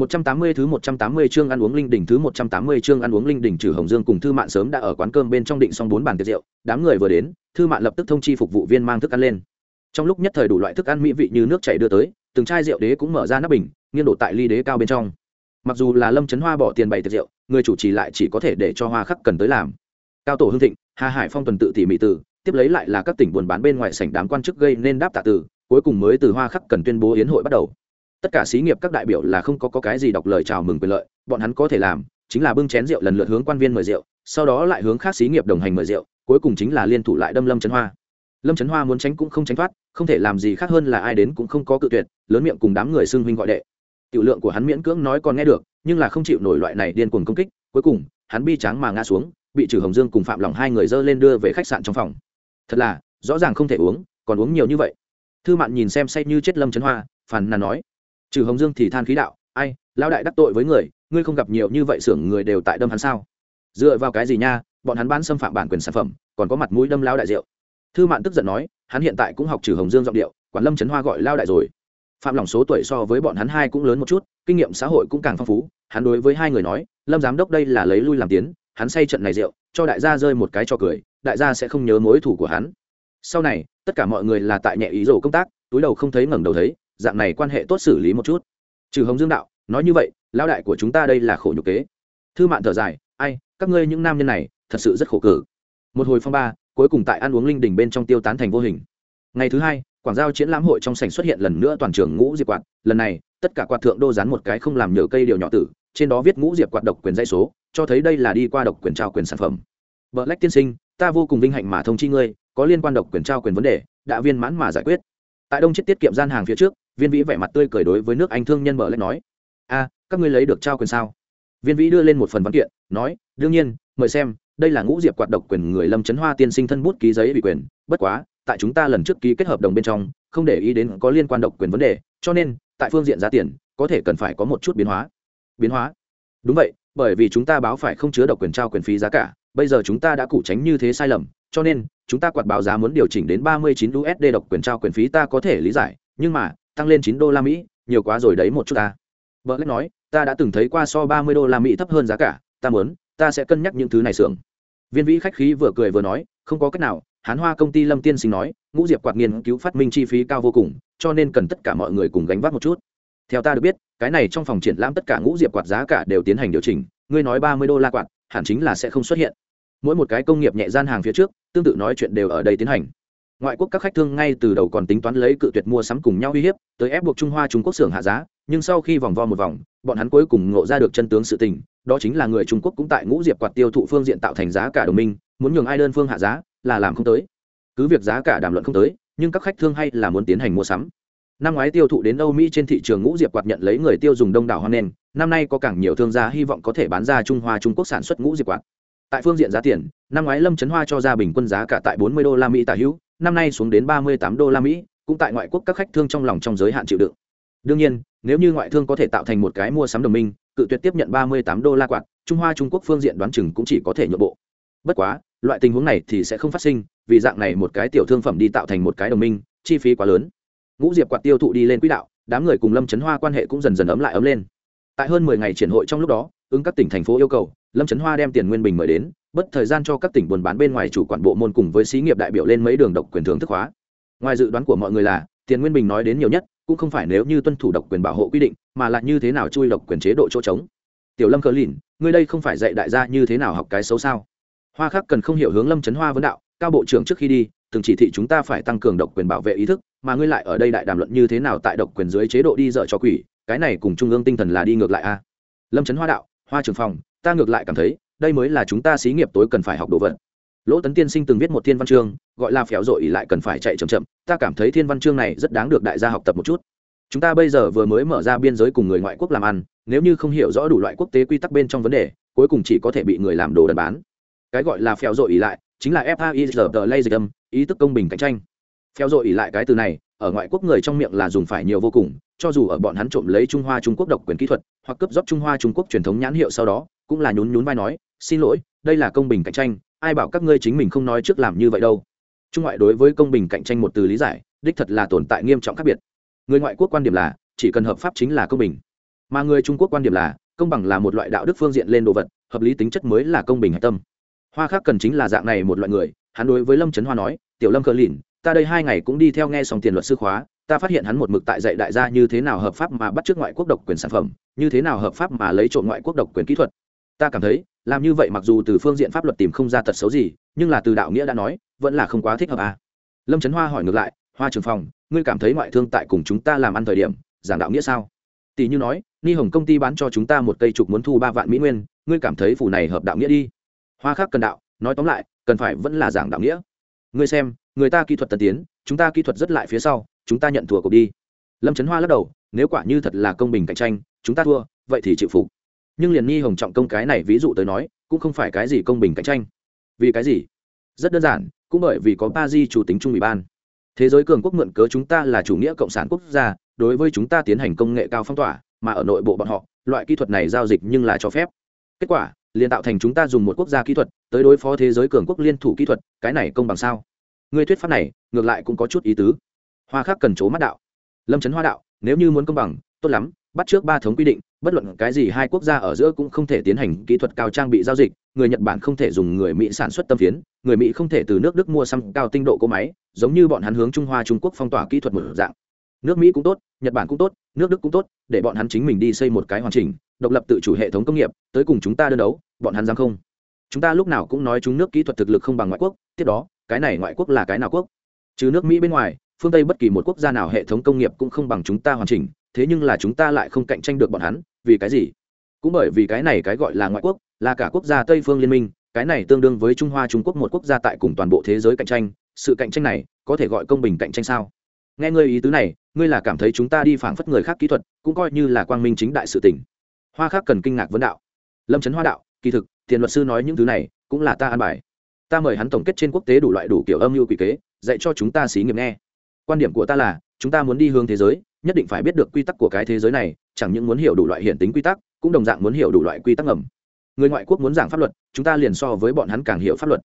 180 thứ 180 chương ăn uống linh đỉnh thứ 180 chương ăn uống linh đỉnh trừ Hồng Dương cùng Thư Mạn sớm đã ở quán cơm bên trong định xong bốn bàn tiệc rượu, đám người vừa đến, Thư Mạn lập tức thông chi phục vụ viên mang thức ăn lên. Trong lúc nhất thời đủ loại thức ăn mỹ vị như nước chảy đưa tới, từng chai rượu đế cũng mở ra nắp bình, nghiêng đổ tại ly đế cao bên trong. Mặc dù là Lâm Chấn Hoa bỏ tiền bày tiệc rượu, người chủ trì lại chỉ có thể để cho Hoa Khắc cần tới làm. Cao tổ hưng thịnh, Hà Hải Phong tuần tự tỉ mỉ từ, tiếp lấy lại là các tỉnh buồn bán bên ngoài sảnh đám quan chức gây nên đáp tạ từ, cuối cùng mới từ Hoa Khắc cần tuyên bố yến hội bắt đầu tất cả xí nghiệp các đại biểu là không có, có cái gì đọc lời chào mừng quyền lợi bọn hắn có thể làm chính là bưng chén rượu lần lượt hướng quan viên mời rượu sau đó lại hướng khác xí nghiệp đồng hành mời rượu cuối cùng chính là liên thủ lại đâm lâm trấn hoa. Lâm trấn hoa muốn tránh cũng không tránh thoát không thể làm gì khác hơn là ai đến cũng không có cự tuyệt lớn miệng cùng đám người xưng huynh gọi đệ. Tiểu lượng của hắn miễn cưỡng nói còn nghe được nhưng là không chịu nổi loại này điên cuồng công kích cuối cùng hắn bi tráng mà ngã xuống bị trừ hồng dương cùng phạm lòng hai người dơ lên đưa về khách sạn trong phòng. Thật là rõ ràng không thể uống còn uống nhiều như vậy. Thư mạn nhìn xem say như chết lâm trấn hoa phàn nàn nói trừ hồng dương thì than khí đạo, ai, lão đại đắc tội với người, ngươi không gặp nhiều như vậy xưởng người đều tại đâm hắn sao? Dựa vào cái gì nha, bọn hắn bán xâm phạm bản quyền sản phẩm, còn có mặt mũi đâm lao đại rượu. Thư mạn tức giận nói, hắn hiện tại cũng học trừ hồng dương giọng điệu, quản lâm trấn hoa gọi lao đại rồi. Phạm lòng số tuổi so với bọn hắn hai cũng lớn một chút, kinh nghiệm xã hội cũng càng phong phú, hắn đối với hai người nói, lâm giám đốc đây là lấy lui làm tiến, hắn say trận này rượu, cho đại gia rơi một cái cho cười, đại gia sẽ không nhớ mối thủ của hắn. Sau này, tất cả mọi người là tại nhẹ ý rổ công tác, túi đầu không thấy ngẩng đầu thấy dạng này quan hệ tốt xử lý một chút. Trừ hồng dương đạo, nói như vậy, lão đại của chúng ta đây là khổ nhục kế. Thư mạn thở dài, ai, các ngươi những nam nhân này, thật sự rất khổ cử một hồi phong ba, cuối cùng tại ăn uống linh đình bên trong tiêu tán thành vô hình. Ngày thứ hai, quảng giao triển lãm hội trong sảnh xuất hiện lần nữa toàn trường ngũ diệp quạt. Lần này, tất cả quạt thượng đô dán một cái không làm nhờ cây điều nhỏ tử, trên đó viết ngũ diệp quạt độc quyền dây số, cho thấy đây là đi qua độc quyền trao quyền sản phẩm. Vợ lách tiên sinh, ta vô cùng vinh hạnh mà thông chi ngươi, có liên quan độc quyền trao quyền vấn đề, đã viên mãn mà giải quyết. Tại đông chết tiết kiệm gian hàng phía trước viên vĩ vẻ mặt tươi cười đối với nước anh thương nhân mở lách nói, a, các ngươi lấy được trao quyền sao? Viên vĩ đưa lên một phần văn kiện, nói, đương nhiên, mời xem, đây là ngũ diệp quạt độc quyền người lâm trấn hoa tiên sinh thân bút ký giấy ủy quyền, bất quá, tại chúng ta lần trước ký kết hợp đồng bên trong, không để ý đến có liên quan độc quyền vấn đề, cho nên, tại phương diện giá tiền, có thể cần phải có một chút biến hóa. Biến hóa? Đúng vậy, bởi vì chúng ta báo phải không chứa độc quyền trao quyền phí giá cả, bây giờ chúng ta đã cụ tránh như thế sai lầm, cho nên, chúng ta quạt báo giá muốn điều chỉnh đến ba mươi chín usd độc quyền trao quyền phí ta có thể lý giải, nhưng mà tăng lên chín đô la mỹ, nhiều quá rồi đấy một chút ta. Vợ lách nói, ta đã từng thấy qua so ba mươi đô la mỹ thấp hơn giá cả, ta muốn, ta sẽ cân nhắc những thứ này xưởng. Viên vĩ khách khí vừa cười vừa nói, không có cách nào, hán hoa công ty lâm tiên sinh nói, ngũ diệp quạt nghiên cứu phát minh chi phí cao vô cùng, cho nên cần tất cả mọi người cùng gánh vác một chút. Theo ta được biết, cái này trong phòng triển lãm tất cả ngũ diệp quạt giá cả đều tiến hành điều chỉnh, ngươi nói ba mươi đô la quạt, hẳn chính là sẽ không xuất hiện. Mỗi một cái công nghiệp nhẹ gian hàng phía trước, tương tự nói chuyện đều ở đây tiến hành ngoại quốc các khách thương ngay từ đầu còn tính toán lấy cự tuyệt mua sắm cùng nhau uy hiếp, tới ép buộc trung hoa trung quốc xưởng hạ giá, nhưng sau khi vòng vo một vòng, bọn hắn cuối cùng ngộ ra được chân tướng sự tình, đó chính là người trung quốc cũng tại ngũ diệp quạt tiêu thụ phương diện tạo thành giá cả đồng minh, muốn nhường ai đơn phương hạ giá là làm không tới. Cứ việc giá cả đàm luận không tới, nhưng các khách thương hay là muốn tiến hành mua sắm. Năm ngoái tiêu thụ đến âu mỹ trên thị trường ngũ diệp quạt nhận lấy người tiêu dùng đông đảo hoan nghênh, năm nay có càng nhiều thương gia hy vọng có thể bán ra trung hoa trung quốc sản xuất ngũ diệp quạt. Tại phương diện giá tiền, năm ngoái lâm trấn hoa cho ra bình quân giá cả tại 40 đô la mỹ tả hữu năm nay xuống đến 38 đô la mỹ, cũng tại ngoại quốc các khách thương trong lòng trong giới hạn chịu đựng. Đương nhiên, nếu như ngoại thương có thể tạo thành một cái mua sắm đồng minh, cự tuyệt tiếp nhận 38 đô la quạt, trung hoa trung quốc phương diện đoán chừng cũng chỉ có thể nhượng bộ. Bất quá, loại tình huống này thì sẽ không phát sinh, vì dạng này một cái tiểu thương phẩm đi tạo thành một cái đồng minh, chi phí quá lớn. Ngũ diệp quạt tiêu thụ đi lên quỹ đạo, đám người cùng lâm trấn hoa quan hệ cũng dần dần ấm lại ấm lên. Tại hơn mười ngày triển hội trong lúc đó ứng các tỉnh thành phố yêu cầu, lâm trấn hoa đem tiền nguyên bình mời đến, bất thời gian cho các tỉnh buôn bán bên ngoài chủ quản bộ môn cùng với xí nghiệp đại biểu lên mấy đường độc quyền thưởng thức hóa. Ngoài dự đoán của mọi người là, tiền nguyên bình nói đến nhiều nhất, cũng không phải nếu như tuân thủ độc quyền bảo hộ quy định, mà là như thế nào chui độc quyền chế độ chỗ trống. Tiểu lâm cờ lìn, ngươi đây không phải dạy đại gia như thế nào học cái xấu sao? Hoa khác cần không hiểu hướng lâm trấn hoa vấn đạo, cao bộ trưởng trước khi đi, từng chỉ thị chúng ta phải tăng cường độc quyền bảo vệ ý thức, mà ngươi lại ở đây đại đàm luận như thế nào tại độc quyền dưới chế độ đi dợ cho quỷ, cái này cùng trung ương tinh thần là đi ngược lại a lâm trấn hoa đạo hoa trường phòng, ta ngược lại cảm thấy, đây mới là chúng ta xí nghiệp tối cần phải học đồ vật. Lỗ tấn tiên sinh từng viết một thiên văn chương, gọi là phéo dội lại cần phải chạy chậm chậm, ta cảm thấy thiên văn chương này rất đáng được đại gia học tập một chút. Chúng ta bây giờ vừa mới mở ra biên giới cùng người ngoại quốc làm ăn, nếu như không hiểu rõ đủ loại quốc tế quy tắc bên trong vấn đề, cuối cùng chỉ có thể bị người làm đồ đần bán. Cái gọi là phéo dội lại, chính là faizr lay dịch âm ý tức công bình cạnh tranh. Phéo dội lại cái từ này ở ngoại quốc người trong miệng là dùng phải nhiều vô cùng, cho dù ở bọn hắn trộm lấy trung hoa trung quốc độc quyền kỹ thuật, hoặc cấp dốc trung hoa trung quốc truyền thống nhãn hiệu sau đó, cũng là nhún nhún vai nói, xin lỗi, đây là công bình cạnh tranh, ai bảo các ngươi chính mình không nói trước làm như vậy đâu. Trung ngoại đối với công bình cạnh tranh một từ lý giải, đích thật là tồn tại nghiêm trọng khác biệt. Người ngoại quốc quan điểm là, chỉ cần hợp pháp chính là công bình. Mà người trung quốc quan điểm là, công bằng là một loại đạo đức phương diện lên đồ vật, hợp lý tính chất mới là công bình hạch tâm. Hoa khác cần chính là dạng này một loại người, hắn đối với lâm trấn hoa nói, tiểu lâm cờ lìn ta đây hai ngày cũng đi theo nghe xong tiền luật sư khóa, ta phát hiện hắn một mực tại dạy đại gia như thế nào hợp pháp mà bắt t r ư ớ c ngoại quốc độc quyền sản phẩm, như thế nào hợp pháp mà lấy trộm ngoại quốc độc quyền kỹ thuật. Ta cảm thấy, làm như vậy mặc dù từ phương diện pháp luật tìm không ra tật xấu gì, nhưng là từ đạo nghĩa đã nói, vẫn là không quá thích hợp à. lâm trấn hoa hỏi ngược lại, hoa trường phòng, ngươi cảm thấy ngoại thương tại cùng chúng ta làm ăn thời điểm, giảng đạo nghĩa sao? Tỷ như nói, ni hồng công ty bán cho chúng ta một cây trục muốn thu ba vạn mỹ nguyên, ngươi cảm thấy phủ này hợp đạo nghĩa đi. Hoa khác cần đạo, nói tóm lại, cần phải vẫn là giảng đạo nghĩa. Ngươi xem người ta kỹ thuật tân tiến, chúng ta kỹ thuật rất lại phía sau, chúng ta nhận thua cuộc đi. Lâm trấn hoa lắc đầu, nếu quả như thật là công bình cạnh tranh, chúng ta thua, vậy thì chịu phục. Nhưng liền nhi hồng trọng công cái này ví dụ tới nói, cũng không phải cái gì công bình cạnh tranh. Vì cái gì? Rất đơn giản, cũng bởi vì có ba di chủ tính trung ủy ban. Thế giới cường quốc mượn cớ chúng ta là chủ nghĩa cộng sản quốc gia, đối với chúng ta tiến hành công nghệ cao phong tỏa, mà ở nội bộ bọn họ, loại kỹ thuật này giao dịch nhưng là cho phép. Kết quả, liền tạo thành chúng ta dùng một quốc gia kỹ thuật, tới đối phó thế giới cường quốc liên thủ kỹ thuật, cái này công bằng sao? Ngươi thuyết pháp này, ngược lại cũng có chút ý tứ. Hoa khác cần c mắt đạo. Lâm trấn hoa đạo, nếu như muốn công bằng, tốt lắm, bắt trước ba thống quy định, bất luận cái gì hai quốc gia ở giữa cũng không thể tiến hành kỹ thuật cao trang bị giao dịch, người nhật bản không thể dùng người mỹ sản xuất tâm phiến, người mỹ không thể từ nước đức mua xăm cao tinh độ cỗ máy, giống như bọn hắn hướng trung hoa trung quốc phong tỏa kỹ thuật một dạng. Nước mỹ cũng tốt, nhật bản cũng tốt, nước đức cũng tốt, để bọn hắn chính mình đi xây một cái hoàn chỉnh, độc lập tự chủ hệ thống công nghiệp, tới cùng chúng ta đơn đấu, bọn hắn dám không? Chúng ta lúc nào cũng nói chúng nước kỹ thuật thực lực không bằng ngoại quốc, tiếp đó cái này ngoại quốc là cái nào quốc? Chứ nước mỹ bên ngoài, phương tây bất kỳ một quốc gia nào hệ thống công nghiệp cũng không bằng chúng ta hoàn chỉnh, thế nhưng là chúng ta lại không cạnh tranh được bọn hắn, vì cái gì? Cũng bởi vì cái này cái gọi là ngoại quốc, là cả quốc gia tây phương liên minh, cái này tương đương với trung hoa trung quốc một quốc gia tại cùng toàn bộ thế giới cạnh tranh, sự cạnh tranh này có thể gọi công bình cạnh tranh sao? Nghe ngươi ý tứ này, ngươi là cảm thấy chúng ta đi phảng phất người khác kỹ thuật, cũng coi như là quang minh chính đại sự tỉnh hoa khác cần kinh ngạc vấn đạo. Lâm trấn hoa đạo, kỳ thực, tiền luật sư nói những thứ này cũng là ta an bài ta mời hắn tổng kết trên quốc tế đủ loại đủ kiểu âm mưu quỷ kế, dạy cho chúng ta xí nghiệp nghe. Quan điểm của ta là, chúng ta muốn đi hướng thế giới, nhất định phải biết được quy tắc của cái thế giới này, chẳng những muốn hiểu đủ loại hiện tính quy tắc, cũng đồng dạng muốn hiểu đủ loại quy tắc ngầm. Người ngoại quốc muốn giảng pháp luật, chúng ta liền so với bọn hắn càng hiểu pháp luật.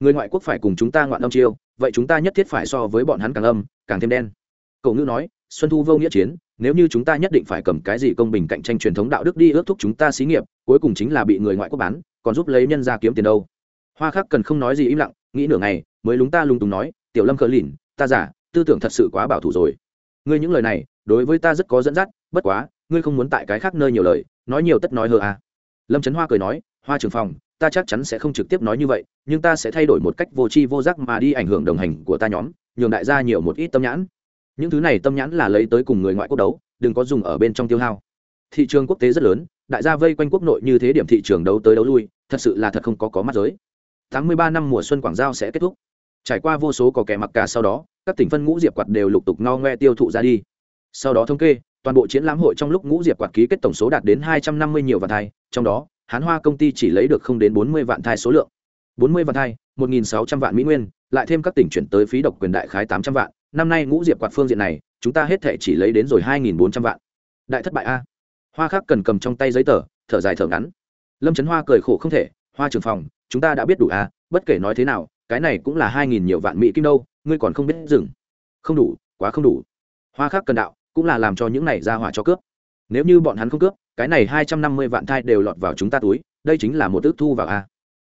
Người ngoại quốc phải cùng chúng ta ngoạn âm chiêu, vậy chúng ta nhất thiết phải so với bọn hắn càng âm, càng thêm đen. Cậu ngữ nói, xuân thu vô nghĩa chiến, nếu như chúng ta nhất định phải cầm cái gì công bình cạnh tranh truyền thống đạo đức đi ước thúc chúng ta xí nghiệp, cuối cùng chính là bị người ngoại quốc bán, còn giúp lấy nhân ra kiếm tiền đâu? Hoa khắc cần không nói gì im lặng, nghĩ nửa ngày, mới lúng ta lung túng nói, tiểu lâm cờ lìn, ta giả, tư tưởng thật sự quá bảo thủ rồi. Ngươi những lời này, đối với ta rất có dẫn dắt, bất quá, ngươi không muốn tại cái khác nơi nhiều lời, nói nhiều tất nói hờ à. Lâm trấn hoa cười nói, hoa trưởng phòng, ta chắc chắn sẽ không trực tiếp nói như vậy, nhưng ta sẽ thay đổi một cách vô tri vô giác mà đi ảnh hưởng đồng hành của ta nhóm, nhường đại gia nhiều một ít tâm nhãn. Những thứ này tâm nhãn là lấy tới cùng người ngoại quốc đấu, đừng có dùng ở bên trong tiêu hao. Thị trường quốc tế rất lớn, đại gia vây quanh quốc nội như thế điểm thị trường đấu tới đấu lui, thật sự là thật không có có mắt giới tháng mười ba năm mùa xuân quảng giao sẽ kết thúc. Trải qua vô số cò kẻ mặc cả sau đó, các tỉnh phân ngũ diệp quạt đều lục tục no ngoe tiêu thụ ra đi. Sau đó thống kê, toàn bộ triển lãm hội trong lúc ngũ diệp quạt ký kết tổng số đạt đến hai trăm năm mươi nhiều vạn thai, trong đó, hán hoa công ty chỉ lấy được không đến bốn mươi vạn thai số lượng. bốn mươi vạn thai, một nghìn sáu trăm vạn mỹ nguyên, lại thêm các tỉnh chuyển tới phí độc quyền đại khái tám trăm vạn. Năm nay ngũ diệp quạt phương diện này, chúng ta hết thể chỉ lấy đến rồi hai nghìn bốn trăm vạn. Đại thất bại a. Hoa Khắc cần cầm trong tay giấy tờ, thở dài thở ngắn. Lâm trấn hoa cười khổ không thể hoa trưởng phòng, chúng ta đã biết đủ à? bất kể nói thế nào, cái này cũng là hai nghìn nhiều vạn mỹ kim đâu, ngươi còn không biết dừng. Không đủ, quá không đủ. Hoa khác cần đạo, cũng là làm cho những này ra hỏa cho cướp. Nếu như bọn hắn không cướp, cái này hai trăm năm mươi vạn thai đều lọt vào chúng ta túi, đây chính là một ước thu vào a.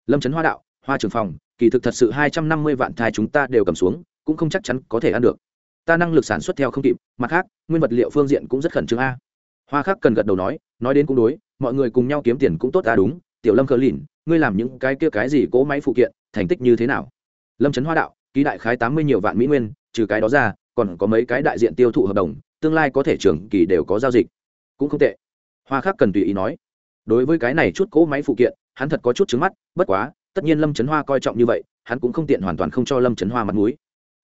Lâm trấn hoa đạo, hoa trưởng phòng, kỳ thực thật sự hai trăm năm mươi vạn thai chúng ta đều cầm xuống, cũng không chắc chắn có thể ăn được. Ta năng lực sản xuất theo không kịp, mặt khác, nguyên vật liệu phương diện cũng rất khẩn trương a. Hoa khác cần gật đầu nói nói đến cũng đối, mọi người cùng nhau kiếm tiền cũng tốt ta đúng, tiểu lâm cờ lìn ngươi làm những cái kia cái gì cỗ máy phụ kiện, thành tích như thế nào? Lâm trấn hoa đạo, ký đại khái tám mươi nhiều vạn mỹ nguyên, trừ cái đó ra, còn có mấy cái đại diện tiêu thụ hợp đồng, tương lai có thể trường kỳ đều có giao dịch. Cũng không tệ. Hoa khác cần tùy ý nói. Đối với cái này chút cỗ máy phụ kiện, hắn thật có chút trứng mắt, bất quá, tất nhiên lâm trấn hoa coi trọng như vậy, hắn cũng không tiện hoàn toàn không cho lâm trấn hoa mặt m ũ i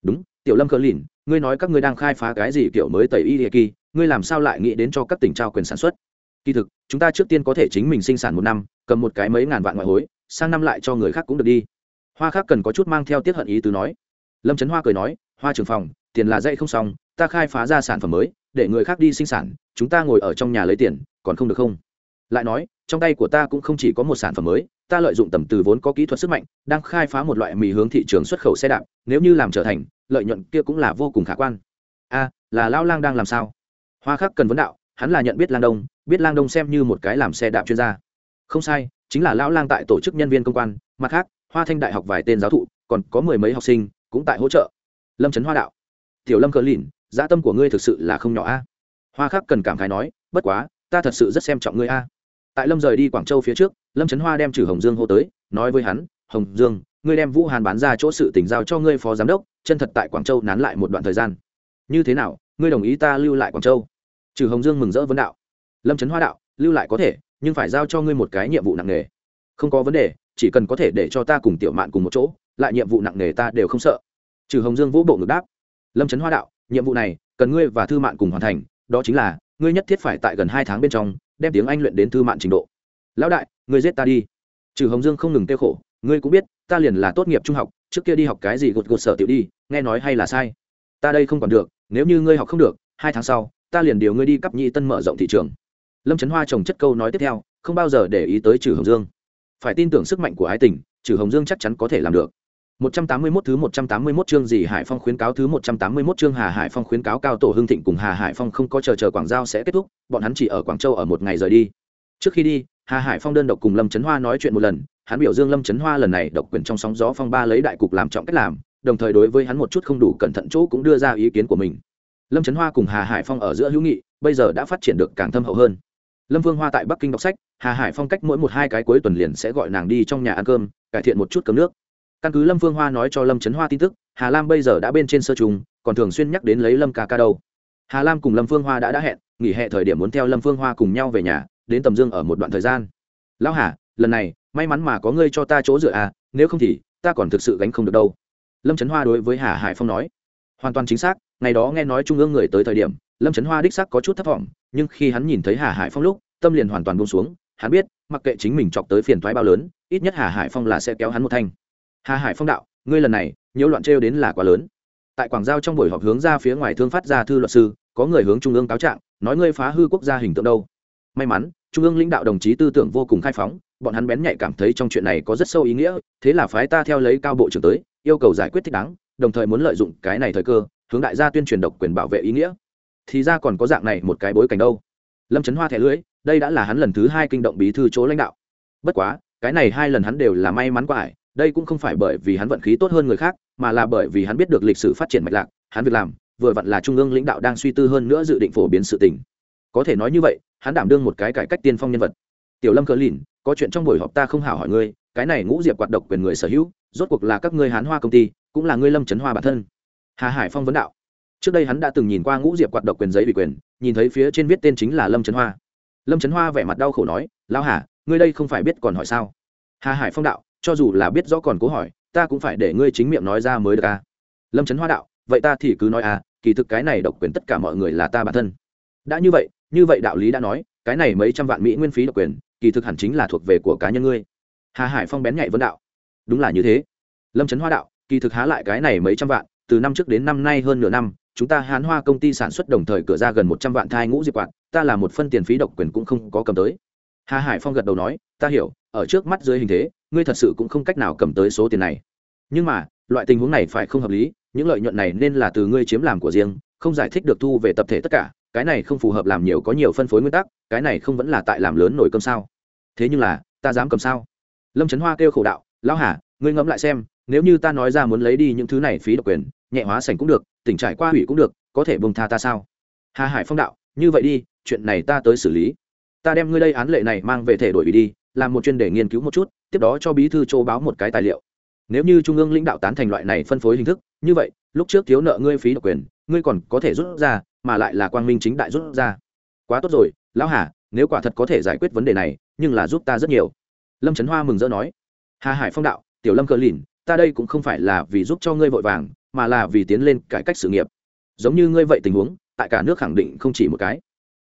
đúng, tiểu lâm cờ lìn, ngươi nói các ngươi đang khai phá cái gì kiểu mới tẩy y địa kỳ, ngươi làm sao lại nghĩ đến cho các tỉnh trao quyền sản xuất? Kỳ thực chúng ta trước tiên có thể chính mình sinh sản một năm, cầm một cái mấy ngàn vạn ngoại hối, sang năm lại cho người khác cũng được đi. Hoa khác cần có chút mang theo tiết hận ý từ nói. Lâm trấn hoa cười nói, hoa trưởng phòng, tiền là dạy không xong, ta khai phá ra sản phẩm mới, để người khác đi sinh sản, chúng ta ngồi ở trong nhà lấy tiền, còn không được không? Lại nói, trong tay của ta cũng không chỉ có một sản phẩm mới, ta lợi dụng tầm từ vốn có kỹ thuật sức mạnh, đang khai phá một loại mì hướng thị trường xuất khẩu xe đạp, nếu như làm trở thành, lợi nhuận kia cũng là vô cùng khả quan. A, là lao lang đang làm sao? Hoa khác cần vấn đạo hắn là nhận biết lang đông, biết lang đông xem như một cái làm xe đạp chuyên gia. Không sai, chính là lão lang tại tổ chức nhân viên công quan, mặt khác, hoa thanh đại học vài tên giáo thụ, còn có mười mấy học sinh cũng tại hỗ trợ. Lâm trấn hoa đạo, tiểu lâm cờ lìn, dã tâm của ngươi thực sự là không nhỏ a. Hoa khắc cần cảm khái nói, bất quá, ta thật sự rất xem trọng ngươi a. Tại lâm rời đi quảng châu phía trước, lâm trấn hoa đem trừ hồng dương hô tới, nói với hắn, hồng dương, ngươi đem vũ hàn bán ra chỗ sự tỉnh giao cho ngươi phó giám đốc, chân thật tại quảng châu nán lại một đoạn thời gian. Như thế nào, ngươi đồng ý ta lưu lại quảng châu? Trừ hồng dương mừng rỡ vấn đạo. Lâm trấn hoa đạo, lưu lại có thể, nhưng phải giao cho ngươi một cái nhiệm vụ nặng nề. Không có vấn đề, chỉ cần có thể để cho ta cùng tiểu mạn cùng một chỗ, lại nhiệm vụ nặng nề ta đều không sợ. Trừ hồng dương vũ bộ ngực đáp. Lâm trấn hoa đạo, nhiệm vụ này, cần ngươi và thư mạn cùng hoàn thành, đó chính là, ngươi nhất thiết phải tại gần hai tháng bên trong, đem tiếng anh luyện đến thư mạn trình độ. Lão đại, ngươi giết ta đi. Trừ hồng dương không ngừng kêu khổ, ngươi cũng biết, ta liền là tốt nghiệp trung học, trước kia đi học cái gì gột gột sở tiểu đi, nghe nói hay là sai. Ta đây không còn được, nếu như ngươi học không được, hai tháng sau ta liền điều ngươi đi cấp nhị tân mở rộng thị trường lâm trấn hoa trồng chất câu nói tiếp theo không bao giờ để ý tới trừ hồng dương phải tin tưởng sức mạnh của ái tình trừ hồng dương chắc chắn có thể làm được 181 thứ 181 chương gì Hải Phong khuyến cáo thứ 181 chương Hà Hải Phong khuyến cáo cao tổ Hưng Thịnh cùng Hà Hải Phong không có chờ chờ Quảng Giao sẽ kết thúc, bọn hắn chỉ ở Quảng Châu ở một ngày rời đi. Trước khi đi, Hà Hải Phong đơn độc cùng Lâm Chấn Hoa nói chuyện một lần, hắn biểu dương Lâm Chấn Hoa lần này độc quyền trong sóng gió phong ba lấy đại cục làm trọng cách làm, đồng thời đối với hắn một chút không đủ cẩn thận chỗ cũng đưa ra ý kiến của mình. Lâm Chấn Hoa cùng Hà Hải Phong ở giữa hữu nghị, bây giờ đã phát triển được càng thâm hậu hơn. Lâm Vương Hoa tại Bắc Kinh đọc sách, Hà Hải Phong cách mỗi một hai cái cuối tuần liền sẽ gọi nàng đi trong nhà ăn cơm, cải thiện một chút cơm nước. Căn cứ lâm Vương hoa nói cho lâm trấn hoa tin tức hà lam bây giờ đã bên trên sơ trùng còn thường xuyên nhắc đến lấy lâm ca ca đâu. Hà lam cùng lâm phương hoa đã đã hẹn nghỉ hè thời điểm muốn theo lâm phương hoa cùng nhau về nhà đến tầm dương ở một đoạn thời gian. Lão hà lần này may mắn mà có ngươi cho ta chỗ dựa à nếu không thì ta còn thực sự gánh không được đâu. Lâm trấn hoa đối với hà hải phong nói hoàn toàn chính xác, ngày đó nghe nói trung ương người tới thời điểm, lâm trấn hoa đích sắc có chút thất vọng, nhưng khi hắn nhìn thấy hà hải phong lúc, tâm liền hoàn toàn buông xuống, hắn biết, mặc kệ chính mình chọc tới phiền thoái bao lớn, ít nhất hà hải phong là sẽ kéo hắn một thanh. Hà hải phong đạo, ngươi lần này, nhiễu loạn trêu đến là quá lớn. Tại quảng giao trong buổi họp hướng ra phía ngoài thương phát ra thư luật sư, có người hướng trung ương cáo trạng, nói ngươi phá hư quốc gia hình tượng đâu. May mắn, trung ương lãnh đạo đồng chí tư tưởng vô cùng khai phóng, bọn hắn bén nhạy cảm thấy trong chuyện này có rất sâu ý nghĩa, thế là phái ta theo lấy cao bộ trưởng tới, yêu cầu giải quyết thích đáng đồng thời muốn lợi dụng cái này thời cơ, hướng đại gia tuyên truyền độc quyền bảo vệ ý nghĩa. Thì ra còn có dạng này một cái bối cảnh đâu. Lâm trấn hoa thẻ lưỡi, đây đã là hắn lần thứ hai kinh động bí thư chỗ lãnh đạo. Bất quá, cái này hai lần hắn đều là may mắn quá ải, đây cũng không phải bởi vì hắn vận khí tốt hơn người khác, mà là bởi vì hắn biết được lịch sử phát triển mạch lạc, hắn việc làm, vừa vặn là trung ương lãnh đạo đang suy tư hơn nữa dự định phổ biến sự tình. Có thể nói như vậy, hắn đảm đương một cái cải cách tiên phong nhân vật. Tiểu lâm cờ lìn, có chuyện trong buổi họp ta không hảo hỏi ngươi, cái này ngũ diệp quạt độc quyền người sở hữu, rốt cuộc là các ngươi hán hoa công ty cũng là ngươi lâm trấn hoa bản thân. Hà hải phong vấn đạo. Trước đây hắn đã từng nhìn qua ngũ diệp quạt độc quyền giấy ủy quyền, nhìn thấy phía trên viết tên chính là lâm trấn hoa. Lâm trấn hoa vẻ mặt đau khổ nói lao hà, ngươi đây không phải biết còn hỏi sao? Hà hải phong đạo, cho dù là biết rõ còn cố hỏi, ta cũng phải để ngươi chính miệng nói ra mới được à. lâm trấn hoa đạo, vậy ta thì cứ nói à kỳ thực cái này độc quyền tất cả mọi người là ta bản thân. Đã như vậy như vậy đạo lý đã nói, cái này mấy trăm vạn mỹ nguyên phí độc quyền, kỳ thực hẳn chính là thuộc về của cá nhân ngươi. Hà hải phong bén nhạy vấn đạo, đúng là như thế. Lâm trấn hoa đạo kỳ thực há lại cái này mấy trăm vạn, từ năm trước đến năm nay hơn nửa năm, chúng ta hán hoa công ty sản xuất đồng thời cửa ra gần một trăm vạn thai ngũ diệp quạt, ta là một phân tiền phí độc quyền cũng không có cầm tới. Hà hải phong gật đầu nói, ta hiểu, ở trước mắt dưới hình thế, ngươi thật sự cũng không cách nào cầm tới số tiền này. Nhưng mà, loại tình huống này phải không hợp lý, những lợi nhuận này nên là từ ngươi chiếm làm của riêng, không giải thích được thu về tập thể tất cả, cái này không phù hợp làm nhiều có nhiều phân phối nguyên tắc, cái này không vẫn là tại làm lớn nổi cơm sao? Thế nhưng là, ta dám cầm sao? Lâm trấn hoa kêu khổ đạo, lão hà, ngươi ngẫm lại xem nếu như ta nói ra muốn lấy đi những thứ này phí độc quyền, nhẹ hóa sảnh cũng được, tỉnh trải qua hủy cũng được, có thể bông tha ta sao? Hà hải phong đạo, như vậy đi, chuyện này ta tới xử lý. Ta đem ngươi đây án lệ này mang về thể đổi đi, làm một chuyên đề nghiên cứu một chút, tiếp đó cho bí thư châu báo một cái tài liệu. Nếu như trung ương lãnh đạo tán thành loại này phân phối hình thức, như vậy, lúc trước thiếu nợ ngươi phí độc quyền, ngươi còn có thể rút ra, mà lại là quang minh chính đại rút ra. Quá tốt rồi, lão hà, nếu quả thật có thể giải quyết vấn đề này, nhưng là giúp ta rất nhiều. Lâm trấn hoa mừng rỡ nói. Hà hải phong đạo, tiểu lâm cờ lìn ta đây cũng không phải là vì giúp cho ngươi vội vàng, mà là vì tiến lên cải cách sự nghiệp. Giống như ngươi vậy tình huống, tại cả nước khẳng định không chỉ một cái.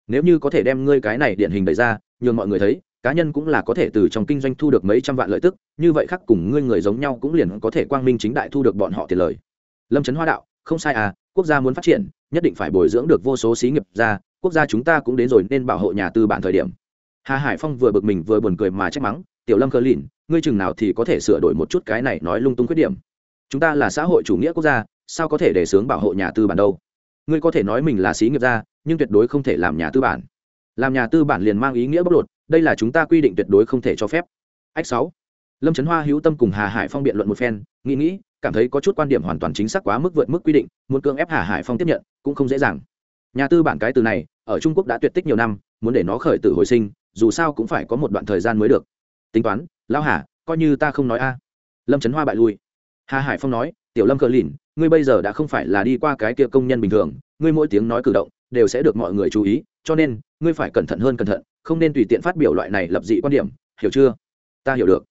Nếu như có thể đem ngươi cái này điển hình đẩy ra, nhường mọi người thấy, cá nhân cũng là có thể từ trong kinh doanh thu được mấy trăm vạn lợi tức, như vậy khác cùng ngươi người giống nhau cũng liền có thể quang minh chính đại thu được bọn họ tiền lời. Lâm trấn hoa đạo, không sai à quốc gia muốn phát triển, nhất định phải bồi dưỡng được vô số xí nghiệp ra, quốc gia chúng ta cũng đến rồi nên bảo hộ nhà tư bản thời điểm. Hà hải phong vừa bực mình vừa buồn cười mà trách mắng tiểu lâm cơ lìn, ngươi chừng nào thì có thể sửa đổi một chút cái này nói lung tung khuyết điểm. Chúng ta là xã hội chủ nghĩa quốc gia, sao có thể để sướng bảo hộ nhà tư bản đâu? Ngươi có thể nói mình là xí nghiệp gia, nhưng tuyệt đối không thể làm nhà tư bản. Làm nhà tư bản liền mang ý nghĩa bóc lột, đây là chúng ta quy định tuyệt đối không thể cho phép. Ách sáu. Lâm trấn hoa hữu tâm cùng hà hải phong biện luận một phen, nghĩ nghĩ, cảm thấy có chút quan điểm hoàn toàn chính xác quá mức vượt mức quy định, muốn cưỡng ép hà hải phong tiếp nhận, cũng không dễ dàng. Nhà tư bản cái từ này, ở trung quốc đã tuyệt tích nhiều năm, muốn để nó khởi tử hồi sinh, dù sao cũng phải có một đoạn thời gian mới được tính toán, lão hà, coi như ta không nói a. Lâm trấn hoa bại lui. Hà hải phong nói, tiểu lâm cờ lìn, ngươi bây giờ đã không phải là đi qua cái kia công nhân bình thường, ngươi mỗi tiếng nói cử động đều sẽ được mọi người chú ý, cho nên ngươi phải cẩn thận hơn cẩn thận, không nên tùy tiện phát biểu loại này lập dị quan điểm, hiểu chưa? Ta hiểu được.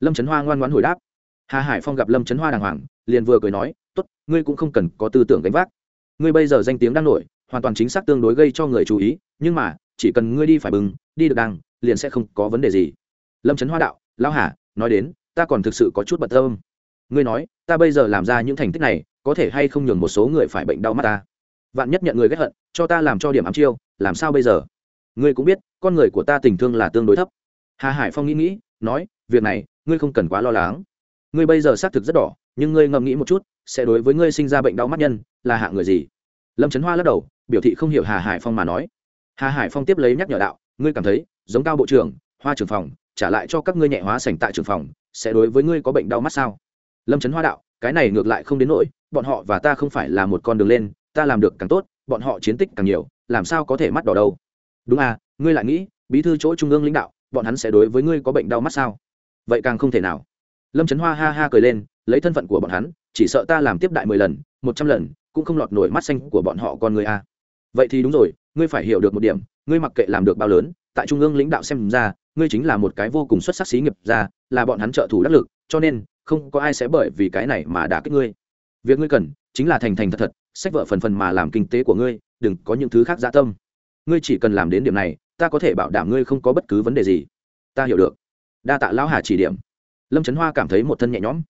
Lâm trấn hoa ngoan ngoãn hồi đáp. Hà hải phong gặp lâm trấn hoa đàng hoàng, liền vừa cười nói, tốt, ngươi cũng không cần có tư tưởng gánh vác. Ngươi bây giờ danh tiếng đang nổi, hoàn toàn chính xác tương đối gây cho người chú ý, nhưng mà, chỉ cần ngươi đi phải bừng, đi được đàng, liền sẽ không có vấn đề gì lâm trấn hoa đạo, lão hà, nói đến, ta còn thực sự có chút bận tâm. Ngươi nói, ta bây giờ làm ra những thành tích này, có thể hay không nhường một số người phải bệnh đau mắt ta? Vạn nhất nhận người ghét hận, cho ta làm cho điểm ám chiêu, làm sao bây giờ? Ngươi cũng biết, con người của ta tình thương là tương đối thấp. Hà hải phong nghĩ nghĩ, nói, việc này, ngươi không cần quá lo lắng. Ngươi bây giờ xác thực rất đỏ, nhưng ngươi ngẫm nghĩ một chút, sẽ đối với ngươi sinh ra bệnh đau mắt nhân, là hạng người gì? Lâm trấn hoa lắc đầu, biểu thị không hiểu hà hải phong mà nói. Hà hải phong tiếp lấy nhắc nhở đạo, ngươi cảm thấy, giống cao bộ trưởng, hoa trưởng phòng trả lại cho các ngươi nhẹ hóa sành tại trưởng phòng, sẽ đối với ngươi có bệnh đau mắt sao? Lâm trấn hoa đạo, cái này ngược lại không đến nỗi, bọn họ và ta không phải là một con đường lên, ta làm được càng tốt, bọn họ chiến tích càng nhiều, làm sao có thể mắt đỏ đâu? Đúng à ngươi lại nghĩ, bí thư chỗ trung ương lãnh đạo, bọn hắn sẽ đối với ngươi có bệnh đau mắt sao? Vậy càng không thể nào. Lâm trấn hoa ha ha cười lên, lấy thân phận của bọn hắn, chỉ sợ ta làm tiếp đại mười lần, một trăm lần, cũng không lọt nổi mắt xanh của bọn họ con người a vậy thì đúng rồi, ngươi phải hiểu được một điểm, ngươi mặc kệ làm được bao lớn tại trung ương lãnh đạo xem ra, ngươi chính là một cái vô cùng xuất sắc xí nghiệp ra là bọn hắn trợ thủ đắc lực, cho nên, không có ai sẽ bởi vì cái này mà đả kích ngươi. Việc ngươi cần, chính là thành thành thật thật, sách vợ phần phần mà làm kinh tế của ngươi, đừng có những thứ khác dã tâm. Ngươi chỉ cần làm đến điểm này, ta có thể bảo đảm ngươi không có bất cứ vấn đề gì. Ta hiểu được. Đa tạ lão hà chỉ điểm. Lâm trấn hoa cảm thấy một thân nhẹ nhõm.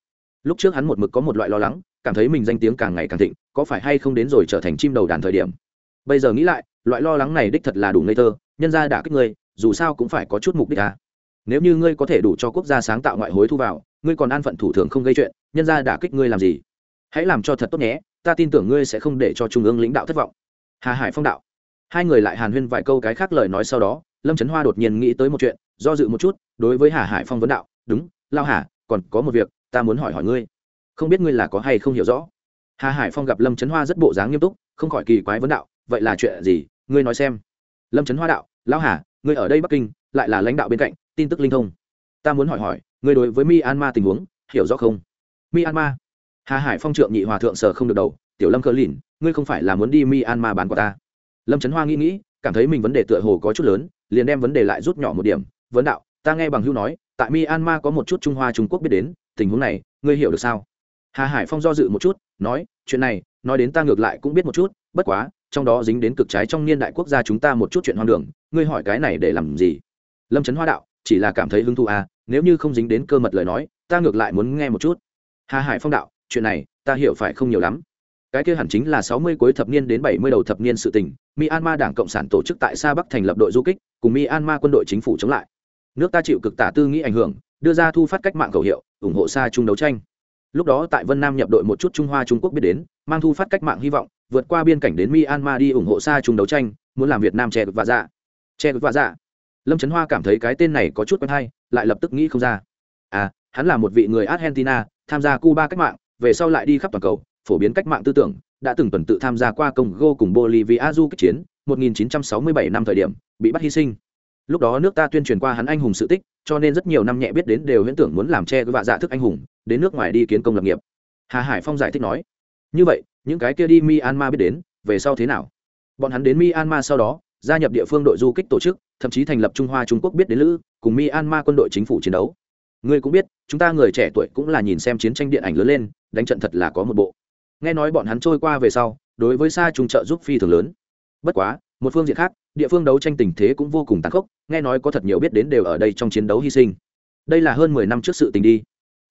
Lúc trước hắn một mực có một loại lo lắng, cảm thấy mình danh tiếng càng ngày càng thịnh, có phải hay không đến rồi trở thành chim đầu đàn thời điểm. Bây giờ nghĩ lại, loại lo lắng này đích thật là đủ ngây thơ nhân ra đả kích ngươi, dù sao cũng phải có chút mục đích à? nếu như ngươi có thể đủ cho quốc gia sáng tạo ngoại hối thu vào, ngươi còn an phận thủ thường không gây chuyện, nhân ra đả kích ngươi làm gì? Hãy làm cho thật tốt nhé, ta tin tưởng ngươi sẽ không để cho trung ương lãnh đạo thất vọng. Hà hải phong đạo. Hai người lại hàn huyên vài câu cái khác lời nói sau đó, lâm trấn hoa đột nhiên nghĩ tới một chuyện, do dự một chút, đối với hà hải phong vấn đạo, đúng, lao hà, còn có một việc, ta muốn hỏi hỏi ngươi. Không biết ngươi là có hay không hiểu rõ? Hà hải phong gặp lâm trấn hoa rất bộ dáng nghiêm túc, không khỏi kỳ quái vấn đạo, vậy là chuyện gì? Ngươi nói xem. Lâm trấn hoa đạo Lão hà, ngươi ở đây bắc kinh, lại là lãnh đạo bên cạnh, tin tức linh thông. Ta muốn hỏi hỏi, ngươi đối với myanmar tình huống, hiểu rõ không? Myanmar? Hà hải phong trượng nhị hòa thượng sở không được đầu, tiểu lâm cờ lìn, ngươi không phải là muốn đi myanmar bán của ta? Lâm trấn hoa nghĩ nghĩ, cảm thấy mình vấn đề tựa hồ có chút lớn, liền đem vấn đề lại rút nhỏ một điểm. Vấn đạo, ta nghe bằng hữu nói, tại myanmar có một chút trung hoa trung quốc biết đến, tình huống này, ngươi hiểu được sao? Hà hải phong do dự một chút, nói, chuyện này, nói đến ta ngược lại cũng biết một chút, bất quá, trong đó dính đến cực trái trong niên đại quốc gia chúng ta một chút chuyện hoang đường ngươi hỏi cái này để làm gì? Lâm trấn hoa đạo, chỉ là cảm thấy hứng thú à nếu như không dính đến cơ mật lời nói, ta ngược lại muốn nghe một chút. Hà hải phong đạo, chuyện này, ta hiểu phải không nhiều lắm. Cái kia hẳn chính là sáu mươi cuối thập niên đến bảy mươi đầu thập niên sự tình, myanmar đảng cộng sản tổ chức tại sa bắc thành lập đội du kích, cùng myanmar quân đội chính phủ chống lại. Nước ta chịu cực tả tư nghĩ ảnh hưởng, đưa ra thu phát cách mạng khẩu hiệu, ủng hộ sa Trung đấu tranh. Lúc đó tại vân nam nhập đội một chút trung hoa trung quốc biết đến, mang thu phát cách mạng hy vọng, vượt qua biên cảnh đến myanmar đi ủng hộ sa Trung đấu tranh, muốn làm việt nam che và dạ che vạ dạ. Lâm trấn hoa cảm thấy cái tên này có chút quen hay, lại lập tức nghĩ không ra. À hắn là một vị người argentina, tham gia cuba cách mạng, về sau lại đi khắp toàn cầu, phổ biến cách mạng tư tưởng, đã từng tuần tự tham gia qua Congo cùng Bolivia du kích chiến 1967 năm thời điểm, bị bắt hy sinh. Lúc đó nước ta tuyên truyền qua hắn anh hùng sự tích, cho nên rất nhiều năm nhẹ biết đến đều huyễn tưởng muốn làm che vạ dạ thức anh hùng, đến nước ngoài đi kiến công lập nghiệp. Hà hải phong giải thích nói, như vậy, những cái kia đi myanmar biết đến, về sau thế nào? Bọn hắn đến myanmar sau đó gia nhập địa phương đội du kích tổ chức, thậm chí thành lập trung hoa trung quốc biết đến lữ, cùng myanmar quân đội chính phủ chiến đấu. Ngươi cũng biết, chúng ta người trẻ tuổi cũng là nhìn xem chiến tranh điện ảnh lớn lên, đánh trận thật là có một bộ. Nghe nói bọn hắn trôi qua về sau, đối với xa trung trợ giúp phi thường lớn. Bất quá, một phương diện khác, địa phương đấu tranh tình thế cũng vô cùng tàn khốc, nghe nói có thật nhiều biết đến đều ở đây trong chiến đấu hy sinh. Đây là hơn mười năm trước sự tình đi.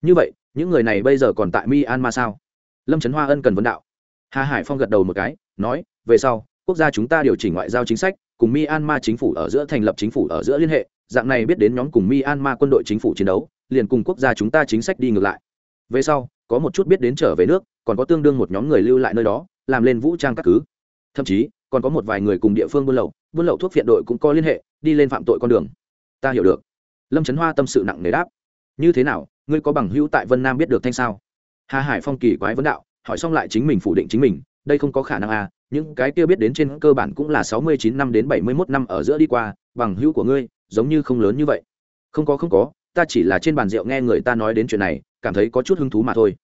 Như vậy, những người này bây giờ còn tại myanmar sao? Lâm trấn hoa ân cần vấn đạo. Hà hải phong gật đầu một cái, nói, về sau quốc gia chúng ta điều chỉnh ngoại giao chính sách, cùng myanmar chính phủ ở giữa thành lập chính phủ ở giữa liên hệ, dạng này biết đến nhóm cùng myanmar quân đội chính phủ chiến đấu, liền cùng quốc gia chúng ta chính sách đi ngược lại. Về sau, có một chút biết đến trở về nước, còn có tương đương một nhóm người lưu lại nơi đó, làm lên vũ trang các cứ. Thậm chí, còn có một vài người cùng địa phương buôn lậu buôn lậu thuốc viện đội cũng có liên hệ, đi lên phạm tội con đường. Ta hiểu được. Lâm trấn hoa tâm sự nặng nề đáp. Như thế nào, ngươi có bằng hữu tại vân nam biết được thanh sao? Hà hải phong kỳ quái vấn đạo, hỏi xong lại chính mình phủ định chính mình, đây không có khả năng à những cái kia biết đến trên cơ bản cũng là sáu mươi chín năm đến bảy mươi mốt năm ở giữa đi qua, bằng hữu của ngươi, giống như không lớn như vậy. Không có không có, ta chỉ là trên bàn rượu nghe người ta nói đến chuyện này, cảm thấy có chút hứng thú mà thôi.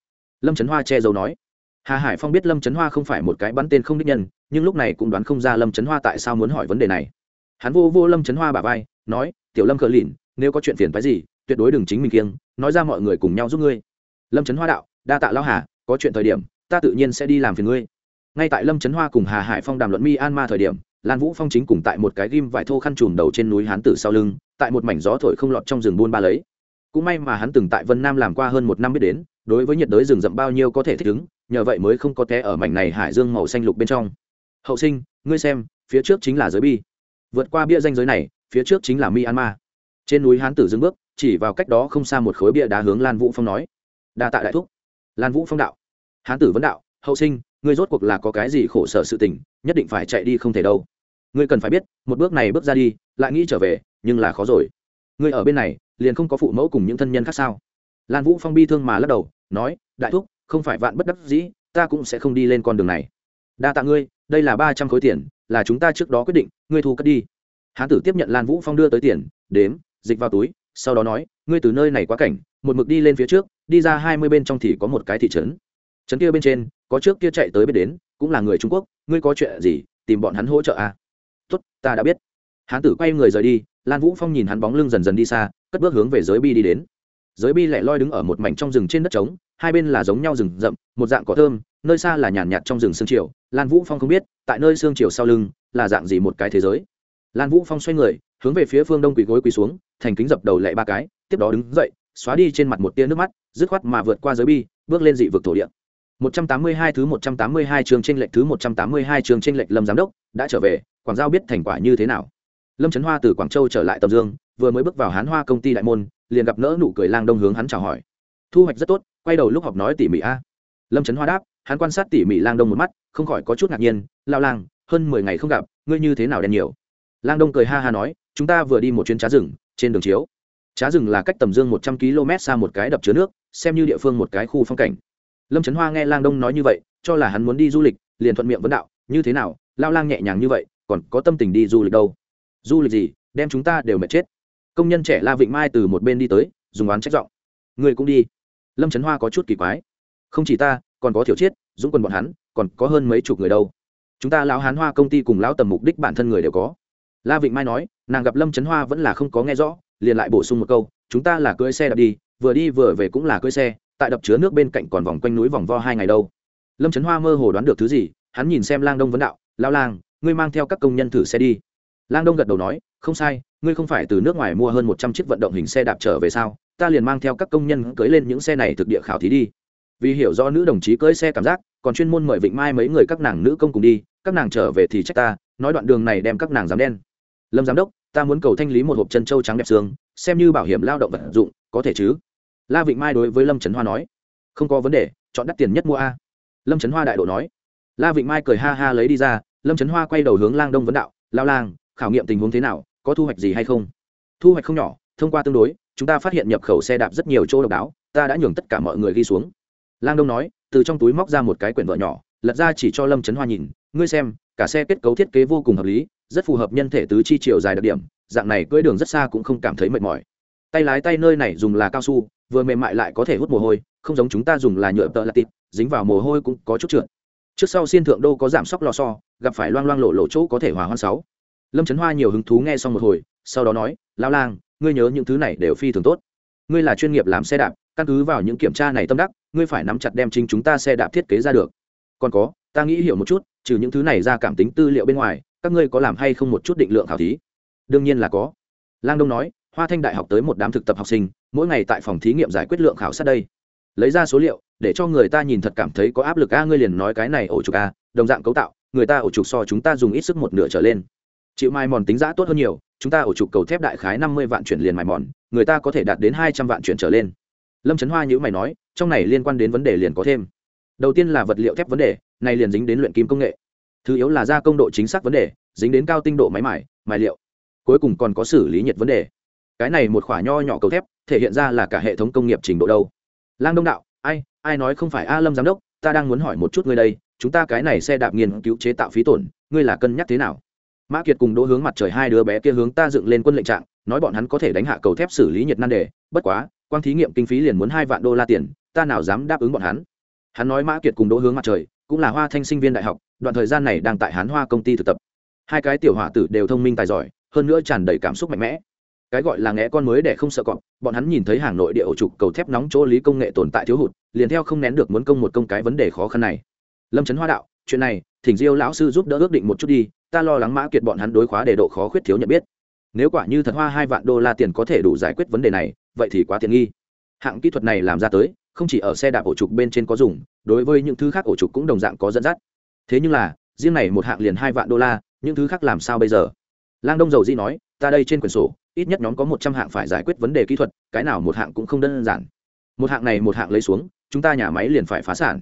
Lâm trấn hoa che giấu nói. Hà hải phong biết lâm trấn hoa không phải một cái bắn tên không đích nhân, nhưng lúc này cũng đoán không ra lâm trấn hoa tại sao muốn hỏi vấn đề này. Hắn vô vô lâm trấn hoa bà vai, nói, tiểu lâm cờ lìn, nếu có chuyện phiền phái gì, tuyệt đối đừng chính mình kiêng, nói ra mọi người cùng nhau giúp ngươi. Lâm trấn hoa đạo, đa tạ lao hà, có chuyện thời điểm, ta tự nhiên sẽ đi làm phiền ngươi ngay tại lâm trấn hoa cùng hà hải phong đàm luận mi an ma thời điểm, lan vũ phong chính cùng tại một cái ghim vải thô khăn trùm đầu trên núi hán tử sau lưng, tại một mảnh gió thổi không lọt trong rừng buôn ba lấy. Cũng may mà hắn từng tại vân nam làm qua hơn một năm biết đến, đối với nhiệt đới rừng rậm bao nhiêu có thể thích ứng, nhờ vậy mới không có té ở mảnh này hải dương màu xanh lục bên trong. Hậu sinh, ngươi xem, phía trước chính là giới bi. Vượt qua bia danh giới này, phía trước chính là myanmar. Trên núi hán tử dừng bước, chỉ vào cách đó không xa một khối bia đá hướng lan vũ phong nói. Đa tạ đại thúc. Lan vũ phong đạo. Hán tử vấn đạo, hậu sinh ngươi rốt cuộc là có cái gì khổ sở sự tình, nhất định phải chạy đi không thể đâu. Ngươi cần phải biết, một bước này bước ra đi, lại nghĩ trở về, nhưng là khó rồi. Ngươi ở bên này, liền không có phụ mẫu cùng những thân nhân khác sao? Lan vũ phong bi thương mà lắc đầu, nói, đại thúc, không phải vạn bất đắc dĩ, ta cũng sẽ không đi lên con đường này. Đa tạ ngươi, đây là ba trăm khối tiền, là chúng ta trước đó quyết định, ngươi thu cất đi. Hán tử tiếp nhận lan vũ phong đưa tới tiền, đếm, dịch vào túi, sau đó nói, ngươi từ nơi này quá cảnh, một mực đi lên phía trước, đi ra hai mươi bên trong thì có một cái thị trấn. Trấn kia bên trên có trước kia chạy tới biết đến, cũng là người trung quốc, ngươi có chuyện gì, tìm bọn hắn hỗ trợ à? tốt, ta đã biết. Hán tử quay người rời đi, lan vũ phong nhìn hắn bóng lưng dần dần đi xa, cất bước hướng về giới bi đi đến. Giới bi lại loi đứng ở một mảnh trong rừng trên đất trống, hai bên là giống nhau rừng rậm, một dạng cỏ thơm, nơi xa là nhàn nhạt trong rừng sương triều lan vũ phong không biết, tại nơi sương triều sau lưng, là dạng gì một cái thế giới. Lan vũ phong xoay người, hướng về phía phương đông quỳ gối quỳ xuống, thành kính dập đầu lệ ba cái, tiếp đó đứng dậy, xóa đi trên mặt một tia nước mắt, dứt khoát mà vượt qua giới bi, bước lên dị vực thổ địa. 182 thứ 182 trường chênh lệch thứ 182 trường chênh lệch Lâm giám đốc đã trở về, Quảng Giao biết thành quả như thế nào. Lâm Trấn Hoa từ Quảng Châu trở lại Tầm Dương, vừa mới bước vào Hán Hoa công ty đại môn, liền gặp nỡ nụ cười lang đông hướng hắn chào hỏi. Thu hoạch rất tốt, quay đầu lúc họp nói tỉ mỉ a. Lâm Trấn Hoa đáp, hắn quan sát tỉ mỉ lang đông một mắt, không khỏi có chút ngạc nhiên, lao lang, hơn 10 ngày không gặp, ngươi như thế nào đen nhiều. Lang Đông cười ha ha nói, chúng ta vừa đi một chuyến trá rừng, trên đường chiếu. Trá rừng là cách Tầm Dương 100 km xa một cái đập chứa nước, xem như địa phương một cái khu phong cảnh lâm trấn hoa nghe lang đông nói như vậy cho là hắn muốn đi du lịch liền thuận miệng vấn đạo như thế nào lao lang nhẹ nhàng như vậy còn có tâm tình đi du lịch đâu du lịch gì đem chúng ta đều mệt chết công nhân trẻ la vịnh mai từ một bên đi tới dùng oán trách giọng người cũng đi lâm trấn hoa có chút kỳ quái không chỉ ta còn có thiểu chiết dũng quân bọn hắn còn có hơn mấy chục người đâu chúng ta lão hán hoa công ty cùng lão tầm mục đích bản thân người đều có la vịnh mai nói nàng gặp lâm trấn hoa vẫn là không có nghe rõ liền lại bổ sung một câu chúng ta là cưỡi xe đạp đi vừa đi vừa về cũng là cưỡi xe tại đập chứa nước bên cạnh còn vòng quanh núi vòng vo hai ngày đâu. Lâm trấn hoa mơ hồ đoán được thứ gì, hắn nhìn xem lang đông vấn đạo lao lang, ngươi mang theo các công nhân thử xe đi. Lang đông gật đầu nói, không sai, ngươi không phải từ nước ngoài mua hơn một trăm chiếc vận động hình xe đạp trở về sao? Ta liền mang theo các công nhân cưới lên những xe này thực địa khảo thí đi. Vì hiểu do nữ đồng chí cưới xe cảm giác, còn chuyên môn mời vịnh mai mấy người các nàng nữ công cùng đi, các nàng trở về thì trách ta, nói đoạn đường này đem các nàng dám đen. Lâm giám đốc, ta muốn cầu thanh lý một hộp chân trâu trắng đẹp xương, xem như bảo hiểm lao động vật dụng, có thể chứ? La vịnh mai đối với lâm trấn hoa nói, không có vấn đề, chọn đắt tiền nhất mua a. Lâm trấn hoa đại độ nói. La vịnh mai cười ha ha lấy đi ra, lâm trấn hoa quay đầu hướng lang đông vấn đạo, lao lang, khảo nghiệm tình huống thế nào, có thu hoạch gì hay không? Thu hoạch không nhỏ, thông qua tương đối, chúng ta phát hiện nhập khẩu xe đạp rất nhiều chỗ độc đáo, ta đã nhường tất cả mọi người ghi xuống. Lang đông nói, từ trong túi móc ra một cái quyển vợ nhỏ, lật ra chỉ cho lâm trấn hoa nhìn, ngươi xem, cả xe kết cấu thiết kế vô cùng hợp lý, rất phù hợp nhân thể tứ chi chiều dài đặc điểm, dạng này cưỡi đường rất xa cũng không cảm thấy mệt mỏi tay lái tay nơi này dùng là cao su, vừa mềm mại lại có thể hút mồ hôi, không giống chúng ta dùng là nhựa tợ là tịt, dính vào mồ hôi cũng có chút trượt. Trước sau xiên thượng đô có giảm sóc lò so gặp phải loang loang lộ lộ chỗ có thể hòa hoan sáu. Lâm trấn hoa nhiều hứng thú nghe xong một hồi, sau đó nói lao lang, ngươi nhớ những thứ này đều phi thường tốt. Ngươi là chuyên nghiệp làm xe đạp, căn cứ vào những kiểm tra này tâm đắc, ngươi phải nắm chặt đem chính chúng ta xe đạp thiết kế ra được. Còn có, ta nghĩ hiểu một chút, trừ những thứ này ra cảm tính tư liệu bên ngoài, các ngươi có làm hay không một chút định lượng khảo thí? Đương nhiên là có. Lang đông nói hoa thanh đại học tới một đám thực tập học sinh, mỗi ngày tại phòng thí nghiệm giải quyết lượng khảo sát đây. Lấy ra số liệu, để cho người ta nhìn thật cảm thấy có áp lực a, ngươi liền nói cái này ổ trục a, đồng dạng cấu tạo, người ta ổ trục so chúng ta dùng ít sức một nửa trở lên. Chịu mai mòn tính giã tốt hơn nhiều, chúng ta ổ trục cầu thép đại khái năm mươi vạn chuyển liền mài mòn, người ta có thể đạt đến hai trăm vạn chuyển trở lên. Lâm trấn hoa nhữ mày nói, trong này liên quan đến vấn đề liền có thêm. Đầu tiên là vật liệu thép vấn đề, này liền dính đến luyện kim công nghệ. Thứ yếu là gia công độ chính xác vấn đề, dính đến cao tinh độ máy mài mài liệu. Cuối cùng còn có xử lý nhiệt vấn đề cái này một khoả nho nhỏ cầu thép, thể hiện ra là cả hệ thống công nghiệp trình độ đâu. Lang đông đạo, ai ai nói không phải a lâm giám đốc, ta đang muốn hỏi một chút ngươi đây, chúng ta cái này xe đạp nghiên cứu chế tạo phí tổn, ngươi là cân nhắc thế nào? Mã kiệt cùng đỗ hướng mặt trời hai đứa bé kia hướng ta dựng lên quân lệnh trạng, nói bọn hắn có thể đánh hạ cầu thép xử lý nhiệt nan đề, bất quá, quang thí nghiệm kinh phí liền muốn hai vạn đô la tiền, ta nào dám đáp ứng bọn hắn? Hắn nói mã kiệt cùng đỗ hướng mặt trời, cũng là hoa thanh sinh viên đại học, đoạn thời gian này đang tại hán hoa công ty thực tập. Hai cái tiểu hỏa tử đều thông minh tài giỏi, hơn nữa tràn đầy cảm xúc mạnh mẽ cái gọi là ngẽ con mới để không sợ cọp, bọn hắn nhìn thấy hàng nội địa ổ trục cầu thép nóng chỗ lý công nghệ tồn tại thiếu hụt, liền theo không nén được muốn công một công cái vấn đề khó khăn này. Lâm trấn hoa đạo, chuyện này, thỉnh diêu lão sư giúp đỡ ước định một chút đi, ta lo lắng mã kiệt bọn hắn đối khóa để độ khó khuyết thiếu nhận biết. Nếu quả như thật hoa hai vạn đô la tiền có thể đủ giải quyết vấn đề này, vậy thì quá tiện nghi. Hạng kỹ thuật này làm ra tới, không chỉ ở xe đạp ổ trục bên trên có dùng, đối với những thứ khác ổ trục cũng đồng dạng có dẫn dắt. Thế nhưng là, riêng này một hạng liền hai vạn đô la, những thứ khác làm sao bây giờ? Lang đông dầu di nói, ta đây trên quyển sổ ít nhất nhóm có một trăm hạng phải giải quyết vấn đề kỹ thuật, cái nào một hạng cũng không đơn giản. Một hạng này một hạng lấy xuống, chúng ta nhà máy liền phải phá sản.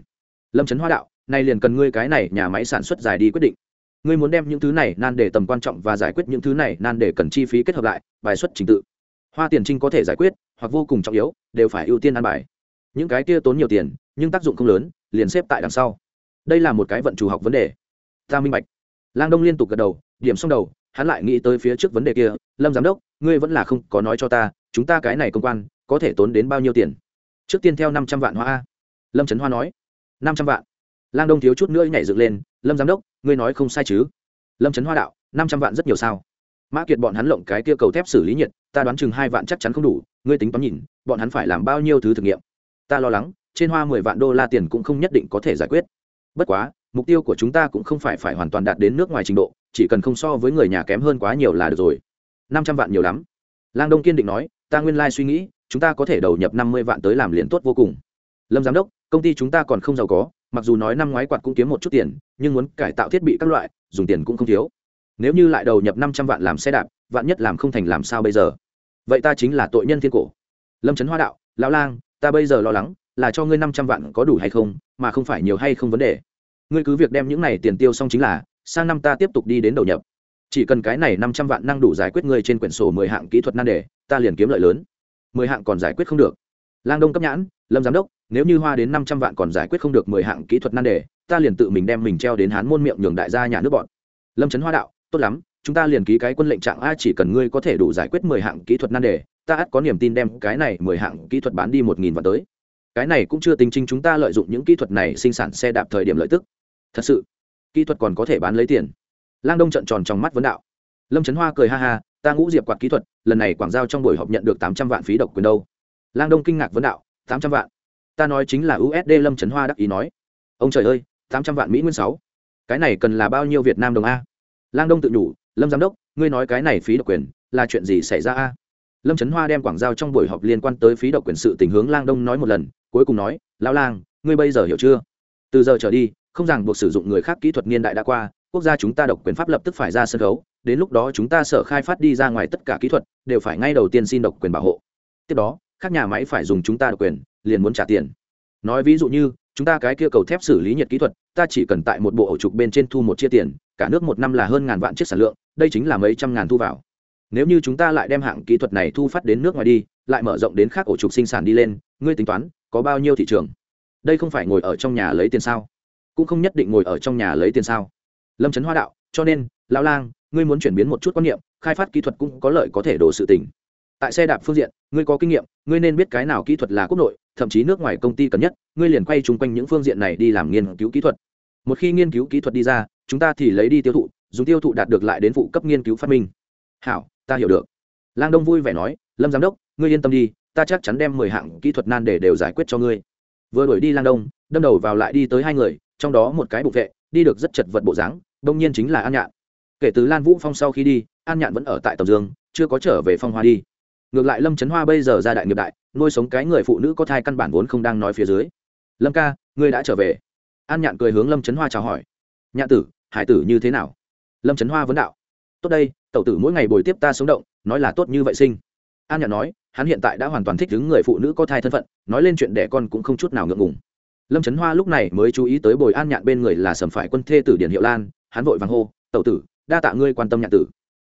Lâm trấn hoa đạo nay liền cần ngươi cái này nhà máy sản xuất dài đi quyết định. Ngươi muốn đem những thứ này nan để tầm quan trọng và giải quyết những thứ này nan để cần chi phí kết hợp lại, bài xuất trình tự. Hoa tiền trinh có thể giải quyết, hoặc vô cùng trọng yếu, đều phải ưu tiên ăn bài. Những cái kia tốn nhiều tiền, nhưng tác dụng không lớn, liền xếp tại đằng sau. Đây là một cái vận chủ học vấn đề. Ta minh bạch. Lang đông liên tục gật đầu, điểm xong đầu hắn lại nghĩ tới phía trước vấn đề kia, lâm giám đốc, ngươi vẫn là không có nói cho ta, chúng ta cái này công quan, có thể tốn đến bao nhiêu tiền? Trước tiên theo năm trăm vạn hoa a. Lâm trấn hoa nói. Năm trăm vạn? Lang đông thiếu chút nữa nhảy dựng lên. Lâm giám đốc, ngươi nói không sai chứ? Lâm trấn hoa đạo. Năm trăm vạn rất nhiều sao? Mã kiệt bọn hắn lộng cái kia cầu thép xử lý nhiệt, ta đoán chừng hai vạn chắc chắn không đủ, ngươi tính toán nhìn, bọn hắn phải làm bao nhiêu thứ thử nghiệm? Ta lo lắng, trên hoa mười vạn đô la tiền cũng không nhất định có thể giải quyết. Bất quá mục tiêu của chúng ta cũng không phải phải hoàn toàn đạt đến nước ngoài trình độ, chỉ cần không so với người nhà kém hơn quá nhiều là được rồi. Năm trăm vạn nhiều lắm. Lang đông kiên định nói, ta nguyên lai suy nghĩ, chúng ta có thể đầu nhập năm mươi vạn tới làm liền tốt vô cùng. Lâm giám đốc, công ty chúng ta còn không giàu có, mặc dù nói năm ngoái quạt cũng kiếm một chút tiền, nhưng muốn cải tạo thiết bị các loại, dùng tiền cũng không thiếu. Nếu như lại đầu nhập năm trăm vạn làm xe đạp, vạn nhất làm không thành làm sao bây giờ? Vậy ta chính là tội nhân thiên cổ. Lâm trấn hoa đạo, lão lang, ta bây giờ lo lắng là cho ngươi năm trăm vạn có đủ hay không, mà không phải nhiều hay không vấn đề ngươi cứ việc đem những này tiền tiêu xong chính là, sang năm ta tiếp tục đi đến đầu nhập. Chỉ cần cái này năm trăm vạn năng đủ giải quyết ngươi trên quyển sổ mười hạng kỹ thuật nan đề, ta liền kiếm lợi lớn. Mười hạng còn giải quyết không được. Lang đông cấp nhãn, lâm giám đốc, nếu như hoa đến năm trăm vạn còn giải quyết không được mười hạng kỹ thuật nan đề, ta liền tự mình đem mình treo đến hán môn miệng nhường đại gia nhà nước bọn. Lâm trấn hoa đạo, tốt lắm, chúng ta liền ký cái quân lệnh trạng a, chỉ cần ngươi có thể đủ giải quyết mười hạng kỹ thuật nan đề, ta ắt có niềm tin đem cái này mười hạng kỹ thuật bán đi một nghìn vạn tới. Cái này cũng chưa tính chính chúng ta lợi dụng những kỹ thuật này sinh sản xe đạp thời điểm lợi tức thật sự, kỹ thuật còn có thể bán lấy tiền. Lang đông trận tròn trong mắt vấn đạo. Lâm trấn hoa cười ha ha, ta ngũ diệp quạt kỹ thuật, lần này quảng giao trong buổi họp nhận được tám trăm vạn phí độc quyền đâu. Lang đông kinh ngạc vấn đạo, tám trăm vạn? Ta nói chính là usd lâm trấn hoa đắc ý nói. Ông trời ơi, tám trăm vạn mỹ nguyên sáu. Cái này cần là bao nhiêu việt nam đồng a? Lang đông tự nhủ, lâm giám đốc, ngươi nói cái này phí độc quyền, là chuyện gì xảy ra a? Lâm trấn hoa đem quảng giao trong buổi họp liên quan tới phí độc quyền sự tình hướng lang đông nói một lần, cuối cùng nói, lão lang, ngươi bây giờ hiểu chưa? Từ giờ trở đi không ràng buộc sử dụng người khác kỹ thuật niên đại đã qua, quốc gia chúng ta độc quyền pháp lập tức phải ra sân khấu, đến lúc đó chúng ta sở khai phát đi ra ngoài tất cả kỹ thuật, đều phải ngay đầu tiên xin độc quyền bảo hộ. Tiếp đó, các nhà máy phải dùng chúng ta độc quyền, liền muốn trả tiền. Nói ví dụ như, chúng ta cái kia cầu thép xử lý nhiệt kỹ thuật, ta chỉ cần tại một bộ ổ trục bên trên thu một chia tiền, cả nước một năm là hơn ngàn vạn chiếc sản lượng, đây chính là mấy trăm ngàn thu vào. Nếu như chúng ta lại đem hạng kỹ thuật này thu phát đến nước ngoài đi, lại mở rộng đến khác ổ trục sinh sản đi lên, ngươi tính toán, có bao nhiêu thị trường? Đây không phải ngồi ở trong nhà lấy tiền sao? Cũng không nhất định ngồi ở trong nhà lấy tiền sao? Lâm trấn hoa đạo, cho nên, lão lang, ngươi muốn chuyển biến một chút quan niệm, khai phát kỹ thuật cũng có lợi có thể đổ sự tình. Tại xe đạp phương diện, ngươi có kinh nghiệm, ngươi nên biết cái nào kỹ thuật là quốc nội, thậm chí nước ngoài công ty cần nhất, ngươi liền quay chung quanh những phương diện này đi làm nghiên cứu kỹ thuật. Một khi nghiên cứu kỹ thuật đi ra, chúng ta thì lấy đi tiêu thụ, dùng tiêu thụ đạt được lại đến phụ cấp nghiên cứu phát minh. Hảo, ta hiểu được. Lang đông vui vẻ nói, lâm giám đốc, ngươi yên tâm đi, ta chắc chắn đem mười hạng kỹ thuật nan để đều giải quyết cho ngươi. Vừa đuổi đi lang đông, đâm đầu vào lại đi tới hai người trong đó một cái bục vệ, đi được rất chật vật bộ dáng, đông nhiên chính là an nhạn. Kể từ lan vũ phong sau khi đi, an nhạn vẫn ở tại tầm dương, chưa có trở về phong hoa đi. Ngược lại lâm trấn hoa bây giờ ra đại nghiệp đại, nuôi sống cái người phụ nữ có thai căn bản vốn không đang nói phía dưới. Lâm ca, ngươi đã trở về. An nhạn cười hướng lâm trấn hoa chào hỏi. Nhạn tử, hải tử như thế nào? Lâm trấn hoa vấn đạo. Tốt đây, tẩu tử mỗi ngày bồi tiếp ta sống động, nói là tốt như vậy sinh. An nhạn nói, hắn hiện tại đã hoàn toàn thích đứng người phụ nữ có thai thân phận, nói lên chuyện đẻ con cũng không chút nào ngượng ngùng lâm trấn hoa lúc này mới chú ý tới bồi an nhạn bên người là sầm phải quân thê tử Điền hiệu lan, hắn vội vàng hô, tẩu tử, đa tạ ngươi quan tâm nhạn tử.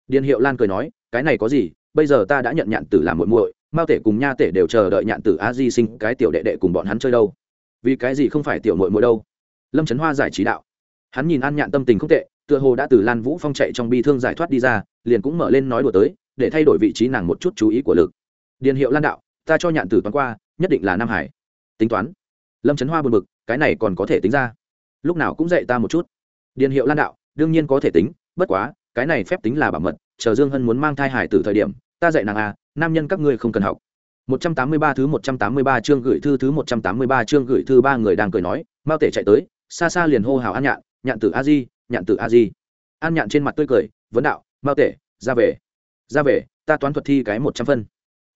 Điền hiệu lan cười nói, cái này có gì, bây giờ ta đã nhận nhạn tử làm muội muội, mao tể cùng nha tể đều chờ đợi nhạn tử a di sinh, cái tiểu đệ đệ cùng bọn hắn chơi đâu? Vì cái gì không phải tiểu muội muội đâu? Lâm trấn hoa giải trí đạo. Hắn nhìn an nhạn tâm tình không tệ, tựa hồ đã từ lan vũ phong chạy trong bi thương giải thoát đi ra, liền cũng mở lên nói đùa tới, để thay đổi vị trí nàng một chút chú ý của lực. Điền hiệu lan đạo, ta cho nhạn tử toán qua, nhất định là nam hải. Tính toán lâm trấn hoa buồn bực cái này còn có thể tính ra lúc nào cũng dạy ta một chút điền hiệu lan đạo đương nhiên có thể tính bất quá cái này phép tính là bảo mật chờ dương hân muốn mang thai hải từ thời điểm ta dạy nàng à nam nhân các ngươi không cần học 183 thứ 183 chương gửi thư thứ 183 chương gửi thư ba người đang cười nói, Mao Tể chạy tới, xa xa liền hô hào An Nhạn, Nhạn tử A Di, Nhạn tử A Di. An Nhạn trên mặt tươi cười, vấn đạo, Mao Tể, ra về. Ra về, ta toán thuật thi cái 100 phân.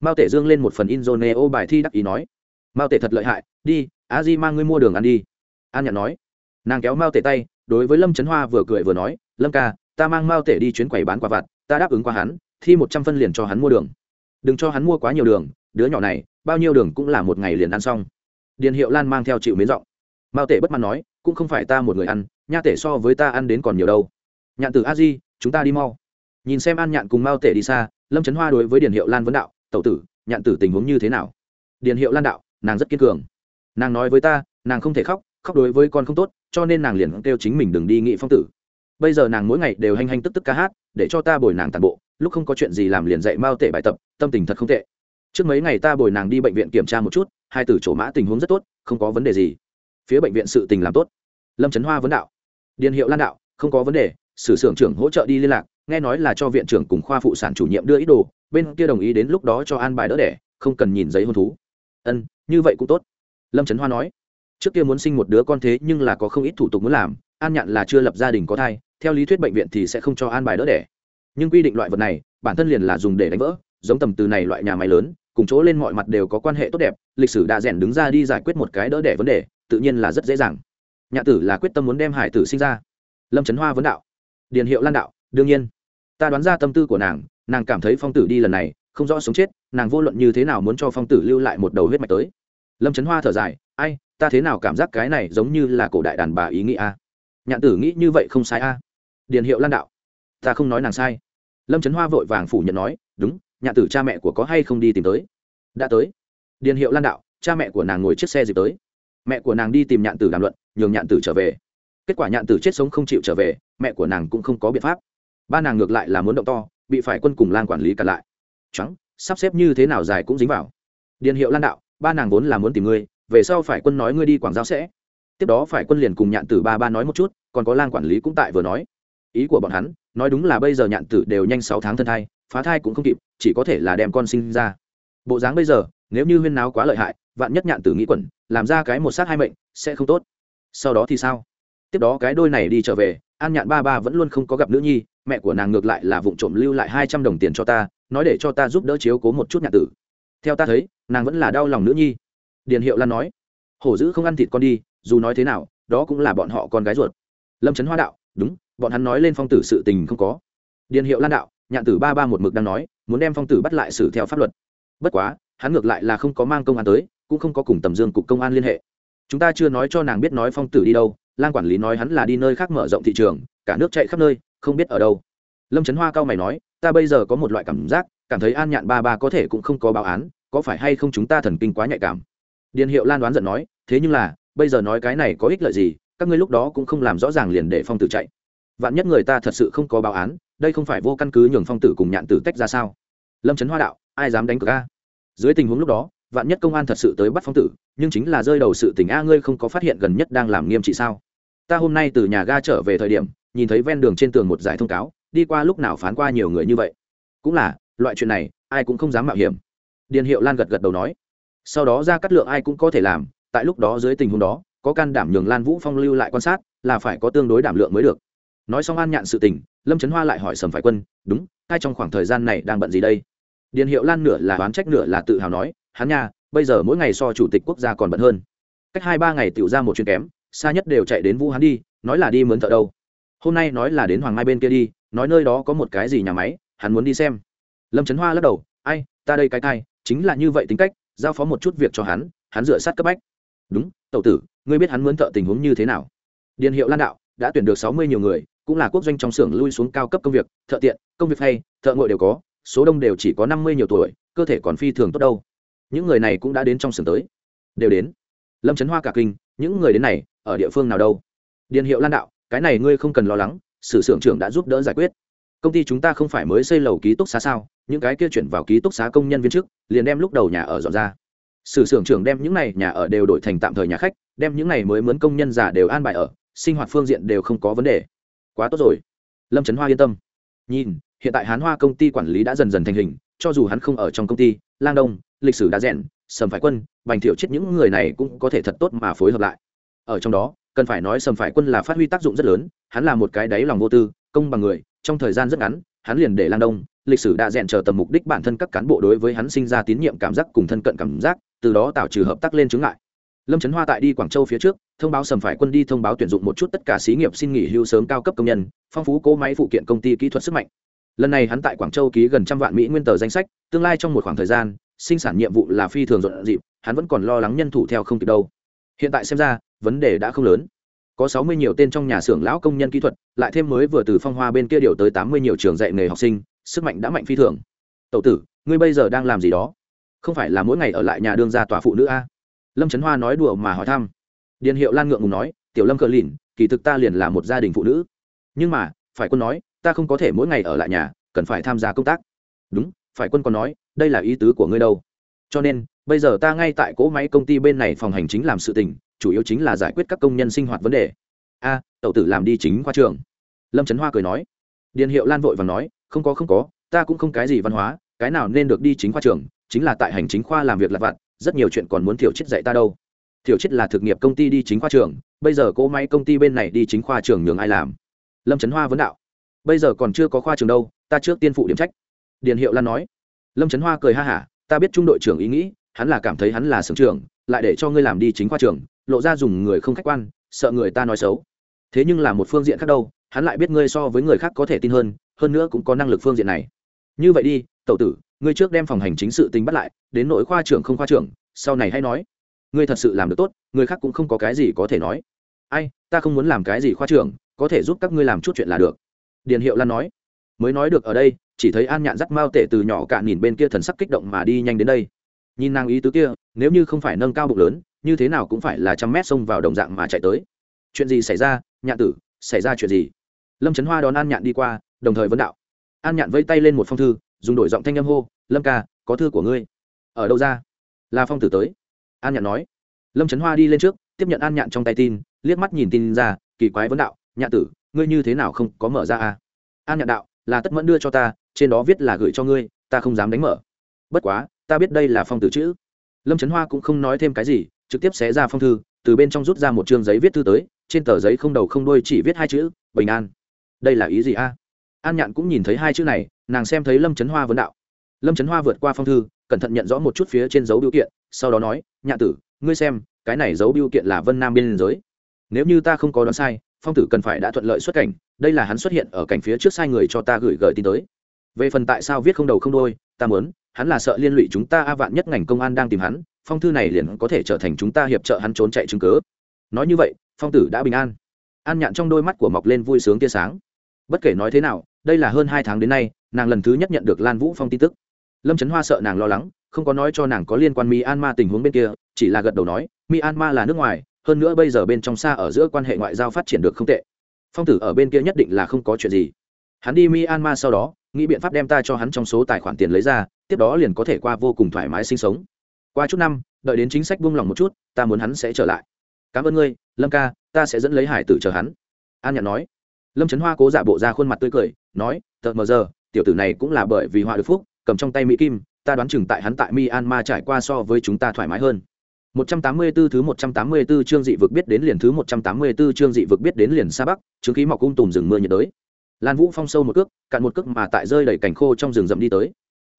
Mao Tể dương lên một phần Inzoneo bài thi đắc ý nói, Mao Tể thật lợi hại, đi, A Di mang ngươi mua đường ăn đi. An Nhạn nói. Nàng kéo Mao Tể tay, đối với Lâm Chấn Hoa vừa cười vừa nói, Lâm ca, ta mang Mao Tể đi chuyến quầy bán quà vặt, ta đáp ứng qua hắn, thi 100 phân liền cho hắn mua đường. Đừng cho hắn mua quá nhiều đường, đứa nhỏ này bao nhiêu đường cũng là một ngày liền ăn xong điền hiệu lan mang theo chịu miến giọng mao tể bất mãn nói cũng không phải ta một người ăn nha tể so với ta ăn đến còn nhiều đâu nhạn tử a di chúng ta đi mau nhìn xem an nhạn cùng mao tể đi xa lâm trấn hoa đối với điền hiệu lan vấn đạo tẩu tử nhạn tử tình huống như thế nào điền hiệu lan đạo nàng rất kiên cường nàng nói với ta, nàng không thể khóc khóc đối với con không tốt, cho nên nàng liền kêu chính mình đừng đi nghị phong tử. Bây giờ nàng mỗi ngày đều hành hành tức tức ca hát, để cho ta bồi nàng tàn bộ, lúc không có chuyện gì làm liền dạy mao tể bài tập, tâm tình thật không tệ. Trước mấy ngày ta bồi nàng đi bệnh viện kiểm tra một chút, hai tử chỗ mã tình huống rất tốt, không có vấn đề gì. Phía bệnh viện sự tình làm tốt. Lâm trấn hoa vấn đạo. Điền hiệu lan đạo, không có vấn đề, sử xưởng trưởng hỗ trợ đi liên lạc, nghe nói là cho viện trưởng cùng khoa phụ sản chủ nhiệm đưa ít đồ, bên kia đồng ý đến lúc đó cho an bài đỡ đẻ, không cần nhìn giấy hôn thú. Ân, như vậy cũng tốt lâm trấn hoa nói, trước kia muốn sinh một đứa con thế nhưng là có không ít thủ tục muốn làm, an Nhạn là chưa lập gia đình có thai, theo lý thuyết bệnh viện thì sẽ không cho an bài đỡ đẻ. Nhưng quy định loại vật này, bản thân liền là dùng để đánh vỡ, giống tầm từ này loại nhà máy lớn, cùng chỗ lên mọi mặt đều có quan hệ tốt đẹp, lịch sử đã rèn đứng ra đi giải quyết một cái đỡ đẻ vấn đề, tự nhiên là rất dễ dàng. Nhạ tử là quyết tâm muốn đem hải tử sinh ra. Lâm trấn hoa vấn đạo, điền hiệu lan đạo, đương nhiên. Ta đoán ra tâm tư của nàng nàng cảm thấy phong tử đi lần này, không rõ sống chết, nàng vô luận như thế nào muốn cho phong tử lưu lại một đầu huyết mạch tới lâm trấn hoa thở dài, ai, ta thế nào cảm giác cái này giống như là cổ đại đàn bà ý nghĩ a? Nhạn tử nghĩ như vậy không sai a. Điền hiệu lan đạo, ta không nói nàng sai. Lâm trấn hoa vội vàng phủ nhận nói, đúng, nhạn tử cha mẹ của có hay không đi tìm tới? Đã tới. Điền hiệu lan đạo, cha mẹ của nàng ngồi chiếc xe dịp tới. Mẹ của nàng đi tìm nhạn tử đàm luận, nhường nhạn tử trở về. Kết quả nhạn tử chết sống không chịu trở về, mẹ của nàng cũng không có biện pháp. Ba nàng ngược lại là muốn động to, bị phải quân cùng lan quản lý cặn lại. Trắng sắp xếp như thế nào dài cũng dính vào. Điền hiệu lan đạo ba nàng vốn là muốn tìm ngươi, về sau phải quân nói ngươi đi quảng giao sẽ. Tiếp đó phải quân liền cùng nhạn tử ba ba nói một chút, còn có lan quản lý cũng tại vừa nói. Ý của bọn hắn, nói đúng là bây giờ nhạn tử đều nhanh sáu tháng thân thai, phá thai cũng không kịp, chỉ có thể là đem con sinh ra. Bộ dáng bây giờ, nếu như huyên náo quá lợi hại, vạn nhất nhạn tử nghĩ quẩn, làm ra cái một sát hai mệnh, sẽ không tốt. Sau đó thì sao? Tiếp đó cái đôi này đi trở về, an nhạn ba ba vẫn luôn không có gặp nữ nhi, mẹ của nàng ngược lại là vụ trộm lưu lại hai trăm đồng tiền cho ta, nói để cho ta giúp đỡ chiếu cố một chút nhạn tử theo ta thấy, nàng vẫn là đau lòng nữ nhi. Điền hiệu lan nói, hổ dữ không ăn thịt con đi, dù nói thế nào, đó cũng là bọn họ con gái ruột. Lâm trấn hoa đạo, đúng, bọn hắn nói lên phong tử sự tình không có. Điền hiệu lan đạo, nhạn tử ba ba một mực đang nói, muốn đem phong tử bắt lại xử theo pháp luật. Bất quá, hắn ngược lại là không có mang công an tới, cũng không có cùng tầm dương cục công an liên hệ. Chúng ta chưa nói cho nàng biết nói phong tử đi đâu lan quản lý nói hắn là đi nơi khác mở rộng thị trường, cả nước chạy khắp nơi, không biết ở đâu. Lâm trấn hoa cao mày nói, ta bây giờ có một loại cảm giác cảm thấy an nhạn ba ba có thể cũng không có báo án, có phải hay không chúng ta thần kinh quá nhạy cảm? Điền hiệu lan đoán giận nói, thế nhưng là, bây giờ nói cái này có ích lợi gì, các ngươi lúc đó cũng không làm rõ ràng liền để phong tử chạy. Vạn nhất người ta thật sự không có báo án, đây không phải vô căn cứ nhường phong tử cùng nhạn tử tách ra sao? Lâm trấn hoa đạo, ai dám đánh cược a? Dưới tình huống lúc đó, vạn nhất công an thật sự tới bắt phong tử, nhưng chính là rơi đầu sự tình a, ngươi không có phát hiện gần nhất đang làm nghiêm trị sao? Ta hôm nay từ nhà ga trở về thời điểm, nhìn thấy ven đường trên tường một giải thông cáo, đi qua lúc nào phán qua nhiều người như vậy? Cũng là loại chuyện này, ai cũng không dám mạo hiểm. Điền hiệu lan gật gật đầu nói. Sau đó ra cắt lượng ai cũng có thể làm, tại lúc đó dưới tình huống đó, có can đảm nhường lan vũ phong lưu lại quan sát, là phải có tương đối đảm lượng mới được. Nói xong an nhạn sự tình, lâm trấn hoa lại hỏi sầm phải quân, đúng, ai trong khoảng thời gian này đang bận gì đây? Điền hiệu lan nửa là oán trách nửa là tự hào nói, hắn nha, bây giờ mỗi ngày so chủ tịch quốc gia còn bận hơn. Cách hai ba ngày tiểu ra một chuyến kém, xa nhất đều chạy đến vũ hắn đi, nói là đi mướn thợ đâu. Hôm nay nói là đến hoàng mai bên kia đi, nói nơi đó có một cái gì nhà máy, hắn muốn đi xem lâm trấn hoa lắc đầu, ai, ta đây cái thai, chính là như vậy tính cách, giao phó một chút việc cho hắn hắn dựa sát cấp bách. Đúng tậu tử, ngươi biết hắn muốn thợ tình huống như thế nào? Điền hiệu lan đạo, đã tuyển được sáu mươi nhiều người, cũng là quốc doanh trong xưởng lui xuống cao cấp công việc, thợ tiện, công việc hay, thợ ngội đều có, số đông đều chỉ có năm mươi nhiều tuổi, cơ thể còn phi thường tốt đâu. Những người này cũng đã đến trong xưởng tới. Đều đến. Lâm trấn hoa cả kinh, những người đến này, ở địa phương nào đâu? Điền hiệu lan đạo, cái này ngươi không cần lo lắng, sử xưởng trưởng đã giúp đỡ giải quyết công ty chúng ta không phải mới xây lầu ký túc xá sao? Những cái kia chuyển vào ký túc xá công nhân viên chức, liền đem lúc đầu nhà ở dọn ra. Sử xưởng trưởng đem những này nhà ở đều đổi thành tạm thời nhà khách, đem những này mới mướn công nhân giả đều an bài ở, sinh hoạt phương diện đều không có vấn đề. Quá tốt rồi. Lâm trấn hoa yên tâm. Nhìn, hiện tại hán hoa công ty quản lý đã dần dần thành hình, cho dù hắn không ở trong công ty, lang đông, lịch sử đã rèn, sầm phải quân, bành thiệu chết những người này cũng có thể thật tốt mà phối hợp lại. Ở trong đó, cần phải nói sầm phải quân là phát huy tác dụng rất lớn, hắn là một cái đáy lòng vô tư, công bằng người trong thời gian rất ngắn, hắn liền để lang đông, lịch sử đã rèn chờ tầm mục đích bản thân các cán bộ đối với hắn sinh ra tín nhiệm cảm giác cùng thân cận cảm giác, từ đó tạo trừ hợp tác lên chứng ngại. Lâm trấn hoa tại đi quảng châu phía trước, thông báo sầm phải quân đi thông báo tuyển dụng một chút tất cả xí nghiệp xin nghỉ hưu sớm cao cấp công nhân, phong phú cố máy phụ kiện công ty kỹ thuật sức mạnh. Lần này hắn tại quảng châu ký gần trăm vạn mỹ nguyên tờ danh sách, tương lai trong một khoảng thời gian, sinh sản nhiệm vụ là phi thường rộn dịp hắn vẫn còn lo lắng nhân thủ theo không kịp đâu. Hiện tại xem ra, vấn đề đã không lớn có sáu mươi nhiều tên trong nhà xưởng lão công nhân kỹ thuật, lại thêm mới vừa từ phong hoa bên kia điều tới tám mươi nhiều trường dạy nghề học sinh, sức mạnh đã mạnh phi thường. Tậu tử, ngươi bây giờ đang làm gì đó? Không phải là mỗi ngày ở lại nhà đương gia tòa phụ nữ a? Lâm trấn hoa nói đùa mà hỏi thăm. Điền hiệu lan ngượng ngùng nói, tiểu lâm cờ lìn, kỳ thực ta liền là một gia đình phụ nữ. Nhưng mà, phải quân nói, ta không có thể mỗi ngày ở lại nhà, cần phải tham gia công tác. Đúng, phải quân còn nói, đây là ý tứ của ngươi đâu. Cho nên, bây giờ ta ngay tại cỗ máy công ty bên này phòng hành chính làm sự tình chủ yếu chính là giải quyết các công nhân sinh hoạt vấn đề. A, tẩu tử làm đi chính khoa trường. Lâm trấn hoa cười nói. Điền hiệu lan vội và nói, không có không có, ta cũng không cái gì văn hóa, cái nào nên được đi chính khoa trường, chính là tại hành chính khoa làm việc lặt vặt, rất nhiều chuyện còn muốn thiểu chết dạy ta đâu. Thiểu chết là thực nghiệp công ty đi chính khoa trường, bây giờ cỗ máy công ty bên này đi chính khoa trường nhường ai làm? Lâm trấn hoa vấn đạo. Bây giờ còn chưa có khoa trường đâu, ta trước tiên phụ điểm trách. Điền hiệu lan nói. Lâm trấn hoa cười ha hả, ta biết trung đội trưởng ý nghĩ, hắn là cảm thấy hắn là sưởng trưởng, lại để cho ngươi làm đi chính khoa trường lộ ra dùng người không khách quan, sợ người ta nói xấu. Thế nhưng là một phương diện khác đâu, hắn lại biết ngươi so với người khác có thể tin hơn hơn nữa cũng có năng lực phương diện này. Như vậy đi, tẩu tử, ngươi trước đem phòng hành chính sự tình bắt lại, đến nội khoa trưởng không khoa trưởng, sau này hãy nói. Ngươi thật sự làm được tốt, người khác cũng không có cái gì có thể nói. Ai, ta không muốn làm cái gì khoa trưởng, có thể giúp các ngươi làm chút chuyện là được. Điền hiệu lan nói. Mới nói được ở đây, chỉ thấy an nhạn dắt mao tệ từ nhỏ cạn nhìn bên kia thần sắc kích động mà đi nhanh đến đây nhìn nàng ý tứ kia, nếu như không phải nâng cao bụng lớn, như thế nào cũng phải là trăm mét xông vào đồng dạng mà chạy tới. Chuyện gì xảy ra, nhạn tử, xảy ra chuyện gì? Lâm trấn hoa đón an nhạn đi qua, đồng thời vấn đạo. An nhạn vây tay lên một phong thư, dùng đổi giọng thanh âm hô, lâm ca, có thư của ngươi. Ở đâu ra? Là phong tử tới. An nhạn nói. Lâm trấn hoa đi lên trước, tiếp nhận an nhạn trong tay tin, liếc mắt nhìn tin ra, kỳ quái vấn đạo, nhạn tử, ngươi như thế nào không có mở ra à? an nhạn đạo, là tất mẫn đưa cho ta, trên đó viết là gửi cho ngươi, ta không dám đánh mở. Bất quá ta biết đây là phong tử chữ. Lâm trấn hoa cũng không nói thêm cái gì, trực tiếp xé ra phong thư, từ bên trong rút ra một chương giấy viết thư tới, trên tờ giấy không đầu không đôi chỉ viết hai chữ, bình an. Đây là ý gì a? An nhạn cũng nhìn thấy hai chữ này, nàng xem thấy lâm trấn hoa vấn đạo. Lâm trấn hoa vượt qua phong thư, cẩn thận nhận rõ một chút phía trên dấu biểu kiện, sau đó nói, nhạn tử, ngươi xem, cái này dấu biểu kiện là vân nam biên giới. Nếu như ta không có đoán sai, phong tử cần phải đã thuận lợi xuất cảnh, đây là hắn xuất hiện ở cảnh phía trước sai người cho ta gửi gửi tin tới. Về phần tại sao viết không đầu không đôi ta muốn, hắn là sợ liên lụy chúng ta, a vạn nhất ngành công an đang tìm hắn, phong thư này liền có thể trở thành chúng ta hiệp trợ hắn trốn chạy chứng cớ nói như vậy, phong tử đã bình an. An nhạn trong đôi mắt của mọc lên vui sướng tia sáng. Bất kể nói thế nào, đây là hơn hai tháng đến nay, nàng lần thứ nhất nhận được lan vũ phong tin tức. Lâm trấn hoa sợ nàng lo lắng, không có nói cho nàng có liên quan myanmar tình huống bên kia, chỉ là gật đầu nói, myanmar là nước ngoài, hơn nữa bây giờ bên trong xa ở giữa quan hệ ngoại giao phát triển được không tệ. Phong tử ở bên kia nhất định là không có chuyện gì. Hắn đi myanmar sau đó nghĩ biện pháp đem ta cho hắn trong số tài khoản tiền lấy ra tiếp đó liền có thể qua vô cùng thoải mái sinh sống. Qua chút năm đợi đến chính sách buông lỏng một chút ta muốn hắn sẽ trở lại. Cảm ơn ngươi lâm ca ta sẽ dẫn lấy hải tử chờ hắn. An nhạn nói. Lâm trấn hoa cố giả bộ ra khuôn mặt tươi cười nói tợt mờ giờ tiểu tử này cũng là bởi vì họa được phúc cầm trong tay mỹ kim ta đoán chừng tại hắn tại myanmar trải qua so với chúng ta thoải mái hơn. 184 thứ 184 chương dị vực biết đến liền thứ 184 chương dị vực biết đến liền xa bắc, chứng khí mọc cung tùm rừng mưa nhiệt đới. Lan Vũ phong sâu một cước, cạn một cước mà tại rơi đầy cảnh khô trong rừng rậm đi tới.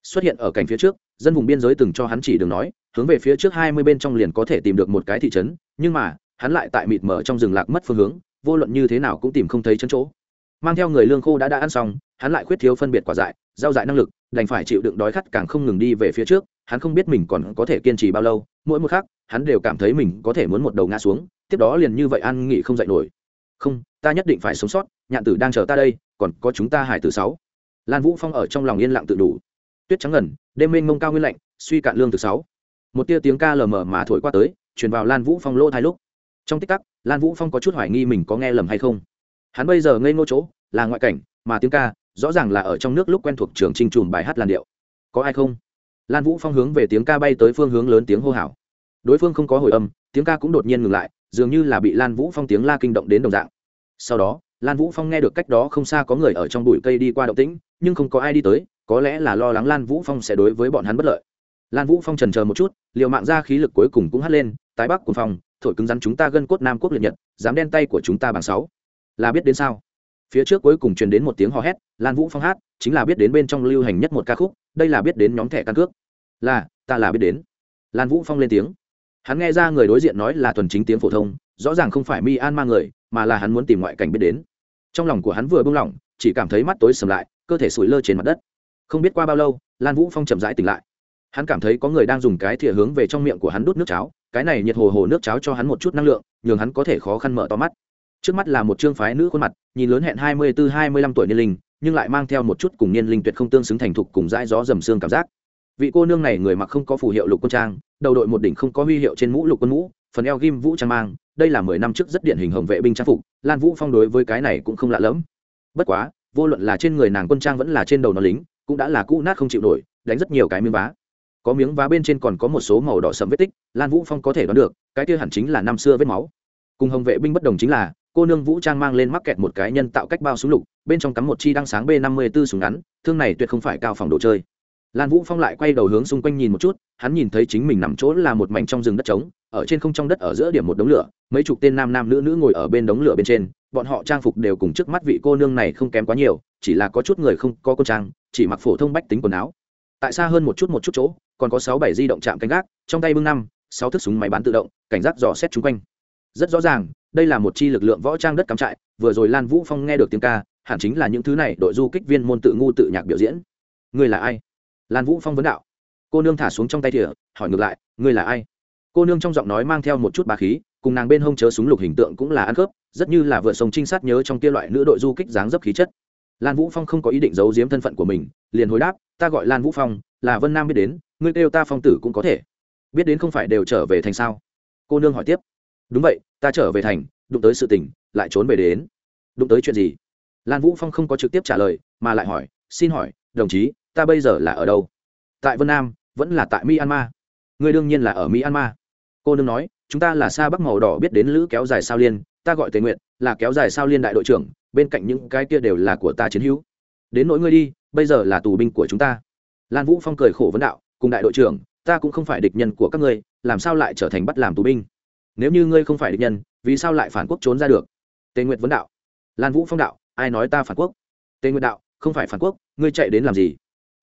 Xuất hiện ở cảnh phía trước, dân vùng biên giới từng cho hắn chỉ đường nói, hướng về phía trước 20 bên trong liền có thể tìm được một cái thị trấn, nhưng mà, hắn lại tại mịt mờ trong rừng lạc mất phương hướng, vô luận như thế nào cũng tìm không thấy chân chỗ. Mang theo người lương khô đã đã ăn xong, hắn lại khuyết thiếu phân biệt quả dại, giao dại năng lực, đành phải chịu đựng đói khát càng không ngừng đi về phía trước, hắn không biết mình còn có thể kiên trì bao lâu, mỗi một khác hắn đều cảm thấy mình có thể muốn một đầu ngã xuống tiếp đó liền như vậy an nghỉ không dậy nổi không ta nhất định phải sống sót nhạn tử đang chờ ta đây còn có chúng ta hải tử sáu. Lan vũ phong ở trong lòng yên lặng tự đủ. Tuyết trắng ngần, đêm mênh mông cao nguyên lạnh, suy cạn lương từ sáu. Một tia tiếng ca lờ mờ mà thổi qua tới, truyền vào lan vũ phong lỗ hai lúc. Trong tích tắc, lan vũ phong có chút hoài nghi mình có nghe lầm hay không. Hắn bây giờ ngây ngô chỗ, là ngoại cảnh, mà tiếng ca, rõ ràng là ở trong nước lúc quen thuộc trường trinh trùm bài hát làn điệu. Có ai không? Lan vũ phong hướng về tiếng ca bay tới phương hướng lớn tiếng hô hào. Đối phương không có hồi âm, tiếng ca cũng đột nhiên ngừng lại, dường như là bị lan vũ phong tiếng la kinh động đến đồng dạng. Sau đó lan vũ phong nghe được cách đó không xa có người ở trong bụi cây đi qua động tĩnh, nhưng không có ai đi tới, có lẽ là lo lắng lan vũ phong sẽ đối với bọn hắn bất lợi. Lan vũ phong trần chờ một chút, liều mạng ra khí lực cuối cùng cũng hắt lên, tái bắc của phòng, thổi cứng rắn chúng ta gân cốt nam quốc liệt nhật, dám đen tay của chúng ta bằng sáu. Là biết đến sao? Phía trước cuối cùng truyền đến một tiếng hò hét, lan vũ phong hát, chính là biết đến bên trong lưu hành nhất một ca khúc, đây là biết đến nhóm thẻ căn cước. Là, ta là biết đến. Lan vũ phong lên tiếng. Hắn nghe ra người đối diện nói là thuần chính tiếng phổ thông, rõ ràng không phải mi an ma người, mà là hắn muốn tìm ngoại cảnh biết đến trong lòng của hắn vừa buông lỏng, chỉ cảm thấy mắt tối sầm lại, cơ thể sủi lơ trên mặt đất. Không biết qua bao lâu, lan vũ phong chậm rãi tỉnh lại. Hắn cảm thấy có người đang dùng cái thìa hướng về trong miệng của hắn đút nước cháo, cái này nhiệt hồ hồ nước cháo cho hắn một chút năng lượng, nhường hắn có thể khó khăn mở to mắt. Trước mắt là một trương phái nữ khuôn mặt, nhìn lớn hẹn hai mươi bốn hai mươi lăm tuổi niên linh, nhưng lại mang theo một chút cùng niên linh tuyệt không tương xứng thành thục cùng dãi gió dầm xương cảm giác. Vị cô nương này người mặc không có phù hiệu lục quân trang, đầu đội một đỉnh không có huy hiệu trên mũ lục quân mũ, phần eo ghim vũ trang mang đây là mười năm trước rất điển hình hồng vệ binh trang phục, lan vũ phong đối với cái này cũng không lạ lẫm. Bất quá, vô luận là trên người nàng quân trang vẫn là trên đầu nó lính, cũng đã là cũ nát không chịu nổi, đánh rất nhiều cái miếng vá. Có miếng vá bên trên còn có một số màu đỏ sẫm vết tích, lan vũ phong có thể đoán được, cái kia hẳn chính là năm xưa vết máu. Cùng hồng vệ binh bất đồng chính là, cô nương vũ trang mang lên mắc kẹt một cái nhân tạo cách bao súng lục, bên trong cắm một chi đăng sáng b năm mươi b ố súng ngắn, thương này tuyệt không phải cao phòng đồ chơi. Lan vũ phong lại quay đầu hướng xung quanh nhìn một chút, hắn nhìn thấy chính mình nằm chỗ là một mảnh trong rừng đất trống ở trên không trong đất ở giữa điểm một đống lửa, mấy chục tên nam nam nữ nữ ngồi ở bên đống lửa bên trên, bọn họ trang phục đều cùng trước mắt vị cô nương này không kém quá nhiều, chỉ là có chút người không có cô trang, chỉ mặc phổ thông bách tính quần áo. Tại xa hơn một chút một chút chỗ, còn có sáu bảy di động chạm canh gác, trong tay bưng năm, sáu thước súng máy bán tự động, cảnh giác dò xét chung quanh. Rất rõ ràng, đây là một chi lực lượng võ trang đất cắm trại, vừa rồi lan vũ phong nghe được tiếng ca, hẳn chính là những thứ này đội du kích viên môn tự ngu tự nhạc biểu diễn. Ngươi là ai? Lan vũ phong vấn đạo. Cô nương thả xuống trong tay thìa, hỏi ngược lại, ngươi là ai? Cô nương trong giọng nói mang theo một chút bà khí, cùng nàng bên hông chớ súng lục hình tượng cũng là ăn khớp, rất như là vừa sông trinh sát nhớ trong kia loại nữ đội du kích dáng dấp khí chất. Lan vũ phong không có ý định giấu giếm thân phận của mình, liền hồi đáp, ta gọi lan vũ phong, là vân nam biết đến, ngươi kêu ta phong tử cũng có thể. Biết đến không phải đều trở về thành sao? Cô nương hỏi tiếp. Đúng vậy, ta trở về thành, đụng tới sự tình, lại trốn về đến. Đụng tới chuyện gì? Lan vũ phong không có trực tiếp trả lời, mà lại hỏi, xin hỏi, đồng chí, ta bây giờ là ở đâu? Tại vân nam, vẫn là tại myanmar. Ngươi đương nhiên là ở myanmar cô nương nói, chúng ta là xa bắc màu đỏ biết đến lữ kéo dài sao liên, ta gọi tề nguyện là kéo dài sao liên đại đội trưởng, bên cạnh những cái kia đều là của ta chiến hữu. Đến nỗi ngươi đi, bây giờ là tù binh của chúng ta. Lan vũ phong cười khổ vấn đạo, cùng đại đội trưởng, ta cũng không phải địch nhân của các ngươi, làm sao lại trở thành bắt làm tù binh? Nếu như ngươi không phải địch nhân, vì sao lại phản quốc trốn ra được? Tề nguyệt vấn đạo. Lan vũ phong đạo, ai nói ta phản quốc? Tề nguyệt đạo, không phải phản quốc, ngươi chạy đến làm gì?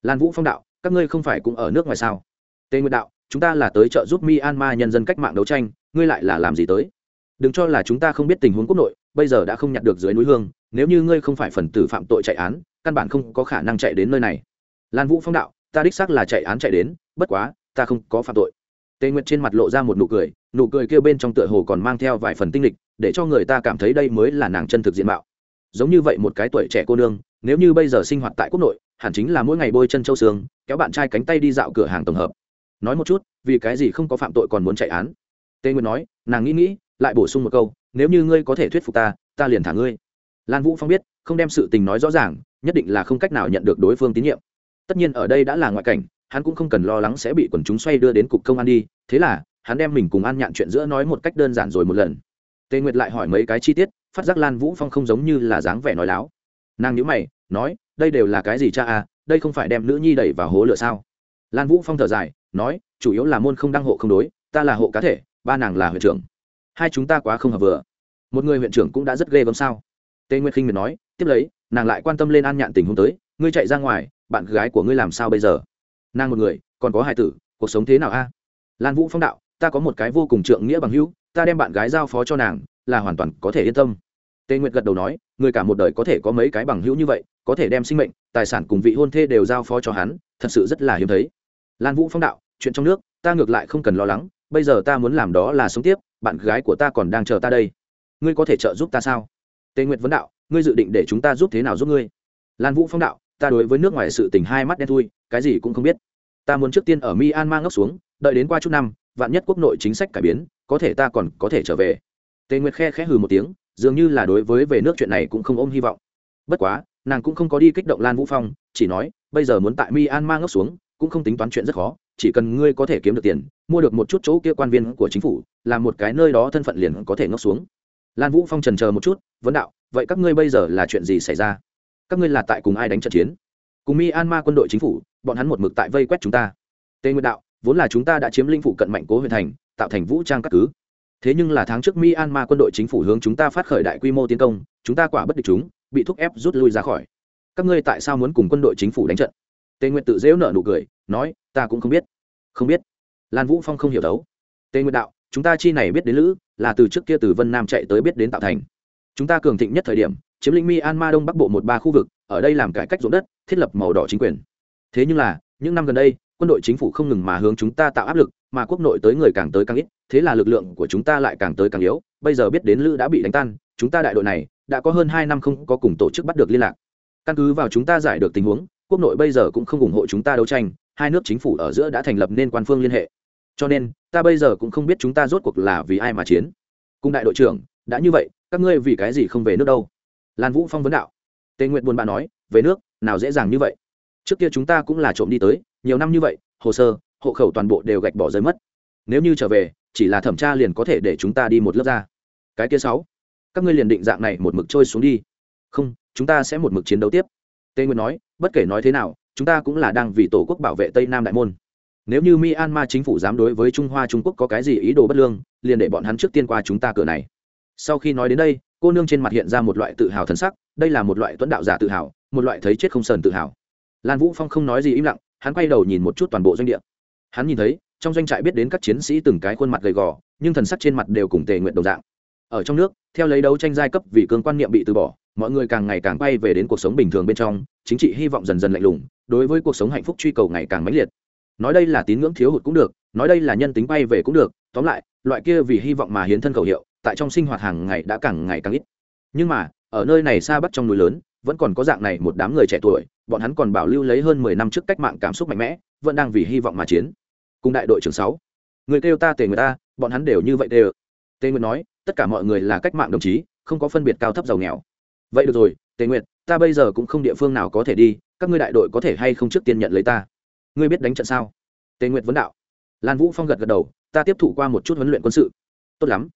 Lan vũ phong đạo, các ngươi không phải cũng ở nước ngoài sao? Tề nguyệt đạo chúng ta là tới trợ giúp myanmar nhân dân cách mạng đấu tranh, ngươi lại là làm gì tới? Đừng cho là chúng ta không biết tình huống quốc nội, bây giờ đã không nhặt được dưới núi hương, nếu như ngươi không phải phần tử phạm tội chạy án, căn bản không có khả năng chạy đến nơi này. Lan vũ phong đạo, ta đích xác là chạy án chạy đến, bất quá, ta không có phạm tội. Tề nguyệt trên mặt lộ ra một nụ cười nụ cười kêu bên trong tựa hồ còn mang theo vài phần tinh lịch, để cho người ta cảm thấy đây mới là nàng chân thực diện mạo. Giống như vậy một cái tuổi trẻ cô nương, nếu như bây giờ sinh hoạt tại quốc nội, hẳn chính là mỗi ngày bôi chân châu sương kéo bạn trai cánh tay đi dạo cửa hàng tổng hợp nói một chút, vì cái gì không có phạm tội còn muốn chạy án? Tề nguyệt nói, nàng nghĩ nghĩ, lại bổ sung một câu, nếu như ngươi có thể thuyết phục ta ta liền thả ngươi. Lan vũ phong biết, không đem sự tình nói rõ ràng, nhất định là không cách nào nhận được đối phương tín nhiệm. Tất nhiên ở đây đã là ngoại cảnh, hắn cũng không cần lo lắng sẽ bị quần chúng xoay đưa đến cục công an đi, thế là, hắn đem mình cùng an nhạn chuyện giữa nói một cách đơn giản rồi một lần. Tề nguyệt lại hỏi mấy cái chi tiết, phát giác lan vũ phong không giống như là dáng vẻ nói láo. Nàng nhữ mày, nói, đây đều là cái gì cha à đây không phải đem nữ nhi đẩy vào hố lửa sao? Lan vũ phong thở dài nói, chủ yếu là môn không đăng hộ không đối, ta là hộ cá thể, ba nàng là huyện trưởng. Hai chúng ta quá không hợp vừa. Một người huyện trưởng cũng đã rất ghê gớm sao? Tề nguyệt khinh miệt nói, tiếp lấy, nàng lại quan tâm lên an nhạn tình hôm tới, ngươi chạy ra ngoài, bạn gái của ngươi làm sao bây giờ? Nàng một người, còn có hai tử, cuộc sống thế nào a? À? Lan vũ phong đạo, ta có một cái vô cùng trượng nghĩa bằng hữu, ta đem bạn gái giao phó cho nàng, là hoàn toàn có thể yên tâm. Tề nguyệt gật đầu nói, người cả một đời có thể có mấy cái bằng hữu như vậy, có thể đem sinh mệnh, tài sản cùng vị hôn thê đều giao phó cho hắn, thật sự rất là hiếm thấy lan vũ phong đạo, chuyện trong nước, ta ngược lại không cần lo lắng, bây giờ ta muốn làm đó là sống tiếp, bạn gái của ta còn đang chờ ta đây. Ngươi có thể trợ giúp ta sao? Tề nguyệt vấn đạo, ngươi dự định để chúng ta giúp thế nào giúp ngươi? Lan vũ phong đạo, ta đối với nước ngoài sự tình hai mắt đen thui, cái gì cũng không biết. Ta muốn trước tiên ở myanmar ngốc xuống, đợi đến qua chút năm, vạn nhất quốc nội chính sách cải biến, có thể ta còn có thể trở về. Tề nguyệt khe khẽ hừ một tiếng, dường như là đối với về nước chuyện này cũng không ôm hy vọng. Bất quá, nàng cũng không có đi kích động lan vũ phong, chỉ nói, bây giờ muốn tại myanmar ngốc xuống cũng không tính toán chuyện rất khó, chỉ cần ngươi có thể kiếm được tiền, mua được một chút chỗ kia quan viên của chính phủ làm một cái nơi đó thân phận liền có thể ngốc xuống. Lan vũ phong trần chờ một chút, vấn đạo, vậy các ngươi bây giờ là chuyện gì xảy ra? Các ngươi là tại cùng ai đánh trận chiến? Cùng myanmar quân đội chính phủ, bọn hắn một mực tại vây quét chúng ta. Tề nguyệt đạo, vốn là chúng ta đã chiếm linh phủ cận mạnh cố huyện thành, tạo thành vũ trang các cứ. Thế nhưng là tháng trước myanmar quân đội chính phủ hướng chúng ta phát khởi đại quy mô tiến công, chúng ta quả bất địch chúng, bị thúc ép rút lui ra khỏi. Các ngươi tại sao muốn cùng quân đội chính phủ đánh trận? Tề nguyệt tự dễu nợ nụ cười, nói, ta cũng không biết. Không biết? Lan vũ phong không hiểu đấu. Tề nguyệt đạo, chúng ta chi này biết đến lữ, là từ trước kia từ vân nam chạy tới biết đến tạo thành. Chúng ta cường thịnh nhất thời điểm, chiếm lĩnh myanmar đông bắc bộ một ba khu vực, ở đây làm cải cách ruộng đất, thiết lập màu đỏ chính quyền. Thế nhưng là, những năm gần đây, quân đội chính phủ không ngừng mà hướng chúng ta tạo áp lực, mà quốc nội tới người càng tới càng ít, thế là lực lượng của chúng ta lại càng tới càng yếu. Bây giờ biết đến lữ đã bị đánh tan, chúng ta đại đội này, đã có hơn hai năm không có cùng tổ chức bắt được liên lạc. Căn cứ vào chúng ta giải được tình huống quốc nội bây giờ cũng không ủng hộ chúng ta đấu tranh, hai nước chính phủ ở giữa đã thành lập nên quan phương liên hệ. Cho nên, ta bây giờ cũng không biết chúng ta rốt cuộc là vì ai mà chiến. Cùng đại đội trưởng, đã như vậy, các ngươi vì cái gì không về nước đâu? Lan vũ phong vấn đạo. Tề nguyện buồn bã nói, về nước, nào dễ dàng như vậy? Trước kia chúng ta cũng là trộm đi tới, nhiều năm như vậy, hồ sơ, hộ khẩu toàn bộ đều gạch bỏ rơi mất. Nếu như trở về, chỉ là thẩm tra liền có thể để chúng ta đi một lớp ra. Cái kia sáu, các ngươi liền định dạng này một mực trôi xuống đi. Không, chúng ta sẽ một mực chiến đấu tiếp. Tề nguyên nói bất kể nói thế nào, chúng ta cũng là đang vì tổ quốc bảo vệ tây nam đại môn. Nếu như myanmar chính phủ dám đối với trung hoa trung quốc có cái gì ý đồ bất lương, liền để bọn hắn trước tiên qua chúng ta cửa này. Sau khi nói đến đây, cô nương trên mặt hiện ra một loại tự hào thần sắc, đây là một loại tuấn đạo giả tự hào, một loại thấy chết không sờn tự hào. Lan vũ phong không nói gì im lặng, hắn quay đầu nhìn một chút toàn bộ doanh địa. Hắn nhìn thấy, trong doanh trại biết đến các chiến sĩ từng cái khuôn mặt gầy gò, nhưng thần sắc trên mặt đều cùng tề nguyện đồng dạng. Ở trong nước, theo lấy đấu tranh giai cấp vì cương quan niệm bị từ bỏ, mọi người càng ngày càng quay về đến cuộc sống bình thường bên trong chính trị hy vọng dần dần lạnh lùng, đối với cuộc sống hạnh phúc truy cầu ngày càng mãnh liệt. Nói đây là tín ngưỡng thiếu hụt cũng được, nói đây là nhân tính bay về cũng được, tóm lại, loại kia vì hy vọng mà hiến thân khẩu hiệu, tại trong sinh hoạt hàng ngày đã càng ngày càng ít. Nhưng mà, ở nơi này xa bắc trong núi lớn, vẫn còn có dạng này một đám người trẻ tuổi, bọn hắn còn bảo lưu lấy hơn mười năm trước cách mạng cảm xúc mạnh mẽ, vẫn đang vì hy vọng mà chiến. Cùng đại đội trưởng sáu, người kêu ta tề người ta bọn hắn đều như vậy đều. Tề nguyệt nói, tất cả mọi người là cách mạng đồng chí, không có phân biệt cao thấp giàu nghèo. Vậy được rồi, tề nguyệt ta bây giờ cũng không địa phương nào có thể đi các ngươi đại đội có thể hay không trước tiên nhận lấy ta? Ngươi biết đánh trận sao? Tề nguyệt vấn đạo. Lan vũ phong gật gật đầu ta tiếp thụ qua một chút huấn luyện quân sự. Tốt lắm.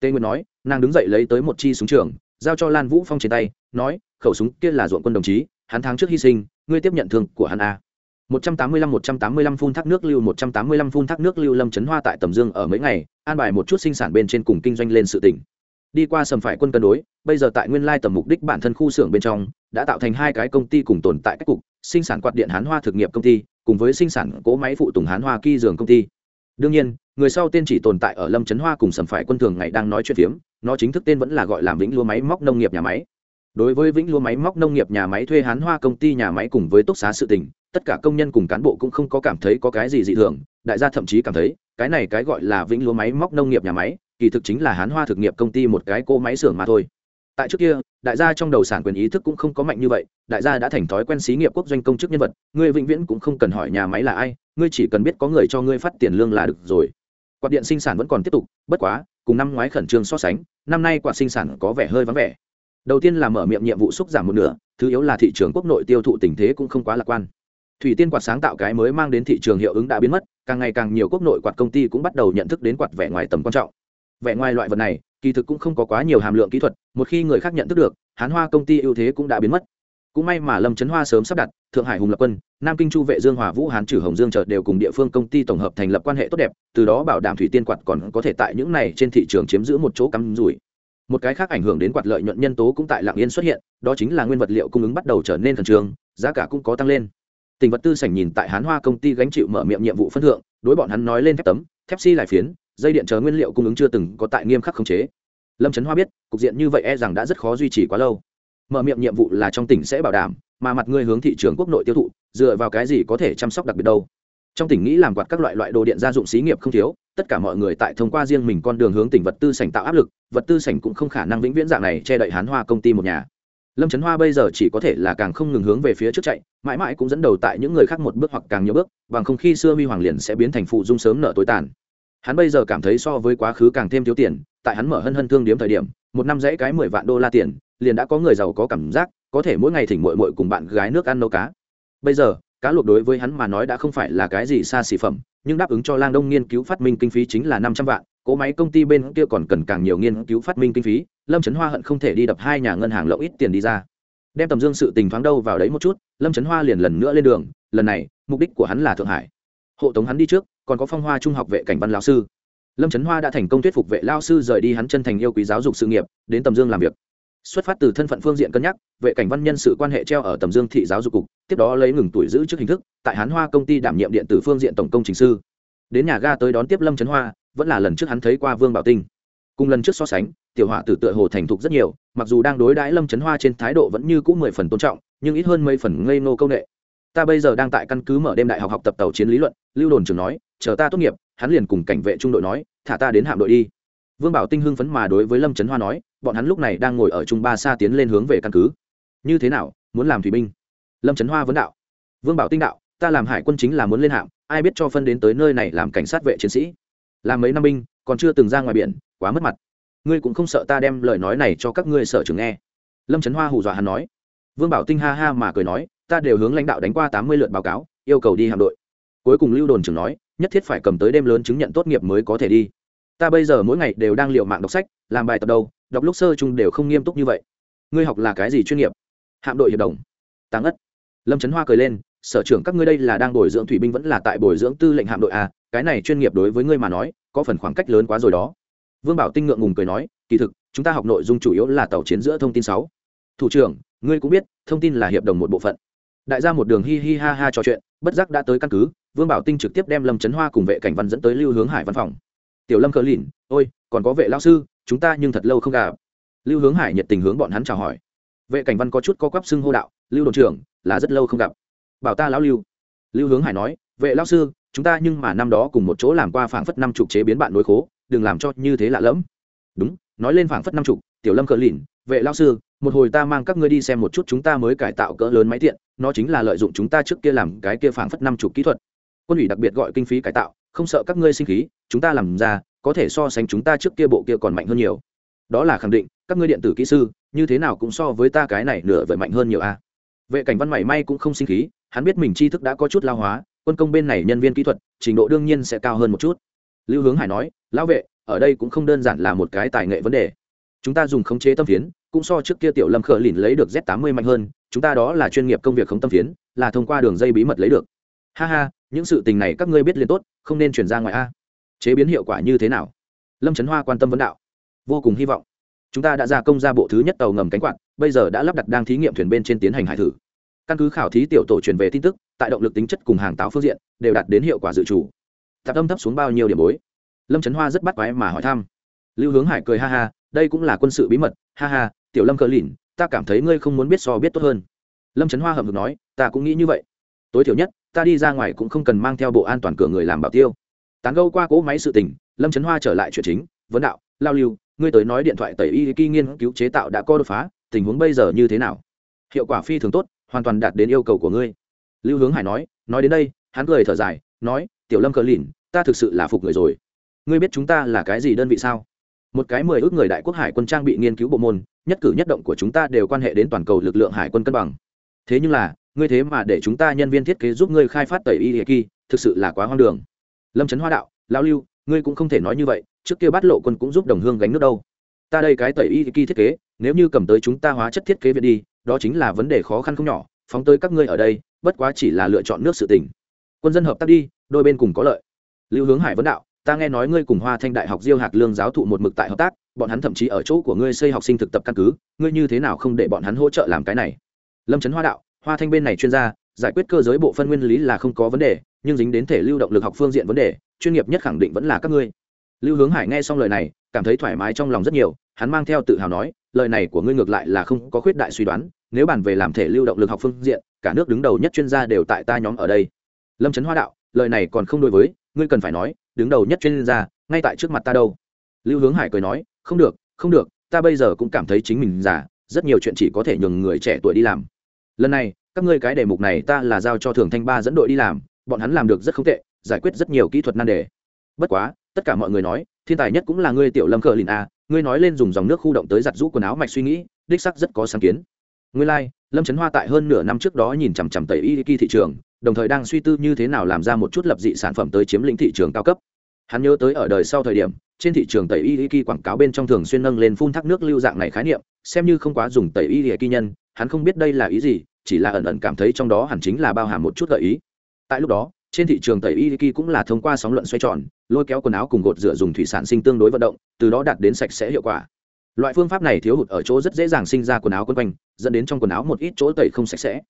Tề nguyệt nói nàng đứng dậy lấy tới một chi súng trường giao cho lan vũ phong trên tay nói khẩu súng kia là ruộng quân đồng chí hắn tháng trước hy sinh ngươi tiếp nhận thương của hắn a. 185 185 phun thác nước lưu 185 phun thác nước lưu Lâm Chấn Hoa tại Tầm Dương ở mấy ngày, an bài một chút sinh sản bên trên cùng kinh doanh lên sự tỉnh. Đi qua sầm phải quân cân đối, bây giờ tại nguyên lai tầm mục đích bản thân khu xưởng bên trong, đã tạo thành hai cái công ty cùng tồn tại các cục, sinh sản quạt điện Hán Hoa thực nghiệp công ty, cùng với sinh sản cỗ máy phụ tùng Hán Hoa kỳ giường công ty. Đương nhiên, người sau tên chỉ tồn tại ở Lâm Chấn Hoa cùng sầm phải quân thường ngày đang nói chuyện phiếm, nó chính thức tên vẫn là gọi là Vĩnh Lúa máy móc nông nghiệp nhà máy. Đối với Vĩnh Lúa máy móc nông nghiệp nhà máy thuê Hán Hoa công ty nhà máy cùng với túc xá sự tình, tất cả công nhân cùng cán bộ cũng không có cảm thấy có cái gì dị thường đại gia thậm chí cảm thấy cái này cái gọi là vĩnh lúa máy móc nông nghiệp nhà máy kỳ thực chính là hán hoa thực nghiệp công ty một cái cô máy xưởng mà thôi. Tại trước kia, đại gia trong đầu sản quyền ý thức cũng không có mạnh như vậy, đại gia đã thành thói quen xí nghiệp quốc doanh công chức nhân vật, ngươi vĩnh viễn cũng không cần hỏi nhà máy là ai, ngươi chỉ cần biết có người cho ngươi phát tiền lương là được rồi. Quạt điện sinh sản vẫn còn tiếp tục, bất quá, cùng năm ngoái khẩn trương so sánh, năm nay quạt sinh sản có vẻ hơi vắng vẻ. Đầu tiên là mở miệng nhiệm vụ xúc giảm một nửa, thứ yếu là thị trường quốc nội tiêu thụ tình thế cũng không quá lạc quan. Thủy tiên quạt sáng tạo cái mới mang đến thị trường hiệu ứng đã biến mất, càng ngày càng nhiều quốc nội quạt công ty cũng bắt đầu nhận thức đến quạt vẻ ngoài tầm quan trọng vẻ ngoài loại vật này, kỳ thực cũng không có quá nhiều hàm lượng kỹ thuật, một khi người khác nhận thức được, hán hoa công ty ưu thế cũng đã biến mất. Cũng may mà lâm trấn hoa sớm sắp đặt, thượng hải hùng lập quân, nam kinh chu vệ dương hòa vũ hán trừ hồng dương chợt đều cùng địa phương công ty tổng hợp thành lập quan hệ tốt đẹp, từ đó bảo đảm thủy tiên quạt còn có thể tại những này trên thị trường chiếm giữ một chỗ cắm rủi. Một cái khác ảnh hưởng đến quạt lợi nhuận nhân tố cũng tại lạng yên xuất hiện, đó chính là nguyên vật liệu cung ứng bắt đầu trở nên khẩn trương, giá cả cũng có tăng lên. Tình vật tư sảnh nhìn tại hán hoa công ty gánh chịu mở miệng nhiệm vụ phân thượng, đối bọn hắn nói lên thép tấm, thép xi si lại phiến dây điện chờ nguyên liệu cung ứng chưa từng có tại nghiêm khắc khống chế. Lâm trấn hoa biết, cục diện như vậy e rằng đã rất khó duy trì quá lâu. Mở miệng nhiệm vụ là trong tỉnh sẽ bảo đảm, mà mặt ngươi hướng thị trường quốc nội tiêu thụ, dựa vào cái gì có thể chăm sóc đặc biệt đâu. Trong tỉnh nghĩ làm quạt các loại loại đồ điện gia dụng xí nghiệp không thiếu, tất cả mọi người tại thông qua riêng mình con đường hướng tỉnh vật tư sảnh tạo áp lực, vật tư sảnh cũng không khả năng vĩnh viễn dạng này che đậy hán hoa công ty một nhà. Lâm trấn hoa bây giờ chỉ có thể là càng không ngừng hướng về phía trước chạy, mãi mãi cũng dẫn đầu tại những người khác một bước hoặc càng nhiều bước, bằng không khi xưa huy hoàng liền sẽ biến thành phụ dung sớm nợ tối tàn hắn bây giờ cảm thấy so với quá khứ càng thêm thiếu tiền, tại hắn mở hân hân thương điếm thời điểm, một năm dãy cái mười vạn đô la tiền, liền đã có người giàu có cảm giác, có thể mỗi ngày thỉnh mội mội cùng bạn gái nước ăn nấu cá. Bây giờ, cá luộc đối với hắn mà nói đã không phải là cái gì xa xỉ phẩm, nhưng đáp ứng cho lang đông nghiên cứu phát minh kinh phí chính là năm trăm vạn, cỗ máy công ty bên kia còn cần càng nhiều nghiên cứu phát minh kinh phí, lâm trấn hoa hận không thể đi đập hai nhà ngân hàng lậu ít tiền đi ra. Đem tầm dương sự tình thoáng đâu vào đấy một chút, lâm trấn hoa liền lần nữa lên đường, lần này, mục đích của hắn là thượng hải. Hộ tống hắn đi trước còn có phong hoa trung học vệ cảnh văn lao sư. Lâm trấn hoa đã thành công thuyết phục vệ lao sư rời đi hắn chân thành yêu quý giáo dục sự nghiệp, đến tầm dương làm việc. Xuất phát từ thân phận phương diện cân nhắc, vệ cảnh văn nhân sự quan hệ treo ở tầm dương thị giáo dục cục, tiếp đó lấy ngừng tuổi giữ trước hình thức, tại hán hoa công ty đảm nhiệm điện tử phương diện tổng công trình sư. Đến nhà ga tới đón tiếp lâm trấn hoa, vẫn là lần trước hắn thấy qua vương bảo tinh. Cùng lần trước so sánh, tiểu họa tử tựa hồ thành thục rất nhiều, mặc dù đang đối đãi lâm trấn hoa trên thái độ vẫn như cũng mười phần tôn trọng, nhưng ít hơn mấy phần ngây nô công nghệ ta bây giờ đang tại căn cứ mở đêm đại học học tập tàu chiến lý luận, lưu đồn trường nói, chờ ta tốt nghiệp, hắn liền cùng cảnh vệ trung đội nói, thả ta đến hạm đội đi. Vương bảo tinh hưng phấn mà đối với lâm trấn hoa nói, bọn hắn lúc này đang ngồi ở trung ba xa tiến lên hướng về căn cứ. Như thế nào, muốn làm thủy binh? Lâm trấn hoa vấn đạo. Vương bảo tinh đạo, ta làm hải quân chính là muốn lên hạm, ai biết cho phân đến tới nơi này làm cảnh sát vệ chiến sĩ. Làm mấy năm binh, còn chưa từng ra ngoài biển, quá mất mặt. Ngươi cũng không sợ ta đem lời nói này cho các ngươi sở trường nghe? Lâm trấn hoa hù dọa hắn nói. Vương bảo tinh ha ha mà cười nói ta đều hướng lãnh đạo đánh qua tám mươi lượt báo cáo, yêu cầu đi hạm đội. Cuối cùng lưu đồn trưởng nói, nhất thiết phải cầm tới đêm lớn chứng nhận tốt nghiệp mới có thể đi. Ta bây giờ mỗi ngày đều đang liệu mạng đọc sách, làm bài tập đâu, đọc lúc sơ chung đều không nghiêm túc như vậy. Ngươi học là cái gì chuyên nghiệp? Hạm đội hiệp đồng. Táng ất lâm trấn hoa cười lên, sở trưởng các ngươi đây là đang bồi dưỡng thủy binh vẫn là tại bồi dưỡng tư lệnh hạm đội à cái này chuyên nghiệp đối với ngươi mà nói, có phần khoảng cách lớn quá rồi đó. Vương bảo tinh ngượng ngùng cười nói, kỳ thực, chúng ta học nội dung chủ yếu là tàu chiến giữa thông tin sáu. Thủ trưởng, ngươi cũng biết, thông tin là hiệp đồng một bộ phận đại gia một đường hi hi ha ha trò chuyện, bất giác đã tới căn cứ, vương bảo tinh trực tiếp đem lâm trấn hoa cùng vệ cảnh văn dẫn tới lưu hướng hải văn phòng. Tiểu lâm cờ lìn, ôi, còn có vệ lao sư, chúng ta nhưng thật lâu không gặp. Lưu hướng hải nhiệt tình hướng bọn hắn chào hỏi. Vệ cảnh văn có chút co quắp xưng hô đạo, lưu đồn trưởng, là rất lâu không gặp. Bảo ta lão lưu. Lưu hướng hải nói, vệ lao sư, chúng ta nhưng mà năm đó cùng một chỗ làm qua phảng phất năm chục chế biến bạn nối khố, đừng làm cho như thế lạ lẫm. Đúng, nói lên phảng phất năm chục, tiểu lâm cờ lìn, vệ lao sư một hồi ta mang các ngươi đi xem một chút chúng ta mới cải tạo cỡ lớn máy tiện, nó chính là lợi dụng chúng ta trước kia làm cái kia phảng phất năm chục kỹ thuật. Quân ủy đặc biệt gọi kinh phí cải tạo, không sợ các ngươi sinh khí, chúng ta làm ra, có thể so sánh chúng ta trước kia bộ kia còn mạnh hơn nhiều. Đó là khẳng định, các ngươi điện tử kỹ sư, như thế nào cũng so với ta cái này nửa vời mạnh hơn nhiều a. Vệ cảnh văn mảy may cũng không sinh khí, hắn biết mình tri thức đã có chút lao hóa, quân công bên này nhân viên kỹ thuật, trình độ đương nhiên sẽ cao hơn một chút. Lưu hướng hải nói, lão vệ, ở đây cũng không đơn giản là một cái tài nghệ vấn đề chúng ta dùng khống chế tâm phiến, cũng so trước kia tiểu lâm khờ lìn lấy được z 80 mạnh hơn, chúng ta đó là chuyên nghiệp công việc khống tâm phiến, là thông qua đường dây bí mật lấy được. Ha ha, những sự tình này các ngươi biết liền tốt, không nên chuyển ra ngoài a. Chế biến hiệu quả như thế nào? Lâm trấn hoa quan tâm vấn đạo. Vô cùng hy vọng. Chúng ta đã ra công ra bộ thứ nhất tàu ngầm cánh quạt, bây giờ đã lắp đặt đang thí nghiệm thuyền bên trên tiến hành hải thử. Căn cứ khảo thí tiểu tổ truyền về tin tức, tại động lực tính chất cùng hàng táo phương diện, đều đạt đến hiệu quả dự trù. Tạp âm thấp xuống bao nhiêu điểm bối? Lâm trấn hoa rất bắt quái mà hỏi thăm. Lưu hướng hải cười ha ha đây cũng là quân sự bí mật, ha ha, tiểu lâm cờ lìn, ta cảm thấy ngươi không muốn biết so biết tốt hơn. Lâm trấn hoa hậm hực nói, ta cũng nghĩ như vậy. Tối thiểu nhất, ta đi ra ngoài cũng không cần mang theo bộ an toàn cửa người làm bảo tiêu. Tán gâu qua cỗ máy sự tình, lâm trấn hoa trở lại chuyện chính, vấn đạo, lao lưu, ngươi tới nói điện thoại tẩy y kỳ nghiên cứu chế tạo đã có đột phá, tình huống bây giờ như thế nào? Hiệu quả phi thường tốt, hoàn toàn đạt đến yêu cầu của ngươi. Lưu hướng hải nói nói đến đây, hắn cười thở dài, nói, tiểu lâm cờ lìn, ta thực sự là phục người rồi. Ngươi biết chúng ta là cái gì đơn vị sao? Một cái mười ước người đại quốc hải quân trang bị nghiên cứu bộ môn, nhất cử nhất động của chúng ta đều quan hệ đến toàn cầu lực lượng hải quân cân bằng. Thế nhưng là, ngươi thế mà để chúng ta nhân viên thiết kế giúp ngươi khai phát tẩy y hệ kỳ thực sự là quá hoang đường. Lâm trấn hoa đạo, lão lưu, ngươi cũng không thể nói như vậy, trước kia bắt lộ quân cũng giúp đồng hương gánh nước đâu. Ta đây cái tẩy y kỳ thiết kế, nếu như cầm tới chúng ta hóa chất thiết kế viện đi, đó chính là vấn đề khó khăn không nhỏ, phóng tới các ngươi ở đây, bất quá chỉ là lựa chọn nước sự tình. Quân dân hợp tác đi, đôi bên cùng có lợi. Lưu hướng hải vấn đạo ta nghe nói ngươi cùng hoa thanh đại học diêu hạc lương giáo thụ một mực tại hợp tác, bọn hắn thậm chí ở chỗ của ngươi xây học sinh thực tập căn cứ, ngươi như thế nào không để bọn hắn hỗ trợ làm cái này? Lâm trấn hoa đạo, hoa thanh bên này chuyên gia, giải quyết cơ giới bộ phân nguyên lý là không có vấn đề, nhưng dính đến thể lưu động lực học phương diện vấn đề, chuyên nghiệp nhất khẳng định vẫn là các ngươi. Lưu hướng hải nghe xong lời này, cảm thấy thoải mái trong lòng rất nhiều, hắn mang theo tự hào nói, lời này của ngươi ngược lại là không có khuyết đại suy đoán, nếu bàn về làm thể lưu động lực học phương diện, cả nước đứng đầu nhất chuyên gia đều tại ta nhóm ở đây. Lâm trấn hoa đạo, lời này còn không đối với, ngươi cần phải nói đứng đầu nhất chuyên gia, ngay tại trước mặt ta đâu. Lưu hướng hải cười nói, không được không được, ta bây giờ cũng cảm thấy chính mình già, rất nhiều chuyện chỉ có thể nhường người trẻ tuổi đi làm. Lần này, các ngươi cái đề mục này ta là giao cho thường thanh ba dẫn đội đi làm, bọn hắn làm được rất không tệ, giải quyết rất nhiều kỹ thuật nan đề. Bất quá, tất cả mọi người nói, thiên tài nhất cũng là ngươi tiểu lâm cờ lìn a, ngươi nói lên dùng dòng nước khu động tới giặt rũ quần áo mạch suy nghĩ, đích sắc rất có sáng kiến. Nguyên lai, like, lâm trấn hoa tại hơn nửa năm trước đó nhìn chằm chằm tẩy y kỳ thị trường đồng thời đang suy tư như thế nào làm ra một chút lập dị sản phẩm tới chiếm lĩnh thị trường cao cấp. Hắn nhớ tới ở đời sau thời điểm trên thị trường tẩy y kỳ quảng cáo bên trong thường xuyên nâng lên phun thác nước lưu dạng này khái niệm xem như không quá dùng tẩy y kỳ nhân hắn không biết đây là ý gì chỉ là ẩn ẩn cảm thấy trong đó hẳn chính là bao hàm một chút gợi ý. Tại lúc đó trên thị trường tẩy y kỳ cũng là thông qua sóng luận xoay tròn lôi kéo quần áo cùng gột rửa dùng thủy sản sinh tương đối vận động từ đó đạt đến sạch sẽ hiệu quả loại phương pháp này thiếu hụt ở chỗ rất dễ dàng sinh ra quần áo quân quanh, dẫn đến trong quần áo một ít chỗ tẩy không sạch sẽ.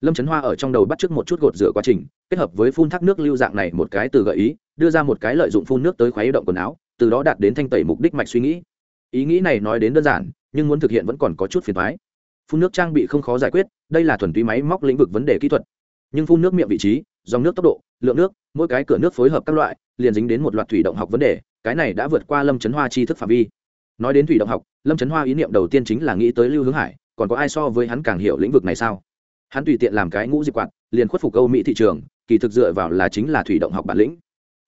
Lâm trấn hoa ở trong đầu bắt t r ư ớ c một chút gột rửa quá trình, kết hợp với phun thác nước lưu dạng này một cái từ gợi ý, đưa ra một cái lợi dụng phun nước tới khoáy động quần áo, từ đó đạt đến thanh tẩy mục đích mạch suy nghĩ. Ý nghĩ này nói đến đơn giản, nhưng muốn thực hiện vẫn còn có chút phiền thoái phun nước trang bị không khó giải quyết, đây là thuần túy máy móc lĩnh vực vấn đề kỹ thuật. Nhưng phun nước miệng vị trí, dòng nước tốc độ, lượng nước, mỗi cái cửa nước phối hợp các loại, liền dính đến một loạt thủy động học vấn đề, cái này đã vượt qua lâm trấn hoa chi thức phạm vi nói đến thủy động học, lâm trấn hoa ý niệm đầu tiên chính là nghĩ tới lưu hướng hải, còn có ai so với hắn càng hiểu lĩnh vực này sao? Hắn tùy tiện làm cái ngũ diệp quạt, liền khuất phục âu mỹ thị trường, kỳ thực dựa vào là chính là thủy động học bản lĩnh.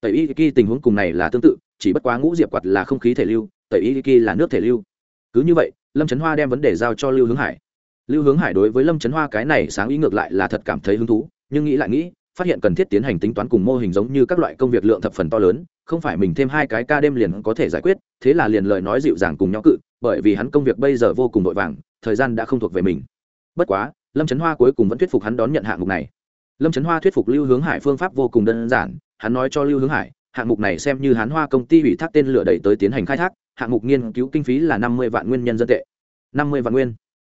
Tẩy y kỳ tình huống cùng này là tương tự, chỉ bất quá ngũ diệp quạt là không khí thể lưu, tẩy y kỳ là nước thể lưu. Cứ như vậy, lâm trấn hoa đem vấn đề giao cho lưu hướng hải. Lưu hướng hải đối với lâm trấn hoa cái này sáng ý ngược lại là thật cảm thấy hứng thú, nhưng nghĩ lại nghĩ phát hiện cần thiết tiến hành tính toán cùng mô hình giống như các loại công việc lượng thập phần to lớn, không phải mình thêm hai cái ca đêm liền có thể giải quyết, thế là liền lời nói dịu dàng cùng nhau cự, bởi vì hắn công việc bây giờ vô cùng vội vàng, thời gian đã không thuộc về mình. Bất quá, lâm trấn hoa cuối cùng vẫn thuyết phục hắn đón nhận hạng mục này. Lâm trấn hoa thuyết phục lưu hướng hải phương pháp vô cùng đơn giản, hắn nói cho lưu hướng hải, hạng mục này xem như hắn hoa công ty ủy thác tên lửa đẩy tới tiến hành khai thác, hạng mục nghiên cứu kinh phí là năm mươi vạn nguyên nhân dân tệ. năm mươi vạn nguyên.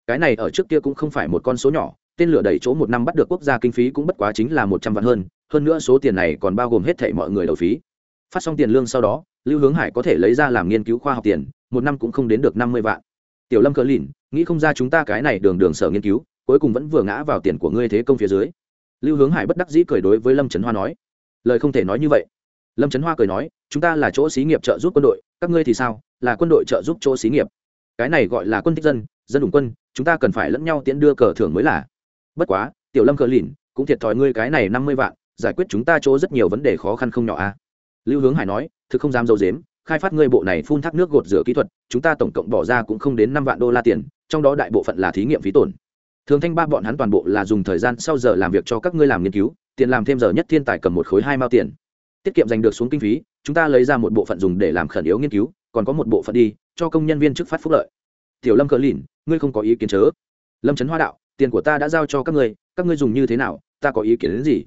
Cái này ở trước kia cũng không phải một con số nhỏ tên lửa đẩy chỗ một năm bắt được quốc gia kinh phí cũng bất quá chính là một trăm vạn hơn hơn nữa số tiền này còn bao gồm hết thảy mọi người đầu phí. Phát xong tiền lương sau đó, lưu hướng hải có thể lấy ra làm nghiên cứu khoa học tiền, một năm cũng không đến được năm mươi vạn. Tiểu lâm cờ lìn, nghĩ không ra chúng ta cái này đường đường sở nghiên cứu, cuối cùng vẫn vừa ngã vào tiền của ngươi thế công phía dưới. Lưu hướng hải bất đắc dĩ cười đối với lâm trấn hoa nói. Lời không thể nói như vậy. Lâm trấn hoa cười nói, chúng ta là chỗ xí nghiệp trợ giúp quân đội, các ngươi thì sao? Là quân đội trợ giúp chỗ xí nghiệp. Cái này gọi là quân thích dân dân ủng quân, chúng ta cần phải lẫn nhau tiễn đưa cờ thưởng mới là bất quá, tiểu lâm cờ lìn, cũng thiệt thòi ngươi cái này năm mươi vạn, giải quyết chúng ta chỗ rất nhiều vấn đề khó khăn không nhỏ a à? lưu hướng hải nói, thực không dám dâu dếm khai phát ngươi bộ này phun thác nước gột rửa kỹ thuật, chúng ta tổng cộng bỏ ra cũng không đến năm vạn đô la tiền, trong đó đại bộ phận là thí nghiệm phí tổn. Thường thanh ba bọn hắn toàn bộ là dùng thời gian sau giờ làm việc cho các ngươi làm nghiên cứu, tiền làm thêm giờ nhất thiên tài cầm một khối hai mao tiền. Tiết kiệm giành được xuống kinh phí, chúng ta lấy ra một bộ phận dùng để làm khẩn yếu nghiên cứu, còn có một bộ phận đi, cho công nhân viên chức phát phúc lợi. Tiểu lâm cờ lìn, ngươi không có ý kiến chớ. Lâm trấn hoa đạo tiền của ta đã giao cho các ngươi các ngươi dùng như thế nào, ta có ý kiến đến gì?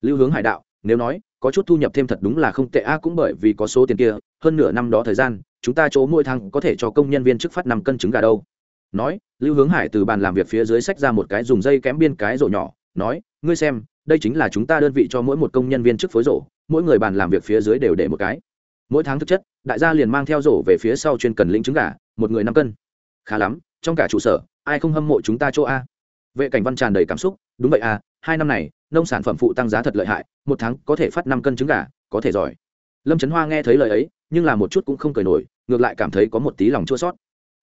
Lưu hướng hải đạo, nếu nói, có chút thu nhập thêm thật đúng là không tệ a, cũng bởi vì có số tiền kia, hơn nửa năm đó thời gian, chúng ta chỗ mỗi tháng có thể cho công nhân viên chức phát năm cân trứng gà đâu. Nói, lưu hướng hải từ bàn làm việc phía dưới sách ra một cái dùng dây kém biên cái rổ nhỏ, nói, ngươi xem, đây chính là chúng ta đơn vị cho mỗi một công nhân viên chức phối rổ, mỗi người bàn làm việc phía dưới đều để một cái. Mỗi tháng thực chất, đại gia liền mang theo rổ về phía sau chuyên cần lĩnh trứng gà, một người năm cân. Khá lắm, trong cả trụ sở, ai không hâm mộ chúng ta chỗ a? Vệ cảnh văn tràn đầy cảm xúc, đúng vậy à hai năm này, nông sản phẩm phụ tăng giá thật lợi hại, một tháng có thể phát năm cân trứng gà, có thể giỏi. Lâm trấn hoa nghe thấy lời ấy, nhưng là một chút cũng không cười nổi, ngược lại cảm thấy có một tí lòng chua sót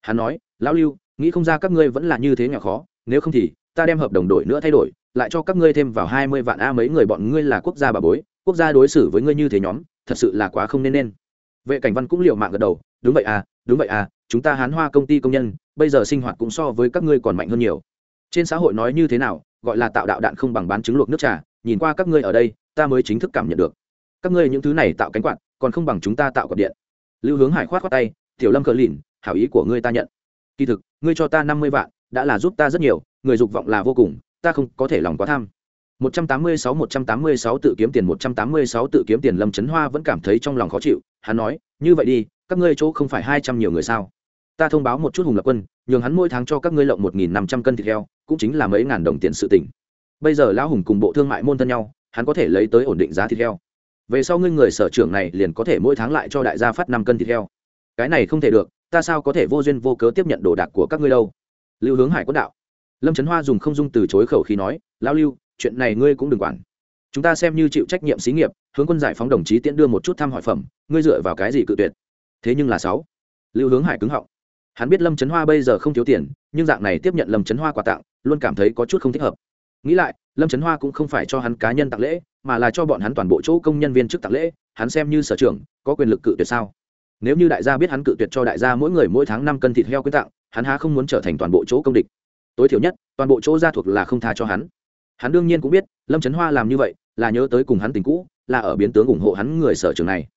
hắn nói, lão lưu, nghĩ không ra các ngươi vẫn là như thế nhỏ khó, nếu không thì ta đem hợp đồng đổi nữa thay đổi, lại cho các ngươi thêm vào hai mươi vạn a mấy người bọn ngươi là quốc gia bà bối, quốc gia đối xử với ngươi như thế nhóm, thật sự là quá không nên nên. Vệ cảnh văn cũng liều mạng gật đầu, đúng vậy à đúng vậy à chúng ta hán hoa công ty công nhân, bây giờ sinh hoạt cũng so với các ngươi còn mạnh hơn nhiều trên xã hội nói như thế nào gọi là tạo đạo đạn không bằng bán trứng luộc nước trà nhìn qua các ngươi ở đây ta mới chính thức cảm nhận được. Các ngươi những thứ này tạo cánh quạt còn không bằng chúng ta tạo quạt điện. Lưu hướng hải khoát khoát tay tiểu lâm cờ lìn hảo ý của ngươi ta nhận. Kỳ thực ngươi cho ta năm mươi vạn đã là giúp ta rất nhiều người dục vọng là vô cùng ta không có thể lòng quá tham. 186 186 tự kiếm tiền 186 tự kiếm tiền Lâm Chấn Hoa vẫn cảm thấy trong lòng khó chịu, hắn nói, "Như vậy đi, các ngươi chỗ không phải 200 nhiều người sao? Ta thông báo một chút Hùng Lập Quân, nhường hắn mỗi tháng cho các ngươi lộng 1500 cân thịt heo, cũng chính là mấy ngàn đồng tiền sự tỉnh. Bây giờ lão Hùng cùng bộ thương mại môn thân nhau, hắn có thể lấy tới ổn định giá thịt heo. Về sau ngươi người sở trưởng này liền có thể mỗi tháng lại cho đại gia phát năm cân thịt heo. Cái này không thể được, ta sao có thể vô duyên vô cớ tiếp nhận đồ đạc của các ngươi đâu?" Lưu Hướng Hải quân đạo. Lâm Chấn Hoa dùng không dung từ chối khẩu khí nói, "Lão Lưu, chuyện này ngươi cũng đừng quản chúng ta xem như chịu trách nhiệm xí nghiệp hướng quân giải phóng đồng chí tiễn đưa một chút thăm hỏi phẩm ngươi dựa vào cái gì cự tuyệt thế nhưng là sáu lưu hướng hải cứng họng hắn biết lâm trấn hoa bây giờ không thiếu tiền, nhưng dạng này tiếp nhận lâm trấn hoa quà tặng, luôn cảm thấy có chút không thích hợp. Nghĩ lại, lâm trấn hoa cũng không phải cho hắn cá nhân tặng lễ, mà là cho bọn hắn toàn bộ chỗ công nhân viên chức tặng lễ, hắn xem như sở trưởng, có quyền lực cự tuyệt sao? Nếu như đại gia biết hắn cự tuyệt cho đại gia mỗi người mỗi tháng năm cân thịt heo quyên tặng, hắn há không muốn trở thành toàn bộ chỗ công địch? Tối thiểu nhất, toàn bộ chỗ gia thuộc là không tha cho hắn. Hắn đương nhiên cũng biết, lâm trấn hoa làm như vậy, là nhớ tới cùng hắn tình cũ, là ở biến tướng ủng hộ hắn người sở trường này.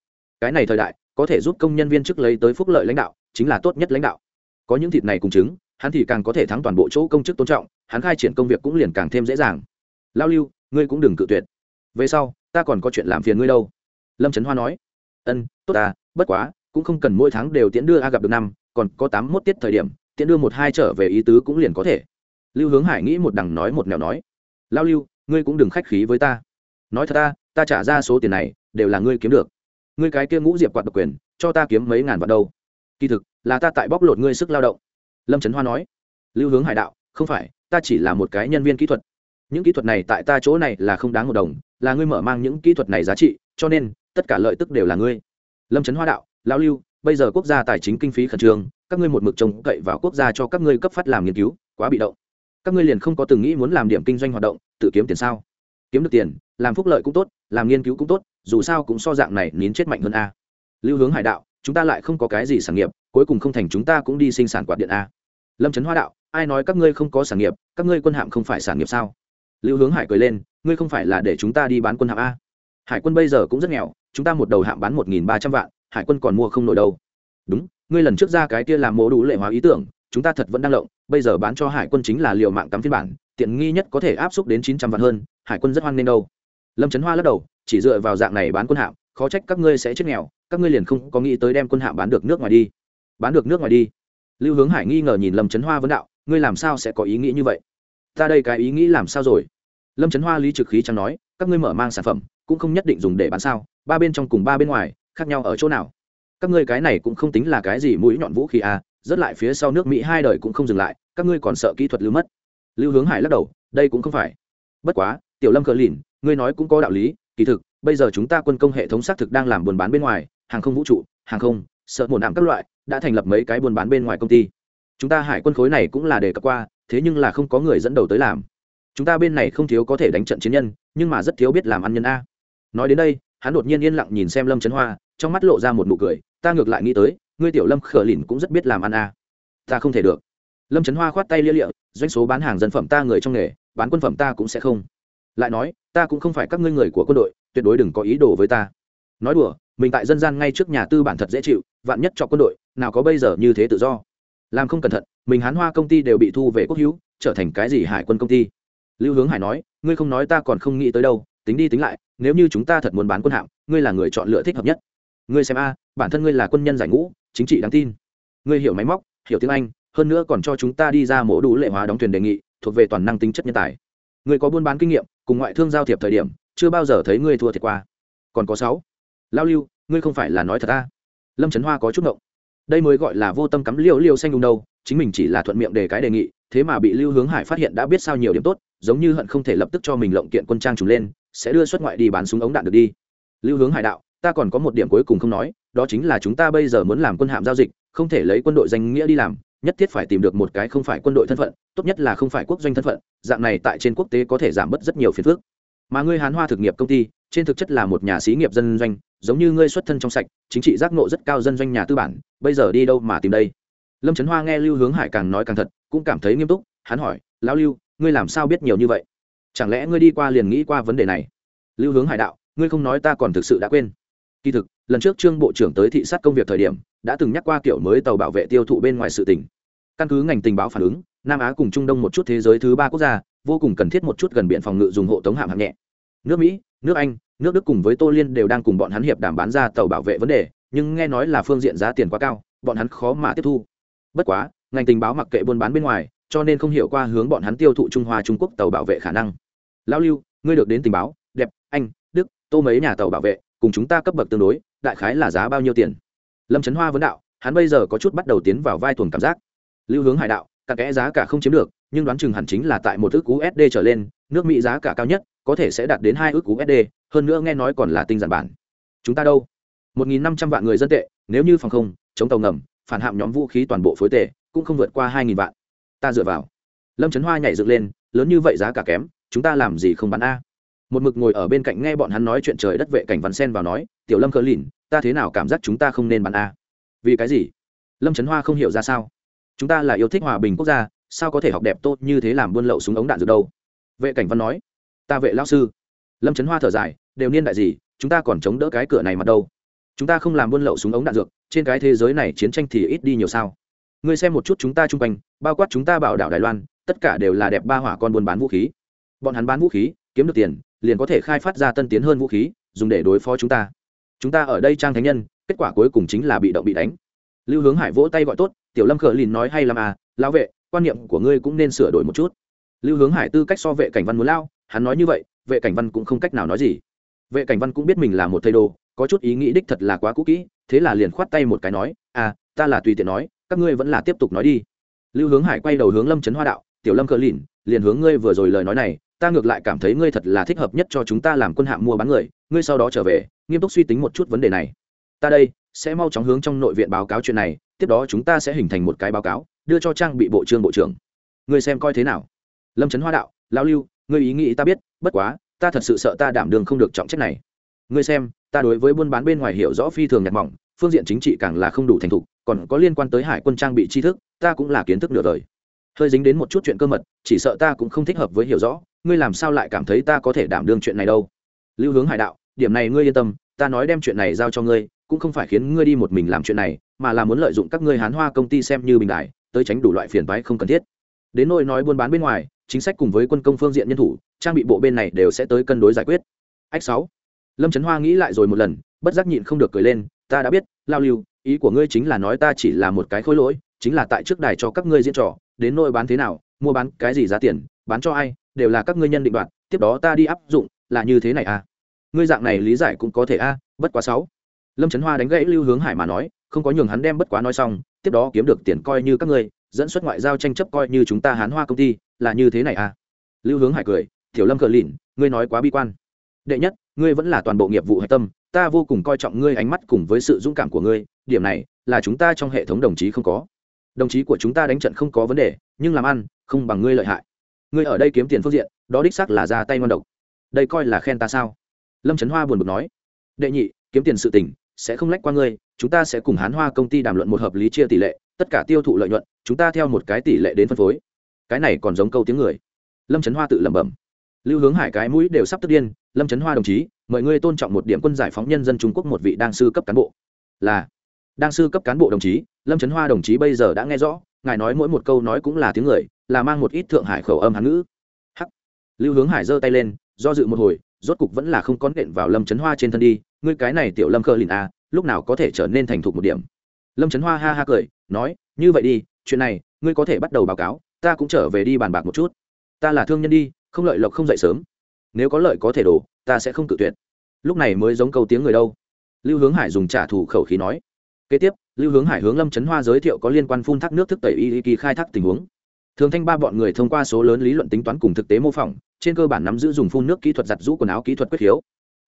Cái này thời đại, có thể giúp công nhân viên chức lấy tới phúc lợi lãnh đạo, chính là tốt nhất lãnh đạo có những thịt này cùng chứng hắn thì càng có thể thắng toàn bộ chỗ công chức tôn trọng, hắn khai triển công việc cũng liền càng thêm dễ dàng. Lao lưu, ngươi cũng đừng cự tuyệt. Về sau, ta còn có chuyện làm phiền ngươi đâu. Lâm trấn hoa nói. Ân, tốt à bất quá, cũng không cần mỗi tháng đều tiễn đưa a gặp được năm, còn có tám mốt tiết thời điểm, tiễn đưa một hai trở về ý tứ cũng liền có thể. Lưu hướng hải nghĩ một đằng nói một nẻo nói. Lao lưu, ngươi cũng đừng khách khí với ta. Nói thật ta ta trả ra số tiền này, đều là ngươi kiếm được. Ngươi cái kia ngũ diệp quạt độc quyền, cho ta kiếm mấy ngàn vạn đâu. Kỳ thực là ta tại bóc lột ngươi sức lao động. Lâm trấn hoa nói, lưu hướng hải đạo, không phải, ta chỉ là một cái nhân viên kỹ thuật. Những kỹ thuật này tại ta chỗ này là không đáng một đồng, là ngươi mở mang những kỹ thuật này giá trị, cho nên, tất cả lợi tức đều là ngươi. Lâm trấn hoa đạo lao lưu, bây giờ quốc gia tài chính kinh phí khẩn trương, các ngươi một mực trông cậy vào quốc gia cho các ngươi cấp phát làm nghiên cứu, quá bị động. Các ngươi liền không có từng nghĩ muốn làm điểm kinh doanh hoạt động, tự kiếm tiền sao? Kiếm được tiền, làm phúc lợi cũng tốt, làm nghiên cứu cũng tốt, dù sao cũng so dạng này nín chết mạnh hơn a. Lưu hướng hải đạo chúng ta lại không có cái gì sản nghiệp, cuối cùng không thành chúng ta cũng đi sinh sản quạt điện a. Lâm trấn hoa đạo, ai nói các ngươi không có sản nghiệp, các ngươi quân hạm không phải sản nghiệp sao? Lưu hướng hải cười lên, ngươi không phải là để chúng ta đi bán quân hạm a. Hải quân bây giờ cũng rất nghèo, chúng ta một đầu hạm bán một nghìn ba trăm vạn, hải quân còn mua không nổi đâu. Đúng, ngươi lần trước ra cái kia làm mô đủ lệ hóa ý tưởng, chúng ta thật vẫn đang lộng, bây giờ bán cho hải quân chính là liều mạng cắm phiên bản, tiện nghi nhất có thể áp xúc đến chín trăm vạn hơn, hải quân rất hoan nghênh đâu. Lâm trấn hoa lắc đầu, chỉ dựa vào dạng này bán quân hạm, khó trách các ngươi sẽ chết nghèo các ngươi liền không có nghĩ tới đem quân hạm bán được nước ngoài đi. Bán được nước ngoài đi. Lưu hướng hải nghi ngờ nhìn lâm trấn hoa vấn đạo, ngươi làm sao sẽ có ý nghĩ như vậy? Ta đây cái ý nghĩ làm sao rồi? Lâm trấn hoa lý trực khí chẳng nói, các ngươi mở mang sản phẩm, cũng không nhất định dùng để bán sao, ba bên trong cùng ba bên ngoài, khác nhau ở chỗ nào? Các ngươi cái này cũng không tính là cái gì mũi nhọn vũ khí à rớt lại phía sau nước mỹ hai đời cũng không dừng lại, các ngươi còn sợ kỹ thuật lưu mất. Lưu hướng hải lắc đầu, đây cũng không phải. Bất quá, tiểu lâm cờ lìn, ngươi nói cũng có đạo lý, kỳ thực, bây giờ chúng ta quân công hệ thống xác thực đang làm buôn bán bên ngoài hàng không vũ trụ, hàng không, sợ mồn ảm các loại, đã thành lập mấy cái buôn bán bên ngoài công ty. Chúng ta hải quân khối này cũng là đề cập qua, thế nhưng là không có người dẫn đầu tới làm. Chúng ta bên này không thiếu có thể đánh trận chiến nhân, nhưng mà rất thiếu biết làm ăn nhân a. Nói đến đây, hắn đột nhiên yên lặng nhìn xem lâm trấn hoa, trong mắt lộ ra một nụ cười, ta ngược lại nghĩ tới, ngươi tiểu lâm khở lìn cũng rất biết làm ăn a. Ta không thể được. Lâm trấn hoa khoát tay lia lịa, doanh số bán hàng dân phẩm ta người trong nghề, bán quân phẩm ta cũng sẽ không. Lại nói, ta cũng không phải các ngươi người của quân đội, tuyệt đối đừng có ý đồ với ta nói đùa, mình tại dân gian ngay trước nhà tư bản thật dễ chịu, vạn nhất cho quân đội, nào có bây giờ như thế tự do. Làm không cẩn thận, mình hán hoa công ty đều bị thu về quốc hữu, trở thành cái gì hải quân công ty? Lưu hướng hải nói, ngươi không nói ta còn không nghĩ tới đâu, tính đi tính lại, nếu như chúng ta thật muốn bán quân hạm, ngươi là người chọn lựa thích hợp nhất. Ngươi xem a, bản thân ngươi là quân nhân giải ngũ, chính trị đáng tin. Ngươi hiểu máy móc, hiểu tiếng anh, hơn nữa còn cho chúng ta đi ra mổ đủ lệ hóa đóng thuyền đề nghị, thuộc về toàn năng tính chất nhân tài. Ngươi có buôn bán kinh nghiệm, cùng ngoại thương giao thiệp thời điểm, chưa bao giờ thấy ngươi thua thiệt qua. Còn có sáu lao lưu, ngươi không phải là nói thật ta lâm trấn hoa có chút ngộng. Đây mới gọi là vô tâm cắm liêu liêu xanh đúng đâu chính mình chỉ là thuận miệng đề cái đề nghị, thế mà bị lưu hướng hải phát hiện đã biết sao nhiều điểm tốt, giống như hận không thể lập tức cho mình lộng kiện quân trang trùng lên, sẽ đưa xuất ngoại đi bán súng ống đạn được đi. Lưu hướng hải đạo, ta còn có một điểm cuối cùng không nói, đó chính là chúng ta bây giờ muốn làm quân hạm giao dịch, không thể lấy quân đội danh nghĩa đi làm, nhất thiết phải tìm được một cái không phải quân đội thân phận, tốt nhất là không phải quốc doanh thân phận, dạng này tại trên quốc tế có thể giảm bớt rất nhiều phiền phức. Mà ngươi hán hoa thực nghiệp công ty, trên thực chất là một nhà xí nghiệp dân doanh giống như ngươi xuất thân trong sạch, chính trị giác ngộ rất cao dân doanh nhà tư bản, bây giờ đi đâu mà tìm đây? Lâm trấn hoa nghe lưu hướng hải càng nói càng thật, cũng cảm thấy nghiêm túc, hắn hỏi, lão lưu, ngươi làm sao biết nhiều như vậy? Chẳng lẽ ngươi đi qua liền nghĩ qua vấn đề này? Lưu hướng hải đạo, ngươi không nói ta còn thực sự đã quên. Kỳ thực, lần trước trương bộ trưởng tới thị sát công việc thời điểm, đã từng nhắc qua kiểu mới tàu bảo vệ tiêu thụ bên ngoài sự tỉnh căn cứ ngành tình báo phản ứng, nam á cùng trung đông một chút thế giới thứ ba quốc gia, vô cùng cần thiết một chút gần biện phòng ngự dùng hộ tống hạm hạng nhẹ nước mỹ, nước anh, nước đức cùng với tô liên đều đang cùng bọn hắn hiệp đàm bán ra tàu bảo vệ vấn đề, nhưng nghe nói là phương diện giá tiền quá cao, bọn hắn khó mà tiếp thu. Bất quá, ngành tình báo mặc kệ buôn bán bên ngoài, cho nên không hiểu qua hướng bọn hắn tiêu thụ trung hoa trung quốc tàu bảo vệ khả năng. Lao lưu, ngươi được đến tình báo, đẹp, anh, đức, tô mấy nhà tàu bảo vệ, cùng chúng ta cấp bậc tương đối, đại khái là giá bao nhiêu tiền? Lâm trấn hoa vấn đạo, hắn bây giờ có chút bắt đầu tiến vào vai tuần cảm giác. Lưu hướng hải đạo cả kẽ giá cả không chiếm được, nhưng đoán chừng hẳn chính là tại một ước cú trở lên, nước mỹ giá cả cao nhất có thể sẽ đạt đến hai ước usd sd hơn nữa nghe nói còn là tinh giản bản. Chúng ta đâu? một nghìn năm trăm vạn người dân tệ, nếu như phòng không, chống tàu ngầm, phản hạm nhóm vũ khí toàn bộ phối tệ, cũng không vượt qua hai nghìn vạn. Ta dựa vào. Lâm trấn hoa nhảy dựng lên, lớn như vậy giá cả kém, chúng ta làm gì không bán a? Một mực ngồi ở bên cạnh nghe bọn hắn nói chuyện trời đất vệ cảnh văn sen vào nói, tiểu lâm cờ lìn, ta thế nào cảm giác chúng ta không nên bán a? Vì cái gì? Lâm trấn hoa không hiểu ra sao. Chúng ta là yêu thích hòa bình quốc gia, sao có thể học đẹp tốt như thế làm buôn lậu súng ống đạn dược đâu? Vệ cảnh văn nói ta vệ lao sư. Lâm trấn hoa thở dài, đều niên đại gì, chúng ta còn chống đỡ cái cửa này mặt đâu? Chúng ta không làm buôn lậu súng ống đạn dược, trên cái thế giới này chiến tranh thì ít đi nhiều sao? Ngươi xem một chút chúng ta chung quanh, bao quát chúng ta bảo đảo đài loan, tất cả đều là đẹp ba hỏa con buôn bán vũ khí. Bọn hắn bán vũ khí, kiếm được tiền, liền có thể khai phát ra tân tiến hơn vũ khí, dùng để đối phó chúng ta. Chúng ta ở đây trang thánh nhân, kết quả cuối cùng chính là bị động bị đánh. Lưu hướng hải vỗ tay gọi tốt, tiểu lâm khờ lìn nói hay làm à lão vệ, quan niệm của ngươi cũng nên sửa đổi một chút. Lưu hướng hải tư cách so vệ cảnh văn muốn lao hắn nói như vậy, vệ cảnh văn cũng không cách nào nói gì. Vệ cảnh văn cũng biết mình là một thầy đồ, có chút ý nghĩ đích thật là quá cũ kỹ, thế là liền khoát tay một cái nói à ta là tùy tiện nói, các ngươi vẫn là tiếp tục nói đi. Lưu hướng hải quay đầu hướng lâm trấn hoa đạo, tiểu lâm cờ lìn, liền hướng ngươi vừa rồi lời nói này, ta ngược lại cảm thấy ngươi thật là thích hợp nhất cho chúng ta làm quân hạng mua bán người, ngươi sau đó trở về, nghiêm túc suy tính một chút vấn đề này. Ta đây, sẽ mau chóng hướng trong nội viện báo cáo chuyện này, tiếp đó chúng ta sẽ hình thành một cái báo cáo, đưa cho trang bị bộ trương bộ trưởng. Ngươi xem coi thế nào. Lâm trấn hoa đạo, lão lưu ngươi ý nghĩ ta biết, bất quá, ta thật sự sợ ta đảm đường không được trọng trách này. Ngươi xem, ta đối với buôn bán bên ngoài hiểu rõ phi thường nhạt mỏng, phương diện chính trị càng là không đủ thành thục, còn có liên quan tới hải quân trang bị tri thức, ta cũng là kiến thức nửa đời. Hơi dính đến một chút chuyện cơ mật, chỉ sợ ta cũng không thích hợp với hiểu rõ, ngươi làm sao lại cảm thấy ta có thể đảm đương chuyện này đâu? Lưu hướng hải đạo, điểm này ngươi yên tâm, ta nói đem chuyện này giao cho ngươi, cũng không phải khiến ngươi đi một mình làm chuyện này, mà là muốn lợi dụng các ngươi hán hoa công ty xem như bình đại, tới tránh đủ loại phiền toái không cần thiết. Đến nỗi nói buôn bán bên ngoài chính sách cùng với quân công phương diện nhân thủ trang bị bộ bên này đều sẽ tới cân đối giải quyết. Ách sáu. Lâm trấn hoa nghĩ lại rồi một lần bất giác nhịn không được cười lên ta đã biết lao lưu ý của ngươi chính là nói ta chỉ là một cái khối lỗi chính là tại trước đài cho các ngươi diễn trò đến nỗi bán thế nào mua bán cái gì giá tiền bán cho ai đều là các ngươi nhân định đoạt tiếp đó ta đi áp dụng là như thế này à? Ngươi dạng này lý giải cũng có thể a à, bất quá sáu. Lâm trấn hoa đánh gãy lưu hướng hải mà nói không có nhường hắn đem bất quá nói xong tiếp đó kiếm được tiền coi như các ngươi dẫn xuất ngoại giao tranh chấp coi như chúng ta hán hoa công ty là như thế này à? Lưu hướng hải cười, tiểu lâm cờ lìn, ngươi nói quá bi quan. Đệ nhất, ngươi vẫn là toàn bộ nghiệp vụ hạch tâm, ta vô cùng coi trọng ngươi ánh mắt cùng với sự dũng cảm của ngươi, điểm này là chúng ta trong hệ thống đồng chí không có. Đồng chí của chúng ta đánh trận không có vấn đề, nhưng làm ăn không bằng ngươi lợi hại. Ngươi ở đây kiếm tiền phương diện, đó đích xác là ra tay ngon độc. Đây coi là khen ta sao? Lâm trấn hoa buồn bực nói, đệ nhị, kiếm tiền sự tình sẽ không lách qua ngươi, chúng ta sẽ cùng hán hoa công ty đàm luận một hợp lý chia tỷ lệ, tất cả tiêu thụ lợi nhuận, chúng ta theo một cái tỷ lệ đến phân phối cái này còn giống câu tiếng người. Lâm trấn hoa tự lẩm bẩm. Lưu hướng hải cái mũi đều sắp tức điên lâm trấn hoa đồng chí mời ngươi tôn trọng một điểm quân giải phóng nhân dân trung quốc một vị đăng sư cấp cán bộ. Là đăng sư cấp cán bộ đồng chí lâm trấn hoa đồng chí bây giờ đã nghe rõ ngài nói mỗi một câu nói cũng là tiếng người là mang một ít thượng hải khẩu âm hán ngữ. Hắc. Lưu hướng hải giơ tay lên do dự một hồi rốt cục vẫn là không có nện vào lâm trấn hoa trên thân đi ngươi cái này tiểu lâm khơ lìn a à, lúc nào có thể trở nên thành thục một điểm. Lâm trấn hoa ha ha cười nói như vậy đi chuyện này ngươi có thể bắt đầu báo cáo ta cũng trở về đi bàn bạc một chút. Ta là thương nhân đi, không lợi lộc không dậy sớm. Nếu có lợi có thể đổ, ta sẽ không cự tuyệt. Lúc này mới giống câu tiếng người đâu. Lưu hướng hải dùng trả thù khẩu khí nói. Kế tiếp, lưu hướng hải hướng lâm trấn hoa giới thiệu có liên quan phun thác nước thức tẩy y kỳ khai thác tình huống. Thường thanh ba bọn người thông qua số lớn lý luận tính toán cùng thực tế mô phỏng, trên cơ bản nắm giữ dùng phun nước kỹ thuật giặt rũ quần áo kỹ thuật quyết khiếu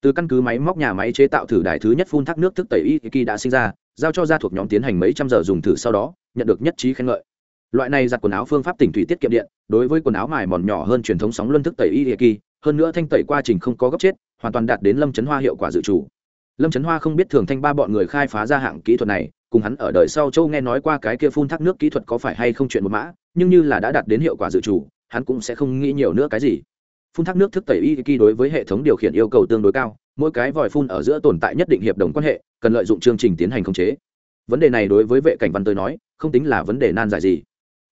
từ căn cứ máy móc nhà máy chế tạo thử đài thứ nhất phun thác nước thức tẩy y kỳ đã sinh ra, giao cho gia thuộc nhóm tiến hành mấy trăm giờ dùng thử sau đó, nhận được nhất trí khen ngợi loại này giặt quần áo phương pháp tỉnh thủy tiết kiệm điện, đối với quần áo mài mòn nhỏ hơn truyền thống sóng luân thức tẩy y kỳ, hơn nữa thanh tẩy quá trình không có gấp chết, hoàn toàn đạt đến lâm chấn hoa hiệu quả dự trù. Lâm chấn hoa không biết thường thanh ba bọn người khai phá ra hạng kỹ thuật này, cùng hắn ở đời sau châu nghe nói qua cái kia phun thác nước kỹ thuật có phải hay không chuyện một mã, nhưng như là đã đạt đến hiệu quả dự trù, hắn cũng sẽ không nghĩ nhiều nữa cái gì. Phun thác nước thức tẩy y kỳ đối với hệ thống điều khiển yêu cầu tương đối cao, mỗi cái vòi phun ở giữa tồn tại nhất định hiệp đồng quan hệ, cần lợi dụng chương trình tiến hành khống chế. Vấn đề này đối với vệ cảnh văn tới nói, không tính là vấn đề nan giải gì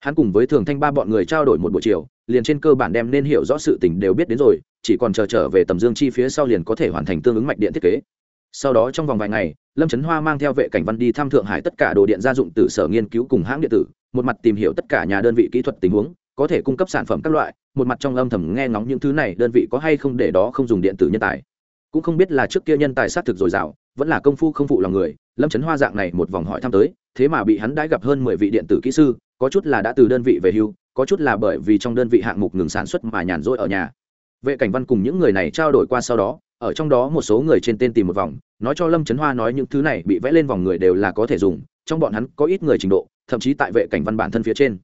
hắn cùng với thường thanh ba bọn người trao đổi một buổi chiều, liền trên cơ bản đem nên hiểu rõ sự tình đều biết đến rồi, chỉ còn chờ trở về tầm dương chi phía sau liền có thể hoàn thành tương ứng mạch điện thiết kế. Sau đó trong vòng vài ngày, lâm trấn hoa mang theo vệ cảnh văn đi thăm thượng hải tất cả đồ điện gia dụng từ sở nghiên cứu cùng hãng điện tử, một mặt tìm hiểu tất cả nhà đơn vị kỹ thuật tình huống, có thể cung cấp sản phẩm các loại, một mặt trong âm thầm nghe ngóng những thứ này đơn vị có hay không để đó không dùng điện tử nhân tài. Cũng không biết là trước kia nhân tài xác thực dồi dào, vẫn là công phu không phụ lòng người, lâm trấn hoa dạng này một vòng hỏi thăm tới, thế mà bị hắn đãi gặp hơn mười vị điện tử kỹ sư có chút là đã từ đơn vị về hưu, có chút là bởi vì trong đơn vị hạng mục ngừng sản xuất mà nhàn rỗi ở nhà. Vệ cảnh văn cùng những người này trao đổi qua sau đó, ở trong đó một số người trên tên tìm một vòng, nói cho lâm trấn hoa nói những thứ này bị vẽ lên vòng người đều là có thể dùng, trong bọn hắn có ít người trình độ, thậm chí tại vệ cảnh văn bản thân phía trên.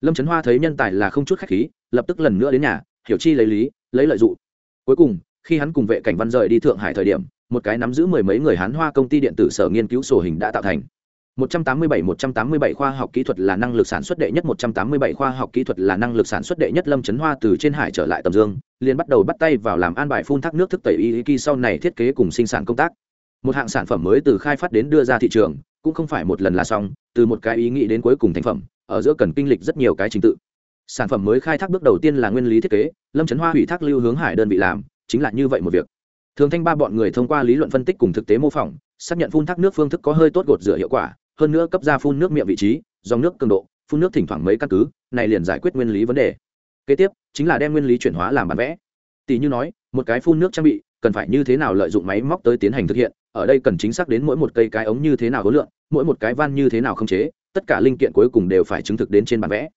Lâm trấn hoa thấy nhân tài là không chút khách khí, lập tức lần nữa đến nhà, hiểu chi lấy lý, lấy lợi dụng cuối cùng, khi hắn cùng vệ cảnh văn rời đi thượng hải thời điểm, một cái nắm giữ mười mấy người hán hoa công ty điện tử sở nghiên cứu sổ hình đã tạo thành. 187-187 khoa học kỹ thuật là năng lực sản xuất đệ nhất 187 khoa học kỹ thuật là năng lực sản xuất đệ nhất Lâm Chấn Hoa từ trên hải trở lại tầm dương, liền bắt đầu bắt tay vào làm an bài phun thác nước thức tẩy y kỳ sau này thiết kế cùng sinh sản công tác. Một hạng sản phẩm mới từ khai phát đến đưa ra thị trường, cũng không phải một lần là xong, từ một cái ý nghĩ đến cuối cùng thành phẩm, ở giữa cần kinh lịch rất nhiều cái trình tự. Sản phẩm mới khai thác bước đầu tiên là nguyên lý thiết kế, Lâm Chấn Hoa hủy thác lưu hướng hải đơn vị làm, chính là như vậy một việc. Thường thanh ba bọn người thông qua lý luận phân tích cùng thực tế mô phỏng, xác nhận phun thác nước phương thức có hơi tốt gột rửa hiệu quả, hơn nữa cấp ra phun nước miệng vị trí dòng nước cường độ phun nước thỉnh thoảng mấy căn cứ này liền giải quyết nguyên lý vấn đề. Kế tiếp chính là đem nguyên lý chuyển hóa làm bản vẽ. Tỷ như nói một cái phun nước trang bị cần phải như thế nào lợi dụng máy móc tới tiến hành thực hiện ở đây cần chính xác đến mỗi một cây cái ống như thế nào hối lượng mỗi một cái van như thế nào không chế tất cả linh kiện cuối cùng đều phải chứng thực đến trên bản vẽ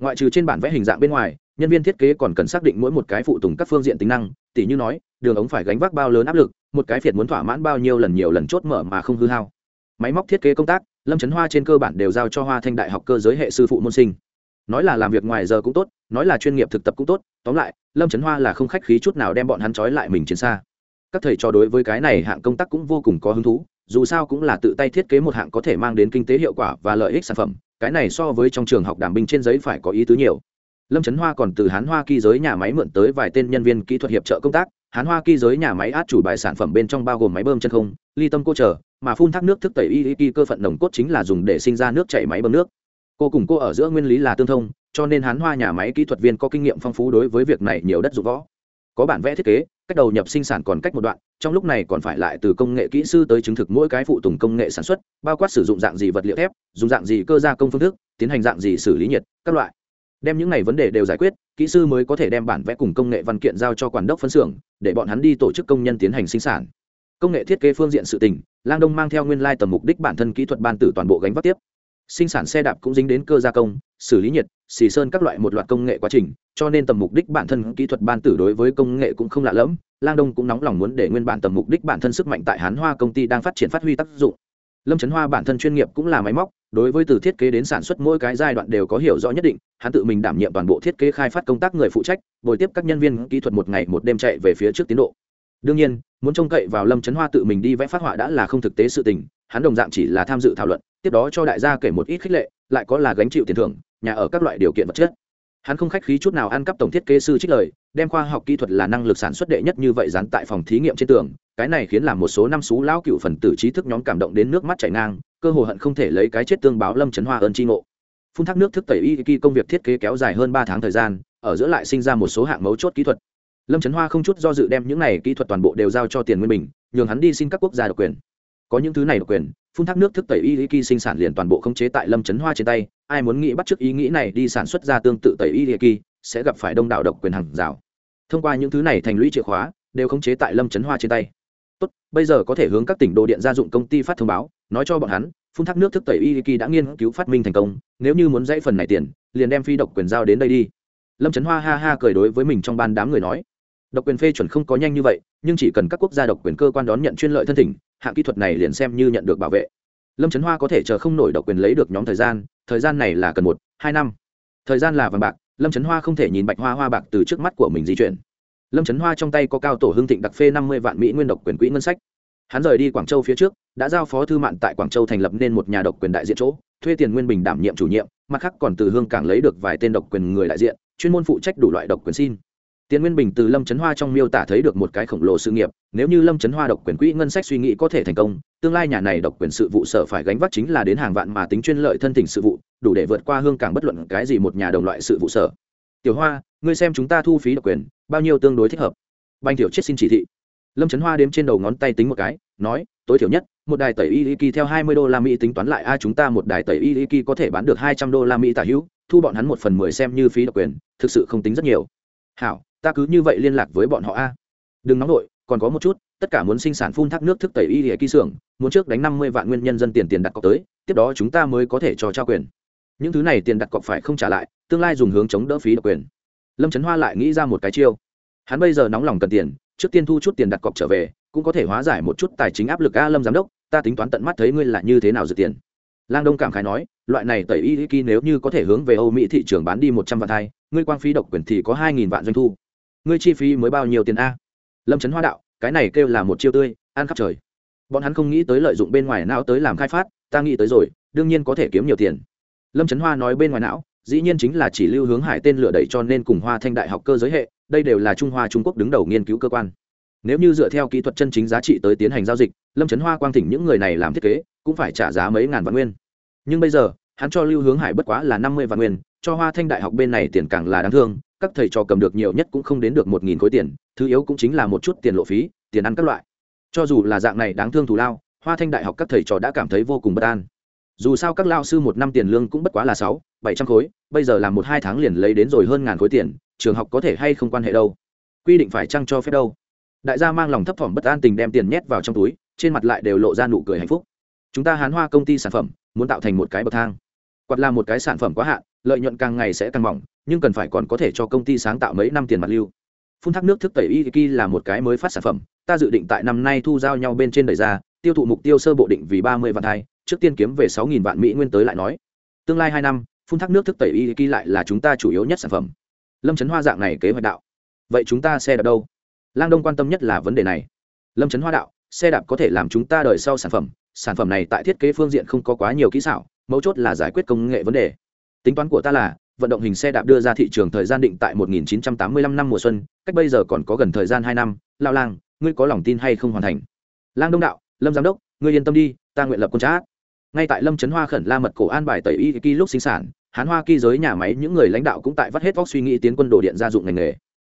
ngoại trừ trên bản vẽ hình dạng bên ngoài, nhân viên thiết kế còn cần xác định mỗi một cái phụ tùng các phương diện tính năng, Tỉ như nói, đường ống phải gánh vác bao lớn áp lực, một cái phiệt muốn thỏa mãn bao nhiêu lần nhiều lần chốt mở mà không hư hao. Máy móc thiết kế công tác, lâm trấn hoa trên cơ bản đều giao cho hoa thanh đại học cơ giới hệ sư phụ môn sinh. Nói là làm việc ngoài giờ cũng tốt, nói là chuyên nghiệp thực tập cũng tốt, tóm lại, lâm trấn hoa là không khách khí chút nào đem bọn hắn trói lại mình trên xa. Các thầy trò đối với cái này hạng công tác cũng vô cùng có hứng thú, dù sao cũng là tự tay thiết kế một hạng có thể mang đến kinh tế hiệu quả và lợi ích sản phẩm cái này so với trong trường học đảm binh trên giấy phải có ý tứ nhiều. Lâm trấn hoa còn từ hán hoa kỳ giới nhà máy mượn tới vài tên nhân viên kỹ thuật hiệp trợ công tác. Hán hoa kỳ giới nhà máy át chủ bài sản phẩm bên trong bao gồm máy bơm chân không, ly tâm cô chờ, mà phun thác nước thức tẩy y y cơ phận nồng cốt chính là dùng để sinh ra nước chảy máy bơm nước. Cô cùng cô ở giữa nguyên lý là tương thông, cho nên hán hoa nhà máy kỹ thuật viên có kinh nghiệm phong phú đối với việc này nhiều đất dụng võ. Có bản vẽ thiết kế cách đầu nhập sinh sản còn cách một đoạn, trong lúc này còn phải lại từ công nghệ kỹ sư tới chứng thực mỗi cái phụ tùng công nghệ sản xuất, bao quát sử dụng dạng gì vật liệu thép, dùng dạng gì cơ gia công phương thức, tiến hành dạng gì xử lý nhiệt, các loại. Đem những này vấn đề đều giải quyết, kỹ sư mới có thể đem bản vẽ cùng công nghệ văn kiện giao cho quản đốc phân xưởng, để bọn hắn đi tổ chức công nhân tiến hành sinh sản. Công nghệ thiết kế phương diện sự tình, lang đông mang theo nguyên lai tầm mục đích bản thân kỹ thuật ban tử toàn bộ gánh vác tiếp sinh sản xe đạp cũng dính đến cơ gia công, xử lý nhiệt, xì sơn các loại một loạt công nghệ quá trình, cho nên tầm mục đích bản thân kỹ thuật ban tử đối với công nghệ cũng không lạ lẫm. Lang đông cũng nóng lòng muốn để nguyên bản tầm mục đích bản thân sức mạnh tại hán hoa công ty đang phát triển phát huy tác dụng. Lâm trấn hoa bản thân chuyên nghiệp cũng là máy móc, đối với từ thiết kế đến sản xuất mỗi cái giai đoạn đều có hiểu rõ nhất định, hắn tự mình đảm nhiệm toàn bộ thiết kế khai phát công tác người phụ trách, bồi tiếp các nhân viên kỹ thuật một ngày một đêm chạy về phía trước tiến độ đương nhiên, muốn trông cậy vào lâm trấn hoa tự mình đi vẽ phát họa đã là không thực tế sự tình, hắn đồng dạng chỉ là tham dự thảo luận, tiếp đó cho đại gia kể một ít khích lệ, lại có là gánh chịu tiền thưởng, nhà ở các loại điều kiện vật chất. Hắn không khách khí chút nào ăn cắp tổng thiết kế sư trích lời, đem khoa học kỹ thuật là năng lực sản xuất đệ nhất như vậy dán tại phòng thí nghiệm trên tường, cái này khiến làm một số năm xú lão cựu phần tử trí thức nhóm cảm động đến nước mắt chảy ngang, cơ hồ hận không thể lấy cái chết tương báo lâm trấn hoa ơn tri ngộ. Phun thác nước thức tẩy y kỳ công việc thiết kế kéo dài hơn ba tháng thời gian, ở giữa lại sinh ra một số hạng mấu chốt kỹ thuật lâm trấn hoa không chút do dự đem những này kỹ thuật toàn bộ đều giao cho tiền nguyên bình, nhường hắn đi xin các quốc gia độc quyền. Có những thứ này độc quyền, phun thác nước thức tẩy y kỳ sinh sản liền toàn bộ khống chế tại lâm trấn hoa trên tay, ai muốn nghĩ bắt chước ý nghĩ này đi sản xuất ra tương tự tẩy y kỳ, sẽ gặp phải đông đảo độc quyền hàng rào. Thông qua những thứ này thành lũy chìa khóa, đều khống chế tại lâm trấn hoa trên tay. Tốt, bây giờ có thể hướng các tỉnh đồ điện gia dụng công ty phát thông báo, nói cho bọn hắn, phun thác nước thức tẩy y kỳ đã nghiên cứu phát minh thành công, nếu như muốn dãy phần này tiền, liền đem phi độc quyền giao đến đây đi. Lâm trấn hoa ha ha cười đối với mình trong ban đám người nói độc quyền phê chuẩn không có nhanh như vậy, nhưng chỉ cần các quốc gia độc quyền cơ quan đón nhận chuyên lợi thân thỉnh, hạng kỹ thuật này liền xem như nhận được bảo vệ. Lâm trấn hoa có thể chờ không nổi độc quyền lấy được nhóm thời gian thời gian này là cần một, hai năm. Thời gian là vàng bạc, lâm trấn hoa không thể nhìn bạch hoa hoa bạc từ trước mắt của mình di chuyển. Lâm trấn hoa trong tay có cao tổ hưng thịnh đặc phê năm mươi vạn mỹ nguyên độc quyền quỹ ngân sách. Hắn rời đi quảng châu phía trước, đã giao phó thư mạn tại quảng châu thành lập nên một nhà độc quyền đại diện chỗ, thuê tiền nguyên bình đảm nhiệm chủ nhiệm, mặt khác còn từ hương cảng lấy được vài tên độc quyền người đại diện, chuyên môn phụ trách đủ loại độc quyền xin tiền nguyên bình từ lâm chấn hoa trong miêu tả thấy được một cái khổng lồ sự nghiệp, nếu như lâm chấn hoa độc quyền quỹ ngân sách suy nghĩ có thể thành công, tương lai nhà này độc quyền sự vụ sở phải gánh vác chính là đến hàng vạn mà tính chuyên lợi thân tình sự vụ, đủ để vượt qua hương cảng bất luận cái gì một nhà đồng loại sự vụ sở. Tiểu hoa, ngươi xem chúng ta thu phí độc quyền, bao nhiêu tương đối thích hợp? Bành tiểu chết xin chỉ thị. Lâm trấn hoa đếm trên đầu ngón tay tính một cái, nói, tối thiểu nhất, một đài tẩy y kỳ theo hai mươi đô la mỹ tính toán lại, a, chúng ta một đài tẩy y kỳ có thể bán được hai trăm đô la mỹ tả hữu, thu bọn hắn một phần mười xem như phí độc quyền, thực sự không tính rất nhiều. Hảo ta cứ như vậy liên lạc với bọn họ a. Đừng nóng nổi còn có một chút, tất cả muốn sinh sản phun thác nước thức tẩy y hệ ký xưởng, muốn trước đánh năm mươi vạn nguyên nhân dân tiền tiền đặt cọc tới, tiếp đó chúng ta mới có thể cho trao quyền. Những thứ này tiền đặt cọc phải không trả lại, tương lai dùng hướng chống đỡ phí độc quyền. Lâm trấn hoa lại nghĩ ra một cái chiêu. Hắn bây giờ nóng lòng cần tiền, trước tiên thu chút tiền đặt cọc trở về, cũng có thể hóa giải một chút tài chính áp lực a lâm giám đốc, ta tính toán tận mắt thấy ngươi là như thế nào dự tiền. Lang đông cảm khái nói, loại này tẩy y ký nếu như có thể hướng về âu mỹ thị trường bán đi một trăm vạn thai ngươi quang phí độc quyền thì có hai nghìn vạn doanh thu ngươi chi phí mới bao nhiêu tiền a? Lâm trấn hoa đạo, cái này kêu là một chiêu tươi, ăn khắp trời. Bọn hắn không nghĩ tới lợi dụng bên ngoài não tới làm khai phát, ta nghĩ tới rồi, đương nhiên có thể kiếm nhiều tiền. Lâm trấn hoa nói bên ngoài não, dĩ nhiên chính là chỉ lưu hướng hải tên lửa đẩy cho nên cùng hoa thanh đại học cơ giới hệ, đây đều là trung hoa trung quốc đứng đầu nghiên cứu cơ quan. Nếu như dựa theo kỹ thuật chân chính giá trị tới tiến hành giao dịch, lâm trấn hoa quang thỉnh những người này làm thiết kế, cũng phải trả giá mấy ngàn vạn nguyên. Nhưng bây giờ, hắn cho lưu hướng hải bất quá là năm mươi vạn nguyên, cho hoa thanh đại học bên này tiền càng là đáng thương các thầy trò cầm được nhiều nhất cũng không đến được một nghìn khối tiền, thứ yếu cũng chính là một chút tiền lộ phí, tiền ăn các loại. Cho dù là dạng này đáng thương thù lao, hoa thanh đại học các thầy trò đã cảm thấy vô cùng bất an. Dù sao các lao sư một năm tiền lương cũng bất quá là sáu, bảy trăm khối, bây giờ làm một hai tháng liền lấy đến rồi hơn ngàn khối tiền, trường học có thể hay không quan hệ đâu? Quy định phải trăng cho phép đâu? Đại gia mang lòng thấp thỏm bất an tình đem tiền nhét vào trong túi, trên mặt lại đều lộ ra nụ cười hạnh phúc. Chúng ta hán hoa công ty sản phẩm, muốn tạo thành một cái bậc thang. Quạt là một cái sản phẩm quá hạn lợi nhuận càng ngày sẽ càng mỏng, nhưng cần phải còn có thể cho công ty sáng tạo mấy năm tiền mặt lưu. Phun thác nước thức tẩy y là một cái mới phát sản phẩm, ta dự định tại năm nay thu giao nhau bên trên đẩy ra, tiêu thụ mục tiêu sơ bộ định vì ba mươi vạn thai trước tiên kiếm về sáu nghìn vạn mỹ nguyên tới lại nói. Tương lai hai năm, phun thác nước thức tẩy y lại là chúng ta chủ yếu nhất sản phẩm. Lâm trấn hoa dạng này kế hoạch đạo. Vậy chúng ta xe đạp đâu? Lang đông quan tâm nhất là vấn đề này. Lâm trấn hoa đạo, xe đạp có thể làm chúng ta đợi sau sản phẩm sản phẩm này tại thiết kế phương diện không có quá nhiều kỹ xảo, mấu chốt là giải quyết công nghệ vấn đề tính toán của ta là, vận động hình xe đạp đưa ra thị trường thời gian định tại 1985 năm mùa xuân, cách bây giờ còn có gần thời gian hai năm. Lao lang, ngươi có lòng tin hay không hoàn thành? Lang đông đạo, lâm giám đốc, ngươi yên tâm đi, ta nguyện lập quân trát ngay tại lâm trấn hoa khẩn la mật cổ an bài tẩy y kỳ lúc sinh sản, hán hoa kỳ giới nhà máy những người lãnh đạo cũng tại vắt hết vóc suy nghĩ tiến quân đồ điện gia dụng ngành nghề.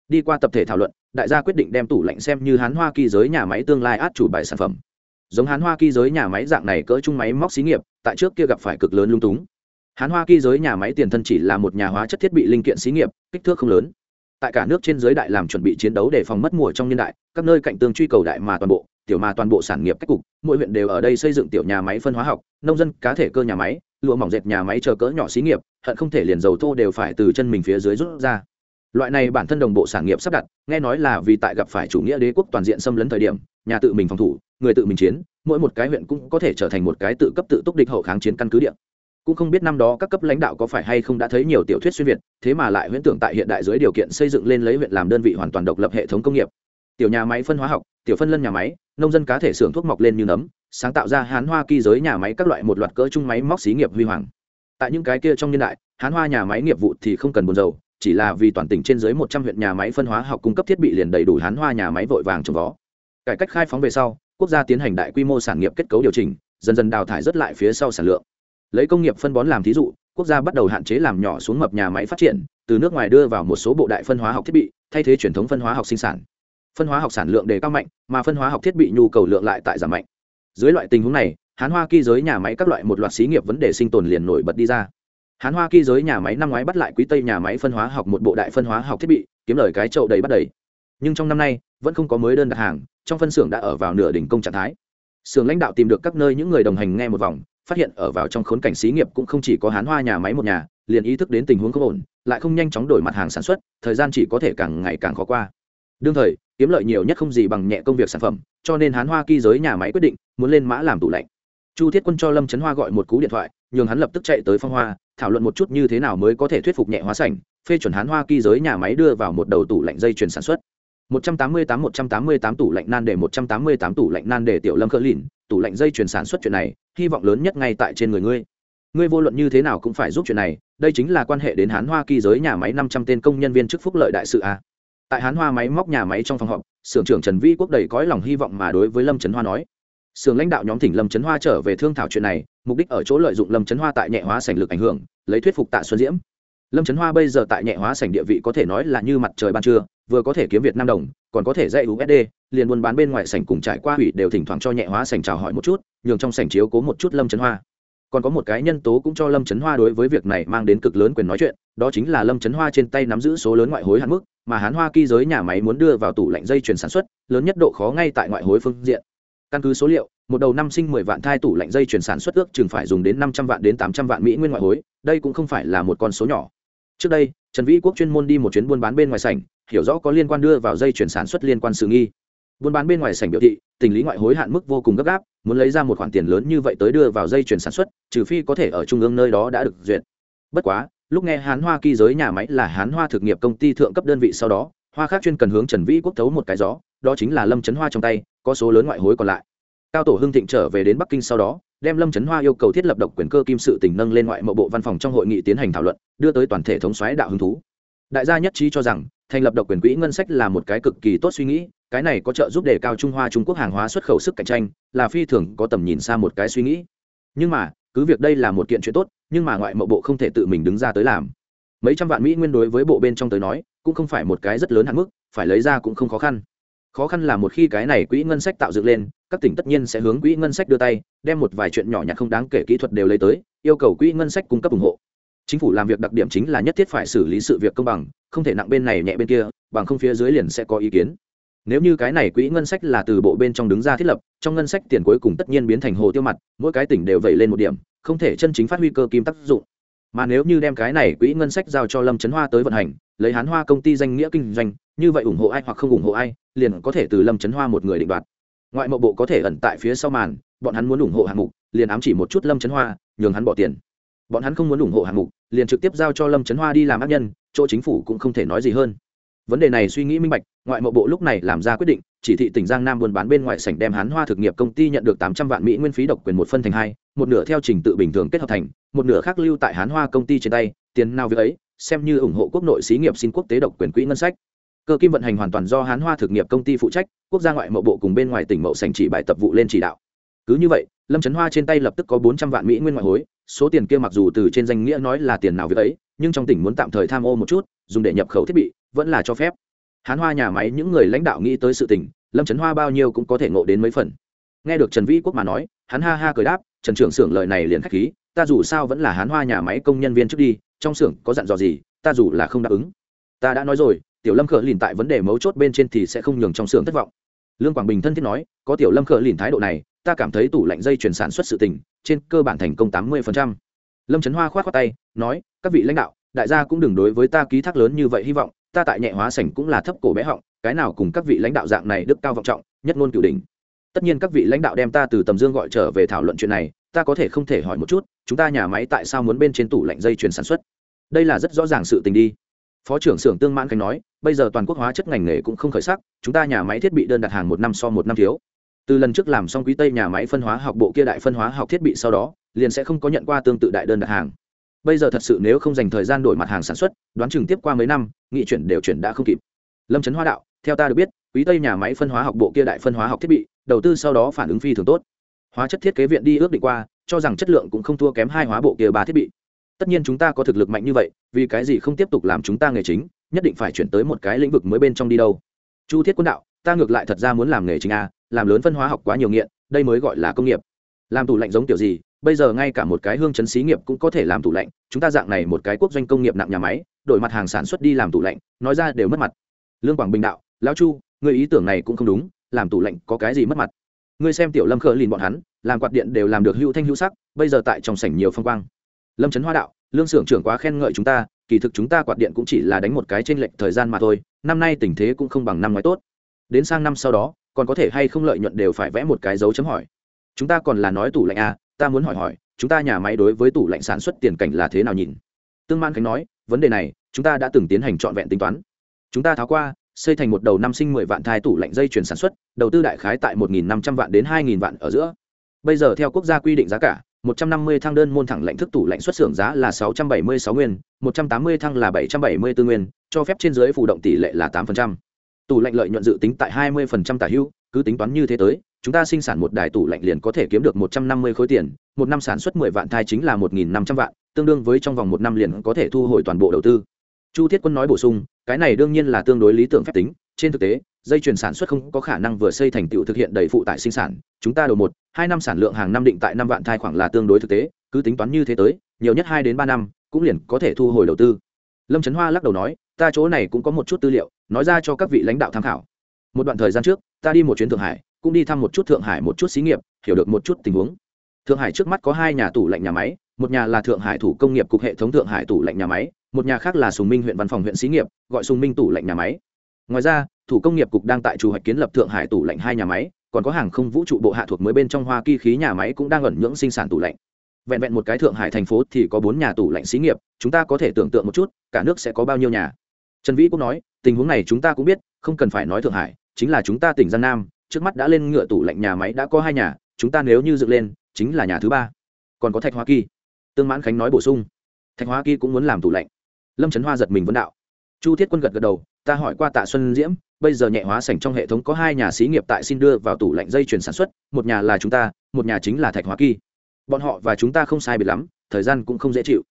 Đi qua tập thể thảo luận, đại gia quyết định đem tủ lạnh xem như hán hoa kỳ giới nhà máy tương lai át chủ bài sản phẩm. Giống hán hoa kỳ giới nhà máy dạng này cỡ chung máy móc xí nghiệp, tại trước kia gặp phải cực lớn lung túng hán hoa kỳ giới nhà máy tiền thân chỉ là một nhà hóa chất thiết bị linh kiện xí nghiệp, kích thước không lớn. Tại cả nước trên giới đại làm chuẩn bị chiến đấu để phòng mất mùa trong niên đại, các nơi cạnh tương truy cầu đại mà toàn bộ, tiểu mà toàn bộ sản nghiệp cách cục, mỗi huyện đều ở đây xây dựng tiểu nhà máy phân hóa học, nông dân, cá thể cơ nhà máy, lụa mỏng dệt nhà máy chờ cỡ nhỏ xí nghiệp, hận không thể liền dầu thô đều phải từ chân mình phía dưới rút ra. Loại này bản thân đồng bộ sản nghiệp sắp đặt, nghe nói là vì tại gặp phải chủ nghĩa đế quốc toàn diện xâm lấn thời điểm, nhà tự mình phòng thủ, người tự mình chiến, mỗi một cái huyện cũng có thể trở thành một cái tự cấp tự túc địch hậu kháng chiến căn cứ địa cũng không biết năm đó các cấp lãnh đạo có phải hay không đã thấy nhiều tiểu thuyết xuyên việt, thế mà lại huyễn tưởng tại hiện đại dưới điều kiện xây dựng lên lấy huyện làm đơn vị hoàn toàn độc lập hệ thống công nghiệp. Tiểu nhà máy phân hóa học, tiểu phân lân nhà máy, nông dân cá thể xưởng thuốc mọc lên như nấm, sáng tạo ra hán hoa kỳ giới nhà máy các loại một loạt cỡ chung máy móc xí nghiệp huy hoàng. Tại những cái kia trong niên đại, hán hoa nhà máy nghiệp vụ thì không cần buồn dầu chỉ là vì toàn tỉnh trên dưới một trăm huyện nhà máy phân hóa học cung cấp thiết bị liền đầy đủ hán hoa nhà máy vội vàng trồng vó. Cải cách khai phóng về sau, quốc gia tiến hành đại quy mô sản nghiệp kết cấu điều chỉnh, dần dần đào thải rất lại phía sau sản lượng lấy công nghiệp phân bón làm thí dụ, quốc gia bắt đầu hạn chế làm nhỏ xuống mập nhà máy phát triển, từ nước ngoài đưa vào một số bộ đại phân hóa học thiết bị, thay thế truyền thống phân hóa học sinh sản. Phân hóa học sản lượng đề cao mạnh, mà phân hóa học thiết bị nhu cầu lượng lại tại giảm mạnh. Dưới loại tình huống này, hán hoa kỳ giới nhà máy các loại một loạt xí nghiệp vấn đề sinh tồn liền nổi bật đi ra. Hán hoa kỳ giới nhà máy năm ngoái bắt lại quý tây nhà máy phân hóa học một bộ đại phân hóa học thiết bị, kiếm lời cái chậu đầy bắt đầy. Nhưng trong năm nay, vẫn không có mới đơn đặt hàng, trong phân xưởng đã ở vào nửa đỉnh công trạng thái. Xưởng lãnh đạo tìm được các nơi những người đồng hành nghe một vòng phát hiện ở vào trong khốn cảnh xí nghiệp cũng không chỉ có hán hoa nhà máy một nhà, liền ý thức đến tình huống không ổn, lại không nhanh chóng đổi mặt hàng sản xuất, thời gian chỉ có thể càng ngày càng khó qua. Đương thời, kiếm lợi nhiều nhất không gì bằng nhẹ công việc sản phẩm, cho nên hán hoa kỳ giới nhà máy quyết định muốn lên mã làm tủ lạnh. Chu thiết quân cho lâm trấn hoa gọi một cú điện thoại, nhường hắn lập tức chạy tới phong hoa, thảo luận một chút như thế nào mới có thể thuyết phục nhẹ hóa sảnh, phê chuẩn hán hoa kỳ giới nhà máy đưa vào một đầu tủ lạnh dây chuyển sản xuất. 188 188 tủ lạnh nan để 188 tủ lạnh nan để tiểu lâm khơ lìn tủ lạnh dây chuyển sản xuất chuyện này, hy vọng lớn nhất ngay tại trên người ngươi. Ngươi vô luận như thế nào cũng phải giúp chuyện này, đây chính là quan hệ đến hán hoa kỳ giới nhà máy 500 tên công nhân viên chức phúc lợi đại sự a. Tại hán hoa máy móc nhà máy trong phòng họp, xưởng trưởng trần vĩ quốc đầy cõi lòng hy vọng mà đối với lâm trấn hoa nói. Xưởng lãnh đạo nhóm thỉnh lâm trấn hoa trở về thương thảo chuyện này, mục đích ở chỗ lợi dụng lâm trấn hoa tại nhẹ hóa sành lực ảnh hưởng, lấy thuyết phục tạ xuân diễm. Lâm trấn hoa bây giờ tại nhẹ hóa sành địa vị có thể nói là như mặt trời ban trưa, vừa có thể kiếm việt nam đồng, còn có thể dạy usd liền buôn bán bên ngoài sảnh cùng trải qua hủy đều thỉnh thoảng cho nhẹ hóa sảnh chào hỏi một chút, nhường trong sảnh chiếu cố một chút lâm trấn hoa. Còn có một cái nhân tố cũng cho lâm trấn hoa đối với việc này mang đến cực lớn quyền nói chuyện, đó chính là lâm trấn hoa trên tay nắm giữ số lớn ngoại hối hạn mức, mà hán hoa kỳ giới nhà máy muốn đưa vào tủ lạnh dây chuyển sản xuất, lớn nhất độ khó ngay tại ngoại hối phương diện. Căn cứ số liệu, một đầu năm sinh mười vạn thai tủ lạnh dây chuyển sản xuất ước chừng phải dùng đến năm trăm vạn đến tám trăm vạn mỹ nguyên ngoại hối, đây cũng không phải là một con số nhỏ. Trước đây, trần vĩ quốc chuyên môn đi một chuyến buôn bán bên ngoài sảnh, hiểu rõ có liên quan đưa vào dây chuyển sản xuất liên quan sự nghi buôn bán bên ngoài sảnh biểu thị, tình lý ngoại hối hạn mức vô cùng gấp gáp, muốn lấy ra một khoản tiền lớn như vậy tới đưa vào dây chuyển sản xuất, trừ phi có thể ở trung ương nơi đó đã được duyệt. Bất quá, lúc nghe hán hoa kỳ giới nhà máy là hán hoa thực nghiệp công ty thượng cấp đơn vị sau đó, hoa khác chuyên cần hướng trần vĩ quốc thấu một cái gió, đó chính là lâm trấn hoa trong tay, có số lớn ngoại hối còn lại. Cao tổ hưng thịnh trở về đến bắc kinh sau đó, đem lâm trấn hoa yêu cầu thiết lập độc quyền cơ kim sự tỉnh nâng lên ngoại mộ bộ văn phòng trong hội nghị tiến hành thảo luận, đưa tới toàn thể thống xoáy đạo hứng thú. Đại gia nhất trí cho rằng thành lập độc quyền quỹ ngân sách là một cái cực kỳ tốt suy nghĩ, cái này có trợ giúp đề cao trung hoa trung quốc hàng hóa xuất khẩu sức cạnh tranh, là phi thường có tầm nhìn xa một cái suy nghĩ. Nhưng mà, cứ việc đây là một kiện chuyện tốt, nhưng mà ngoại mậu bộ không thể tự mình đứng ra tới làm. Mấy trăm vạn mỹ nguyên đối với bộ bên trong tới nói, cũng không phải một cái rất lớn hạn mức, phải lấy ra cũng không khó khăn. Khó khăn là một khi cái này quỹ ngân sách tạo dựng lên, các tỉnh tất nhiên sẽ hướng quỹ ngân sách đưa tay, đem một vài chuyện nhỏ nhặt không đáng kể kỹ thuật đều lấy tới, yêu cầu quỹ ngân sách cung cấp ủng hộ chính phủ làm việc đặc điểm chính là nhất thiết phải xử lý sự việc công bằng, không thể nặng bên này nhẹ bên kia, bằng không phía dưới liền sẽ có ý kiến. Nếu như cái này quỹ ngân sách là từ bộ bên trong đứng ra thiết lập, trong ngân sách tiền cuối cùng tất nhiên biến thành hồ tiêu mặt, mỗi cái tỉnh đều vẩy lên một điểm, không thể chân chính phát huy cơ kim tác dụng. Mà nếu như đem cái này quỹ ngân sách giao cho lâm trấn hoa tới vận hành, lấy hán hoa công ty danh nghĩa kinh doanh, như vậy ủng hộ ai hoặc không ủng hộ ai, liền có thể từ lâm trấn hoa một người định đoạt. Ngoại mộ bộ có thể ẩn tại phía sau màn, bọn hắn muốn ủng hộ hạng mục, liền ám chỉ một chút lâm trấn hoa, nhường hắn bỏ tiền bọn hắn không muốn ủng hộ hạng mục, liền trực tiếp giao cho lâm trấn hoa đi làm ác nhân, chỗ chính phủ cũng không thể nói gì hơn. Vấn đề này suy nghĩ minh bạch, ngoại mộ bộ lúc này làm ra quyết định, chỉ thị tỉnh giang nam buôn bán bên ngoài sảnh đem hán hoa thực nghiệp công ty nhận được tám trăm vạn mỹ nguyên phí độc quyền một phân thành hai, một nửa theo trình tự bình thường kết hợp thành, một nửa khác lưu tại hán hoa công ty trên tay, tiền nào việc ấy, xem như ủng hộ quốc nội xí nghiệp xin quốc tế độc quyền quỹ ngân sách. Cơ kim vận hành hoàn toàn do hán hoa thực nghiệp công ty phụ trách, quốc gia ngoại mậu bộ cùng bên ngoài tỉnh mậu sành chỉ bài tập vụ lên chỉ đạo cứ như vậy, lâm trấn hoa trên tay lập tức có bốn trăm vạn mỹ nguyên ngoại hối, số tiền kia mặc dù từ trên danh nghĩa nói là tiền nào việc ấy, nhưng trong tỉnh muốn tạm thời tham ô một chút, dùng để nhập khẩu thiết bị, vẫn là cho phép. Hán hoa nhà máy những người lãnh đạo nghĩ tới sự tình, lâm trấn hoa bao nhiêu cũng có thể ngộ đến mấy phần. Nghe được trần vĩ quốc mà nói, hắn ha ha cười đáp, trần trưởng xưởng lời này liền k h á c h khí, ta dù sao vẫn là hán hoa nhà máy công nhân viên trước đi, trong xưởng có dặn dò gì, ta dù là không đáp ứng. Ta đã nói rồi, tiểu lâm khở lìn tại vấn đề mấu chốt bên trên thì sẽ không nhường trong xưởng thất vọng lương quảng bình thân thiết nói, có tiểu lâm khờ lìn thái độ này, ta cảm thấy tủ lạnh dây chuyển sản xuất sự tình, trên cơ bản thành công tám mươi lâm trấn hoa k h o á t khoác tay, nói, các vị lãnh đạo, đại gia cũng đừng đối với ta ký thác lớn như vậy hy vọng, ta tại nhẹ hóa sảnh cũng là thấp cổ bé họng, cái nào cùng các vị lãnh đạo dạng này đức cao vọng trọng, nhất ngôn cửu đình tất nhiên các vị lãnh đạo đem ta từ tầm dương gọi trở về thảo luận chuyện này, ta có thể không thể hỏi một chút, chúng ta nhà máy tại sao muốn bên trên tủ lạnh dây chuyển sản xuất? Đây là rất rõ ràng sự tình đi phó trưởng xưởng tương mãn khánh nói, bây giờ toàn quốc hóa chất ngành nghề cũng không khởi sắc, chúng ta nhà máy thiết bị đơn đặt hàng một năm so một năm thiếu. Từ lần trước làm xong quý tây nhà máy phân hóa học bộ kia đại phân hóa học thiết bị sau đó, liền sẽ không có nhận qua tương tự đại đơn đặt hàng. Bây giờ thật sự nếu không dành thời gian đổi mặt hàng sản xuất, đoán chừng tiếp qua mấy năm, nghị chuyển đều chuyển đã không kịp. Lâm trấn hoa đạo, theo ta được biết, quý tây nhà máy phân hóa học bộ kia đại phân hóa học thiết bị, đầu tư sau đó phản ứng phi thường tốt. Hóa chất thiết kế viện đi ước định qua, cho rằng chất lượng cũng không thua kém hai hóa bộ kia ba thiết bị tất nhiên chúng ta có thực lực mạnh như vậy, vì cái gì không tiếp tục làm chúng ta nghề chính, nhất định phải chuyển tới một cái lĩnh vực mới bên trong đi đâu. Chu thiết quân đạo, ta ngược lại thật ra muốn làm nghề chính a, làm lớn phân hóa học quá nhiều nghiện, đây mới gọi là công nghiệp. Làm tủ lạnh giống kiểu gì, bây giờ ngay cả một cái hương chấn xí nghiệp cũng có thể làm tủ lạnh, chúng ta dạng này một cái quốc doanh công nghiệp nặng nhà máy, đổi mặt hàng sản xuất đi làm tủ lạnh, nói ra đều mất mặt. Lương quảng bình đạo, lão chu người ý tưởng này cũng không đúng, làm tủ lạnh có cái gì mất mặt? Ngươi xem tiểu lâm khờ lìn bọn hắn, làm quạt điện đều làm được hữu thanh hữu sắc, bây giờ tại trong sảnh nhiều phong quang lâm trấn hoa đạo, lương xưởng trưởng quá khen ngợi chúng ta, kỳ thực chúng ta quạt điện cũng chỉ là đánh một cái trên lệch thời gian mà thôi, năm nay tình thế cũng không bằng năm ngoái tốt. Đến sang năm sau đó, còn có thể hay không lợi nhuận đều phải vẽ một cái dấu chấm hỏi. Chúng ta còn là nói tủ lạnh à ta muốn hỏi hỏi, chúng ta nhà máy đối với tủ lạnh sản xuất tiền cảnh là thế nào nhìn? Tương man khánh nói, vấn đề này, chúng ta đã từng tiến hành trọn vẹn tính toán. Chúng ta tháo qua, xây thành một đầu năm sinh mười vạn thai tủ lạnh dây chuyển sản xuất, đầu tư đại khái tại một nghìn năm trăm vạn đến hai nghìn vạn ở giữa. Bây giờ theo quốc gia quy định giá cả một trăm năm mươi thang đơn môn thẳng lạnh thức tủ lạnh xuất xưởng giá là sáu trăm bảy mươi sáu nguyên, một trăm tám mươi thang là bảy trăm bảy mươi bốn nguyên, cho phép trên dưới phụ động tỷ lệ là 8%. tủ lạnh lợi nhuận dự tính tại hai mươi phần trăm tả hữu cứ tính toán như thế tới, chúng ta sinh sản một đài tủ lạnh liền có thể kiếm được một trăm năm mươi khối tiền, một năm sản xuất mười vạn thai chính là một nghìn năm trăm vạn, tương đương với trong vòng một năm liền có thể thu hồi toàn bộ đầu tư chu thiết quân nói bổ sung, cái này đương nhiên là tương đối lý tưởng phép tính trên thực tế, dây chuyền sản xuất không có khả năng vừa xây thành tựu thực hiện đầy phụ tải sinh sản. Chúng ta đầu một, hai năm sản lượng hàng năm định tại năm vạn thai khoảng là tương đối thực tế, cứ tính toán như thế tới, nhiều nhất hai đến ba năm, cũng liền có thể thu hồi đầu tư. Lâm trấn hoa lắc đầu nói, ta chỗ này cũng có một chút tư liệu, nói ra cho các vị lãnh đạo tham khảo. Một đoạn thời gian trước, ta đi một chuyến thượng hải, cũng đi thăm một chút thượng hải một chút xí nghiệp, hiểu được một chút tình huống. Thượng hải trước mắt có hai nhà tủ lạnh nhà máy, một nhà là thượng hải thủ công nghiệp cục hệ thống thượng hải tủ lạnh nhà máy, một nhà khác là sùng minh huyện văn phòng huyện xí nghiệp, gọi sùng minh tủ lạnh nhà máy ngoài ra, thủ công nghiệp cục đang tại chủ hoạch kiến lập thượng hải tủ lạnh hai nhà máy, còn có hàng không vũ trụ bộ hạ thuộc mới bên trong hoa kỳ khí nhà máy cũng đang ẩn nhưỡng sinh sản tủ lạnh. Vẹn vẹn một cái thượng hải thành phố thì có bốn nhà tủ lạnh xí nghiệp, chúng ta có thể tưởng tượng một chút, cả nước sẽ có bao nhiêu nhà. Trần vĩ cũng nói, tình huống này chúng ta cũng biết, không cần phải nói thượng hải, chính là chúng ta tỉnh giang nam, trước mắt đã lên ngựa tủ lạnh nhà máy đã có hai nhà, chúng ta nếu như dựng lên, chính là nhà thứ ba. Còn có thạch hoa kỳ. Tương mãn khánh nói bổ sung. Thạch hoa kỳ cũng muốn làm tủ lạnh. Lâm trấn hoa giật mình vấn đạo. Chu thiết quân gật gật đầu ta hỏi qua tạ xuân diễm, bây giờ nhẹ hóa sảnh trong hệ thống có hai nhà xí nghiệp tại xin đưa vào tủ lạnh dây chuyển sản xuất, một nhà là chúng ta, một nhà chính là thạch hóa kỳ. Bọn họ và chúng ta không sai biệt lắm, thời gian cũng không dễ chịu.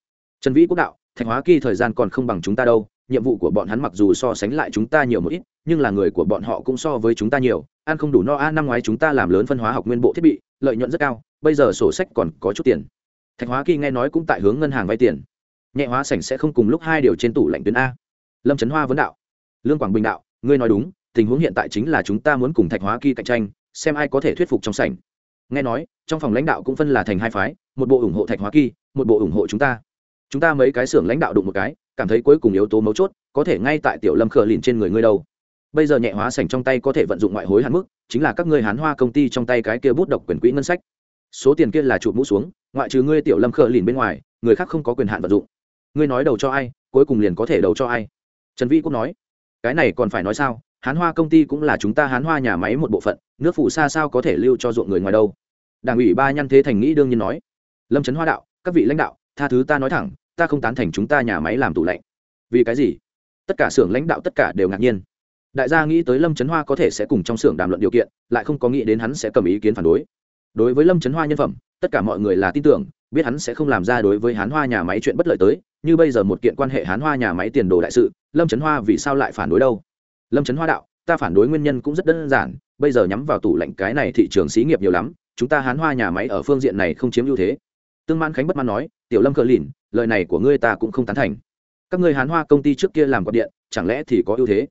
Trần vĩ quốc đạo, thạch hóa kỳ thời gian còn không bằng chúng ta đâu, nhiệm vụ của bọn hắn mặc dù so sánh lại chúng ta nhiều một ít, nhưng là người của bọn họ cũng so với chúng ta nhiều, ăn không đủ no a, năm ngoái chúng ta làm lớn phân hóa học nguyên bộ thiết bị, lợi nhuận rất cao, bây giờ sổ sách còn có chút tiền. Thạch hóa kỳ nghe nói cũng tại hướng ngân hàng vay tiền. Nhẹ hóa sảnh sẽ không cùng lúc hai điều trên tủ lạnh tuyến a. Lâm trấn hoa vấn đạo lương quảng bình đạo, ngươi nói đúng, tình huống hiện tại chính là chúng ta muốn cùng thạch hóa kỳ cạnh tranh, xem ai có thể thuyết phục trong sảnh. Nghe nói, trong phòng lãnh đạo cũng phân là thành hai phái, một bộ ủng hộ thạch hóa kỳ, một bộ ủng hộ chúng ta. Chúng ta mấy cái xưởng lãnh đạo đụng một cái, cảm thấy cuối cùng yếu tố mấu chốt, có thể ngay tại tiểu lâm khờ lìn trên người ngươi đâu. Bây giờ nhẹ hóa sảnh trong tay có thể vận dụng ngoại hối hạn mức, chính là các ngươi hán hoa công ty trong tay cái kia bút độc quyền quỹ ngân sách. Số tiền kia là chụp mũ xuống, ngoại trừ ngươi tiểu lâm khờ lìn bên ngoài, người khác không có quyền hạn vận dụng. Ngươi nói đầu cho ai, cuối cùng liền có thể đầu cho ai. Trần vĩ cũng nói cái này còn phải nói sao? Hán hoa công ty cũng là chúng ta hán hoa nhà máy một bộ phận, nước phụ xa sao có thể lưu cho ruộng người ngoài đâu? Đảng ủy ba nhăn thế thành nghĩ đương nhiên nói. Lâm trấn hoa đạo, các vị lãnh đạo, tha thứ ta nói thẳng, ta không tán thành chúng ta nhà máy làm tủ lạnh. Vì cái gì? Tất cả xưởng lãnh đạo tất cả đều ngạc nhiên. Đại gia nghĩ tới lâm trấn hoa có thể sẽ cùng trong xưởng đàm luận điều kiện, lại không có nghĩ đến hắn sẽ cầm ý kiến phản đối. Đối với lâm trấn hoa nhân phẩm, tất cả mọi người là tin tưởng, biết hắn sẽ không làm ra đối với hán hoa nhà máy chuyện bất lợi tới, như bây giờ một kiện quan hệ hán hoa nhà máy tiền đồ đại sự lâm trấn hoa vì sao lại phản đối đâu? Lâm trấn hoa đạo, ta phản đối nguyên nhân cũng rất đơn giản, bây giờ nhắm vào tủ lạnh cái này thị trường xí nghiệp nhiều lắm, chúng ta hán hoa nhà máy ở phương diện này không chiếm ưu thế. Tương mãn khánh bất mãn nói, tiểu lâm cờ lìn, lời này của ngươi ta cũng không tán thành. Các ngươi hán hoa công ty trước kia làm quạt điện, chẳng lẽ thì có ưu thế?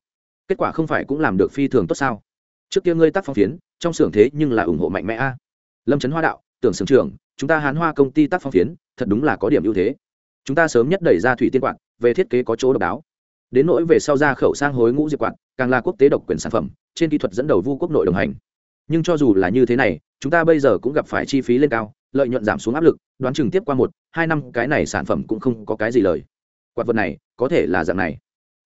Kết quả không phải cũng làm được phi thường tốt sao? Trước kia ngươi tác phong phiến, trong xưởng thế nhưng là ủng hộ mạnh mẽ a. Lâm trấn hoa đạo, tưởng xưởng trưởng, chúng ta hán hoa công ty tác phong phiến, thật đúng là có điểm ưu thế. Chúng ta sớm nhất đẩy ra thủy tiên quạt, về thiết kế có chỗ độc đáo đến nỗi về sau ra khẩu sang hối ngũ diệp quạt, càng là quốc tế độc quyền sản phẩm, trên kỹ thuật dẫn đầu vu quốc nội đồng hành. Nhưng cho dù là như thế này, chúng ta bây giờ cũng gặp phải chi phí lên cao, lợi nhuận giảm xuống áp lực, đoán chừng tiếp qua một, hai năm, cái này sản phẩm cũng không có cái gì lời. Quạt vật này, có thể là dạng này.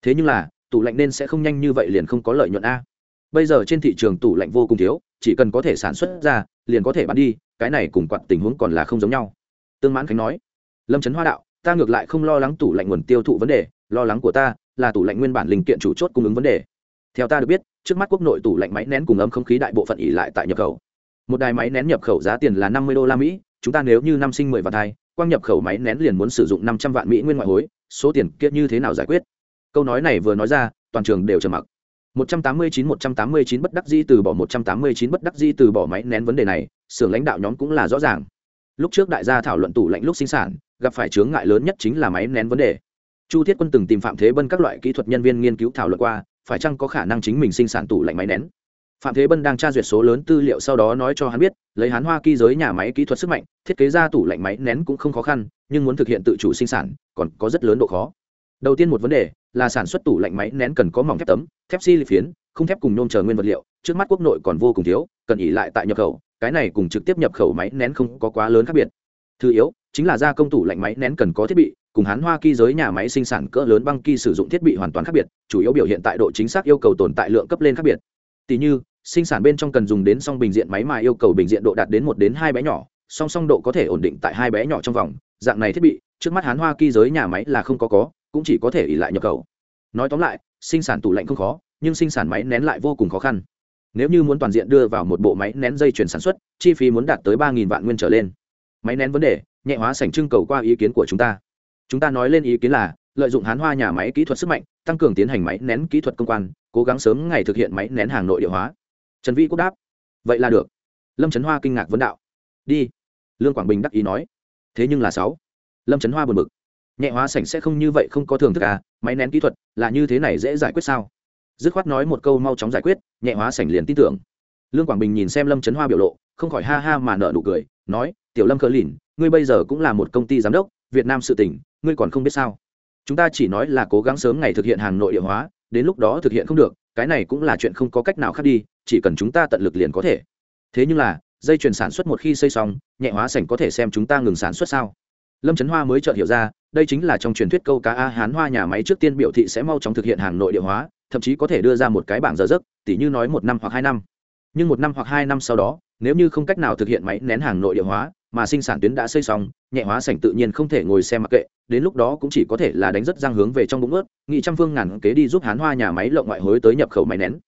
Thế nhưng là, tủ lạnh nên sẽ không nhanh như vậy liền không có lợi nhuận a. Bây giờ trên thị trường tủ lạnh vô cùng thiếu, chỉ cần có thể sản xuất ra, liền có thể bán đi, cái này cùng quạt tình huống còn là không giống nhau. Tương mãn khánh nói, lâm trấn hoa đạo, ta ngược lại không lo lắng tủ lạnh nguồn tiêu thụ vấn đề lo lắng của ta là tủ lạnh nguyên bản linh kiện chủ chốt cung ứng vấn đề theo ta được biết trước mắt quốc nội tủ lạnh máy nén cùng ấm không khí đại bộ phận ỉ lại tại nhập khẩu một đài máy nén nhập khẩu giá tiền là năm mươi đô la mỹ chúng ta nếu như năm sinh mười vạn thai quang nhập khẩu máy nén liền muốn sử dụng năm trăm vạn mỹ nguyên ngoại hối số tiền kiệt như thế nào giải quyết câu nói này vừa nói ra toàn trường đều trầm mặc 189 189 bất đắc dĩ từ bỏ 189 bất đắc dĩ từ bỏ máy nén vấn đề này, xưởng lãnh đạo nhóm cũng là rõ ràng. Lúc trước đại gia thảo luận tủ lạnh lúc sinh sản, gặp phải chướng ngại lớn nhất chính là máy nén vấn đề. Chu Thiết Quân từng tìm Phạm Thế Bân các loại kỹ thuật nhân viên nghiên cứu thảo luận qua, phải chăng có khả năng chính mình sinh sản tủ lạnh máy nén. Phạm Thế Bân đang tra duyệt số lớn tư liệu sau đó nói cho hắn biết, lấy hắn Hoa Kỳ giới nhà máy kỹ thuật sức mạnh, thiết kế ra tủ lạnh máy nén cũng không khó khăn, nhưng muốn thực hiện tự chủ sinh sản, còn có rất lớn độ khó. Đầu tiên một vấn đề là sản xuất tủ lạnh máy nén cần có mỏng thép tấm, thép xi si phiến, không thép cùng nhôm chờ nguyên vật liệu, trước mắt quốc nội còn vô cùng thiếu, cần ỉ lại tại nhập khẩu, cái này cùng trực tiếp nhập khẩu máy nén không có quá lớn khác biệt. Thứ yếu, chính là gia công tủ lạnh máy nén cần có thiết bị, cùng hắn Hoa Kỳ giới nhà máy sinh sản cỡ lớn băng kỳ sử dụng thiết bị hoàn toàn khác biệt, chủ yếu biểu hiện tại độ chính xác yêu cầu tồn tại lượng cấp lên khác biệt. Tỷ như, sinh sản bên trong cần dùng đến song bình diện máy mà yêu cầu bình diện độ đạt đến một đến hai bé nhỏ, song song độ có thể ổn định tại hai bé nhỏ trong vòng, dạng này thiết bị, trước mắt hắn Hoa Kỳ giới nhà máy là không có có, cũng chỉ có thể ỉ lại nhập khẩu. Nói tóm lại, sinh sản tủ lạnh không khó, nhưng sinh sản máy nén lại vô cùng khó khăn. Nếu như muốn toàn diện đưa vào một bộ máy nén dây chuyển sản xuất, chi phí muốn đạt tới ba nghìn vạn nguyên trở lên. Máy nén vấn đề, nhẹ hóa sảnh trưng cầu qua ý kiến của chúng ta chúng ta nói lên ý kiến là, lợi dụng hán hoa nhà máy kỹ thuật sức mạnh, tăng cường tiến hành máy nén kỹ thuật công quan, cố gắng sớm ngày thực hiện máy nén hàng nội địa hóa. Trần vĩ quốc đáp, vậy là được. Lâm trấn hoa kinh ngạc vấn đạo, đi. Lương quảng bình đắc ý nói, thế nhưng là sáu. Lâm trấn hoa buồn bực, nhẹ hóa sảnh sẽ không như vậy không có thưởng thức à máy nén kỹ thuật là như thế này dễ giải quyết sao? Dứt khoát nói một câu mau chóng giải quyết, nhẹ hóa sảnh liền tin tưởng. Lương quảng bình nhìn xem lâm trấn hoa biểu lộ, không khỏi ha ha mà nợ nụ cười, nói, tiểu lâm cờ lìn, ngươi bây giờ cũng là một công ty giám đốc việt nam sự tỉnh ngươi còn không biết sao? Chúng ta chỉ nói là cố gắng sớm ngày thực hiện hàng nội địa hóa, đến lúc đó thực hiện không được, cái này cũng là chuyện không có cách nào khác đi, chỉ cần chúng ta tận lực liền có thể. Thế nhưng là, dây chuyền sản xuất một khi xây xong, nhẹ hóa sảnh có thể xem chúng ta ngừng sản xuất sao? Lâm trấn hoa mới chợt hiểu ra, đây chính là trong truyền thuyết câu cá a hán hoa nhà máy trước tiên biểu thị sẽ mau chóng thực hiện hàng nội địa hóa, thậm chí có thể đưa ra một cái bảng giờ giấc, tỉ như nói một năm hoặc hai năm. Nhưng một năm hoặc hai năm sau đó nếu như không cách nào thực hiện máy nén hàng nội địa hóa, mà sinh sản tuyến đã xây xong, nhẹ hóa sảnh tự nhiên không thể ngồi xem mặc kệ, đến lúc đó cũng chỉ có thể là đánh rất răng hướng về trong bụng ướt nghị trăm phương ngàn kế đi giúp hán hoa nhà máy lộng ngoại hối tới nhập khẩu máy nén.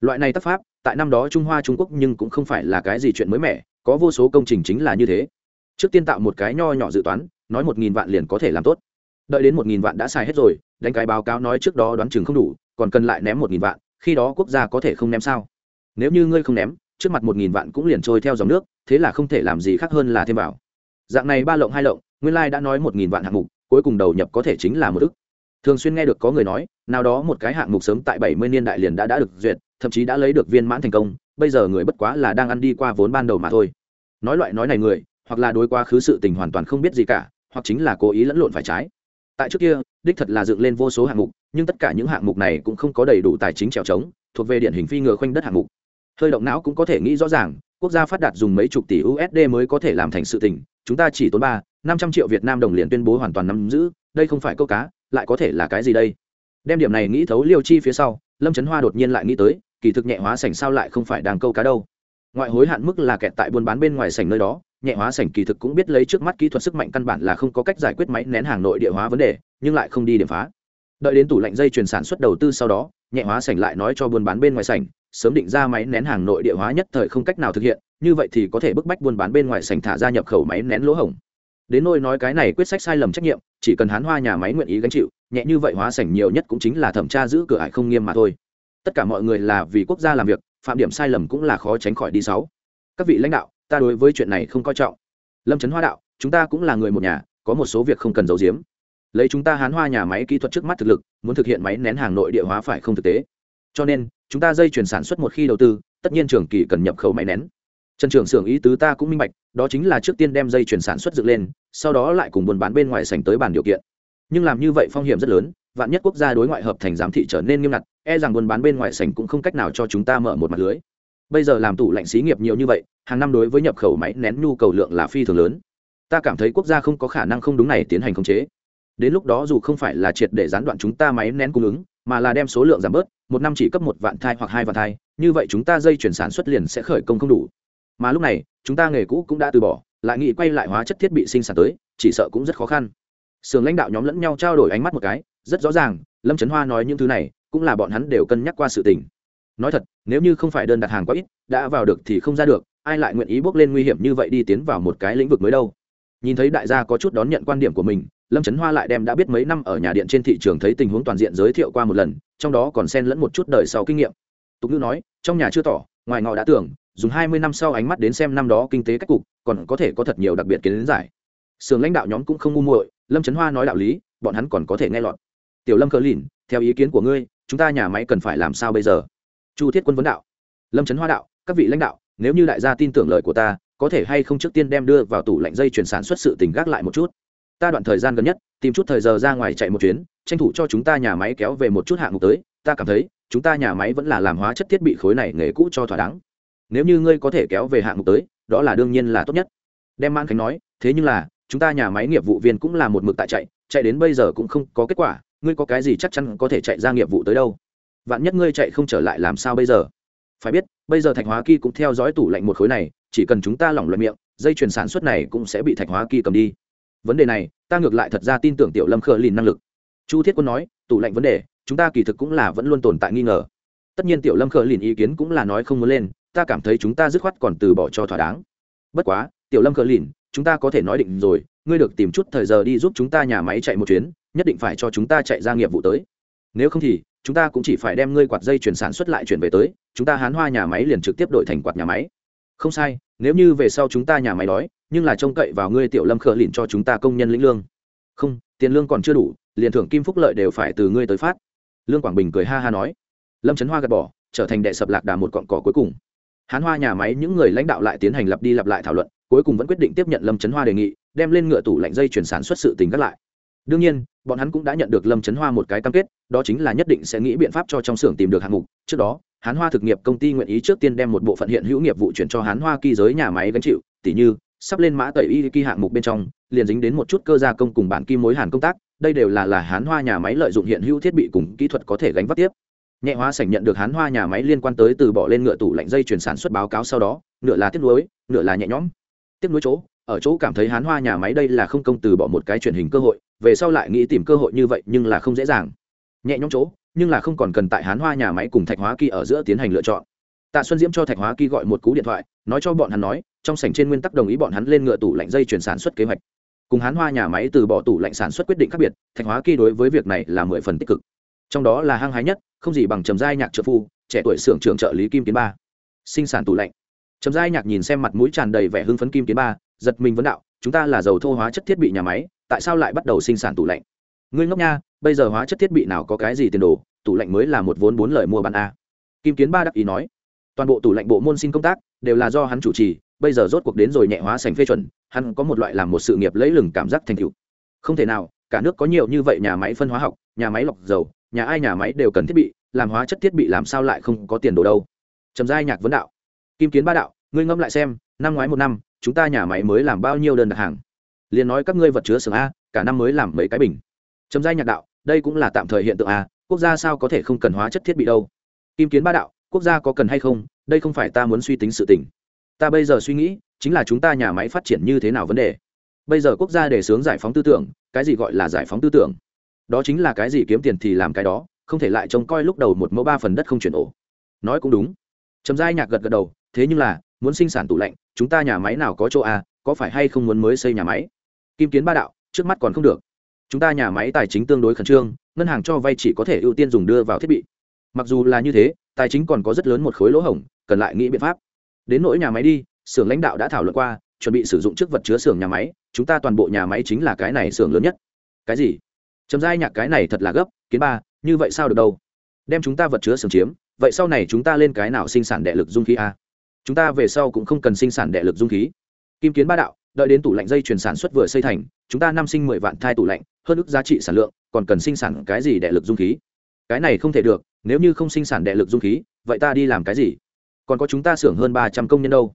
Loại này tác pháp, tại năm đó trung hoa, trung quốc nhưng cũng không phải là cái gì chuyện mới mẻ, có vô số công trình chính là như thế. Trước tiên tạo một cái nho nhỏ dự toán, nói một nghìn vạn liền có thể làm tốt. Đợi đến một nghìn vạn đã xài hết rồi, đánh cái báo cáo nói trước đó đoán chừng không đủ, còn cần lại ném một nghìn vạn, khi đó quốc gia có thể không ném sao? Nếu như ngươi không ném trước mặt một nghìn vạn cũng liền trôi theo dòng nước, thế là không thể làm gì khác hơn là thêm vào. Dạng này ba lộng hai lộng, nguyên lai đã nói một nghìn vạn hạng mục, cuối cùng đầu nhập có thể chính là một ức. Thường xuyên nghe được có người nói, nào đó một cái hạng mục sớm tại bảy mươi niên đại liền đã đã được duyệt, thậm chí đã lấy được viên mãn thành công, bây giờ người bất quá là đang ăn đi qua vốn ban đầu mà thôi. Nói loại nói này người, hoặc là đối quá khứ sự tình hoàn toàn không biết gì cả, hoặc chính là cố ý lẫn lộn phải trái. Tại trước kia, đích thật là dựng lên vô số hạng mục, nhưng tất cả những hạng mục này cũng không có đầy đủ tài chính trèo trống, thuộc về điển hình phi ngựa khoanh đất hạng mục hơi động não cũng có thể nghĩ rõ ràng, quốc gia phát đạt dùng mấy chục tỷ usd mới có thể làm thành sự tình, chúng ta chỉ tốn ba, năm trăm triệu việt nam đồng liền tuyên bố hoàn toàn nắm giữ, đây không phải câu cá, lại có thể là cái gì đây? Đem điểm này nghĩ thấu liêu chi phía sau, lâm trấn hoa đột nhiên lại nghĩ tới, kỳ thực nhẹ hóa sảnh sao lại không phải đang câu cá đâu. Ngoại hối hạn mức là kẹt tại buôn bán bên ngoài sảnh nơi đó, nhẹ hóa sảnh kỳ thực cũng biết lấy trước mắt kỹ thuật sức mạnh căn bản là không có cách giải quyết máy nén hàng nội địa hóa vấn đề, nhưng lại không đi điểm phá. Đợi đến tủ lạnh dây chuyển sản xuất đầu tư sau đó, nhẹ hóa sảnh lại nói cho buôn bán bên ngoài sảnh sớm định ra máy nén hàng nội địa hóa nhất thời không cách nào thực hiện, như vậy thì có thể bức bách buôn bán bên ngoài sành thả ra nhập khẩu máy nén lỗ hổng. Đến nôi nói cái này quyết sách sai lầm trách nhiệm, chỉ cần hán hoa nhà máy nguyện ý gánh chịu, nhẹ như vậy hóa sảnh nhiều nhất cũng chính là thẩm tra giữ cửa ải không nghiêm mà thôi. Tất cả mọi người là vì quốc gia làm việc, phạm điểm sai lầm cũng là khó tránh khỏi đi sáu. Các vị lãnh đạo, ta đối với chuyện này không coi trọng. Lâm trấn hoa đạo, chúng ta cũng là người một nhà, có một số việc không cần giấu giếm. Lấy chúng ta hán hoa nhà máy kỹ thuật trước mắt thực lực, muốn thực hiện máy nén hàng nội địa hóa phải không thực tế. Cho nên chúng ta dây chuyển sản xuất một khi đầu tư, tất nhiên trường kỳ cần nhập khẩu máy nén. Trần trưởng xưởng ý tứ ta cũng minh bạch, đó chính là trước tiên đem dây chuyển sản xuất dựng lên, sau đó lại cùng buôn bán bên ngoài sành tới bàn điều kiện. Nhưng làm như vậy phong hiểm rất lớn, vạn nhất quốc gia đối ngoại hợp thành giám thị trở nên nghiêm ngặt e rằng buôn bán bên ngoài sành cũng không cách nào cho chúng ta mở một mặt lưới. Bây giờ làm tủ lạnh xí nghiệp nhiều như vậy, hàng năm đối với nhập khẩu máy nén nhu cầu lượng là phi thường lớn. Ta cảm thấy quốc gia không có khả năng không đúng này tiến hành khống chế. Đến lúc đó dù không phải là triệt để gián đoạn chúng ta máy nén cung ứng mà là đem số lượng giảm bớt, một năm chỉ cấp một vạn thai hoặc hai vạn thai, như vậy chúng ta dây chuyển sản xuất liền sẽ khởi công không đủ. Mà lúc này, chúng ta nghề cũ cũng đã từ bỏ, lại nghĩ quay lại hóa chất thiết bị sinh sản tới, chỉ sợ cũng rất khó khăn. Sưởng lãnh đạo nhóm lẫn nhau trao đổi ánh mắt một cái, rất rõ ràng, lâm trấn hoa nói những thứ này, cũng là bọn hắn đều cân nhắc qua sự tình. Nói thật, nếu như không phải đơn đặt hàng quá ít, đã vào được thì không ra được, ai lại nguyện ý bước lên nguy hiểm như vậy đi tiến vào một cái lĩnh vực mới đâu? Nhìn thấy đại gia có chút đón nhận quan điểm của mình lâm trấn hoa lại đem đã biết mấy năm ở nhà điện trên thị trường thấy tình huống toàn diện giới thiệu qua một lần, trong đó còn xen lẫn một chút đời sau kinh nghiệm. Tục ngữ nói, trong nhà chưa tỏ, ngoài ngọ đã tưởng, dùng hai mươi năm sau ánh mắt đến xem năm đó kinh tế cách cục, còn có thể có thật nhiều đặc biệt kiến giải. Sưởng lãnh đạo nhóm cũng không ngu muội, lâm trấn hoa nói đạo lý, bọn hắn còn có thể nghe lọt. Tiểu lâm cờ lìn, theo ý kiến của ngươi, chúng ta nhà máy cần phải làm sao bây giờ? Chu thiết quân vấn đạo. Lâm trấn hoa đạo, các vị lãnh đạo, nếu như đại gia tin tưởng lời của ta, có thể hay không trước tiên đem đưa vào tủ lạnh dây chuyển sản xuất sự tình gác lại một chút? Ta đoạn thời gian gần nhất, tìm chút thời giờ ra ngoài chạy một chuyến, tranh thủ cho chúng ta nhà máy kéo về một chút hạng mục tới. Ta cảm thấy, chúng ta nhà máy vẫn là làm hóa chất thiết bị khối này nghề cũ cho thỏa đáng. Nếu như ngươi có thể kéo về hạng mục tới, đó là đương nhiên là tốt nhất. Đem man khánh nói, thế nhưng là, chúng ta nhà máy nghiệp vụ viên cũng là một mực tại chạy chạy đến bây giờ cũng không có kết quả. Ngươi có cái gì chắc chắn có thể chạy ra nghiệp vụ tới đâu? Vạn nhất ngươi chạy không trở lại làm sao bây giờ? Phải biết, bây giờ thạch hóa kỳ cũng theo dõi tủ lạnh một khối này, chỉ cần chúng ta lỏng luận miệng, dây chuyền sản xuất này cũng sẽ bị thạch hóa kỳ cầm đi vấn đề này, ta ngược lại thật ra tin tưởng tiểu lâm khờ lìn năng lực. Chu thiết quân nói, tủ lạnh vấn đề, chúng ta kỳ thực cũng là vẫn luôn tồn tại nghi ngờ. Tất nhiên tiểu lâm khờ lìn ý kiến cũng là nói không muốn lên, ta cảm thấy chúng ta dứt khoát còn từ bỏ cho thỏa đáng. Bất quá, tiểu lâm khờ lìn, chúng ta có thể nói định rồi, ngươi được tìm chút thời giờ đi giúp chúng ta nhà máy chạy một chuyến, nhất định phải cho chúng ta chạy ra nghiệp vụ tới. Nếu không thì, chúng ta cũng chỉ phải đem ngươi quạt dây chuyển sản xuất lại chuyển về tới, chúng ta hán hoa nhà máy liền trực tiếp đổi thành quạt nhà máy. Không sai, nếu như về sau chúng ta nhà máy đói nhưng là trông cậy vào ngươi tiểu lâm khờ lìn cho chúng ta công nhân lĩnh lương. Không, tiền lương còn chưa đủ, liền thưởng kim phúc lợi đều phải từ ngươi tới phát. Lương quảng bình cười ha ha nói. Lâm trấn hoa gật bỏ, trở thành đệ sập lạc đà một cọn cỏ cuối cùng. Hán hoa nhà máy những người lãnh đạo lại tiến hành lặp đi lặp lại thảo luận, cuối cùng vẫn quyết định tiếp nhận lâm trấn hoa đề nghị, đem lên ngựa tủ lạnh dây chuyển sản xuất sự tình gác lại. Đương nhiên, bọn hắn cũng đã nhận được lâm trấn hoa một cái cam kết, đó chính là nhất định sẽ nghĩ biện pháp cho trong xưởng tìm được hạng mục. Trước đó, hán hoa thực nghiệp công ty nguyện ý trước tiên đem một bộ phận hiện hữu nghiệp vụ chuyển cho hán hoa kỳ giới nhà máy gánh chịu, tỉ như sắp lên mã tẩy y kỳ hạng mục bên trong, liền dính đến một chút cơ gia công cùng bản kim mối hàn công tác, đây đều là là hán hoa nhà máy lợi dụng hiện hữu thiết bị cùng kỹ thuật có thể gánh vác tiếp. Nhẹ hóa sảnh nhận được hán hoa nhà máy liên quan tới từ bỏ lên ngựa tủ lạnh dây chuyển sản xuất báo cáo sau đó, nửa là tiếp nối, nửa là nhẹ nhõm. Tiếp nối chỗ, ở chỗ cảm thấy hán hoa nhà máy đây là không công từ bỏ một cái truyền hình cơ hội, về sau lại nghĩ tìm cơ hội như vậy nhưng là không dễ dàng. Nhẹ nhõm chỗ, nhưng là không còn cần tại hán hoa nhà máy cùng thạch hóa kỳ ở giữa tiến hành lựa chọn. Tạ xuân diễm cho thạch hóa kỳ gọi một cú điện thoại, nói cho bọn hắn nói trong sảnh trên nguyên tắc đồng ý bọn hắn lên ngựa tủ lạnh dây chuyển sản xuất kế hoạch. Cùng hán hoa nhà máy từ bỏ tủ lạnh sản xuất quyết định khác biệt, thạch hóa kỳ đối với việc này là mười phần tích cực. Trong đó là hăng hái nhất, không gì bằng trầm giai nhạc trợ phu, trẻ tuổi xưởng trưởng trợ lý kim tiến ba. Sinh sản tủ lạnh. Trầm giai nhạc nhìn xem mặt mũi tràn đầy vẻ hưng phấn kim tiến ba, giật mình vấn đạo, chúng ta là dầu thô hóa chất thiết bị nhà máy, tại sao lại bắt đầu sinh sản tủ lạnh? Ngươi ngốc nha, bây giờ hóa chất thiết bị nào có cái gì tiền đồ, tủ lạnh mới là một vốn bốn lời mua bán a. Kim kiến ba đắc ý nói. Toàn bộ tủ lạnh bộ môn xin công tác đều là do hắn chủ trì bây giờ rốt cuộc đến rồi nhẹ hóa sành phê chuẩn, hắn có một loại làm một sự nghiệp lấy lừng cảm giác thành tựu. Không thể nào, cả nước có nhiều như vậy nhà máy phân hóa học, nhà máy lọc dầu, nhà ai nhà máy đều cần thiết bị, làm hóa chất thiết bị làm sao lại không có tiền đồ đâu. Trầm giai nhạc vấn đạo, kim kiến ba đạo, ngươi ngâm lại xem, năm ngoái một năm, chúng ta nhà máy mới làm bao nhiêu đơn đặt hàng? Liền nói các ngươi vật chứa xưởng a, cả năm mới làm mấy cái bình. Trầm giai nhạc đạo, đây cũng là tạm thời hiện tượng a, quốc gia sao có thể không cần hóa chất thiết bị đâu? Kim kiến ba đạo, quốc gia có cần hay không? Đây không phải ta muốn suy tính sự tình ta bây giờ suy nghĩ, chính là chúng ta nhà máy phát triển như thế nào vấn đề. Bây giờ quốc gia đề xướng giải phóng tư tưởng, cái gì gọi là giải phóng tư tưởng? Đó chính là cái gì kiếm tiền thì làm cái đó, không thể lại trông coi lúc đầu một mẫu ba phần đất không chuyển ổ. Nói cũng đúng. Trầm giai nhạc gật gật đầu, thế nhưng là, muốn sinh sản tủ lạnh, chúng ta nhà máy nào có chỗ à? có phải hay không muốn mới xây nhà máy? Kim kiến ba đạo, trước mắt còn không được. Chúng ta nhà máy tài chính tương đối khẩn trương, ngân hàng cho vay chỉ có thể ưu tiên dùng đưa vào thiết bị. Mặc dù là như thế, tài chính còn có rất lớn một khối lỗ hổng, cần lại nghĩ biện pháp đến nỗi nhà máy đi, xưởng lãnh đạo đã thảo luận qua, chuẩn bị sử dụng chức vật chứa xưởng nhà máy, chúng ta toàn bộ nhà máy chính là cái này xưởng lớn nhất. Cái gì? Chấm dai nhạc cái này thật là gấp, kiến ba, như vậy sao được đâu? Đem chúng ta vật chứa xưởng chiếm, vậy sau này chúng ta lên cái nào sinh sản đệ lực dung khí a? Chúng ta về sau cũng không cần sinh sản đệ lực dung khí. Kim kiến ba đạo, đợi đến tủ lạnh dây chuyển sản xuất vừa xây thành, chúng ta năm sinh mười vạn thai tủ lạnh, hơn ước giá trị sản lượng, còn cần sinh sản cái gì đệ lực dung khí? Cái này không thể được, nếu như không sinh sản đệ lực dung khí, vậy ta đi làm cái gì? Còn có chúng ta xưởng hơn ba trăm công nhân đâu.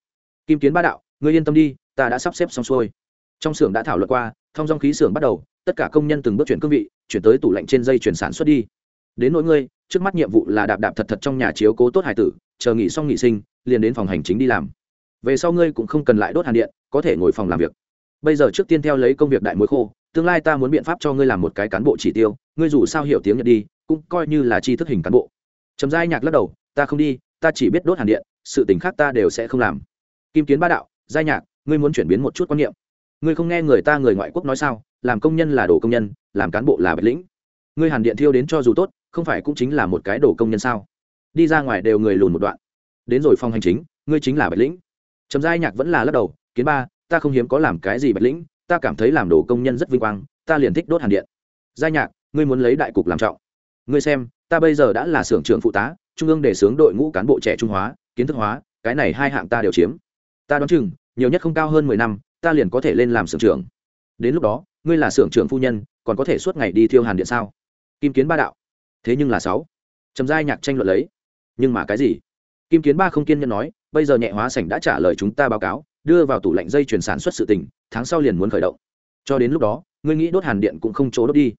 Kim kiến ba đạo, ngươi yên tâm đi, ta đã sắp xếp xong xuôi. Trong xưởng đã thảo luận qua, thông dòng khí xưởng bắt đầu, tất cả công nhân từng bước chuyển cương vị, chuyển tới tủ lạnh trên dây chuyển sản xuất đi. Đến nỗi ngươi, trước mắt nhiệm vụ là đạp đạp thật thật trong nhà chiếu cố tốt hải tử, chờ nghỉ xong nghỉ sinh, liền đến phòng hành chính đi làm. Về sau ngươi cũng không cần lại đốt hàn điện, có thể ngồi phòng làm việc. Bây giờ trước tiên theo lấy công việc đại mối khô, tương lai ta muốn biện pháp cho ngươi làm một cái cán bộ chỉ tiêu, ngươi dù sao hiểu tiếng nhật đi, cũng coi như là tri thức hình cán bộ. Trầm giai nhạc lắc đầu, ta không đi ta chỉ biết đốt hàn điện, sự tình khác ta đều sẽ không làm. Kim kiến ba đạo, giai nhạc, ngươi muốn chuyển biến một chút quan niệm. Ngươi không nghe người ta người ngoại quốc nói sao? Làm công nhân là đồ công nhân, làm cán bộ là bạch lĩnh. Ngươi hàn điện thiêu đến cho dù tốt, không phải cũng chính là một cái đồ công nhân sao? Đi ra ngoài đều người lùn một đoạn. Đến rồi phòng hành chính, ngươi chính là bạch lĩnh. Trầm giai nhạc vẫn là lắc đầu, kiến ba, ta không hiếm có làm cái gì bạch lĩnh, ta cảm thấy làm đồ công nhân rất vinh quang, ta liền thích đốt hàn điện. Giai nhạc, ngươi muốn lấy đại cục làm trọng. Ngươi xem, ta bây giờ đã là xưởng trưởng phụ tá trung ương đề xướng đội ngũ cán bộ trẻ trung hóa, kiến thức hóa, cái này hai hạng ta đều chiếm. Ta đoán chừng, nhiều nhất không cao hơn mười năm, ta liền có thể lên làm xưởng trưởng. Đến lúc đó, ngươi là xưởng trưởng phu nhân, còn có thể suốt ngày đi thiêu hàn điện sao? Kim kiến ba đạo. Thế nhưng là sáu. Trầm giai nhạc tranh luận lấy. Nhưng mà cái gì? Kim kiến ba không kiên nhẫn nói, bây giờ nhẹ hóa sảnh đã trả lời chúng ta báo cáo, đưa vào tủ lạnh dây chuyển sản xuất sự tình, tháng sau liền muốn khởi động. Cho đến lúc đó, ngươi nghĩ đốt hàn điện cũng không chỗ đốt đi.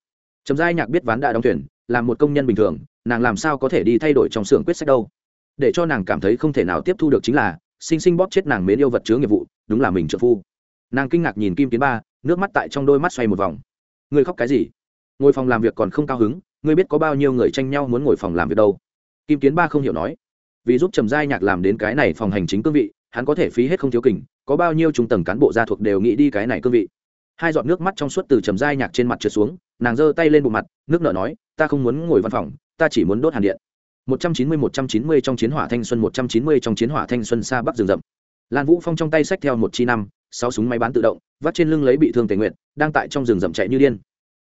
Trầm giai nhạc biết ván đã đóng thuyền là một công nhân bình thường nàng làm sao có thể đi thay đổi trong xưởng quyết sách đâu? Để cho nàng cảm thấy không thể nào tiếp thu được chính là, sinh sinh bóp chết nàng mến yêu vật chứa nghiệp vụ, đúng là mình trợ phu. Nàng kinh ngạc nhìn kim kiến ba, nước mắt tại trong đôi mắt xoay một vòng. Ngươi khóc cái gì? Ngồi phòng làm việc còn không cao hứng, ngươi biết có bao nhiêu người tranh nhau muốn ngồi phòng làm việc đâu? Kim kiến ba không hiểu nói. Vì giúp trầm giai nhạc làm đến cái này phòng hành chính cương vị, hắn có thể phí hết không thiếu kình, có bao nhiêu trung tầng cán bộ gia thuộc đều nghĩ đi cái này cương vị. Hai giọt nước mắt trong suốt từ trầm giai nhạc trên mặt trượt xuống, nàng giơ tay lên bộ mặt, nước nở nói, ta không muốn ngồi văn phòng ta chỉ muốn đốt hàn điện. 190 190 trong chiến hỏa thanh xuân 190 trong chiến hỏa thanh xuân xa bắc rừng rậm. Lan vũ phong trong tay sách theo một chi năm, sáu súng máy bán tự động, vắt trên lưng lấy bị thương tề nguyện đang tại trong rừng rậm chạy như điên.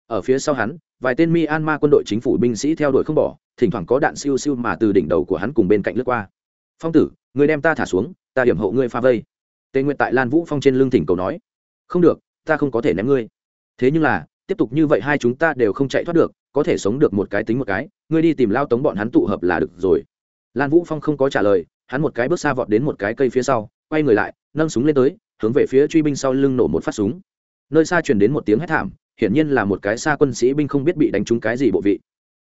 Ở phía sau hắn, vài tên myanmar quân đội chính phủ binh sĩ theo đuổi không bỏ, thỉnh thoảng có đạn siêu siêu mà từ đỉnh đầu của hắn cùng bên cạnh lướt qua. Phong tử, người đem ta thả xuống, ta điểm hộ ngươi pha vây. Tề nguyện tại lan vũ phong trên lưng thỉnh cầu nói. Không được, ta không có thể ném ngươi. Thế nhưng là, tiếp tục như vậy hai chúng ta đều không chạy thoát được có thể sống được một cái tính một cái, ngươi đi tìm lao tống bọn hắn tụ hợp là được rồi. Lan vũ phong không có trả lời, hắn một cái bước xa vọt đến một cái cây phía sau, quay người lại, nâng súng lên tới, hướng về phía truy binh sau lưng nổ một phát súng. Nơi xa truyền đến một tiếng hét thảm, hiển nhiên là một cái xa quân sĩ binh không biết bị đánh trúng cái gì bộ vị.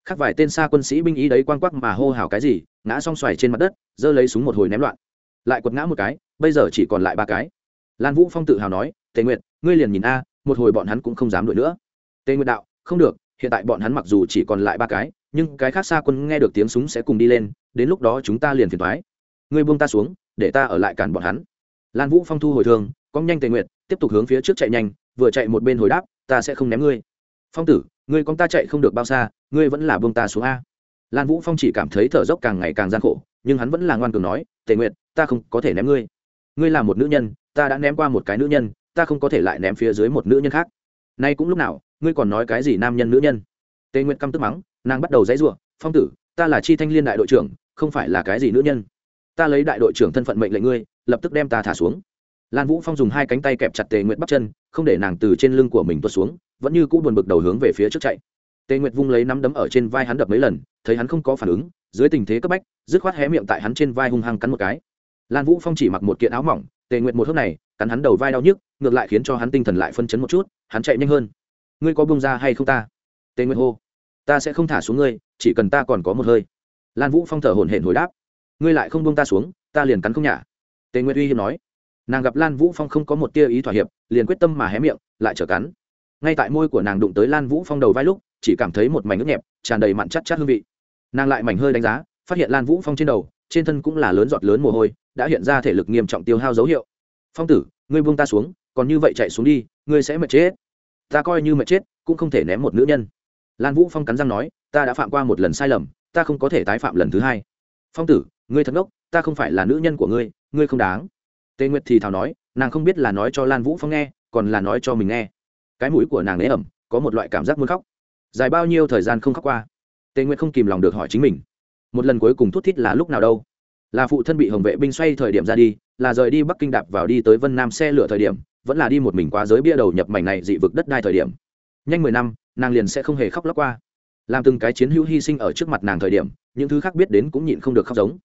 Khác vài tên xa quân sĩ binh ý đấy quang quắc mà hô hào cái gì, ngã xong xoài trên mặt đất, giơ lấy súng một hồi ném loạn. Lại quật ngã một cái, bây giờ chỉ còn lại ba cái. Lan vũ phong tự hào nói, tề nguyệt, ngươi liền nhìn a, một hồi bọn hắn cũng không dám đuổi nữa. Tề nguyệt đạo, không được hiện tại bọn hắn mặc dù chỉ còn lại ba cái, nhưng cái khác xa quân nghe được tiếng súng sẽ cùng đi lên, đến lúc đó chúng ta liền phiền thoái ngươi buông ta xuống, để ta ở lại cản bọn hắn. Lan vũ phong thu hồi thương, cong nhanh tề nguyệt, tiếp tục hướng phía trước chạy nhanh, vừa chạy một bên hồi đáp, ta sẽ không ném ngươi. Phong tử, ngươi con ta chạy không được bao xa, ngươi vẫn là buông ta xuống a. Lan vũ phong chỉ cảm thấy thở dốc càng ngày càng gian khổ, nhưng hắn vẫn là ngoan cường nói, tề nguyệt, ta không có thể ném ngươi. Ngươi là một nữ nhân, ta đã ném qua một cái nữ nhân, ta không có thể lại ném phía dưới một nữ nhân khác. Nay cũng lúc nào ngươi còn nói cái gì nam nhân nữ nhân? Tề nguyệt căm tức mắng, nàng bắt đầu dãy ruộng phong tử, ta là chi thanh liên đại đội trưởng, không phải là cái gì nữ nhân. Ta lấy đại đội trưởng thân phận mệnh lệnh ngươi, lập tức đem ta thả xuống. Lan vũ phong dùng hai cánh tay kẹp chặt tề nguyệt bắp chân, không để nàng từ trên lưng của mình tuột xuống, vẫn như cũ buồn bực đầu hướng về phía trước chạy. Tề nguyệt vung lấy nắm đấm ở trên vai hắn đập mấy lần, thấy hắn không có phản ứng, dưới tình thế cấp bách, dứt khoát hé miệng tại hắn trên vai hung hăng cắn một cái. Lan vũ phong chỉ mặc một kiện áo mỏng, tề nguyệt một hớp này, cắn hắn đầu vai đau nhức, ngược lại khiến cho hắn tinh thần lại phân chấn một chút, hắn chạy nhanh hơn ngươi có bông ra hay không ta? Tề nguyệt hô. Ta sẽ không thả xuống ngươi, chỉ cần ta còn có một hơi. Lan vũ phong thở hổn hển hồi đáp. Ngươi lại không bông ta xuống, ta liền cắn không nhả. Tề nguyệt uy hiếp nói. Nàng gặp lan vũ phong không có một tia ý thỏa hiệp, liền quyết tâm mà hé miệng, lại trở cắn. Ngay tại môi của nàng đụng tới lan vũ phong đầu vai lúc, chỉ cảm thấy một mảnh ướt nhẹp, tràn đầy mặn chắc chắc hương vị. Nàng lại mảnh hơi đánh giá, phát hiện lan vũ phong trên đầu, trên thân cũng là lớn giọt lớn mồ hôi, đã hiện ra thể lực nghiêm trọng tiêu hao dấu hiệu. Phong tử, ngươi buông ta xuống, còn như vậy chạy xuống đi, ngươi sẽ mệt chết ta coi như mệt chết, cũng không thể ném một nữ nhân. Lan vũ phong cắn răng nói, ta đã phạm qua một lần sai lầm, ta không có thể tái phạm lần thứ hai. Phong tử, ngươi thật ngốc, ta không phải là nữ nhân của ngươi ngươi không đáng. Tề nguyệt thì thào nói, nàng không biết là nói cho lan vũ phong nghe, còn là nói cho mình nghe. Cái mũi của nàng ế ẩm, có một loại cảm giác muốn khóc. Dài bao nhiêu thời gian không khóc qua? Tề nguyệt không kìm lòng được hỏi chính mình. Một lần cuối cùng thút thít là lúc nào đâu? Là phụ thân bị hồng vệ binh xoay thời điểm ra đi, là rời đi bắc kinh đạp vào đi tới vân nam xe lửa thời điểm vẫn là đi một mình quá giới bia đầu nhập mảnh này dị vực đất đai thời điểm. Nhanh mười năm, nàng liền sẽ không hề khóc lóc qua. Làm từng cái chiến hữu hy sinh ở trước mặt nàng thời điểm, những thứ khác biết đến cũng nhịn không được khóc giống.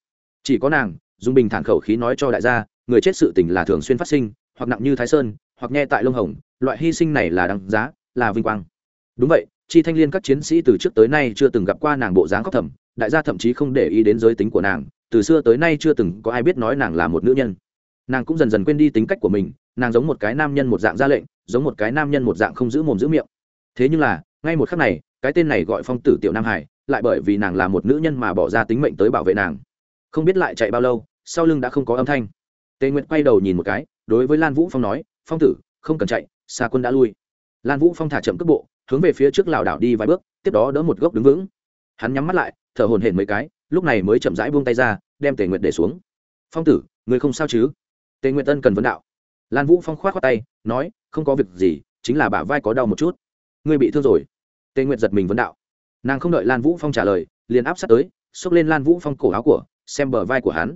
Chỉ có nàng, dùng bình thản khẩu khí nói cho đại gia, người chết sự tình là thường xuyên phát sinh, hoặc nặng như thái sơn, hoặc nghe tại lông hồng, loại hy sinh này là đáng giá, là vinh quang. Đúng vậy, chi thanh liên các chiến sĩ từ trước tới nay chưa từng gặp qua nàng bộ dáng khóc thầm, đại gia thậm chí không để ý đến giới tính của nàng, từ xưa tới nay chưa từng có ai biết nói nàng là một nữ nhân. Nàng cũng dần dần quên đi tính cách của mình nàng giống một cái nam nhân một dạng ra lệnh, giống một cái nam nhân một dạng không giữ mồm giữ miệng. Thế nhưng là, ngay một khắc này, cái tên này gọi phong tử tiểu nam hải, lại bởi vì nàng là một nữ nhân mà bỏ ra tính mệnh tới bảo vệ nàng. Không biết lại chạy bao lâu, sau lưng đã không có âm thanh. Tề nguyệt quay đầu nhìn một cái, đối với lan vũ phong nói, phong tử, không cần chạy xa quân đã lui. Lan vũ phong thả chậm cước bộ, hướng về phía trước lảo đảo đi vài bước, tiếp đó đỡ một gốc đứng vững. Hắn nhắm mắt lại, thở hồn hển mấy cái, lúc này mới chậm rãi buông tay ra, đem tề nguyệt để xuống. Phong tử, người không sao chứ? Tề nguyệt tân cần vấn đạo lan vũ phong k h o á t khoác tay nói không có việc gì chính là bả vai có đau một chút. Ngươi bị thương rồi. Tề nguyệt giật mình vấn đạo. Nàng không đợi lan vũ phong trả lời liền áp sát tới xốc lên lan vũ phong cổ áo của xem bờ vai của hắn.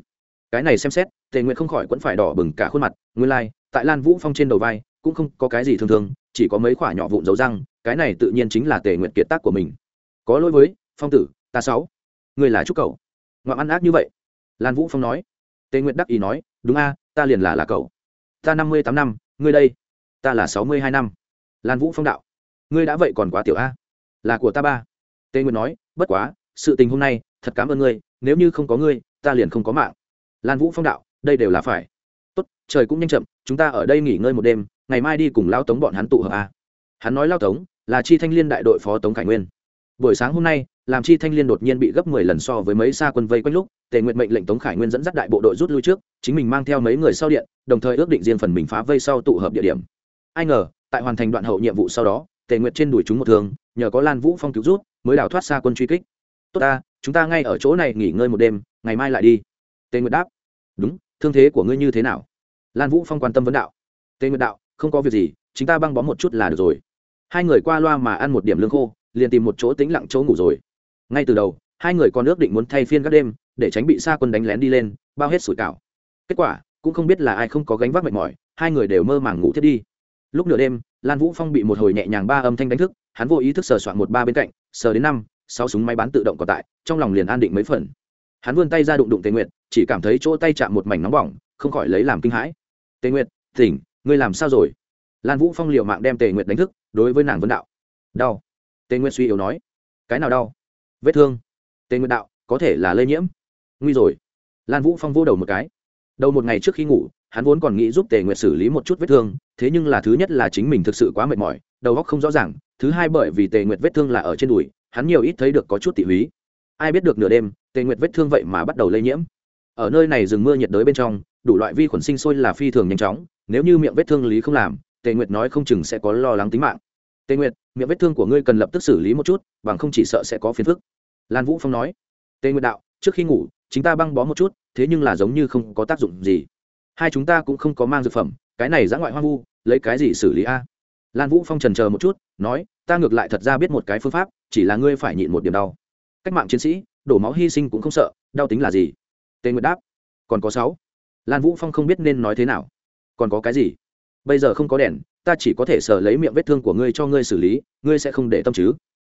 Cái này xem xét tề nguyệt không khỏi vẫn phải đỏ bừng cả khuôn mặt nguyên lai、like, tại lan vũ phong trên đầu vai cũng không có cái gì thương thương chỉ có mấy khoả nhỏ vụn dấu răng cái này tự nhiên chính là tề nguyệt kiệt tác của mình. Có lỗi với phong tử ta sáu người là trúc cậu. Ngoạm ăn ác như vậy. Lan vũ phong nói. Tề nguyệt đắc ý nói đúng a ta liền là là cậu ta năm mươi tám năm, ngươi đây. Ta là sáu mươi hai năm. Lan vũ phong đạo. Ngươi đã vậy còn quá tiểu a. Là của ta ba. Tề nguyệt nói, bất quá, sự tình hôm nay, thật cảm ơn ngươi, nếu như không có ngươi, ta liền không có mạng. Lan vũ phong đạo, đây đều là phải. Tốt, trời cũng nhanh chậm, chúng ta ở đây nghỉ ngơi một đêm, ngày mai đi cùng lao tống bọn hắn tụ hợp a. Hắn nói lao tống, là chi thanh liên đại đội phó tống khải nguyên buổi sáng hôm nay, làm chi thanh liên đột nhiên bị gấp mười lần so với mấy xa quân vây quanh lúc, tề nguyện mệnh lệnh tống khải nguyên dẫn dắt đại bộ đội rút lui trước, chính mình mang theo mấy người sau điện, đồng thời ước định riêng phần mình phá vây sau tụ hợp địa điểm. Ai ngờ, tại hoàn thành đoạn hậu nhiệm vụ sau đó, tề Nguyệt trên đuổi chúng một thường nhờ có lan vũ phong cứu rút, mới đào thoát xa quân truy kích. Tốt ta, chúng ta ngay ở chỗ này nghỉ ngơi một đêm, ngày mai lại đi. Tề Nguyệt đáp. Đúng, thương thế của ngươi như thế nào? Lan vũ phong quan tâm vấn đạo. Tề Nguyệt đạo, không có việc gì, chúng ta băng bó một chút là được rồi. Hai người qua loa mà ăn một điểm lương khô liền tìm một chỗ tĩnh lặng chỗ ngủ rồi. Ngay từ đầu, hai người còn ước định muốn thay phiên các đêm, để tránh bị xa quân đánh lén đi lên, bao hết sủi cảo. Kết quả, cũng không biết là ai không có gánh vác mệt mỏi, hai người đều mơ màng ngủ thiết đi. Lúc nửa đêm, lan vũ phong bị một hồi nhẹ nhàng ba âm thanh đánh thức, hắn vô ý thức sờ soạn một ba bên cạnh, sờ đến năm, sáu súng máy bán tự động còn tại, trong lòng liền an định mấy phần. Hắn vươn tay ra đụng đụng tề nguyệt, chỉ cảm thấy chỗ tay chạm một mảnh nóng bỏng, không khỏi lấy làm kinh hãi. Tề nguyệt, tỉnh, ngươi làm sao rồi? Lan vũ phong liều mạng đem tề nguyệt đánh thức, đối với nàng vân đạo. Đau tề nguyệt suy yếu nói, cái nào đau? Vết thương. Tề nguyệt đạo, có thể là lây nhiễm. Nguy rồi. Lan vũ phong vô đầu một cái. Đầu một ngày trước khi ngủ, hắn vốn còn nghĩ giúp tề nguyệt xử lý một chút vết thương, thế nhưng là thứ nhất là chính mình thực sự quá mệt mỏi, đầu óc không rõ ràng, thứ hai bởi vì tề nguyệt vết thương là ở trên đùi, hắn nhiều ít thấy được có chút tỉ húy. Ai biết được nửa đêm, tề nguyệt vết thương vậy mà bắt đầu lây nhiễm. Ở nơi này rừng mưa nhiệt đới bên trong, đủ loại vi khuẩn sinh sôi là phi thường nhanh chóng, nếu như miệng vết thương lý không làm, tề nguyệt nói không chừng sẽ có lo lắng tính mạng tề nguyệt, miệng vết thương của ngươi cần lập tức xử lý một chút, bằng không chỉ sợ sẽ có phiền phức. Lan vũ phong nói. Tề nguyệt đạo, trước khi ngủ chúng ta băng bó một chút, thế nhưng là giống như không có tác dụng gì. Hai chúng ta cũng không có mang dược phẩm, cái này giã ngoại hoang vu, lấy cái gì xử lý a? Lan vũ phong trần chờ một chút, nói, ta ngược lại thật ra biết một cái phương pháp, chỉ là ngươi phải nhịn một điểm đau. Cách mạng chiến sĩ, đổ máu hy sinh cũng không sợ, đau tính là gì? Tề nguyệt đáp, còn có sáu. Lan vũ phong không biết nên nói thế nào. Còn có cái gì? Bây giờ không có đèn ta chỉ có thể sờ lấy miệng vết thương của ngươi cho ngươi xử lý, ngươi sẽ không để tâm chứ?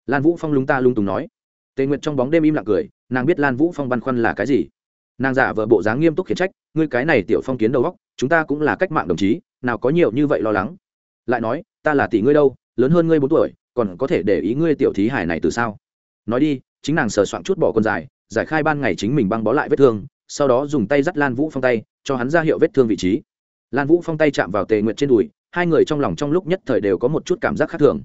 Lan vũ phong lúng ta lung tùng nói. Tề nguyệt trong bóng đêm im lặng cười, nàng biết lan vũ phong băn khoăn là cái gì. Nàng giả vờ bộ dáng nghiêm túc khiển trách, ngươi cái này tiểu phong kiến đầu góc chúng ta cũng là cách mạng đồng chí, nào có nhiều như vậy lo lắng. Lại nói, ta là tỷ ngươi đâu, lớn hơn ngươi bốn tuổi, còn có thể để ý ngươi tiểu thí hải này từ sao? Nói đi, chính nàng sờ soạn chút bỏ con dài, giải khai ban ngày chính mình băng bó lại vết thương, sau đó dùng tay dắt lan vũ phong tay, cho hắn ra hiệu vết thương vị trí. Lan vũ phong tay chạm vào tề nguyệt trên đùi hai người trong lòng trong lúc nhất thời đều có một chút cảm giác khác thường.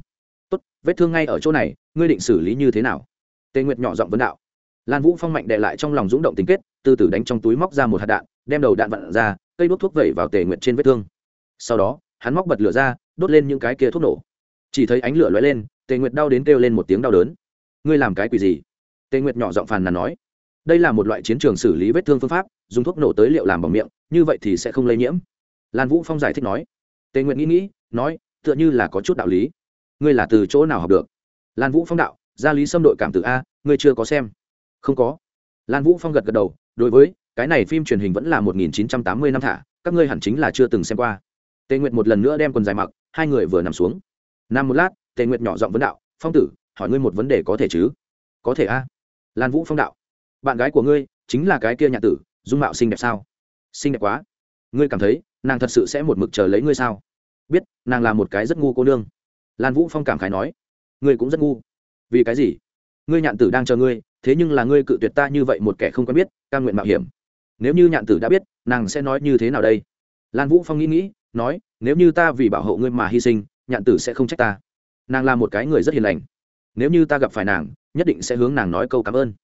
Tốt, vết thương ngay ở chỗ này, ngươi định xử lý như thế nào? Tề nguyệt nhỏ giọng vấn đạo. Lan vũ phong mạnh đệ lại trong lòng rúng động tình kết, từ từ đánh trong túi móc ra một hạt đạn, đem đầu đạn vặn ra, cây đốt thuốc vẩy vào tề nguyệt trên vết thương. Sau đó, hắn móc bật lửa ra, đốt lên những cái kia thuốc nổ. Chỉ thấy ánh lửa lóe lên, tề nguyệt đau đến kêu lên một tiếng đau đớn. Ngươi làm cái quỷ gì? Tề nguyệt nhỏ giọng phàn nàn nói. Đây là một loại chiến trường xử lý vết thương phương pháp, dùng thuốc nổ tới liệu làm bằng miệng, như vậy thì sẽ không lây nhiễm. Lan vũ phong giải thích nói tề nguyệt nghĩ nghĩ, nói, tựa như là có chút đạo lý. Ngươi là từ chỗ nào học được? Lan vũ phong đạo, gia lý xâm đội cảm tử a, ngươi chưa có xem. Không có. Lan vũ phong gật gật đầu, đối với, cái này phim truyền hình vẫn là một nghìn chín trăm tám mươi năm thả, các ngươi hẳn chính là chưa từng xem qua. Tề nguyệt một lần nữa đem quần dài mặc, hai người vừa nằm xuống. Nằm một lát tề nguyệt nhỏ giọng vấn đạo, phong tử, hỏi ngươi một vấn đề có thể chứ? Có thể a. Lan vũ phong đạo, bạn gái của ngươi chính là cái kia nhạc tử, dung mạo xinh đẹp sao? Xinh đẹp quá. Ngươi cảm thấy nàng thật sự sẽ một mực chờ lấy ngươi sao? Nàng là một cái rất ngu cô nương. Lan vũ phong cảm khái nói, ngươi cũng rất ngu. Vì cái gì? Ngươi nhạn tử đang chờ ngươi, thế nhưng là ngươi cự tuyệt ta như vậy một kẻ không quen biết ca nguyện mạo hiểm. Nếu như nhạn tử đã biết, nàng sẽ nói như thế nào đây? Lan vũ phong nghĩ nghĩ, nói, nếu như ta vì bảo hộ ngươi mà hy sinh, nhạn tử sẽ không trách ta. Nàng là một cái người rất hiền lành. Nếu như ta gặp phải nàng, nhất định sẽ hướng nàng nói câu cảm ơn.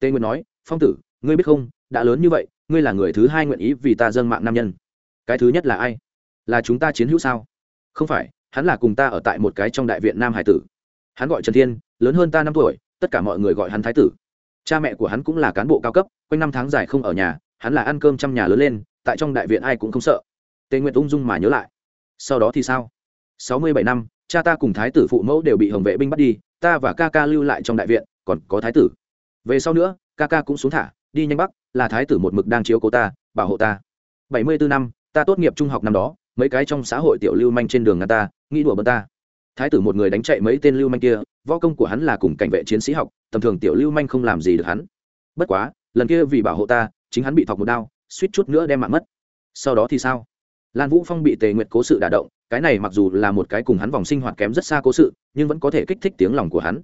Tê nguyện nói, phong tử, ngươi biết không, đã lớn như vậy, ngươi là người thứ hai nguyện ý vì ta dâng mạng nam nhân. Cái thứ nhất là ai? Là chúng ta chiến hữu sao? Không phải, hắn là cùng ta ở tại một cái trong đại viện nam hải tử. Hắn gọi trần thiên, lớn hơn ta năm tuổi, tất cả mọi người gọi hắn thái tử. Cha mẹ của hắn cũng là cán bộ cao cấp, quanh năm tháng dài không ở nhà, hắn là ăn cơm trong nhà lớn lên, tại trong đại viện ai cũng không sợ. Tề nguyệt ung dung mà nhớ lại. Sau đó thì sao? Sáu mươi bảy năm, cha ta cùng thái tử phụ mẫu đều bị hồng vệ binh bắt đi, ta và ca ca lưu lại trong đại viện, còn có thái tử. Về sau nữa, ca ca cũng xuống thả, đi nhanh bắc, là thái tử một mực đang chiếu cố ta, bảo hộ ta. Bảy mươi bốn năm, ta tốt nghiệp trung học năm đó mấy cái trong xã hội tiểu lưu manh trên đường ngàn ta, nghĩ đùa bơn ta. Thái tử một người đánh chạy mấy tên lưu manh kia, võ công của hắn là cùng cảnh vệ chiến sĩ học, tầm thường tiểu lưu manh không làm gì được hắn. Bất quá, lần kia vì bảo hộ ta, chính hắn bị thọc một đao, suýt chút nữa đem mạng mất. Sau đó thì sao? Lan vũ phong bị tề nguyệt cố sự đả động, cái này mặc dù là một cái cùng hắn vòng sinh hoạt kém rất xa cố sự, nhưng vẫn có thể kích thích tiếng lòng của hắn.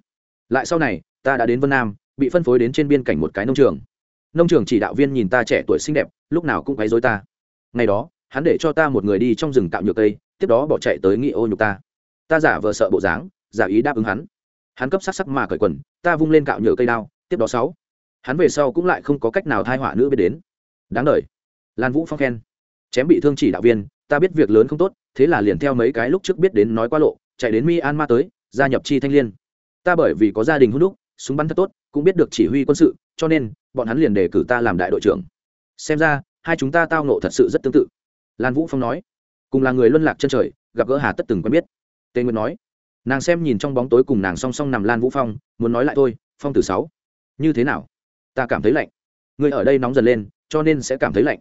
Lại sau này, ta đã đến vân nam, bị phân phối đến trên biên cảnh một cái nông trường. Nông trường chỉ đạo viên nhìn ta trẻ tuổi xinh đẹp, lúc nào cũng quấy dối ta. Ngày đó hắn để cho ta một người đi trong rừng tạo nhược cây tiếp đó bỏ chạy tới nghị ô nhục ta. Ta giả vờ sợ bộ dáng, giả ý đáp ứng hắn. Hắn cấp sắc sắc mà cởi quần, ta vung lên cạo nhựa cây đao, tiếp đó sáu. Hắn về sau cũng lại không có cách nào thai họa nữa biết đến. Đáng đời lan vũ phong khen. Chém bị thương chỉ đạo viên, ta biết việc lớn không tốt, thế là liền theo mấy cái lúc trước biết đến nói qua lộ, chạy đến myanmar tới, gia nhập chi thanh liên. Ta bởi vì có gia đình hút đúc, súng bắn thật tốt, cũng biết được chỉ huy quân sự, cho nên, bọn hắn liền đề cử ta làm đại đội trưởng. Xem ra, hai chúng ta tao nộ thật sự rất tương tự lan vũ phong nói, cùng là người luân lạc chân trời, gặp gỡ hà tất từng quen biết. Tề nguyệt nói, nàng xem nhìn trong bóng tối cùng nàng song song nằm lan vũ phong, muốn nói lại thôi, phong tử sáu, như thế nào? Ta cảm thấy lạnh. Người ở đây nóng dần lên, cho nên sẽ cảm thấy lạnh.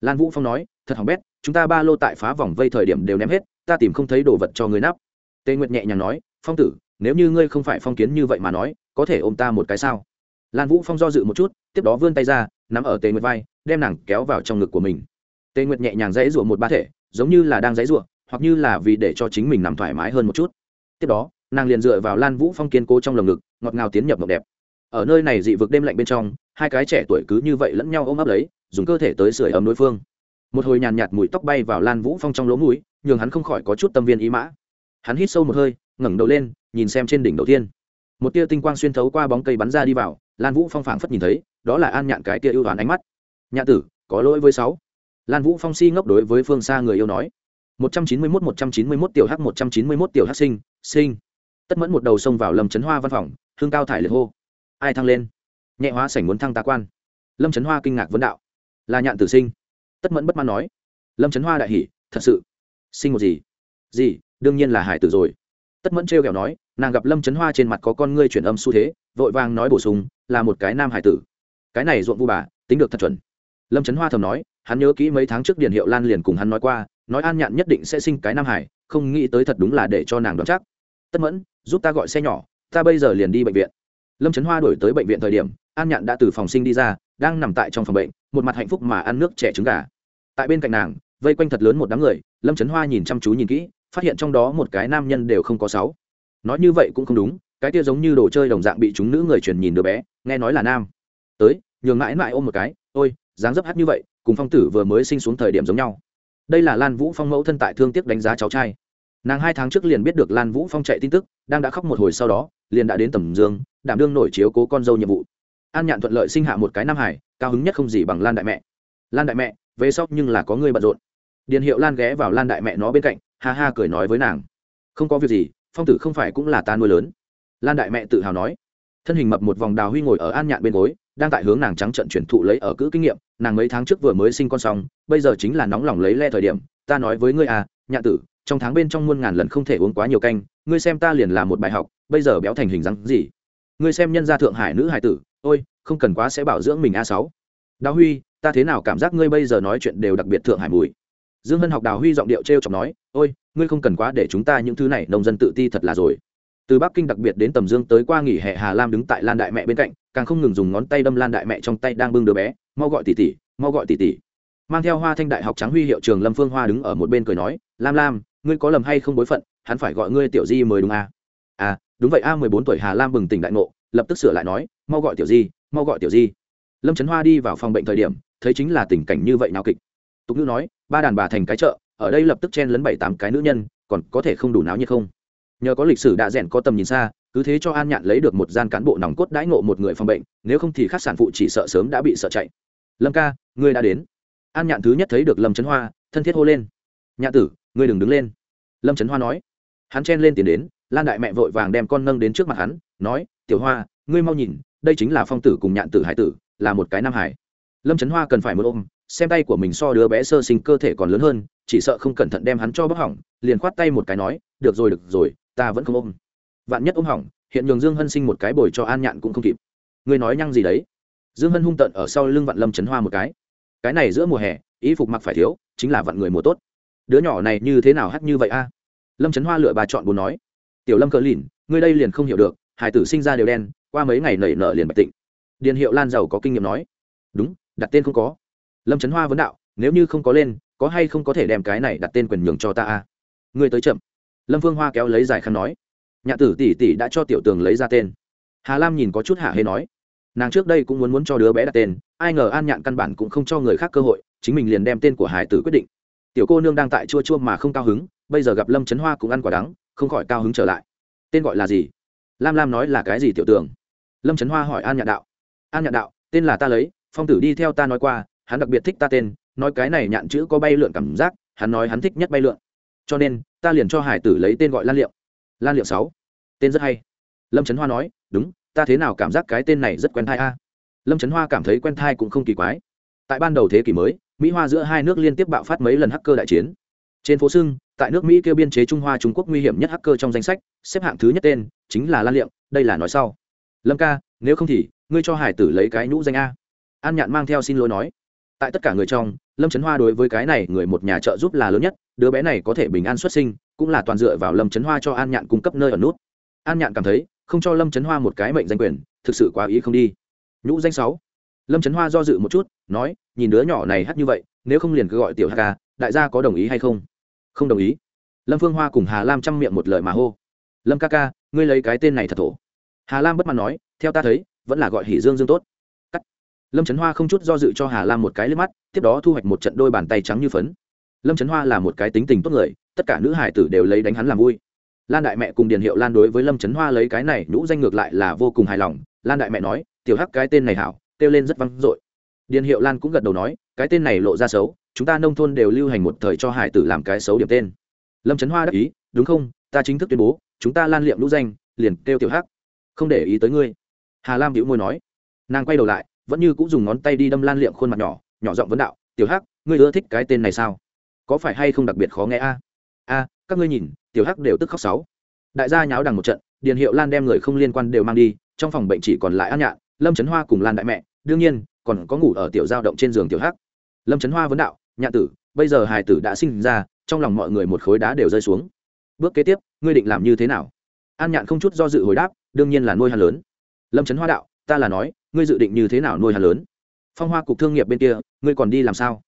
Lan vũ phong nói, thật hỏng bét, chúng ta ba lô tại phá vòng vây thời điểm đều ném hết, ta tìm không thấy đồ vật cho người nắp. Tề nguyệt nhẹ nhàng nói, phong tử, nếu như ngươi không phải phong kiến như vậy mà nói, có thể ôm ta một cái sao? Lan vũ phong do dự một chút, tiếp đó vươn tay ra, nắm ở tề nguyệt vai, đem nàng kéo vào trong ngực của mình tề nguyệt nhẹ nhàng dãy rụa một ba thể, giống như là đang dãy rụa hoặc như là vì để cho chính mình nằm thoải mái hơn một chút. Tiếp đó, nàng liền dựa vào lan vũ phong kiên cố trong lồng ngực, ngọt ngào tiến nhập ngọc đẹp. Ở nơi này dị vực đêm lạnh bên trong, hai cái trẻ tuổi cứ như vậy lẫn nhau ôm ấp lấy, dùng cơ thể tới sưởi ấm đối phương. Một hồi nhàn nhạt mùi tóc bay vào lan vũ phong trong lỗ mũi, nhường hắn không khỏi có chút tâm viên ý mã. Hắn hít sâu một hơi, ngẩng đầu lên, nhìn xem trên đỉnh đầu tiên. Một tia tinh quang xuyên thấu qua bóng cây bắn ra đi vào, lan vũ phong phảng phất nhìn thấy, đó là an nhạn cái tia ưu đoán ánh mắt. Nhạn tử, có lỗi với sáu lan vũ phong si ngốc đối với phương xa người yêu nói. Một trăm chín mươi mốt, một trăm chín mươi mốt tiểu h một trăm chín mươi mốt tiểu h sinh sinh. Tất mẫn một đầu xông vào lâm trấn hoa văn phòng, hương cao thải liệt hô. Ai thăng lên? Nhẹ hóa sảnh muốn thăng tá quan. Lâm trấn hoa kinh ngạc vấn đạo. Là nhạn tử sinh. Tất mẫn bất mãn nói. Lâm trấn hoa đại hỉ, thật sự. Sinh một gì? Gì? Đương nhiên là hải tử rồi. Tất mẫn trêu kẹo nói, nàng gặp lâm trấn hoa trên mặt có con ngươi chuyển âm xu thế, vội vàng nói bổ sung, là một cái nam hải tử. Cái này ruộng vu bà, tính được thật chuẩn. Lâm trấn hoa thầm nói hắn nhớ kỹ mấy tháng trước điền hiệu lan liền cùng hắn nói qua, nói an nhạn nhất định sẽ sinh cái nam hải, không nghĩ tới thật đúng là để cho nàng đoán chắc. Tất mẫn, giúp ta gọi xe nhỏ, ta bây giờ liền đi bệnh viện. Lâm trấn hoa đổi tới bệnh viện thời điểm, an nhạn đã từ phòng sinh đi ra, đang nằm tại trong phòng bệnh, một mặt hạnh phúc mà ăn nước trẻ trứng gà. Tại bên cạnh nàng, vây quanh thật lớn một đám người, lâm trấn hoa nhìn chăm chú nhìn kỹ, phát hiện trong đó một cái nam nhân đều không có sáu. Nói như vậy cũng không đúng, cái kia giống như đồ chơi đồng dạng bị chúng nữ người truyền nhìn đứa bé, nghe nói là nam. Tới nhường mãi mãi ôm một cái, ôi, dáng dấp hát như vậy, cùng phong tử vừa mới sinh xuống thời điểm giống nhau. Đây là lan vũ phong mẫu thân tại thương tiếc đánh giá cháu trai. Nàng hai tháng trước liền biết được lan vũ phong chạy tin tức, đang đã khóc một hồi sau đó, liền đã đến tầm dương, đảm đương nổi chiếu cố con dâu nhiệm vụ. An nhạn thuận lợi sinh hạ một cái nam hải, cao hứng nhất không gì bằng lan đại mẹ. Lan đại mẹ, về sóc nhưng là có người bận rộn. Điền hiệu lan ghé vào lan đại mẹ nó bên cạnh, ha ha cười nói với nàng. Không có việc gì, phong tử không phải cũng là ta nuôi lớn. Lan đại mẹ tự hào nói. Thân hình mập một vòng đào huy ngồi ở an nhạn bên gối đang tại hướng nàng trắng trận chuyển thụ lấy ở cữ kinh nghiệm, nàng mấy tháng trước vừa mới sinh con xong, bây giờ chính là nóng lòng lấy le thời điểm, ta nói với ngươi à nhạ tử, trong tháng bên trong muôn ngàn lần không thể uống quá nhiều canh, ngươi xem ta liền làm một bài học, bây giờ béo thành hình dáng gì? Ngươi xem nhân gia thượng hải nữ hải tử, ôi, không cần quá sẽ bảo dưỡng mình a sáu. Đào huy, ta thế nào cảm giác ngươi bây giờ nói chuyện đều đặc biệt thượng hải mùi? Dương hân học đào huy giọng điệu t r e o chọc nói, ôi, ngươi không cần quá để chúng ta những thứ này nông dân tự ti thật là rồi. Từ bắc kinh đặc biệt đến tầm dương tới qua nghỉ hè hà lam đứng tại lan đại mẹ bên cạnh càng không ngừng dùng ngón tay đâm lan đại mẹ trong tay đang bưng đứa bé, mau gọi tỷ tỷ mau gọi tỷ tỷ mang theo hoa thanh đại học trắng huy hiệu trường lâm phương hoa đứng ở một bên cười nói, lam lam, ngươi có lầm hay không bối phận, hắn phải gọi ngươi tiểu di mới đúng à? à đúng vậy, a, mười bốn tuổi hà lam bừng tỉnh đại ngộ, lập tức sửa lại nói, mau gọi tiểu di, mau gọi tiểu di. Lâm trấn hoa đi vào phòng bệnh thời điểm, thấy chính là tình cảnh như vậy nào kịch. Tục ngữ nói, ba đàn bà thành cái chợ, ở đây lập tức chen lấn bảy tám cái nữ nhân, còn có thể không đủ náo nhiệt không? Nhờ có lịch sử đã rèn có tầm nhìn xa, cứ thế cho an nhạn lấy được một gian cán bộ nòng cốt đãi ngộ một người phòng bệnh, nếu không thì các sản phụ chỉ sợ sớm đã bị sợ chạy. Lâm ca, ngươi đã đến. An nhạn thứ nhất thấy được lâm trấn hoa, thân thiết hô lên. Nhạn tử, ngươi đừng đứng lên. Lâm trấn hoa nói. Hắn chen lên tiền đến, lan đại mẹ vội vàng đem con nâng đến trước mặt hắn, nói, tiểu hoa, ngươi mau nhìn, đây chính là phong tử cùng nhạn tử hải tử, là một cái nam hải. Lâm trấn hoa cần phải một ôm, xem tay của mình so đứa bé sơ sinh cơ thể còn lớn hơn, chỉ sợ không cẩn thận đem hắn cho bóc hỏng, liền khoát tay một cái nói, được rồi được rồi ta vẫn không ôm. Vạn nhất ôm hỏng, hiện nhường dương hân sinh một cái bồi cho an nhạn cũng không kịp. Ngươi nói nhăng gì đấy? Dương hân hung tận ở sau lưng vạn lâm chấn hoa một cái. Cái này giữa mùa hè, y phục mặc phải thiếu, chính là vạn người mùa tốt. Đứa nhỏ này như thế nào hát như vậy a? Lâm trấn hoa lựa bà chọn bùn nói. Tiểu lâm cờ lìn, ngươi đây liền không hiểu được hải tử sinh ra đều đen, qua mấy ngày nảy nở liền bạch tịnh. Điền hiệu lan giàu có kinh nghiệm nói. Đúng, đặt tên không có. Lâm trấn hoa vấn đạo, nếu như không có lên, có hay không có thể đem cái này đặt tên quyền nhường cho ta a? Ngươi tới chậm lâm phương hoa kéo lấy giải khăn nói nhà tử tỷ tỷ đã cho tiểu tường lấy ra tên. Hà lam nhìn có chút hạ hê nói, nàng trước đây cũng muốn muốn cho đứa bé đặt tên, ai ngờ an nhạn căn bản cũng không cho người khác cơ hội, chính mình liền đem tên của hải tử quyết định. Tiểu cô nương đang tại chua chua mà không cao hứng, bây giờ gặp lâm trấn hoa cũng ăn quả đắng, không khỏi cao hứng trở lại. Tên gọi là gì? Lam lam nói là cái gì tiểu tường? Lâm trấn hoa hỏi an nhạn đạo. An nhạn đạo, tên là ta lấy, phong tử đi theo ta nói qua, hắn đặc biệt thích ta tên, nói cái này nhạn chữ có bay lượn cảm giác, hắn nói hắn thích nhất bay lượn. Cho nên ta liền cho hải tử lấy tên gọi lan liệu lan liệu sáu. Tên rất hay. Lâm trấn hoa nói, đúng, ta thế nào cảm giác cái tên này rất quen thai a? Lâm trấn hoa cảm thấy quen thai cũng không kỳ quái. Tại ban đầu thế kỷ mới, mỹ hoa giữa hai nước liên tiếp bạo phát mấy lần hacker đại chiến. Trên phố sưng tại nước mỹ kêu biên chế trung hoa trung quốc nguy hiểm nhất hacker trong danh sách, xếp hạng thứ nhất tên chính là lan Liệu. đây là nói sau. Lâm ca, nếu không thì, ngươi cho hải tử lấy cái nhũ danh a. An nhạn mang theo xin lỗi nói. Tại tất cả người trong lâm trấn hoa đối với cái này người một nhà trợ giúp là lớn nhất, đứa bé này có thể bình an xuất sinh, cũng là toàn dựa vào lâm trấn hoa cho an nhạn cung cấp nơi ở nút. An nhạn cảm thấy, không cho lâm trấn hoa một cái mệnh danh quyền, thực sự quá ý không đi. Nhũ danh sáu. Lâm trấn hoa do dự một chút, nói, nhìn đứa nhỏ này hát như vậy, nếu không liền cứ gọi tiểu hát ca, đại gia có đồng ý hay không? Không đồng ý. Lâm phương hoa cùng hà lam chăm miệng một lời mà hô. Lâm ca ca, ngươi lấy cái tên này thật thổ. Hà lam bất mặt nói, theo ta thấy, vẫn là gọi hỷ dương dương tốt lâm trấn hoa không chút do dự cho hà lam một cái lên mắt tiếp đó thu hoạch một trận đôi bàn tay trắng như phấn lâm trấn hoa là một cái tính tình tốt người tất cả nữ hải tử đều lấy đánh hắn làm vui lan đại mẹ cùng điền hiệu lan đối với lâm trấn hoa lấy cái này nhũ danh ngược lại là vô cùng hài lòng lan đại mẹ nói tiểu hắc cái tên này hảo kêu lên rất văng dội điền hiệu lan cũng gật đầu nói cái tên này lộ ra xấu chúng ta nông thôn đều lưu hành một thời cho hải tử làm cái xấu điểm tên lâm trấn hoa đáp ý đúng không ta chính thức tuyên bố chúng ta lan liệm nhũ danh liền kêu tiểu hắc không để ý tới ngươi hà lam hữu môi nói nàng quay đầu lại vẫn như cũng dùng ngón tay đi đâm lan liệm khuôn mặt nhỏ nhỏ giọng vấn đạo, tiểu hắc, ngươi ưa thích cái tên này sao? Có phải hay không đặc biệt khó nghe a? A, các ngươi nhìn, tiểu hắc đều tức khóc sáu. Đại gia nháo đằng một trận, điền hiệu lan đem người không liên quan đều mang đi, trong phòng bệnh chỉ còn lại an nhạn, lâm trấn hoa cùng lan đại mẹ, đương nhiên, còn có ngủ ở tiểu giao động trên giường tiểu hắc. Lâm trấn hoa vấn đạo, nhạn tử, bây giờ hài tử đã sinh ra, trong lòng mọi người một khối đá đều rơi xuống. Bước kế tiếp, ngươi định làm như thế nào? An nhạn không chút do dự hồi đáp, đương nhiên là nuôi hắn lớn. Lâm trấn hoa đạo, ta là nói ngươi dự định như thế nào nuôi hắn lớn? Phong hoa cục thương nghiệp bên kia, ngươi còn đi làm sao?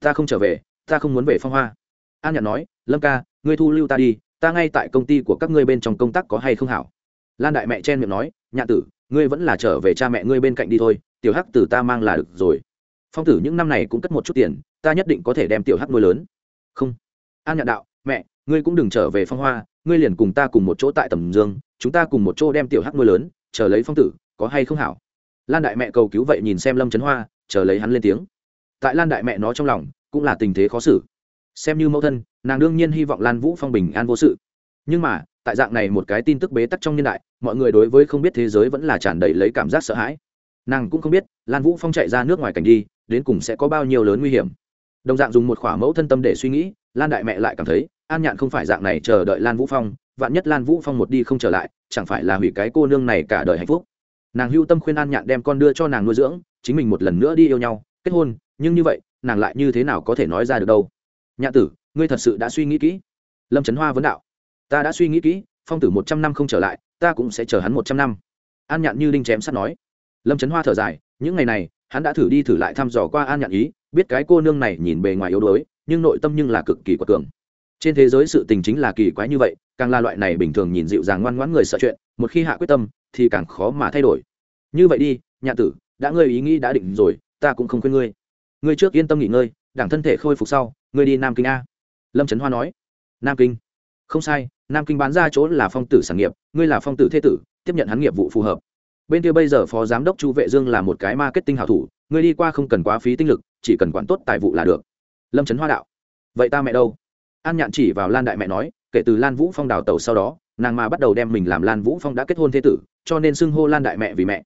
Ta không trở về, ta không muốn về phong hoa. An nhạn nói, lâm ca, ngươi thu lưu ta đi, ta ngay tại công ty của các ngươi bên trong công tác có hay không hảo? Lan đại mẹ chen miệng nói, nhạn tử, ngươi vẫn là trở về cha mẹ ngươi bên cạnh đi thôi, tiểu hắc tử ta mang là được rồi. Phong tử những năm này cũng cất một chút tiền, ta nhất định có thể đem tiểu hắc nuôi lớn. Không. An nhạn đạo, mẹ, ngươi cũng đừng trở về phong hoa, ngươi liền cùng ta cùng một chỗ tại tầm dương, chúng ta cùng một chỗ đem tiểu hắc nuôi lớn, chờ lấy phong tử, có hay không hảo? Lan đại mẹ cầu cứu vậy nhìn xem lâm trấn hoa, chờ lấy hắn lên tiếng. Tại lan đại mẹ nó trong lòng, cũng là tình thế khó xử. Xem như mẫu thân, nàng đương nhiên hy vọng lan vũ phong bình an vô sự. Nhưng mà, tại dạng này một cái tin tức bế tắc trong niên đại, mọi người đối với không biết thế giới vẫn là tràn đầy lấy cảm giác sợ hãi. Nàng cũng không biết, lan vũ phong chạy ra nước ngoài cảnh đi, đến cùng sẽ có bao nhiêu lớn nguy hiểm. Đồng dạng dùng một khỏa mẫu thân tâm để suy nghĩ, lan đại mẹ lại cảm thấy, an nhạn không phải dạng này chờ đợi lan vũ phong, vạn nhất lan vũ phong một đi không trở lại, chẳng phải là hủy cái cô nương này cả đời hạnh phúc nàng hưu tâm khuyên an nhạn đem con đưa cho nàng nuôi dưỡng, chính mình một lần nữa đi yêu nhau, kết hôn, nhưng như vậy, nàng lại như thế nào có thể nói ra được đâu? Nhạn tử, ngươi thật sự đã suy nghĩ kỹ. Lâm trấn hoa vấn đạo. Ta đã suy nghĩ kỹ, phong tử một trăm năm không trở lại, ta cũng sẽ chờ hắn một trăm năm. An nhạn như đinh chém sắt nói. Lâm trấn hoa thở dài, những ngày này, hắn đã thử đi thử lại thăm dò qua an nhạn ý, biết cái cô nương này nhìn bề ngoài yếu đuối, nhưng nội tâm nhưng là cực kỳ quật cường. Trên thế giới sự tình chính là kỳ quái như vậy, càng là loại này bình thường nhìn dịu dàng ngoan ngoãn người sợ chuyện, một khi hạ quyết tâm, thì càng khó mà thay đổi như vậy đi, nhạ tử, đã ngươi ý nghĩ đã định rồi, ta cũng không khuyên ngươi. Ngươi trước yên tâm nghỉ ngơi, đảng thân thể khôi phục sau, ngươi đi nam kinh a. Lâm trấn hoa nói. Nam kinh? Không sai, nam kinh bán ra chỗ là phong tử sản nghiệp, ngươi là phong tử thế tử, tiếp nhận hắn nghiệp vụ phù hợp. Bên kia bây giờ phó giám đốc chu vệ dương là một cái marketing hảo thủ, ngươi đi qua không cần quá phí tinh lực, chỉ cần quản tốt tài vụ là được. Lâm trấn hoa đạo. Vậy ta mẹ đâu? An nhạn chỉ vào lan đại mẹ nói, kể từ lan vũ phong đào tàu sau đó, nàng mà bắt đầu đem mình làm lan vũ phong đã kết hôn thế tử, cho nên xưng hô lan đại mẹ vì mẹ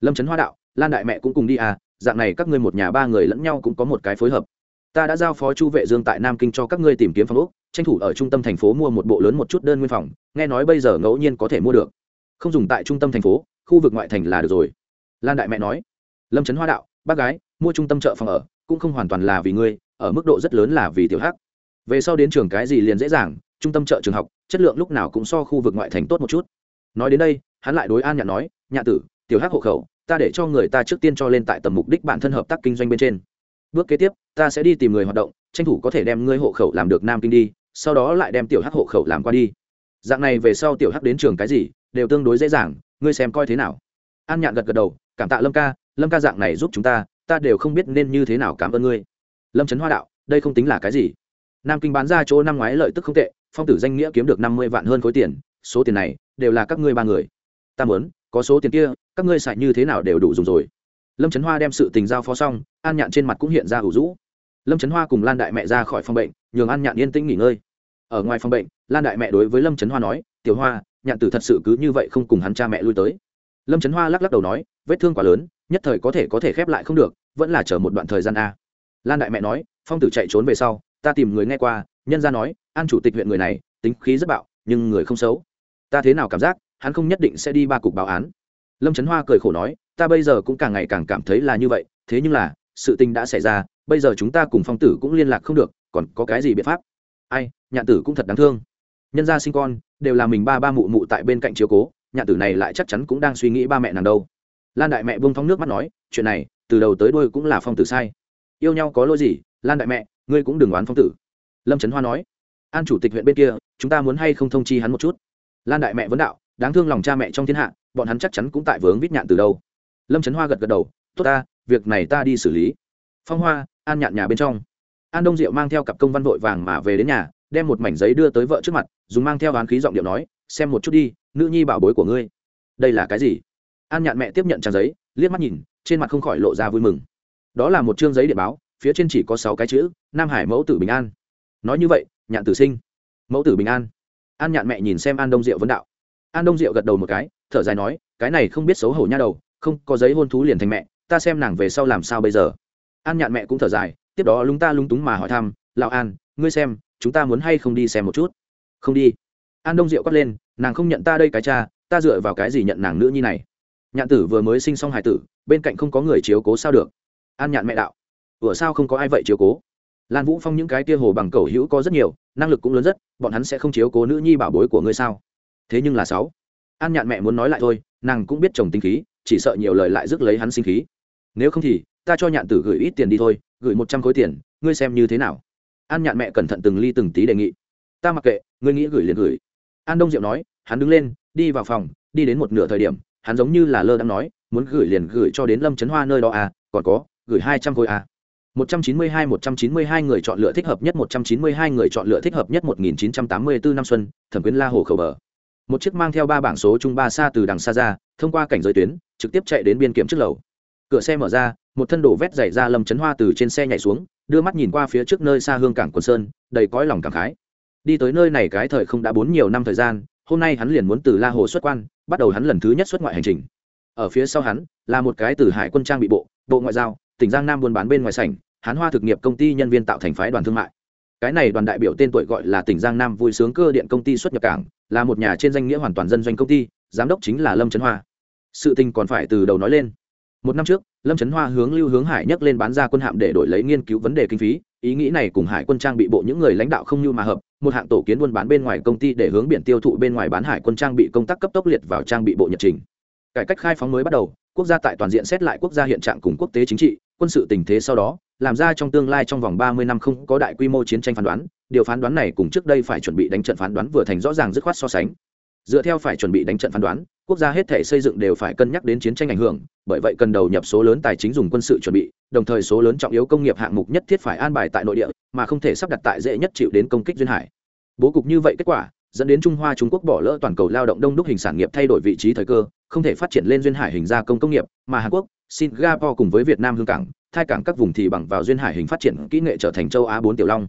lâm trấn hoa đạo lan đại mẹ cũng cùng đi à dạng này các ngươi một nhà ba người lẫn nhau cũng có một cái phối hợp. Ta đã giao phó chu vệ dương tại nam kinh cho các ngươi tìm kiếm phòng úc tranh thủ ở trung tâm thành phố mua một bộ lớn một chút đơn nguyên phòng, nghe nói bây giờ ngẫu nhiên có thể mua được. Không dùng tại trung tâm thành phố, khu vực ngoại thành là được rồi. Lan đại mẹ nói. Lâm trấn hoa đạo, bác gái, mua trung tâm chợ phòng ở, cũng không hoàn toàn là vì ngươi, ở mức độ rất lớn là vì tiểu hắc. Về sau đến trường cái gì liền dễ dàng, trung tâm chợ trường học, chất lượng lúc nào cũng so khu vực ngoại thành tốt một chút. Nói đến đây, hắn lại đối an nhạn nói nhạ tử tiểu hắc hộ khẩu, ta để cho người ta trước tiên cho lên tại tầm mục đích bản thân hợp tác kinh doanh bên trên. Bước kế tiếp, ta sẽ đi tìm người hoạt động, tranh thủ có thể đem ngươi hộ khẩu làm được nam kinh đi, sau đó lại đem tiểu hắc hộ khẩu làm qua đi. Dạng này về sau tiểu hắc đến trường cái gì, đều tương đối dễ dàng, ngươi xem coi thế nào. An nhạn gật gật đầu, cảm tạ lâm ca lâm ca dạng này giúp chúng ta ta đều không biết nên như thế nào cảm ơn ngươi. Lâm trấn hoa đạo, đây không tính là cái gì. Nam kinh bán ra chỗ năm ngoái lợi tức không tệ, phong tử danh nghĩa kiếm được năm mươi vạn hơn khối tiền, số tiền này đều là các ngươi ba người. Ta muốn, có số tiền kia các ngươi xài như thế nào đều đủ dùng rồi. Lâm trấn hoa đem sự tình giao phó xong, an nhạn trên mặt cũng hiện ra ủ rũ. Lâm trấn hoa cùng lan đại mẹ ra khỏi phòng bệnh, nhường an nhạn yên tĩnh nghỉ ngơi. Ở ngoài phòng bệnh, lan đại mẹ đối với lâm trấn hoa nói, tiểu hoa, nhạn tử thật sự cứ như vậy không cùng hắn cha mẹ lui tới. Lâm trấn hoa lắc lắc đầu nói, vết thương quá lớn, nhất thời có thể có thể khép lại không được, vẫn là chờ một đoạn thời gian a. Lan đại mẹ nói, phong tử chạy trốn về sau, ta tìm người nghe qua, nhân ra nói, an chủ tịch huyện người này, tính khí rất bạo, nhưng người không xấu. Ta thế nào cảm giác, hắn không nhất định sẽ đi ba cục báo án lâm trấn hoa cười khổ nói, ta bây giờ cũng càng ngày càng cảm thấy là như vậy, thế nhưng là, sự tình đã xảy ra, bây giờ chúng ta cùng phong tử cũng liên lạc không được, còn có cái gì biện pháp? Ai, nhạn tử cũng thật đáng thương. Nhân gia sinh con, đều là mình ba ba mụ mụ tại bên cạnh chiếu cố, nhạn tử này lại chắc chắn cũng đang suy nghĩ ba mẹ nàng đâu. Lan đại mẹ buông thong nước mắt nói, chuyện này, từ đầu tới đuôi cũng là phong tử sai. Yêu nhau có lỗi gì, lan đại mẹ, ngươi cũng đừng oán phong tử. Lâm trấn hoa nói, an chủ tịch huyện bên kia, chúng ta muốn hay không thông chi hắn một chút? Lan đại mẹ vấn đạo đáng thương lòng cha mẹ trong thiên hạ, bọn hắn chắc chắn cũng tại vướng vít nhạn từ đâu. Lâm trấn hoa gật gật đầu, tốt ta, việc này ta đi xử lý. Phong hoa, an nhạn nhà bên trong. An đông diệu mang theo cặp công văn vội vàng mà về đến nhà, đem một mảnh giấy đưa tới vợ trước mặt, dùng mang theo đoán khí giọng điệu nói, xem một chút đi, nữ nhi bảo bối của ngươi. Đây là cái gì? An nhạn mẹ tiếp nhận trang giấy, liếc mắt nhìn, trên mặt không khỏi lộ ra vui mừng. Đó là một chương giấy điện báo, phía trên chỉ có sáu cái chữ, nam hải mẫu tử bình an. Nói như vậy, nhạn tử sinh. Mẫu tử bình an. An nhạn mẹ nhìn xem an đông diệu vấn đạo an đông diệu gật đầu một cái, thở dài nói, cái này không biết xấu hổ nha đầu, không có giấy hôn thú liền thành mẹ, ta xem nàng về sau làm sao bây giờ. An nhạn mẹ cũng thở dài, tiếp đó lúng ta lúng túng mà hỏi thăm, lão an, ngươi xem, chúng ta muốn hay không đi xem một chút? Không đi. An đông diệu quát lên, nàng không nhận ta đây cái cha, ta dựa vào cái gì nhận nàng nữ nhi này? Nhạn tử vừa mới sinh xong hài tử, bên cạnh không có người chiếu cố sao được. An nhạn mẹ đạo, ủa sao không có ai vậy chiếu cố? Lan vũ phong những cái tia hồ bằng cầu hữu có rất nhiều, năng lực cũng lớn rất, bọn hắn sẽ không chiếu cố nữ nhi bảo bối của ngươi sao? Thế nhưng là sáu. An nhạn mẹ muốn nói lại thôi nàng cũng biết chồng tinh khí chỉ sợ nhiều lời lại rước lấy hắn sinh khí. Nếu không thì ta cho nhạn tử gửi ít tiền đi thôi gửi một trăm khối tiền ngươi xem như thế nào? An nhạn mẹ cẩn thận từng ly từng tí đề nghị. Ta mặc kệ ngươi nghĩ gửi liền gửi. An đông diệu nói hắn đứng lên đi vào phòng đi đến một nửa thời điểm hắn giống như là lơ đang nói muốn gửi liền gửi cho đến lâm trấn hoa nơi đó à còn có gửi hai trăm khối à. 192 192 người chọn lựa thích hợp nhất 192 người chọn lựa thích hợp nhất 1984 năm xuân, Thẩm Quyến La Hồ khẩu bờ. Một chiếc mang theo ba bảng số trung ba xa từ đằng xa ra, thông qua cảnh giới tuyến, trực tiếp chạy đến biên kiểm trước lầu. Cửa xe mở ra, một thân đổ vét dày ra Lâm Chấn Hoa từ trên xe nhảy xuống, đưa mắt nhìn qua phía trước nơi xa hương cảng quần sơn, đầy cõi lòng cảm khái. Đi tới nơi này cái thời không đã bốn nhiều năm thời gian, hôm nay hắn liền muốn từ La Hồ xuất quan, bắt đầu hắn lần thứ nhất xuất ngoại hành trình. Ở phía sau hắn là một cái từ hải quân trang bị bộ, bộ ngoại giao, tỉnh Giang Nam buôn bán bên ngoài sảnh, hán hoa thực nghiệp công ty nhân viên tạo thành phái đoàn thương mại cái này đoàn đại biểu tên tuổi gọi là tỉnh giang nam vui sướng cơ điện công ty xuất nhập cảng, là một nhà trên danh nghĩa hoàn toàn dân doanh công ty, giám đốc chính là lâm trấn hoa. Sự tình còn phải từ đầu nói lên. Một năm trước, lâm trấn hoa hướng lưu hướng hải nhắc lên bán ra quân hạm để đổi lấy nghiên cứu vấn đề kinh phí, ý nghĩ này cùng hải quân trang bị bộ những người lãnh đạo không như mà hợp, một hạng tổ kiến buôn bán bên ngoài công ty để hướng biển tiêu thụ bên ngoài bán hải quân trang bị công tác cấp tốc liệt vào trang bị bộ nhật trình. Cải cách khai phóng mới bắt đầu, quốc gia tại toàn diện xét lại quốc gia hiện trạng cùng quốc tế chính trị quân sự tình thế sau đó, làm ra trong tương lai trong vòng ba mươi năm không có đại quy mô chiến tranh phán đoán, điều phán đoán này cùng trước đây phải chuẩn bị đánh trận phán đoán vừa thành rõ ràng dứt khoát so sánh. Dựa theo phải chuẩn bị đánh trận phán đoán, quốc gia hết thể xây dựng đều phải cân nhắc đến chiến tranh ảnh hưởng, bởi vậy cần đầu nhập số lớn tài chính dùng quân sự chuẩn bị, đồng thời số lớn trọng yếu công nghiệp hạng mục nhất thiết phải an bài tại nội địa, mà không thể sắp đặt tại dễ nhất chịu đến công kích duyên hải. Bố cục như vậy kết quả, dẫn đến trung hoa trung quốc bỏ lỡ toàn cầu lao động đông đúc hình sản nghiệp thay đổi vị trí thời cơ, không thể phát triển lên duyên hải hình gia công công nghiệp, mà hàn quốc singapore cùng với việt nam hương cảng, thai cảng các vùng thì bằng vào duyên hải hình phát triển kỹ nghệ trở thành châu á bốn tiểu long.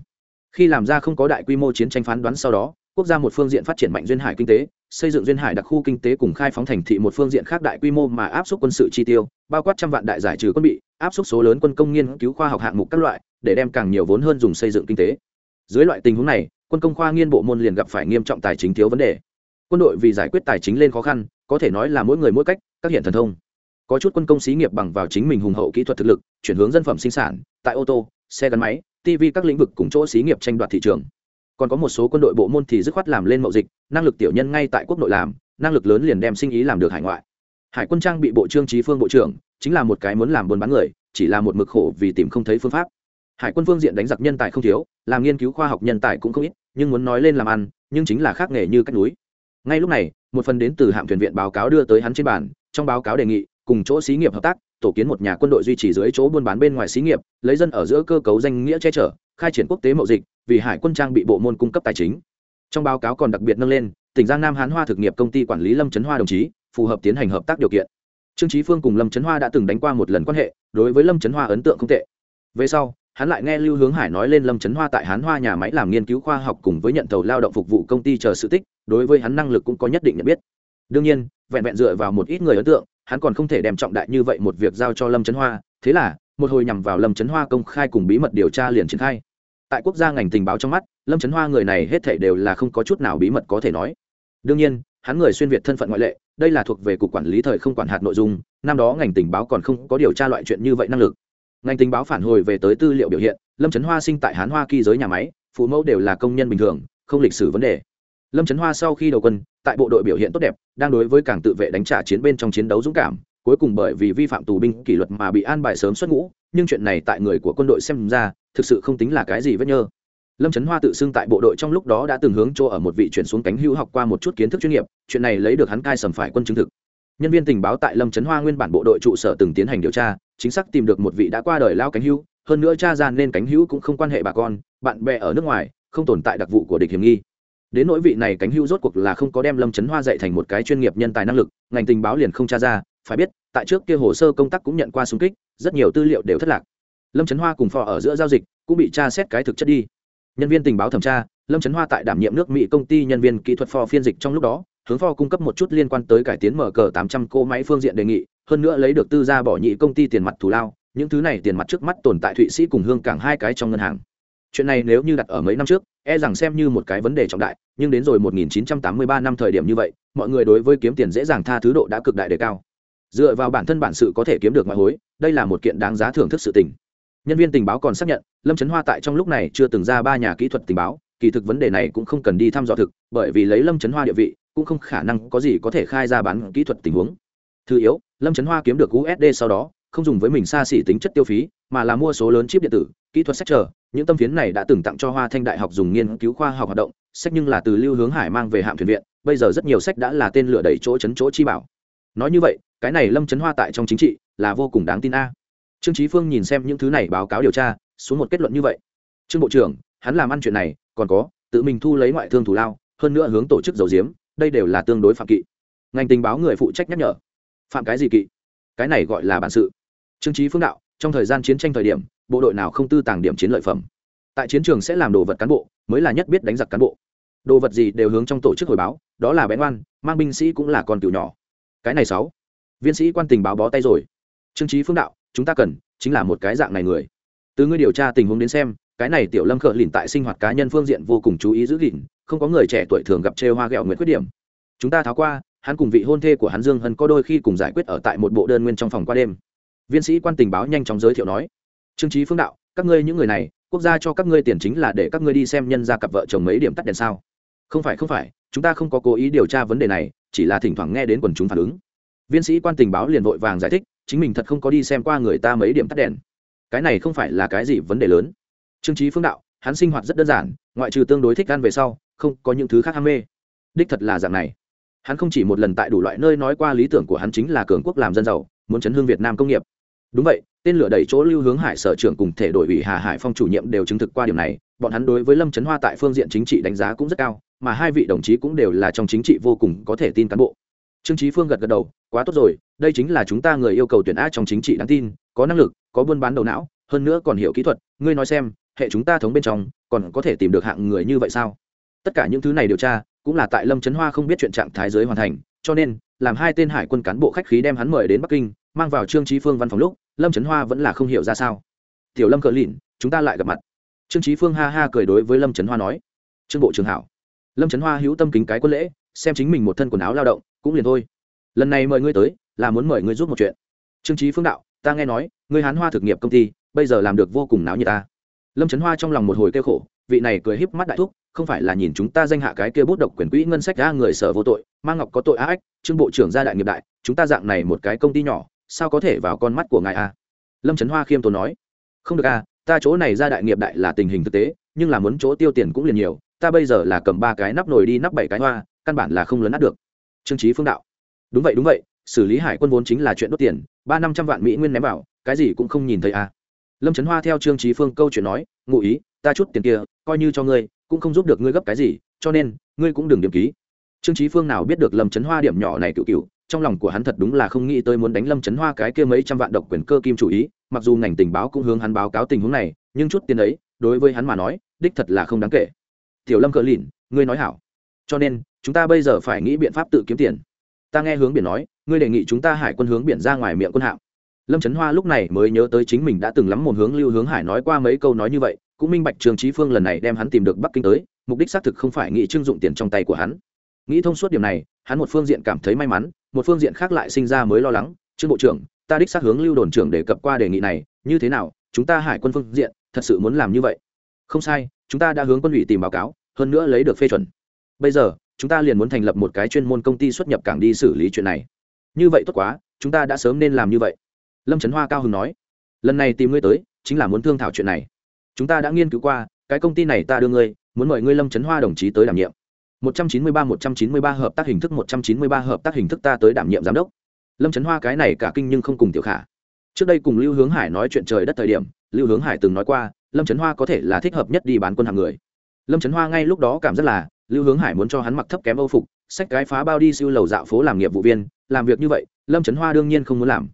Khi làm ra không có đại quy mô chiến tranh phán đoán sau đó, quốc gia một phương diện phát triển mạnh duyên hải kinh tế, xây dựng duyên hải đặc khu kinh tế cùng khai phóng thành thị một phương diện khác đại quy mô mà áp suất quân sự chi tiêu, bao quát trăm vạn đại giải trừ quân bị, áp suất số lớn quân công nghiên cứu khoa học hạng mục các loại, để đem càng nhiều vốn hơn dùng xây dựng kinh tế. Dưới loại tình huống này, quân công khoa nghiên bộ môn liền gặp phải nghiêm trọng tài chính thiếu vấn đề. Quân đội vì giải quyết tài chính lên khó khăn, có thể nói là mỗi người mỗi cách, các hiện thần thông có chút quân công xí nghiệp bằng vào chính mình hùng hậu kỹ thuật thực lực, chuyển hướng dân phẩm sinh sản, tại ô tô, xe gắn máy tv các lĩnh vực cùng chỗ xí nghiệp tranh đoạt thị trường. Còn có một số quân đội bộ môn thì dứt khoát làm lên mậu dịch, năng lực tiểu nhân ngay tại quốc nội làm, năng lực lớn liền đem sinh ý làm được hải ngoại. Hải quân trang bị bộ trương trí phương bộ trưởng, chính là một cái muốn làm buôn bán người, chỉ là một mực khổ vì tìm không thấy phương pháp. Hải quân phương diện đánh giặc nhân tài không thiếu, làm nghiên cứu khoa học nhân tài cũng không ít, nhưng muốn nói lên làm ăn, nhưng chính là khác nghề như cách núi. Ngay lúc này, một phần đến từ hạm thuyền viện báo cáo đưa tới hắn trên bàn, trong báo cáo đề nghị cùng chỗ xí nghiệp hợp tác, tổ kiến một nhà quân đội duy trì dưới chỗ buôn bán bên ngoài xí nghiệp, lấy dân ở giữa cơ cấu danh nghĩa che chở, khai triển quốc tế mậu dịch, vì hải quân trang bị bộ môn cung cấp tài chính. Trong báo cáo còn đặc biệt nâng lên, tỉnh giang nam hán hoa thực nghiệp công ty quản lý lâm trấn hoa đồng chí, phù hợp tiến hành hợp tác điều kiện. Trương trí phương cùng lâm trấn hoa đã từng đánh qua một lần quan hệ, đối với lâm trấn hoa ấn tượng không tệ. Về sau, hắn lại nghe lưu hướng hải nói lên lâm trấn hoa tại hán hoa nhà máy làm nghiên cứu khoa học cùng với nhận tàu lao động phục vụ công ty chờ sự tích, đối với hắn năng lực cũng có nhất định nhận biết. Đương nhiên, vẹn vẹn dựa vào một ít người ấn tượng hắn còn không thể đem trọng đại như vậy một việc giao cho lâm trấn hoa, thế là, một hồi nhằm vào lâm trấn hoa công khai cùng bí mật điều tra liền triển khai. Tại quốc gia ngành tình báo trong mắt, lâm trấn hoa người này hết thể đều là không có chút nào bí mật có thể nói. Đương nhiên, hắn người xuyên việt thân phận ngoại lệ, đây là thuộc về cục quản lý thời không quản hạt nội dung, năm đó ngành tình báo còn không có điều tra loại chuyện như vậy năng lực. Ngành tình báo phản hồi về tới tư liệu biểu hiện, lâm trấn hoa sinh tại hán hoa kỳ giới nhà máy, phụ mẫu đều là công nhân bình thường, không lịch sử vấn đề lâm trấn hoa sau khi đầu quân, tại bộ đội biểu hiện tốt đẹp, đang đối với cảng tự vệ đánh trả chiến bên trong chiến đấu dũng cảm, cuối cùng bởi vì vi phạm tù binh kỷ luật mà bị an bài sớm xuất ngũ, nhưng chuyện này tại người của quân đội xem ra, thực sự không tính là cái gì vết nhơ. Lâm trấn hoa tự xưng tại bộ đội trong lúc đó đã từng hướng chỗ ở một vị chuyển xuống cánh hữu học qua một chút kiến thức chuyên nghiệp, chuyện này lấy được hắn cai sầm phải quân chứng thực. Nhân viên tình báo tại lâm trấn hoa nguyên bản bộ đội trụ sở từng tiến hành điều tra, chính xác tìm được một vị đã qua đời lao cánh hữu, hơn nữa cha ra nên cánh hữu cũng không quan hệ bà con, bạn bè ở nước ngoài, không tồn tại đặc vụ của địch hiểm nghi đến nỗi vị này cánh hữu rốt cuộc là không có đem lâm trấn hoa dạy thành một cái chuyên nghiệp nhân tài năng lực, ngành tình báo liền không tra ra, phải biết, tại trước kia hồ sơ công tác cũng nhận qua xung kích, rất nhiều tư liệu đều thất lạc. Lâm trấn hoa cùng phò ở giữa giao dịch, cũng bị tra xét cái thực chất đi. Nhân viên tình báo thẩm tra, lâm trấn hoa tại đảm nhiệm nước mỹ công ty nhân viên kỹ thuật phò phiên dịch trong lúc đó, hướng phò cung cấp một chút liên quan tới cải tiến mở cờ tám trăm cô máy phương diện đề nghị, hơn nữa lấy được tư gia bỏ nhị công ty tiền mặt thù lao, những thứ này tiền mặt trước mắt tồn tại thụy sĩ cùng hương cảng hai cái trong ngân hàng. Chuyện này nếu như đặt ở mấy năm trước e rằng xem như một cái vấn đề trọng đại, nhưng đến rồi 1983 năm thời điểm như vậy, mọi người đối với kiếm tiền dễ dàng tha thứ độ đã cực đại đề cao. Dựa vào bản thân bản sự có thể kiếm được ngoại hối, đây là một kiện đáng giá thưởng thức sự tình. Nhân viên tình báo còn xác nhận, lâm trấn hoa tại trong lúc này chưa từng ra ba nhà kỹ thuật tình báo, kỳ thực vấn đề này cũng không cần đi thăm dò thực, bởi vì lấy lâm trấn hoa địa vị, cũng không khả năng có gì có thể khai ra bán kỹ thuật tình huống. Thứ yếu, lâm trấn hoa kiếm được usd sau đó không dùng với mình xa xỉ tính chất tiêu phí, mà là mua số lớn chip điện tử, kỹ thuật sách chờ. Những tâm phiến này đã từng tặng cho hoa thanh đại học dùng nghiên cứu khoa học hoạt động, sách nhưng là từ lưu hướng hải mang về hạm thuyền viện, bây giờ rất nhiều sách đã là tên lửa đẩy chỗ chấn chỗ chi bảo. Nói như vậy, cái này lâm chấn hoa tại trong chính trị là vô cùng đáng tin a. Trương trí phương nhìn xem những thứ này báo cáo điều tra, xuống một kết luận như vậy. Trương bộ trưởng, hắn làm ăn chuyện này, còn có, tự mình thu lấy ngoại thương thủ lao, hơn nữa hướng tổ chức dầu diếm đây đều là tương đối phạm kỵ. Ngành tình báo người phụ trách nhắc nhở. Phạm cái gì kỵ? Cái này gọi là bản sự. Trương trí phương đạo, trong thời gian chiến tranh thời điểm, bộ đội nào không tư tàng điểm chiến lợi phẩm? Tại chiến trường sẽ làm đồ vật cán bộ, mới là nhất biết đánh giặc cán bộ. Đồ vật gì đều hướng trong tổ chức hồi báo, đó là bén oan, mang binh sĩ cũng là con cựu nhỏ. Cái này sáu. Viên sĩ quan tình báo bó tay rồi. Trương trí phương đạo, chúng ta cần chính là một cái dạng này người. Từ ngươi điều tra tình huống đến xem, cái này tiểu lâm khở lìn tại sinh hoạt cá nhân phương diện vô cùng chú ý giữ gìn, không có người trẻ tuổi thường gặp chê hoa ghẹo nguyện khuyết điểm. Chúng ta tháo qua hắn cùng vị hôn thê của hắn dương hân có đôi khi cùng giải quyết ở tại một bộ đơn nguyên trong phòng qua đêm. Viên sĩ quan tình báo nhanh chóng giới thiệu nói, trương trí phương đạo, các ngươi những người này, quốc gia cho các ngươi tiền chính là để các ngươi đi xem nhân ra cặp vợ chồng mấy điểm tắt đèn sao? Không phải không phải, chúng ta không có cố ý điều tra vấn đề này, chỉ là thỉnh thoảng nghe đến quần chúng phản ứng. Viên sĩ quan tình báo liền vội vàng giải thích, chính mình thật không có đi xem qua người ta mấy điểm tắt đèn. Cái này không phải là cái gì vấn đề lớn. Trương trí phương đạo, hắn sinh hoạt rất đơn giản, ngoại trừ tương đối thích ăn về sau, không có những thứ khác ham mê. Đích thật là dạng này hắn không chỉ một lần tại đủ loại nơi nói qua lý tưởng của hắn chính là cường quốc làm dân giàu, muốn chấn hương việt nam công nghiệp. Đúng vậy, tên lửa đẩy chỗ lưu hướng hải sở trưởng cùng thể đội ủy hà hải phong chủ nhiệm đều chứng thực qua điều này, bọn hắn đối với lâm trấn hoa tại phương diện chính trị đánh giá cũng rất cao, mà hai vị đồng chí cũng đều là trong chính trị vô cùng có thể tin cán bộ. Trương trí phương gật gật đầu, quá tốt rồi, đây chính là chúng ta người yêu cầu tuyển á trong chính trị đáng tin, có năng lực, có buôn bán đầu não, hơn nữa còn hiểu kỹ thuật, ngươi nói xem, hệ chúng ta thống bên trong, còn có thể tìm được hạng người như vậy sao? Tất cả những thứ này điều tra cũng là tại lâm trấn hoa không biết chuyện trạng thái giới hoàn thành, cho nên, làm hai tên hải quân cán bộ khách khí đem hắn mời đến bắc kinh, mang vào trương trí phương văn phòng lúc, lâm trấn hoa vẫn là không hiểu ra sao. Tiểu lâm cờ lìn, chúng ta lại gặp mặt. Trương trí phương ha ha cười đối với lâm trấn hoa nói. Trương bộ trường hảo. Lâm trấn hoa hữu tâm kính cái quân lễ, xem chính mình một thân quần áo lao động, cũng liền thôi. Lần này mời ngươi tới, là muốn mời ngươi giúp một chuyện. Trương trí phương đạo, ta nghe nói, ngươi hán hoa thực nghiệp công ty, bây giờ làm được vô cùng náo như ta. Lâm trấn hoa trong lòng một hồi kêu khổ vị này cười híp mắt đại thúc, không phải là nhìn chúng ta danh hạ cái kia bút độc quyền quỹ ngân sách ra người sở vô tội mang ngọc có tội á ách, trương bộ trưởng gia đại nghiệp đại, chúng ta dạng này một cái công ty nhỏ, sao có thể vào con mắt của ngài a lâm trấn hoa khiêm tốn nói. Không được a ta chỗ này ra đại nghiệp đại là tình hình thực tế, nhưng là muốn chỗ tiêu tiền cũng liền nhiều, ta bây giờ là cầm ba cái nắp nồi đi nắp bảy cái hoa, căn bản là không lớn nát được. Trương trí phương đạo. Đúng vậy đúng vậy, xử lý hải quân vốn chính là chuyện đốt tiền, ba năm trăm vạn mỹ nguyên ném vào, cái gì cũng không nhìn thấy a lâm trấn hoa theo trương trí phương câu chuyện nói, ngụ ý, ta chút tiền kia coi như cho ngươi, cũng không giúp được ngươi gấp cái gì, cho nên, ngươi cũng đừng điểm ký. Trương trí phương nào biết được lâm trấn hoa điểm nhỏ này cựu cựu, trong lòng của hắn thật đúng là không nghĩ tới muốn đánh lâm trấn hoa cái kia mấy trăm vạn độc quyền cơ kim chủ ý, mặc dù ngành tình báo cũng hướng hắn báo cáo tình huống này, nhưng chút tiền ấy, đối với hắn mà nói, đích thật là không đáng kể. Tiểu lâm cờ lìn, ngươi nói hảo. Cho nên, chúng ta bây giờ phải nghĩ biện pháp tự kiếm tiền. Ta nghe hướng biển nói, ngươi đề nghị chúng ta hải quân hướng biển ra ngoài miệng quân hạm. Lâm trấn hoa lúc này mới nhớ tới chính mình đã từng lắm một hướng lưu hướng hải nói qua mấy câu nói như vậy cũng minh bạch trường trí phương lần này đem hắn tìm được bắc kinh tới, mục đích xác thực không phải nghĩ trưng dụng tiền trong tay của hắn. Nghĩ thông suốt điểm này, hắn một phương diện cảm thấy may mắn, một phương diện khác lại sinh ra mới lo lắng. Trương bộ trưởng, ta đích xác hướng lưu đồn trưởng đề cập qua đề nghị này, như thế nào? Chúng ta hải quân phương diện, thật sự muốn làm như vậy? Không sai, chúng ta đã hướng quân ủy tìm báo cáo, hơn nữa lấy được phê chuẩn. Bây giờ, chúng ta liền muốn thành lập một cái chuyên môn công ty xuất nhập cảng đi xử lý chuyện này. Như vậy tốt quá, chúng ta đã sớm nên làm như vậy. Lâm trấn hoa cao hứng nói. Lần này tìm ngươi tới, chính là muốn thương thảo chuyện này chúng ta đã nghiên cứu qua, cái công ty này ta đưa ngươi, muốn mời ngươi lâm trấn hoa đồng chí tới đảm nhiệm. 193-193 hợp tác hình thức 193 hợp tác hình thức ta tới đảm nhiệm giám đốc. Lâm trấn hoa cái này cả kinh nhưng không cùng tiểu khả. Trước đây cùng lưu hướng hải nói chuyện trời đất thời điểm, lưu hướng hải từng nói qua, lâm trấn hoa có thể là thích hợp nhất đi bán quân hàng người. Lâm trấn hoa ngay lúc đó cảm rất là, lưu hướng hải muốn cho hắn mặc thấp kém âu phục sách cái phá bao đi siêu lầu dạo phố làm nghiệp vụ viên, làm việc như vậy, lâm trấn hoa đương nhiên không muốn làm.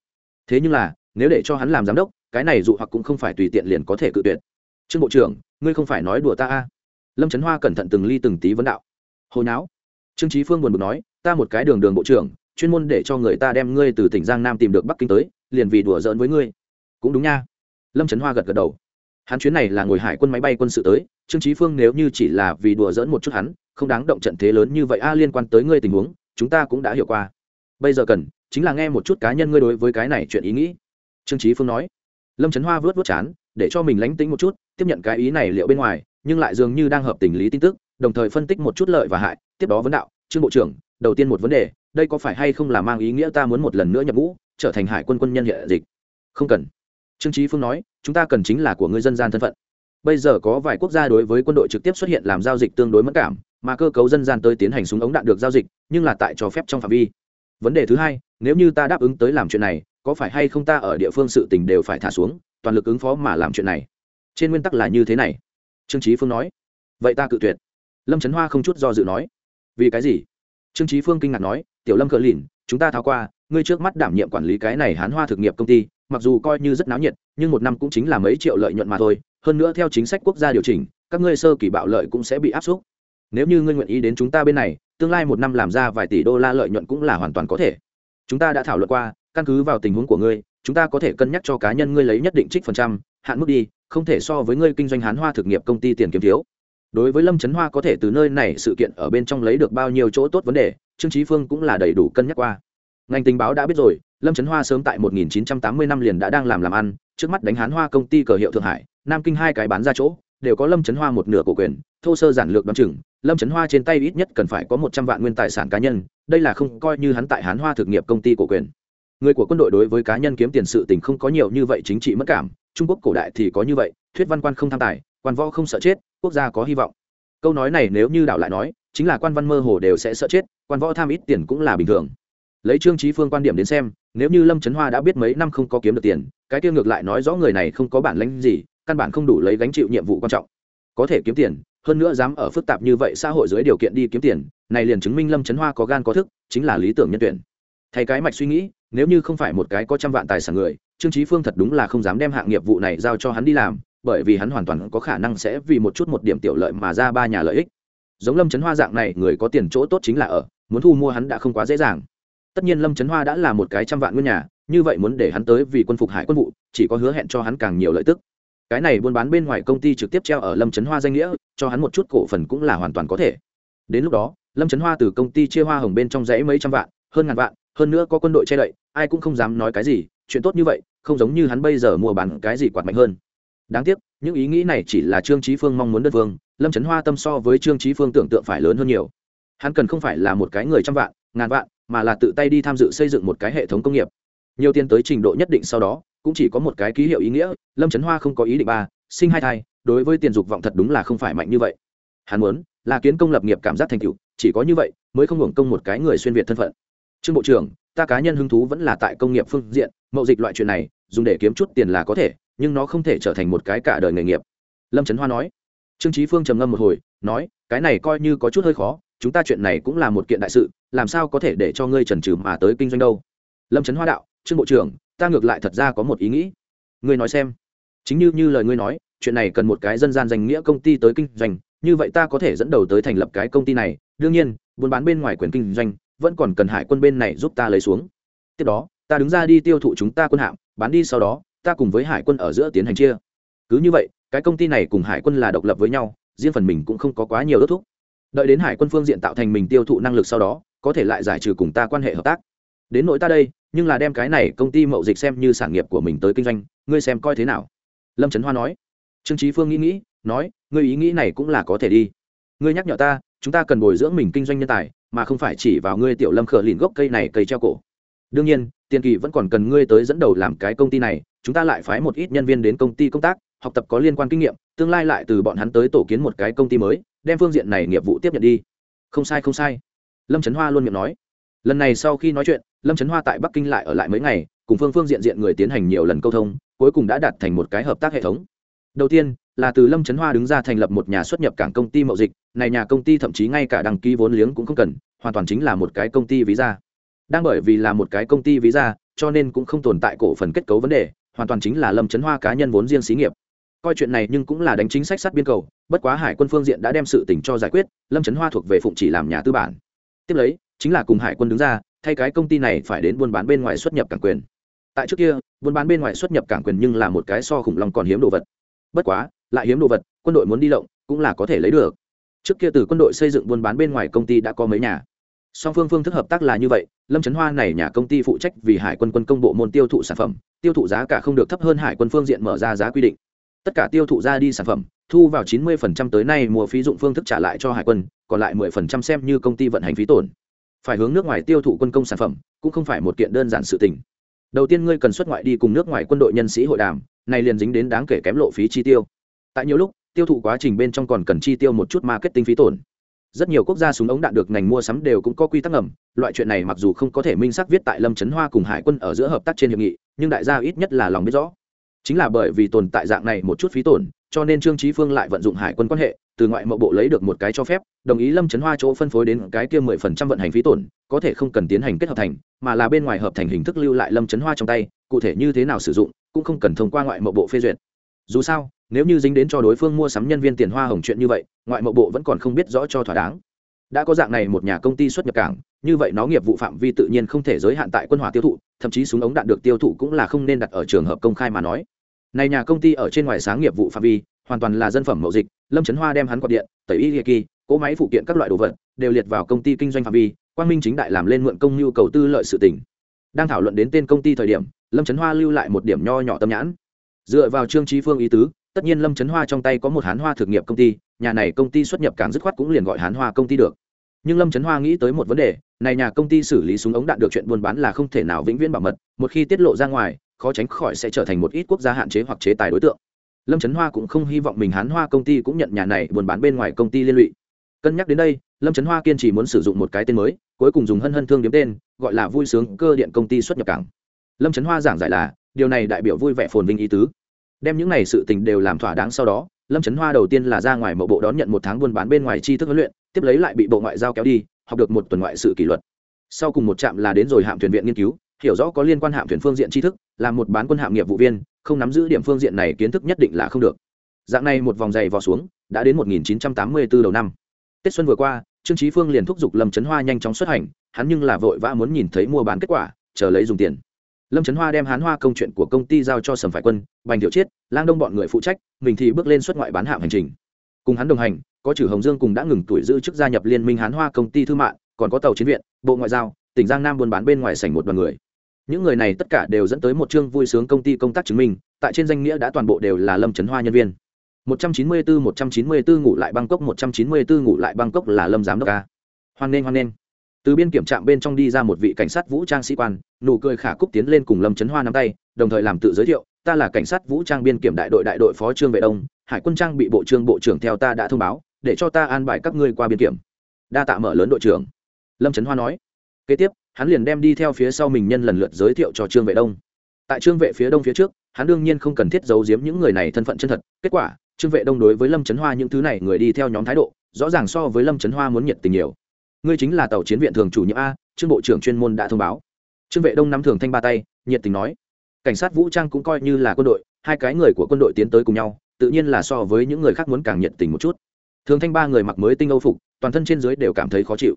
Thế nhưng là, nếu để cho hắn làm giám đốc, cái này dụ hoặc cũng không phải tùy tiện liền có thể cự tuyệt trương bộ trưởng, ngươi không phải nói đùa ta a? Lâm trấn hoa cẩn thận từng ly từng tí vấn đạo. Hồi não trương trí phương buồn bực nói, ta một cái đường đường bộ trưởng, chuyên môn để cho người ta đem ngươi từ tỉnh giang nam tìm được bắc kinh tới, liền vì đùa giỡn với ngươi. Cũng đúng nha. Lâm trấn hoa gật gật đầu. Hắn chuyến này là ngồi hải quân máy bay quân sự tới, trương trí phương nếu như chỉ là vì đùa giỡn một chút hắn, không đáng động trận thế lớn như vậy a, liên quan tới ngươi tình huống, chúng ta cũng đã hiểu qua. Bây giờ cần, chính là nghe một chút cá nhân ngươi đối với cái này chuyện ý nghĩ. Trương trí phương nói. Lâm trấn hoa vớt vớt chán để cho mình lánh tính một chút, tiếp nhận cái ý này liệu bên ngoài, nhưng lại dường như đang hợp tình lý tin tức, đồng thời phân tích một chút lợi và hại. Tiếp đó vấn đạo, trương bộ trưởng, đầu tiên một vấn đề, đây có phải hay không là mang ý nghĩa ta muốn một lần nữa nhập ngũ, trở thành hải quân quân nhân hệ dịch? Không cần. Trương trí phương nói, chúng ta cần chính là của người dân gian thân phận. Bây giờ có vài quốc gia đối với quân đội trực tiếp xuất hiện làm giao dịch tương đối mất cảm, mà cơ cấu dân gian tới tiến hành súng ống đạn được giao dịch, nhưng là tại cho phép trong phạm vi. Vấn đề thứ hai, nếu như ta đáp ứng tới làm chuyện này, có phải hay không ta ở địa phương sự tình đều phải thả xuống? Toàn lực ứng phó mà làm chuyện này. Trên nguyên tắc là như thế này. Trương trí phương nói. Vậy ta cự tuyệt. Lâm trấn hoa không chút do dự nói. Vì cái gì? Trương trí phương kinh ngạc nói. Tiểu lâm cờ lìn, chúng ta tháo qua, ngươi trước mắt đảm nhiệm quản lý cái này hán hoa thực nghiệp công ty, mặc dù coi như rất náo nhiệt, nhưng một năm cũng chính là mấy triệu lợi nhuận mà thôi. Hơn nữa theo chính sách quốc gia điều chỉnh, các ngươi sơ kỳ bạo lợi cũng sẽ bị áp suất. Nếu như ngươi nguyện ý đến chúng ta bên này, tương lai một năm làm ra vài tỷ đô la lợi nhuận cũng là hoàn toàn có thể. Chúng ta đã thảo luận qua, căn cứ vào tình huống của ngươi chúng ta có thể cân nhắc cho cá nhân ngươi lấy nhất định trích phần trăm, hạn mức đi, không thể so với ngươi kinh doanh hán hoa thực nghiệp công ty tiền kiếm thiếu. Đối với lâm trấn hoa có thể từ nơi này sự kiện ở bên trong lấy được bao nhiêu chỗ tốt vấn đề, trương trí phương cũng là đầy đủ cân nhắc qua. Ngành tình báo đã biết rồi, lâm trấn hoa sớm tại 1980 năm liền đã đang làm làm ăn, trước mắt đánh hán hoa công ty cờ hiệu thượng hải, nam kinh hai cái bán ra chỗ, đều có lâm trấn hoa một nửa cổ quyền, thô sơ giản lược đ o á n chừng, lâm trấn hoa trên tay ít nhất cần phải có một trăm vạn nguyên tài sản cá nhân, đây là không coi như hắn tại hán hoa thực nghiệp công ty cổ quyền người của quân đội đối với cá nhân kiếm tiền sự tình không có nhiều như vậy chính trị mất cảm, trung quốc cổ đại thì có như vậy, thuyết văn quan không tham tài, quan võ không sợ chết, quốc gia có hy vọng. Câu nói này nếu như đảo lại nói, chính là quan văn mơ hồ đều sẽ sợ chết, quan võ tham ít tiền cũng là bình thường. Lấy trương trí phương quan điểm đến xem, nếu như lâm trấn hoa đã biết mấy năm không có kiếm được tiền, cái tiêu ngược lại nói rõ người này không có bản lãnh gì, căn bản không đủ lấy gánh chịu nhiệm vụ quan trọng. Có thể kiếm tiền, hơn nữa dám ở phức tạp như vậy xã hội dưới điều kiện đi kiếm tiền, này liền chứng minh lâm trấn hoa có gan có thức, chính là lý tưởng nhân tuyển. Thay cái mạch suy nghĩ nếu như không phải một cái có trăm vạn tài sản người, trương trí phương thật đúng là không dám đem hạng nghiệp vụ này giao cho hắn đi làm, bởi vì hắn hoàn toàn có khả năng sẽ vì một chút một điểm tiểu lợi mà ra ba nhà lợi ích. Giống lâm trấn hoa dạng này, người có tiền chỗ tốt chính là ở, muốn thu mua hắn đã không quá dễ dàng. Tất nhiên lâm trấn hoa đã là một cái trăm vạn nguyên nhà, như vậy muốn để hắn tới vì quân phục hải quân vụ, chỉ có hứa hẹn cho hắn càng nhiều lợi tức. Cái này buôn bán bên ngoài công ty trực tiếp treo ở lâm trấn hoa danh nghĩa, cho hắn một chút cổ phần cũng là hoàn toàn có thể. Đến lúc đó, lâm trấn hoa từ công ty chia hoa hồng bên trong rẽ mấy trăm vạn, hơn ngàn vạn hơn nữa có quân đội che đậy, ai cũng không dám nói cái gì, chuyện tốt như vậy, không giống như hắn bây giờ mua bán cái gì quạt mạnh hơn. Đáng tiếc, những ý nghĩ này chỉ là trương trí phương mong muốn đất vương lâm trấn hoa tâm so với trương trí phương tưởng tượng phải lớn hơn nhiều. Hắn cần không phải là một cái người trăm vạn, ngàn vạn, mà là tự tay đi tham dự xây dựng một cái hệ thống công nghiệp. Nhiều tiền tới trình độ nhất định sau đó, cũng chỉ có một cái ký hiệu ý nghĩa, lâm trấn hoa không có ý định ba, sinh hai thai, đối với tiền dục vọng thật đúng là không phải mạnh như vậy. Hắn muốn là kiến công lập nghiệp cảm giác thành tựu, chỉ có như vậy mới không hưởng công một cái người xuyên việt thân phận trương bộ trưởng, ta cá nhân hứng thú vẫn là tại công nghiệp phương diện, mậu dịch loại chuyện này, dùng để kiếm chút tiền là có thể, nhưng nó không thể trở thành một cái cả đời nghề nghiệp. Lâm trấn hoa nói. Trương trí phương trầm ngâm một hồi, nói, cái này coi như có chút hơi khó, chúng ta chuyện này cũng là một kiện đại sự, làm sao có thể để cho ngươi trần trừ mà tới kinh doanh đâu? Lâm trấn hoa đạo, trương bộ trưởng, ta ngược lại thật ra có một ý nghĩ. Ngươi nói xem. Chính như như lời ngươi nói, chuyện này cần một cái dân gian danh nghĩa công ty tới kinh doanh, như vậy ta có thể dẫn đầu tới thành lập cái công ty này. Đương nhiên, buôn bán bên ngoài quyền kinh doanh vẫn còn cần hải quân bên này giúp ta lấy xuống. Tiếp đó, ta đứng ra đi tiêu thụ chúng ta quân hạm, bán đi sau đó, ta cùng với hải quân ở giữa tiến hành chia. Cứ như vậy, cái công ty này cùng hải quân là độc lập với nhau, riêng phần mình cũng không có quá nhiều đốt thuốc đợi đến hải quân phương diện tạo thành mình tiêu thụ năng lực sau đó, có thể lại giải trừ cùng ta quan hệ hợp tác. Đến nỗi ta đây, nhưng là đem cái này công ty mậu dịch xem như sản nghiệp của mình tới kinh doanh, ngươi xem coi thế nào? Lâm trấn hoa nói. Trương trí phương nghĩ nghĩ, nói, ngươi ý nghĩ này cũng là có thể đi. Ngươi nhắc nhở ta chúng ta cần bồi dưỡng mình kinh doanh nhân tài, mà không phải chỉ vào ngươi tiểu lâm khở lìn gốc cây này cây treo cổ. Đương nhiên, tiền kỳ vẫn còn cần ngươi tới dẫn đầu làm cái công ty này, chúng ta lại phái một ít nhân viên đến công ty công tác, học tập có liên quan kinh nghiệm, tương lai lại từ bọn hắn tới tổ kiến một cái công ty mới, đem phương diện này nghiệp vụ tiếp nhận đi. Không sai không sai. Lâm trấn hoa luôn miệng nói. Lần này sau khi nói chuyện, lâm trấn hoa tại bắc kinh lại ở lại mấy ngày, cùng phương phương diện diện người tiến hành nhiều lần câu thông, cuối cùng đã đạt thành một cái hợp tác hệ thống đầu tiên, là từ lâm trấn hoa đứng ra thành lập một nhà xuất nhập cảng công ty mậu dịch, này nhà công ty thậm chí ngay cả đăng ký vốn liếng cũng không cần, hoàn toàn chính là một cái công ty ví da. Đang bởi vì là một cái công ty ví da, cho nên cũng không tồn tại cổ phần kết cấu vấn đề, hoàn toàn chính là lâm trấn hoa cá nhân vốn riêng xí nghiệp. Coi chuyện này nhưng cũng là đánh chính sách sát biên cầu, bất quá hải quân phương diện đã đem sự tình cho giải quyết, lâm trấn hoa thuộc về phụng chỉ làm nhà tư bản. Tiếp lấy, chính là cùng hải quân đứng ra, thay cái công ty này phải đến buôn bán bên ngoài xuất nhập cảng quyền. Tại trước kia, buôn bán bên ngoài xuất nhập cảng quyền nhưng là một cái so khủng long còn hiếm đồ vật bất quá, lại hiếm đồ vật, quân đội muốn đi lộng, cũng là có thể lấy được. Trước kia từ quân đội xây dựng buôn bán bên ngoài công ty đã có mấy nhà. Song phương phương thức hợp tác là như vậy, lâm trấn hoa này nhà công ty phụ trách vì hải quân quân công bộ môn tiêu thụ sản phẩm, tiêu thụ giá cả không được thấp hơn hải quân phương diện mở ra giá quy định. Tất cả tiêu thụ ra đi sản phẩm, thu vào 90% tới nay mua phí dụng phương thức trả lại cho hải quân, còn lại 10% xem như công ty vận hành phí tổn. Phải hướng nước ngoài tiêu thụ quân công sản phẩm, cũng không phải một kiện đơn giản sự tình đầu tiên ngươi cần xuất ngoại đi cùng nước ngoài quân đội nhân sĩ hội đàm, này liền dính đến đáng kể kém lộ phí chi tiêu. Tại nhiều lúc, tiêu thụ quá trình bên trong còn cần chi tiêu một chút marketing phí tổn. Rất nhiều quốc gia súng ống đạn được ngành mua sắm đều cũng có quy tắc ngầm, loại chuyện này mặc dù không có thể minh xác viết tại lâm trấn hoa cùng hải quân ở giữa hợp tác trên hiệp nghị, nhưng đại gia ít nhất là lòng biết rõ. Chính là bởi vì tồn tại dạng này một chút phí tổn, cho nên trương trí phương lại vận dụng hải quân quan hệ từ ngoại mậu bộ lấy được một cái cho phép, đồng ý lâm trấn hoa chỗ phân phối đến cái kia mười phần trăm vận hành phí tổn, có thể không cần tiến hành kết hợp thành, mà là bên ngoài hợp thành hình thức lưu lại lâm trấn hoa trong tay, cụ thể như thế nào sử dụng, cũng không cần thông qua ngoại mậu bộ phê duyệt. Dù sao, nếu như dính đến cho đối phương mua sắm nhân viên tiền hoa hồng chuyện như vậy, ngoại mậu bộ vẫn còn không biết rõ cho thỏa đáng. Đã có dạng này một nhà công ty xuất nhập cảng, như vậy nó nghiệp vụ phạm vi tự nhiên không thể giới hạn tại quân hỏa tiêu thụ, thậm chí súng ống đạn được tiêu thụ cũng là không nên đặt ở trường hợp công khai mà nói. Này nhà công ty ở trên ngoài sáng nghiệp vụ phạm vi hoàn toàn là dân phẩm mậu dịch, lâm trấn hoa đem hắn quạt điện, tẩy y kỳ, cỗ máy phụ kiện các loại đồ vật đều liệt vào công ty kinh doanh phạm vi, quang minh chính đại làm lên mượn công nhu cầu tư lợi sự tỉnh đang thảo luận đến tên công ty thời điểm, lâm trấn hoa lưu lại một điểm nho nhỏ tâm nhãn. Dựa vào trương trí phương ý tứ, tất nhiên lâm trấn hoa trong tay có một hán hoa thực nghiệp công ty, nhà này công ty xuất nhập cảng dứt khoát cũng liền gọi hán hoa công ty được. Nhưng lâm trấn hoa nghĩ tới một vấn đề, này nhà công ty xử lý súng ống đạn được chuyện buôn bán là không thể nào vĩnh viễn bảo mật, một khi tiết lộ ra ngoài, khó tránh khỏi sẽ trở thành một ít quốc gia hạn chế hoặc chế tài đối tượng lâm trấn hoa cũng không hy vọng mình hán hoa công ty cũng nhận nhà này buôn bán bên ngoài công ty liên lụy. Cân nhắc đến đây, lâm trấn hoa kiên trì muốn sử dụng một cái tên mới, cuối cùng dùng hân hân thương điếm tên, gọi là vui sướng cơ điện công ty xuất nhập cảng. Lâm trấn hoa giảng giải là, điều này đại biểu vui vẻ phồn vinh ý tứ. Đem những này sự tình đều làm thỏa đáng sau đó, lâm trấn hoa đầu tiên là ra ngoài mậu bộ đón nhận một tháng buôn bán bên ngoài tri thức huấn luyện, tiếp lấy lại bị bộ ngoại giao kéo đi, học được một tuần ngoại sự kỷ luật. Sau cùng một trạm là đến rồi hạm thuyền viện nghiên cứu, hiểu rõ có liên quan hạm thuyền phương diện tri thức, là một bán quân hạm nghiệp vụ viên không nắm giữ điểm phương diện này kiến thức nhất định là không được. Dạng này một vòng dày vò xuống, đã đến 1984 đầu năm. Tết xuân vừa qua, trương trí phương liền thúc giục lâm trấn hoa nhanh chóng xuất hành, hắn nhưng là vội vã muốn nhìn thấy mua bán kết quả, chờ lấy dùng tiền. Lâm trấn hoa đem hán hoa công chuyện của công ty giao cho sầm phải quân, bành thiệu chiết, lang đông bọn người phụ trách, mình thì bước lên xuất ngoại bán hạm hành trình. Cùng hắn đồng hành, có chử hồng dương cùng đã ngừng tuổi giữ chức gia nhập liên minh hán hoa công ty thương mại còn có tàu chiến viện, bộ ngoại giao, tỉnh giang nam buôn bán bên ngoài sảnh một đoàn người những người này tất cả đều dẫn tới một chương vui sướng công ty công tác chứng minh tại trên danh nghĩa đã toàn bộ đều là lâm trấn hoa nhân viên 194 194 ngủ lại Bangkok 194 ngủ lại Bangkok là Lâm giám đốc a. Hoan nên hoan nên. Từ biên kiểm trạm bên trong đi ra một vị cảnh sát vũ trang sĩ quan, nụ cười khả cúc tiến lên cùng Lâm Chấn Hoa nắm tay, đồng thời làm tự giới thiệu, ta là cảnh sát vũ trang biên kiểm đại đội đại đội phó trương vệ đông, hải quân trang bị bộ trưởng bộ trưởng theo ta đã thông báo, để cho ta an bài các ngươi qua biên kiểm. Đa tạ mở lớn đội trưởng. Lâm Chấn Hoa nói. Kế tiếp, hắn liền đem đi theo phía sau mình nhân lần lượt giới thiệu cho trương vệ đông. Tại trương vệ phía đông phía trước, hắn đương nhiên không cần thiết giấu giếm những người này thân phận chân thật, kết quả trương vệ đông đối với lâm trấn hoa những thứ này người đi theo nhóm thái độ rõ ràng so với lâm trấn hoa muốn nhiệt tình nhiều. Ngươi chính là tàu chiến viện thường chủ nhiệm a trương bộ trưởng chuyên môn đã thông báo. Trương vệ đông nắm thường thanh ba tay nhiệt tình nói. Cảnh sát vũ trang cũng coi như là quân đội hai cái người của quân đội tiến tới cùng nhau tự nhiên là so với những người khác muốn càng nhiệt tình một chút. Thường thanh ba người mặc mới tinh âu phục toàn thân trên dưới đều cảm thấy khó chịu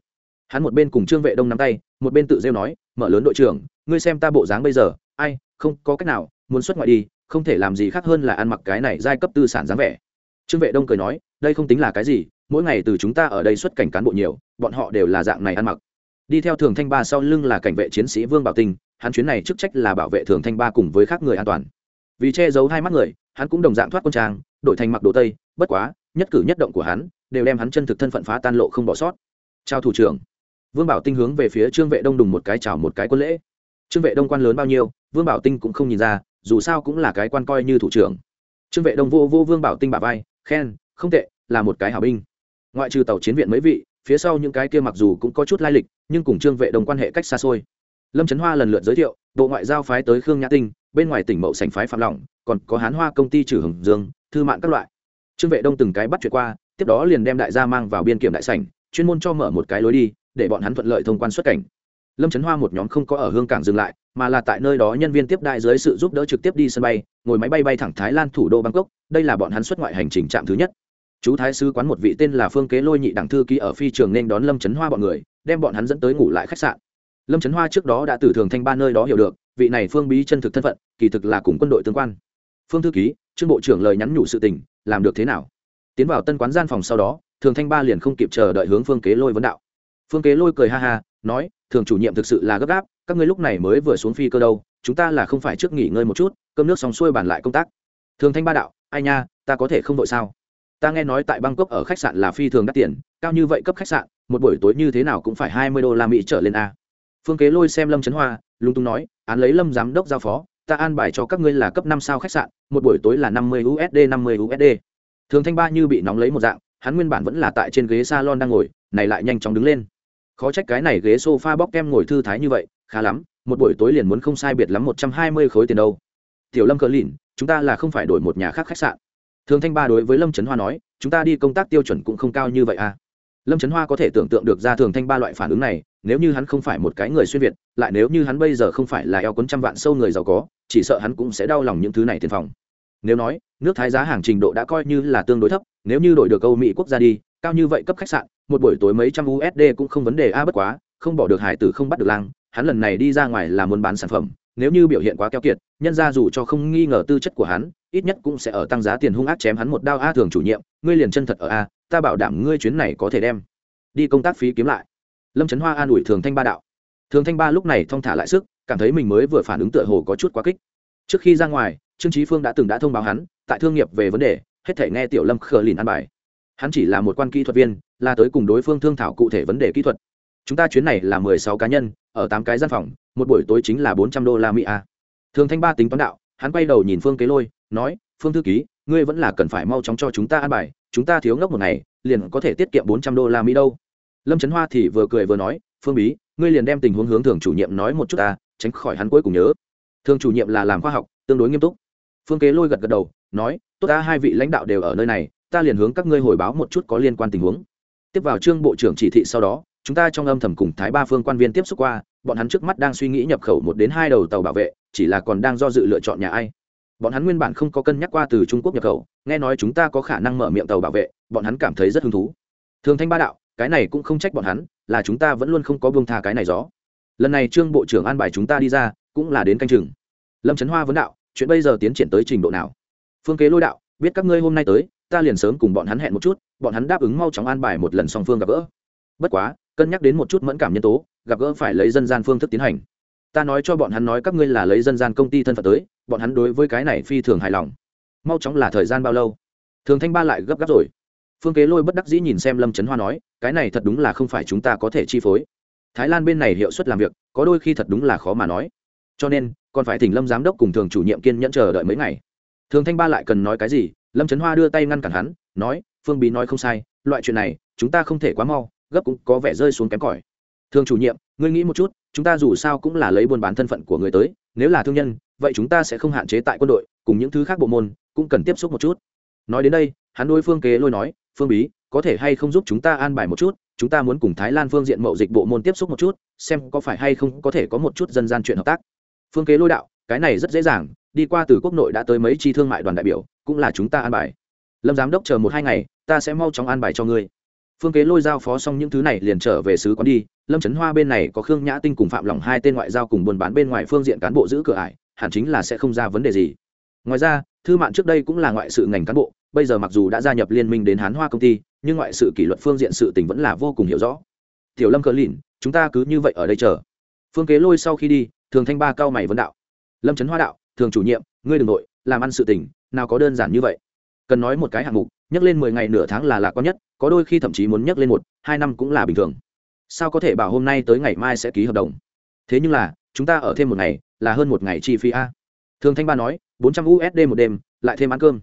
hắn một bên cùng trương vệ đông nắm tay, một bên tự rêu nói, mở lớn đội trưởng, ngươi xem ta bộ dáng bây giờ, ai, không có cách nào, muốn xuất ngoại đi, không thể làm gì khác hơn là ăn mặc cái này giai cấp tư sản dáng vẻ. Trương vệ đông cười nói, đây không tính là cái gì, mỗi ngày từ chúng ta ở đây xuất cảnh cán bộ nhiều, bọn họ đều là dạng này ăn mặc. Đi theo thường thanh ba sau lưng là cảnh vệ chiến sĩ vương bảo tinh, hắn chuyến này chức trách là bảo vệ thường thanh ba cùng với các người an toàn. Vì che giấu hai mắt người, hắn cũng đồng dạng thoát quân trang, đổi thành mặc đồ tây, bất quá, nhất cử nhất động của hắn, đều đem hắn chân thực thân phận phá tan lộ không bỏ sót. Chào thủ trưởng vương bảo tinh hướng về phía trương vệ đông đùng một cái chào một cái quân lễ. Trương vệ đông quan lớn bao nhiêu, vương bảo tinh cũng không nhìn ra, dù sao cũng là cái quan coi như thủ trưởng. Trương vệ đông vô vô vương bảo tinh bà vai, khen, không tệ, là một cái hảo binh. Ngoại trừ tàu chiến viện mấy vị, phía sau những cái kia mặc dù cũng có chút lai lịch, nhưng cùng trương vệ đông quan hệ cách xa xôi. Lâm trấn hoa lần lượt giới thiệu, bộ ngoại giao phái tới khương nhã tinh, bên ngoài tỉnh mậu sành phái phạm lỏng, còn có hán hoa công ty trừ hồng dương, thư mạng các loại. Trương vệ đông từng cái bắt chuyện qua, tiếp đó liền đem đại gia mang vào biên kiểm đại sảnh, chuyên môn cho mở một cái lối đi để bọn hắn thuận lợi thông quan xuất cảnh. Lâm trấn hoa một nhóm không có ở hương cảng dừng lại, mà là tại nơi đó nhân viên tiếp đại dưới sự giúp đỡ trực tiếp đi sân bay, ngồi máy bay bay thẳng thái lan, thủ đô bangkok, đây là bọn hắn xuất ngoại hành trình trạm thứ nhất. Chú thái sứ quán một vị tên là phương kế lôi nhị đảng thư ký ở phi trường nên đón lâm trấn hoa bọn người, đem bọn hắn dẫn tới ngủ lại khách sạn. Lâm trấn hoa trước đó đã từ thường thanh ba nơi đó hiểu được, vị này phương bí chân thực thân phận, kỳ thực là cùng quân đội tương quan. Phương thư ký, trương bộ trưởng lời nhắn nhủ sự tình, làm được thế nào? Tiến vào tân quán gian phòng sau đó, thường thanh ba liền không kịp chờ đợi hướng phương kế lôi vấn đạo phương kế lôi cười ha ha, nói, thường chủ nhiệm thực sự là gấp gáp, các ngươi lúc này mới vừa xuống phi cơ đâu, chúng ta là không phải trước nghỉ ngơi một chút, cơm nước xong xuôi bàn lại công tác. Thường thanh ba đạo, ai nha, ta có thể không đội sao? Ta nghe nói tại bangkok ở khách sạn là phi thường đắt tiền, cao như vậy cấp khách sạn, một buổi tối như thế nào cũng phải hai mươi đô la mỹ trở lên a. Phương kế lôi xem lâm trấn hoa lung tung nói, án lấy lâm giám đốc giao phó, ta an bài cho các ngươi là cấp năm sao khách sạn, một buổi tối là năm mươi usd năm mươi usd thường thanh ba như bị nóng lấy một dạng, hắn nguyên bản vẫn là tại trên ghế salon đang ngồi, này lại nhanh chóng đứng lên khó trách cái này ghế sofa bóc kem ngồi thư thái như vậy, khá lắm, một buổi tối liền muốn không sai biệt lắm một trăm hai mươi khối tiền đâu. Tiểu lâm cờ lìn chúng ta là không phải đổi một nhà khác khách sạn. Thường thanh ba đối với lâm trấn hoa nói, chúng ta đi công tác tiêu chuẩn cũng không cao như vậy à. Lâm trấn hoa có thể tưởng tượng được ra thường thanh ba loại phản ứng này, nếu như hắn không phải một cái người xuyên việt, lại nếu như hắn bây giờ không phải là eo quấn trăm vạn sâu người giàu có, chỉ sợ hắn cũng sẽ đau lòng những thứ này tiền phòng. Nếu nói, nước thái giá hàng trình độ đã coi như là tương đối thấp, nếu như đổi được âu mỹ quốc gia đi, cao như vậy cấp khách sạn một buổi tối mấy trăm usd cũng không vấn đề a bất quá, không bỏ được hải tử không bắt được lang, hắn lần này đi ra ngoài là muốn bán sản phẩm, nếu như biểu hiện quá keo kiệt, nhân ra dù cho không nghi ngờ tư chất của hắn, ít nhất cũng sẽ ở tăng giá tiền hung ác chém hắn một đao a thường chủ nhiệm, ngươi liền chân thật ở a, ta bảo đảm ngươi chuyến này có thể đem đi công tác phí kiếm lại. Lâm trấn hoa an ủi thường thanh ba đạo. Thường thanh ba lúc này thong thả lại sức, cảm thấy mình mới vừa phản ứng tựa hồ có chút quá kích. Trước khi ra ngoài, trương trí phương đã từng đã thông báo hắn, tại thương nghiệp về vấn đề, hết thể nghe tiểu lâm khờ lìn ăn bài. Hắn chỉ là một quan kỹ thuật viên là tới cùng đối phương thương thảo cụ thể vấn đề kỹ thuật. Chúng ta chuyến này là mười sáu cá nhân, ở tám cái gian phòng, một buổi tối chính là bốn trăm đô la mỹ a. Thường thanh ba tính toán đạo, hắn quay đầu nhìn phương kế lôi, nói, phương thư ký, ngươi vẫn là cần phải mau chóng cho chúng ta ăn bài, chúng ta thiếu ngốc một ngày, liền có thể tiết kiệm bốn trăm đô la mỹ đâu. Lâm trấn hoa thì vừa cười vừa nói, phương bí, ngươi liền đem tình huống hướng thường chủ nhiệm nói một chút ta, tránh khỏi hắn cuối cùng nhớ. Thường chủ nhiệm là làm khoa học, tương đối nghiêm túc. Phương kế lôi gật gật đầu, nói, tốt ta, hai vị lãnh đạo đều ở nơi này, ta liền hướng các ngươi hồi báo một chút có liên quan tình huống tiếp vào trương bộ trưởng chỉ thị sau đó, chúng ta trong âm thầm cùng thái ba phương quan viên tiếp xúc qua, bọn hắn trước mắt đang suy nghĩ nhập khẩu một đến hai đầu tàu bảo vệ, chỉ là còn đang do dự lựa chọn nhà ai. Bọn hắn nguyên bản không có cân nhắc qua từ trung quốc nhập khẩu, nghe nói chúng ta có khả năng mở miệng tàu bảo vệ, bọn hắn cảm thấy rất hứng thú. Thường thanh ba đạo, cái này cũng không trách bọn hắn, là chúng ta vẫn luôn không có buông tha cái này gió. Lần này trương bộ trưởng an bài chúng ta đi ra, cũng là đến canh chừng. Lâm trấn hoa vấn đạo, chuyện bây giờ tiến triển tới trình độ nào? Phương kế lôi đạo, biết các ngươi hôm nay tới ta liền sớm cùng bọn hắn hẹn một chút, bọn hắn đáp ứng mau chóng an bài một lần song phương gặp gỡ. Bất quá, cân nhắc đến một chút mẫn cảm nhân tố, gặp gỡ phải lấy dân gian phương thức tiến hành. Ta nói cho bọn hắn nói các ngươi là lấy dân gian công ty thân phận tới, bọn hắn đối với cái này phi thường hài lòng. Mau chóng là thời gian bao lâu? Thường thanh ba lại gấp gáp rồi. Phương kế lôi bất đắc dĩ nhìn xem lâm trấn hoa nói, cái này thật đúng là không phải chúng ta có thể chi phối. Thái lan bên này hiệu suất làm việc, có đôi khi thật đúng là khó mà nói. Cho nên, còn phải thỉnh lâm giám đốc cùng thường chủ nhiệm kiên nhẫn chờ đợi mấy ngày. Thường thanh ba lại cần nói cái gì lâm trấn hoa đưa tay ngăn cản hắn, nói, phương bí nói không sai, loại chuyện này, chúng ta không thể quá mau, gấp cũng có vẻ rơi xuống kém cỏi. Thường chủ nhiệm, ngươi nghĩ một chút, chúng ta dù sao cũng là lấy buôn bán thân phận của người tới, nếu là thương nhân, vậy chúng ta sẽ không hạn chế tại quân đội, cùng những thứ khác bộ môn, cũng cần tiếp xúc một chút. Nói đến đây, hắn đối phương kế lôi nói, phương bí, có thể hay không giúp chúng ta an bài một chút, chúng ta muốn cùng thái lan phương diện mậu dịch bộ môn tiếp xúc một chút, xem có phải hay không có thể có một chút dân gian chuyện hợp tác. Phương kế lôi đạo, cái này rất dễ dàng đi qua từ quốc nội đã tới mấy chi thương mại đoàn đại biểu, cũng là chúng ta an bài. Lâm giám đốc chờ một hai ngày, ta sẽ mau chóng an bài cho ngươi. Phương kế lôi giao phó xong những thứ này liền trở về sứ quán đi. Lâm trấn hoa bên này có khương nhã tinh cùng phạm lòng hai tên ngoại giao cùng buôn bán bên ngoài phương diện cán bộ giữ cửa ải, hẳn chính là sẽ không ra vấn đề gì. Ngoài ra, thư mạn trước đây cũng là ngoại sự ngành cán bộ, bây giờ mặc dù đã gia nhập liên minh đến hán hoa công ty, nhưng ngoại sự kỷ luật phương diện sự tình vẫn là vô cùng hiểu rõ. Tiểu lâm cờ lìn, chúng ta cứ như vậy ở đây chờ. Phương kế lôi sau khi đi, thường thanh ba cao mày vấn đạo. Lâm trấn hoa đạo thường chủ nhiệm, ngươi đ ừ n g nội, làm ăn sự tình, nào có đơn giản như vậy. Cần nói một cái hạng mục, nhắc lên mười ngày nửa tháng là lạc quan nhất, có đôi khi thậm chí muốn nhắc lên một, hai năm cũng là bình thường. Sao có thể bảo hôm nay tới ngày mai sẽ ký hợp đồng? Thế nhưng là, chúng ta ở thêm một ngày, là hơn một ngày chi phí a. Thường thanh ba nói, bốn trăm usd một đêm, lại thêm ăn cơm.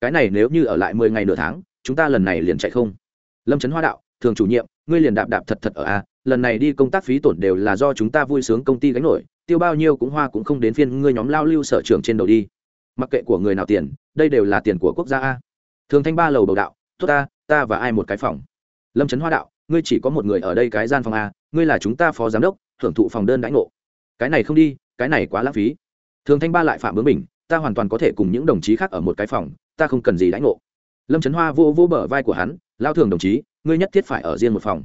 Cái này nếu như ở lại mười ngày nửa tháng, chúng ta lần này liền chạy không. Lâm trấn hoa đạo, thường chủ nhiệm, ngươi liền đạp đạp thật thật ở a. Lần này đi công tác phí tổn đều là do chúng ta vui sướng công ty gánh nổi tiêu bao nhiêu cũng hoa cũng không đến phiên ngươi nhóm lao lưu sở trưởng trên đầu đi. Mặc kệ của người nào tiền, đây đều là tiền của quốc gia a. Thường thanh ba lầu đầu đạo, tốt ta ta và ai một cái phòng? Lâm trấn hoa đạo, ngươi chỉ có một người ở đây cái gian phòng a, ngươi là chúng ta phó giám đốc, hưởng thụ phòng đơn đãi ngộ. Cái này không đi, cái này quá lãng phí. Thường thanh ba lại phạm bướng mình ta hoàn toàn có thể cùng những đồng chí khác ở một cái phòng, ta không cần gì đãi ngộ. Lâm trấn hoa vô vô bờ vai của hắn, lao thường đồng chí, ngươi nhất thiết phải ở riêng một phòng.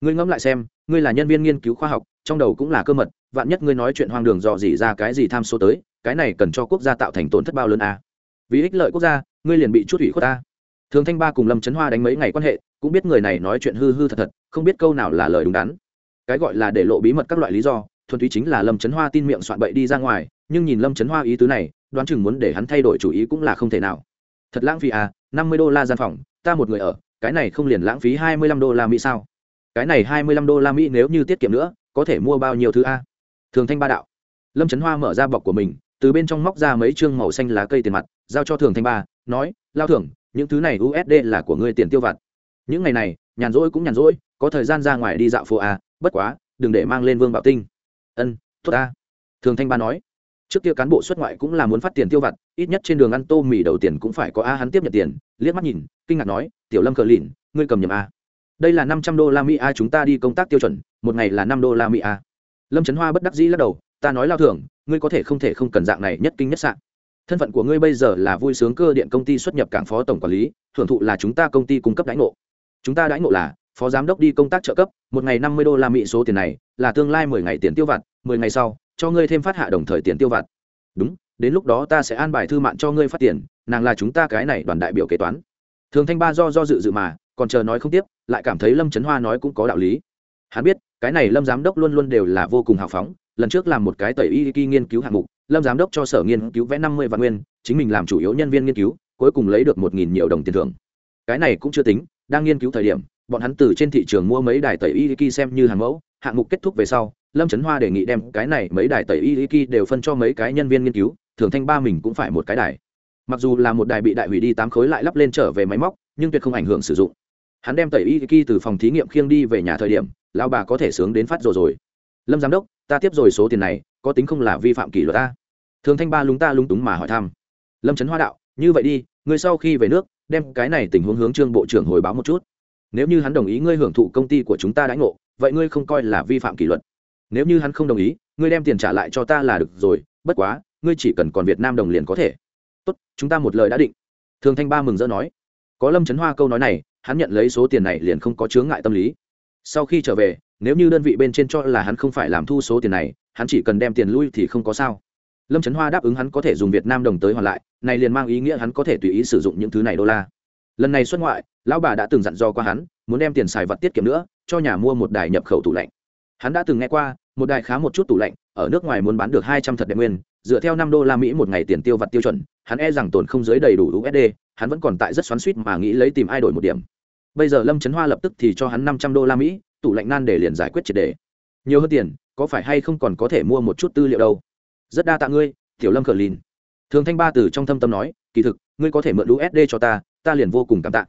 Ngươi ngẫm lại xem, ngươi là nhân viên nghiên cứu khoa học, trong đầu cũng là cơ mật vạn nhất ngươi nói chuyện hoang đường dò dỉ ra cái gì tham số tới, cái này cần cho quốc gia tạo thành tổn thất bao lớn à. vì ích lợi quốc gia, ngươi liền bị chút ủy khuất ta. Thường thanh ba cùng lâm trấn hoa đánh mấy ngày quan hệ, cũng biết người này nói chuyện hư hư thật thật, không biết câu nào là lời đúng đắn. Cái gọi là để lộ bí mật các loại lý do, thuần túy chính là lâm trấn hoa tin miệng soạn bậy đi ra ngoài, nhưng nhìn lâm trấn hoa ý tứ này, đoán chừng muốn để hắn thay đổi chủ ý cũng là không thể nào. Thật lãng phí à năm mươi đô la gian phòng, ta một người ở, cái này không liền lãng phí hai mươi lăm đô la mỹ sao? Cái này hai mươi lăm đô la mỹ nếu như tiết kiệm nữa, có thể mua bao nhiêu thứ a? Thường thanh ba đạo. Lâm trấn hoa mở ra bọc của mình, từ bên trong móc ra mấy chương màu xanh lá cây tiền mặt, giao cho thường thanh ba, nói, lao thưởng, những thứ này usd là của ngươi tiền tiêu vặt. Những ngày này, nhàn rỗi cũng nhàn rỗi, có thời gian ra ngoài đi dạo phố a bất quá, đừng để mang lên vương bảo tinh. Ân, tốt ta. Thường thanh ba nói. Trước kia cán bộ xuất ngoại cũng là muốn phát tiền tiêu vặt, ít nhất trên đường ăn tô mì đầu tiền cũng phải có a hắn tiếp nhận tiền, liếc mắt nhìn, kinh ngạc nói, tiểu lâm cờ lìn, ngươi cầm nhầm a. Đây là năm trăm đô la mỹ a, chúng ta đi công tác tiêu chuẩn, một ngày là năm đô la mỹ a lâm trấn hoa bất đắc dĩ lắc đầu, ta nói lao thường ngươi có thể không thể không cần dạng này nhất kinh nhất sạn thân phận của ngươi bây giờ là vui sướng cơ điện công ty xuất nhập cảng phó tổng quản lý, thưởng thụ là chúng ta công ty cung cấp đãi ngộ. Chúng ta đãi ngộ là, phó giám đốc đi công tác trợ cấp, một ngày năm mươi đô la mỹ số tiền này, là tương lai mười ngày tiền tiêu vặt, mười ngày sau, cho ngươi thêm phát hạ đồng thời tiền tiêu vặt. Đúng, đến lúc đó ta sẽ an bài thư mạn cho ngươi phát tiền, nàng là chúng ta cái này đoàn đại biểu kế toán. Thường thanh ba do do dự dự mà, còn chờ nói không tiếp, lại cảm thấy lâm trấn hoa nói cũng có đạo lý. Hắn biết cái này lâm giám đốc luôn luôn đều là vô cùng hào phóng, lần trước làm một cái tẩy y kỳ nghiên cứu hạng mục, lâm giám đốc cho sở nghiên cứu vẽ năm mươi vạn nguyên, chính mình làm chủ yếu nhân viên nghiên cứu, cuối cùng lấy được một nghìn nhiều đồng tiền thưởng. Cái này cũng chưa tính, đang nghiên cứu thời điểm, bọn hắn từ trên thị trường mua mấy đài tẩy y kỳ xem như hàng mẫu, hạng mục kết thúc về sau, lâm trấn hoa đề nghị đem cái này mấy đài tẩy y kỳ đều phân cho mấy cái nhân viên nghiên cứu thường thanh ba mình cũng phải một cái đài. Mặc dù là một đài bị đại hủy đi tám khối lại lắp lên trở về máy móc, nhưng tuyệt không ảnh hưởng sử dụng. Hắn đem tẩy y kỳ từ phòng thí nghiệm khiêng đi về nhà thời điểm lao bà có thể sướng đến phát rồi rồi. Lâm giám đốc, ta tiếp rồi số tiền này, có tính không là vi phạm kỷ luật ta? Thường thanh ba lúng ta lúng túng mà hỏi thăm. Lâm trấn hoa đạo, như vậy đi, ngươi sau khi về nước, đem cái này tình huống hướng trương bộ trưởng hồi báo một chút. Nếu như hắn đồng ý ngươi hưởng thụ công ty của chúng ta đãi ngộ, vậy ngươi không coi là vi phạm kỷ luật. Nếu như hắn không đồng ý, ngươi đem tiền trả lại cho ta là được rồi, bất quá, ngươi chỉ cần còn việt nam đồng liền có thể. Tốt, chúng ta một lời đã định. Thường thanh ba mừng rỡ nói. Có lâm trấn hoa câu nói này, hắn nhận lấy số tiền này liền không có chướng ngại tâm lý sau khi trở về, nếu như đơn vị bên trên cho là hắn không phải làm thu số tiền này, hắn chỉ cần đem tiền lui thì không có sao. Lâm trấn hoa đáp ứng hắn có thể dùng việt nam đồng tới hoàn lại, này liền mang ý nghĩa hắn có thể tùy ý sử dụng những thứ này đô la. Lần này xuất ngoại, lão bà đã từng dặn dò qua hắn, muốn đem tiền xài vật tiết kiệm nữa, cho nhà mua một đài nhập khẩu tủ lạnh. Hắn đã từng nghe qua, một đài khá một chút tủ lạnh, ở nước ngoài muốn bán được hai trăm thật đẹp nguyên, dựa theo năm đô la mỹ một ngày tiền tiêu vặt tiêu chuẩn, hắn e rằng tồn không dưới đầy đủ usd hắn vẫn còn tại rất xoắn suýt mà nghĩ lấy tìm ai đổi một điểm bây giờ lâm trấn hoa lập tức thì cho hắn năm trăm đô la mỹ, tủ lạnh nan để liền giải quyết triệt đề. Nhiều hơn tiền, có phải hay không còn có thể mua một chút tư liệu đâu? Rất đa tạ ngươi, tiểu lâm cờ lìn. Thường thanh ba từ trong thâm tâm nói, kỳ thực, ngươi có thể mượn usd cho ta ta liền vô cùng cảm tạ.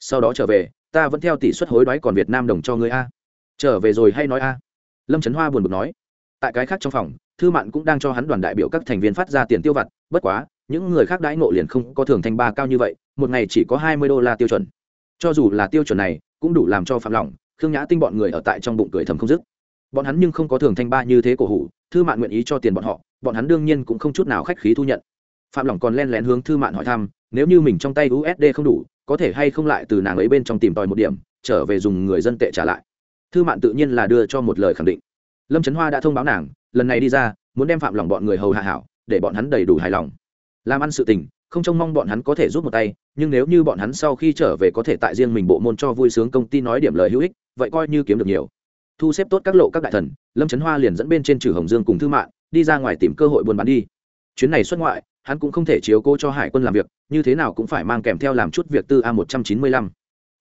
Sau đó trở về, ta vẫn theo tỷ suất hối đoái còn việt nam đồng cho ngươi a. Trở về rồi hay nói a? Lâm trấn hoa buồn bực nói. Tại cái khác trong phòng, thư mạn cũng đang cho hắn đoàn đại biểu các thành viên phát ra tiền tiêu vặt, bất quá, những người khác đãi ngộ liền không có thường thanh ba cao như vậy, một ngày chỉ có hai mươi đô la tiêu chuẩn cho dù là tiêu chuẩn này, cũng đủ làm cho phạm lòng khương nhã tinh bọn người ở tại trong bụng cười thầm không dứt. Bọn hắn nhưng không có thường thanh ba như thế cổ hủ, thư mạn nguyện ý cho tiền bọn họ, bọn hắn đương nhiên cũng không chút nào khách khí thu nhận. Phạm lòng còn len lén hướng thư mạn hỏi thăm, nếu như mình trong tay usd không đủ, có thể hay không lại từ nàng ấy bên trong tìm tòi một điểm, trở về dùng người dân tệ trả lại. Thư mạn tự nhiên là đưa cho một lời khẳng định. Lâm trấn hoa đã thông báo nàng, lần này đi ra, muốn đem phạm lòng bọn người hầu hạ hảo, để bọn hắn đầy đủ hài lòng. Làm ăn sự tình không trông mong bọn hắn có thể giúp một tay, nhưng nếu như bọn hắn sau khi trở về có thể tại riêng mình bộ môn cho vui sướng công ty nói điểm lời hữu ích, vậy coi như kiếm được nhiều. Thu xếp tốt các lộ các đại thần, lâm trấn hoa liền dẫn bên trên trừ hồng dương cùng thư mạng đi ra ngoài tìm cơ hội buôn bán đi. Chuyến này xuất ngoại, hắn cũng không thể chiếu cố cho hải quân làm việc, như thế nào cũng phải mang kèm theo làm chút việc tư a một trăm chín mươi lăm.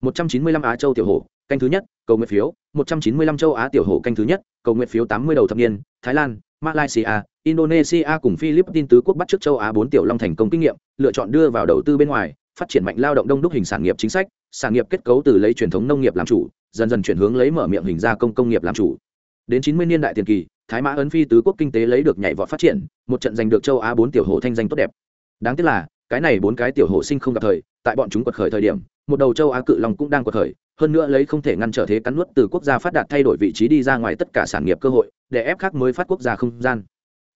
Một trăm chín mươi lăm á châu tiểu hổ, canh thứ nhất, cầu nguyện phiếu. Một trăm chín mươi lăm châu á tiểu hổ, canh thứ nhất, cầu nguyện phiếu tám mươi đầu thập niên, thái lan malaysia, indonesia cùng philippines tứ quốc bắt trước châu á bốn tiểu long thành công kinh nghiệm, lựa chọn đưa vào đầu tư bên ngoài, phát triển mạnh lao động đông đúc hình sản nghiệp chính sách, sản nghiệp kết cấu từ lấy truyền thống nông nghiệp làm chủ, dần dần chuyển hướng lấy mở miệng hình gia công công nghiệp làm chủ. Đến chín mươi niên đại tiền kỳ, thái mã ấn phi tứ quốc kinh tế lấy được nhảy vọt phát triển, một trận giành được châu á bốn tiểu hồ thanh danh tốt đẹp. Đáng tiếc là, cái này bốn cái tiểu hồ sinh không gặp thời, tại bọn chúng quật khởi thời điểm, một đầu châu á cự long cũng đang quật khởi, hơn nữa lấy không thể ngăn trở thế cắn nuốt từ quốc gia phát đạt thay đổi vị trí đi ra ngoài tất cả sản nghiệp cơ hội để ép khác mới phát quốc gia không gian.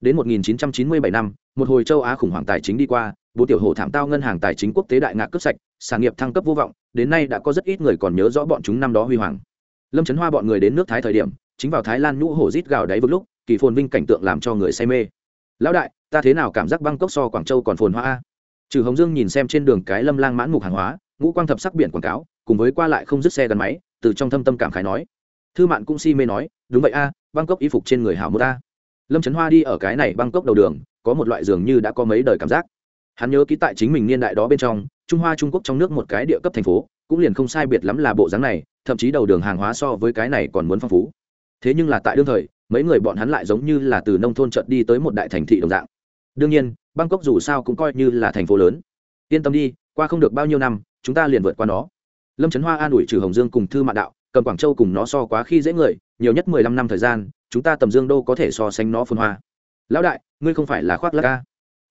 Đến 1997 năm, một hồi châu á khủng hoảng tài chính đi qua bố tiểu hồ thảm tao ngân hàng tài chính quốc tế đại ngạc cướp sạch, sản nghiệp thăng cấp vô vọng, đến nay đã có rất ít người còn nhớ rõ bọn chúng năm đó huy hoàng. Lâm trấn hoa bọn người đến nước thái thời điểm, chính vào thái lan nhũ hổ rít gào đáy vực lúc, kỳ phồn vinh cảnh tượng làm cho người say mê. Lão đại, ta thế nào cảm giác bangkok so quảng châu còn phồn hoa a? Trừ hồng dương nhìn xem trên đường cái lâm lang mãn mục hàng hóa, ngũ quang thập sắc biển quảng cáo, cùng với qua lại không dứt xe gắn máy, từ trong thâm tâm cảm khái nói. Thư mạn cũng si mê nói, đúng vậy a bangkok y phục trên người hảo mô ta. Lâm trấn hoa đi ở cái này bangkok đầu đường, có một loại dường như đã có mấy đời cảm giác. Hắn nhớ ký tại chính mình niên đại đó bên trong, trung hoa trung quốc trong nước một cái địa cấp thành phố, cũng liền không sai biệt lắm là bộ dáng này, thậm chí đầu đường hàng hóa so với cái này còn muốn phong phú. Thế nhưng là tại đương thời, mấy người bọn hắn lại giống như là từ nông thôn chợt đi tới một đại thành thị đồng dạng. Đương nhiên, bangkok dù sao cũng coi như là thành phố lớn. Yên tâm đi, qua không được bao nhiêu năm, chúng ta liền vượt qua nó. Lâm trấn hoa an ủi trừ hồng dương cùng thư mạn đạo cầm quảng châu cùng nó so quá khi dễ người, nhiều nhất mười lăm năm thời gian, chúng ta tầm dương đô có thể so sánh nó phân hoa. Lão đại, ngươi không phải là khoác lắc ca.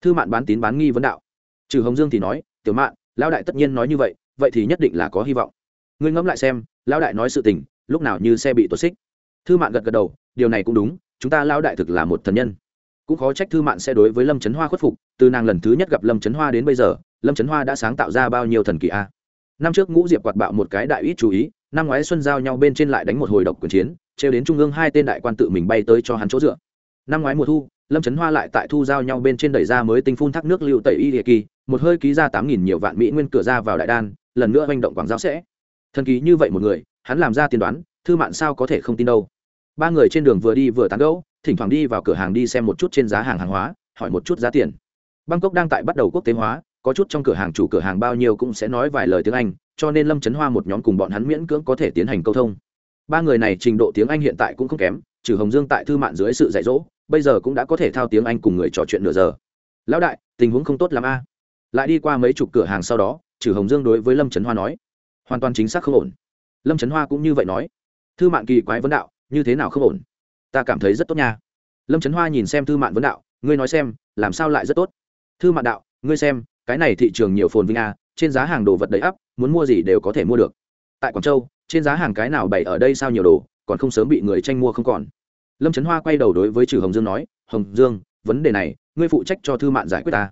Thư mạn bán tín bán nghi vấn đạo. Trừ hồng dương thì nói, tiểu mạn, lão đại tất nhiên nói như vậy vậy thì nhất định là có hy vọng. Ngươi ngẫm lại xem, lão đại nói sự tình, lúc nào như xe bị tuột xích. Thư mạn gật gật đầu, điều này cũng đúng, chúng ta lão đại thực là một thần nhân. Cũng khó trách thư mạn sẽ đối với lâm trấn hoa khuất phục, từ nàng lần thứ nhất gặp lâm trấn hoa đến bây giờ, lâm trấn hoa đã sáng tạo ra bao nhiêu thần kỳ a. Năm trước ngũ diệp quạt bạo một cái đại ít chú ý năm ngoái xuân giao nhau bên trên lại đánh một hồi độc quyền chiến, trêu đến trung ương hai tên đại quan tự mình bay tới cho hắn chỗ dựa. Năm ngoái mùa thu, lâm trấn hoa lại tại thu giao nhau bên trên đẩy ra mới tinh phun thác nước lưu tẩy y địa kỳ, một hơi ký ra tám nghìn nhiều vạn mỹ nguyên cửa ra vào đại đan, lần nữa manh động quảng giáo sẽ. Thần kỳ như vậy một người, hắn làm ra tiên đoán, thư mạn sao có thể không tin đâu. Ba người trên đường vừa đi vừa tán gẫu, thỉnh thoảng đi vào cửa hàng đi xem một chút trên giá hàng hàng hóa, hỏi một chút giá tiền. Bangkok đang tại bắt đầu quốc tế hóa, có chút trong cửa hàng chủ cửa hàng bao nhiêu cũng sẽ nói vài lời tiếng anh cho nên lâm trấn hoa một nhóm cùng bọn hắn miễn cưỡng có thể tiến hành câu thông. Ba người này trình độ tiếng anh hiện tại cũng không kém, trừ hồng dương tại thư mạn dưới sự dạy dỗ, bây giờ cũng đã có thể thao tiếng anh cùng người trò chuyện nửa giờ. Lão đại, tình huống không tốt l a. Lại đi qua mấy chục cửa hàng sau đó, trừ hồng dương đối với lâm trấn hoa nói, hoàn toàn chính xác không ổn. Lâm trấn hoa cũng như vậy nói, thư mạn kỳ quái vấn đạo, như thế nào không ổn? Ta cảm thấy rất tốt nha. Lâm trấn hoa nhìn xem thư mạn vấn đạo, ngươi nói xem, làm sao lại rất tốt? Thư mạn đạo, ngươi xem, cái này thị trường nhiều phồn vinh a, trên giá hàng đồ vật đầy ắp muốn mua gì đều có thể mua được. Tại quảng châu, trên giá hàng cái nào bày ở đây sao nhiều đồ, còn không sớm bị người tranh mua không còn. Lâm trấn hoa quay đầu đối với trừ hồng dương nói, hồng dương, vấn đề này, ngươi phụ trách cho thư mạn giải quyết ta.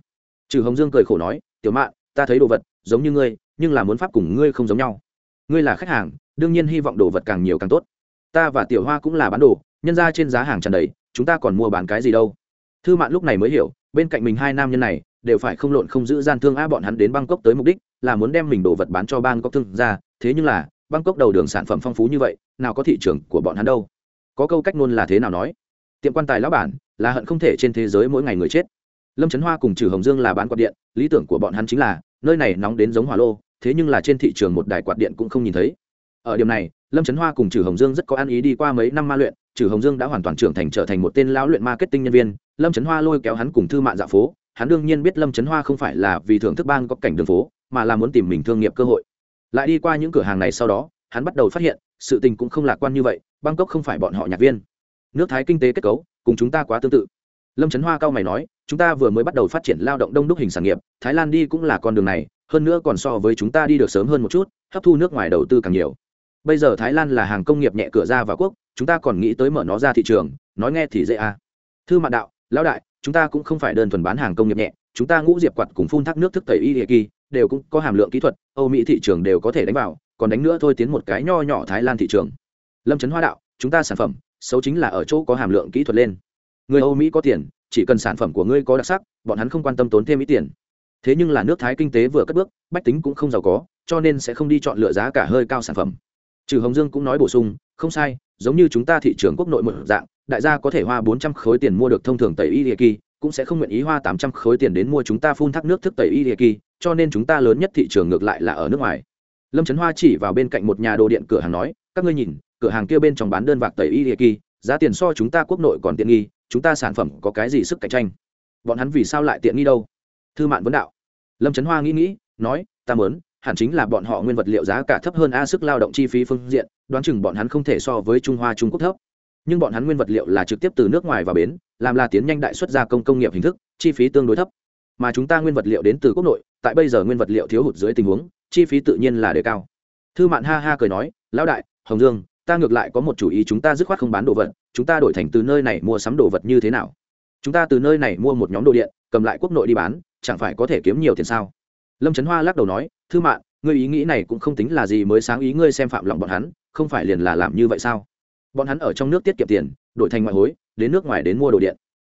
Trừ hồng dương cười khổ nói, tiểu mạn, ta thấy đồ vật giống như ngươi, nhưng là muốn pháp cùng ngươi không giống nhau. Ngươi là khách hàng, đương nhiên hy vọng đồ vật càng nhiều càng tốt. Ta và tiểu hoa cũng là bán đồ, nhân ra trên giá hàng tràn đầy, chúng ta còn mua bán cái gì đâu? Thư mạn lúc này mới hiểu, bên cạnh mình hai nam nhân này, đều phải không lộn không giữ gian thương a bọn hắn đến bangkok tới mục đích là muốn đem mình đồ vật bán cho bangkok thương ra thế nhưng là, bangkok đầu đường sản phẩm phong phú như vậy, nào có thị trường của bọn hắn đâu. Có câu cách ngôn là thế nào nói? Tiệm quan tài lão bản, là hận không thể trên thế giới mỗi ngày người chết. Lâm trấn hoa cùng trừ hồng dương là bán quạt điện, lý tưởng của bọn hắn chính là, nơi này nóng đến giống hỏa lô, thế nhưng là trên thị trường một đài quạt điện cũng không nhìn thấy. Ở điểm này, lâm trấn hoa cùng trừ hồng dương rất có ăn ý đi qua mấy năm ma luyện, trừ hồng dương đã hoàn toàn trưởng thành trở thành một tên lão luyện marketing nhân viên, lâm trấn hoa lôi kéo hắn cùng thư mạng dạ phố, hắn đương nhiên biết lâm trấn hoa không phải là vì thưởng thức bang có cảnh đường phố mà là muốn tìm mình thương nghiệp cơ hội. Lại đi qua những cửa hàng này sau đó, hắn bắt đầu phát hiện, sự tình cũng không lạc quan như vậy, bangkok không phải bọn họ nhạc viên. Nước thái kinh tế kết cấu, cùng chúng ta quá tương tự. Lâm trấn hoa cao mày nói, chúng ta vừa mới bắt đầu phát triển lao động đông đúc hình sản nghiệp, thái lan đi cũng là con đường này, hơn nữa còn so với chúng ta đi được sớm hơn một chút, hấp thu nước ngoài đầu tư càng nhiều. Bây giờ thái lan là hàng công nghiệp nhẹ cửa ra vào quốc, chúng ta còn nghĩ tới mở nó ra thị trường, nói nghe thì dễ à. thư mạn đạo, lão đại, chúng ta cũng không phải đơn thuần bán hàng công nghiệp nhẹ, chúng ta ngũ diệp quạt cùng phun thác nước thức tẩy y địa kỳ đều cũng có hàm lượng kỹ thuật, âu mỹ thị trường đều có thể đánh vào, còn đánh nữa thôi tiến một cái nho nhỏ thái lan thị trường. Lâm trấn hoa đạo, chúng ta sản phẩm, xấu chính là ở chỗ có hàm lượng kỹ thuật lên. Người âu mỹ có tiền, chỉ cần sản phẩm của ngươi có đặc sắc, bọn hắn không quan tâm tốn thêm ít tiền. Thế nhưng là nước thái kinh tế vừa cất bước, bách tính cũng không giàu có, cho nên sẽ không đi chọn lựa giá cả hơi cao sản phẩm. Trừ hồng dương cũng nói bổ sung, không sai, giống như chúng ta thị trường quốc nội một dạng, đại gia có thể hoa bốn trăm khối tiền mua được thông thường tẩy y địa kỳ cũng sẽ không nguyện ý hoa tám trăm khối tiền đến mua chúng ta phun thác nước thức tẩy y địa kỳ, cho nên chúng ta lớn nhất thị trường ngược lại là ở nước ngoài. Lâm trấn hoa chỉ vào bên cạnh một nhà đồ điện cửa hàng nói, các ngươi nhìn, cửa hàng kia bên trong bán đơn vạc tẩy y địa kỳ, giá tiền so chúng ta quốc nội còn tiện nghi, chúng ta sản phẩm có cái gì sức cạnh tranh? Bọn hắn vì sao lại tiện nghi đâu? Thư mạn vấn đạo. Lâm trấn hoa nghĩ nghĩ, nói, ta mớn hẳn chính là bọn họ nguyên vật liệu giá cả thấp hơn a sức lao động chi phí phương diện, đoán chừng bọn hắn không thể so với trung hoa trung quốc thấp nhưng bọn hắn nguyên vật liệu là trực tiếp từ nước ngoài vào bến, làm là tiến nhanh đại xuất gia công công nghiệp hình thức, chi phí tương đối thấp. Mà chúng ta nguyên vật liệu đến từ quốc nội, tại bây giờ nguyên vật liệu thiếu hụt dưới tình huống, chi phí tự nhiên là đề cao. Thư mạn ha ha cười nói, lão đại, hồng dương, ta ngược lại có một chủ ý chúng ta dứt khoát không bán đồ vật, chúng ta đổi thành từ nơi này mua sắm đồ vật như thế nào? Chúng ta từ nơi này mua một nhóm đồ điện, cầm lại quốc nội đi bán, chẳng phải có thể kiếm nhiều tiền sao? Lâm trấn hoa lắc đầu nói, thư mạn, ngươi ý nghĩ này cũng không tính là gì mới sáng ý ngươi xem phạm lòng bọn hắn, không phải liền là làm như vậy sao? Bọn hắn ở trong nước tiết kiệm tiền, đổi thành ngoại hối, đến nước ngoài đến mua đồ điện.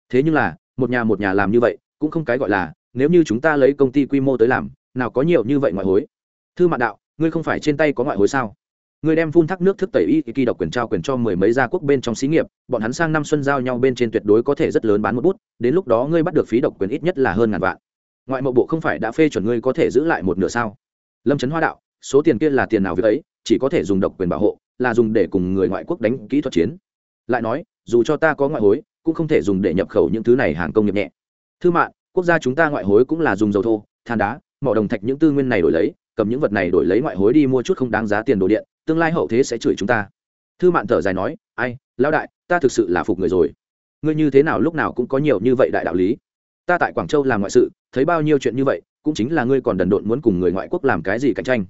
Thế nhưng là, một nhà một nhà làm như vậy, cũng không cái gọi là, nếu như chúng ta lấy công ty quy mô tới làm, nào có nhiều như vậy ngoại hối. Thư mạn đạo, ngươi không phải trên tay có ngoại hối sao? Ngươi đem phun thác nước thức tẩy y kỳ độc quyền trao quyền cho mười mấy gia quốc bên trong xí nghiệp, bọn hắn sang năm xuân giao nhau bên trên tuyệt đối có thể rất lớn bán một bút, đến lúc đó ngươi bắt được phí độc quyền ít nhất là hơn ngàn vạn. Ngoại mộ bộ không phải đã phê chuẩn ngươi có thể giữ lại một nửa sao? Lâm trấn hoa đạo, số tiền kia là tiền nào việc ấy, chỉ có thể dùng độc quyền bảo hộ là dùng để cùng người ngoại quốc đánh kỹ thuật chiến. Lại nói, dù cho ta có ngoại hối, cũng không thể dùng để nhập khẩu những thứ này hàng công nghiệp nhẹ. Thư mạng, quốc gia chúng ta ngoại hối cũng là dùng dầu thô, than đá, mỏ đồng thạch những tư nguyên này đổi lấy, cầm những vật này đổi lấy ngoại hối đi mua chút không đáng giá tiền đồ điện, tương lai hậu thế sẽ chửi chúng ta. Thư mạn thở dài nói, ai, lão đại, ta thực sự là phục người rồi. Ngươi như thế nào lúc nào cũng có nhiều như vậy đại đạo lý. Ta tại quảng châu làm ngoại sự, thấy bao nhiêu chuyện như vậy, cũng chính là ngươi còn đần độn muốn cùng người ngoại quốc làm cái gì cạnh tranh.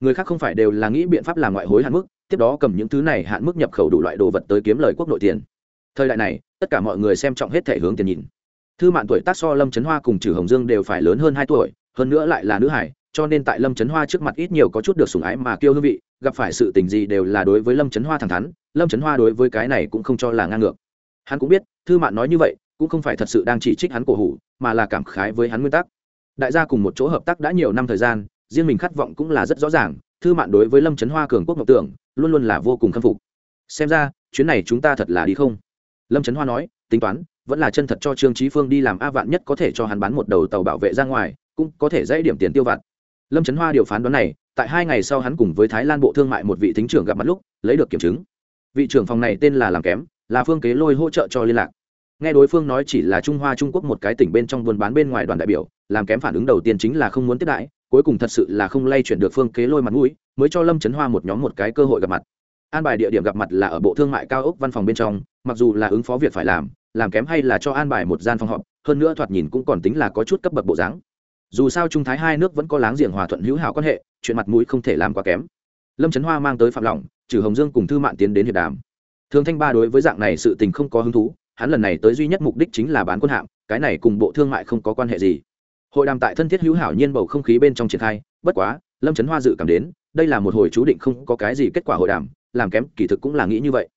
Người khác không phải đều là nghĩ biện pháp làm ngoại hối hạn mức tiếp đó cầm những thứ này hạn mức nhập khẩu đủ loại đồ vật tới kiếm lời quốc nội tiền. Thời đại này, tất cả mọi người xem trọng hết thể hướng tiền nhìn. Thư mạn tuổi tác so lâm trấn hoa cùng trừ hồng dương đều phải lớn hơn hai tuổi, hơn nữa lại là nữ hải, cho nên tại lâm trấn hoa trước mặt ít nhiều có chút được sủng ái mà kiêu hương vị, gặp phải sự tình gì đều là đối với lâm trấn hoa thẳng thắn, lâm trấn hoa đối với cái này cũng không cho là ngang ngược. Hắn cũng biết, thư mạn nói như vậy, cũng không phải thật sự đang chỉ trích hắn cổ hủ, mà là cảm khái với hắn nguyên tắc. Đại gia cùng một chỗ hợp tác đã nhiều năm thời gian, riêng mình khát vọng cũng là rất rõ ràng thư mạn đối với lâm trấn hoa cường quốc ngọc tưởng, luôn luôn là vô cùng khâm phục. Xem ra, chuyến này chúng ta thật là đi không? Lâm trấn hoa nói, tính toán, vẫn là chân thật cho trương trí phương đi làm a vạn nhất có thể cho hắn bán một đầu tàu bảo vệ ra ngoài, cũng có thể dãy điểm tiền tiêu vặt. Lâm trấn hoa điều phán đoán này, tại hai ngày sau hắn cùng với thái lan bộ thương mại một vị thính trưởng gặp mặt lúc, lấy được kiểm chứng. Vị trưởng phòng này tên là làm kém, là phương kế lôi hỗ trợ cho liên lạc. Nghe đối phương nói chỉ là trung hoa trung quốc một cái tỉnh bên trong buôn bán bên ngoài đoàn đại biểu, làm kém phản ứng đầu tiên chính là không muốn tiếp đãi cuối cùng thật sự là không lay chuyển được phương kế lôi mặt mũi, mới cho lâm trấn hoa một nhóm một cái cơ hội gặp mặt. An bài địa điểm gặp mặt là ở bộ thương mại cao ốc văn phòng bên trong, mặc dù là ứng phó việc phải làm làm kém hay là cho an bài một gian phòng họp, hơn nữa thoạt nhìn cũng còn tính là có chút cấp bậc bộ dáng. Dù sao trung thái hai nước vẫn có láng giềng hòa thuận hữu hảo quan hệ, chuyện mặt mũi không thể làm quá kém. Lâm trấn hoa mang tới phạm lỏng, trừ hồng dương cùng thư mạn tiến đến hiệp đàm. Thường thanh ba đối với dạng này sự tình không có hứng thú, hắn lần này tới duy nhất mục đích chính là bán quân hạm, cái này cùng bộ thương mại không có quan hệ gì hội đàm tại thân thiết hữu hảo nhiên bầu không khí bên trong triển khai, bất quá, lâm trấn hoa dự cảm đến, đây là một hồi chú định không có cái gì kết quả hội đàm, làm kém, kỳ thực cũng là nghĩ như vậy.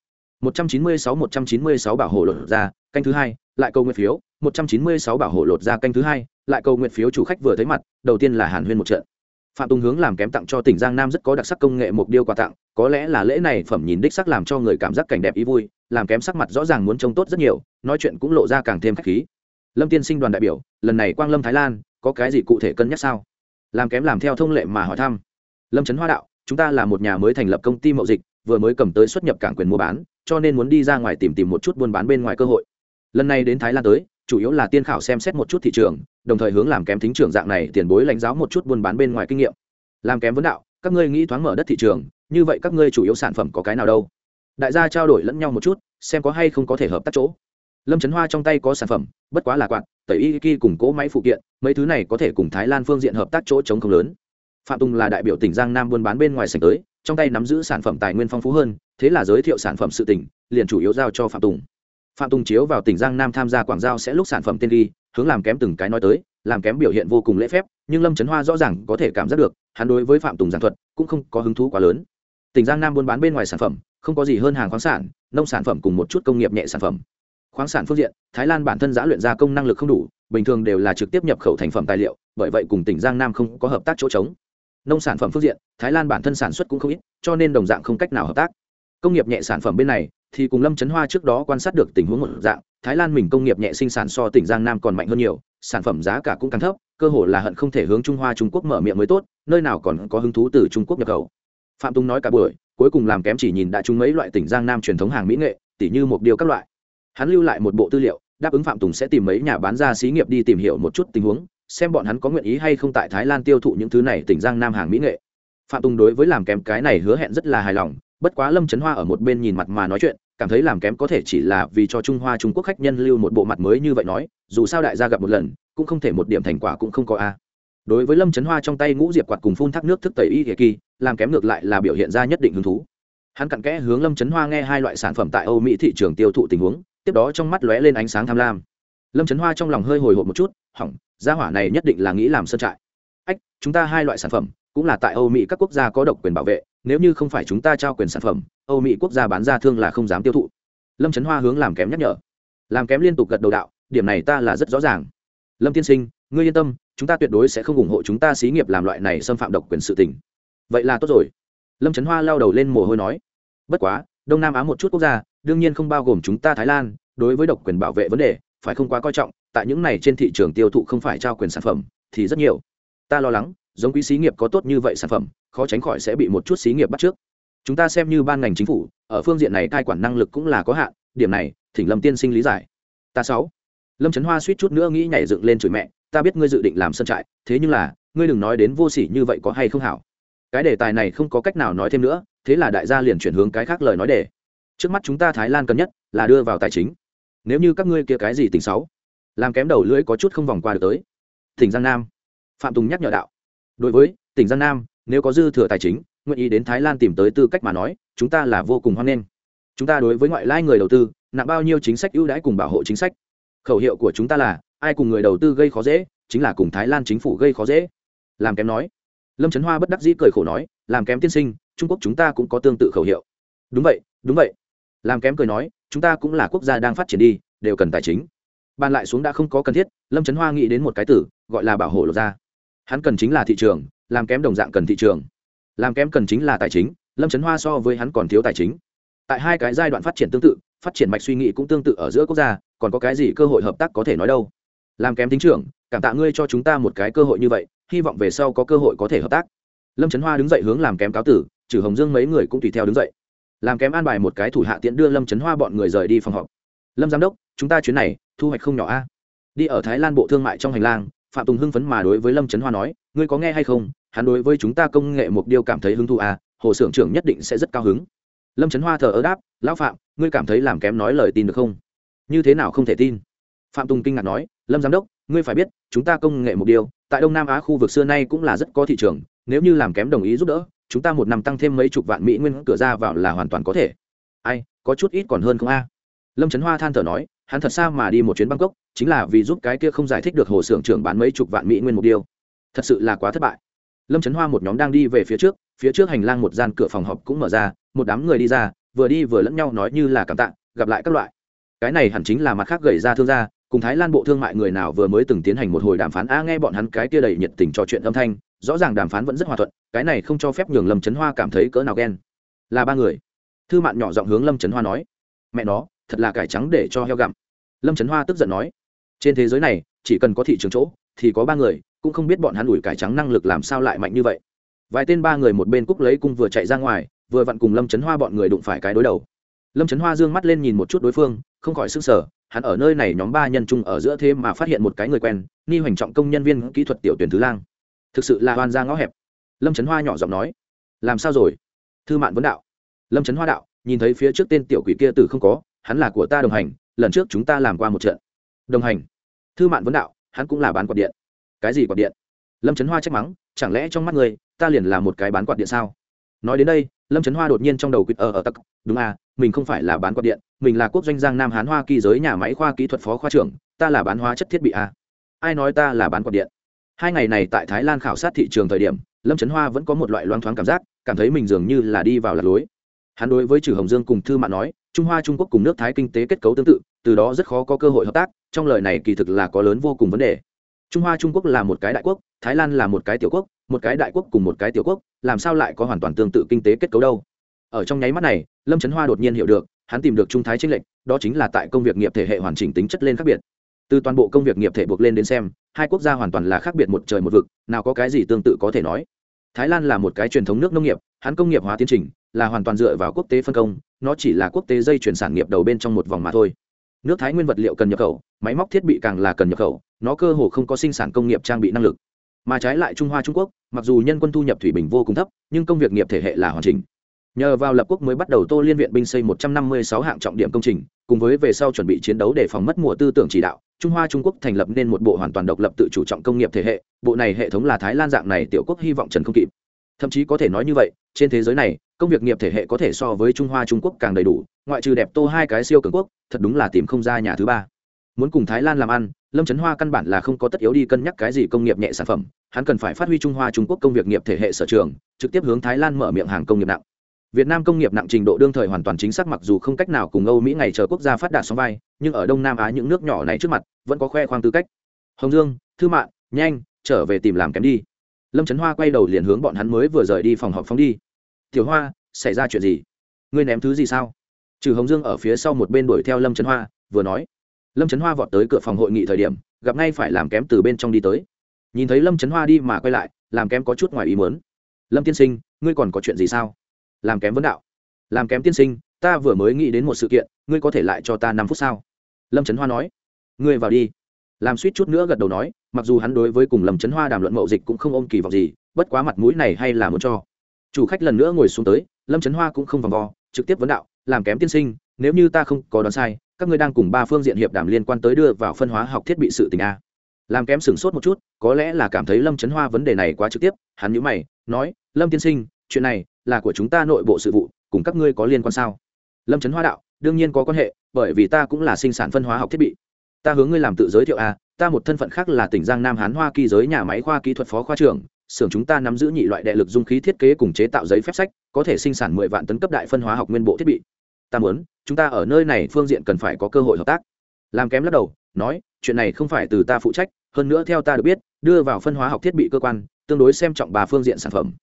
196-196 bảo hộ lột ra, canh thứ hai, lại câu nguyện phiếu 196 bảo hộ lột ra canh thứ hai, lại câu nguyện phiếu chủ khách vừa thấy mặt, đầu tiên là hàn huyên một trận. Phạm tùng hướng làm kém tặng cho tỉnh giang nam rất có đặc sắc công nghệ mục điêu quà tặng, có lẽ là lễ này phẩm nhìn đích sắc làm cho người cảm giác cảnh đẹp ý vui, làm kém sắc mặt rõ ràng muốn trông tốt rất nhiều, nói chuyện cũng lộ ra càng thêm khách khí. Lâm tiên sinh đoàn đại biểu, lần này quang lâm thái lan có cái gì cụ thể cân nhắc sao? Làm kém làm theo thông lệ mà hỏi thăm. Lâm trấn hoa đạo, chúng ta là một nhà mới thành lập công ty mậu dịch, vừa mới cầm tới xuất nhập cảng quyền mua bán, cho nên muốn đi ra ngoài tìm tìm một chút buôn bán bên ngoài cơ hội. Lần này đến thái lan tới, chủ yếu là tiên khảo xem xét một chút thị trường, đồng thời hướng làm kém thính trưởng dạng này tiền bối lãnh giáo một chút buôn bán bên ngoài kinh nghiệm. Làm kém vấn đạo, các ngươi nghĩ thoáng mở đất thị trường, như vậy các ngươi chủ yếu sản phẩm có cái nào đâu? Đại gia trao đổi lẫn nhau một chút, xem có hay không có thể hợp tác chỗ lâm trấn hoa trong tay có sản phẩm, bất quá là quạt, tẩy y ki cùng cỗ máy phụ kiện, mấy thứ này có thể cùng thái lan phương diện hợp tác chỗ chống không lớn. Phạm tùng là đại biểu tỉnh giang nam buôn bán bên ngoài sành tới, trong tay nắm giữ sản phẩm tài nguyên phong phú hơn, thế là giới thiệu sản phẩm sự tỉnh liền chủ yếu giao cho phạm tùng. Phạm tùng chiếu vào tỉnh giang nam tham gia quảng giao sẽ lúc sản phẩm tên ghi hướng làm kém từng cái nói tới, làm kém biểu hiện vô cùng lễ phép, nhưng lâm trấn hoa rõ ràng có thể cảm giác được, hắn đối với phạm tùng giảng thuật cũng không có hứng thú quá lớn. Tỉnh giang nam buôn bán bên ngoài sản phẩm, không có gì hơn hàng khoáng sản, nông sản phẩm cùng một chút công nghiệp nhẹ sản phẩm khoáng sản phương diện, thái lan bản thân giã luyện gia công năng lực không đủ, bình thường đều là trực tiếp nhập khẩu thành phẩm tài liệu, bởi vậy cùng tỉnh giang nam không có hợp tác chỗ trống. Nông sản phẩm phương diện, thái lan bản thân sản xuất cũng không ít, cho nên đồng dạng không cách nào hợp tác. Công nghiệp nhẹ sản phẩm bên này, thì cùng lâm trấn hoa trước đó quan sát được tình huống một dạng, thái lan mình công nghiệp nhẹ sinh sản so tỉnh giang nam còn mạnh hơn nhiều, sản phẩm giá cả cũng càng thấp, cơ hội là hận không thể hướng trung hoa trung quốc mở miệng mới tốt, nơi nào còn có hứng thú từ trung quốc nhập khẩu. Phạm tùng nói cả buổi, cuối cùng làm kém chỉ nhìn đã trúng mấy loại tỉnh giang nam truyền thống hàng mỹ nghệ, tỉ như một điều các loại hắn lưu lại một bộ tư liệu, đáp ứng phạm tùng sẽ tìm mấy nhà bán ra xí nghiệp đi tìm hiểu một chút tình huống, xem bọn hắn có nguyện ý hay không tại thái lan tiêu thụ những thứ này tỉnh giang nam hàng mỹ nghệ. Phạm tùng đối với làm kém cái này hứa hẹn rất là hài lòng, bất quá lâm trấn hoa ở một bên nhìn mặt mà nói chuyện, cảm thấy làm kém có thể chỉ là vì cho trung hoa trung quốc khách nhân lưu một bộ mặt mới như vậy nói, dù sao đại gia gặp một lần, cũng không thể một điểm thành quả cũng không có a. Đối với lâm trấn hoa trong tay ngũ diệp quạt cùng phun thác nước thức tẩy y kỳ kỳ, làm kém ngược lại là biểu hiện ra nhất định hứng thú. Hắn cặn kẽ hướng lâm trấn hoa nghe hai loại sản phẩm tại âu mỹ thị trường tiêu thụ tình huống tiếp đó trong mắt lóe lên ánh sáng tham lam. Lâm trấn hoa trong lòng hơi hồi hộp một chút, hỏng, gia hỏa này nhất định là nghĩ làm sơn trại. Ách, chúng ta hai loại sản phẩm, cũng là tại âu mỹ các quốc gia có độc quyền bảo vệ, nếu như không phải chúng ta trao quyền sản phẩm, âu mỹ quốc gia bán ra thương là không dám tiêu thụ. Lâm trấn hoa hướng làm kém nhắc nhở. Làm kém liên tục gật đầu đạo, điểm này ta là rất rõ ràng. Lâm tiên sinh, ngươi yên tâm, chúng ta tuyệt đối sẽ không ủng hộ chúng ta xí nghiệp làm loại này xâm phạm độc quyền sự tình. Vậy là tốt rồi. Lâm trấn hoa lao đầu lên mồ hôi nói. Bất quá, đông nam á một chút quốc gia đương nhiên không bao gồm chúng ta thái lan, đối với độc quyền bảo vệ vấn đề, phải không quá coi trọng, tại những này trên thị trường tiêu thụ không phải trao quyền sản phẩm, thì rất nhiều. Ta lo lắng, giống quý xí nghiệp có tốt như vậy sản phẩm, khó tránh khỏi sẽ bị một chút xí nghiệp bắt trước. Chúng ta xem như ban ngành chính phủ, ở phương diện này cai quản năng lực cũng là có hạn, điểm này, thỉnh lâm tiên sinh lý giải. Ta sáu. Lâm trấn hoa suýt chút nữa nghĩ nhảy dựng lên chửi mẹ, ta biết ngươi dự định làm sân trại, thế nhưng là, ngươi đừng nói đến vô sỉ như vậy có hay không hảo. Cái đề tài này không có cách nào nói thêm nữa, thế là đại gia liền chuyển hướng cái khác lời nói đề trước mắt chúng ta thái lan cần nhất là đưa vào tài chính. Nếu như các ngươi kia cái gì tỉnh sáu, làm kém đầu lưỡi có chút không vòng qua được tới. Tỉnh giang nam. Phạm tùng nhắc nhở đạo. Đối với tỉnh giang nam, nếu có dư thừa tài chính, nguyện ý đến thái lan tìm tới tư cách mà nói, chúng ta là vô cùng hoan nghênh. Chúng ta đối với ngoại lai người đầu tư, nặng bao nhiêu chính sách ưu đãi cùng bảo hộ chính sách. Khẩu hiệu của chúng ta là, ai cùng người đầu tư gây khó dễ, chính là cùng thái lan chính phủ gây khó dễ. Làm kém nói. Lâm trấn hoa bất đắc dĩ cười khổ nói, làm kém tiên sinh, trung quốc chúng ta cũng có tương tự khẩu hiệu. Đúng vậy đúng vậy làm kém cười nói, chúng ta cũng là quốc gia đang phát triển đi, đều cần tài chính. Bàn lại xuống đã không có cần thiết, lâm trấn hoa nghĩ đến một cái tử gọi là bảo hộ lột ra hắn cần chính là thị trường, làm kém đồng dạng cần thị trường. Làm kém cần chính là tài chính, lâm trấn hoa so với hắn còn thiếu tài chính. Tại hai cái giai đoạn phát triển tương tự, phát triển mạch suy nghĩ cũng tương tự ở giữa quốc gia, còn có cái gì cơ hội hợp tác có thể nói đâu? Làm kém tính trưởng, cảm tạ ngươi cho chúng ta một cái cơ hội như vậy, hy vọng về sau có cơ hội có thể hợp tác. Lâm trấn hoa đứng dậy hướng làm kém cáo tử, trừ hồng dương mấy người cũng tùy theo đứng dậy làm kém an bài một cái thủ hạ tiễn đưa lâm trấn hoa bọn người rời đi phòng họp. Lâm giám đốc, chúng ta chuyến này, thu hoạch không nhỏ a. Đi ở thái lan bộ thương mại trong hành lang, phạm tùng hưng phấn mà đối với lâm trấn hoa nói, ngươi có nghe hay không? Hắn đối với chúng ta công nghệ mục điêu cảm thấy hứng thú a hồ xưởng trưởng nhất định sẽ rất cao hứng. Lâm trấn hoa thờ ơ đáp, lão phạm, ngươi cảm thấy làm kém nói lời tin được không? Như thế nào không thể tin? Phạm tùng kinh ngạc nói, lâm giám đốc, ngươi phải biết, chúng ta công nghệ mục điêu tại đông nam á khu vực xưa nay cũng là rất có thị trường, nếu như làm kém đồng ý giúp đỡ chúng ta một năm tăng thêm mấy chục vạn mỹ nguyên cửa ra vào là hoàn toàn có thể. Ai, có chút ít còn hơn không a? Lâm trấn hoa than thở nói, hắn thật sao mà đi một chuyến bangkok, chính là vì giúp cái kia không giải thích được hồ xưởng trưởng bán mấy chục vạn mỹ nguyên một điều. thật sự là quá thất bại. Lâm trấn hoa một nhóm đang đi về phía trước phía trước hành lang một gian cửa phòng họp cũng mở ra, một đám người đi ra, vừa đi vừa lẫn nhau nói như là cảm tạ, gặp lại các loại. Cái này hẳn chính là mặt khác gầy ra thương gia, cùng thái lan bộ thương mại người nào vừa mới từng tiến hành một hồi đàm phán, a, nghe bọn hắn cái kia đầy nhiệt tình trò chuyện âm thanh rõ ràng đàm phán vẫn rất hòa thuận, cái này không cho phép nhường lâm trấn hoa cảm thấy cỡ nào ghen. Là ba người. Thư mạn nhỏ giọng hướng lâm trấn hoa nói, mẹ nó, thật là cải trắng để cho heo gặm. Lâm trấn hoa tức giận nói, trên thế giới này, chỉ cần có thị trường chỗ, thì có ba người, cũng không biết bọn hắn ủi cải trắng năng lực làm sao lại mạnh như vậy. Vài tên ba người một bên cúc lấy cung vừa chạy ra ngoài, vừa vặn cùng lâm trấn hoa bọn người đụng phải cái đối đầu. Lâm trấn hoa d ư ơ n g mắt lên nhìn một chút đối phương, không khỏi s ư n g sở hắn ở nơi này nhóm ba nhân chung ở giữa thế mà phát hiện một cái người quen, ni hoành trọng công nhân viên kỹ thuật tiểu tuyển thứ lang thực sự là hoan ra ngõ hẹp. Lâm trấn hoa nhỏ giọng nói, làm sao rồi? Thư mạn vấn đạo. Lâm trấn hoa đạo, nhìn thấy phía trước tên tiểu quỷ kia từ không có, hắn là của ta đồng hành, lần trước chúng ta làm qua một trận. Đồng hành. Thư mạn vấn đạo, hắn cũng là bán quạt điện. Cái gì quạt điện? Lâm trấn hoa trách mắng, chẳng lẽ trong mắt người ta liền là một cái bán quạt điện sao? Nói đến đây, lâm trấn hoa đột nhiên trong đầu quýt ở ở tặc, đúng à mình không phải là bán quạt điện, mình là quốc doanh giang nam hán hoa kỳ giới nhà máy khoa kỹ thuật phó khoa trưởng, ta là bán hóa chất thiết bị à. ai nói ta là bán quạt điện? Hai ngày này tại thái lan khảo sát thị trường thời điểm, lâm trấn hoa vẫn có một loại loang thoáng cảm giác, cảm thấy mình dường như là đi vào lạc lối. Hắn đối với trừ hồng dương cùng thư mạn nói, trung hoa, trung quốc cùng nước thái kinh tế kết cấu tương tự, từ đó rất khó có cơ hội hợp tác, trong lời này kỳ thực là có lớn vô cùng vấn đề. Trung hoa, trung quốc là một cái đại quốc, thái lan là một cái tiểu quốc, một cái đại quốc cùng một cái tiểu quốc, làm sao lại có hoàn toàn tương tự kinh tế kết cấu đâu? Ở trong nháy mắt này, lâm trấn hoa đột nhiên hiểu được, hắn tìm được trung thái tranh lệch, đó chính là tại công việc nghiệp thể hệ hoàn chỉnh tính chất lên khác biệt. Từ toàn bộ công việc nghiệp thể buộc lên đến xem hai quốc gia hoàn toàn là khác biệt một trời một vực, nào có cái gì tương tự có thể nói. Thái lan là một cái truyền thống nước nông nghiệp, hắn công nghiệp hóa tiến trình, là hoàn toàn dựa vào quốc tế phân công, nó chỉ là quốc tế dây chuyển sản nghiệp đầu bên trong một vòng mà thôi. Nước thái nguyên vật liệu cần nhập khẩu, máy móc thiết bị càng là cần nhập khẩu, nó cơ hồ không có sinh sản công nghiệp trang bị năng lực. Mà trái lại trung hoa trung quốc, mặc dù nhân quân thu nhập thủy bình vô cùng thấp, nhưng công việc nghiệp thể hệ là hoàn chỉnh nhờ vào lập quốc mới bắt đầu tô liên viện binh xây 156 hạng trọng điểm công trình, cùng với về sau chuẩn bị chiến đấu để phòng mất mùa tư tưởng chỉ đạo, trung hoa trung quốc thành lập nên một bộ hoàn toàn độc lập tự chủ trọng công nghiệp thể hệ, bộ này hệ thống là thái lan dạng này tiểu quốc hy vọng trần không kịp. Thậm chí có thể nói như vậy, trên thế giới này, công việc nghiệp thể hệ có thể so với trung hoa trung quốc càng đầy đủ, ngoại trừ đẹp tô hai cái siêu cường quốc, thật đúng là tìm không ra nhà thứ ba. Muốn cùng thái lan làm ăn, lâm trấn hoa căn bản là không có tất yếu đi cân nhắc cái gì công nghiệp nhẹ sản phẩm, hắn cần phải phát huy trung hoa trung quốc công việc nghiệp thể hệ sở trường, trực tiếp hướng thái lan mở miệng hàng công nghiệp nặng việt nam công nghiệp nặng trình độ đương thời hoàn toàn chính xác mặc dù không cách nào cùng âu mỹ ngày chờ quốc gia phát đạt sóng vai, nhưng ở đông nam á những nước nhỏ này trước mặt, vẫn có khoe khoang tư cách. Hồng dương, thư mạng nhanh, trở về tìm làm kém đi. Lâm trấn hoa quay đầu liền hướng bọn hắn mới vừa rời đi phòng họp phóng đi. Tiểu hoa, xảy ra chuyện gì? Ngươi ném thứ gì sao? Trừ hồng dương ở phía sau một bên đuổi theo lâm trấn hoa, vừa nói. Lâm trấn hoa vọt tới cửa phòng hội nghị thời điểm, gặp ngay phải làm kém từ bên trong đi tới. Nhìn thấy lâm trấn hoa đi mà quay lại, làm kém có chút ngoài ý muốn. Lâm tiên sinh, ngươi còn có chuyện gì sao? Làm kém vấn đạo. Làm kém tiên sinh, ta vừa mới nghĩ đến một sự kiện, ngươi có thể lại cho ta năm phút sao? Lâm trấn hoa nói. Ngươi vào đi. Làm suýt chút nữa gật đầu nói, mặc dù hắn đối với cùng lâm trấn hoa đàm luận mậu dịch cũng không ôm kỳ vọng gì, bất quá mặt mũi này hay là muốn cho. Chủ khách lần nữa ngồi xuống tới, lâm trấn hoa cũng không vòng vo, trực tiếp vấn đạo, làm kém tiên sinh, nếu như ta không có đoán sai, các ngươi đang cùng ba phương diện hiệp đàm liên quan tới đưa vào phân hóa học thiết bị sự tình a. Làm kém sửng sốt một chút, có lẽ là cảm thấy lâm trấn hoa vấn đề này quá trực tiếp, hắn nhữ mày, nói, lâm tiên sinh chuyện này là của chúng ta nội bộ sự vụ, cùng các ngươi có liên quan sao? Lâm trấn hoa đạo, đương nhiên có quan hệ, bởi vì ta cũng là sinh sản phân hóa học thiết bị. Ta hướng ngươi làm tự giới thiệu a ta một thân phận khác là tỉnh giang nam hán hoa kỳ giới nhà máy khoa kỹ thuật phó khoa trưởng, xưởng chúng ta nắm giữ nhị loại đệ lực dung khí thiết kế cùng chế tạo giấy phép sách, có thể sinh sản mười vạn tấn cấp đại phân hóa học nguyên bộ thiết bị. Ta muốn, chúng ta ở nơi này phương diện cần phải có cơ hội hợp tác. Làm kém lắc đầu, nói, chuyện này không phải từ ta phụ trách, hơn nữa theo ta được biết, đưa vào phân hóa học thiết bị cơ quan, tương đối xem trọng bà phương diện sản phẩm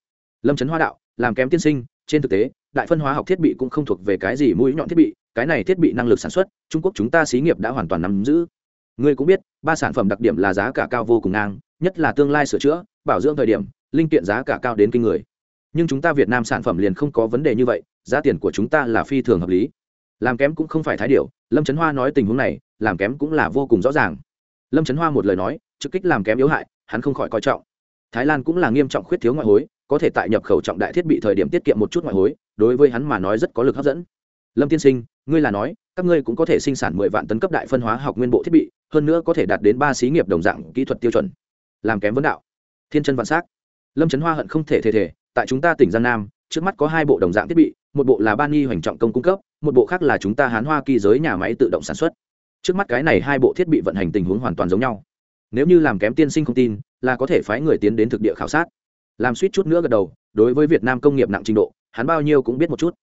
lâm trấn hoa đạo, làm kém tiên sinh, trên thực tế, đại phân hóa học thiết bị cũng không thuộc về cái gì mũi nhọn thiết bị, cái này thiết bị năng lực sản xuất, trung quốc chúng ta xí nghiệp đã hoàn toàn nắm giữ. Ngươi cũng biết, ba sản phẩm đặc điểm là giá cả cao vô cùng ngang, nhất là tương lai sửa chữa, bảo dưỡng thời điểm, linh kiện giá cả cao đến kinh người. Nhưng chúng ta việt nam sản phẩm liền không có vấn đề như vậy, giá tiền của chúng ta là phi thường hợp lý. Làm kém cũng không phải thái điệu lâm trấn hoa nói tình huống này, làm kém cũng là vô cùng rõ ràng. Lâm trấn hoa một lời nói, trực kích làm kém yếu hại, hắn không khỏi coi trọng. Thái lan cũng là nghiêm trọng khuyết thiếu ngoại hối có thể tại nhập khẩu trọng đại thiết bị thời điểm tiết kiệm một chút ngoại hối, đối với hắn mà nói rất có lực hấp dẫn. Lâm tiên sinh, ngươi là nói, các ngươi cũng có thể sinh sản mười vạn tấn cấp đại phân hóa học nguyên bộ thiết bị, hơn nữa có thể đạt đến ba xí nghiệp đồng dạng kỹ thuật tiêu chuẩn. Làm kém vấn đạo. Thiên chân vạn s á c lâm trấn hoa hận không thể thể thể tại chúng ta tỉnh giang nam, trước mắt có hai bộ đồng dạng thiết bị, một bộ là ban nghi hoành trọng công cung cấp, một bộ khác là chúng ta hán hoa kỳ giới nhà máy tự động sản xuất. Trước mắt cái này hai bộ thiết bị vận hành tình huống hoàn toàn giống nhau. Nếu như làm kém tiên sinh không tin, là có thể phái người tiến đến thực địa khảo sát làm suýt chút nữa gật đầu, đối với việt nam công nghiệp nặng trình độ, hắn bao nhiêu cũng biết một chút.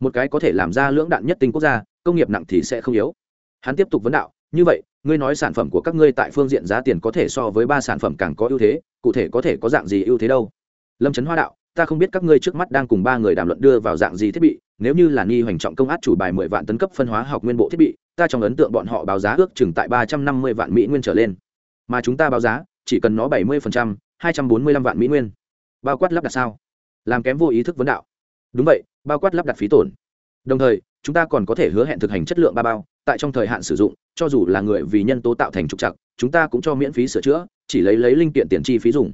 Một cái có thể làm ra lưỡng đạn nhất tinh quốc gia, công nghiệp nặng thì sẽ không yếu. Hắn tiếp tục vấn đạo, như vậy, ngươi nói sản phẩm của các ngươi tại phương diện giá tiền có thể so với ba sản phẩm càng có ưu thế, cụ thể có thể có dạng gì ưu thế đâu? Lâm trấn hoa đạo, ta không biết các ngươi trước mắt đang cùng ba người đàm luận đưa vào dạng gì thiết bị, nếu như là nghi hoành trọng công át chủ bài mười vạn tấn cấp phân hóa học nguyên bộ thiết bị, ta trong ấn tượng bọn họ báo giá ước chừng tại ba trăm năm mươi vạn mỹ nguyên trở lên. Mà chúng ta báo giá, chỉ cần nó bảy mươi phần trăm, hai trăm bốn mươi lăm vạn mỹ nguyên bao quát lắp đặt sao? Làm kém vô ý thức vấn đạo. Đúng vậy, bao quát lắp đặt phí tổn. Đồng thời, chúng ta còn có thể hứa hẹn thực hành chất lượng ba bao, tại trong thời hạn sử dụng, cho dù là người vì nhân tố tạo thành trục chặt chúng ta cũng cho miễn phí sửa chữa, chỉ lấy lấy linh kiện tiền chi phí dùng.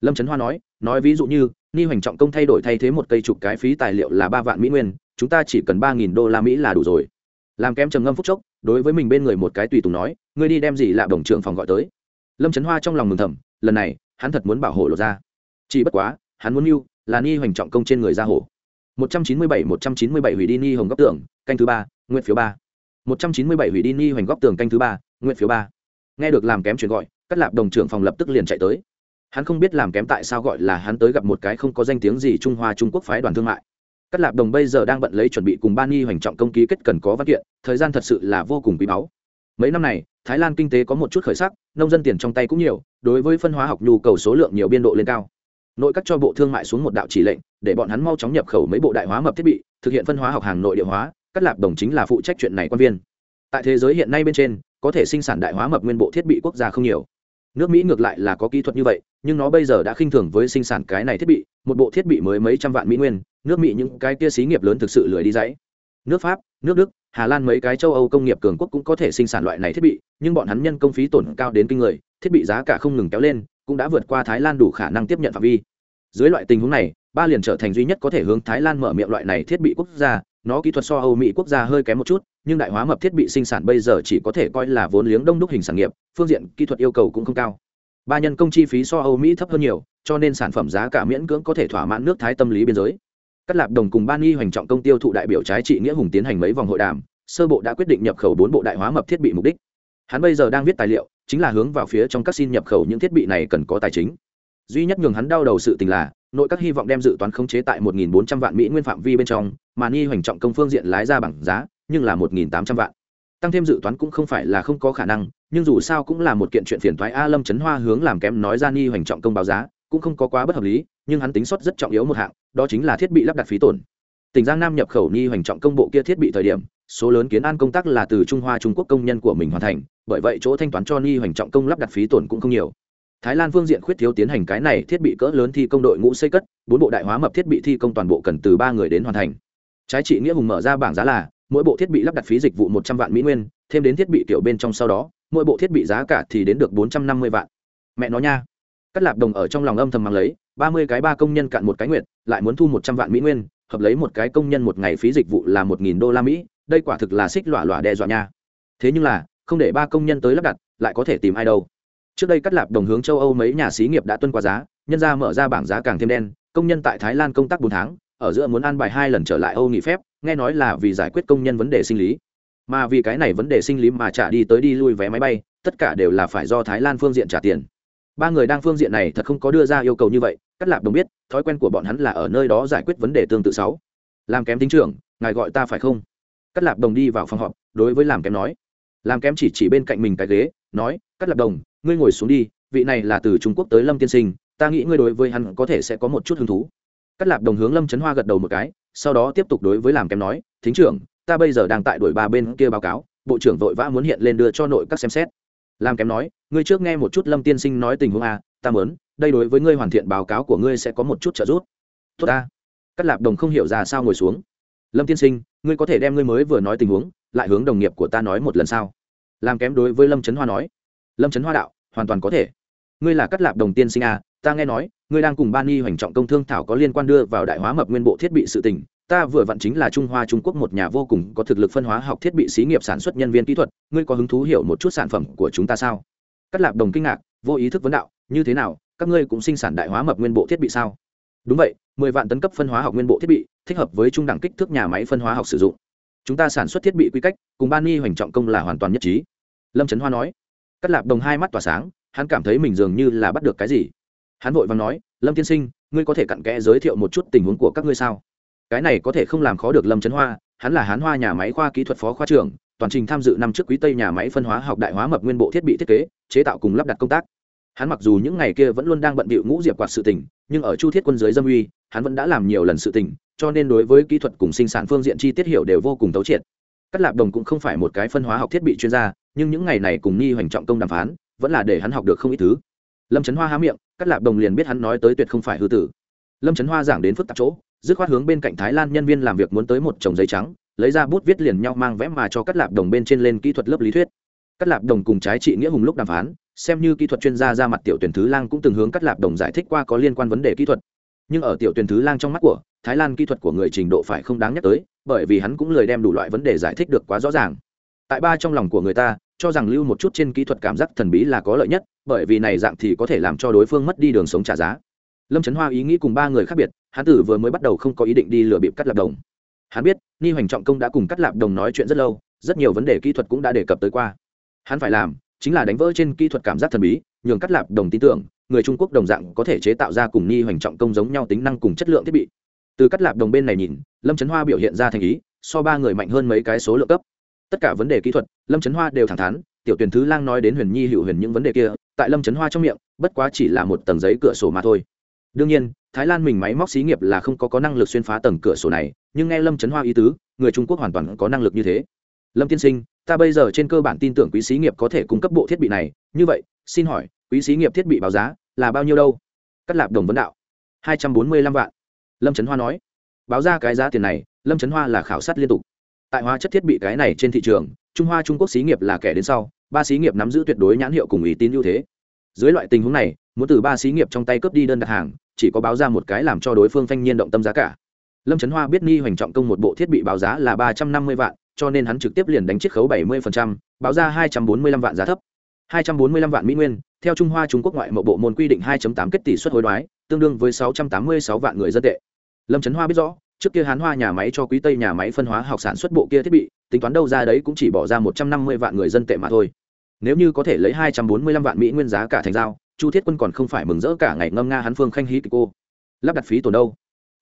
Lâm trấn hoa nói nói ví dụ như, ni hoành trọng công thay đổi thay thế một cây trục cái phí tài liệu là ba vạn mỹ nguyên, chúng ta chỉ cần ba nghìn đô la mỹ là đủ rồi. Làm kém trầm ngâm phúc chốc, đối với mình bên người một cái tùy tùng nói, ngươi đi đem gì lạ đồng trưởng phòng gọi tới. Lâm trấn hoa trong lòng mừng thầm, lần này, hắn thật muốn bảo hộ lột ra chỉ bất quá, hắn muốn mưu là ni hoành trọng công trên người ra hổ. Một trăm chín mươi bảy, một trăm chín mươi bảy hủy đi ni hồng góc tường, canh thứ ba, nguyện phiếu ba. Một trăm chín mươi bảy hủy đi ni hoành góc tường, canh thứ ba, nguyện phiếu ba. Nghe được làm kém chuyện gọi các lạp đồng trưởng phòng lập tức liền chạy tới. Hắn không biết làm kém tại sao gọi là hắn tới gặp một cái không có danh tiếng gì trung hoa trung quốc phái đoàn thương mại. Các lạp đồng bây giờ đang bận lấy chuẩn bị cùng ban y hoành trọng công ký kết cần có văn kiện, thời gian thật sự là vô cùng quý báu. Mấy năm này, thái lan kinh tế có một chút khởi sắc, nông dân tiền trong tay cũng nhiều, đối với phân hóa học nhu cầu số lượng nhiều biên độ lên cao nội các cho bộ thương mại xuống một đạo chỉ lệnh, để bọn hắn mau chóng nhập khẩu mấy bộ đại hóa mập thiết bị, thực hiện phân hóa học hàng nội địa hóa, cắt lạp đồng chính là phụ trách chuyện này quan viên. Tại thế giới hiện nay bên trên, có thể sinh sản đại hóa mập nguyên bộ thiết bị quốc gia không nhiều. Nước mỹ ngược lại là có kỹ thuật như vậy, nhưng nó bây giờ đã khinh thường với sinh sản cái này thiết bị, một bộ thiết bị mới mấy trăm vạn mỹ nguyên, nước mỹ những cái kia xí nghiệp lớn thực sự lười đi dãy. Nước pháp, nước đức, hà lan mấy cái châu âu công nghiệp cường quốc cũng có thể sinh sản loại này thiết bị, nhưng bọn hắn nhân công phí tổn cao đến kinh người, thiết bị giá cả không ngừng kéo lên cũng đã vượt qua thái lan đủ khả năng tiếp nhận phạm vi. Dưới loại tình huống này, ba liền trở thành duy nhất có thể hướng thái lan mở miệng loại này thiết bị quốc gia. Nó kỹ thuật so âu mỹ quốc gia hơi kém một chút, nhưng đại hóa mập thiết bị sinh sản bây giờ chỉ có thể coi là vốn liếng đông đúc hình sản nghiệp, phương diện kỹ thuật yêu cầu cũng không cao. Ba nhân công chi phí so âu mỹ thấp hơn nhiều, cho nên sản phẩm giá cả miễn cưỡng có thể thỏa mãn nước thái tâm lý biên giới. Các lạp đồng cùng ban y hoành trọng công tiêu thụ đại biểu trái trị nghĩa hùng tiến hành mấy vòng hội đàm, sơ bộ đã quyết định nhập khẩu bốn bộ đại hóa mập thiết bị mục đích hắn bây giờ đang viết tài liệu, chính là hướng vào phía trong các xin nhập khẩu những thiết bị này cần có tài chính. Duy nhất nhường hắn đau đầu sự tình là, nội các hy vọng đem dự toán khống chế tại 1.400 vạn mỹ nguyên phạm vi bên trong, mà ni hoành trọng công phương diện lái ra bằng giá, nhưng là 1.800 vạn. Tăng thêm dự toán cũng không phải là không có khả năng, nhưng dù sao cũng là một kiện chuyện phiền thoái a lâm chấn hoa hướng làm kém nói ra ni hoành trọng công báo giá, cũng không có quá bất hợp lý, nhưng hắn tính xuất rất trọng yếu một hạng, đó chính là thiết bị lắp đặt phí tổn. Tỉnh giang nam nhập khẩu ni hoành trọng công bộ kia thiết bị thời điểm số lớn kiến an công tác là từ trung hoa, trung quốc công nhân của mình hoàn thành, bởi vậy chỗ thanh toán cho ni hoành trọng công lắp đặt phí tổn cũng không nhiều. Thái lan phương diện khuyết thiếu tiến hành cái này thiết bị cỡ lớn thi công đội ngũ xây cất, bốn bộ đại hóa mập thiết bị thi công toàn bộ cần từ ba người đến hoàn thành. Trái trị nghĩa hùng mở ra bảng giá là, mỗi bộ thiết bị lắp đặt phí dịch vụ một trăm vạn mỹ nguyên, thêm đến thiết bị kiểu bên trong sau đó, mỗi bộ thiết bị giá cả thì đến được bốn trăm năm mươi vạn. Mẹ nó nha. Cắt lạp đồng ở trong lòng âm thầm mang lấy, ba mươi cái ba công nhân cạn một cái nguyện lại muốn thu một trăm vạn mỹ nguyên, hợp lấy một cái công nhân một ngày phí dịch vụ là một nghìn đô la mỹ đây quả thực là xích lọa lọa đe dọa nha. Thế nhưng là, không để ba công nhân tới lắp đặt, lại có thể tìm ai đâu. Trước đây cắt lạp đồng hướng châu âu mấy nhà xí nghiệp đã tuân qua giá, nhân ra mở ra bảng giá càng thêm đen, công nhân tại thái lan công tác bốn tháng, ở giữa muốn ăn bài hai lần trở lại âu nghỉ phép, nghe nói là vì giải quyết công nhân vấn đề sinh lý. Mà vì cái này vấn đề sinh lý mà trả đi tới đi lui vé máy bay, tất cả đều là phải do thái lan phương diện trả tiền. Ba người đang phương diện này thật không có đưa ra yêu cầu như vậy, cắt lạp đồng biết, thói quen của bọn hắn là ở nơi đó giải quyết vấn đề tương tự sáu. Làm kém tính trưởng, ngài gọi ta phải không? Cắt lạp đồng đi vào phòng họp, đối với làm kém nói. Làm kém chỉ chỉ bên cạnh mình cái ghế, nói, cắt lạp đồng, ngươi ngồi xuống đi, vị này là từ trung quốc tới lâm tiên sinh, ta nghĩ ngươi đối với hắn có thể sẽ có một chút hứng thú. Cắt lạp đồng hướng lâm trấn hoa gật đầu một cái, sau đó tiếp tục đối với làm kém nói, thính trưởng, ta bây giờ đang tại đuổi ba bên kia báo cáo, bộ trưởng vội vã muốn hiện lên đưa cho nội các xem xét. Làm kém nói, ngươi trước nghe một chút lâm tiên sinh nói tình huống a ta mớn đây đối với ngươi hoàn thiện báo cáo của ngươi sẽ có một chút trợ giúp. Tốt ta. Cắt lạp đồng không hiểu ra sao ngồi xuống lâm tiên sinh, ngươi có thể đem ngươi mới vừa nói tình huống, lại hướng đồng nghiệp của ta nói một lần sao? Làm kém đối với lâm trấn hoa nói. Lâm trấn hoa đạo, hoàn toàn có thể. Ngươi là cắt lạp đồng tiên sinh à ta nghe nói, ngươi đang cùng ban y hoành trọng công thương thảo có liên quan đưa vào đại hóa mập nguyên bộ thiết bị sự tình. Ta vừa vặn chính là trung hoa trung quốc một nhà vô cùng có thực lực phân hóa học thiết bị xí nghiệp sản xuất nhân viên kỹ thuật. Ngươi có hứng thú hiểu một chút sản phẩm của chúng ta sao? Cắt lạp đồng kinh ngạc, vô ý thức vấn đạo, như thế nào? Các ngươi cũng sinh sản đại hóa mập nguyên bộ thiết bị sao? Đúng vậy, mười vạn tấn cấp phân hóa học nguyên bộ thiết bị, thích hợp với trung đẳng kích thước nhà máy phân hóa học sử dụng. Chúng ta sản xuất thiết bị quy cách, cùng ban ni hoành trọng công là hoàn toàn nhất trí. Lâm trấn hoa nói. Cắt lạp đồng hai mắt tỏa sáng, hắn cảm thấy mình dường như là bắt được cái gì. Hắn vội vàng nói, lâm tiên sinh, ngươi có thể cặn kẽ giới thiệu một chút tình huống của các ngươi sao? Cái này có thể không làm khó được lâm trấn hoa, hắn là hán hoa nhà máy khoa kỹ thuật phó khoa trưởng, toàn trình tham dự năm trước quý tây nhà máy phân hóa học đại hóa mập nguyên bộ thiết bị thiết kế, chế tạo cùng lắp đặt công tác. Hắn mặc dù những ngày kia vẫn luôn đang bận bịu ngũ diệp quạt sự tình nhưng ở chu thiết quân giới dâm uy, hắn vẫn đã làm nhiều lần sự tình, cho nên đối với kỹ thuật cùng sinh sản phương diện chi tiết hiểu đều vô cùng tấu triệt. Cắt lạp đồng cũng không phải một cái phân hóa học thiết bị chuyên gia, nhưng những ngày này cùng nghi hoành trọng công đàm phán, vẫn là để hắn học được không ít thứ. Lâm trấn hoa há miệng cắt lạp đồng liền biết hắn nói tới tuyệt không phải hư tử. Lâm trấn hoa giảng đến phức tạp chỗ, dứt khoát hướng bên cạnh thái lan nhân viên làm việc muốn tới một chồng giấy trắng, lấy ra bút viết liền nhau mang vẽ mà cho cắt lạp đồng bên trên lên kỹ thuật lớp lý thuyết. Cắt lạp đồng cùng trái trị nghĩa hùng lúc đàm phán xem như kỹ thuật chuyên gia ra mặt tiểu tuyển thứ lang cũng từng hướng cắt lạp đồng giải thích qua có liên quan vấn đề kỹ thuật. Nhưng ở tiểu tuyển thứ lang trong mắt của thái lan kỹ thuật của người trình độ phải không đáng nhắc tới, bởi vì hắn cũng lời đem đủ loại vấn đề giải thích được quá rõ ràng. Tại ba trong lòng của người ta, cho rằng lưu một chút trên kỹ thuật cảm giác thần bí là có lợi nhất, bởi vì này dạng thì có thể làm cho đối phương mất đi đường sống trả giá. Lâm trấn hoa ý nghĩ cùng ba người khác biệt, hắn tử vừa mới bắt đầu không có ý định đi lừa bịp cắt lạp đồng. Hắn biết, ni hoành trọng công đã cùng cắt lạp đồng nói chuyện rất lâu, rất nhiều vấn đề kỹ thuật cũng đã đề cập tới qua. Hắn phải làm chính là đánh vỡ trên kỹ thuật cảm giác thần bí, nhường cắt lạp đồng tin tưởng, người trung quốc đồng dạng có thể chế tạo ra cùng ni hoành trọng công giống nhau tính năng cùng chất lượng thiết bị. Từ cắt lạp đồng bên này nhìn, lâm trấn hoa biểu hiện ra thành ý, so ba người mạnh hơn mấy cái số lượng cấp. Tất cả vấn đề kỹ thuật, lâm trấn hoa đều thẳng thắn, tiểu tuyển thứ lang nói đến huyền nhi hữu huyền những vấn đề kia, tại lâm trấn hoa trong miệng, bất quá chỉ là một tầng giấy cửa sổ mà thôi. Đương nhiên, thái lan mình máy móc xí nghiệp là không có có năng lực xuyên phá tầng cửa sổ này, nhưng nghe lâm trấn hoa ý tứ, người trung quốc hoàn toàn có năng lực như thế. Lâm tiên sinh ta bây giờ trên cơ bản tin tưởng quý xí nghiệp có thể cung cấp bộ thiết bị này. Như vậy, xin hỏi, quý xí nghiệp thiết bị báo giá là bao nhiêu đâu? Cắt lạp đồng vấn đạo, hai trăm bốn mươi lăm vạn. Lâm trấn hoa nói, báo ra cái giá tiền này, lâm trấn hoa là khảo sát liên tục. Tại hóa chất thiết bị cái này trên thị trường, trung hoa trung quốc xí nghiệp là kẻ đến sau, ba xí nghiệp nắm giữ tuyệt đối nhãn hiệu cùng ý tín ưu thế. Dưới loại tình huống này, muốn từ ba xí nghiệp trong tay cướp đi đơn đặt hàng, chỉ có báo ra một cái làm cho đối phương thanh niên động tâm giá cả. Lâm trấn hoa biết ni hoành trọng công một bộ thiết bị báo giá là ba trăm năm mươi vạn cho nên hắn trực tiếp liền đánh chiết khấu bảy mươi báo ra hai trăm bốn mươi lăm vạn giá thấp. hai trăm bốn mươi lăm vạn mỹ nguyên, theo trung hoa trung quốc ngoại mậu bộ môn quy định 2.8 kết tỷ suất hối đoái, tương đương với sáu trăm tám mươi sáu vạn người dân tệ. Lâm trấn hoa biết rõ, trước kia hán hoa nhà máy cho quý tây nhà máy phân hóa học sản xuất bộ kia thiết bị, tính toán đâu ra đấy cũng chỉ bỏ ra một trăm năm mươi vạn người dân tệ mà thôi. Nếu như có thể lấy hai trăm bốn mươi lăm vạn mỹ nguyên giá cả thành giao, chu thiết quân còn không phải mừng rỡ cả ngày ngâm nga hắn phương khanh hí cô. Lắp đặt phí tổn đâu?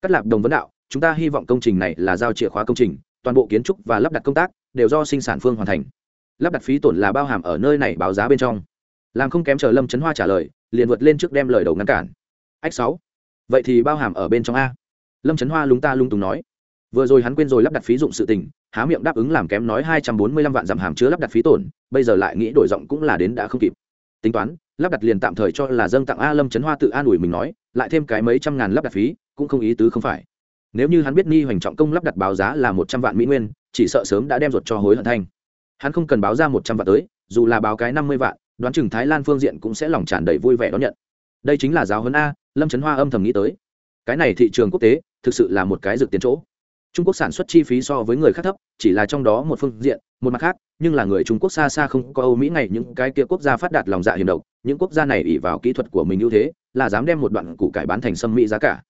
Cắt lạp đồng vấn đạo, chúng ta hy vọng công trình này là giao chìa khóa công trình toàn bộ kiến trúc và lắp đặt công tác đều do sinh sản phương hoàn thành. Lắp đặt phí tổn là bao hàm ở nơi này báo giá bên trong. Làm không kém chờ lâm trấn hoa trả lời, liền vượt lên trước đem lời đầu ngăn cản. Ách sáu. Vậy thì bao hàm ở bên trong a. Lâm trấn hoa lúng ta lung tùng nói. Vừa rồi hắn quên rồi lắp đặt phí dụng sự tình, há miệng đáp ứng làm kém nói hai trăm bốn mươi lăm vạn giảm hàm chứa lắp đặt phí tổn, bây giờ lại nghĩ đổi giọng cũng là đến đã không kịp. Tính toán, lắp đặt liền tạm thời cho là dâng tặng a lâm trấn hoa tự an ủi mình nói, lại thêm cái mấy trăm ngàn lắp đặt phí, cũng không ý tứ không phải nếu như hắn biết ni hoành trọng công lắp đặt báo giá là một trăm vạn mỹ nguyên, chỉ sợ sớm đã đem ruột cho hối hận thanh hắn không cần báo ra một trăm vạn tới, dù là báo cái năm mươi vạn, đoán chừng thái lan phương diện cũng sẽ lòng tràn đầy vui vẻ đón nhận. Đây chính là giáo huấn a, lâm trấn hoa âm thầm nghĩ tới. Cái này thị trường quốc tế, thực sự là một cái rực tiến chỗ. Trung quốc sản xuất chi phí so với người khác thấp, chỉ là trong đó một phương diện, một mặt khác, nhưng là người trung quốc xa xa không có âu mỹ ngày những cái kia quốc gia phát đạt lòng dạ hiểm độc, những quốc gia này ỉ vào kỹ thuật của mình ưu thế, là dám đem một đoạn củ cải bán thành sâm mỹ giá cả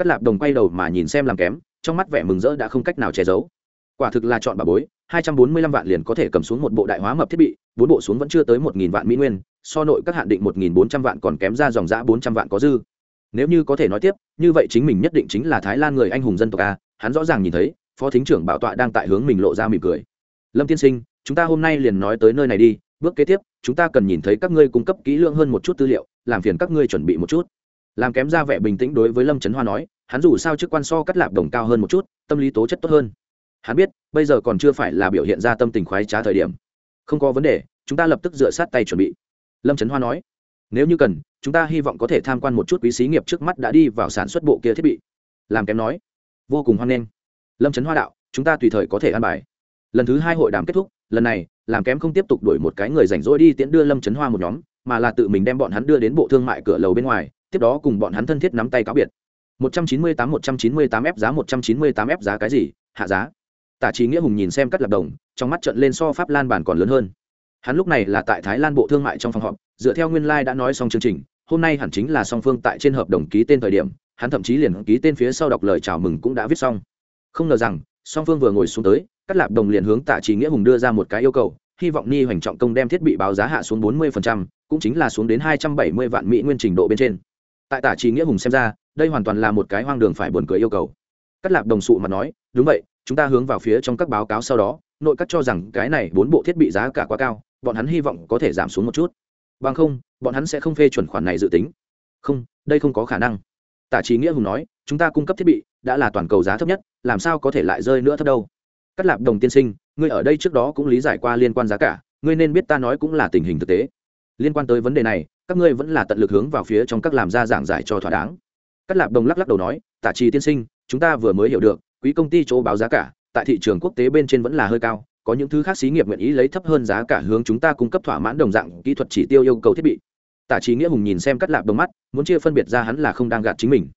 cắt lạp đồng quay đầu mà nhìn xem làm kém, trong mắt vẻ mừng rỡ đã không cách nào che giấu. Quả thực là chọn bà bối, hai trăm bốn mươi lăm vạn liền có thể cầm xuống một bộ đại hóa mập thiết bị, bốn bộ xuống vẫn chưa tới một nghìn vạn mỹ nguyên, so nội các hạn định một nghìn bốn trăm vạn còn kém ra dòng giã bốn trăm vạn có dư. Nếu như có thể nói tiếp, như vậy chính mình nhất định chính là thái lan người anh hùng dân tộc a, hắn rõ ràng nhìn thấy, phó thính trưởng bảo tọa đang tại hướng mình lộ ra mỉm cười. Lâm tiên sinh, chúng ta hôm nay liền nói tới nơi này đi, bước kế tiếp, chúng ta cần nhìn thấy các ngươi cung cấp kỹ lưỡng hơn một chút tư liệu, làm phiền các ngươi chuẩn bị một chút làm kém ra vẻ bình tĩnh đối với lâm trấn hoa nói, hắn dù sao chức quan so cắt lạp đồng cao hơn một chút, tâm lý tố chất tốt hơn. Hắn biết, bây giờ còn chưa phải là biểu hiện ra tâm tình khoái trá thời điểm. Không có vấn đề, chúng ta lập tức dựa sát tay chuẩn bị. Lâm trấn hoa nói, nếu như cần, chúng ta hy vọng có thể tham quan một chút quý xí nghiệp trước mắt đã đi vào sản xuất bộ kia thiết bị. Làm kém nói, vô cùng hoan nghênh. Lâm trấn hoa đạo, chúng ta tùy thời có thể ăn bài. Lần thứ hai hội đàm kết thúc, lần này, làm kém không tiếp tục đuổi một cái người rảnh rỗi đi tiễn đưa lâm trấn hoa một nhóm, mà là tự mình đem bọn hắn đưa đến bộ thương mại cửa lầu bên ngoài tiếp đó cùng bọn hắn thân thiết nắm tay cáo biệt. 198 198 f giá 198 f giá cái gì? Hạ giá. Tả trí nghĩa hùng nhìn xem cắt lập đồng trong mắt trận lên so pháp lan bản còn lớn hơn. Hắn lúc này là tại thái lan bộ thương mại trong phòng họp dựa theo nguyên lai đã nói xong chương trình hôm nay hẳn chính là song phương tại trên hợp đồng ký tên thời điểm hắn thậm chí liền ký tên phía sau đọc lời chào mừng cũng đã viết xong. Không ngờ rằng song phương vừa ngồi xuống tới cắt lạp đồng liền hướng tạ trí nghĩa hùng đưa ra một cái yêu cầu hy vọng ni hoành trọng công đem thiết bị báo giá hạ xuống 40%, cũng chính là xuống đến 270 vạn mỹ nguyên trình độ bên trên tại Tả trí nghĩa hùng xem ra, đây hoàn toàn là một cái hoang đường phải buồn cười yêu cầu. Cắt lạp đồng sụ mà nói, đúng vậy, chúng ta hướng vào phía trong các báo cáo sau đó, nội các cho rằng cái này bốn bộ thiết bị giá cả quá cao, bọn hắn hy vọng có thể giảm xuống một chút. Bằng không, bọn hắn sẽ không phê chuẩn khoản này dự tính. Không, đây không có khả năng. Tả trí nghĩa hùng nói, chúng ta cung cấp thiết bị đã là toàn cầu giá thấp nhất, làm sao có thể lại rơi nữa thấp đâu? Cắt lạp đồng tiên sinh, ngươi ở đây trước đó cũng lý giải qua liên quan giá cả, ngươi nên biết ta nói cũng là tình hình thực tế. Liên quan tới vấn đề này các ngươi vẫn là tận lực hướng vào phía trong các làm ra giảng giải cho thỏa đáng. Cắt lạp đồng lắc lắc đầu nói, tả trì tiên sinh, chúng ta vừa mới hiểu được, quý công ty chỗ báo giá cả, tại thị trường quốc tế bên trên vẫn là hơi cao, có những thứ khác xí nghiệp nguyện ý lấy thấp hơn giá cả hướng chúng ta cung cấp thỏa mãn đồng dạng kỹ thuật chỉ tiêu yêu cầu thiết bị. Tả trí nghĩa hùng nhìn xem cắt lạp đồng mắt, muốn chia phân biệt ra hắn là không đang gạt chính mình.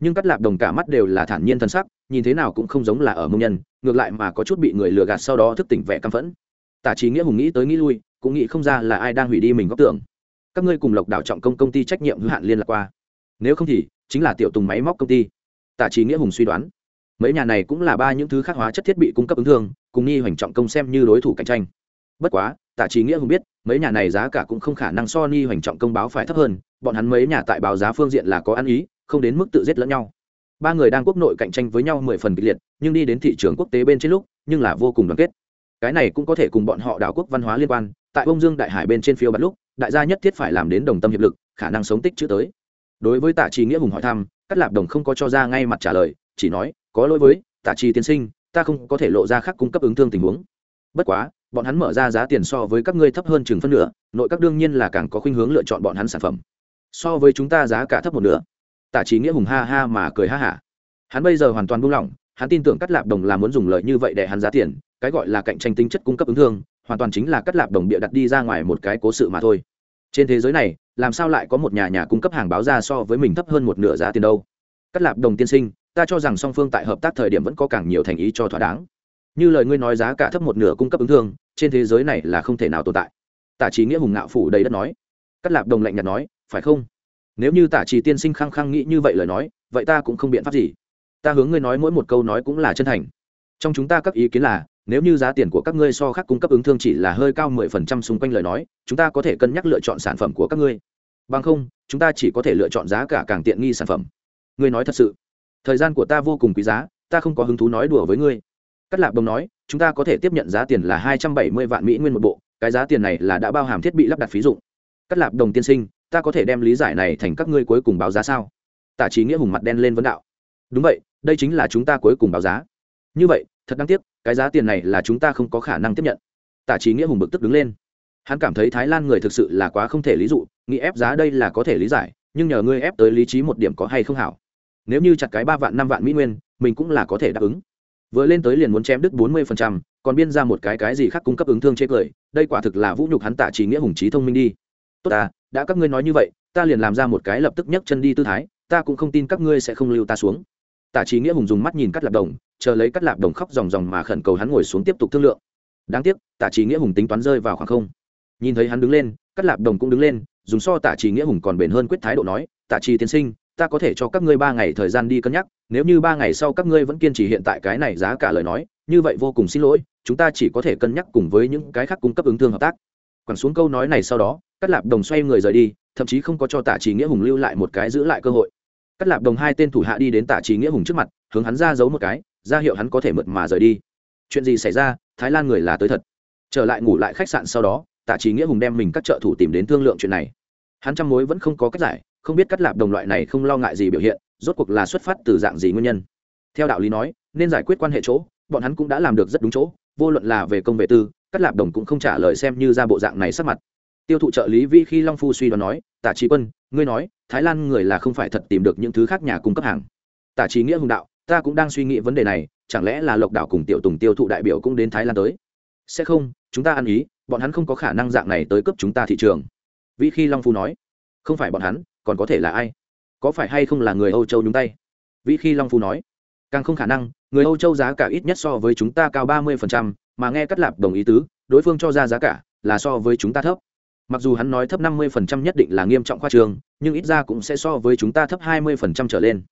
Nhưng cắt lạp đồng cả mắt đều là thản nhiên thân sắc, nhìn thế nào cũng không giống là ở mông nhân, ngược lại mà có chút bị người lừa gạt sau đó thức tỉnh vẻ căm phẫn. Tả trí nghĩa hùng nghĩ tới nghĩ lui, cũng nghĩ không ra là ai đang hủy đi mình góc tưởng các ngươi cùng lộc đảo trọng công công ty trách nhiệm hữu hạn liên lạc qua. Nếu không thì, chính là tiểu tùng máy móc công ty. Tả trí nghĩa hùng suy đoán. Mấy nhà này cũng là ba những thứ khác hóa chất thiết bị cung cấp ứng thương, cùng nghi hoành trọng công xem như đối thủ cạnh tranh. Bất quá tạ trí nghĩa không biết, mấy nhà này giá cả cũng không khả năng so nghi hoành trọng công báo phải thấp hơn, bọn hắn mấy nhà tại báo giá phương diện là có ăn ý, không đến mức tự giết lẫn nhau. Ba người đang quốc nội cạnh tranh với nhau mười phần kịch liệt, nhưng đi đến thị trường quốc tế bên trên lúc, nhưng là vô cùng đoàn kết. Cái này cũng có thể cùng bọn họ đảo quốc văn hóa liên quan, tại bông dương đại hải bên trên phiêu bắt lúc đại gia nhất thiết phải làm đến đồng tâm hiệp lực, khả năng sống tích chữ tới. Đối với tạ trì nghĩa hùng hỏi thăm cắt lạp đồng không có cho ra ngay mặt trả lời, chỉ nói, có lỗi với, tạ trì tiên sinh, ta không có thể lộ ra khác cung cấp ứng thương tình huống. Bất quá, bọn hắn mở ra giá tiền so với các ngươi thấp hơn chừng phân nửa, nội các đương nhiên là càng có khuynh hướng lựa chọn bọn hắn sản phẩm. So với chúng ta giá cả thấp một nửa. Tạ trí nghĩa hùng ha ha mà cười ha hả. Hắn bây giờ hoàn toàn buông lỏng, hắn tin tưởng cắt lạp đồng là muốn dùng lợi như vậy để hắn giá tiền, cái gọi là cạnh tranh tính chất cung cấp ứng thương hoàn toàn chính là cắt lạp đồng bịa đặt đi ra ngoài một cái cố sự mà thôi. Trên thế giới này, làm sao lại có một nhà nhà cung cấp hàng báo ra so với mình thấp hơn một nửa giá tiền đâu? Cắt lạp đồng tiên sinh, ta cho rằng song phương tại hợp tác thời điểm vẫn có càng nhiều thành ý cho thỏa đáng. Như lời ngươi nói giá cả thấp một nửa cung cấp ứng thương, trên thế giới này là không thể nào tồn tại. Tả trí nghĩa hùng ngạo phủ đầy đất nói. Cắt lạp đồng lạnh nhạt nói, phải không? Nếu như tả trí tiên sinh khăng khăng nghĩ như vậy lời nói, vậy ta cũng không biện pháp gì. Ta hướng ngươi nói mỗi một câu nói cũng là chân thành. Trong chúng ta các ý kiến là nếu như giá tiền của các ngươi so khác cung cấp ứng thương chỉ là hơi cao mười phần trăm xung quanh lời nói, chúng ta có thể cân nhắc lựa chọn sản phẩm của các ngươi. Bằng không, chúng ta chỉ có thể lựa chọn giá cả càng tiện nghi sản phẩm. Ngươi nói thật sự. Thời gian của ta vô cùng quý giá, ta không có hứng thú nói đùa với ngươi. Cát lạp đồng nói, chúng ta có thể tiếp nhận giá tiền là hai trăm bảy mươi vạn mỹ nguyên một bộ, cái giá tiền này là đã bao hàm thiết bị lắp đặt phí dụng. Cát lạp đồng tiên sinh, ta có thể đem lý giải này thành các ngươi cuối cùng báo giá sao? Tả trí nghĩa hùng mặt đen lên vấn đạo. Đúng vậy, đây chính là chúng ta cuối cùng báo giá như vậy, thật đáng tiếc, cái giá tiền này là chúng ta không có khả năng tiếp nhận. Tả trí nghĩa hùng bực tức đứng lên. Hắn cảm thấy thái lan người thực sự là quá không thể lý dụ, nghĩ ép giá đây là có thể lý giải, nhưng nhờ ngươi ép tới lý trí một điểm có hay không hảo. Nếu như chặt cái ba vạn, năm vạn mỹ nguyên, mình cũng là có thể đáp ứng. Vừa lên tới liền muốn chém đứt bốn mươi phần trăm, còn biên ra một cái cái gì khác cung cấp ứng thương chế cười, đây quả thực là vũ nhục hắn tả trí nghĩa hùng trí thông minh đi. Tốt à đã các ngươi nói như vậy, ta liền làm ra một cái lập tức nhấc chân đi tư thái, ta cũng không tin các ngươi sẽ không lưu ta xuống. Tả trí nghĩa hùng dùng mắt nhìn cắt lạp đồng chờ lấy cắt lạp đồng khóc ròng ròng mà khẩn cầu hắn ngồi xuống tiếp tục thương lượng. Đáng tiếc, tả trí nghĩa hùng tính toán rơi vào khoảng không. Nhìn thấy hắn đứng lên, cắt lạp đồng cũng đứng lên, dùng so tả trí nghĩa hùng còn bền hơn quyết thái độ nói, tả trí tiên sinh, ta có thể cho các ngươi ba ngày thời gian đi cân nhắc, nếu như ba ngày sau các ngươi vẫn kiên trì hiện tại cái này giá cả lời nói, như vậy vô cùng xin lỗi, chúng ta chỉ có thể cân nhắc cùng với những cái khác cung cấp ứng thương hợp tác. Quẳng xuống câu nói này sau đó, cắt lạp đồng xoay người rời đi, thậm chí không có cho tả trí nghĩa hùng lưu lại một cái giữ lại cơ hội. Cắt lạp đồng hai tên thủ hạ đi đến tả trí nghĩa hùng trước mặt, hướng hắn ra giấu một cái ra hiệu hắn có thể mượt mà rời đi. Chuyện gì xảy ra? Thái lan người là tới thật. Trở lại ngủ lại khách sạn sau đó, Tạ trí nghĩa hùng đem mình các trợ thủ tìm đến thương lượng chuyện này. Hắn trăm mối vẫn không có cách giải, không biết cắt lạp đồng loại này không lo ngại gì biểu hiện, rốt cuộc là xuất phát từ dạng gì nguyên nhân. Theo đạo lý nói, nên giải quyết quan hệ chỗ, bọn hắn cũng đã làm được rất đúng chỗ, vô luận là về công vệ tư, cắt lạp đồng cũng không trả lời xem như ra bộ dạng này sắc mặt. Tiêu thụ trợ lý vi khi long phu suy đoán nói tả trí quân, ngươi nói, thái lan người là không phải thật tìm được những thứ khác nhà cung cấp hàng. Tả trí nghĩa hùng đạo ta cũng đang suy nghĩ vấn đề này, chẳng lẽ là lộc đảo cùng tiểu tùng tiêu thụ đại biểu cũng đến thái lan tới? Sẽ không, chúng ta ăn ý, bọn hắn không có khả năng dạng này tới cấp chúng ta thị trường. Vĩ khi long phu nói. Không phải bọn hắn, còn có thể là ai? Có phải hay không là người âu châu nhúng tay? Vĩ khi long phu nói. Càng không khả năng, người âu châu giá cả ít nhất so với chúng ta cao ba mươi mà nghe cắt lạp đồng ý tứ, đối phương cho ra giá cả là so với chúng ta thấp. Mặc dù hắn nói thấp năm mươi nhất định là nghiêm trọng khoa trường, nhưng ít ra cũng sẽ so với chúng ta thấp hai mươi trở lên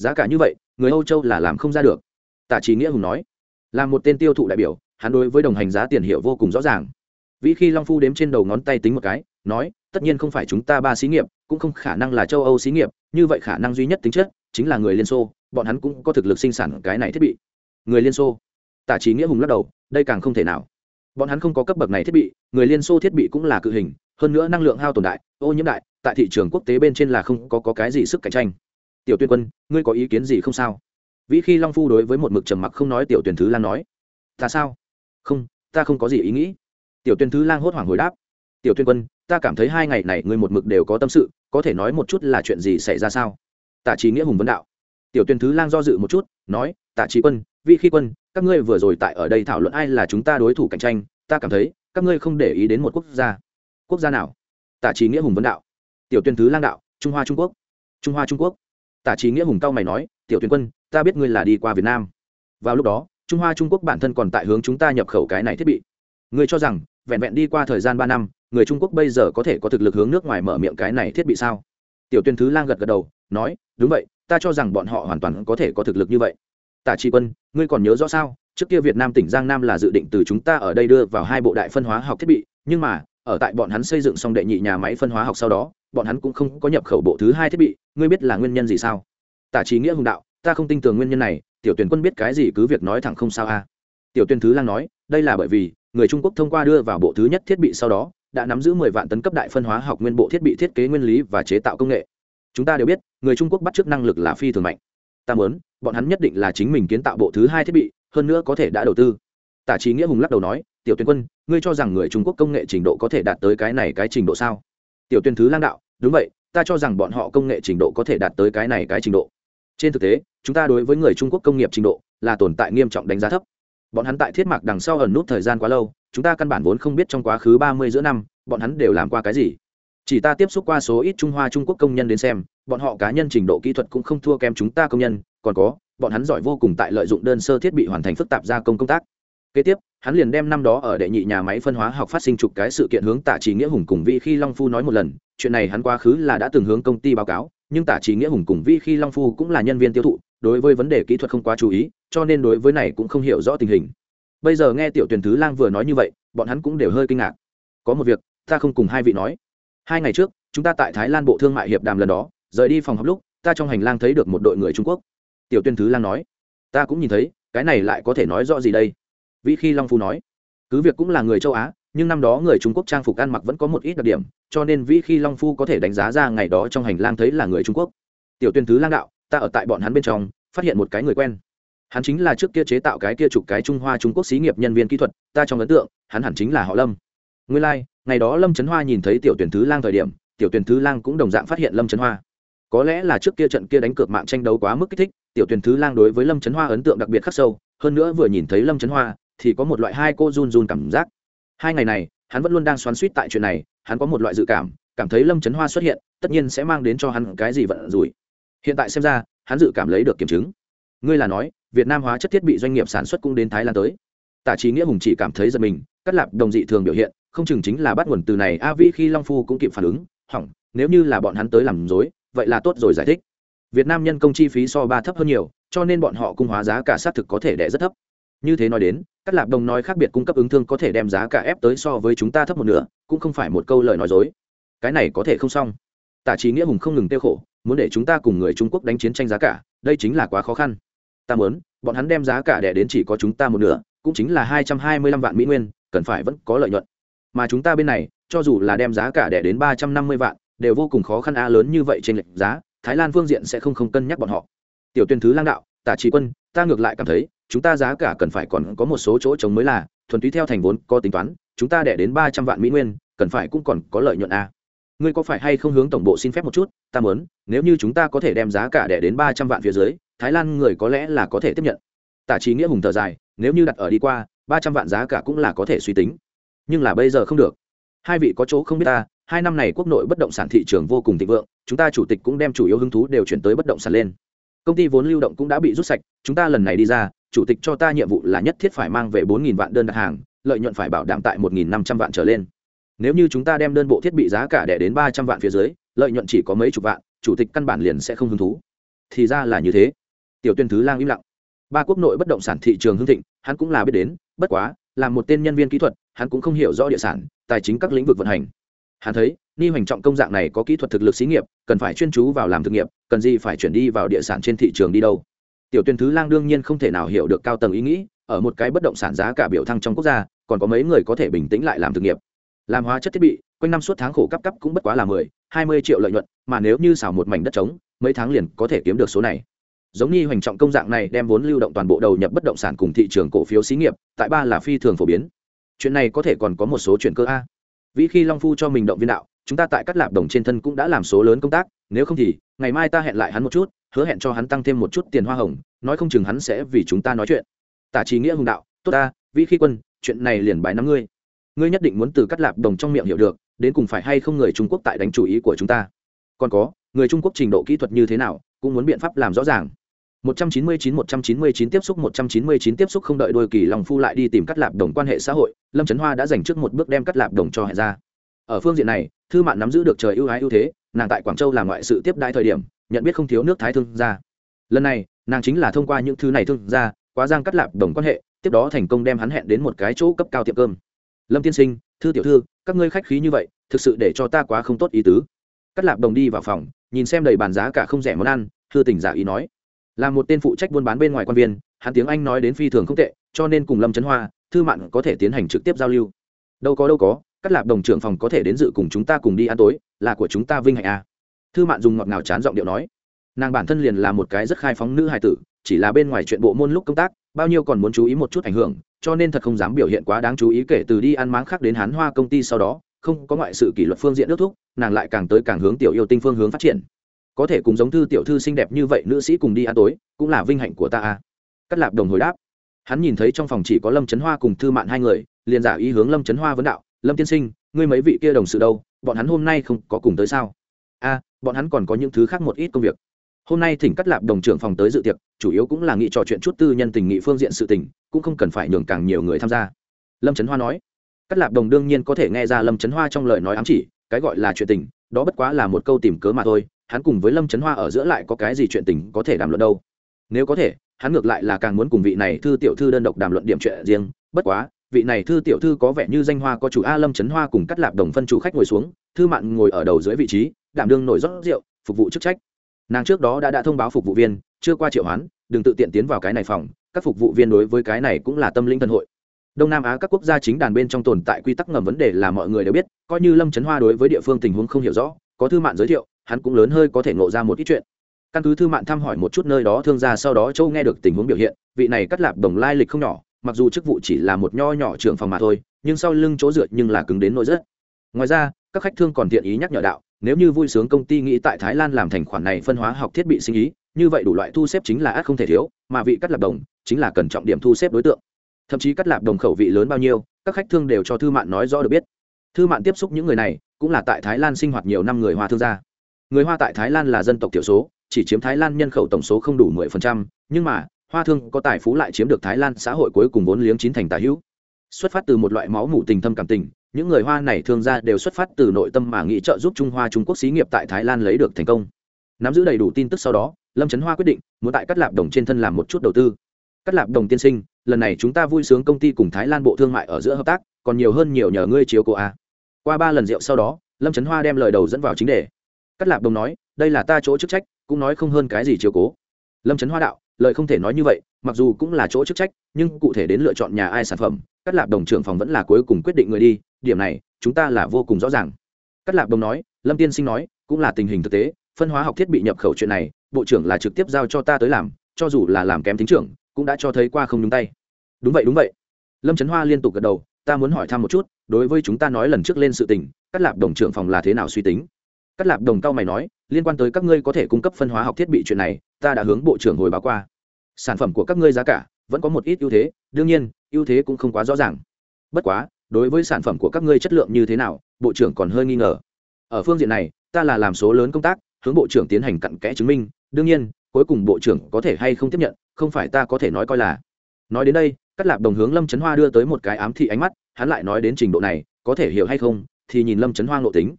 giá cả như vậy người âu châu là làm không ra được. Tạ trí nghĩa hùng nói. Là một tên tiêu thụ đại biểu hắn đối với đồng hành giá tiền hiệu vô cùng rõ ràng. Vĩ khi long phu đếm trên đầu ngón tay tính một cái nói tất nhiên không phải chúng ta ba xí nghiệp cũng không khả năng là châu âu xí nghiệp như vậy khả năng duy nhất tính chất chính là người liên xô bọn hắn cũng có thực lực sinh sản cái này thiết bị. Người liên xô. Tả trí nghĩa hùng lắc đầu đây càng không thể nào. Bọn hắn không có cấp bậc này thiết bị người liên xô thiết bị cũng là cự hình hơn nữa năng lượng hao tồn đại ô nhiễm đại tại thị trường quốc tế bên trên là không có, có cái gì sức cạnh tranh tiểu tuyên quân, ngươi có ý kiến gì không sao? Vĩ khi long phu đối với một mực trầm mặc không nói tiểu tuyển thứ lan nói. Ta sao? Không, ta không có gì ý nghĩ. Tiểu tuyên thứ lang hốt hoảng hồi đáp. Tiểu tuyên quân, ta cảm thấy hai ngày này ngươi một mực đều có tâm sự, có thể nói một chút là chuyện gì xảy ra sao? Tạ trí nghĩa hùng vấn đạo. Tiểu tuyên thứ lang do dự một chút, nói, tạ trí quân, vĩ khi quân, các ngươi vừa rồi tại ở đây thảo luận ai là chúng ta đối thủ cạnh tranh, ta cảm thấy, các ngươi không để ý đến một quốc gia. Quốc gia nào? Tạ trí nghĩa hùng vấn đạo. Tiểu tuyên thứ lang đạo, trung hoa trung quốc. Trung hoa trung quốc. Tả trí nghĩa hùng cao mày nói, tiểu tuyên quân, ta biết ngươi là đi qua việt nam. Vào lúc đó, trung hoa trung quốc bản thân còn tại hướng chúng ta nhập khẩu cái này thiết bị. Ngươi cho rằng, vẹn vẹn đi qua thời gian ba năm, người trung quốc bây giờ có thể có thực lực hướng nước ngoài mở miệng cái này thiết bị sao? Tiểu tuyên thứ lang gật gật đầu, nói, đúng vậy, ta cho rằng bọn họ hoàn toàn có thể có thực lực như vậy. Tả tri quân, ngươi còn nhớ rõ sao? Trước kia việt nam tỉnh giang nam là dự định từ chúng ta ở đây đưa vào hai bộ đại phân hóa học thiết bị, nhưng mà, ở tại bọn hắn xây dựng xong đệ nhị nhà máy phân hóa học sau đó bọn hắn cũng không có nhập khẩu bộ thứ hai thiết bị, ngươi biết là nguyên nhân gì sao? Tả trí nghĩa hùng đạo, ta không tin tưởng nguyên nhân này, tiểu tuyển quân biết cái gì cứ việc nói thẳng không sao a. Tiểu tuyên thứ lang nói, đây là bởi vì, người trung quốc thông qua đưa vào bộ thứ nhất thiết bị sau đó, đã nắm giữ mười vạn tấn cấp đại phân hóa học nguyên bộ thiết bị thiết kế nguyên lý và chế tạo công nghệ. Chúng ta đều biết, người trung quốc bắt chước năng lực là phi thường mạnh. Ta muốn, bọn hắn nhất định là chính mình kiến tạo bộ thứ hai thiết bị, hơn nữa có thể đã đầu tư. Tả trí nghĩa hùng lắc đầu nói, tiểu tuyên quân, ngươi cho rằng người trung quốc công nghệ trình độ có thể đạt tới cái này cái trình độ sao? Tiểu tuyên thứ lang đạo, đúng vậy, ta cho rằng bọn họ công nghệ trình độ có thể đạt tới cái này cái trình độ. Trên thực tế, chúng ta đối với người trung quốc công nghiệp trình độ là tồn tại nghiêm trọng đánh giá thấp. Bọn hắn tại thiết mạc đằng sau ẩn nút thời gian quá lâu, chúng ta căn bản vốn không biết trong quá khứ ba mươi giữa năm, bọn hắn đều làm qua cái gì. Chỉ ta tiếp xúc qua số ít trung hoa trung quốc công nhân đến xem, bọn họ cá nhân trình độ kỹ thuật cũng không thua kém chúng ta công nhân, còn có, bọn hắn giỏi vô cùng tại lợi dụng đơn sơ thiết bị hoàn thành phức tạp gia công công tác. Kế tiếp hắn liền đem năm đó ở đệ nhị nhà máy phân hóa học phát sinh chục cái sự kiện hướng tạ trí nghĩa hùng cùng vi khi long phu nói một lần, chuyện này hắn quá khứ là đã từng hướng công ty báo cáo, nhưng tạ trí nghĩa hùng cùng vi khi long phu cũng là nhân viên tiêu thụ, đối với vấn đề kỹ thuật không quá chú ý, cho nên đối với này cũng không hiểu rõ tình hình. Bây giờ nghe tiểu tuyển thứ lang vừa nói như vậy, bọn hắn cũng đều hơi kinh ngạc. Có một việc, ta không cùng hai vị nói. Hai ngày trước, chúng ta tại thái lan bộ thương mại hiệp đàm lần đó, rời đi phòng học lúc, ta trong hành lang thấy được một đội người trung quốc. Tiểu tuyên thứ lang nói, ta cũng nhìn thấy, cái này lại có thể nói rõ gì đây? Vĩ khi long phu nói cứ việc cũng là người châu á nhưng năm đó người trung quốc trang phục ăn mặc vẫn có một ít đặc điểm cho nên vĩ khi long phu có thể đánh giá ra ngày đó trong hành lang thấy là người trung quốc. Tiểu tuyên thứ lang đạo ta ở tại bọn hắn bên trong phát hiện một cái người quen. Hắn chính là trước kia chế tạo cái kia chụp cái trung hoa trung quốc xí nghiệp nhân viên kỹ thuật ta trong ấn tượng hắn hẳn chính là họ lâm. Nguyên lai、like, ngày đó lâm trấn hoa nhìn thấy tiểu tuyển thứ lang thời điểm tiểu tuyển thứ lang cũng đồng dạng phát hiện lâm trấn hoa. Có lẽ là trước kia trận kia đánh cược mạng tranh đấu quá mức kích thích tiểu tuyển thứ lang đối với lâm trấn hoa ấn tượng đặc biệt khắc sâu hơn nữa vừa nhìn thấy lâm trấn hoa thì có một loại hai cô run run cảm giác. Hai ngày này, hắn vẫn luôn đang xoắn suýt tại chuyện này, hắn có một loại dự cảm cảm thấy lâm trấn hoa xuất hiện, tất nhiên sẽ mang đến cho hắn cái gì vận rủi. Hiện tại xem ra, hắn dự cảm lấy được kiểm chứng. Ngươi là nói, việt nam hóa chất thiết bị doanh nghiệp sản xuất cũng đến thái lan tới. Tả trí nghĩa hùng chỉ cảm thấy giật mình, cắt lạp đồng dị thường biểu hiện, không chừng chính là bắt nguồn từ này, a vi khi long phu cũng kịp phản ứng, hỏng, nếu như là bọn hắn tới làm dối vậy là tốt rồi giải thích. Việt nam nhân công chi phí so ba thấp hơn nhiều, cho nên bọn họ cung hóa giá cả xác thực có thể đẻ rất thấp như thế nói đến, các lạp đồng nói khác biệt cung cấp ứng thương có thể đem giá cả ép tới so với chúng ta thấp một nửa, cũng không phải một câu lời nói dối. Cái này có thể không xong. Tả trí nghĩa hùng không ngừng tiêu khổ, muốn để chúng ta cùng người trung quốc đánh chiến tranh giá cả, đây chính là quá khó khăn. Ta muốn, bọn hắn đem giá cả đẻ đến chỉ có chúng ta một nửa, cũng chính là hai trăm hai mươi lăm vạn mỹ nguyên, cần phải vẫn có lợi nhuận. Mà chúng ta bên này, cho dù là đem giá cả đẻ đến ba trăm năm mươi vạn, đều vô cùng khó khăn a lớn như vậy trên lệnh giá, thái lan phương diện sẽ không không cân nhắc bọn họ. Tiểu tuyên thứ lang đạo, tả trí quân, ta ngược lại cảm thấy chúng ta giá cả cần phải còn có một số chỗ trống mới là, thuần túy theo thành vốn có tính toán, chúng ta đẻ đến ba trăm vạn mỹ nguyên, cần phải cũng còn có lợi nhuận a. Ngươi có phải hay không hướng tổng bộ xin phép một chút? Ta muốn, nếu như chúng ta có thể đem giá cả đẻ đến ba trăm vạn phía dưới, thái lan người có lẽ là có thể tiếp nhận. Tả trí nghĩa hùng thở dài, nếu như đặt ở đi qua, ba trăm vạn giá cả cũng là có thể suy tính. Nhưng là bây giờ không được. Hai vị có chỗ không biết ta, hai năm này quốc nội bất động sản thị trường vô cùng thịnh vượng, chúng ta chủ tịch cũng đem chủ yếu hứng thú đều chuyển tới bất động sản lên. Công ty vốn lưu động cũng đã bị rút sạch, chúng ta lần này đi ra chủ tịch cho ta nhiệm vụ là nhất thiết phải mang về bốn nghìn vạn đơn đặt hàng, lợi nhuận phải bảo đảm tại một nghìn năm trăm vạn trở lên. Nếu như chúng ta đem đơn bộ thiết bị giá cả đẻ đến ba trăm vạn phía dưới, lợi nhuận chỉ có mấy chục vạn, chủ tịch căn bản liền sẽ không hứng thú. Thì ra là như thế. Tiểu tuyên thứ lang im lặng. Ba quốc nội bất động sản thị trường hưng thịnh, hắn cũng là biết đến, bất quá, là một tên nhân viên kỹ thuật, hắn cũng không hiểu rõ địa sản, tài chính các lĩnh vực vận hành. Hắn thấy, ni hoành trọng công dạng này có kỹ thuật thực lực xí nghiệp, cần phải chuyên chú vào làm thực nghiệp, cần gì phải chuyển đi vào địa sản trên thị trường đi đâu tiểu tuyên thứ lang đương nhiên không thể nào hiểu được cao tầng ý nghĩ, ở một cái bất động sản giá cả biểu thăng trong quốc gia, còn có mấy người có thể bình tĩnh lại làm thực nghiệp. Làm hóa chất thiết bị, quanh năm suốt tháng khổ cấp cấp cũng bất quá là mười, hai mươi triệu lợi nhuận, mà nếu như xào một mảnh đất trống, mấy tháng liền có thể kiếm được số này. Giống như hoành trọng công dạng này đem vốn lưu động toàn bộ đầu nhập bất động sản cùng thị trường cổ phiếu xí nghiệp, tại ba là phi thường phổ biến. Chuyện này có thể còn có một số chuyện cơ a. Vĩ khi long phu cho mình động viên đạo, chúng ta tại các lạp đồng trên thân cũng đã làm số lớn công tác, nếu không thì ngày mai ta hẹn lại hắn một chút hứa hẹn cho hắn tăng thêm một chút tiền hoa hồng, nói không chừng hắn sẽ vì chúng ta nói chuyện. Tả trí nghĩa hùng đạo, tốt ta, vĩ khi quân, chuyện này liền bài năm ngươi. Ngươi nhất định muốn từ cắt lạp đồng trong miệng hiểu được, đến cùng phải hay không người trung quốc tại đánh chủ ý của chúng ta. Còn có, người trung quốc trình độ kỹ thuật như thế nào, cũng muốn biện pháp làm rõ ràng. 199 199 tiếp xúc 199 tiếp xúc không đợi đôi kỳ lòng phu lại đi tìm cắt lạp đồng quan hệ xã hội, lâm trấn hoa đã dành trước một bước đem cắt lạp đồng cho hẹn ra. Ở phương diện này, thư mạn nắm giữ được trời ưu ái ưu thế, nàng tại quảng châu làm ngoại sự tiếp đai thời điểm nhận biết không thiếu nước thái thương gia. Lần này, nàng chính là thông qua những thứ này thương gia, quá giang cắt lạp đồng quan hệ, tiếp đó thành công đem hắn hẹn đến một cái chỗ cấp cao tiệm cơm. Lâm tiên sinh, thư tiểu thư, các ngươi khách khí như vậy, thực sự để cho ta quá không tốt ý tứ. Cắt lạp đồng đi vào phòng, nhìn xem đầy bàn giá cả không rẻ món ăn thư tỉnh giả ý nói. Là một tên phụ trách buôn bán bên ngoài quan viên, hắn tiếng anh nói đến phi thường không tệ, cho nên cùng lâm trấn hoa, thư mạn có thể tiến hành trực tiếp giao lưu. Đâu có đâu có, cắt lạp đồng trưởng phòng có thể đến dự cùng chúng ta cùng đi ăn tối, là của chúng ta vinh hạnh à thư mạn dùng ngọt ngào chán giọng điệu nói, nàng bản thân liền là một cái rất khai phóng nữ hài tử, chỉ là bên ngoài chuyện bộ môn lúc công tác, bao nhiêu còn muốn chú ý một chút ảnh hưởng, cho nên thật không dám biểu hiện quá đáng chú ý kể từ đi ăn máng khác đến hán hoa công ty sau đó, không có ngoại sự kỷ luật phương diện nước thúc, nàng lại càng tới càng hướng tiểu yêu tinh phương hướng phát triển. Có thể cùng giống thư tiểu thư xinh đẹp như vậy nữ sĩ cùng đi ăn tối, cũng là vinh hạnh của ta à? cắt lạp đồng hồi đáp, hắn nhìn thấy trong phòng chỉ có lâm trấn hoa cùng thư mạn hai người, liền giả ý hướng lâm trấn hoa vấn đạo, lâm tiên sinh, ngươi mấy vị kia đồng sự đâu? Bọn hắn hôm nay không có cùng tới sao? A bọn hắn còn có những thứ khác một ít công việc. Hôm nay thỉnh cắt lạp đồng trưởng phòng tới dự tiệc, chủ yếu cũng là nghị trò chuyện chút tư nhân tình nghị phương diện sự tình, cũng không cần phải nhường càng nhiều người tham gia. Lâm trấn hoa nói, cắt lạp đồng đương nhiên có thể nghe ra lâm trấn hoa trong lời nói ám chỉ, cái gọi là chuyện tình, đó bất quá là một câu tìm cớ mà thôi, hắn cùng với lâm trấn hoa ở giữa lại có cái gì chuyện tình có thể đàm luận đâu. Nếu có thể, hắn ngược lại là càng muốn cùng vị này thư tiểu thư đơn độc đàm luận điểm chuyện riêng, bất quá, vị này thư tiểu thư có vẻ như danh hoa có chủ a lâm trấn hoa cùng cắt lạp đồng phân chủ khách ngồi xuống, thư mạn ngồi ở đầu dưới vị trí đảm đương nổi rót rượu, phục vụ chức trách. Nàng trước đó đã đã thông báo phục vụ viên, chưa qua triệu hoán, đừng tự tiện tiến vào cái này phòng, các phục vụ viên đối với cái này cũng là tâm linh thân hội. Đông nam á các quốc gia chính đàn bên trong tồn tại quy tắc ngầm vấn đề là mọi người đều biết, coi như lâm trấn hoa đối với địa phương tình huống không hiểu rõ, có thư mạn giới thiệu, hắn cũng lớn hơi có thể ngộ ra một ít chuyện. Căn cứ thư mạn thăm hỏi một chút nơi đó, thương gia sau đó châu nghe được tình huống biểu hiện, vị này cắt lạp đồng lai lịch không nhỏ, mặc dù chức vụ chỉ là một nho nhỏ trưởng phòng mà thôi, nhưng sau lưng chỗ dựa nhưng là cứng đến nỗi rất ngoài ra, các khách thương còn thiện ý nhắc nhở đạo nếu như vui sướng công ty nghĩ tại thái lan làm thành khoản này phân hóa học thiết bị sinh ý, như vậy đủ loại thu xếp chính là ác không thể thiếu, mà vị cắt lạp đồng chính là cần trọng điểm thu xếp đối tượng. Thậm chí cắt lạp đồng khẩu vị lớn bao nhiêu, các khách thương đều cho thư mạn nói rõ được biết. Thư mạn tiếp xúc những người này, cũng là tại thái lan sinh hoạt nhiều năm người hoa thương gia. Người hoa tại thái lan là dân tộc thiểu số, chỉ chiếm thái lan nhân khẩu tổng số không đủ mười phần trăm, nhưng mà, hoa thương có tài phú lại chiếm được thái lan xã hội cuối cùng vốn liếng chín thành tài hữu. Xuất phát từ một loại máu mủ tình thâm cảm tình những người hoa này thương gia đều xuất phát từ nội tâm mà nghĩ trợ giúp trung hoa trung quốc xí nghiệp tại thái lan lấy được thành công. Nắm giữ đầy đủ tin tức sau đó, lâm trấn hoa quyết định muốn tại các lạp đồng trên thân làm một chút đầu tư. Các lạp đồng tiên sinh, lần này chúng ta vui sướng công ty cùng thái lan bộ thương mại ở giữa hợp tác, còn nhiều hơn nhiều nhờ ngươi chiếu cô a. Qua ba lần rượu sau đó, lâm trấn hoa đem lời đầu dẫn vào chính đề. Cắt lạp đồng nói, đây là ta chỗ chức trách, cũng nói không hơn cái gì chiếu cố. Lâm trấn hoa đạo, lời không thể nói như vậy, mặc dù cũng là chỗ chức trách, nhưng cụ thể đến lựa chọn nhà ai sản phẩm cắt lạp đồng trưởng phòng vẫn là cuối cùng quyết định người đi điểm này, chúng ta là vô cùng rõ ràng. Cắt lạp đồng nói, lâm tiên sinh nói, cũng là tình hình thực tế, phân hóa học thiết bị nhập khẩu chuyện này, bộ trưởng là trực tiếp giao cho ta tới làm, cho dù là làm kém tính trưởng, cũng đã cho thấy qua không nhúng tay. Đúng vậy đúng vậy. Lâm trấn hoa liên tục gật đầu, ta muốn hỏi thăm một chút, đối với chúng ta nói lần trước lên sự tình cắt lạp đồng trưởng phòng là thế nào suy tính? Cắt lạp đồng cao mày nói, liên quan tới các ngươi có thể cung cấp phân hóa học thiết bị chuyện này, ta đã hướng bộ trưởng hồi báo qua. Sản phẩm của các ngươi giá cả vẫn có một ít ưu thế, đương nhiên, ưu thế cũng không quá rõ ràng. Bất quá đối với sản phẩm của các ngươi chất lượng như thế nào, bộ trưởng còn hơi nghi ngờ. Ở phương diện này, ta là làm số lớn công tác, hướng bộ trưởng tiến hành cặn kẽ chứng minh, đương nhiên, cuối cùng bộ trưởng có thể hay không tiếp nhận, không phải ta có thể nói coi là. Nói đến đây cắt lạp đồng hướng lâm trấn hoa đưa tới một cái ám thị ánh mắt, hắn lại nói đến trình độ này, có thể hiểu hay không, thì nhìn lâm trấn hoa ngộ tính.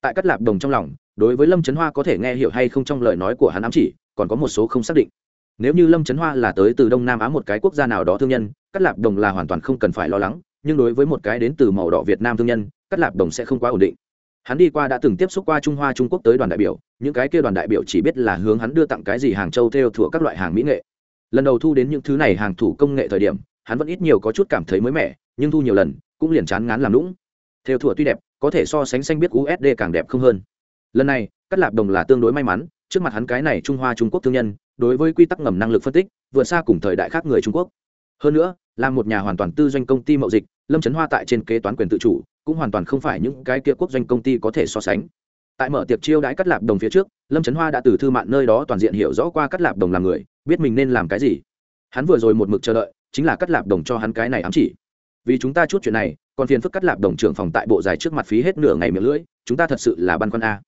Tại cắt lạp đồng trong lòng, đối với lâm trấn hoa có thể nghe hiểu hay không trong lời nói của hắn ám chỉ, còn có một số không xác định. Nếu như lâm trấn hoa là tới từ đông nam á một cái quốc gia nào đó thương nhân cắt lạp đồng là hoàn toàn không cần phải lo lắng nhưng đối với một cái đến từ màu đỏ việt nam thương nhân, cắt lạp đồng sẽ không quá ổn định. Hắn đi qua đã từng tiếp xúc qua trung hoa trung quốc tới đoàn đại biểu, những cái kia đoàn đại biểu chỉ biết là hướng hắn đưa tặng cái gì hàng châu theo thuộc các loại hàng mỹ nghệ. Lần đầu thu đến những thứ này hàng thủ công nghệ thời điểm, hắn vẫn ít nhiều có chút cảm thấy mới mẻ, nhưng thu nhiều lần, cũng liền chán ngán làm lũng theo thuộc tuy đẹp, có thể so sánh xanh biết usd càng đẹp không hơn. Lần này, cắt lạp đồng là tương đối may mắn, trước mặt hắn cái này trung hoa trung quốc thương nhân, đối với quy tắc ngầm năng lực phân tích, vượt xa cùng thời đại khác người trung quốc hơn nữa, là một nhà hoàn toàn tư doanh công ty mậu dịch, lâm trấn hoa tại trên kế toán quyền tự chủ, cũng hoàn toàn không phải những cái kia quốc doanh công ty có thể so sánh. Tại mở tiệc chiêu đãi cắt lạp đồng phía trước, lâm trấn hoa đã từ thư mạn nơi đó toàn diện hiểu rõ qua cắt lạp đồng là người, biết mình nên làm cái gì. Hắn vừa rồi một mực chờ đợi, chính là cắt lạp đồng cho hắn cái này ám chỉ. Vì chúng ta chút chuyện này, còn phiền phức cắt lạp đồng trưởng phòng tại bộ dài trước mặt phí hết nửa ngày miệng lưỡi, chúng ta thật sự là băn khoăn a.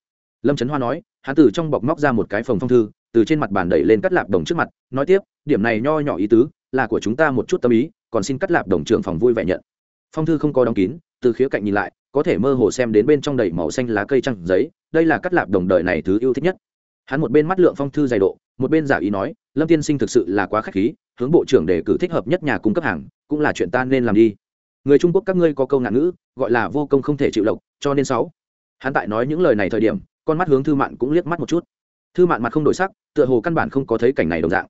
Lâm trấn hoa nói, hắn từ trong bọc móc ra một cái phòng phong thư, từ trên mặt bàn đẩy lên cắt lạp đồng trước mặt, nói tiếp điểm này nho nhỏ ý tứ là của chúng ta một chút tâm ý, còn xin cắt lạp đồng trưởng phòng vui vẻ nhận. Phong thư không có đóng kín, từ khía cạnh nhìn lại, có thể mơ hồ xem đến bên trong đầy màu xanh lá cây trăng giấy, đây là cắt lạp đồng đời này thứ yêu thích nhất. Hắn một bên mắt lượng phong thư dày độ, một bên giả ý nói, lâm tiên sinh thực sự là quá k h á c h khí, hướng bộ trưởng đề cử thích hợp nhất nhà cung cấp hàng, cũng là chuyện ta nên làm đi. Người trung quốc các ngươi có câu ngạn ngữ, gọi là vô công không thể chịu lộc, cho nên sáu. Hắn tại nói những lời này thời điểm, con mắt hướng thư mạn cũng liếc mắt một chút. Thư mạn mặt không đổi sắc, tựa hồ căn bản không có thấy cảnh này đồng dạng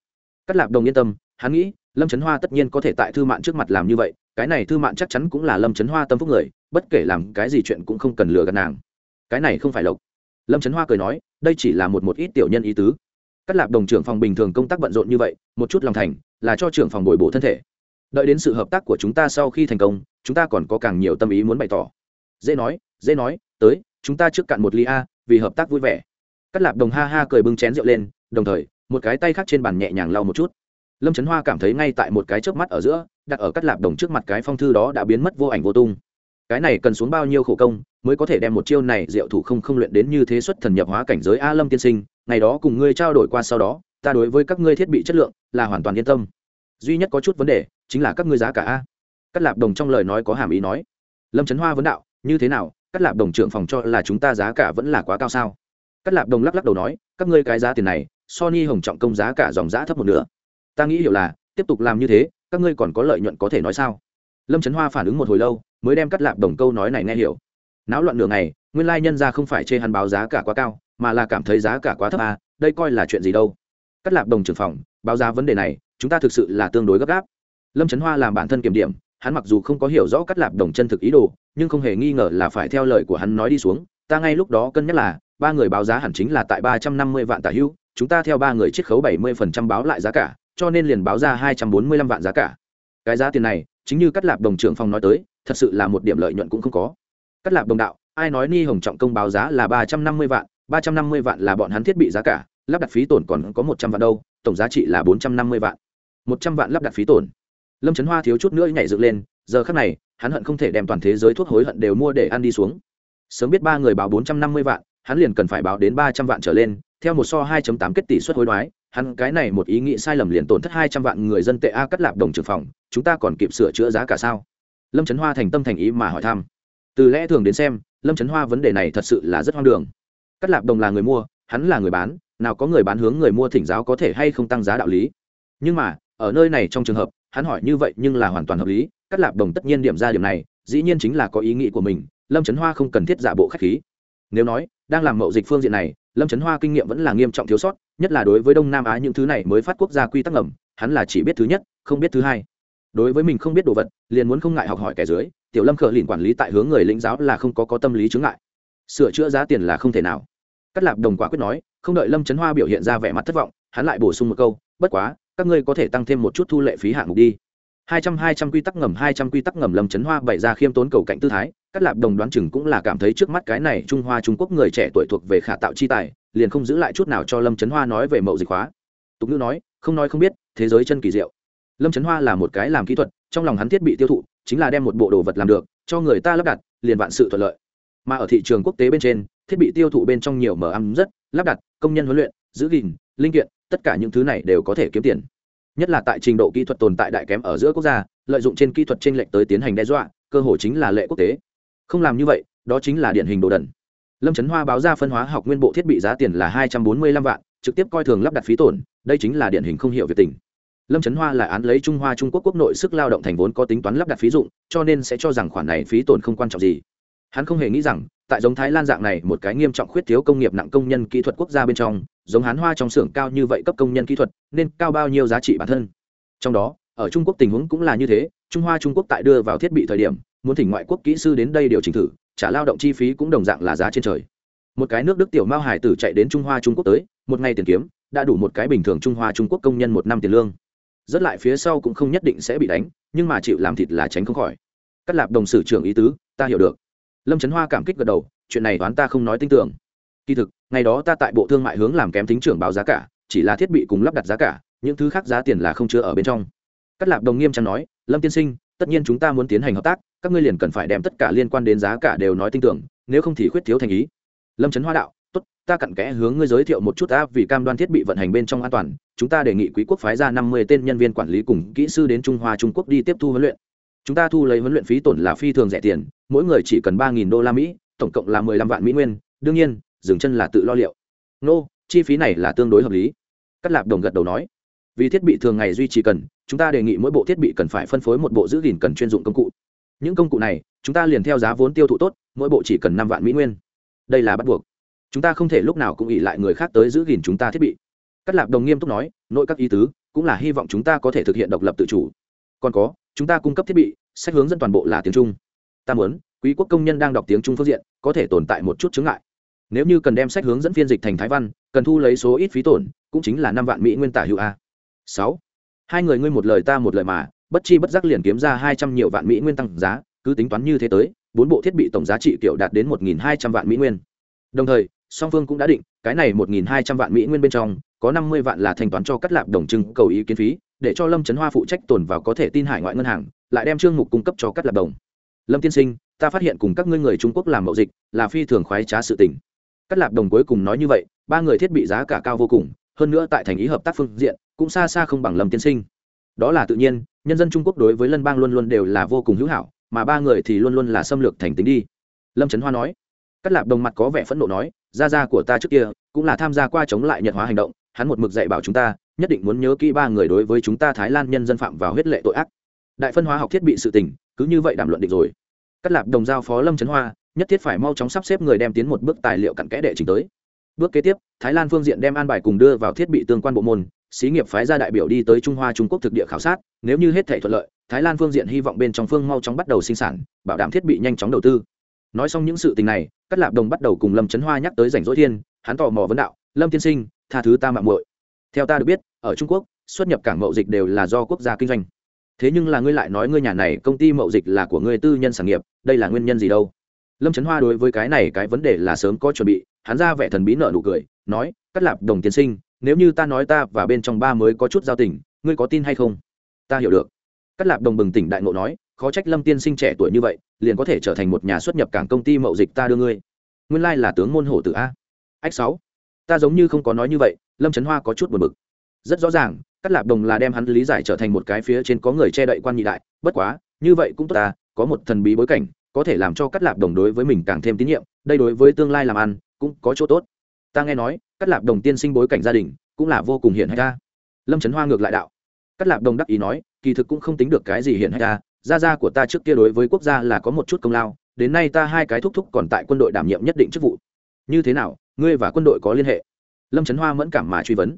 cắt lạp đồng yên tâm, hắn nghĩ, lâm trấn hoa tất nhiên có thể tại thư mạn trước mặt làm như vậy, cái này thư mạn chắc chắn cũng là lâm trấn hoa tâm phúc người, bất kể làm cái gì chuyện cũng không cần lừa gạt nàng. Cái này không phải lộc. Lâm trấn hoa cười nói, đây chỉ là một một ít tiểu nhân ý tứ. Cắt lạp đồng trưởng phòng bình thường công tác bận rộn như vậy, một chút lòng thành, là cho trưởng phòng bồi bổ thân thể. Đợi đến sự hợp tác của chúng ta sau khi thành công, chúng ta còn có càng nhiều tâm ý muốn bày tỏ. Dễ nói dễ nói, tới, chúng ta trước cạn một ly a, vì hợp tác vui vẻ. Cắt lạp đồng ha ha cười bưng chén rượu lên, đồng thời một cái tay khác trên bàn nhẹ nhàng lau một chút. Lâm trấn hoa cảm thấy ngay tại một cái chớp mắt ở giữa, đặt ở cắt lạp đồng trước mặt cái phong thư đó đã biến mất vô ảnh vô tung. Cái này cần xuống bao nhiêu khổ công mới có thể đem một chiêu này diệu thủ không không luyện đến như thế xuất thần nhập hóa cảnh giới a lâm tiên sinh, ngày đó cùng ngươi trao đổi qua sau đó, ta đối với các ngươi thiết bị chất lượng là hoàn toàn yên tâm. Duy nhất có chút vấn đề chính là các ngươi giá cả a. Cắt lạp đồng trong lời nói có hàm ý nói. Lâm trấn hoa vấn đạo, như thế nào, cắt lạp đồng trưởng phòng cho là chúng ta giá cả vẫn là quá cao sao? Cắt lạp đồng lắc lắc đầu nói, các ngươi cái giá tiền này sony hồng trọng công giá cả dòng giá thấp một nửa. Ta nghĩ hiểu là, tiếp tục làm như thế, các ngươi còn có lợi nhuận có thể nói sao? Lâm trấn hoa phản ứng một hồi lâu, mới đem cắt lạp đồng câu nói này nghe hiểu. Náo loạn nửa ngày, nguyên lai nhân ra không phải chê hắn báo giá cả quá cao, mà là cảm thấy giá cả quá thấp à đây coi là chuyện gì đâu? Cắt lạp đồng trưởng phòng, báo giá vấn đề này, chúng ta thực sự là tương đối gấp gáp. Lâm trấn hoa làm bản thân kiểm điểm, hắn mặc dù không có hiểu rõ cắt lạp đồng chân thực ý đồ, nhưng không hề nghi ngờ là phải theo lời của hắn nói đi xuống ta ngay lúc đó cân nhắc là, ba người báo giá hẳn chính là tại ba trăm năm mươi vạn tả hữu chúng ta theo ba người chiết khấu bảy mươi phần trăm báo lại giá cả, cho nên liền báo ra hai trăm bốn mươi lăm vạn giá cả. Cái giá tiền này, chính như cắt lạp đồng trưởng phòng nói tới, thật sự là một điểm lợi nhuận cũng không có. Cắt lạp đồng đạo, ai nói ni hồng trọng công báo giá là ba trăm năm mươi vạn, ba trăm năm mươi vạn là bọn hắn thiết bị giá cả, lắp đặt phí tổn còn có một trăm vạn đâu, tổng giá trị là bốn trăm năm mươi vạn. một trăm vạn lắp đặt phí tổn. Lâm trấn hoa thiếu chút nữa nhảy dựng lên, giờ khắc này, hắn hận không thể đem toàn thế giới thuốc hối hận đều mua để ăn đi xuống sớm biết ba người báo bốn trăm năm mươi vạn, hắn liền cần phải báo đến ba trăm vạn trở lên, theo một so hai tám kết tỷ suất hối đoái, hắn cái này một ý nghĩ sai lầm liền tổn thất hai trăm vạn người dân tệ a cắt lạp đồng trưởng phòng, chúng ta còn kịp sửa chữa giá cả sao? Lâm trấn hoa thành tâm thành ý mà hỏi thăm. Từ lẽ thường đến xem, lâm trấn hoa vấn đề này thật sự là rất hoang đường. Cắt lạp đồng là người mua, hắn là người bán, nào có người bán hướng người mua thỉnh giáo có thể hay không tăng giá đạo lý. Nhưng mà, ở nơi này trong trường hợp, hắn hỏi như vậy nhưng là hoàn toàn hợp lý, cắt lạp đồng tất nhiên điểm ra điểm này, dĩ nhiên chính là có ý nghĩ của mình lâm trấn hoa không cần thiết giả bộ k h á c h khí. Nếu nói, đang làm mậu dịch phương diện này, lâm trấn hoa kinh nghiệm vẫn là nghiêm trọng thiếu sót, nhất là đối với đông nam á những thứ này mới phát quốc gia quy tắc ngầm, hắn là chỉ biết thứ nhất, không biết thứ hai. Đối với mình không biết đồ vật, liền muốn không ngại học hỏi kẻ dưới, tiểu lâm khờ lìn quản lý tại hướng người lĩnh giáo là không có có tâm lý chứng ngại. Sửa chữa giá tiền là không thể nào. Cắt lạp đồng quả quyết nói, không đợi lâm trấn hoa biểu hiện ra vẻ mặt thất vọng, hắn lại bổ sung một câu, bất quá, các ngươi có thể tăng thêm một chút thu lệ phí hạng mục đi hai trăm hai trăm quy tắc ngầm, hai trăm quy tắc ngầm lâm chấn hoa bày ra khiêm tốn cầu cạnh tư thái. Các lạp đồng đoán chừng cũng là cảm thấy trước mắt cái này trung hoa, trung quốc người trẻ tuổi thuộc về khả tạo chi tài, liền không giữ lại chút nào cho lâm chấn hoa nói về mậu dịch hóa. Tục ngữ nói, không nói không biết, thế giới chân kỳ diệu. Lâm trấn hoa là một cái làm kỹ thuật, trong lòng hắn thiết bị tiêu thụ, chính là đem một bộ đồ vật làm được, cho người ta lắp đặt, liền vạn sự thuận lợi. Mà ở thị trường quốc tế bên trên, thiết bị tiêu thụ bên trong nhiều mở âm rất, lắp đặt, công nhân huấn luyện, giữ gìn, linh kiện, tất cả những thứ này đều có thể kiếm tiền nhất là tại trình độ kỹ thuật tồn tại đại kém ở giữa quốc gia, lợi dụng trên kỹ thuật t r ê n lệch tới tiến hành đe dọa, cơ hội chính là lệ quốc tế. Không làm như vậy, đó chính là điển hình đồ đần. Lâm trấn hoa báo ra phân hóa học nguyên bộ thiết bị giá tiền là hai trăm bốn mươi lăm vạn, trực tiếp coi thường lắp đặt phí tổn, đây chính là điển hình không hiểu việc tình. Lâm trấn hoa là án lấy trung hoa trung quốc quốc nội sức lao động thành vốn có tính toán lắp đặt phí dụng, cho nên sẽ cho rằng khoản này phí tổn không quan trọng gì. Hắn không hề nghĩ rằng, tại giống thái lan dạng này, một cái nghiêm trọng khuyết thiếu công nghiệp nặng công nhân kỹ thuật quốc gia bên trong giống hán hoa trong xưởng cao như vậy cấp công nhân kỹ thuật, nên cao bao nhiêu giá trị bản thân? Trong đó, ở trung quốc tình huống cũng là như thế, trung hoa trung quốc tại đưa vào thiết bị thời điểm, muốn thỉnh ngoại quốc kỹ sư đến đây điều chỉnh thử, trả lao động chi phí cũng đồng dạng là giá trên trời. Một cái nước đức tiểu mao hải tử chạy đến trung hoa trung quốc tới, một ngày tiền kiếm, đã đủ một cái bình thường trung hoa trung quốc công nhân một năm tiền lương. Rất lại phía sau cũng không nhất định sẽ bị đánh, nhưng mà chịu làm thịt là tránh không khỏi. Cắt lạp đồng sử trưởng ý tứ, ta hiểu được. Lâm trấn hoa cảm kích gật đầu, chuyện này toán ta không nói tin tưởng kỳ thực, ngày đó ta tại bộ thương mại hướng làm kém tính trưởng báo giá cả, chỉ là thiết bị cùng lắp đặt giá cả, những thứ khác giá tiền là không chứa ở bên trong. Cắt lạp đồng nghiêm trang nói, lâm tiên sinh, tất nhiên chúng ta muốn tiến hành hợp tác, các ngươi liền cần phải đem tất cả liên quan đến giá cả đều nói tin tưởng, nếu không thì khuyết thiếu thành ý. Lâm trấn hoa đạo, tốt, ta cặn kẽ hướng ngươi giới thiệu một chút ta vì cam đoan thiết bị vận hành bên trong an toàn, chúng ta đề nghị quý quốc phái ra năm mươi tên nhân viên quản lý cùng kỹ sư đến trung hoa, trung quốc đi tiếp thu huấn luyện. Chúng ta thu lấy huấn luyện phí tổn là phi thường rẻ tiền, mỗi người chỉ cần ba nghìn đô la mỹ, tổng cộng là mười lăm vạn mỹ nguyên. Đương nhiên dừng chân là tự lo liệu. Nô、no, chi phí này là tương đối hợp lý. Cắt lạp đồng gật đầu nói vì thiết bị thường ngày duy trì cần chúng ta đề nghị mỗi bộ thiết bị cần phải phân phối một bộ giữ gìn cần chuyên dụng công cụ. Những công cụ này chúng ta liền theo giá vốn tiêu thụ tốt mỗi bộ chỉ cần năm vạn mỹ nguyên. Đây là bắt buộc. Chúng ta không thể lúc nào cũng ỉ lại người khác tới giữ gìn chúng ta thiết bị. Cắt lạp đồng nghiêm túc nói nội các ý tứ cũng là hy vọng chúng ta có thể thực hiện độc lập tự chủ. Còn có chúng ta cung cấp thiết bị sách hướng dẫn toàn bộ là tiếng trung. Ta muốn quý quốc công nhân đang đọc tiếng trung phương diện có thể tồn tại một chút chứng ngại nếu như cần đem sách hướng dẫn phiên dịch thành thái văn, cần thu lấy số ít phí tổn, cũng chính là năm vạn mỹ nguyên tả hữu a. Sáu. Hai người ngươi một lời ta một lời mà, bất chi bất giác liền kiếm ra hai trăm nhiều vạn mỹ nguyên tăng giá, cứ tính toán như thế tới, bốn bộ thiết bị tổng giá trị kiểu đạt đến một nghìn hai trăm vạn mỹ nguyên. Đồng thời, song phương cũng đã định, cái này một nghìn hai trăm vạn mỹ nguyên bên trong, có năm mươi vạn là thanh toán cho cắt lạp đồng trưng cầu ý kiến phí, để cho lâm trấn hoa phụ trách tồn vào có thể tin hải ngoại ngân hàng, lại đem trương mục cung cấp cho cắt lạp đồng. Lâm tiên sinh, ta phát hiện cùng các ngươi người trung quốc làm mậu dịch, là phi thường khoái trá sự tình cắt lạp đồng cuối cùng nói như vậy, ba người thiết bị giá cả cao vô cùng, hơn nữa tại thành ý hợp tác phương diện, cũng xa xa không bằng lâm tiên sinh. Đó là tự nhiên, nhân dân trung quốc đối với lân bang luôn luôn đều là vô cùng hữu hảo, mà ba người thì luôn luôn là xâm lược thành tính đi. Lâm trấn hoa nói. Cắt lạp đồng mặt có vẻ phẫn nộ nói, gia gia của ta trước kia, cũng là tham gia qua chống lại nhật hóa hành động, hắn một mực dạy bảo chúng ta, nhất định muốn nhớ kỹ ba người đối với chúng ta thái lan nhân dân phạm vào huyết lệ tội ác. Đại phân hóa học thiết bị sự tình, cứ như vậy đàm luận định rồi. Cắt lạp đồng giao phó lâm trấn hoa nhất thiết phải mau chóng sắp xếp người đem tiến một bước tài liệu cặn kẽ đệ trình tới. Bước kế tiếp, thái lan phương diện đem an bài cùng đưa vào thiết bị tương quan bộ môn, xí nghiệp phái ra đại biểu đi tới trung hoa trung quốc thực địa khảo sát, nếu như hết thể thuận lợi, thái lan phương diện hy vọng bên trong phương mau chóng bắt đầu sinh sản, bảo đảm thiết bị nhanh chóng đầu tư. Nói xong những sự tình này các lạp đồng bắt đầu cùng lâm trấn hoa nhắc tới rảnh rỗi thiên, hắn tò mò vấn đạo, lâm tiên sinh, tha thứ ta mạng muội. Theo ta được biết, ở trung quốc, xuất nhập cảng mậu dịch đều là do quốc gia kinh doanh. Thế nhưng là ngươi lại nói ngươi nhà này công ty mậu dịch là của ngươi tư nhân sản nghiệp, đây là nguyên nhân gì đâu? Lâm trấn hoa đối với cái này cái vấn đề là sớm có chuẩn bị, hắn ra vẻ thần bí nợ nụ cười, nói, cắt lạp đồng tiên sinh, nếu như ta nói ta và bên trong ba mới có chút giao tình, ngươi có tin hay không? Ta hiểu được. Cắt lạp đồng bừng tỉnh đại ngộ nói, khó trách lâm tiên sinh trẻ tuổi như vậy, liền có thể trở thành một nhà xuất nhập cảng công ty mậu dịch ta đưa ngươi. Nguyên lai là tướng môn hổ tử a. Ách sáu. Ta giống như không có nói như vậy. Lâm trấn hoa có chút buồn bực. Rất rõ ràng, cắt lạp đồng là đem hắn lý giải trở thành một cái phía trên có người che đậy quan nhị đại, bất quá, như vậy cũng tốt ta, có một thần bí bối cảnh có thể làm cho cắt lạp đồng đối với mình càng thêm tín nhiệm, đây đối với tương lai làm ăn, cũng có chỗ tốt. Ta nghe nói cắt lạp đồng tiên sinh bối cảnh gia đình, cũng là vô cùng hiển hay ta lâm trấn hoa ngược lại đạo. Cắt lạp đồng đắc ý nói, kỳ thực cũng không tính được cái gì hiển hay ta gia gia của ta trước kia đối với quốc gia là có một chút công lao, đến nay ta hai cái thúc thúc còn tại quân đội đảm nhiệm nhất định chức vụ. Như thế nào, ngươi và quân đội có liên hệ? Lâm trấn hoa mẫn cảm mà truy vấn.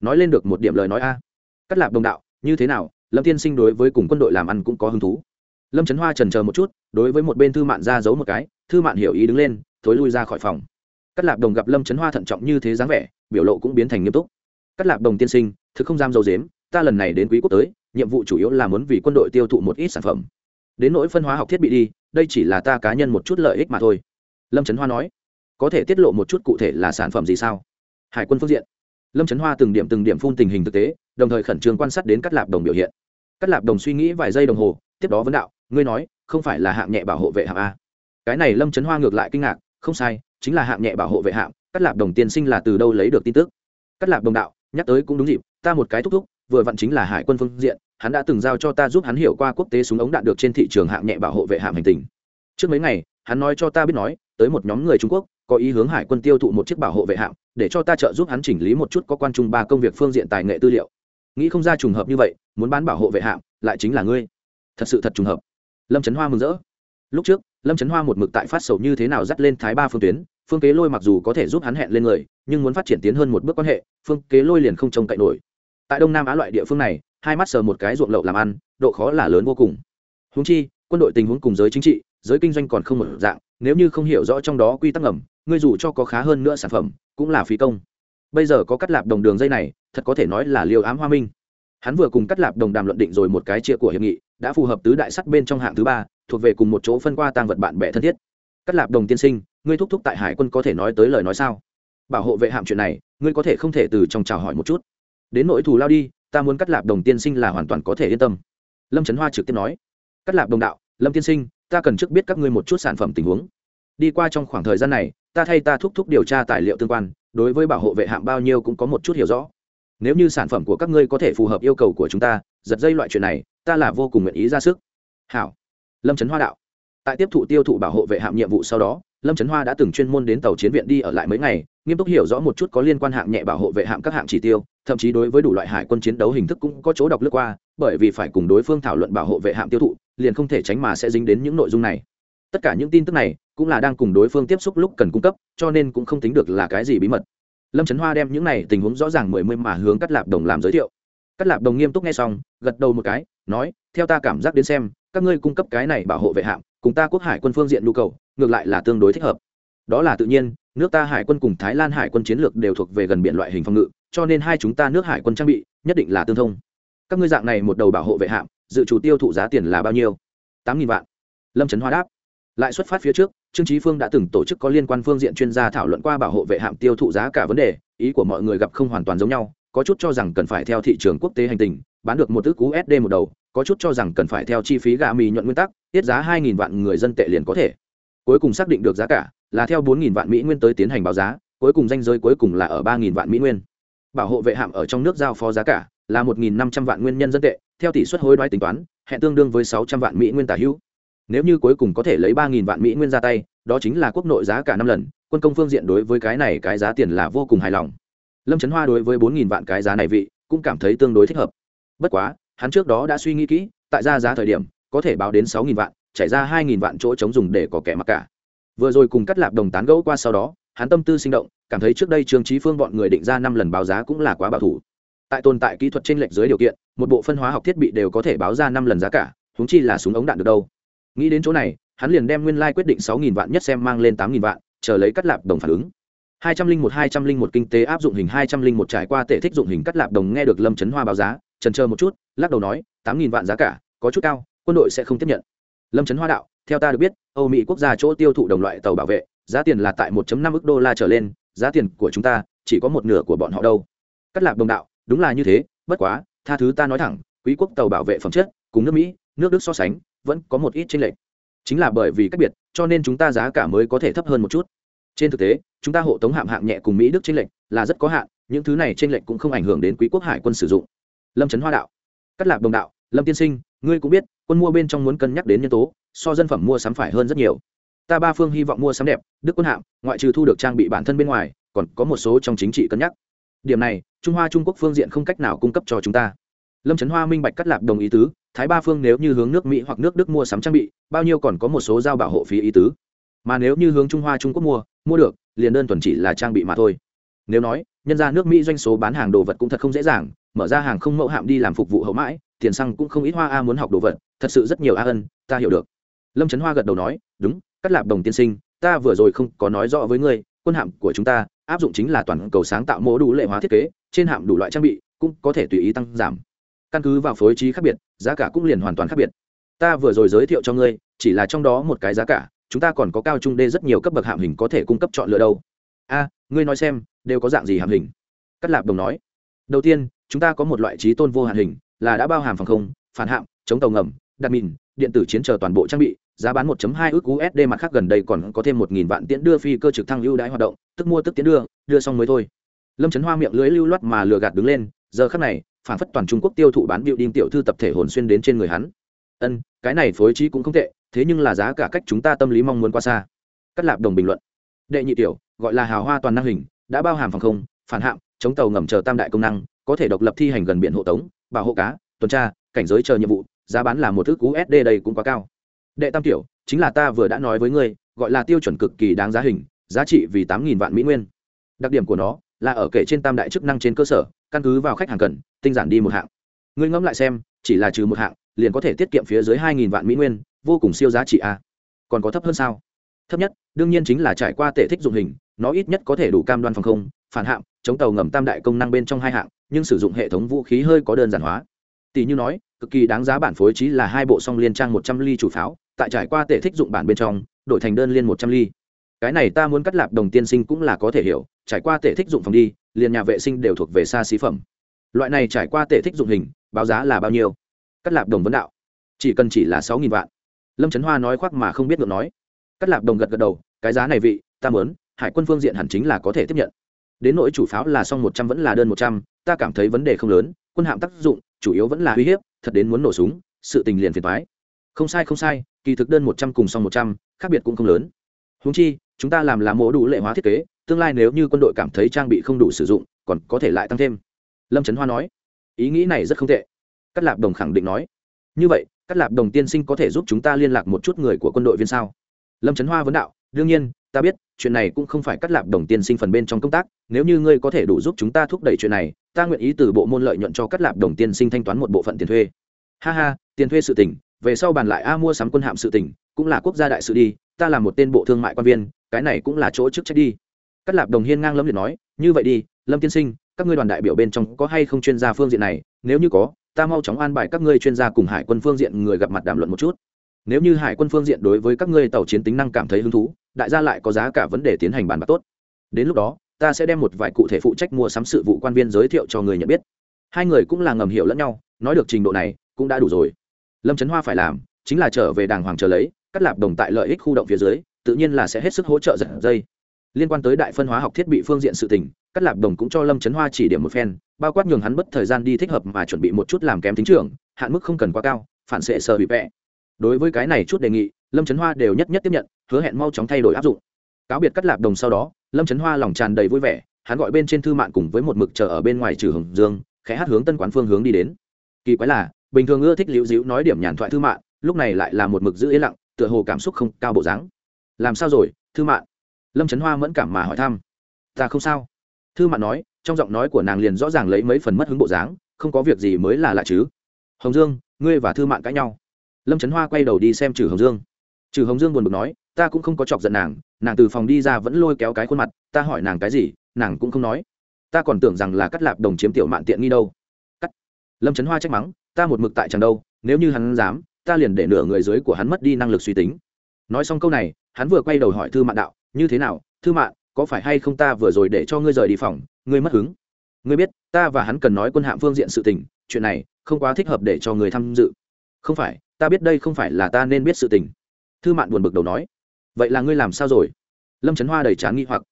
Nói lên được một điểm lời nói a. Cắt lạp đồng đạo, như thế nào, lâm tiên sinh đối với cùng quân đội làm ăn cũng có hứng thú lâm trấn hoa trần chờ một chút, đối với một bên thư mạn ra giấu một cái, thư mạn hiểu ý đứng lên, thối lui ra khỏi phòng. Cắt lạp đồng gặp lâm trấn hoa thận trọng như thế dáng vẻ, biểu lộ cũng biến thành nghiêm túc. Cắt lạp đồng tiên sinh, thực không giam dầu dếm ta lần này đến quý quốc tới, nhiệm vụ chủ yếu là muốn vì quân đội tiêu thụ một ít sản phẩm. Đến nỗi phân hóa học thiết bị đi, đây chỉ là ta cá nhân một chút lợi ích mà thôi. Lâm trấn hoa nói. Có thể tiết lộ một chút cụ thể là sản phẩm gì sao? Hải quân phương diện. Lâm trấn hoa từng điểm từng điểm phun tình hình thực tế, đồng thời khẩn trương quan sát đến cắt lạp đồng biểu hiện. Cắt lạp đồng suy nghĩ vài giây đồng hồ, tiếp đó vấn đạo ngươi nói, không phải là hạng nhẹ bảo hộ vệ hạng a. Cái này lâm trấn hoa ngược lại kinh ngạc, không sai, chính là hạng nhẹ bảo hộ vệ hạng cắt lạp đồng tiên sinh là từ đâu lấy được tin tức? Cắt lạp đồng đạo, nhắc tới cũng đúng dịp, ta một cái thúc thúc, vừa vặn chính là hải quân phương diện, hắn đã từng giao cho ta giúp hắn hiểu qua quốc tế súng ống đạn được trên thị trường hạng nhẹ bảo hộ vệ hạng hành tình. Trước mấy ngày, hắn nói cho ta biết nói, tới một nhóm người trung quốc, có ý hướng hải quân tiêu thụ một chiếc bảo hộ vệ hạng, để cho ta trợ giúp hắn chỉnh lý một chút có quan trung ba công việc phương diện tài nghệ tư liệu. Nghĩ không ra trùng hợp như vậy, muốn bán bảo hộ vệ hạng, lại chính là ngươi. Thật sự thật trùng hợp lâm trấn hoa mừng rỡ. Lúc trước, lâm trấn hoa một mực tại phát sầu như thế nào dắt lên thái ba phương tuyến, phương kế lôi mặc dù có thể giúp hắn hẹn lên người, nhưng muốn phát triển tiến hơn một bước quan hệ, phương kế lôi liền không trông cậy nổi. Tại đông nam á loại địa phương này, hai mắt sờ một cái ruộng lậu làm ăn, độ khó là lớn vô cùng. Húng chi, quân đội tình huống cùng giới chính trị, giới kinh doanh còn không một dạng, nếu như không hiểu rõ trong đó quy tắc ngầm, ngươi dù cho có khá hơn nữa sản phẩm, cũng là phí công. Bây giờ có cắt lạp đồng đường dây này, thật có thể nói là liều ám hoa minh. Hắn vừa cùng cắt lạp đồng đàm luận định rồi một cái chia của hiệp nghị đã phù hợp tứ đại sắt bên trong hạng thứ ba, thuộc về cùng một chỗ phân qua tăng vật bạn bè thân thiết. Cắt lạp đồng tiên sinh, ngươi thúc thúc tại hải quân có thể nói tới lời nói sao? Bảo hộ vệ hạm chuyện này, ngươi có thể không thể từ trong chào hỏi một chút. Đến nỗi thù lao đi, ta muốn cắt lạp đồng tiên sinh là hoàn toàn có thể yên tâm. Lâm trấn hoa trực tiếp nói. Cắt lạp đồng đạo, lâm tiên sinh, ta cần trước biết các ngươi một chút sản phẩm tình huống. Đi qua trong khoảng thời gian này, ta thay ta thúc thúc điều tra tài liệu tương quan, đối với bảo hộ vệ hạm bao nhiêu cũng có một chút hiểu rõ. Nếu như sản phẩm của các ngươi có thể phù hợp yêu cầu của chúng ta giật dây loại chuyện này, ta là vô cùng nguyện ý ra sức. Hảo. Lâm trấn hoa đạo. Tại tiếp thụ tiêu thụ bảo hộ vệ hạm nhiệm vụ sau đó, lâm trấn hoa đã từng chuyên môn đến tàu chiến viện đi ở lại mấy ngày, nghiêm túc hiểu rõ một chút có liên quan hạng nhẹ bảo hộ vệ hạm các hạng chỉ tiêu, thậm chí đối với đủ loại hải quân chiến đấu hình thức cũng có chỗ đọc lướt qua, bởi vì phải cùng đối phương thảo luận bảo hộ vệ hạm tiêu thụ, liền không thể tránh mà sẽ dính đến những nội dung này. Tất cả những tin tức này cũng là đang cùng đối phương tiếp xúc lúc cần cung cấp, cho nên cũng không tính được là cái gì bí mật. Lâm trấn hoa đem những này tình huống rõ ràng mười mươi mà hướng cắt lạp đồng làm giới thiệu cắt lạp đồng nghiêm túc nghe xong, gật đầu một cái, nói, theo ta cảm giác đến xem, các ngươi cung cấp cái này bảo hộ vệ hạm, cùng ta quốc hải quân phương diện nhu cầu, ngược lại là tương đối thích hợp. Đó là tự nhiên, nước ta hải quân cùng thái lan hải quân chiến lược đều thuộc về gần biển loại hình phòng ngự, cho nên hai chúng ta nước hải quân trang bị, nhất định là tương thông. Các ngươi dạng này một đầu bảo hộ vệ hạm, dự chủ tiêu thụ giá tiền là bao nhiêu? Tám nghìn vạn. Lâm trấn hoa đáp. Lại xuất phát phía trước, trương trí phương đã từng tổ chức có liên quan phương diện chuyên gia thảo luận qua bảo hộ vệ hạm tiêu thụ giá cả vấn đề, ý của mọi người gặp không hoàn toàn giống nhau có chút cho rằng cần phải theo thị trường quốc tế hành tình, bán được một ước usd một đầu, có chút cho rằng cần phải theo chi phí gà mì nhuận nguyên tắc, tiết giá hai nghìn vạn người dân tệ liền có thể. Cuối cùng xác định được giá cả là theo bốn nghìn vạn mỹ nguyên tới tiến hành báo giá, cuối cùng danh giới cuối cùng là ở ba nghìn vạn mỹ nguyên. Bảo hộ vệ hạm ở trong nước giao phó giá cả là một nghìn năm trăm vạn nguyên nhân dân tệ, theo tỷ suất hối đoái tính toán, hẹn tương đương với sáu trăm vạn mỹ nguyên tả hữu. Nếu như cuối cùng có thể lấy ba nghìn vạn mỹ nguyên ra tay, đó chính là quốc nội giá cả năm lần, quân công phương diện đối với cái này cái giá tiền là vô cùng hài lòng lâm trấn hoa đối với bốn nghìn vạn cái giá này vị cũng cảm thấy tương đối thích hợp. Bất quá, hắn trước đó đã suy nghĩ kỹ, tại ra giá thời điểm, có thể báo đến sáu nghìn vạn chảy ra hai nghìn vạn chỗ chống dùng để có kẻ mặc cả. Vừa rồi cùng cắt lạp đồng tán gẫu qua sau đó, hắn tâm tư sinh động, cảm thấy trước đây trương trí phương bọn người định ra năm lần báo giá cũng là quá bảo thủ. Tại tồn tại kỹ thuật trên lệch dưới điều kiện, một bộ phân hóa học thiết bị đều có thể báo ra năm lần giá cả húng chi là súng ống đạn được đâu. Nghĩ đến chỗ này, hắn liền đem nguyên lai quyết định sáu nghìn vạn nhất xem mang lên tám nghìn vạn, chờ lấy cắt lạp đồng phản ứng hai trăm linh một, hai trăm linh một kinh tế áp dụng hình hai trăm linh một trải qua tệ thích dụng hình cắt lạp đồng nghe được lâm trấn hoa báo giá, trần chờ một chút, lắc đầu nói, tám nghìn vạn giá cả, có chút cao, quân đội sẽ không tiếp nhận. Lâm trấn hoa đạo, theo ta được biết, âu mỹ quốc gia chỗ tiêu thụ đồng loại tàu bảo vệ, giá tiền là tại 1 năm ức đô la trở lên, giá tiền của chúng ta chỉ có một nửa của bọn họ đâu. Cắt lạp đồng đạo, đúng là như thế, bất quá, tha thứ ta nói thẳng, quý quốc tàu bảo vệ phẩm chất, cùng nước mỹ, nước đức so sánh, vẫn có một ít chênh lệch. Chính là bởi vì cách biệt, cho nên chúng ta giá cả mới có thể thấp hơn một chút trên thực tế, chúng ta hộ tống hạm hạng nhẹ cùng mỹ đức chênh lệch là rất có hạn, những thứ này chênh lệch cũng không ảnh hưởng đến quý quốc hải quân sử dụng. Lâm trấn hoa đạo cắt lạp đồng đạo, lâm tiên sinh, ngươi cũng biết, quân mua bên trong muốn cân nhắc đến nhân tố, so dân phẩm mua sắm phải hơn rất nhiều. Ta ba phương hy vọng mua sắm đẹp, đức quân hạm, ngoại trừ thu được trang bị bản thân bên ngoài, còn có một số trong chính trị cân nhắc. Điểm này, trung hoa trung quốc phương diện không cách nào cung cấp cho chúng ta. Lâm trấn hoa minh bạch cắt lạp đồng ý tứ, thái ba phương nếu như hướng nước mỹ hoặc nước đức mua sắm trang bị, bao nhiêu còn có một số giao bảo hộ phí ý tứ mà nếu như hướng trung hoa trung quốc mua mua được, liền đơn thuần chỉ là trang bị mà thôi. Nếu nói, nhân ra nước mỹ doanh số bán hàng đồ vật cũng thật không dễ dàng, mở ra hàng không mẫu hạm đi làm phục vụ hậu mãi, tiền xăng cũng không ít hoa a muốn học đồ vật, thật sự rất nhiều a ân, ta hiểu được. Lâm trấn hoa gật đầu nói, đúng cắt lạp đồng tiên sinh, ta vừa rồi không có nói rõ với ngươi, quân hạm của chúng ta, áp dụng chính là toàn cầu sáng tạo mô đủ lệ hóa thiết kế, trên hạm đủ loại trang bị cũng có thể tùy ý tăng giảm. Căn cứ vào phối trí khác biệt, giá cả cũng liền hoàn toàn khác biệt. Ta vừa rồi giới thiệu cho ngươi, chỉ là trong đó một cái giá cả chúng ta còn có cao trung đê rất nhiều cấp bậc hạm hình có thể cung cấp chọn lựa đâu a ngươi nói xem đều có dạng gì hạm hình cắt lạp đồng nói đầu tiên chúng ta có một loại trí tôn vô hạn hình là đã bao hàm phòng không phản hạm chống tàu ngầm đặt mìn điện tử chiến chờ toàn bộ trang bị giá bán 1.2 ước USD mặt khác gần đây còn có thêm 1000 vạn tiễn đưa phi cơ trực thăng ưu đãi hoạt động, tức mua tức tiễn đưa, đưa xong mới thôi. Lâm Chấn Hoa miệng lưới lưu loát mà lừa gạt đứng lên, giờ khắc này, phản phất toàn Trung Quốc tiêu thụ bán biểu đinh tiểu thư tập thể hồn xuyên đến trên người hắn. Ân, cái này phối trí cũng không tệ, thế nhưng là giá cả cách chúng ta tâm lý mong muốn quá xa. Cắt Lạp đồng bình luận. Đệ nhị tiểu, gọi là hào hoa toàn năng hình, đã bao hàm phòng không, phản hạm, chống tàu ngầm chờ tam đại công năng, có thể độc lập thi hành gần biển hộ tống, bảo hộ cá, tuần tra, cảnh giới chờ nhiệm vụ, giá bán là một thước sd đây cũng quá cao. Đệ tam tiểu, chính là ta vừa đã nói với ngươi gọi là tiêu chuẩn cực kỳ đáng giá hình giá trị vì tám nghìn vạn mỹ nguyên đặc điểm của nó là ở kể trên tam đại chức năng trên cơ sở căn cứ vào khách hàng cần tinh giản đi một hạng ngươi ngẫm lại xem chỉ là trừ một hạng liền có thể tiết kiệm phía dưới hai nghìn vạn mỹ nguyên vô cùng siêu giá trị a. Còn có thấp hơn sao? Thấp nhất đương nhiên chính là trải qua tệ thích dụng hình nó ít nhất có thể đủ cam đoan phòng không phản hạm, chống tàu ngầm tam đại công năng bên trong hai hạng nhưng sử dụng hệ thống vũ khí hơi có đơn giản hóa. Tỷ như nói cực kỳ đáng giá bản phối trí là hai bộ song liên trang một trăm ly chủ pháo tại trải qua tệ thích dụng bản bên trong đổi thành đơn liên một trăm ly. Cái này ta muốn cắt lạp đồng tiên sinh cũng là có thể hiểu trải qua tệ thích dụng phòng đi liền nhà vệ sinh đều thuộc về xa xí phẩm. Loại này trải qua tệ thích dụng hình báo giá là bao nhiêu? Cắt lạp đồng vấn đạo. Chỉ cần chỉ là sáu nghìn vạn lâm trấn hoa nói khoác mà không biết ngượng nói. Cắt lạp đồng gật gật đầu, cái giá này vị, ta mớn hải quân phương diện hẳn chính là có thể tiếp nhận. Đến nỗi chủ pháo là xong một trăm vẫn là đơn một trăm, ta cảm thấy vấn đề không lớn, quân hạm tác dụng, chủ yếu vẫn là uy hiếp, thật đến muốn nổ súng, sự tình liền phiền thoái không sai không sai, kỳ thực đơn một trăm cùng xong một trăm, khác biệt cũng không lớn. Húng chi, chúng ta làm là mổ đủ lệ hóa thiết kế, tương lai nếu như quân đội cảm thấy trang bị không đủ sử dụng, còn có thể lại tăng thêm. Lâm trấn hoa nói, ý nghĩ này rất không tệ. Cắt lạp đồng khẳng định nói, như vậy cắt lạp đồng tiên sinh có thể giúp chúng ta liên lạc một chút người của quân đội viên sao? Lâm trấn hoa vấn đạo, đương nhiên, ta biết, chuyện này cũng không phải cắt lạp đồng tiên sinh phần bên trong công tác, nếu như ngươi có thể đủ giúp chúng ta thúc đẩy chuyện này, ta nguyện ý từ bộ môn lợi nhuận cho cắt lạp đồng tiên sinh thanh toán một bộ phận tiền thuê. Ha ha, tiền thuê sự tỉnh về sau bàn lại a mua sắm quân hạm sự tỉnh cũng là quốc gia đại sự đi, ta là một tên bộ thương mại quan viên, cái này cũng là chỗ chức trách đi. Cắt lạp đồng hiên ngang lâm liệt nói, như vậy đi, lâm tiên sinh, các ngươi đoàn đại biểu bên trong có hay không chuyên gia phương diện này, nếu như có ta mau chóng an bài các ngươi chuyên gia cùng hải quân phương diện người gặp mặt đàm luận một chút. Nếu như hải quân phương diện đối với các ngươi tàu chiến tính năng cảm thấy hứng thú, đại gia lại có giá cả vấn đề tiến hành bàn bạc tốt. Đến lúc đó, ta sẽ đem một vài cụ thể phụ trách mua sắm sự vụ quan viên giới thiệu cho người nhận biết. Hai người cũng là ngầm hiểu lẫn nhau, nói được trình độ này, cũng đã đủ rồi. Lâm trấn hoa phải làm, chính là trở về đàng hoàng chờ lấy, cắt lạp đồng tại lợi ích khu động phía dưới, tự nhiên là sẽ hết sức hỗ trợ giật dây. Liên quan tới đại phân hóa học thiết bị phương diện sự tình, cắt lạp đồng cũng cho lâm trấn hoa chỉ điểm một phen bao quát nhường hắn bất thời gian đi thích hợp mà chuẩn bị một chút làm kém tính trưởng, hạn mức không cần quá cao, phản xệ sờ bị vẽ đối với cái này chút đề nghị, lâm trấn hoa đều nhất nhất tiếp nhận, hứa hẹn mau chóng thay đổi áp dụng. Cáo biệt cắt lạp đồng sau đó, lâm trấn hoa lòng tràn đầy vui vẻ, hắn gọi bên trên thư mạng cùng với một mực chờ ở bên ngoài trừ hồng dương, khẽ hát hướng tân quán phương hướng đi đến. Kỳ quái là, bình thường ưa thích liễu dĩu nói điểm nhàn thoại thư mạng, lúc này lại là một mực giữ yên lặng, tựa hồ cảm xúc không cao bộ dáng. Làm sao rồi, thư mạng? Lâm trấn hoa mẫn cảm mà hỏi thăm. Ta không sao. Thư mạng nói trong giọng nói của nàng liền rõ ràng lấy mấy phần mất hứng bộ dáng, không có việc gì mới là lạ chứ. Hồng dương, ngươi và thư mạng cãi nhau. Lâm trấn hoa quay đầu đi xem trừ hồng dương. Trừ hồng dương buồn bực nói, ta cũng không có chọc giận nàng nàng từ phòng đi ra vẫn lôi kéo cái khuôn mặt, ta hỏi nàng cái gì, nàng cũng không nói. Ta còn tưởng rằng là cắt lạp đồng chiếm tiểu mạn tiện nghi đâu. Cắt. Lâm trấn hoa trách mắng, ta một mực tại chẳng đâu, nếu như hắn dám, ta liền để nửa người dưới của hắn mất đi năng lực suy tính. Nói xong câu này, hắn vừa quay đầu hỏi thư mạn đạo, như thế nào, thư mạn, có phải hay không ta vừa rồi để cho ngươi rời đi phòng ngươi mất hứng. Ngươi biết, ta và hắn cần nói quân hạm phương diện sự tình, chuyện này không quá thích hợp để cho người tham dự. Không phải, ta biết đây không phải là ta nên biết sự tình. Thư mạn buồn bực đầu nói. Vậy là ngươi làm sao rồi? Lâm trấn hoa đầy chán nghi hoặc.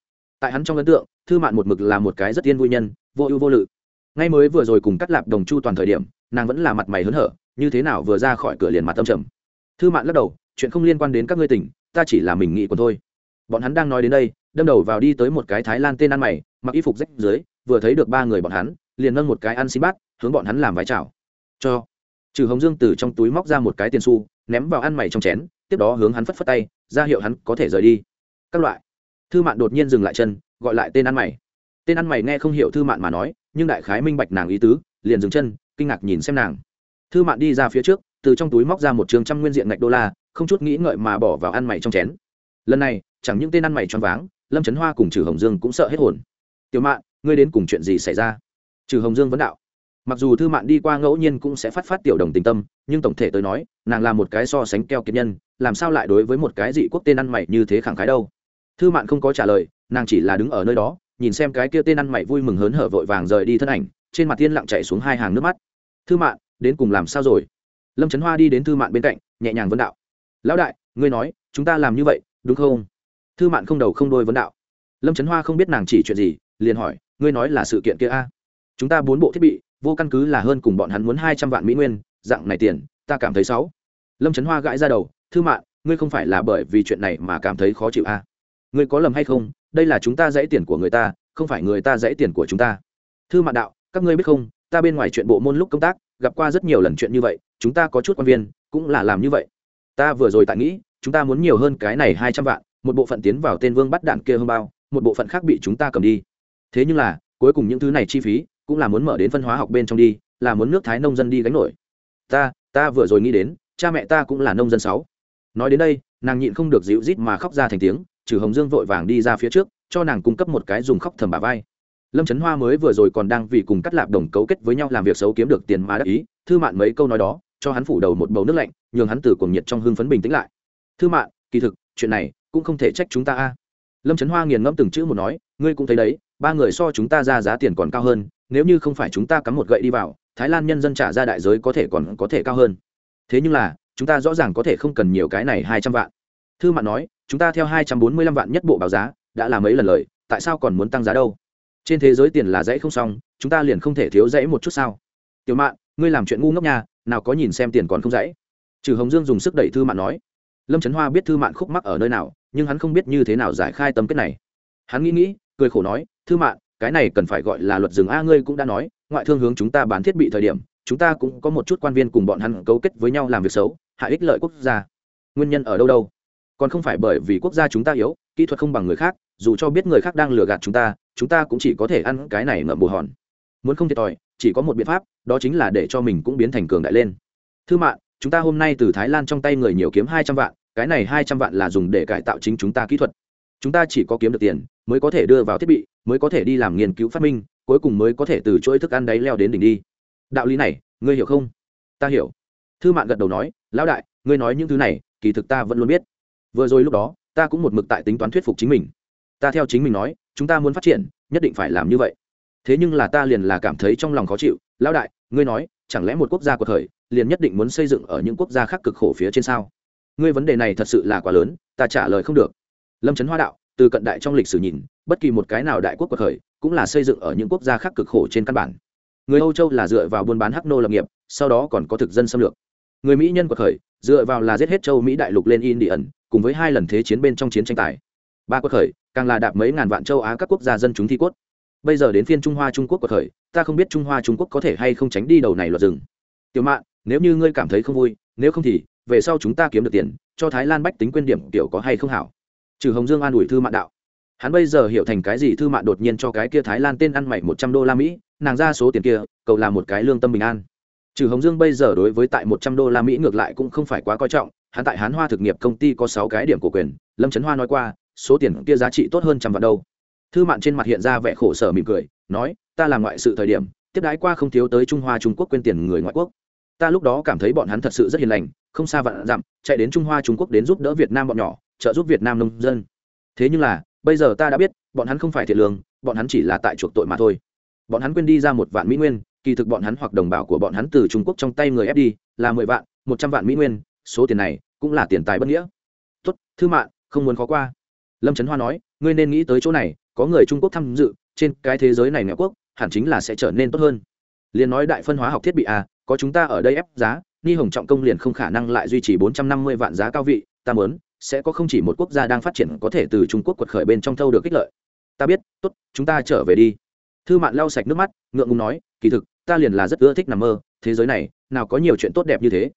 Tại hắn trong ấn tượng, thư mạn một mực là một cái rất tiên vui nhân, vô ưu vô lự. Ngay mới vừa rồi cùng cắt lạp đồng chu toàn thời điểm, nàng vẫn là mặt mày hớn hở, như thế nào vừa ra khỏi cửa liền mặt tâm trầm. Thư mạn lắc đầu, chuyện không liên quan đến các ngươi tỉnh, ta chỉ là mình nghĩ còn thôi. Bọn hắn đang nói đến đây đâm đầu vào đi tới một cái thái lan tên ăn mày, mặc y phục rách dưới, vừa thấy được ba người bọn hắn, liền nâng một cái ăn xin bát, hướng bọn hắn làm vái chào. Cho. Trừ hồng dương từ trong túi móc ra một cái tiền xu, ném vào ăn mày trong chén, tiếp đó hướng hắn phất phất tay, ra hiệu hắn có thể rời đi. Các loại. Thư mạn đột nhiên dừng lại chân, gọi lại tên ăn mày. Tên ăn mày nghe không hiểu thư mạn mà nói, nhưng đại khái minh bạch nàng ý tứ, liền dừng chân, kinh ngạc nhìn xem nàng. Thư mạn đi ra phía trước, từ trong túi móc ra một trường trăm nguyên diện ngạch đô la, không chút nghĩ ngợi mà bỏ vào ăn mày trong chén. Lần này, chẳng những tên ăn mày choáng váng lâm trấn hoa cùng trừ hồng dương cũng sợ hết hồn tiểu mạn ngươi đến cùng chuyện gì xảy ra trừ hồng dương vấn đạo mặc dù thư mạn đi qua ngẫu nhiên cũng sẽ phát phát tiểu đồng tình tâm nhưng tổng thể tới nói nàng là một cái so sánh keo kiệt nhân làm sao lại đối với một cái dị quốc tên ăn mày như thế khẳng khái đâu thư mạn không có trả lời nàng chỉ là đứng ở nơi đó nhìn xem cái kia tên ăn mày vui mừng hớn hở vội vàng rời đi thân ảnh trên mặt tiên lặng chạy xuống hai hàng nước mắt thư mạn đến cùng làm sao rồi lâm trấn hoa đi đến thư mạn bên cạnh nhẹ nhàng vấn đạo lão đại ngươi nói chúng ta làm như vậy đúng không thư mạn không đầu không đôi vấn đạo. Lâm trấn hoa không biết nàng chỉ chuyện gì, liền hỏi, ngươi nói là sự kiện kia a? Chúng ta bốn bộ thiết bị, vô căn cứ là hơn cùng bọn hắn muốn hai trăm vạn mỹ nguyên, dạng này tiền, ta cảm thấy xấu. Lâm trấn hoa gãi ra đầu, thư mạn, ngươi không phải là bởi vì chuyện này mà cảm thấy khó chịu a? Ngươi có lầm hay không? Đây là chúng ta dãy tiền của người ta, không phải người ta dãy tiền của chúng ta. Thư mạn đạo, các ngươi biết không, ta bên ngoài chuyện bộ môn lúc công tác, gặp qua rất nhiều lần chuyện như vậy, chúng ta có chút quan viên, cũng là làm như vậy. Ta vừa rồi tại nghĩ, chúng ta muốn nhiều hơn cái này hai trăm vạn một bộ phận tiến vào tên vương bắt đạn kia hơn bao, một bộ phận khác bị chúng ta cầm đi. Thế nhưng là, cuối cùng những thứ này chi phí cũng là muốn mở đến phân hóa học bên trong đi, là muốn nước thái nông dân đi gánh nổi. Ta ta vừa rồi nghĩ đến, cha mẹ ta cũng là nông dân sáu. Nói đến đây, nàng nhịn không được dịu rít mà khóc ra thành tiếng, trừ hồng dương vội vàng đi ra phía trước, cho nàng cung cấp một cái dùng khóc thầm bà vai. Lâm trấn hoa mới vừa rồi còn đang vì cùng cắt lạp đồng cấu kết với nhau làm việc xấu kiếm được tiền mà đắc ý, thư mạn mấy câu nói đó, cho hắn phủ đầu một bầu nước lạnh, nhường hắn từ cuồng nhiệt trong hưng phấn bình tĩnh lại. Thư mạn, kỳ thực, chuyện này cũng không thể trách chúng ta a. Lâm trấn hoa nghiền ngẫm từng chữ một nói, ngươi cũng thấy đấy, ba người so chúng ta ra giá tiền còn cao hơn, nếu như không phải chúng ta cắm một gậy đi vào, thái lan nhân dân trả ra đại giới có thể còn có thể cao hơn. Thế nhưng là, chúng ta rõ ràng có thể không cần nhiều cái này hai trăm vạn. Thư mạn nói, chúng ta theo hai trăm bốn mươi lăm vạn nhất bộ báo giá, đã là mấy lần lời, tại sao còn muốn tăng giá đâu? Trên thế giới tiền là dãy không xong, chúng ta liền không thể thiếu dãy một chút sao? Tiểu mạn, ngươi làm chuyện ngu ngốc nha, nào có nhìn xem tiền còn không dãy. Trừ hồng dương dùng sức đẩy thư mạn nói lâm trấn hoa biết thư mạn khúc mắc ở nơi nào, nhưng hắn không biết như thế nào giải khai tâm kết này. Hắn nghĩ nghĩ, cười khổ nói, thư mạn, cái này cần phải gọi là luật rừng a, ngươi cũng đã nói, ngoại thương hướng chúng ta bán thiết bị thời điểm, chúng ta cũng có một chút quan viên cùng bọn hắn cấu kết với nhau làm việc xấu hại ích lợi quốc gia. Nguyên nhân ở đâu đâu? Còn không phải bởi vì quốc gia chúng ta yếu, kỹ thuật không bằng người khác, dù cho biết người khác đang lừa gạt chúng ta chúng ta cũng chỉ có thể ăn cái này ngậm bù hòn. Muốn không thiệt thòi, chỉ có một biện pháp, đó chính là để cho mình cũng biến thành cường đại lên. Thư mạng chúng ta hôm nay từ thái lan trong tay người nhiều kiếm hai trăm vạn, cái này hai trăm vạn là dùng để cải tạo chính chúng ta kỹ thuật. Chúng ta chỉ có kiếm được tiền, mới có thể đưa vào thiết bị, mới có thể đi làm nghiên cứu phát minh, cuối cùng mới có thể từ chuỗi thức ăn đấy leo đến đỉnh đi. Đạo lý này, ngươi hiểu không? Ta hiểu. Thư mạn gật đầu nói, lão đại, ngươi nói những thứ này, kỳ thực ta vẫn luôn biết. Vừa rồi lúc đó, ta cũng một mực tại tính toán thuyết phục chính mình. Ta theo chính mình nói, chúng ta muốn phát triển, nhất định phải làm như vậy. Thế nhưng là ta liền là cảm thấy trong lòng khó chịu. Lão đại, ngươi nói, chẳng lẽ một quốc gia của thời liền nhất định muốn xây dựng ở những quốc gia khác cực khổ phía trên sao? Ngươi vấn đề này thật sự là quá lớn, ta trả lời không được. Lâm trấn hoa đạo, từ cận đại trong lịch sử nhìn, bất kỳ một cái nào đại quốc của thời cũng là xây dựng ở những quốc gia khác cực khổ trên căn bản. Người âu châu là dựa vào buôn bán hắc nô lập nghiệp, sau đó còn có thực dân xâm lược. Người mỹ nhân của thời dựa vào là giết hết châu mỹ đại lục lên in đi ẩn cùng với hai lần thế chiến bên trong chiến tranh tài. Ba quốc khởi, càng là đạp mấy ngàn vạn châu á các quốc gia dân chúng thi cốt. Bây giờ đến phiên trung hoa trung quốc của thời ta không biết trung hoa trung quốc có thể hay không tránh đi đầu này luật rừng. Tiểu mạn nếu như ngươi cảm thấy không vui, nếu không thì, về sau chúng ta kiếm được tiền, cho thái lan bách tính quyên điểm kiểu có hay không hảo? Trừ hồng dương an ủi thư mạn đạo. Hắn bây giờ hiểu thành cái gì thư mạn đột nhiên cho cái kia thái lan tên ăn mày một trăm đô la mỹ, nàng ra số tiền kia cậu là một cái lương tâm bình an. Trừ hồng dương bây giờ đối với tại một trăm đô la mỹ ngược lại cũng không phải quá coi trọng, hắn tại hán hoa thực nghiệp công ty có sáu cái điểm cổ quyền, lâm trấn hoa nói qua, số tiền kia giá trị tốt hơn trăm vạn đâu thư mạn trên mặt hiện ra vẻ khổ sở mỉm cười, nói, ta làm ngoại sự thời điểm, tiếp đái qua không thiếu tới trung hoa trung quốc quên tiền người ngoại quốc ta lúc đó cảm thấy bọn hắn thật sự rất hiền lành, không xa vạn dặm, chạy đến trung hoa trung quốc đến giúp đỡ việt nam bọn nhỏ, trợ giúp việt nam nông dân. Thế nhưng là, bây giờ ta đã biết, bọn hắn không phải thiệt lương, bọn hắn chỉ là tại chuộc tội mà thôi. Bọn hắn quên đi ra một vạn mỹ nguyên, kỳ thực bọn hắn hoặc đồng bào của bọn hắn từ trung quốc trong tay người ép đi, là mười vạn, một trăm vạn mỹ nguyên, số tiền này cũng là tiền tài bất nghĩa. Tốt, thư mạng không muốn khó qua. Lâm trấn hoa nói, ngươi nên nghĩ tới chỗ này, có người trung quốc tham dự, trên cái thế giới này nghèo quốc, hẳn chính là sẽ trở nên tốt hơn. Liền nói đại phân hóa học thiết bị à có chúng ta ở đây ép giá, ni hồng trọng công liền không khả năng lại duy trì bốn trăm năm mươi vạn giá cao vị, ta muốn, sẽ có không chỉ một quốc gia đang phát triển có thể từ trung quốc quật khởi bên trong thâu được kích lợi. Ta biết, tốt, chúng ta trở về đi. Thư mạn lau sạch nước mắt, ngượng ngùng nói, kỳ thực, ta liền là rất ưa thích nằm mơ, thế giới này, nào có nhiều chuyện tốt đẹp như thế.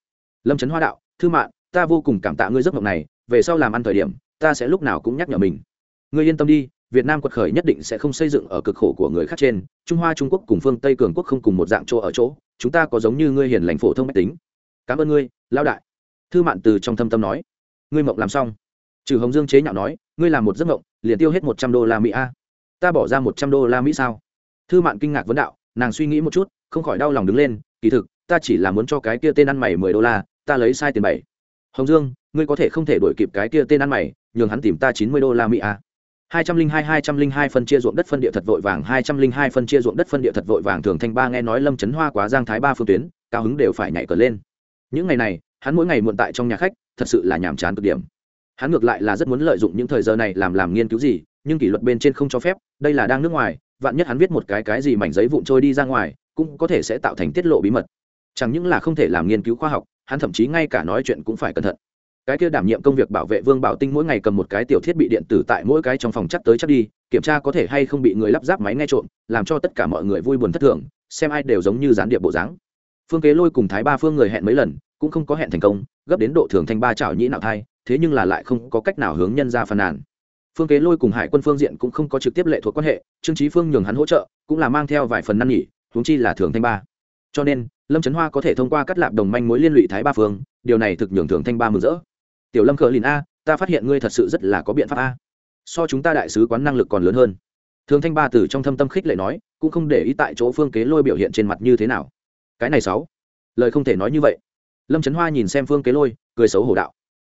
Lâm trấn hoa đạo, thư mạn, ta vô cùng cảm tạ ngươi giấc mộng này, về sau làm ăn thời điểm, ta sẽ lúc nào cũng nhắc nhở mình. Ngươi yên tâm đi việt nam quật khởi nhất định sẽ không xây dựng ở cực khổ của người khác trên, trung hoa, trung quốc cùng phương tây cường quốc không cùng một dạng chỗ ở chỗ, chúng ta có giống như ngươi hiền lành phổ thông mách tính. Cảm ơn ngươi, Lão đại. Thư mạn từ trong thâm tâm nói. Ngươi mộng làm xong. Trừ hồng dương chế nhạo nói, ngươi làm một giấc mộng, liền tiêu hết một trăm đô la mỹ a. Ta bỏ ra một trăm đô la mỹ sao? Thư mạn kinh ngạc vấn đạo, nàng suy nghĩ một chút, không khỏi đau lòng đứng lên, kỳ thực, ta chỉ là muốn cho cái kia tên ăn mày mười đô la, ta lấy sai tiền bảy. Hồng dương, ngươi có thể không thể đuổi kịp cái kia tên ăn mày, nhường hắn tìm ta chín mươi đô la mỹ à hai trăm linh hai hai trăm linh hai phân chia ruộng đất phân địa thật vội vàng, hai trăm linh hai phân chia ruộng đất phân địa thật vội vàng, thường thanh ba nghe nói lâm trấn hoa quá giang thái ba phương tuyến, cao hứng đều phải nhảy cờ lên. Những ngày này, hắn mỗi ngày muộn tại trong nhà khách, thật sự là nhàm chán cực điểm. Hắn ngược lại là rất muốn lợi dụng những thời giờ này làm làm nghiên cứu gì, nhưng kỷ luật bên trên không cho phép, đây là đang nước ngoài, vạn nhất hắn viết một cái cái gì mảnh giấy vụn trôi đi ra ngoài, cũng có thể sẽ tạo thành tiết lộ bí mật. Chẳng những là không thể làm nghiên cứu khoa học, hắn thậm chí ngay cả nói chuyện cũng phải cẩn thận cái kia đảm nhiệm công việc bảo vệ vương bảo tinh mỗi ngày cầm một cái tiểu thiết bị điện tử tại mỗi cái trong phòng chắc tới chắc đi, kiểm tra có thể hay không bị người lắp ráp máy nghe trộm, làm cho tất cả mọi người vui buồn thất thường, xem ai đều giống như gián điệp bộ dáng. Phương kế lôi cùng thái ba phương người hẹn mấy lần, cũng không có hẹn thành công, gấp đến độ thường thanh ba chảo nhĩ nạo thai, thế nhưng là lại không có cách nào hướng nhân ra phàn nàn. Phương kế lôi cùng hải quân phương diện cũng không có trực tiếp lệ thuộc quan hệ, trương trí phương nhường hắn hỗ trợ, cũng là mang theo vài phần năn nhỉ huống chi là thường thanh ba. Cho nên, lâm trấn hoa có thể thông qua cắt lạp đồng manh mối liên lụy thái ba phương, điều này thực nhường thường thanh ba mừng rỡ tiểu lâm cờ lìn a, ta phát hiện ngươi thật sự rất là có biện pháp a. So chúng ta đại sứ quán năng lực còn lớn hơn. Thường thanh ba từ trong thâm tâm khích lệ nói, cũng không để ý tại chỗ phương kế lôi biểu hiện trên mặt như thế nào. Cái này sáu. Lời không thể nói như vậy. Lâm trấn hoa nhìn xem phương kế lôi, cười xấu hổ đạo.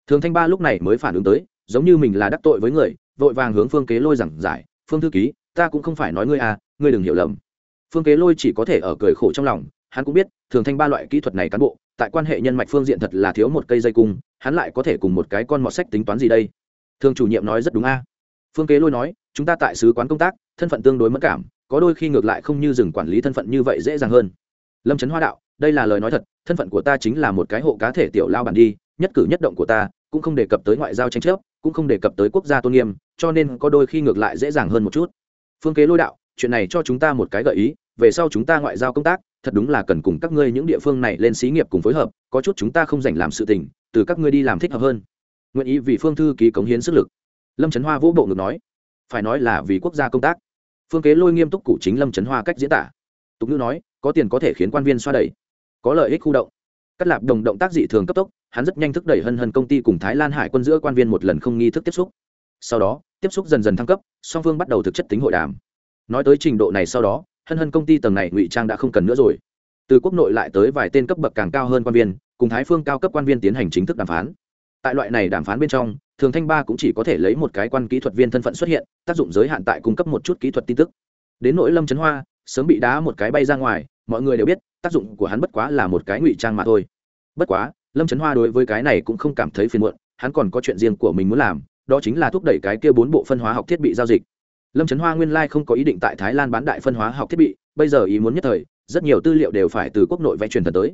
Thường thanh ba lúc này mới phản ứng tới, giống như mình là đắc tội với người, vội vàng hướng phương kế lôi giảng giải, phương thư ký, ta cũng không phải nói ngươi à ngươi đừng hiểu lầm. Phương kế lôi chỉ có thể ở cười khổ trong lòng, hắn cũng biết, thường thanh ba loại kỹ thuật này cán bộ, tại quan hệ nhân mạch phương diện thật là thiếu một cây dây cung hắn lại có thể cùng một cái con mọt sách tính toán gì đây? Thường chủ nhiệm nói rất đúng a. Phương kế lôi nói, chúng ta tại sứ quán công tác, thân phận tương đối mất cảm, có đôi khi ngược lại không như dừng quản lý thân phận như vậy dễ dàng hơn. Lâm trấn hoa đạo, đây là lời nói thật, thân phận của ta chính là một cái hộ cá thể tiểu lao bản đi, nhất cử nhất động của ta, cũng không đề cập tới ngoại giao tranh chấp, cũng không đề cập tới quốc gia tôn nghiêm, cho nên có đôi khi ngược lại dễ dàng hơn một chút. Phương kế lôi đạo, chuyện này cho chúng ta một cái gợi ý, về sau chúng ta ngoại giao công tác, thật đúng là cần cùng các ngươi những địa phương này lên xí nghiệp cùng phối hợp, có chút chúng ta không dành làm sự tình từ các ngươi đi làm thích hợp hơn. Nguyện ý vì phương thư ký cống hiến sức lực. Lâm trấn hoa vỗ bộ ngực nói. Phải nói là vì quốc gia công tác. Phương kế lôi nghiêm túc cụ chính lâm trấn hoa cách diễn tả. Tục ngữ nói, có tiền có thể khiến quan viên xoa đẩy, có lợi ích khu động. Cắt lạp đồng động tác dị thường cấp tốc, hắn rất nhanh thức đẩy hân hân công ty cùng thái lan hải quân giữa quan viên một lần không nghi thức tiếp xúc. Sau đó, tiếp xúc dần dần thăng cấp, song phương bắt đầu thực chất tính hội đàm. Nói tới trình độ này sau đó, hân hân công ty tầng này ngụy trang đã không cần nữa rồi. Từ quốc nội lại tới vài tên cấp bậc càng cao hơn quan viên cùng thái phương cao cấp quan viên tiến hành chính thức đàm phán. Tại loại này đàm phán bên trong, thường thanh ba cũng chỉ có thể lấy một cái quan kỹ thuật viên thân phận xuất hiện, tác dụng giới hạn tại cung cấp một chút kỹ thuật tin tức. Đến nỗi lâm trấn hoa, sớm bị đá một cái bay ra ngoài, mọi người đều biết, tác dụng của hắn bất quá là một cái ngụy trang mà thôi. Bất quá, lâm trấn hoa đối với cái này cũng không cảm thấy phiền muộn, hắn còn có chuyện riêng của mình muốn làm, đó chính là thúc đẩy cái kia bốn bộ phân hóa học thiết bị giao dịch. Lâm trấn hoa nguyên lai không có ý định tại thái lan bán đại phân hóa học thiết bị, bây giờ ý muốn nhất thời, rất nhiều tư liệu đều phải từ quốc nội vẽ truyền thần tới.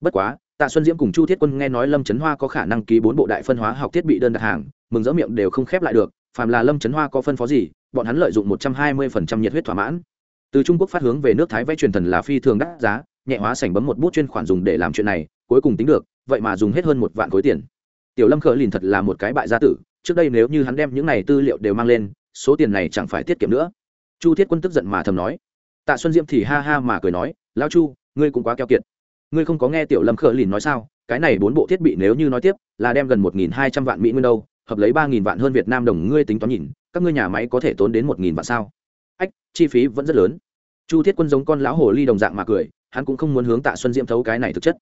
Bất quá tạ xuân diễm cùng chu thiết quân nghe nói lâm trấn hoa có khả năng ký bốn bộ đại phân hóa học thiết bị đơn đặt hàng, mừng rỡ miệng đều không khép lại được, phàm là lâm trấn hoa có phân phó gì, bọn hắn lợi dụng một trăm hai mươi phần trăm nhiệt huyết thỏa mãn. Từ trung quốc phát hướng về nước thái vẽ truyền thần là phi thường đắt giá, nhẹ hóa sảnh bấm một bút chuyên khoản dùng để làm chuyện này, cuối cùng tính được, vậy mà dùng hết hơn một vạn khối tiền. Tiểu lâm khờ lìn thật là một cái bại gia tử, trước đây nếu như hắn đem những này tư liệu đều mang lên, số tiền này chẳng phải tiết kiệm nữa. Chu thiết quân tức giận mà thầm nói. Tạ xuân diễm thì ha ha mà cười nói lao chu, ngươi cũng quá keo kiệt ngươi không có nghe tiểu lâm khờ lìn nói sao? Cái này bốn bộ thiết bị nếu như nói tiếp, là đem gần một nghìn hai trăm vạn mỹ nguyên đâu hợp lấy ba nghìn vạn hơn việt nam đồng ngươi tính toán nhìn, các ngươi nhà máy có thể tốn đến một nghìn vạn sao? Ách, chi phí vẫn rất lớn. Chu thiết quân giống con lão hồ ly đồng dạng mà cười, hắn cũng không muốn hướng tạ xuân diễm thấu cái này thực chất.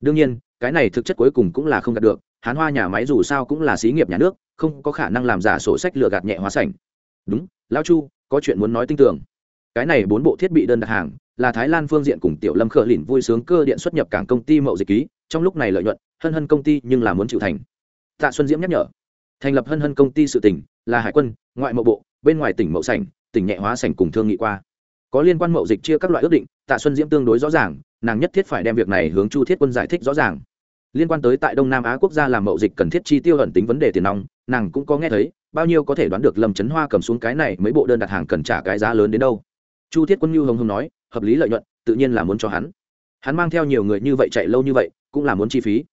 Đương nhiên, cái này thực chất cuối cùng cũng là không đạt được, hán hoa nhà máy dù sao cũng là xí nghiệp nhà nước, không có khả năng làm giả sổ sách lừa gạt nhẹ hóa sảnh. Đúng, lão chu, có chuyện muốn nói tin tưởng. Cái này bốn bộ thiết bị đơn đặt hàng là thái lan phương diện cùng tiểu lâm khờ lìn vui sướng cơ điện xuất nhập cảng công ty mậu dịch ký, trong lúc này lợi nhuận, hân hân công ty nhưng là muốn chịu thành. Tạ xuân diễm nhắc nhở, thành lập hân hân công ty sự tỉnh là hải quân, ngoại mậu bộ, bên ngoài tỉnh mậu sảnh, tỉnh nhẹ hóa sảnh cùng thương nghị qua. Có liên quan mậu dịch chia các loại ước định, tạ xuân diễm tương đối rõ ràng, nàng nhất thiết phải đem việc này hướng chu thiết quân giải thích rõ ràng. Liên quan tới tại đông nam á quốc gia làm mậu dịch cần thiết chi tiêu ẩn tính vấn đề tiền nong, nàng cũng có nghe thấy, bao nhiêu có thể đoán được lâm trấn hoa cầm xuống cái này mấy bộ đơn đặt hàng cần trả cái giá lớn đến đâu. Chu thiết quân như hồng hồng nói hợp lý lợi nhuận, tự nhiên là muốn cho hắn. Hắn mang theo nhiều người như vậy chạy lâu như vậy, cũng là muốn chi phí.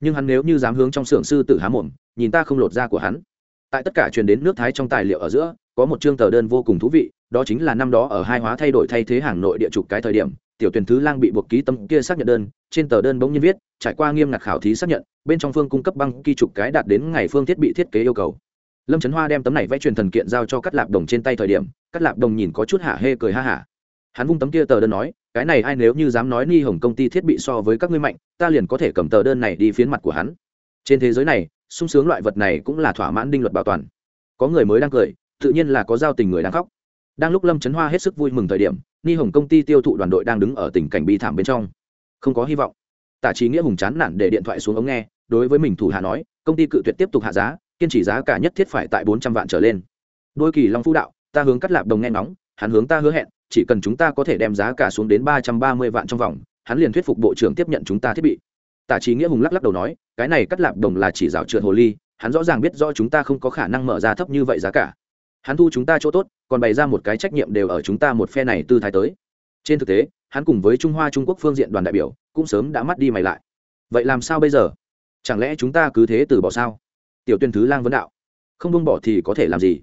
Nhưng hắn nếu như dám hướng trong xưởng sư tử há mồm, nhìn ta không lột da của hắn. Tại tất cả truyền đến nước thái trong tài liệu ở giữa, có một chương tờ đơn vô cùng thú vị, đó chính là năm đó ở hai hóa thay đổi thay thế hàng nội địa trục cái thời điểm, tiểu tuyển thứ lang bị buộc ký tâm kia xác nhận đơn, trên tờ đơn bỗng nhiên viết, trải qua nghiêm ngặt khảo thí xác nhận, bên trong phương cung cấp băng ký trục cái đạt đến ngày phương thiết bị thiết kế yêu cầu. Lâm trấn hoa đem tấm này vẽ truyền thần kiện giao cho các lạp đồng trên tay thời điểm các lạp đồng nhìn có chút hả hê cười ha hả hắn vung tấm kia tờ đơn nói, cái này ai nếu như dám nói ni hồng công ty thiết bị so với các ngươi mạnh, ta liền có thể cầm tờ đơn này đi phiến mặt của hắn. Trên thế giới này, sung sướng loại vật này cũng là thỏa mãn đinh luật bảo toàn. Có người mới đang cười, tự nhiên là có giao tình người đang khóc. Đang lúc lâm trấn hoa hết sức vui mừng thời điểm, ni hồng công ty tiêu thụ đoàn đội đang đứng ở tình cảnh bi thảm bên trong. Không có hy vọng. Tả trí nghĩa hùng chán nản để điện thoại xuống ống nghe, đối với mình thủ hạ nói, công ty cự tuyệt tiếp tục hạ giá, kiên trì giá cả nhất thiết phải tại bốn trăm vạn trở lên. Đôi kỳ long phú đạo, ta hướng cắt lạp đồng nghe nóng hắn hướng ta hứa hẹn chỉ cần chúng ta có thể đem giá cả xuống đến ba trăm ba mươi vạn trong vòng, hắn liền thuyết phục bộ trưởng tiếp nhận chúng ta thiết bị. Tả trí nghĩa hùng lắc lắc đầu nói, cái này cắt lạp đồng là chỉ rào trượt hồ ly, hắn rõ ràng biết do chúng ta không có khả năng mở ra thấp như vậy giá cả. Hắn thu chúng ta chỗ tốt, còn bày ra một cái trách nhiệm đều ở chúng ta một phe này tư thái tới. Trên thực tế, hắn cùng với trung hoa trung quốc phương diện đoàn đại biểu, cũng sớm đã mắt đi mày lại. Vậy làm sao bây giờ? Chẳng lẽ chúng ta cứ thế từ bỏ sao? Tiểu tuyên thứ lang vấn đạo. Không buông bỏ thì có thể làm gì?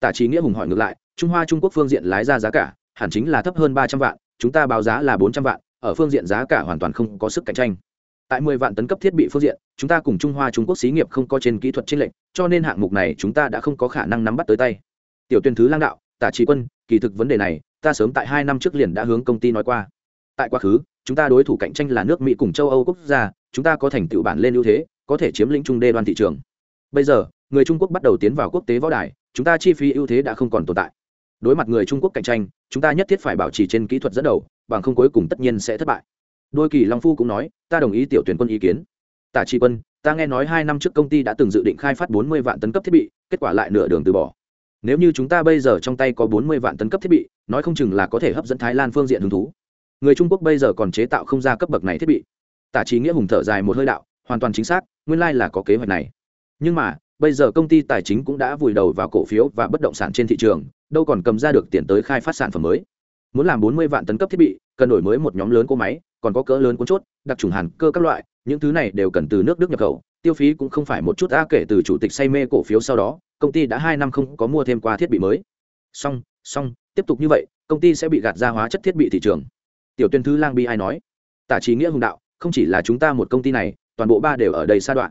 Tả trí nghĩa hùng hỏi ngược lại, trung hoa trung quốc phương diện lái ra giá cả hẳn chính là thấp hơn ba trăm vạn, chúng ta báo giá là bốn trăm vạn, ở phương diện giá cả hoàn toàn không có sức cạnh tranh. Tại mười vạn tấn cấp thiết bị phương diện, chúng ta cùng trung hoa trung quốc xí nghiệp không có trên kỹ thuật trên lệnh cho nên hạng mục này chúng ta đã không có khả năng nắm bắt tới tay. Tiểu tuyên thứ lang đạo, tả trí quân, kỳ thực vấn đề này, ta sớm tại hai năm trước liền đã hướng công ty nói qua. Tại quá khứ, chúng ta đối thủ cạnh tranh là nước mỹ cùng châu âu quốc gia, chúng ta có thành tựu bản lên ưu thế, có thể chiếm lĩnh trung đê đoan thị trường. Bây giờ, người trung quốc bắt đầu tiến vào quốc tế võ đài, chúng ta chi phí ưu thế đã không còn tồn tại đối mặt người trung quốc cạnh tranh, chúng ta nhất thiết phải bảo trì trên kỹ thuật dẫn đầu, bằng không cuối cùng tất nhiên sẽ thất bại. Đôi kỳ long phu cũng nói, ta đồng ý tiểu tuyển quân ý kiến. Tả trị quân, ta nghe nói hai năm trước công ty đã từng dự định khai phát bốn mươi vạn tấn cấp thiết bị, kết quả lại nửa đường từ bỏ. Nếu như chúng ta bây giờ trong tay có bốn mươi vạn tấn cấp thiết bị, nói không chừng là có thể hấp dẫn thái lan phương diện hứng thú. Người trung quốc bây giờ còn chế tạo không ra cấp bậc này thiết bị. Tả trí nghĩa hùng thở dài một hơi đạo, hoàn toàn chính xác, nguyên lai là có kế hoạch này. Nhưng mà bây giờ công ty tài chính cũng đã vùi đầu vào cổ phiếu và bất động sản trên thị trường, đâu còn cầm ra được tiền tới khai phát sản phẩm mới. Muốn làm bốn mươi vạn tấn cấp thiết bị, cần đổi mới một nhóm lớn cỗ máy, còn có cỡ lớn cuốn chốt, đặc trùng hàn cơ các loại, những thứ này đều cần từ nước đức nhập khẩu, tiêu phí cũng không phải một chút a kể từ chủ tịch say mê cổ phiếu sau đó, công ty đã hai năm không có mua thêm qua thiết bị mới. Xong xong, tiếp tục như vậy, công ty sẽ bị gạt ra hóa chất thiết bị thị trường. Tiểu tuyên thư lang bi ai nói? Tả trí nghĩa hùng đạo, không chỉ là chúng ta một công ty này, toàn bộ ba đều ở đây sa đoạn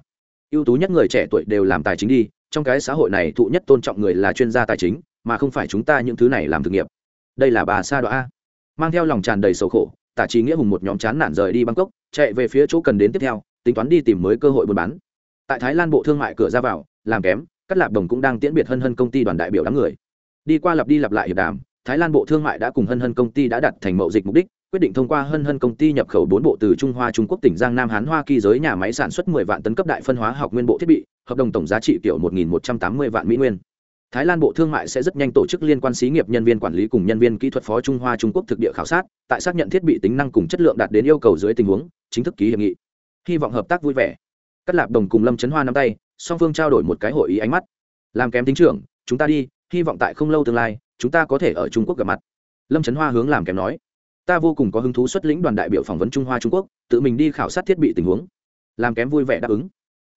ưu tú nhất người trẻ tuổi đều làm tài chính đi, trong cái xã hội này thụ nhất tôn trọng người là chuyên gia tài chính, mà không phải chúng ta những thứ này làm thực nghiệp. Đây là bà sa đọa a mang theo lòng tràn đầy sầu khổ, tả trí nghĩa hùng một nhóm chán nản rời đi bangkok, chạy về phía chỗ cần đến tiếp theo, tính toán đi tìm mới cơ hội buôn bán. Tại thái lan bộ thương mại cửa ra vào, làm kém các lạp đồng cũng đang tiễn biệt hân hân công ty đoàn đại biểu đám người. Đi qua lặp đi lặp lại hiệp đàm, thái lan bộ thương mại đã cùng hân hân công ty đã đặt thành mậu dịch mục đích quyết định thông qua hân hân công ty nhập khẩu bốn bộ từ trung hoa, trung quốc tỉnh giang nam, hán hoa kỳ giới nhà máy sản xuất 10 vạn tấn cấp đại phân hóa học nguyên bộ thiết bị, hợp đồng tổng giá trị kiểu 1.180 vạn mỹ nguyên. Thái lan bộ thương mại sẽ rất nhanh tổ chức liên quan xí nghiệp, nhân viên quản lý cùng nhân viên kỹ thuật phó trung hoa, trung quốc thực địa khảo sát, tại xác nhận thiết bị tính năng cùng chất lượng đạt đến yêu cầu dưới tình huống, chính thức ký hiệp nghị. Hy vọng hợp tác vui vẻ. Cắt lạp đồng cùng lâm chấn hoa nắm tay, song phương trao đổi một cái hội ý ánh mắt. Làm kém tính trưởng, chúng ta đi, hy vọng tại không lâu tương lai, chúng ta có thể ở trung quốc gặp mặt. Lâm chấn hoa hướng làm kém nói ta vô cùng có hứng thú xuất lĩnh đoàn đại biểu phỏng vấn trung hoa trung quốc, tự mình đi khảo sát thiết bị tình huống, làm kém vui vẻ đáp ứng.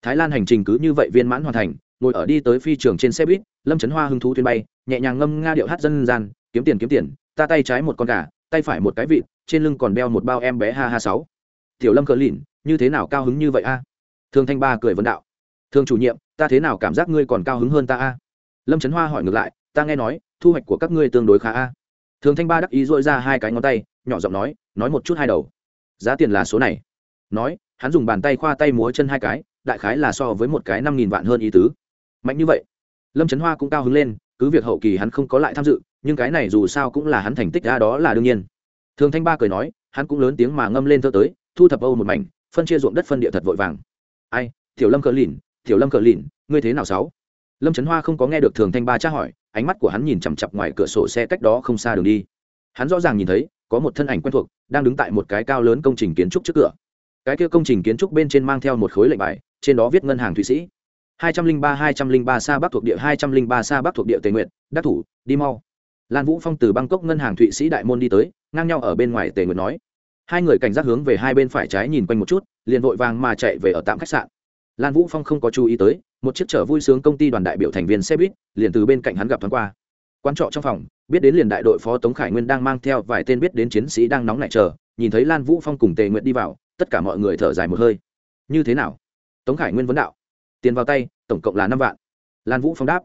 Thái lan hành trình cứ như vậy viên mãn hoàn thành, ngồi ở đi tới phi trường trên xe buýt, lâm chấn hoa hứng thú thuyền bay, nhẹ nhàng ngâm nga điệu hát dân gian, kiếm tiền kiếm tiền, ta tay trái một con gà, tay phải một cái vịt, trên lưng còn đeo một bao em bé ha ha sáu. Tiểu lâm cờ lìn như thế nào cao hứng như vậy a? Thương thanh ba cười vấn đạo thương chủ nhiệm, ta thế nào cảm giác ngươi còn cao hứng hơn ta a? Lâm trấn hoa hỏi ngược lại, ta nghe nói, thu hoạch của các ngươi tương đối khá a. Thường thanh ba đắc ý dội ra hai cái ngón tay nhỏ giọng nói nói một chút hai đầu. Giá tiền là số này. Nói, hắn dùng bàn tay khoa tay múa chân hai cái, đại khái là so với một cái năm nghìn vạn hơn ý tứ. Mạnh như vậy. Lâm trấn hoa cũng cao hứng lên, cứ việc hậu kỳ hắn không có lại tham dự, nhưng cái này dù sao cũng là hắn thành tích, ra đó là đương nhiên. Thường thanh ba cười nói, hắn cũng lớn tiếng mà ngâm lên thơ tới, thu thập âu một mảnh, phân chia ruộng đất phân địa thật vội vàng. Ai, tiểu lâm cờ lìn, tiểu lâm cờ lìn, ngươi thế nào sáu? Lâm trấn hoa không có nghe được thường thanh ba tra hỏi, ánh mắt của hắn nhìn chằm chặp ngoài cửa sổ xe cách đó không xa đường đi. Hắn rõ ràng nhìn thấy có một thân ảnh quen thuộc, đang đứng tại một cái cao lớn công trình kiến trúc trước cửa. Cái kia công trình kiến trúc bên trên mang theo một khối lệnh bài, trên đó viết ngân hàng thụy sĩ. hai trăm linh ba, hai trăm linh ba xa bắc thuộc địa, hai trăm linh ba xa bắc thuộc địa tây nguyện đắc thủ, đi mau. Lan vũ phong từ bangkok ngân hàng thụy sĩ đại môn đi tới, ngang nhau ở bên ngoài tề nguyện nói. Hai người cảnh giác hướng về hai bên phải trái nhìn quanh một chút, liền vội vàng mà chạy về ở tạm khách sạn. Lan vũ phong không có chú ý tới, một chiếc chở vui sướng công ty đoàn đại biểu thành viên xe buýt, liền từ bên cạnh hắn gặp thoáng qua. Quan trọ trong phòng biết đến liền đại đội phó tống khải nguyên đang mang theo vài tên biết đến chiến sĩ đang nóng nảy chờ, nhìn thấy lan vũ phong cùng tề nguyện đi vào, tất cả mọi người thở dài một hơi. Như thế nào? Tống khải nguyên vấn đạo. Tiền vào tay, tổng cộng là năm vạn. Lan vũ phong đáp.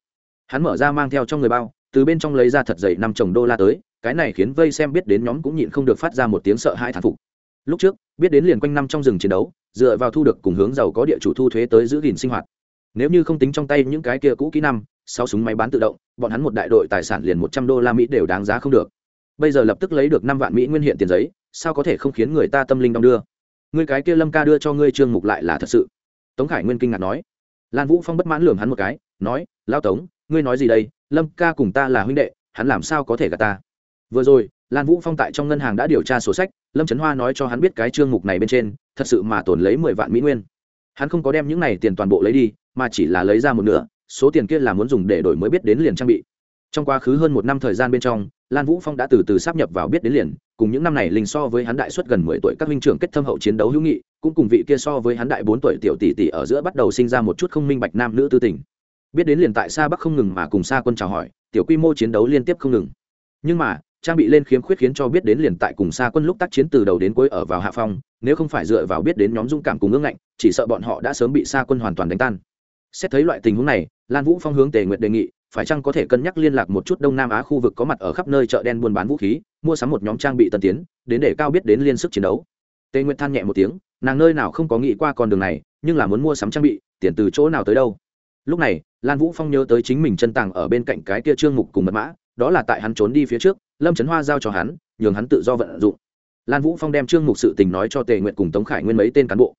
Hắn mở ra mang theo trong người bao, từ bên trong lấy ra thật dày năm chồng đô la tới, cái này khiến vây xem biết đến nhóm cũng nhịn không được phát ra một tiếng sợ hãi thán phục. Lúc trước, biết đến liền quanh năm trong rừng chiến đấu, dựa vào thu được cùng hướng giàu có địa chủ thu thuế tới giữ gìn sinh hoạt. Nếu như không tính trong tay những cái kia cũ kỹ năm sáu súng máy bán tự động, bọn hắn một đại đội tài sản liền một trăm đô la mỹ đều đáng giá không được. Bây giờ lập tức lấy được năm vạn mỹ nguyên hiện tiền giấy, sao có thể không khiến người ta tâm linh đong đưa? Người cái kia lâm ca đưa cho ngươi trương mục lại là thật sự. Tống khải nguyên kinh ngạc nói. Lan vũ phong bất mãn lường hắn một cái, nói, lao tống, ngươi nói gì đây? Lâm ca cùng ta là huynh đệ, hắn làm sao có thể gạt ta? Vừa rồi, lan vũ phong tại trong ngân hàng đã điều tra sổ sách, lâm trấn hoa nói cho hắn biết cái chương mục này bên trên, thật sự mà tồn lấy mười vạn mỹ nguyên. Hắn không có đem những này tiền toàn bộ lấy đi, mà chỉ là lấy ra một nửa số tiền kia là muốn dùng để đổi mới biết đến liền trang bị. Trong quá khứ hơn một năm thời gian bên trong, lan vũ phong đã từ từ sắp nhập vào biết đến liền, cùng những năm này linh so với hắn đại suất gần mười tuổi các huynh trưởng kết thâm hậu chiến đấu hữu nghị, cũng cùng vị kia so với hắn đại bốn tuổi tiểu tỷ tỷ ở giữa bắt đầu sinh ra một chút không minh bạch nam nữ tư tình. Biết đến liền tại xa bắc không ngừng mà cùng xa quân chào hỏi, tiểu quy mô chiến đấu liên tiếp không ngừng. Nhưng mà, trang bị lên khiếm khuyết khiến cho biết đến liền tại cùng xa quân lúc tác chiến từ đầu đến cuối ở vào hạ phong, nếu không phải dựa vào biết đến nhóm dung cảm cùng ngưỡng ngạnh, chỉ sợ bọn họ đã sớm bị xa quân hoàn toàn đánh tan. Xét thấy loại tình huống này lan vũ phong hướng tề nguyệt đề nghị, phải chăng có thể cân nhắc liên lạc một chút đông nam á khu vực có mặt ở khắp nơi chợ đen buôn bán vũ khí, mua sắm một nhóm trang bị tân tiến, đến để cao biết đến liên sức chiến đấu. Tề nguyệt than nhẹ một tiếng, nàng nơi nào không có nghĩ qua con đường này, nhưng là muốn mua sắm trang bị, tiền từ chỗ nào tới đâu. Lúc này, lan vũ phong nhớ tới chính mình chân tàng ở bên cạnh cái kia trương mục cùng mật mã, đó là tại hắn trốn đi phía trước, lâm trấn hoa giao cho hắn, nhường hắn tự do vận dụng. Lan vũ phong đem trương mục sự tình nói cho tề nguyện cùng tống khải nguyên mấy tên cán bộ.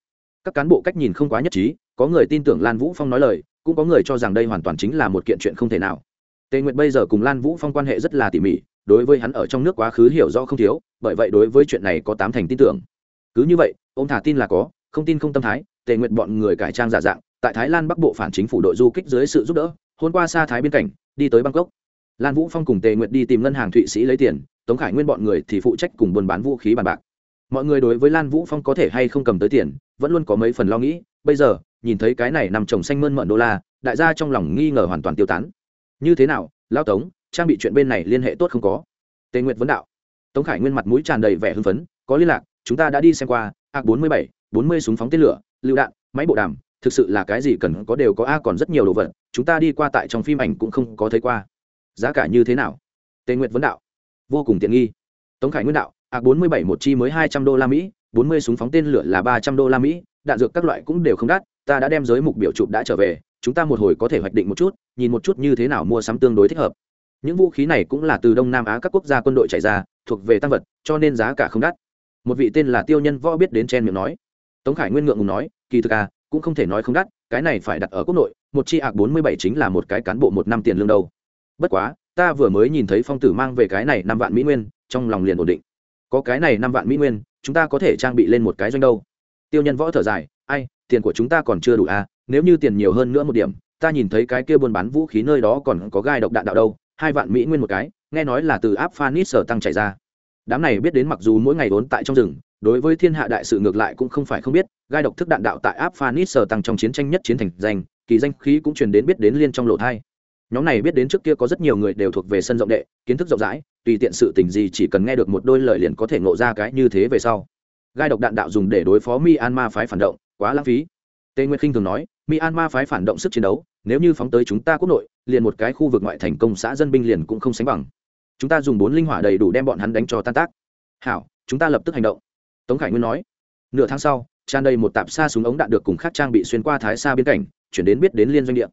Các cán bộ cách nhìn không quá nhất trí, có người tin tưởng lan vũ phong nói lời cũng có người cho rằng đây hoàn toàn chính là một kiện chuyện không thể nào. Tề Nguyệt bây giờ cùng lan vũ phong quan hệ rất là tỉ mỉ, đối với hắn ở trong nước quá khứ hiểu rõ không thiếu, bởi vậy đối với chuyện này có tám thành tin tưởng. Cứ như vậy, ông thả tin là có, không tin không tâm thái, tề Nguyệt bọn người cải trang giả dạng, tại thái lan bắc bộ phản chính phủ đội du kích dưới sự giúp đỡ, hôn qua xa thái biên cảnh đi tới bangkok. Lan vũ phong cùng tề nguyệt đi tìm ngân hàng thụy sĩ lấy tiền, tống khải nguyên bọn người thì phụ trách cùng buôn bán vũ khí bàn bạc. Mọi người đối với lan vũ phong có thể hay không cầm tới tiền, vẫn luôn có mấy phần lo nghĩ bây giờ, nhìn thấy cái này nằm trồng xanh mơn mận đô la, đại gia trong lòng nghi ngờ hoàn toàn tiêu tán. Như thế nào, lao tống, trang bị chuyện bên này liên hệ tốt không có? Tề nguyệt vấn đạo. Tống khải nguyên mặt mũi tràn đầy vẻ hưng phấn, có liên lạc, chúng ta đã đi xem qua, a bốn mươi bảy, bốn mươi súng phóng tên lửa, lựu đạn, máy bộ đàm, thực sự là cái gì cần có đều có a còn rất nhiều đồ vật, chúng ta đi qua tại trong phim ảnh cũng không có thấy qua. Giá cả như thế nào? Tề nguyệt vấn đạo. Vô cùng tiện nghi. Tống khải nguyên đạo, a bốn mươi bảy một chi mới hai trăm đô la mỹ, bốn mươi súng phóng tên lửa là ba trăm đô la mỹ đạn dược các loại cũng đều không đắt, ta đã đem giới mục biểu chụp đã trở về, chúng ta một hồi có thể hoạch định một chút, nhìn một chút như thế nào mua sắm tương đối thích hợp. Những vũ khí này cũng là từ đông nam á các quốc gia quân đội chạy ra, thuộc về tăng vật, cho nên giá cả không đắt. Một vị tên là tiêu nhân võ biết đến chen miệng nói. Tống khải nguyên ngượng ngùng nói, kỳ thực à cũng không thể nói không đắt, cái này phải đặt ở quốc nội, một chi ạc bốn mươi bảy chính là một cái cán bộ một năm tiền lương đâu. Bất quá, ta vừa mới nhìn thấy phong tử mang về cái này năm vạn mỹ nguyên, trong lòng liền ổn định. Có cái này năm vạn mỹ nguyên, chúng ta có thể trang bị lên một cái doanh đâu tiêu nhân võ thở dài, ai, tiền của chúng ta còn chưa đủ à? Nếu như tiền nhiều hơn nữa một điểm, ta nhìn thấy cái kia buôn bán vũ khí nơi đó còn có gai độc đạn đạo đâu, hai vạn mỹ nguyên một cái, nghe nói là từ áp phanit sở tăng chảy ra. Đám này biết đến mặc dù mỗi ngày vốn tại trong rừng, đối với thiên hạ đại sự ngược lại cũng không phải không biết, gai độc thức đạn đạo tại áp phanit sở tăng trong chiến tranh nhất chiến thành danh, kỳ danh khí cũng truyền đến biết đến liên trong lộ thai. Nhóm này biết đến trước kia có rất nhiều người đều thuộc về sân rộng đệ, kiến thức rộng rãi, tùy tiện sự tình gì chỉ cần nghe được một đôi lời liền có thể ngộ ra cái như thế về sau gai độc đạn đạo dùng để đối phó myanmar phái phản động, quá lãng phí. Tề nguyệt khinh thường nói, myanmar phái phản động sức chiến đấu, nếu như phóng tới chúng ta quốc nội, liền một cái khu vực ngoại thành công xã dân binh liền cũng không sánh bằng. Chúng ta dùng bốn linh hỏa đầy đủ đem bọn hắn đánh cho tan tác. Hảo, chúng ta lập tức hành động. Tống khải nguyên nói. Nửa tháng sau, tràn đầy một tạp xa súng ống đạn được cùng khác trang bị xuyên qua thái xa biên cảnh, chuyển đến biết đến liên doanh địa.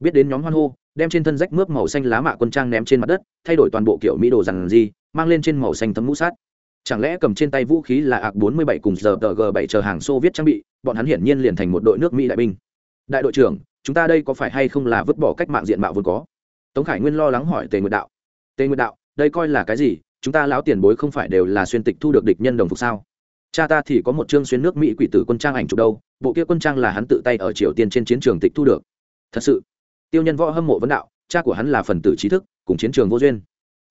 Biết đến nhóm hoan hô, đem trên thân rách mướp màu xanh lá mạ quân trang ném trên mặt đất, thay đổi toàn bộ kiểu mỹ đồ rằng gì mang lên trên màu xanh tấm mũ sát chẳng lẽ cầm trên tay vũ khí là ạc 47 cùng giờ g 7 chờ hàng xô viết trang bị, bọn hắn hiển nhiên liền thành một đội nước mỹ đại binh. Đại đội trưởng, chúng ta đây có phải hay không là vứt bỏ cách mạng diện mạo vốn có? Tống khải nguyên lo lắng hỏi tề nguyệt đạo. Tề nguyệt đạo, đây coi là cái gì? Chúng ta láo tiền bối không phải đều là xuyên tịch thu được địch nhân đồng phục sao? Cha ta thì có một chương xuyên nước mỹ quỷ tử quân trang ảnh chụp đâu, bộ kia quân trang là hắn tự tay ở triều tiên trên chiến trường tịch thu được. Thật sự, tiêu nhân võ hâm mộ vấn đạo, cha của hắn là phần tử trí thức, cùng chiến trường vô duyên.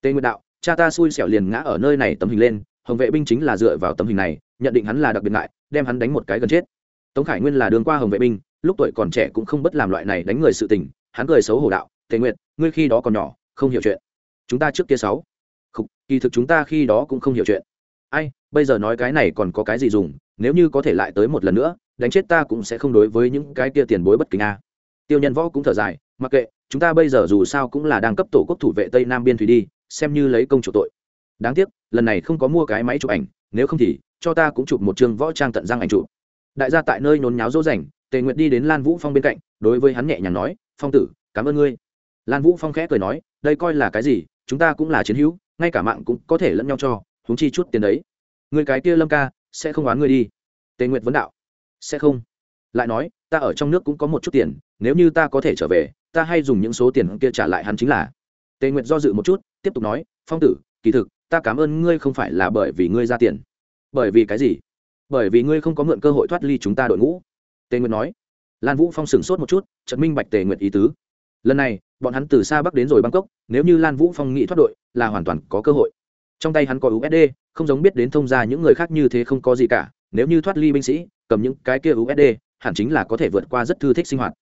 Tề nguyệt đạo, cha ta xui xẻo liền ngã ở nơi này tấm hình lên hồng vệ binh chính là dựa vào tấm hình này nhận định hắn là đặc biệt ngại đem hắn đánh một cái gần chết. Tống khải nguyên là đường qua hồng vệ binh lúc tuổi còn trẻ cũng không bất làm loại này đánh người sự tình hắn cười xấu hổ đạo tề nguyệt ngươi khi đó còn nhỏ không hiểu chuyện. Chúng ta trước kia sáu. Không, kỳ thực chúng ta khi đó cũng không hiểu chuyện. Ai bây giờ nói cái này còn có cái gì dùng nếu như có thể lại tới một lần nữa đánh chết ta cũng sẽ không đối với những cái kia tiền bối bất kính a. Tiêu nhân võ cũng thở dài mặc kệ chúng ta bây giờ dù sao cũng là đang cấp tổ quốc thủ vệ tây nam biên thủy đi xem như lấy công chủ tội đáng tiếc, lần này không có mua cái máy chụp ảnh, nếu không thì, cho ta cũng chụp một chương võ trang tận răng ảnh chụp. Đại gia tại nơi nhốn nháo dỗ dành, tề nguyệt đi đến lan vũ phong bên cạnh, đối với hắn nhẹ nhàng nói, phong tử, cảm ơn ngươi. Lan vũ phong khẽ cười nói, đây coi là cái gì, chúng ta cũng là chiến hữu, ngay cả mạng cũng có thể lẫn nhau cho húng chi chút tiền đấy. Người cái kia lâm ca, sẽ không oán ngươi đi. Tề nguyệt vấn đạo. Sẽ không. Lại nói, ta ở trong nước cũng có một chút tiền, nếu như ta có thể trở về, ta hay dùng những số tiền kia trả lại hắn chính là. Tề nguyệt do dự một chút, tiếp tục nói, phong tử, kỳ thực ta cảm ơn ngươi không phải là bởi vì ngươi ra tiền. Bởi vì cái gì? Bởi vì ngươi không có mượn cơ hội thoát ly chúng ta đội ngũ. Tề nguyệt nói. Lan vũ phong sửng sốt một chút trận minh bạch tề nguyệt ý tứ. Lần này, bọn hắn từ xa bắc đến rồi bangkok, nếu như lan vũ phong nghĩ thoát đội, là hoàn toàn có cơ hội. Trong tay hắn có usd không giống biết đến thông ra những người khác như thế không có gì cả, nếu như thoát ly binh sĩ, cầm những cái kia usd hẳn chính là có thể vượt qua rất thư thích sinh hoạt.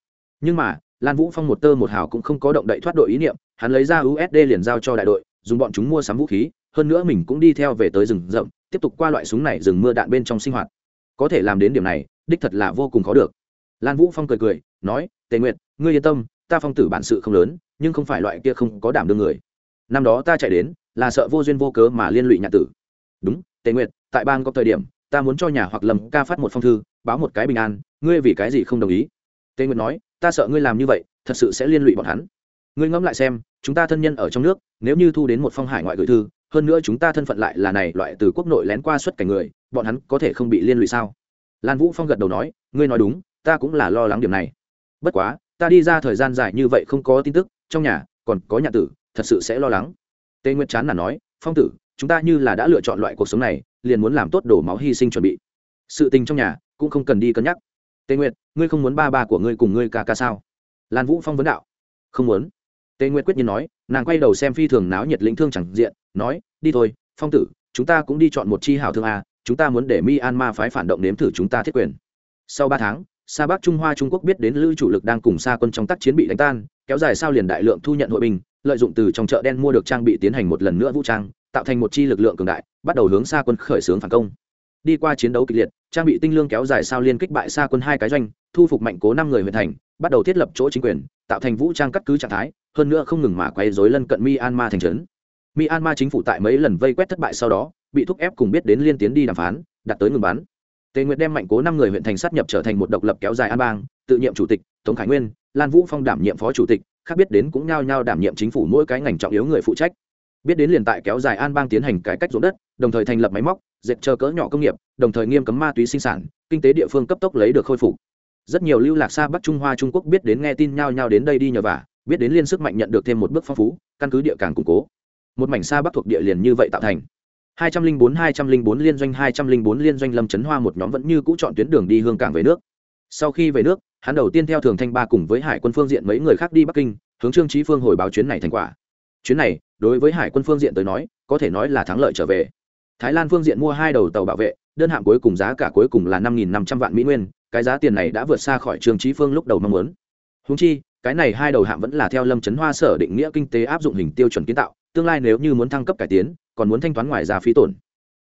Nhưng mà, lan vũ phong một tơ một hào cũng không có động đậy thoát đội ý niệm, hắn lấy ra usd liền giao cho đại đội, dùng bọn chúng mua sắm vũ khí hơn nữa mình cũng đi theo về tới rừng rậm, tiếp tục qua loại súng này rừng mưa đạn bên trong sinh hoạt. Có thể làm đến điểm này, đích thật là vô cùng khó được. Lan vũ phong cười cười, nói, tề nguyệt, ngươi yên tâm, ta phong tử bản sự không lớn, nhưng không phải loại kia không có đảm đương người. Năm đó ta chạy đến, là sợ vô duyên vô cớ mà liên lụy nhà tử. Đúng, tề nguyệt, tại bang có thời điểm, ta muốn cho nhà hoặc lầm ca phát một phong thư, báo một cái bình an, ngươi vì cái gì không đồng ý? Tề nguyệt nói, ta sợ ngươi làm như vậy, thật sự sẽ liên lụy bọn hắn. Ngươi ngẫm lại xem, chúng ta thân nhân ở trong nước, nếu như thu đến một phong hải ngoại gửi thư hơn nữa chúng ta thân phận lại là này, loại từ quốc nội lén qua xuất cảnh người, bọn hắn có thể không bị liên lụy sao? Lan vũ phong gật đầu nói, ngươi nói đúng, ta cũng là lo lắng điểm này. Bất quá, ta đi ra thời gian dài như vậy không có tin tức, trong nhà, còn có nhà tử, thật sự sẽ lo lắng. Tề nguyệt chán là nói, phong tử, chúng ta như là đã lựa chọn loại cuộc sống này, liền muốn làm tốt đổ máu hy sinh chuẩn bị. Sự tình trong nhà, cũng không cần đi cân nhắc. Tề nguyệt, ngươi không muốn ba ba của ngươi cùng ngươi ca ca sao? Lan vũ phong vấn đạo. Không muốn. Tề nguyệt quyết nhiên nói, nàng quay đầu xem phi thường náo nhiệt lĩnh thương chẳng diện nói, đi thôi, phong tử, chúng ta cũng đi chọn một chi hảo thương a, chúng ta muốn để myanmar phái phản động nếm thử chúng ta thiết quyền. Sau ba tháng, Sa bắc trung hoa trung quốc biết đến Lưu chủ lực đang cùng xa quân trong tác chiến bị đánh tan, kéo dài sao liền đại lượng thu nhận hội binh, lợi dụng từ trong chợ đen mua được trang bị tiến hành một lần nữa vũ trang, tạo thành một chi lực lượng cường đại, bắt đầu hướng xa quân khởi xướng phản công. Đi qua chiến đấu kịch liệt, trang bị tinh lương kéo dài sao liên kích bại xa quân hai cái doanh, thu phục mạnh cố năm người huyện thành, bắt đầu thiết lập chỗ chính quyền, tạo thành vũ trang cắt cứ trạng thái, hơn nữa không ngừng mà quay dối lân cận myanmar thành trấn myanmar chính phủ tại mấy lần vây quét thất bại sau đó, bị thúc ép cùng biết đến liên tiến đi đàm phán, đặt tới ngừng bắn. Tề nguyệt đem mạnh cố năm người huyện thành sát nhập trở thành một độc lập kéo dài an bang, tự nhiệm chủ tịch, tống khải nguyên, lan vũ phong đảm nhiệm phó chủ tịch, khác biết đến cũng nhao nhao đảm nhiệm chính phủ mỗi cái ngành trọng yếu người phụ trách. Biết đến liền tại kéo dài an bang tiến hành cải cách ruộng đất, đồng thời thành lập máy móc, dệt chờ cỡ nhỏ công nghiệp, đồng thời nghiêm cấm ma túy sinh sản, kinh tế địa phương cấp tốc lấy được khôi phục. Rất nhiều lưu lạc xa bắc trung hoa trung quốc biết đến nghe tin nhao nhao đến đây đi nhờ vả, biết đến liên sức mạnh nhận được thêm một bước phong phú, căn cứ địa càng củng cố một mảnh xa bắc thuộc địa liền như vậy tạo thành 204 204 liên doanh 204 liên doanh Lâm Chấn Hoa một nhóm vẫn như cũ chọn tuyến đường đi hương cảng về nước. Sau khi về nước, hắn đầu tiên theo Thường Thanh Ba cùng với Hải quân phương diện mấy người khác đi Bắc Kinh, hướng Trương Chí Phương hồi báo chuyến này thành quả. Chuyến này, đối với Hải quân phương diện tới nói, có thể nói là thắng lợi trở về. Thái Lan phương diện mua hai đầu tàu bảo vệ, đơn hạng cuối cùng giá cả cuối cùng là 5500 vạn mỹ nguyên, cái giá tiền này đã vượt xa khỏi Trương Chí Phương lúc đầu mong muốn. Huống chi, cái này hai đầu hạm vẫn là theo Lâm Chấn Hoa sở định nghĩa kinh tế áp dụng hình tiêu chuẩn kiến tạo, tương lai nếu như muốn thăng cấp cải tiến, còn muốn thanh toán ngoài giá phí tổn.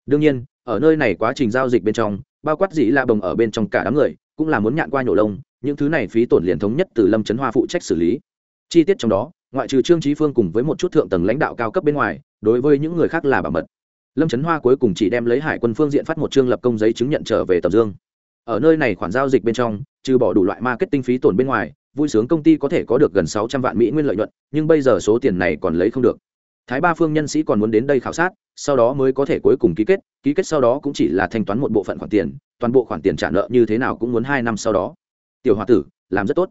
Đương nhiên ở nơi này quá trình giao dịch bên trong bao quát dĩ lạ bồng ở bên trong cả đám người cũng là muốn nhạn qua nhổ lông những thứ này phí tổn liền thống nhất từ lâm trấn hoa phụ trách xử lý. Chi tiết trong đó ngoại trừ trương trí phương cùng với một chút thượng tầng lãnh đạo cao cấp bên ngoài đối với những người khác là bảo mật. Lâm trấn hoa cuối cùng chỉ đem lấy hải quân phương diện phát một chương lập công giấy chứng nhận trở về tập dương. Ở nơi này khoản giao dịch bên trong trừ bỏ đủ loại marketing phí tổn bên ngoài vui sướng công ty có thể có được gần sáu trăm vạn mỹ nguyên lợi nhuận nhưng bây giờ số tiền này còn lấy không được thái ba phương nhân sĩ còn muốn đến đây khảo sát, sau đó mới có thể cuối cùng ký kết ký kết sau đó cũng chỉ là thanh toán một bộ phận khoản tiền, toàn bộ khoản tiền trả nợ như thế nào cũng muốn hai năm sau đó. Tiểu h o a tử, làm rất tốt.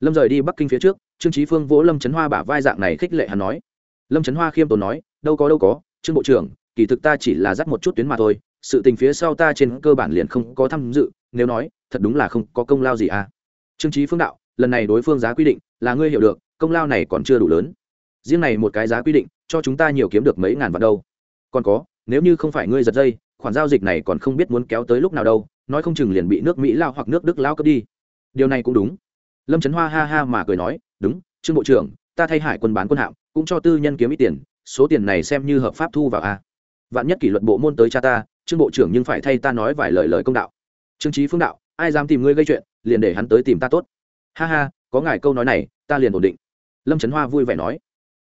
Lâm rời đi bắc kinh phía trước, trương trí phương vỗ lâm trấn hoa bả vai dạng này khích lệ hắn nói. Lâm trấn hoa khiêm tốn nói, đâu có đâu có, trương bộ trưởng, kỳ thực ta chỉ là dắt một chút tuyến mà thôi, sự tình phía sau ta trên cơ bản liền không có tham dự, nếu nói, thật đúng là không có công lao gì à. Trương trí phương đạo, lần này đối phương giá quy định, là ngươi hiểu được, công lao này còn chưa đủ lớn riêng này một cái giá quy định, cho chúng ta nhiều kiếm được mấy ngàn vạn đâu. Còn có, nếu như không phải ngươi giật dây, khoản giao dịch này còn không biết muốn kéo tới lúc nào đâu, nói không chừng liền bị nước mỹ lao hoặc nước đức lao cướp đi. Điều này cũng đúng. Lâm trấn hoa ha ha mà cười nói, đúng, trương bộ trưởng, ta thay hải quân bán quân hạm, cũng cho tư nhân kiếm ít tiền, số tiền này xem như hợp pháp thu vào a. Vạn nhất kỷ luật bộ môn tới cha ta, trương bộ trưởng nhưng phải thay ta nói vài lời lời công đạo. Trương trí phương đạo, ai dám tìm ngươi gây chuyện, liền để hắn tới tìm ta tốt. Ha ha, có ngài câu nói này, ta liền ổn định. Lâm trấn hoa vui vẻ nói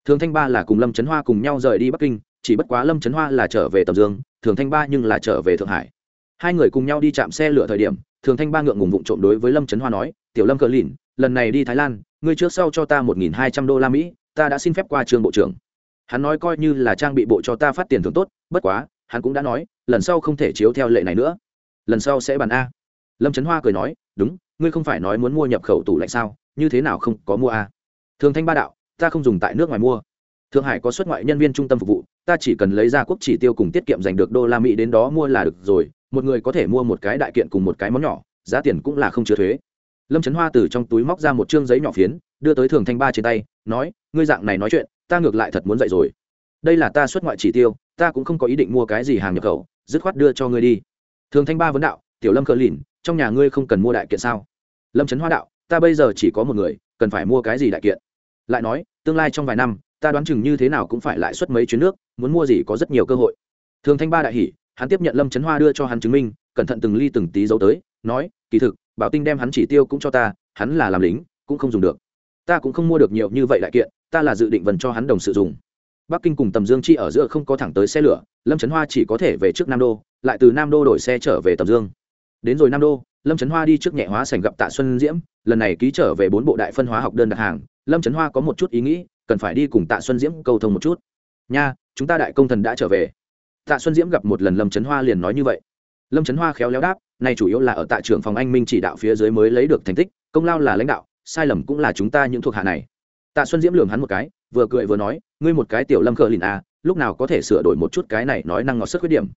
thường thanh ba là cùng lâm trấn hoa cùng nhau rời đi bắc kinh, chỉ bất quá lâm trấn hoa là trở về tầm dương, thường thanh ba nhưng là trở về thượng hải. Hai người cùng nhau đi chạm xe lửa thời điểm, thường thanh ba ngượng ngùng vụng trộm đối với lâm trấn hoa nói, tiểu lâm cờ lìn, lần này đi thái lan, ngươi trước sau cho ta một nghìn hai trăm đô la mỹ, ta đã xin phép qua trường bộ trưởng. Hắn nói coi như là trang bị bộ cho ta phát tiền thưởng tốt, bất quá, hắn cũng đã nói, lần sau không thể chiếu theo lệ này nữa. Lần sau sẽ bàn a. Lâm trấn hoa cười nói, đúng, ngươi không phải nói muốn mua nhập khẩu tủ lạnh sao, như thế nào không có mua a? Thường thanh ba đạo ta không dùng tại nước ngoài mua. Thượng hải có xuất ngoại nhân viên trung tâm phục vụ, ta chỉ cần lấy ra quốc chỉ tiêu cùng tiết kiệm giành được đô la mỹ đến đó mua là được rồi, một người có thể mua một cái đại kiện cùng một cái món nhỏ, giá tiền cũng là không chứa thuế. Lâm trấn hoa từ trong túi móc ra một chương giấy nhỏ phiến, đưa tới thường thanh ba trên tay, nói, ngươi dạng này nói chuyện, ta ngược lại thật muốn dạy rồi. Đây là ta xuất ngoại chỉ tiêu, ta cũng không có ý định mua cái gì hàng nhập khẩu, dứt khoát đưa cho ngươi đi. Thường thanh ba vấn đạo, tiểu lâm cờ lìn, trong nhà ngươi không cần mua đại kiện sao? Lâm trấn hoa đạo, ta bây giờ chỉ có một người, cần phải mua cái gì đại kiện? Lại nói, tương lai trong vài năm, ta đoán chừng như thế nào cũng phải lại xuất mấy chuyến nước, muốn mua gì có rất nhiều cơ hội. Thường thanh ba đại hỷ hắn tiếp nhận lâm trấn hoa đưa cho hắn chứng minh, cẩn thận từng ly từng tí dấu tới, nói, kỳ thực, bảo tinh đem hắn chỉ tiêu cũng cho ta, hắn là làm lính, cũng không dùng được. Ta cũng không mua được nhiều như vậy đại kiện, ta là dự định vần cho hắn đồng sự dùng. Bắc kinh cùng tầm dương chi ở giữa không có thẳng tới xe lửa, lâm trấn hoa chỉ có thể về trước nam đô, lại từ nam đô đổi xe trở về tầm dương. Đến rồi nam đô, lâm trấn hoa đi trước nhẹ hóa sành gặp tạ xuân diễm, lần này ký trở về bốn bộ đại phân hóa học đơn đặt hàng lâm trấn hoa có một chút ý nghĩ, cần phải đi cùng tạ xuân diễm cầu thông một chút. Nha, chúng ta đại công thần đã trở về. Tạ xuân diễm gặp một lần lâm trấn hoa liền nói như vậy. Lâm trấn hoa khéo léo đáp, này chủ yếu là ở tạ trưởng phòng anh minh chỉ đạo phía dưới mới lấy được thành tích, công lao là lãnh đạo, sai lầm cũng là chúng ta những thuộc hạ này. Tạ xuân diễm lường hắn một cái, vừa cười vừa nói, ngươi một cái tiểu lâm cờ lìn à lúc nào có thể sửa đổi một chút cái này nói năng ngọt sức khuyết điểm.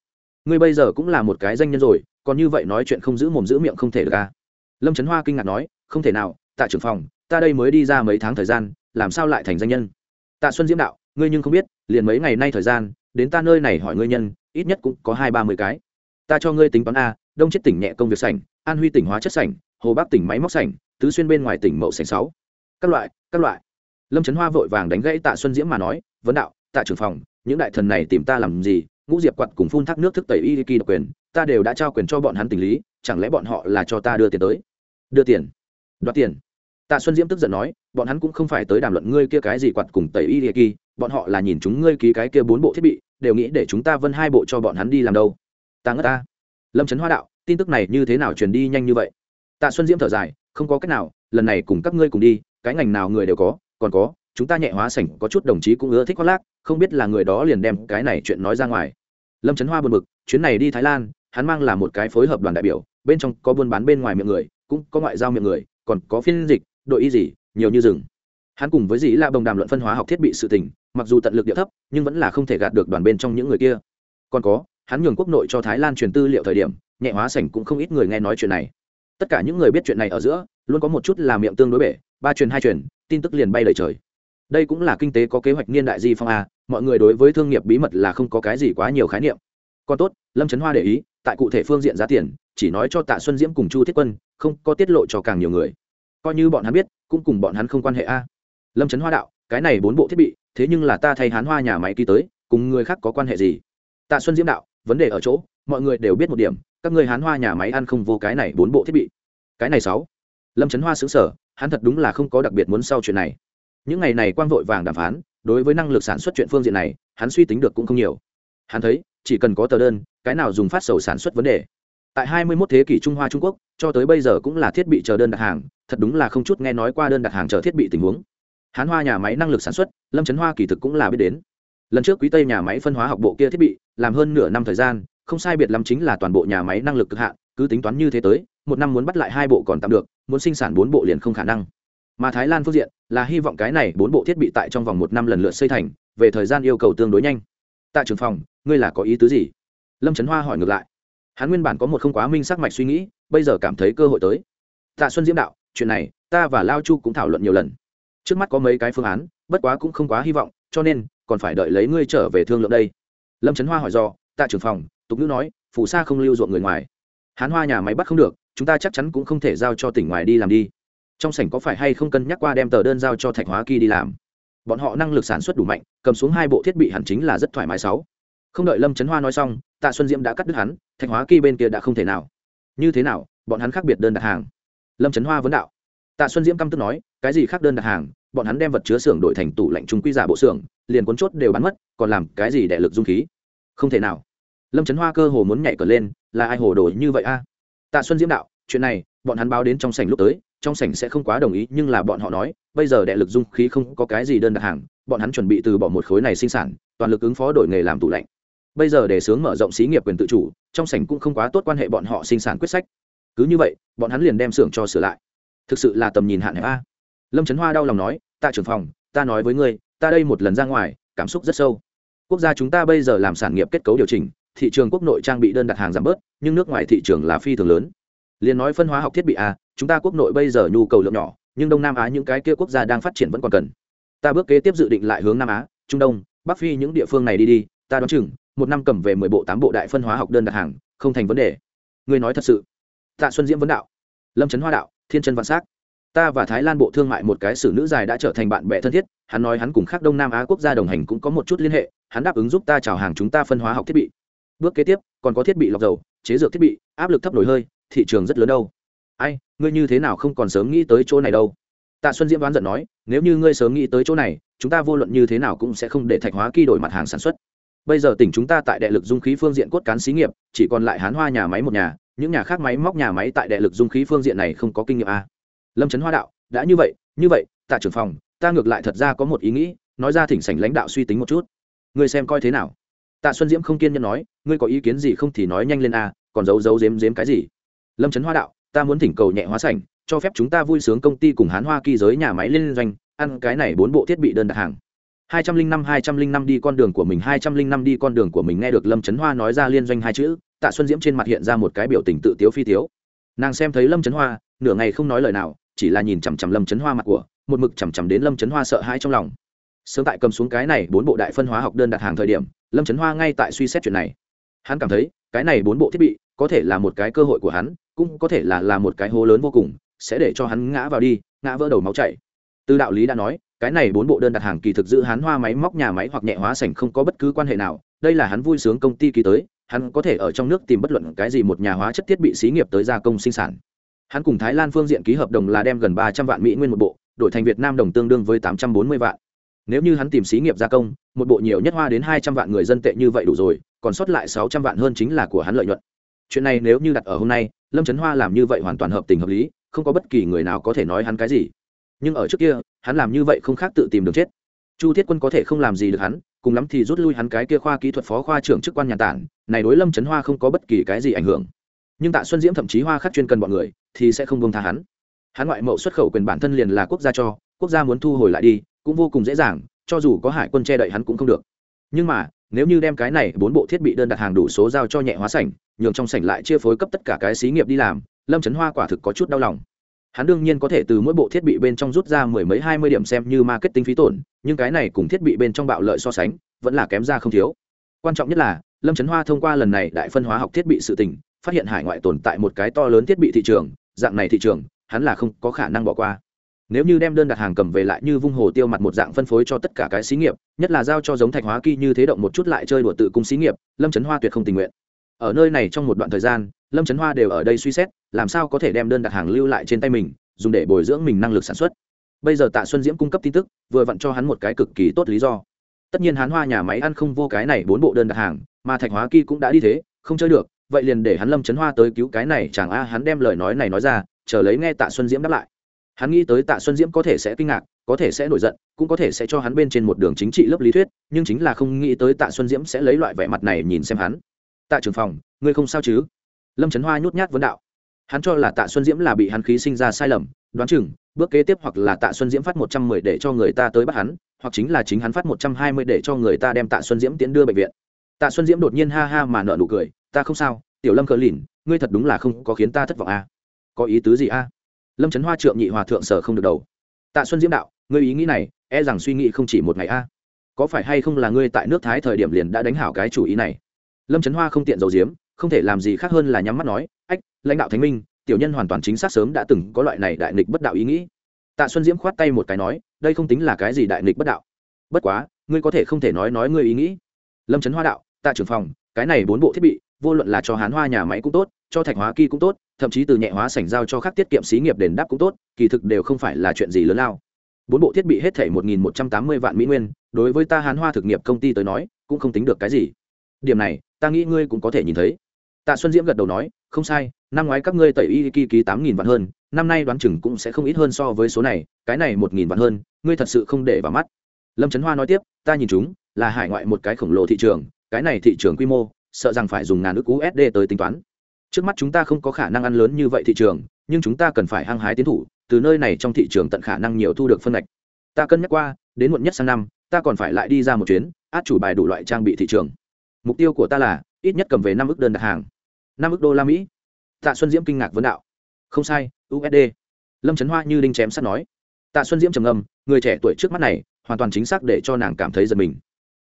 Ngươi bây giờ cũng là một cái danh nhân rồi, còn như vậy nói chuyện không giữ mồm giữ miệng không thể được à. Lâm trấn hoa kinh ngạc nói, không thể nào, tạ trưởng phòng ta đây mới đi ra mấy tháng thời gian, làm sao lại thành danh nhân? Tạ xuân diễm đạo, ngươi nhưng không biết, liền mấy ngày nay thời gian, đến ta nơi này hỏi ngươi nhân, ít nhất cũng có hai ba mươi cái. Ta cho ngươi tính toán a, đông chết tỉnh nhẹ công việc sảnh, an huy tỉnh hóa chất sảnh, hồ bắc tỉnh máy móc sảnh, tứ xuyên bên ngoài tỉnh mậu sảnh sáu. Các loại các loại. Lâm trấn hoa vội vàng đánh gãy tạ xuân diễm mà nói, vấn đạo, tạ trưởng phòng, những đại thần này tìm ta làm gì? Ngũ diệp quặt cùng phun thác nước thức tẩy y kỳ độc quyền, ta đều đã trao quyền cho bọn hắn tình lý, chẳng lẽ bọn họ là cho ta đưa tiền tới? Đưa tiền. Đoạt tiền tạ xuân diễm tức giận nói, bọn hắn cũng không phải tới đàm luận ngươi kia cái gì quạt cùng tẩy y kỳ, bọn họ là nhìn chúng ngươi ký cái kia bốn bộ thiết bị, đều nghĩ để chúng ta vân hai bộ cho bọn hắn đi làm đâu. Ta ngất ta. Lâm trấn hoa đạo, tin tức này như thế nào truyền đi nhanh như vậy? Tạ xuân diễm thở dài, không có cách nào, lần này cùng các ngươi cùng đi, cái ngành nào người đều có, còn có, chúng ta nhẹ hóa sảnh có chút đồng chí cũng ưa thích khoác lác, không biết là người đó liền đem cái này chuyện nói ra ngoài. Lâm trấn hoa buồn bực, chuyến này đi thái lan, hắn mang là một cái phối hợp đoàn đại biểu, bên trong có buôn bán bên ngoài miệng người, cũng có ngoại giao miệng người, còn có phiên dịch đội y gì, nhiều như rừng. Hắn cùng với dĩ là bồng đàm luận phân hóa học thiết bị sự tình, mặc dù tận lực địa thấp, nhưng vẫn là không thể gạt được đoàn bên trong những người kia. Còn có, hắn nhường quốc nội cho thái lan truyền tư liệu thời điểm, nhẹ hóa sảnh cũng không ít người nghe nói chuyện này. Tất cả những người biết chuyện này ở giữa, luôn có một chút là miệng tương đối bể, ba truyền, hai truyền, tin tức liền bay lời trời. Đây cũng là kinh tế có kế hoạch niên đại di phong a, mọi người đối với thương nghiệp bí mật là không có cái gì quá nhiều khái niệm. Còn tốt, lâm trấn hoa để ý, tại cụ thể phương diện giá tiền, chỉ nói cho tạ xuân diễm cùng chu thiết quân, không có tiết lộ cho càng nhiều người coi như bọn hắn biết, cũng cùng bọn hắn không quan hệ a. Lâm trấn hoa đạo, cái này bốn bộ thiết bị, thế nhưng là ta thay hán hoa nhà máy ký tới, cùng người khác có quan hệ gì? Tạ xuân diễm đạo, vấn đề ở chỗ, mọi người đều biết một điểm, các người hán hoa nhà máy ăn không vô cái này bốn bộ thiết bị. Cái này sáu. Lâm trấn hoa xứng sở hắn thật đúng là không có đặc biệt muốn sau chuyện này. Những ngày này quang vội vàng đàm phán, đối với năng lực sản xuất chuyện phương diện này, hắn suy tính được cũng không nhiều. Hắn thấy, chỉ cần có tờ đơn, cái nào dùng phát sầu sản xuất vấn đề tại 21 thế kỷ trung hoa trung quốc, cho tới bây giờ cũng là thiết bị chờ đơn đặt hàng, thật đúng là không chút nghe nói qua đơn đặt hàng chờ thiết bị tình huống. Hán hoa nhà máy năng lực sản xuất, lâm trấn hoa kỳ thực cũng là biết đến. Lần trước quý tây nhà máy phân hóa học bộ kia thiết bị, làm hơn nửa năm thời gian, không sai biệt lắm chính là toàn bộ nhà máy năng lực cực hạn, cứ tính toán như thế tới, một năm muốn bắt lại hai bộ còn tạm được, muốn sinh sản bốn bộ liền không khả năng. Mà thái lan phương diện, là hy vọng cái này bốn bộ thiết bị tại trong vòng một năm lần lượt xây thành, về thời gian yêu cầu tương đối nhanh. Tại trường phòng, ngươi là có ý tứ gì? Lâm trấn hoa hỏi ngược lại hắn nguyên bản có một không quá minh sắc mạch suy nghĩ, bây giờ cảm thấy cơ hội tới. Tạ xuân diễm đạo, chuyện này, ta và lao chu cũng thảo luận nhiều lần. Trước mắt có mấy cái phương án, bất quá cũng không quá hy vọng, cho nên, còn phải đợi lấy ngươi trở về thương lượng đây. Lâm trấn hoa hỏi do tạ trưởng phòng, tục ngữ nói phủ sa không lưu ruộng người ngoài. Hán hoa nhà máy bắt không được, chúng ta chắc chắn cũng không thể giao cho tỉnh ngoài đi làm đi. Trong sảnh có phải hay không cân nhắc qua đem tờ đơn giao cho thạch hóa kỳ đi làm? Bọn họ năng lực sản xuất đủ mạnh, cầm xuống hai bộ thiết bị hẳn chính là rất thoải mái sáu không đợi lâm trấn hoa nói xong, tạ xuân diễm đã cắt đứt hắn, thạch hóa kỳ bên kia đã không thể nào. Như thế nào, bọn hắn khác biệt đơn đặt hàng? Lâm trấn hoa vấn đạo. Tạ xuân diễm căm tức nói, cái gì khác đơn đặt hàng? Bọn hắn đem vật chứa xưởng đổi thành tủ lạnh trung quy giả bộ xưởng, liền cuốn chốt đều bắn mất, còn làm cái gì để lực dung khí? Không thể nào. Lâm trấn hoa cơ hồ muốn nhảy cờ lên, là ai hồ đồ như vậy a? Tạ xuân diễm đạo, chuyện này, bọn hắn báo đến trong sảnh lúc tới, trong sảnh sẽ không quá đồng ý, nhưng là bọn họ nói, bây giờ đệ lực dung khí không có cái gì đơn đặt hàng, bọn hắn chuẩn bị từ bỏ một khối này sinh sản, toàn lực ứng phó đổi nghề làm tủ lạnh bây giờ để sướng mở rộng xí nghiệp quyền tự chủ, trong sảnh cũng không quá tốt quan hệ bọn họ sinh sản quyết sách. Cứ như vậy, bọn hắn liền đem xưởng cho sửa lại. Thực sự là tầm nhìn hạn hẹp a. Lâm trấn hoa đau lòng nói tạ trưởng phòng, ta nói với ngươi, ta đây một lần ra ngoài, cảm xúc rất sâu. Quốc gia chúng ta bây giờ làm sản nghiệp kết cấu điều chỉnh, thị trường quốc nội trang bị đơn đặt hàng giảm bớt, nhưng nước ngoài thị trường là phi thường lớn. Liền nói phân hóa học thiết bị a, chúng ta quốc nội bây giờ nhu cầu lượng nhỏ, nhưng đông nam á những cái kia quốc gia đang phát triển vẫn còn cần. Ta bước kế tiếp dự định lại hướng nam á, trung đông, bắc phi những địa phương này đi đi, ta đoán chừng một năm cầm về mười bộ tám bộ đại phân hóa học đơn đặt hàng, không thành vấn đề. Ngươi nói thật sự. Tạ xuân diễm vấn đạo. Lâm trấn hoa đạo, thiên chân vạn s á c ta và thái lan bộ thương mại một cái xử nữ dài đã trở thành bạn bè thân thiết, hắn nói hắn cùng khác đông nam á quốc gia đồng hành cũng có một chút liên hệ, hắn đáp ứng giúp ta chào hàng chúng ta phân hóa học thiết bị. Bước kế tiếp, còn có thiết bị lọc dầu, chế dược thiết bị, áp lực thấp nổi hơi, thị trường rất lớn đâu. Ai, ngươi như thế nào không còn sớm nghĩ tới chỗ này đâu? Tạ xuân diễm đoán giận nói, nếu như ngươi sớm nghĩ tới chỗ này, chúng ta vô luận như thế nào cũng sẽ không để thạch hóa kỳ đổi mặt hàng sản xuất bây giờ tỉnh chúng ta tại đệ lực dung khí phương diện cốt cán xí nghiệp, chỉ còn lại hán hoa nhà máy một nhà, những nhà khác máy móc nhà máy tại đệ lực dung khí phương diện này không có kinh nghiệm a. Lâm trấn hoa đạo, đã như vậy như vậy, tạ trưởng phòng, ta ngược lại thật ra có một ý nghĩ, nói ra thỉnh sảnh lãnh đạo suy tính một chút. Ngươi xem coi thế nào? Tạ xuân diễm không kiên nhẫn nói, ngươi có ý kiến gì không thì nói nhanh lên a, còn giấu giấu giếm giếm cái gì? Lâm trấn hoa đạo, ta muốn thỉnh cầu nhẹ hóa sảnh, cho phép chúng ta vui sướng công ty cùng hán hoa kỳ giới nhà máy liên doanh, ăn cái này bốn bộ thiết bị đơn đặt hàng hai trăm linh năm, hai trăm linh năm đi con đường của mình, hai trăm linh năm đi con đường của mình, nghe được lâm trấn hoa nói ra liên doanh hai chữ, tạ xuân diễm trên mặt hiện ra một cái biểu tình tự tiếu phi tiếu. Nàng xem thấy lâm trấn hoa, nửa ngày không nói lời nào, chỉ là nhìn chằm chằm lâm trấn hoa mặt của, một mực chằm chằm đến lâm trấn hoa sợ hãi trong lòng. Sớm tại cầm xuống cái này bốn bộ đại phân hóa học đơn đặt hàng thời điểm, lâm trấn hoa ngay tại suy xét chuyện này. Hắn cảm thấy, cái này bốn bộ thiết bị, có thể là một cái cơ hội của hắn, cũng có thể là là một cái hố lớn vô cùng, sẽ để cho hắn ngã vào đi, ngã vỡ đầu máu chảy. Từ đạo lý đã nói cái này bốn bộ đơn đặt hàng kỳ thực giữ hắn hoa máy móc nhà máy hoặc nhẹ hóa sảnh không có bất cứ quan hệ nào. Đây là hắn vui sướng công ty ký tới, hắn có thể ở trong nước tìm bất luận cái gì một nhà hóa chất thiết bị xí nghiệp tới gia công sinh sản. Hắn cùng thái lan phương diện ký hợp đồng là đem gần ba trăm vạn mỹ nguyên một bộ, đổi thành việt nam đồng tương đương với tám trăm bốn mươi vạn. Nếu như hắn tìm xí nghiệp gia công, một bộ nhiều nhất hoa đến hai trăm vạn người dân tệ như vậy đủ rồi, còn sót lại sáu trăm vạn hơn chính là của hắn lợi nhuận. Chuyện này nếu như đặt ở hôm nay, lâm trấn hoa làm như vậy hoàn toàn hợp tình hợp lý, không có bất kỳ người nào có thể nói hắn cái gì nhưng ở trước kia, hắn làm như vậy không khác tự tìm đường chết. Chu thiết quân có thể không làm gì được hắn, cùng lắm thì rút lui hắn cái kia khoa kỹ thuật phó khoa trưởng chức quan nhà tản, này đối lâm trấn hoa không có bất kỳ cái gì ảnh hưởng. Nhưng tạ xuân diễm thậm chí hoa khắc chuyên cần bọn người, thì sẽ không buông tha hắn. Hắn ngoại mậu xuất khẩu quyền bản thân liền là quốc gia cho, quốc gia muốn thu hồi lại đi, cũng vô cùng dễ dàng, cho dù có hải quân che đậy hắn cũng không được. Nhưng mà, nếu như đem cái này bốn bộ thiết bị đơn đặt hàng đủ số giao cho nhẹ hóa sảnh, nhường trong sảnh lại chia phối cấp tất cả cái xí nghiệp đi làm, lâm trấn hoa quả thực có chút đau lòng hắn đương nhiên có thể từ mỗi bộ thiết bị bên trong rút ra mười mấy hai mươi điểm xem như marketing phí tổn, nhưng cái này cùng thiết bị bên trong bạo lợi so sánh, vẫn là kém ra không thiếu. Quan trọng nhất là, lâm trấn hoa thông qua lần này đại phân hóa học thiết bị sự tỉnh phát hiện hải ngoại tồn tại một cái to lớn thiết bị thị trường, dạng này thị trường, hắn là không có khả năng bỏ qua. Nếu như đem đơn đặt hàng cầm về lại như vung hồ tiêu mặt một dạng phân phối cho tất cả cái xí nghiệp, nhất là giao cho giống thạch hóa kỳ như thế động một chút lại chơi đùa tự cung xí nghiệp, lâm trấn hoa tuyệt không tình nguyện. Ở nơi này trong một đoạn thời gian lâm trấn hoa đều ở đây suy xét, làm sao có thể đem đơn đặt hàng lưu lại trên tay mình, dùng để bồi dưỡng mình năng lực sản xuất. Bây giờ tạ xuân diễm cung cấp tin tức, vừa vặn cho hắn một cái cực kỳ tốt lý do. Tất nhiên hắn hoa nhà máy ăn không vô cái này bốn bộ đơn đặt hàng, mà thạch hóa kỳ cũng đã đi thế, không chơi được, vậy liền để hắn lâm trấn hoa tới cứu cái này, chẳng a, hắn đem lời nói này nói ra, chờ lấy nghe tạ xuân diễm đáp lại. Hắn nghĩ tới tạ xuân diễm có thể sẽ kinh ngạc, có thể sẽ nổi giận, cũng có thể sẽ cho hắn bên trên một đường chính trị lớp lý thuyết, nhưng chính là không nghĩ tới tạ xuân diễm sẽ lấy loại vẻ mặt này nhìn xem hắn. Tạ trưởng phòng, ngươi không sao chứ? Lâm trấn hoa nhút nhát vấn đạo. Hắn cho là tạ xuân diễm là bị hắn khí sinh ra sai lầm, đoán chừng, bước kế tiếp hoặc là tạ xuân diễm phát một trăm mười để cho người ta tới bắt hắn, hoặc chính là chính hắn phát một trăm hai mươi để cho người ta đem tạ xuân diễm tiến đưa bệnh viện. Tạ xuân diễm đột nhiên ha ha mà nợ nụ cười, ta không sao, tiểu lâm cờ lìn, ngươi thật đúng là không có khiến ta thất vọng a. À? có ý tứ gì a? À? lâm trấn hoa trượng nhị hòa thượng sở không được đầu. Tạ xuân diễm đạo, ngươi ý nghĩ này e rằng suy nghĩ không chỉ một ngày a. Có phải hay không là ngươi tại nước thái thời điểm liền đã đánh hảo cái chủ ý này? Lâm trấn hoa không tiện dầu diếm không thể làm gì khác hơn là nhắm mắt nói, ách, lãnh đạo thánh minh, tiểu nhân hoàn toàn chính xác sớm đã từng có loại này đại nghịch bất đạo ý nghĩ. Tạ xuân diễm khoát tay một cái nói, đây không tính là cái gì đại nghịch bất đạo. Bất quá, ngươi có thể không thể nói nói ngươi ý nghĩ. Lâm trấn hoa đạo, tạ trưởng phòng, cái này bốn bộ thiết bị, vô luận là cho hán hoa nhà máy cũng tốt, cho thạch hóa kỳ cũng tốt, thậm chí từ nhẹ hóa sảnh giao cho các tiết kiệm xí nghiệp đền đáp cũng tốt, kỳ thực đều không phải là chuyện gì lớn lao. Bốn bộ thiết bị hết thảy một nghìn một trăm tám mươi vạn mỹ nguyên, đối với ta hán hoa thực nghiệp công ty tới nói, cũng không tính được cái gì. Điểm này, ta nghĩ ngươi cũng có thể nhìn thấy tạ xuân diễm gật đầu nói, không sai, năm ngoái các ngươi tẩy y kỳ ký tám nghìn vạn hơn, năm nay đoán chừng cũng sẽ không ít hơn so với số này, cái này một nghìn vạn hơn, ngươi thật sự không để vào mắt. Lâm trấn hoa nói tiếp, ta nhìn chúng, là hải ngoại một cái khổng lồ thị trường, cái này thị trường quy mô, sợ rằng phải dùng ngàn ước usd tới tính toán. Trước mắt chúng ta không có khả năng ăn lớn như vậy thị trường, nhưng chúng ta cần phải hăng hái tiến thủ, từ nơi này trong thị trường tận khả năng nhiều thu được phân ngạch. Ta cân nhắc qua, đến muộn nhất sang năm, ta còn phải lại đi ra một chuyến, át chủ bài đủ loại trang bị thị trường. Mục tiêu của ta là ít nhất cầm về năm ước đơn đặt hàng. Năm ước đô la mỹ. Tạ xuân diễm kinh ngạc vấn đạo. Không sai usd lâm trấn hoa như đinh chém sắt nói. Tạ xuân diễm trầm ngâm, người trẻ tuổi trước mắt này, hoàn toàn chính xác để cho nàng cảm thấy giật mình.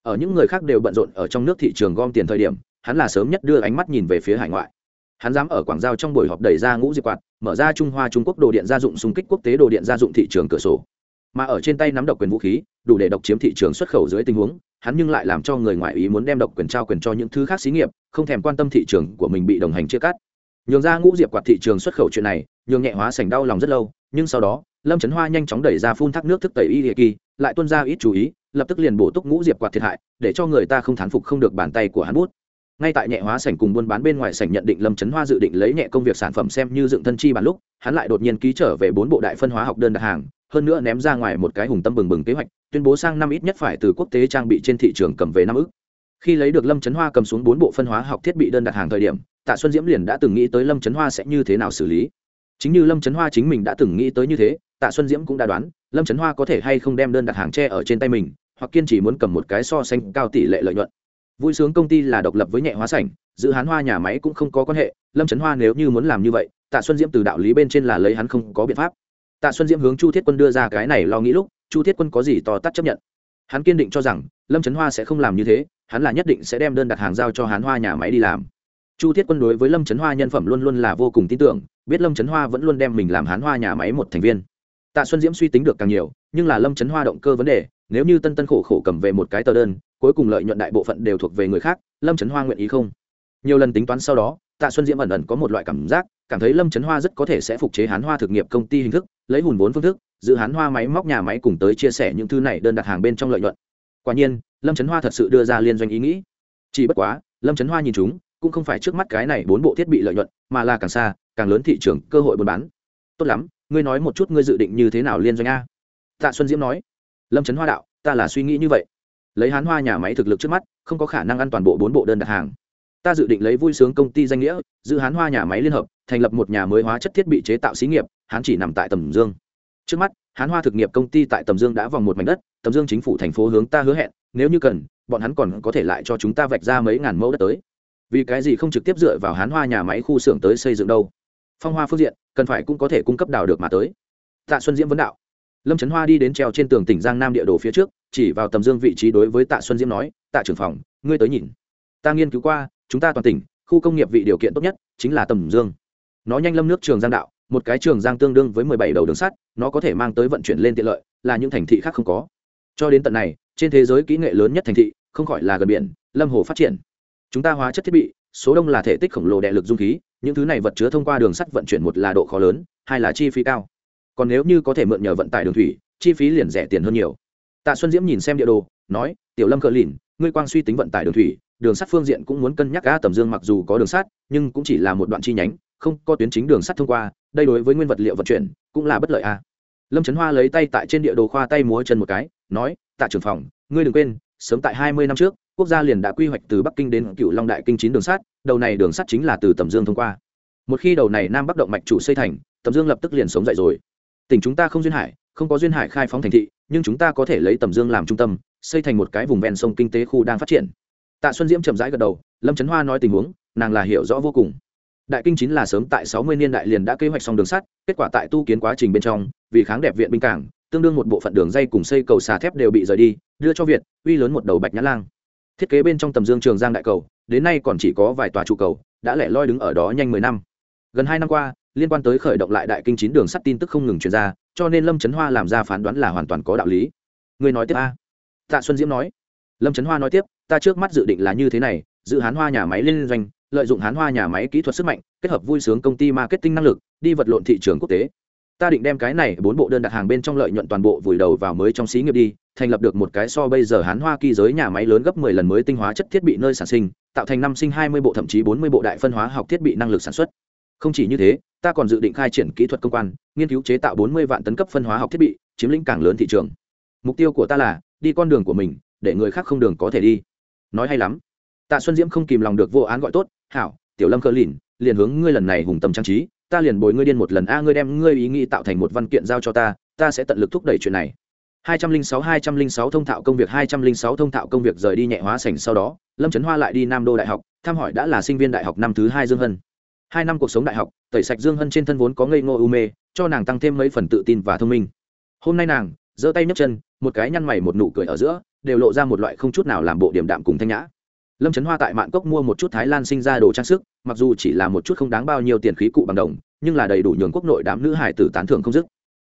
Ở những người khác đều bận rộn ở trong nước thị trường gom tiền thời điểm, hắn là sớm nhất đưa ánh mắt nhìn về phía hải ngoại. Hắn dám ở quảng giao trong buổi họp đẩy ra ngũ diệp quạt, mở ra trung hoa trung quốc đồ điện gia dụng xung kích quốc tế đồ điện gia dụng thị trường cửa sổ mà ở trên tay nắm độc quyền vũ khí, đủ để độc chiếm thị trường xuất khẩu dưới tình huống, hắn nhưng lại làm cho người ngoại ý muốn đem độc quyền trao quyền cho những thứ khác xí nghiệp, không thèm quan tâm thị trường của mình bị đồng hành chia cắt. Nhường ra ngũ diệp quạt thị trường xuất khẩu chuyện này, nhường nhẹ hóa sành đau lòng rất lâu, nhưng sau đó, lâm trấn hoa nhanh chóng đẩy ra phun thác nước thức tẩy y địa kỳ, lại tuân ra ít chú ý, lập tức liền bổ túc ngũ diệp quạt thiệt hại, để cho người ta không thán phục không được bàn tay của hắn bút. Ngay tại nhẹ hóa sảnh cùng buôn bán bên ngoài sảnh nhận định lâm trấn hoa dự định lấy nhẹ công việc sản phẩm xem như dựng thân chi bàn lúc, hắn lại đột nhiên ký trở về bốn bộ đại phân hóa học đơn đặt hàng hơn nữa ném ra ngoài một cái hùng tâm bừng bừng kế hoạch, tuyên bố sang năm ít nhất phải từ quốc tế trang bị trên thị trường cầm về năm ức. Khi lấy được lâm trấn hoa cầm xuống bốn bộ phân hóa học thiết bị đơn đặt hàng thời điểm, tạ xuân diễm liền đã từng nghĩ tới lâm trấn hoa sẽ như thế nào xử lý. Chính như lâm trấn hoa chính mình đã từng nghĩ tới như thế, tạ xuân diễm cũng đã đoán, lâm trấn hoa có thể hay không đem đơn đặt hàng tre ở trên tay mình, hoặc kiên trì muốn cầm một cái so sánh cao tỷ lệ lợi nhuận. Vui sướng công ty là độc lập với nhẹ hóa sảnh, giữ hán hoa nhà máy cũng không có quan hệ, lâm trấn hoa nếu như muốn làm như vậy, tạ xuân diễm từ đạo lý bên trên là lấy hắn không có biện pháp tạ xuân diễm hướng chu thiết quân đưa ra cái này lo nghĩ lúc, chu thiết quân có gì to tắt chấp nhận? Hắn kiên định cho rằng, lâm trấn hoa sẽ không làm như thế, hắn là nhất định sẽ đem đơn đặt hàng giao cho hán hoa nhà máy đi làm. Chu thiết quân đối với lâm trấn hoa nhân phẩm luôn luôn là vô cùng tin tưởng, biết lâm trấn hoa vẫn luôn đem mình làm hán hoa nhà máy một thành viên. Tạ xuân diễm suy tính được càng nhiều, nhưng là lâm trấn hoa động cơ vấn đề, nếu như tân tân khổ khổ cầm về một cái tờ đơn, cuối cùng lợi nhuận đại bộ phận đều thuộc về người khác, lâm trấn hoa nguyện ý không? Nhiều lần tính toán sau đó, tạ xuân diễm ẩn ẩn có một loại cảm giác, cảm thấy lâm trấn hoa rất có thể sẽ phục chế hán hoa thực nghiệp công ty hình thức lấy hùn vốn phương thức, giữ hán hoa máy móc nhà máy cùng tới chia sẻ những thứ này đơn đặt hàng bên trong lợi nhuận. Quả nhiên, lâm trấn hoa thật sự đưa ra liên doanh ý nghĩ. Chỉ bất quá, lâm trấn hoa nhìn chúng, cũng không phải trước mắt cái này bốn bộ thiết bị lợi nhuận, mà là càng xa, càng lớn thị trường, cơ hội buôn bán. Tốt lắm, ngươi nói một chút ngươi dự định như thế nào liên doanh a? Tạ xuân diễm nói. Lâm trấn hoa đạo, ta là suy nghĩ như vậy. Lấy hán hoa nhà máy thực lực trước mắt, không có khả năng ăn toàn bộ bốn bộ đơn đặt hàng ta dự định lấy vui sướng công ty danh nghĩa, giữ hán hoa nhà máy liên hợp, thành lập một nhà mới hóa chất thiết bị chế tạo xí nghiệp, hán chỉ nằm tại tầm dương. Trước mắt, hán hoa thực nghiệp công ty tại tầm dương đã vòng một mảnh đất, tầm dương chính phủ thành phố hướng ta hứa hẹn, nếu như cần, bọn hắn còn có thể lại cho chúng ta vạch ra mấy ngàn mẫu đất tới. Vì cái gì không trực tiếp dựa vào hán hoa nhà máy khu xưởng tới xây dựng đâu? Phong hoa phương diện, cần phải cũng có thể cung cấp đào được mà tới. Tạ xuân diễm vấn đạo. Lâm trấn hoa đi đến treo trên tường tỉnh giang nam địa đồ phía trước, chỉ vào tầm dương vị trí đối với tạ xuân diễm nói, tạ trưởng phòng, ngươi tới nhìn. Ta nghiên cứu qua chúng ta toàn tỉnh, khu công nghiệp vị điều kiện tốt nhất chính là tầm dương. Nó nhanh lâm nước trường giang đạo, một cái trường giang tương đương với mười bảy đầu đường sắt, nó có thể mang tới vận chuyển lên tiện lợi, là những thành thị khác không có. Cho đến tận này, trên thế giới kỹ nghệ lớn nhất thành thị, không khỏi là gần biển, lâm hồ phát triển. Chúng ta hóa chất thiết bị, số đông là thể tích khổng lồ đệ lực dung khí, những thứ này vật chứa thông qua đường sắt vận chuyển một là độ khó lớn, hai là chi phí cao. Còn nếu như có thể mượn nhờ vận tải đường thủy, chi phí liền rẻ tiền hơn nhiều. Tạ xuân diễm nhìn xem địa đồ, nói, tiểu lâm cờ lìn, ngươi quang suy tính vận tải đường thủy đường sắt phương diện cũng muốn cân nhắc ga tầm dương mặc dù có đường sắt, nhưng cũng chỉ là một đoạn chi nhánh, không có tuyến chính đường sắt thông qua, đây đối với nguyên vật liệu vận chuyển cũng là bất lợi a. Lâm trấn hoa lấy tay tại trên địa đồ khoa tay múa chân một cái, nói, tạ trưởng phòng, ngươi đừng quên, sớm tại hai mươi năm trước, quốc gia liền đã quy hoạch từ bắc kinh đến cựu long đại kinh chín đường sắt, đầu này đường sắt chính là từ tầm dương thông qua. Một khi đầu này nam bắc động mạch chủ xây thành, tầm dương lập tức liền sống dậy rồi. Tỉnh chúng ta không duyên hải, không có duyên hải khai phóng thành thị, nhưng chúng ta có thể lấy tầm dương làm trung tâm, xây thành một cái vùng ven sông kinh tế khu đang phát triển tạ xuân diễm chậm rãi gật đầu, lâm trấn hoa nói tình huống, nàng là hiểu rõ vô cùng. Đại kinh chín là sớm tại sáu mươi niên đại liền đã kế hoạch xong đường sắt, kết quả tại tu kiến quá trình bên trong, vì kháng đẹp viện binh cảng, tương đương một bộ phận đường dây cùng xây cầu xà thép đều bị rời đi, đưa cho việt, uy lớn một đầu bạch nhã lang. Thiết kế bên trong tầm dương trường giang đại cầu, đến nay còn chỉ có vài tòa trụ cầu, đã lẻ loi đứng ở đó nhanh mười năm. Gần hai năm qua, liên quan tới khởi động lại đại kinh chín đường sắt tin tức không ngừng truyền ra, cho nên lâm trấn hoa làm ra phán đoán là hoàn toàn có đạo lý. Người nói tiếp a. Tạ xuân diễm nói lâm trấn hoa nói tiếp, ta trước mắt dự định là như thế này, giữ hán hoa nhà máy liên doanh, lợi dụng hán hoa nhà máy kỹ thuật sức mạnh, kết hợp vui sướng công ty marketing năng lực, đi vật lộn thị trường quốc tế. Ta định đem cái này bốn bộ đơn đặt hàng bên trong lợi nhuận toàn bộ vùi đầu vào mới trong xí nghiệp đi, thành lập được một cái so bây giờ hán hoa kỳ giới nhà máy lớn gấp 10 lần mới tinh hóa chất thiết bị nơi sản sinh, tạo thành năm sinh 20 bộ thậm chí 40 bộ đại phân hóa học thiết bị năng lực sản xuất. Không chỉ như thế, ta còn dự định khai triển kỹ thuật công quan, nghiên cứu chế tạo 40 vạn tấn cấp phân hóa học thiết bị, chiếm lĩnh càng lớn thị trường. Mục tiêu của ta là, đi con đường của mình để người khác không đường có thể đi. Nói hay lắm. Tạ xuân diễm không kìm lòng được vô án gọi tốt, hảo, tiểu lâm cơ lìn, liền hướng ngươi lần này hùng tâm trang trí, ta liền bồi ngươi điên một lần, a, ngươi đem ngươi ý nghĩ tạo thành một văn kiện giao cho ta ta sẽ tận lực thúc đẩy chuyện này. 206 206 thông thạo công việc 206 thông thạo công việc rời đi nhẹ hóa sảnh sau đó, lâm trấn hoa lại đi nam đô đại học, thăm hỏi đã là sinh viên đại học năm thứ hai dương hân. Hai năm cuộc sống đại học, tẩy sạch dương hân trên thân vốn có ngây ngô u mê, cho nàng tăng thêm mấy phần tự tin và thông minh. Hôm nay nàng, giơ tay nhấc chân một cái nhăn mày một nụ cười ở giữa, đều lộ ra một loại không chút nào làm bộ điểm đạm cùng thanh nhã. Lâm trấn hoa tại mạn cốc mua một chút thái lan sinh ra đồ trang sức, mặc dù chỉ là một chút không đáng bao nhiêu tiền khí cụ bằng đồng, nhưng là đầy đủ nhường quốc nội đám nữ hải tử tán thưởng không dứt.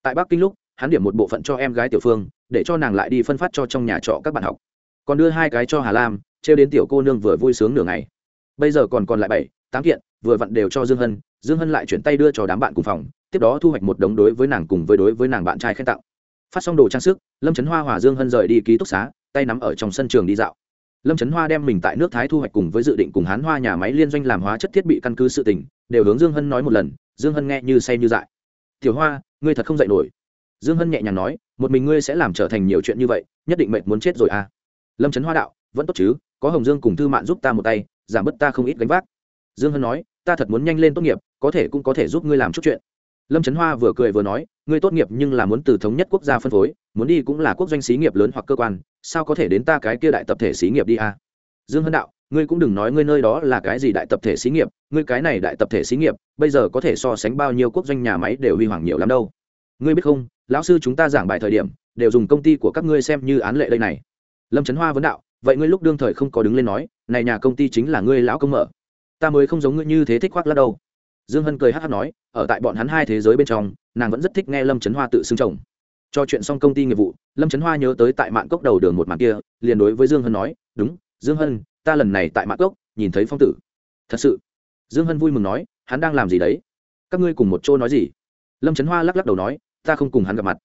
Tại bắc kinh lúc, hắn điểm một bộ phận cho em gái tiểu phương, để cho nàng lại đi phân phát cho trong nhà trọ các bạn học. Còn đưa hai cái cho hà lam, trêu đến tiểu cô nương vừa vui sướng nửa ngày. Bây giờ còn còn lại bảy, tám kiện, vừa vặn đều cho dương hân dương hân lại chuyển tay đưa cho đám bạn cùng phòng, tiếp đó thu hoạch một đống đối với nàng cùng với đối với nàng bạn trai khen tặng phát xong đồ trang sức, lâm trấn hoa hòa dương hân rời đi ký túc xá, tay nắm ở trong sân trường đi dạo. Lâm trấn hoa đem mình tại nước thái thu hoạch cùng với dự định cùng hán hoa nhà máy liên doanh làm hóa chất thiết bị căn cứ sự tỉnh đều hướng dương hân nói một lần, dương hân nghe như say như dại. Tiểu hoa, ngươi thật không dạy nổi. Dương hân nhẹ nhàng nói, một mình ngươi sẽ làm trở thành nhiều chuyện như vậy, nhất định mệnh muốn chết rồi à. Lâm trấn hoa đạo, vẫn tốt chứ, có hồng dương cùng thư mạn giúp ta một tay, giảm bớt ta không ít gánh vác. Dương hân nói, ta thật muốn nhanh lên tốt nghiệp, có thể cũng có thể giúp ngươi làm chút chuyện lâm trấn hoa vừa cười vừa nói, ngươi tốt nghiệp nhưng là muốn từ thống nhất quốc gia phân phối, muốn đi cũng là quốc doanh xí nghiệp lớn hoặc cơ quan, sao có thể đến ta cái kia đại tập thể xí nghiệp đi à? dương hân đạo, ngươi cũng đừng nói ngươi nơi đó là cái gì đại tập thể xí nghiệp, ngươi cái này đại tập thể xí nghiệp, bây giờ có thể so sánh bao nhiêu quốc doanh nhà máy đều huy hoàng nhiều lắm đâu. Ngươi biết không, lão sư chúng ta giảng bài thời điểm, đều dùng công ty của các ngươi xem như án lệ đây này. Lâm trấn hoa vấn đạo, vậy ngươi lúc đương thời không có đứng lên nói, này nhà công ty chính là ngươi lão công mở. Ta mới không giống ngươi như thế thích khoác lắm đâu dương hân cười hát hát nói, ở tại bọn hắn hai thế giới bên trong, nàng vẫn rất thích nghe lâm trấn hoa tự xưng chồng. Cho chuyện xong công ty nghiệp vụ, lâm trấn hoa nhớ tới tại mạng cốc đầu đường một mạng kia, liền đối với dương hân nói, đúng, dương hân, ta lần này tại mạng cốc, nhìn thấy phong tử. Thật sự? Dương hân vui mừng nói, hắn đang làm gì đấy? Các ngươi cùng một chỗ nói gì? Lâm trấn hoa lắc lắc đầu nói, ta không cùng hắn gặp mặt.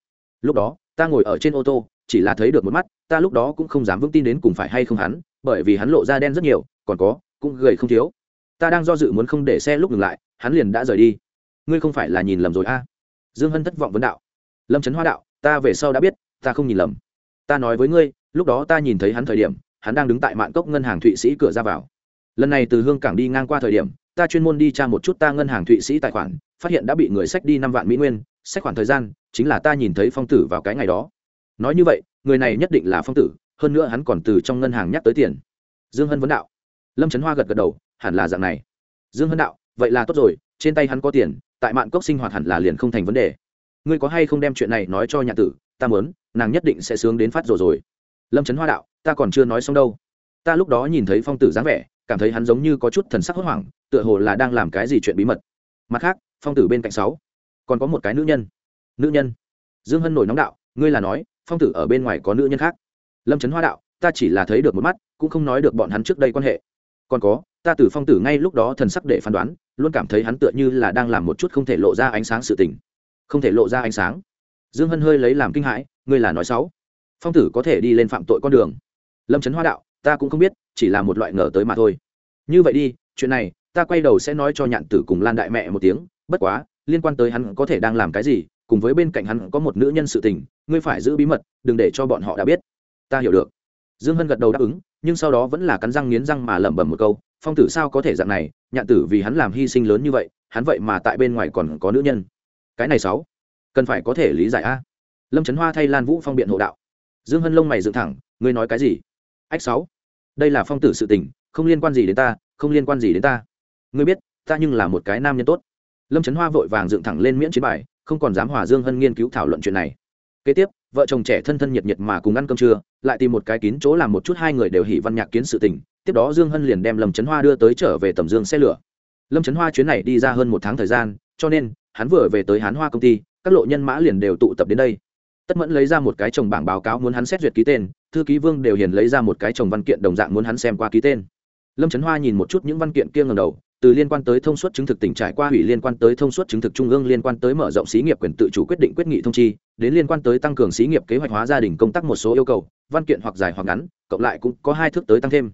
Lúc đó, ta ngồi ở trên ô tô, chỉ là thấy được một mắt, ta lúc đó cũng không dám vững tin đến cùng phải hay không hắn, bởi vì hắn lộ ra đen rất nhiều, còn có, cũng gầy không thiếu ta đang do dự muốn không để xe lúc ngừng lại, hắn liền đã rời đi. Ngươi không phải là nhìn lầm rồi a? À? dương hân thất vọng vấn đạo. Lâm trấn hoa đạo, ta về sau đã biết, ta không nhìn lầm. Ta nói với ngươi, lúc đó ta nhìn thấy hắn thời điểm, hắn đang đứng tại mạng cốc ngân hàng thụy sĩ cửa ra vào. Lần này từ hương cảng đi ngang qua thời điểm, ta chuyên môn đi tra một chút ta ngân hàng thụy sĩ tài khoản, phát hiện đã bị người sách đi năm vạn mỹ nguyên, sách khoản thời gian chính là ta nhìn thấy phong tử vào cái ngày đó. Nói như vậy, người này nhất định là phong tử, hơn nữa hắn còn từ trong ngân hàng nhắc tới tiền. Dương hân vấn đạo. Lâm trấn hoa gật gật đầu hẳn là dạng này. Dương hân đạo, vậy là tốt rồi, trên tay hắn có tiền, tại mạn cốc sinh hoạt hẳn là liền không thành vấn đề. Ngươi có hay không đem chuyện này nói cho nhà tử, ta muốn, nàng nhất định sẽ sướng đến phát rồi rồi. Lâm trấn hoa đạo, ta còn chưa nói xong đâu. Ta lúc đó nhìn thấy phong tử dáng vẻ, cảm thấy hắn giống như có chút thần sắc hốt hoảng, tựa hồ là đang làm cái gì chuyện bí mật. Mặt khác, phong tử bên cạnh sáu, còn có một cái nữ nhân. Nữ nhân. Dương hân nổi nóng đạo, ngươi là nói, phong tử ở bên ngoài có nữ nhân khác. Lâm trấn hoa đạo, ta chỉ là thấy được một mắt, cũng không nói được bọn hắn trước đây quan hệ. Còn có ta từ phong tử ngay lúc đó thần sắc để phán đoán, luôn cảm thấy hắn tựa như là đang làm một chút không thể lộ ra ánh sáng sự tình. Không thể lộ ra ánh sáng. Dương hân hơi lấy làm kinh hãi, ngươi là nói xấu. Phong tử có thể đi lên phạm tội con đường. Lâm trấn hoa đạo, ta cũng không biết, chỉ là một loại ngờ tới mà thôi. Như vậy đi, chuyện này, ta quay đầu sẽ nói cho nhạn tử cùng lan đại mẹ một tiếng, bất quá, liên quan tới hắn có thể đang làm cái gì, cùng với bên cạnh hắn có một nữ nhân sự tình, ngươi phải giữ bí mật, đừng để cho bọn họ đã biết. Ta hiểu được. Dương hân gật đầu đáp ứng, nhưng sau đó vẫn là cắn răng nghiến răng mà lẩm bẩm một câu phong tử sao có thể dạng này, nhạn tử vì hắn làm hy sinh lớn như vậy, hắn vậy mà tại bên ngoài còn có nữ nhân. Cái này sáu, cần phải có thể lý giải a. Lâm trấn hoa thay lan vũ phong biện hộ đạo. Dương hân lông mày dựng thẳng, ngươi nói cái gì? Ách sáu, đây là phong tử sự tình, không liên quan gì đến ta, không liên quan gì đến ta. Ngươi biết, ta nhưng là một cái nam nhân tốt. Lâm trấn hoa vội vàng dựng thẳng lên miễn chiến bài, không còn dám hòa dương hân nghiên cứu thảo luận chuyện này. Kế tiếp, vợ chồng trẻ thân thân nhiệt nhiệt mà cùng ăn cơm trưa, lại tìm một cái kín chỗ làm một chút hai người đều hỉ văn nhạc kiến sự tình tiếp đó dương hân liền đem lâm trấn hoa đưa tới trở về tầm dương xe lửa. Lâm trấn hoa chuyến này đi ra hơn một tháng thời gian, cho nên, hắn vừa về tới hán hoa công ty, các lộ nhân mã liền đều tụ tập đến đây. Tất mẫn lấy ra một cái chồng bảng báo cáo muốn hắn xét duyệt ký tên, thư ký vương đều hiền lấy ra một cái chồng văn kiện đồng dạng muốn hắn xem qua ký tên. Lâm trấn hoa nhìn một chút những văn kiện kia ngầm đầu, từ liên quan tới thông suất chứng thực tỉnh trải qua hủy liên quan tới thông suất chứng thực trung ương liên quan tới mở rộng xí nghiệp quyền tự chủ quyết định quyết nghị thông chi, đến liên quan tới tăng cường xí nghiệp kế hoạch hóa gia đình công tác một số yêu cầu, văn kiện hoặc dài hoặc ngắn, cộng lại cũng có hai thước tới tăng thêm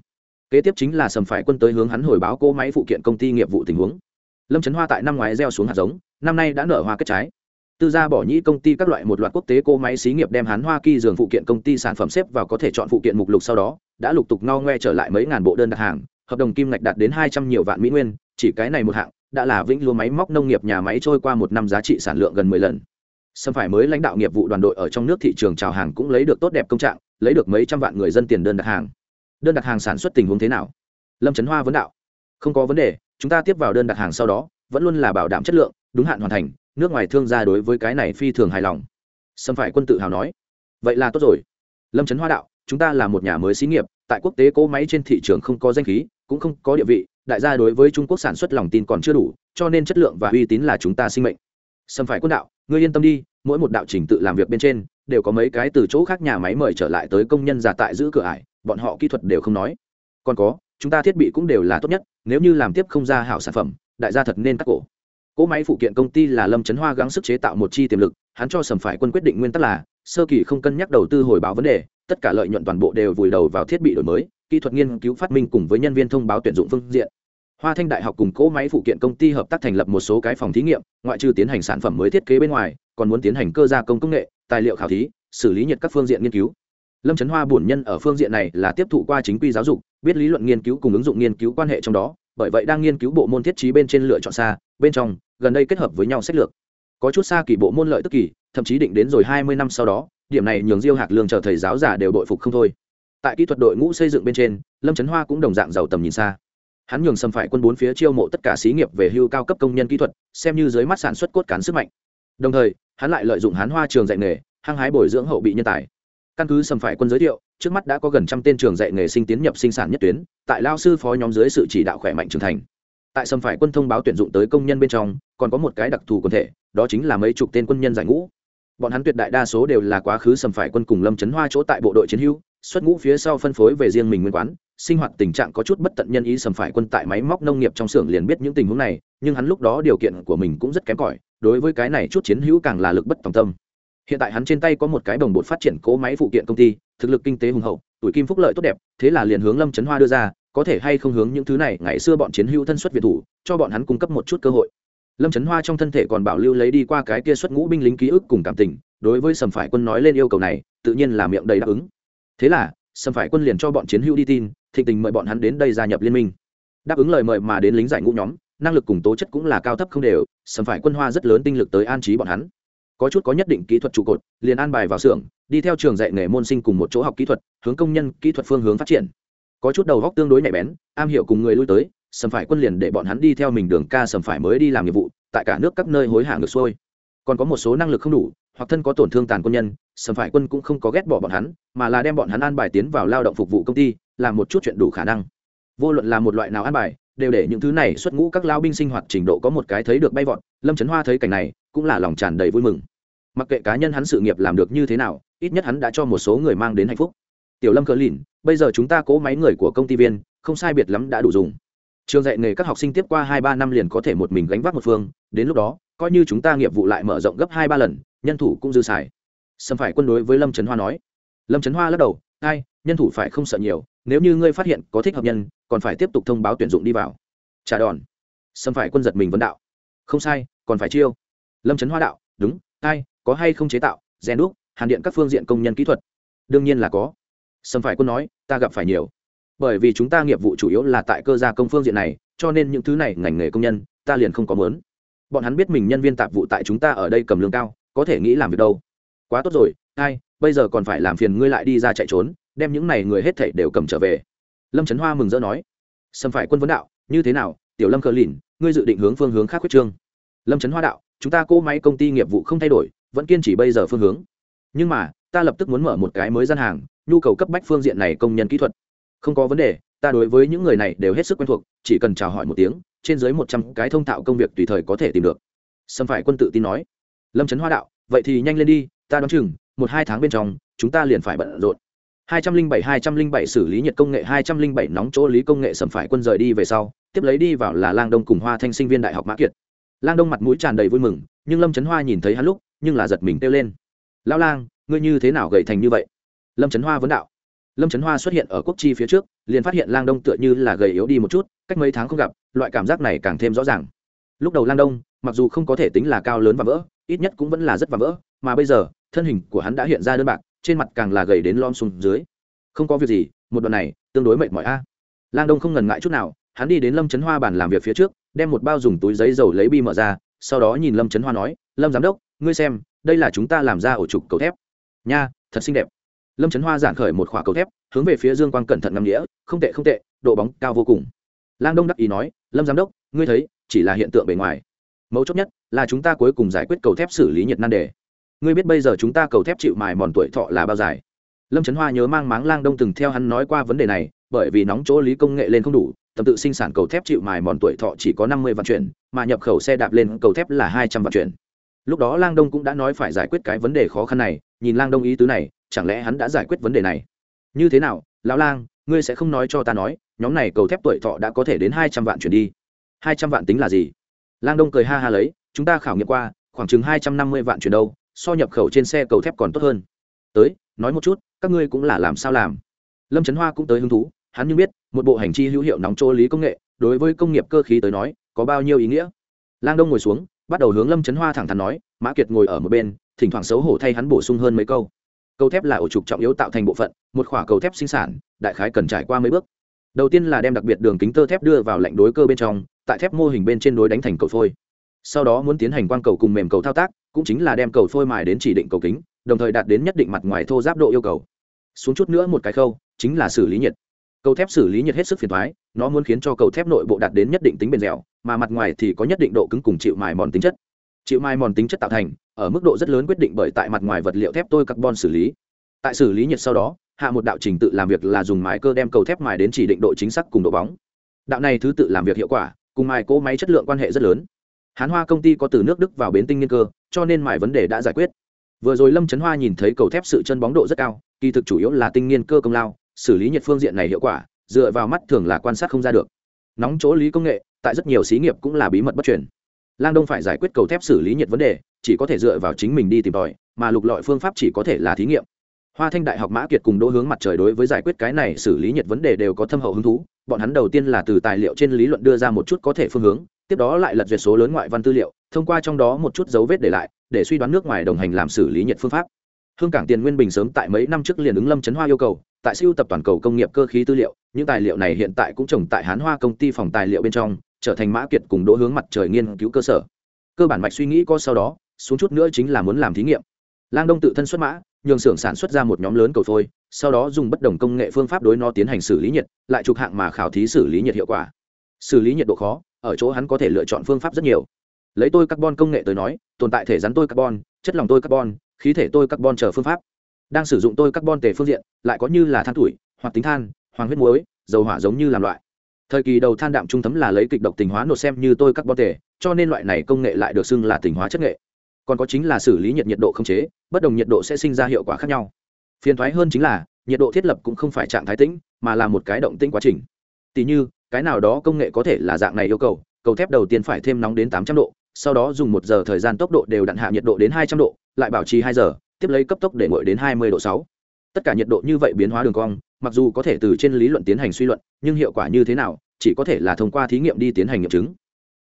kế tiếp chính là sầm phải quân tới hướng hắn hồi báo cô máy phụ kiện công ty nghiệp vụ tình huống. Lâm trấn hoa tại năm ngoái gieo xuống hạt giống, năm nay đã nở hoa kết trái. Tư gia bỏ nhĩ công ty các loại một loạt quốc tế cô máy xí nghiệp đem hắn hoa kỳ dường phụ kiện công ty sản phẩm xếp vào có thể chọn phụ kiện mục lục sau đó, đã lục tục no ngoe trở lại mấy ngàn bộ đơn đặt hàng, hợp đồng kim ngạch đạt đến hai trăm nhiều vạn mỹ nguyên, chỉ cái này một hạng, đã là vĩnh lúa máy móc nông nghiệp nhà máy trôi qua một năm giá trị sản lượng gần mười lần. Sâm phải mới lãnh đạo nghiệp vụ đoàn đội ở trong nước thị trường chào hàng cũng lấy được tốt đẹp công trạng, lấy được mấy trăm vạn người dân tiền đơn đặt hàng đơn đặt hàng sản xuất tình huống thế nào? Lâm trấn hoa vấn đạo. Không có vấn đề, chúng ta tiếp vào đơn đặt hàng sau đó, vẫn luôn là bảo đảm chất lượng, đúng hạn hoàn thành, nước ngoài thương gia đối với cái này phi thường hài lòng. Sâm phải quân tự hào nói. Vậy là tốt rồi. Lâm trấn hoa đạo, chúng ta là một nhà mới xí nghiệp, tại quốc tế cỗ máy trên thị trường không có danh khí, cũng không có địa vị, đại gia đối với trung quốc sản xuất lòng tin còn chưa đủ, cho nên chất lượng và uy tín là chúng ta sinh mệnh. Sâm phải quân đạo, ngươi yên tâm đi, mỗi một đạo trình tự làm việc bên trên, đều có mấy cái từ chỗ khác nhà máy mời trở lại tới công nhân giả tại giữ cửa ải bọn họ kỹ thuật đều không nói. Còn có, chúng ta thiết bị cũng đều là tốt nhất, nếu như làm tiếp không ra hảo sản phẩm, đại gia thật nên cắt cổ. Cỗ máy phụ kiện công ty là lâm trấn hoa gắng sức chế tạo một chi tiềm lực, hắn cho sầm phải quân quyết định nguyên tắc là, sơ kỳ không cân nhắc đầu tư hồi báo vấn đề, tất cả lợi nhuận toàn bộ đều vùi đầu vào thiết bị đổi mới, kỹ thuật nghiên cứu phát minh cùng với nhân viên thông báo tuyển dụng phương diện. Hoa thanh đại học cùng cỗ máy phụ kiện công ty hợp tác thành lập một số cái phòng thí nghiệm, ngoại trừ tiến hành sản phẩm mới thiết kế bên ngoài, còn muốn tiến hành cơ gia công công nghệ, tài liệu khảo thí, xử lý nhiệt các phương diện nghiên cứu lâm trấn hoa bổn nhân ở phương diện này là tiếp thụ qua chính quy giáo dục, biết lý luận nghiên cứu cùng ứng dụng nghiên cứu quan hệ trong đó, bởi vậy đang nghiên cứu bộ môn thiết trí bên trên lựa chọn xa, bên trong, gần đây kết hợp với nhau sách lược. Có chút xa kỳ bộ môn lợi tức kỳ, thậm chí định đến rồi hai mươi năm sau đó, điểm này nhường diêu hạc lương chờ thầy giáo giả đều đội phục không thôi. Tại kỹ thuật đội ngũ xây dựng bên trên, lâm trấn hoa cũng đồng dạng giàu tầm nhìn xa. Hắn nhường xâm phải quân bốn phía chiêu mộ tất cả xí nghiệp về hưu cao cấp công nhân kỹ thuật, xem như dưới mắt sản xuất cốt cán sức mạnh. Đồng thời, hắn lại lợi dụng hán hoa trường dạy nghề, hăng hái bồi dưỡng hậu bị nhân tài căn cứ Sầm phải quân giới thiệu, trước mắt đã có gần trăm tên trường dạy nghề sinh tiến nhập sinh sản nhất tuyến, tại lao sư phó nhóm dưới sự chỉ đạo khỏe mạnh trưởng thành. Tại Sầm phải quân thông báo tuyển dụng tới công nhân bên trong, còn có một cái đặc thù quân thể, đó chính là mấy chục tên quân nhân giải ngũ. Bọn hắn tuyệt đại đa số đều là quá khứ sầm phải quân cùng lâm chấn hoa chỗ tại bộ đội chiến hữu, xuất ngũ phía sau phân phối về riêng mình nguyên quán, sinh hoạt tình trạng có chút bất tận nhân ý sầm phải quân tại máy móc nông nghiệp trong xưởng liền biết những tình huống này, nhưng hắn lúc đó điều kiện của mình cũng rất kém cỏi, đối với cái này chút chiến hữu càng là lực bất tòng tâm hiện tại hắn trên tay có một cái đồng bột phát triển cố máy phụ kiện công ty, thực lực kinh tế hùng hậu, tuổi kim phúc lợi tốt đẹp, thế là liền hướng lâm trấn hoa đưa ra, có thể hay không hướng những thứ này, ngày xưa bọn chiến hữu thân xuất việt thủ, cho bọn hắn cung cấp một chút cơ hội. Lâm trấn hoa trong thân thể còn bảo lưu lấy đi qua cái kia xuất ngũ binh lính ký ức cùng cảm tình, đối với sầm phải quân nói lên yêu cầu này, tự nhiên là miệng đầy đáp ứng. Thế là, sầm phải quân liền cho bọn chiến hữu đi tin, thịnh tình mời bọn hắn đến đây gia nhập liên minh. Đáp ứng lời mời mà đến lính giải ngũ nhóm, năng lực cùng tố chất cũng là cao thấp không đều, sầm phải quân hoa rất lớn tinh lực tới an trí bọn hắn có chút có nhất định kỹ thuật trụ cột, liền an bài vào xưởng, đi theo trường dạy nghề môn sinh cùng một chỗ học kỹ thuật, hướng công nhân kỹ thuật phương hướng phát triển. Có chút đầu góc tương đối nhạy bén, am hiểu cùng người lui tới, sầm phải quân liền để bọn hắn đi theo mình đường ca sầm phải mới đi làm nhiệm vụ, tại cả nước các nơi hối hả ngược xuôi. Còn có một số năng lực không đủ, hoặc thân có tổn thương tàn quân nhân, sầm phải quân cũng không có ghét bỏ bọn hắn, mà là đem bọn hắn an bài tiến vào lao động phục vụ công ty, làm một chút chuyện đủ khả năng. Vô luận là một loại nào an bài, đều để những thứ này xuất ngũ các lao binh sinh hoạt trình độ có một cái thấy được bay vọt, lâm trấn hoa thấy cảnh này, cũng là lòng tràn đầy vui mừng mặc kệ cá nhân hắn sự nghiệp làm được như thế nào, ít nhất hắn đã cho một số người mang đến hạnh phúc. Tiểu lâm cờ lìn, bây giờ chúng ta cố máy người của công ty viên, không sai biệt lắm đã đủ dùng. Trường dạy nghề các học sinh tiếp qua hai ba năm liền có thể một mình gánh vác một phương, đến lúc đó, coi như chúng ta nghiệp vụ lại mở rộng gấp hai ba lần, nhân thủ cũng dư xài. Xâm phải quân đối với lâm trấn hoa nói. Lâm trấn hoa lắc đầu, ai, nhân thủ phải không sợ nhiều, nếu như ngươi phát hiện có thích hợp nhân, còn phải tiếp tục thông báo tuyển dụng đi vào. Trả đòn. Xâm phải quân giật mình vấn đạo. Không sai, còn phải chiêu. Lâm trấn hoa đạo, đúng ai, có hay không chế tạo, rèn đúc, hàn điện các phương diện công nhân kỹ thuật? Đương nhiên là có. Sâm phải quân nói, ta gặp phải nhiều. Bởi vì chúng ta nghiệp vụ chủ yếu là tại cơ gia công phương diện này, cho nên những thứ này ngành nghề công nhân, ta liền không có mớn bọn hắn biết mình nhân viên tạp vụ tại chúng ta ở đây cầm lương cao, có thể nghĩ làm việc đâu. Quá tốt rồi, ai, bây giờ còn phải làm phiền ngươi lại đi ra chạy trốn, đem những này người hết thảy đều cầm trở về. Lâm trấn hoa mừng rỡ nói. Sâm phải quân vấn đạo, như thế nào, tiểu lâm cờ lìn, ngươi dự định hướng phương hướng khác quyết trương? Lâm trấn hoa đạo chúng ta cỗ máy công ty nghiệp vụ không thay đổi, vẫn kiên trì bây giờ phương hướng. Nhưng mà, ta lập tức muốn mở một cái mới gian hàng, nhu cầu cấp bách phương diện này công nhân kỹ thuật. Không có vấn đề, ta đối với những người này đều hết sức quen thuộc, chỉ cần chào hỏi một tiếng, trên dưới một trăm cái thông thạo công việc tùy thời có thể tìm được. Xâm phải quân tự tin nói. Lâm trấn hoa đạo, vậy thì nhanh lên đi, ta đoán chừng, một hai tháng bên trong, chúng ta liền phải bận rộn. Hai trăm linh bảy, hai trăm linh bảy xử lý nhiệt công nghệ, hai trăm linh bảy nóng chỗ lý công nghệ sầm phải quân rời đi về sau, tiếp lấy đi vào là lang đông cùng hoa thanh sinh viên đại học mã kiệt lang đông mặt mũi tràn đầy vui mừng, nhưng lâm trấn hoa nhìn thấy hắn lúc, nhưng là giật mình kêu lên. Lão lang, ngươi như thế nào gầy thành như vậy? Lâm trấn hoa vấn đạo. Lâm trấn hoa xuất hiện ở quốc chi phía trước, liền phát hiện lang đông tựa như là gầy yếu đi một chút, cách mấy tháng không gặp, loại cảm giác này càng thêm rõ ràng. Lúc đầu lang đông, mặc dù không có thể tính là cao lớn và vỡ, ít nhất cũng vẫn là rất và vỡ, mà bây giờ, thân hình của hắn đã hiện ra đơn bạc, trên mặt càng là gầy đến lom xuống dưới. Không có việc gì, một đoạn này, tương đối mệt mỏi a. Lang đông không ngần ngại chút nào, hắn đi đến lâm trấn hoa bàn làm việc phía trước đem một bao dùng túi giấy dầu lấy bi mở ra, sau đó nhìn lâm trấn hoa nói, lâm giám đốc, ngươi xem, đây là chúng ta làm ra ổ trục cầu thép. Nha, thật xinh đẹp. Lâm trấn hoa giản khởi một khỏa cầu thép, hướng về phía dương quang cẩn thận ngắm nghĩa, không tệ không tệ, độ bóng cao vô cùng. Lang đông đắc ý nói, lâm giám đốc, ngươi thấy, chỉ là hiện tượng bề ngoài. Mấu chốt nhất là chúng ta cuối cùng giải quyết cầu thép xử lý nhiệt nan đề. Ngươi biết bây giờ chúng ta cầu thép chịu mài mòn tuổi thọ là bao dài? Lâm trấn hoa nhớ mang máng lang đông từng theo hắn nói qua vấn đề này, bởi vì nóng chỗ lý công nghệ lên không đủ tầm tự sinh sản cầu thép chịu mài mòn tuổi thọ chỉ có năm mươi vạn chuyển, mà nhập khẩu xe đạp lên cầu thép là hai trăm vạn chuyển. Lúc đó lang đông cũng đã nói phải giải quyết cái vấn đề khó khăn này, nhìn lang đông ý tứ này, chẳng lẽ hắn đã giải quyết vấn đề này? Như thế nào, lão lang, ngươi sẽ không nói cho ta nói, nhóm này cầu thép tuổi thọ đã có thể đến hai trăm vạn chuyển đi. Hai trăm vạn tính là gì? Lang đông cười ha ha lấy, chúng ta khảo nghiệm qua, khoảng chừng hai trăm năm mươi vạn chuyển đâu, so nhập khẩu trên xe cầu thép còn tốt hơn. Tới, nói một chút, các ngươi cũng là làm sao làm? Lâm trấn hoa cũng tới hứng thú hắn như biết, một bộ hành chi hữu hiệu nóng chỗ lý công nghệ, đối với công nghiệp cơ khí tới nói, có bao nhiêu ý nghĩa. Lang đông ngồi xuống, bắt đầu hướng lâm trấn hoa thẳng thắn nói, mã kiệt ngồi ở một bên, thỉnh thoảng xấu hổ thay hắn bổ sung hơn mấy câu. Cầu thép là ổ trục trọng yếu tạo thành bộ phận, một khỏa cầu thép sinh sản, đại khái cần trải qua mấy bước. Đầu tiên là đem đặc biệt đường kính tơ thép đưa vào lạnh đối cơ bên trong, tại thép mô hình bên trên đối đánh thành cầu phôi. Sau đó muốn tiến hành quang cầu cùng mềm cầu thao tác, cũng chính là đem cầu phôi mài đến chỉ định cầu kính, đồng thời đạt đến nhất định mặt ngoài thô giáp độ yêu cầu. Xuống chút nữa một cái khâu, chính là xử lý nhiệt cầu thép xử lý nhiệt hết sức phiền thoái nó muốn khiến cho cầu thép nội bộ đạt đến nhất định tính bền dẻo, mà mặt ngoài thì có nhất định độ cứng cùng chịu mài mòn tính chất. Chịu mài mòn tính chất tạo thành, ở mức độ rất lớn quyết định bởi tại mặt ngoài vật liệu thép tôi carbon xử lý. Tại xử lý nhiệt sau đó, hạ một đạo trình tự làm việc là dùng mài cơ đem cầu thép mài đến chỉ định độ chính xác cùng độ bóng. Đạo này thứ tự làm việc hiệu quả, cùng mài cỗ máy chất lượng quan hệ rất lớn. Hán hoa công ty có từ nước đức vào bến tinh nghiên cơ, cho nên mài vấn đề đã giải quyết. Vừa rồi lâm trấn hoa nhìn thấy cầu thép sự chân bóng độ rất cao, kỳ thực chủ yếu là tinh nghiên cơ công lao xử lý nhiệt phương diện này hiệu quả, dựa vào mắt thường là quan sát không ra được. Nóng chỗ lý công nghệ, tại rất nhiều xí nghiệp cũng là bí mật bất truyền. Lang đông phải giải quyết cầu thép xử lý nhiệt vấn đề, chỉ có thể dựa vào chính mình đi tìm tòi, mà lục lọi phương pháp chỉ có thể là thí nghiệm. Hoa thanh đại học mã kiệt cùng đỗ hướng mặt trời đối với giải quyết cái này xử lý nhiệt vấn đề đều có thâm hậu hứng thú, bọn hắn đầu tiên là từ tài liệu trên lý luận đưa ra một chút có thể phương hướng, tiếp đó lại lật duyệt số lớn ngoại văn tư liệu, thông qua trong đó một chút dấu vết để lại, để suy đoán nước ngoài đồng hành làm xử lý nhiệt phương pháp. Hương cảng tiền nguyên bình sớm tại mấy năm trước liền ứng lâm chấn hoa yêu cầu tại siêu tập toàn cầu công nghiệp cơ khí tư liệu, những tài liệu này hiện tại cũng trồng tại hán hoa công ty phòng tài liệu bên trong, trở thành mã kiệt cùng đỗ hướng mặt trời nghiên cứu cơ sở. Cơ bản mạch suy nghĩ có sau đó, xuống chút nữa chính là muốn làm thí nghiệm. Lang đông tự thân xuất mã, nhường xưởng sản xuất ra một nhóm lớn cầu phôi, sau đó dùng bất đồng công nghệ phương pháp đối nó tiến hành xử lý nhiệt, lại trục hạng mà khảo thí xử lý nhiệt hiệu quả. Xử lý nhiệt độ khó, ở chỗ hắn có thể lựa chọn phương pháp rất nhiều. Lấy tôi carbon công nghệ tới nói, tồn tại thể rắn tôi carbon, chất lòng tôi carbon, khí thể tôi carbon chờ phương pháp đang sử dụng tôi carbon tề phương diện, lại có như là than tuổi, hoặc tính than hoàng huyết muối, dầu hỏa giống như làm loại. Thời kỳ đầu than đạm trung thấm là lấy kịch độc tình hóa nột xem như tôi carbon tề, cho nên loại này công nghệ lại được xưng là tình hóa chất nghệ. Còn có chính là xử lý nhiệt nhiệt độ không chế, bất đồng nhiệt độ sẽ sinh ra hiệu quả khác nhau. Phiền thoái hơn chính là, nhiệt độ thiết lập cũng không phải trạng thái tĩnh, mà là một cái động tĩnh quá trình. Tỉ như, cái nào đó công nghệ có thể là dạng này yêu cầu cầu thép đầu tiên phải thêm nóng đến tám trăm độ, sau đó dùng một giờ thời gian tốc độ đều đặn hạ nhiệt độ đến hai trăm độ, lại bảo trì hai giờ tiếp lấy cấp tốc để nguội đến hai mươi độ sáu. Tất cả nhiệt độ như vậy biến hóa đường cong, mặc dù có thể từ trên lý luận tiến hành suy luận, nhưng hiệu quả như thế nào, chỉ có thể là thông qua thí nghiệm đi tiến hành nghiệm chứng.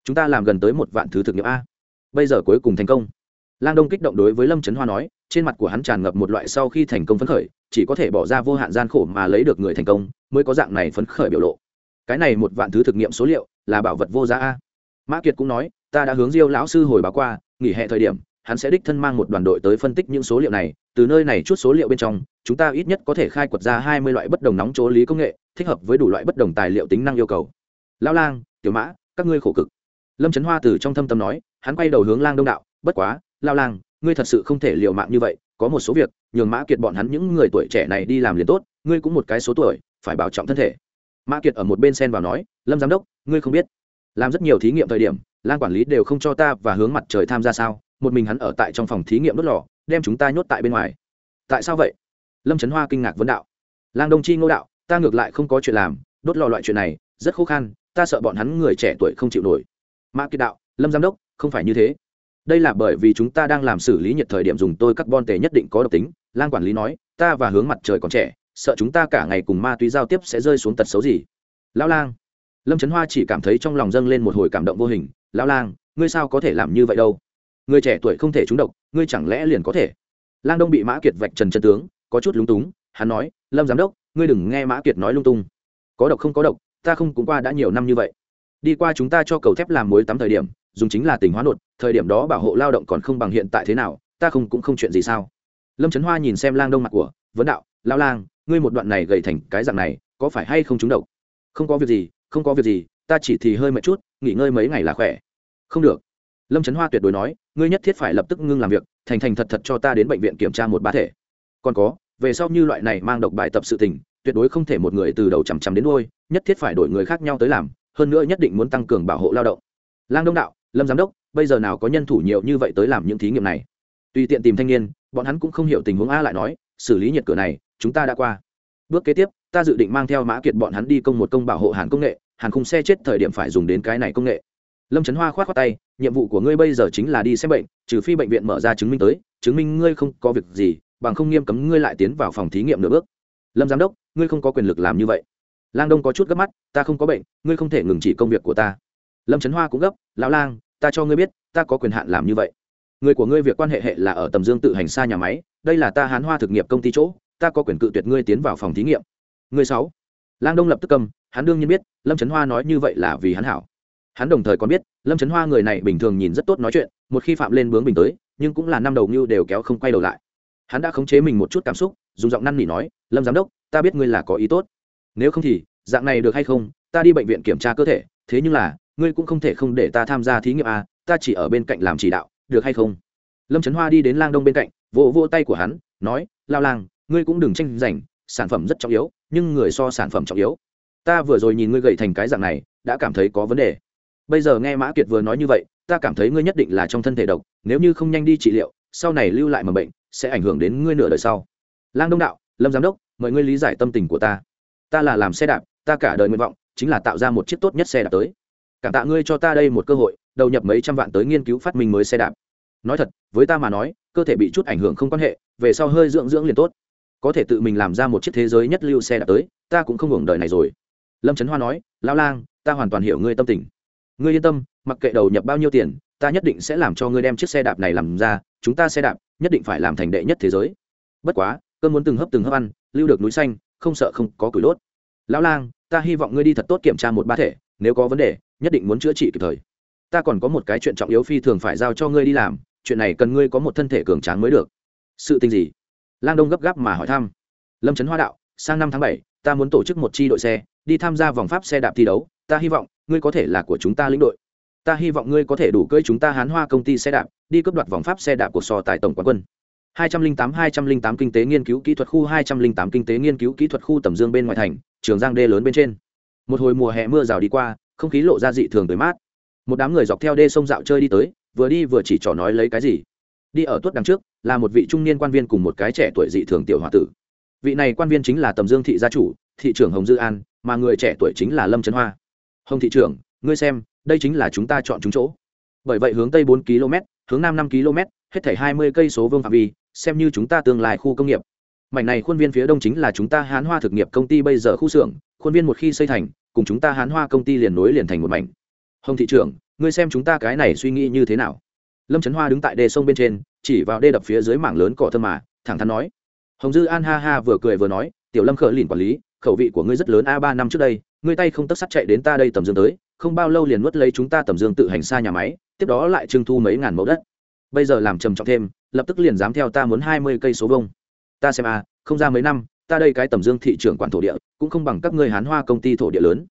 Chúng ta làm gần tới một vạn thứ thực nghiệm a. Bây giờ cuối cùng thành công. Lang đông kích động đối với lâm trấn hoa nói, trên mặt của hắn tràn ngập một loại sau khi thành công phấn khởi, chỉ có thể bỏ ra vô hạn gian khổ mà lấy được người thành công, mới có dạng này phấn khởi biểu lộ. Cái này một vạn thứ thực nghiệm số liệu là bảo vật vô giá a. Mã kiệt cũng nói, ta đã hướng diêu lão sư hồi báo qua, nghỉ hè thời điểm hắn sẽ đích thân mang một đoàn đội tới phân tích những số liệu này, từ nơi này chút số liệu bên trong, chúng ta ít nhất có thể khai quật ra hai mươi loại bất đồng nóng chỗ lý công nghệ, thích hợp với đủ loại bất đồng tài liệu tính năng yêu cầu. Lão lang, tiểu mã, các ngươi khổ cực. Lâm trấn hoa từ trong thâm tâm nói, hắn quay đầu hướng lang đông đạo, bất quá lao lang, ngươi thật sự không thể liều mạng như vậy, có một số việc, nhường mã kiệt bọn hắn những người tuổi trẻ này đi làm liền tốt, ngươi cũng một cái số tuổi, phải bảo trọng thân thể. Mã kiệt ở một bên sen vào nói, lâm giám đốc, ngươi không biết, làm rất nhiều thí nghiệm thời điểm lan quản lý đều không cho ta và hướng mặt trời tham gia sao? Một mình hắn ở tại trong phòng thí nghiệm đốt lò, đem chúng ta nhốt tại bên ngoài. Tại sao vậy? Lâm trấn hoa kinh ngạc vấn đạo. Lang đông chi ngô đạo, ta ngược lại không có chuyện làm, đốt lò loại chuyện này, rất khó khăn ta sợ bọn hắn người trẻ tuổi không chịu nổi. Mã kiệt đạo, lâm giám đốc, không phải như thế. Đây là bởi vì chúng ta đang làm xử lý nhiệt thời điểm dùng tôi carbon tề nhất định có độc tính lan quản lý nói, ta và hướng mặt trời còn trẻ, sợ chúng ta cả ngày cùng ma túy giao tiếp sẽ rơi xuống tật xấu gì. Lão lang. Lâm trấn hoa chỉ cảm thấy trong lòng dâng lên một hồi cảm động vô hình. Lão lang, ngươi sao có thể làm như vậy đâu? Người trẻ tuổi không thể trúng độc, ngươi chẳng lẽ liền có thể? Lang đông bị mã kiệt vạch trần chân tướng, có chút lúng túng, hắn nói, lâm giám đốc, ngươi đừng nghe mã kiệt nói lung tung. Có độc không có độc, ta không cũng qua đã nhiều năm như vậy. Đi qua chúng ta cho cầu thép làm muối tắm thời điểm, dùng chính là tình hóa nột thời điểm đó bảo hộ lao động còn không bằng hiện tại thế nào, ta không cũng không chuyện gì sao? Lâm trấn hoa nhìn xem lang đông mặt của, vấn đạo lao lang, ngươi một đoạn này gầy thành cái dạng này, có phải hay không trúng độc? Không có việc gì, không có việc gì, ta chỉ thì hơi mệt chút, nghỉ ngơi mấy ngày là khỏe. Không được lâm trấn hoa tuyệt đối nói, ngươi nhất thiết phải lập tức ngưng làm việc, thành thành thật thật cho ta đến bệnh viện kiểm tra một bá thể. Còn có, về sau như loại này mang độc bài tập sự tình, tuyệt đối không thể một người từ đầu chằm chằm đến đôi nhất thiết phải đổi người khác nhau tới làm, hơn nữa nhất định muốn tăng cường bảo hộ lao động. Lang đông đạo, lâm giám đốc, bây giờ nào có nhân thủ nhiều như vậy tới làm những thí nghiệm này? Tùy tiện tìm thanh niên, bọn hắn cũng không hiểu tình huống a lại nói, xử lý nhiệt cửa này, chúng ta đã qua. Bước kế tiếp, ta dự định mang theo mã kiệt bọn hắn đi công một công bảo hộ hàn công nghệ, hàn khung xe chết thời điểm phải dùng đến cái này công nghệ lâm trấn hoa k h o á t khoác tay nhiệm vụ của ngươi bây giờ chính là đi xem bệnh trừ phi bệnh viện mở ra chứng minh tới chứng minh ngươi không có việc gì bằng không nghiêm cấm ngươi lại tiến vào phòng thí nghiệm nửa bước. Lâm giám đốc ngươi không có quyền lực làm như vậy. Lang đông có chút gấp mắt ta không có bệnh ngươi không thể ngừng chỉ công việc của ta. Lâm trấn hoa cũng gấp lão lang ta cho ngươi biết ta có quyền hạn làm như vậy. Người của ngươi việc quan hệ hệ là ở tầm dương tự hành xa nhà máy đây là ta hán hoa thực nghiệp công ty chỗ ta có quyền cự tuyệt ngươi tiến vào phòng thí nghiệm. Ngươi sáu. Lang Đông lập tức cầm, hắn đương nhiên biết, Lâm Chấn Hoa nói như vậy là vì hắn hảo. Hắn đồng thời còn biết, Lâm Chấn Hoa người này bình thường nhìn rất tốt nói chuyện, một khi phạm lên bướng bình tới, nhưng cũng là năm đầu như đều kéo không quay đầu lại. Hắn đã khống chế mình một chút cảm xúc, dùng giọng năn nỉ nói, "Lâm giám đốc, ta biết ngươi là có ý tốt. Nếu không thì, dạng này được hay không, ta đi bệnh viện kiểm tra cơ thể, thế nhưng là, ngươi cũng không thể không để ta tham gia thí nghiệm à, ta chỉ ở bên cạnh làm chỉ đạo được hay không lâm trấn hoa đi đến lang đông bên cạnh vỗ vỗ tay của hắn nói lao lang ngươi cũng đừng tranh giành sản phẩm rất trọng yếu nhưng người so sản phẩm trọng yếu ta vừa rồi nhìn ngươi gầy thành cái dạng này đã cảm thấy có vấn đề bây giờ nghe mã kiệt vừa nói như vậy, ta cảm thấy ngươi nhất định là trong thân thể độc, nếu như không nhanh đi trị liệu, sau này lưu lại mầm bệnh, sẽ ảnh hưởng đến ngươi nửa đời sau. Lang đông đạo, lâm giám đốc, mời ngươi lý giải tâm tình của ta. Ta là làm xe đạp, ta cả đời nguyện vọng chính là tạo ra một chiếc tốt nhất xe đạp tới. Cảm tạ ngươi cho ta đây một cơ hội, đầu nhập mấy trăm vạn tới nghiên cứu phát minh mới xe đạp. Nói thật, với ta mà nói, cơ thể bị chút ảnh hưởng không quan hệ, về sau hơi dưỡng dưỡng liền tốt. Có thể tự mình làm ra một chiếc thế giới nhất lưu xe đạp tới, ta cũng không hưởng đời này rồi. Lâm trấn hoa nói, lão lang, ta hoàn toàn hiểu ngươi tâm tình ngươi yên tâm, mặc kệ đầu nhập bao nhiêu tiền, ta nhất định sẽ làm cho ngươi đem chiếc xe đạp này làm ra, chúng ta xe đạp nhất định phải làm thành đệ nhất thế giới. Bất quá, cơn muốn từng hấp từng hấp ăn, lưu được núi xanh, không sợ không có củi đốt. Lão lang, ta hy vọng ngươi đi thật tốt kiểm tra một ba thể, nếu có vấn đề, nhất định muốn chữa trị kịp thời. Ta còn có một cái chuyện trọng yếu phi thường phải giao cho ngươi đi làm, chuyện này cần ngươi có một thân thể cường tráng mới được. Sự tình gì? Lang đông gấp gáp mà hỏi thăm. Lâm trấn hoa đạo, sang năm tháng bảy, ta muốn tổ chức một chi đội xe, đi tham gia vòng pháp xe đạp thi đấu ta hy vọng, ngươi có thể là của chúng ta lĩnh đội. Ta hy vọng ngươi có thể đủ cưỡi chúng ta hán hoa công ty xe đạp, đi cướp đoạt vòng pháp xe đạp của sò tại tổng quán quân. 208 208 kinh tế nghiên cứu kỹ thuật khu 208 kinh tế nghiên cứu kỹ thuật khu tầm dương bên ngoài thành, trường giang đê lớn bên trên. Một hồi mùa hè mưa rào đi qua, không khí lộ ra dị thường tới mát. Một đám người dọc theo đê sông dạo chơi đi tới, vừa đi vừa chỉ trò nói lấy cái gì. Đi ở tuốt đằng trước, là một vị trung niên quan viên cùng một cái trẻ tuổi dị thường tiểu h tử. Vị này quan viên chính là tầm dương thị gia chủ, thị trưởng hồng dư an, mà người trẻ tuổi chính là lâm trấn hoa hồng thị trưởng, ngươi xem, đây chính là chúng ta chọn chúng chỗ. Bởi vậy hướng tây bốn km, hướng nam năm km, hết thảy hai mươi cây số vương phạm vi, xem như chúng ta tương lai khu công nghiệp. Mảnh này khuôn viên phía đông chính là chúng ta hán hoa thực nghiệp công ty bây giờ khu xưởng, khuôn viên một khi xây thành, cùng chúng ta hán hoa công ty liền nối liền thành một mảnh. Hồng thị trưởng, ngươi xem chúng ta cái này suy nghĩ như thế nào? Lâm trấn hoa đứng tại đê sông bên trên, chỉ vào đê đập phía dưới mảng lớn cỏ thơm mà, thẳng thắn nói. Hồng dư an ha ha vừa cười vừa nói, tiểu lâm khở lìn quản lý khẩu vị của ngươi rất lớn a, ba năm trước đây, ngươi tay không tất sắt chạy đến ta đây tầm dương tới, không bao lâu liền nuốt lấy chúng ta tầm dương tự hành xa nhà máy, tiếp đó lại trưng thu mấy ngàn mẫu đất. Bây giờ làm trầm trọng thêm, lập tức liền dám theo ta muốn hai mươi cây số vông ta xem a, không ra mấy năm, ta đây cái tầm dương thị trường quản thổ địa, cũng không bằng các ngươi hán hoa công ty thổ địa lớn.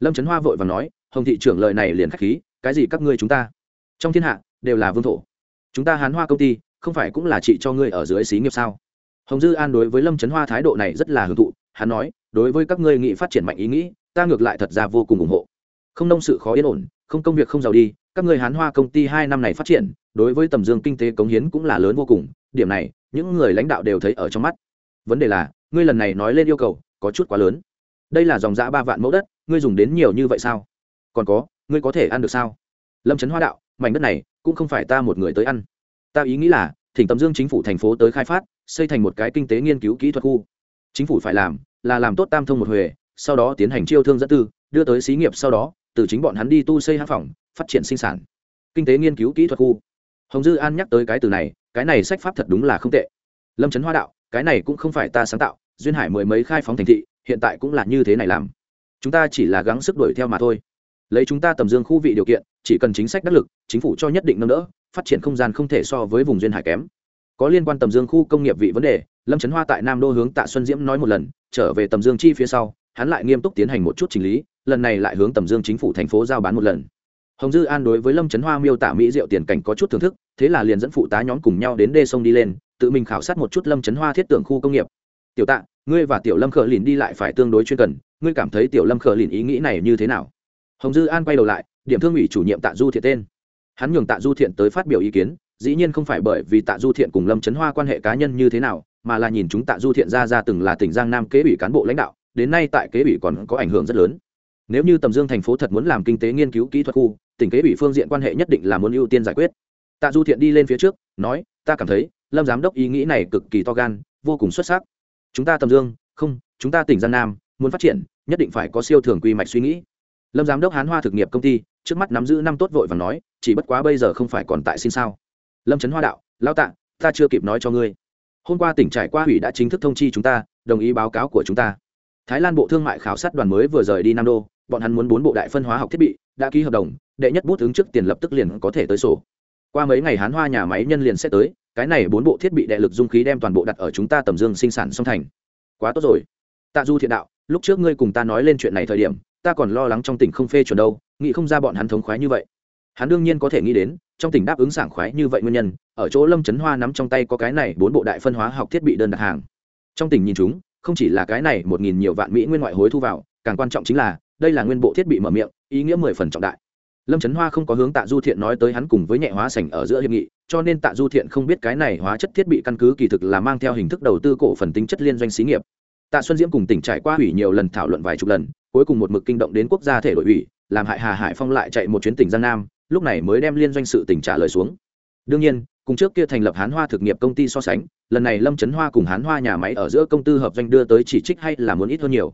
Lâm trấn hoa vội và nói, hồng thị trưởng lời này liền k h á c h khí, cái gì các ngươi chúng ta? Trong thiên hạ, đều là vương thổ. Chúng ta hán hoa công ty, không phải cũng là chị cho ngươi ở dưới xí nghiệp sao? Hồng dư an đối với lâm trấn hoa thái độ này rất là hưởng thụ hắn nói, đối với các ngươi nghị phát triển mạnh ý nghĩ, ta ngược lại thật ra vô cùng ủng hộ. Không nông sự khó yên ổn, không công việc không giàu đi, các ngươi hán hoa công ty hai năm này phát triển, đối với tầm dương kinh tế cống hiến cũng là lớn vô cùng, điểm này, những người lãnh đạo đều thấy ở trong mắt. Vấn đề là, ngươi lần này nói lên yêu cầu, có chút quá lớn. Đây là dòng giã ba vạn mẫu đất, ngươi dùng đến nhiều như vậy sao? Còn có, ngươi có thể ăn được sao? Lâm trấn hoa đạo, mảnh đất này, cũng không phải ta một người tới ăn. Ta ý nghĩ là, thỉnh tầm dương chính phủ thành phố tới khai phát, xây thành một cái kinh tế nghiên cứu kỹ thuật khu. Chính phủ phải làm là làm tốt tam thông một huề sau đó tiến hành chiêu thương dẫn tư, đưa tới xí nghiệp sau đó, từ chính bọn hắn đi tu xây hãng phòng, phát triển sinh sản. Kinh tế nghiên cứu kỹ thuật khu. Hồng dư an nhắc tới cái từ này, cái này sách pháp thật đúng là không tệ. Lâm trấn hoa đạo, cái này cũng không phải ta sáng tạo, duyên hải mười mấy khai phóng thành thị, hiện tại cũng là như thế này làm. Chúng ta chỉ là gắng sức đuổi theo mà thôi. Lấy chúng ta tầm dương khu vị điều kiện, chỉ cần chính sách đắc lực, chính phủ cho nhất định nâng đỡ, phát triển không gian không thể so với vùng duyên hải kém có liên quan tầm dương khu công nghiệp vị vấn đề, lâm trấn hoa tại nam đô hướng tạ xuân diễm nói một lần, trở về tầm dương chi phía sau, hắn lại nghiêm túc tiến hành một chút chỉnh lý, lần này lại hướng tầm dương chính phủ thành phố giao bán một lần. Hồng dư an đối với lâm trấn hoa miêu tả mỹ diệu tiền cảnh có chút thưởng thức, thế là liền dẫn phụ tá nhóm cùng nhau đến đê sông đi lên, tự mình khảo sát một chút lâm trấn hoa thiết tưởng khu công nghiệp. Tiểu tạ, ngươi và tiểu lâm khờ lìn đi lại phải tương đối chuyên cần, ngươi cảm thấy tiểu lâm khờ lìn ý nghĩ này như thế nào? Hồng dư an quay đầu lại, điểm thương ủy chủ nhiệm tạ du thiện tên. Hắn nhường tạ du thiện tới phát biểu ý kiến dĩ nhiên không phải bởi vì tạ du thiện cùng lâm trấn hoa quan hệ cá nhân như thế nào, mà là nhìn chúng tạ du thiện ra ra từng là tỉnh giang nam kế ủy cán bộ lãnh đạo, đến nay tại kế ủy còn có ảnh hưởng rất lớn. Nếu như tầm dương thành phố thật muốn làm kinh tế nghiên cứu kỹ thuật khu, tỉnh kế ủy phương diện quan hệ nhất định là muốn ưu tiên giải quyết. Tạ du thiện đi lên phía trước, nói, ta cảm thấy, lâm giám đốc ý nghĩ này cực kỳ to gan, vô cùng xuất sắc. Chúng ta tầm dương, không, chúng ta tỉnh giang nam, muốn phát triển, nhất định phải có siêu thường quy mạch suy nghĩ. Lâm giám đốc hán hoa thực nghiệp công ty, trước mắt nắm giữ năm tốt vội và nói, chỉ bất quá bây giờ không phải còn tại xin sao? Lâm trấn hoa đạo lao tạ ta chưa kịp nói cho ngươi hôm qua tỉnh trải qua ủy đã chính thức thông chi chúng ta đồng ý báo cáo của chúng ta thái lan bộ thương mại khảo sát đoàn mới vừa rời đi nam đô bọn hắn muốn bốn bộ đại phân hóa học thiết bị đã ký hợp đồng đệ nhất bút ứng trước tiền lập tức liền có thể tới sổ qua mấy ngày hán hoa nhà máy nhân liền sẽ tới cái này bốn bộ thiết bị đệ lực dung khí đem toàn bộ đặt ở chúng ta tầm dương sinh sản song thành quá tốt rồi tạ du thiện đạo lúc trước ngươi cùng ta nói lên chuyện này thời điểm ta còn lo lắng trong tỉnh không phê chuẩn đâu nghĩ không ra bọn hắn thống khoái như vậy hắn đương nhiên có thể nghĩ đến trong tỉnh đáp ứng sảng khoái như vậy nguyên nhân, ở chỗ lâm trấn hoa nắm trong tay có cái này bốn bộ đại phân hóa học thiết bị đơn đặt hàng. Trong tỉnh nhìn chúng, không chỉ là cái này một nghìn nhiều vạn mỹ nguyên ngoại hối thu vào, càng quan trọng chính là, đây là nguyên bộ thiết bị mở miệng, ý nghĩa mười phần trọng đại. Lâm trấn hoa không có hướng tạ du thiện nói tới hắn cùng với nhẹ hóa sành ở giữa hiệp nghị, cho nên tạ du thiện không biết cái này hóa chất thiết bị căn cứ kỳ thực là mang theo hình thức đầu tư cổ phần tính chất liên doanh xí nghiệp. Tạ xuân diễm cùng tỉnh trải qua hủy nhiều lần thảo luận vài chục lần, cuối cùng một mực kinh động đến quốc gia thể đội ủy, làm hại hà hải phong lại chạy một chuyến tỉnh giang nam lúc này mới đem liên doanh sự tỉnh trả lời xuống. Đương nhiên, cùng trước kia thành lập hán hoa thực nghiệp công ty so sánh, lần này lâm trấn hoa cùng hán hoa nhà máy ở giữa công tư hợp doanh đưa tới chỉ trích hay là muốn ít hơn nhiều.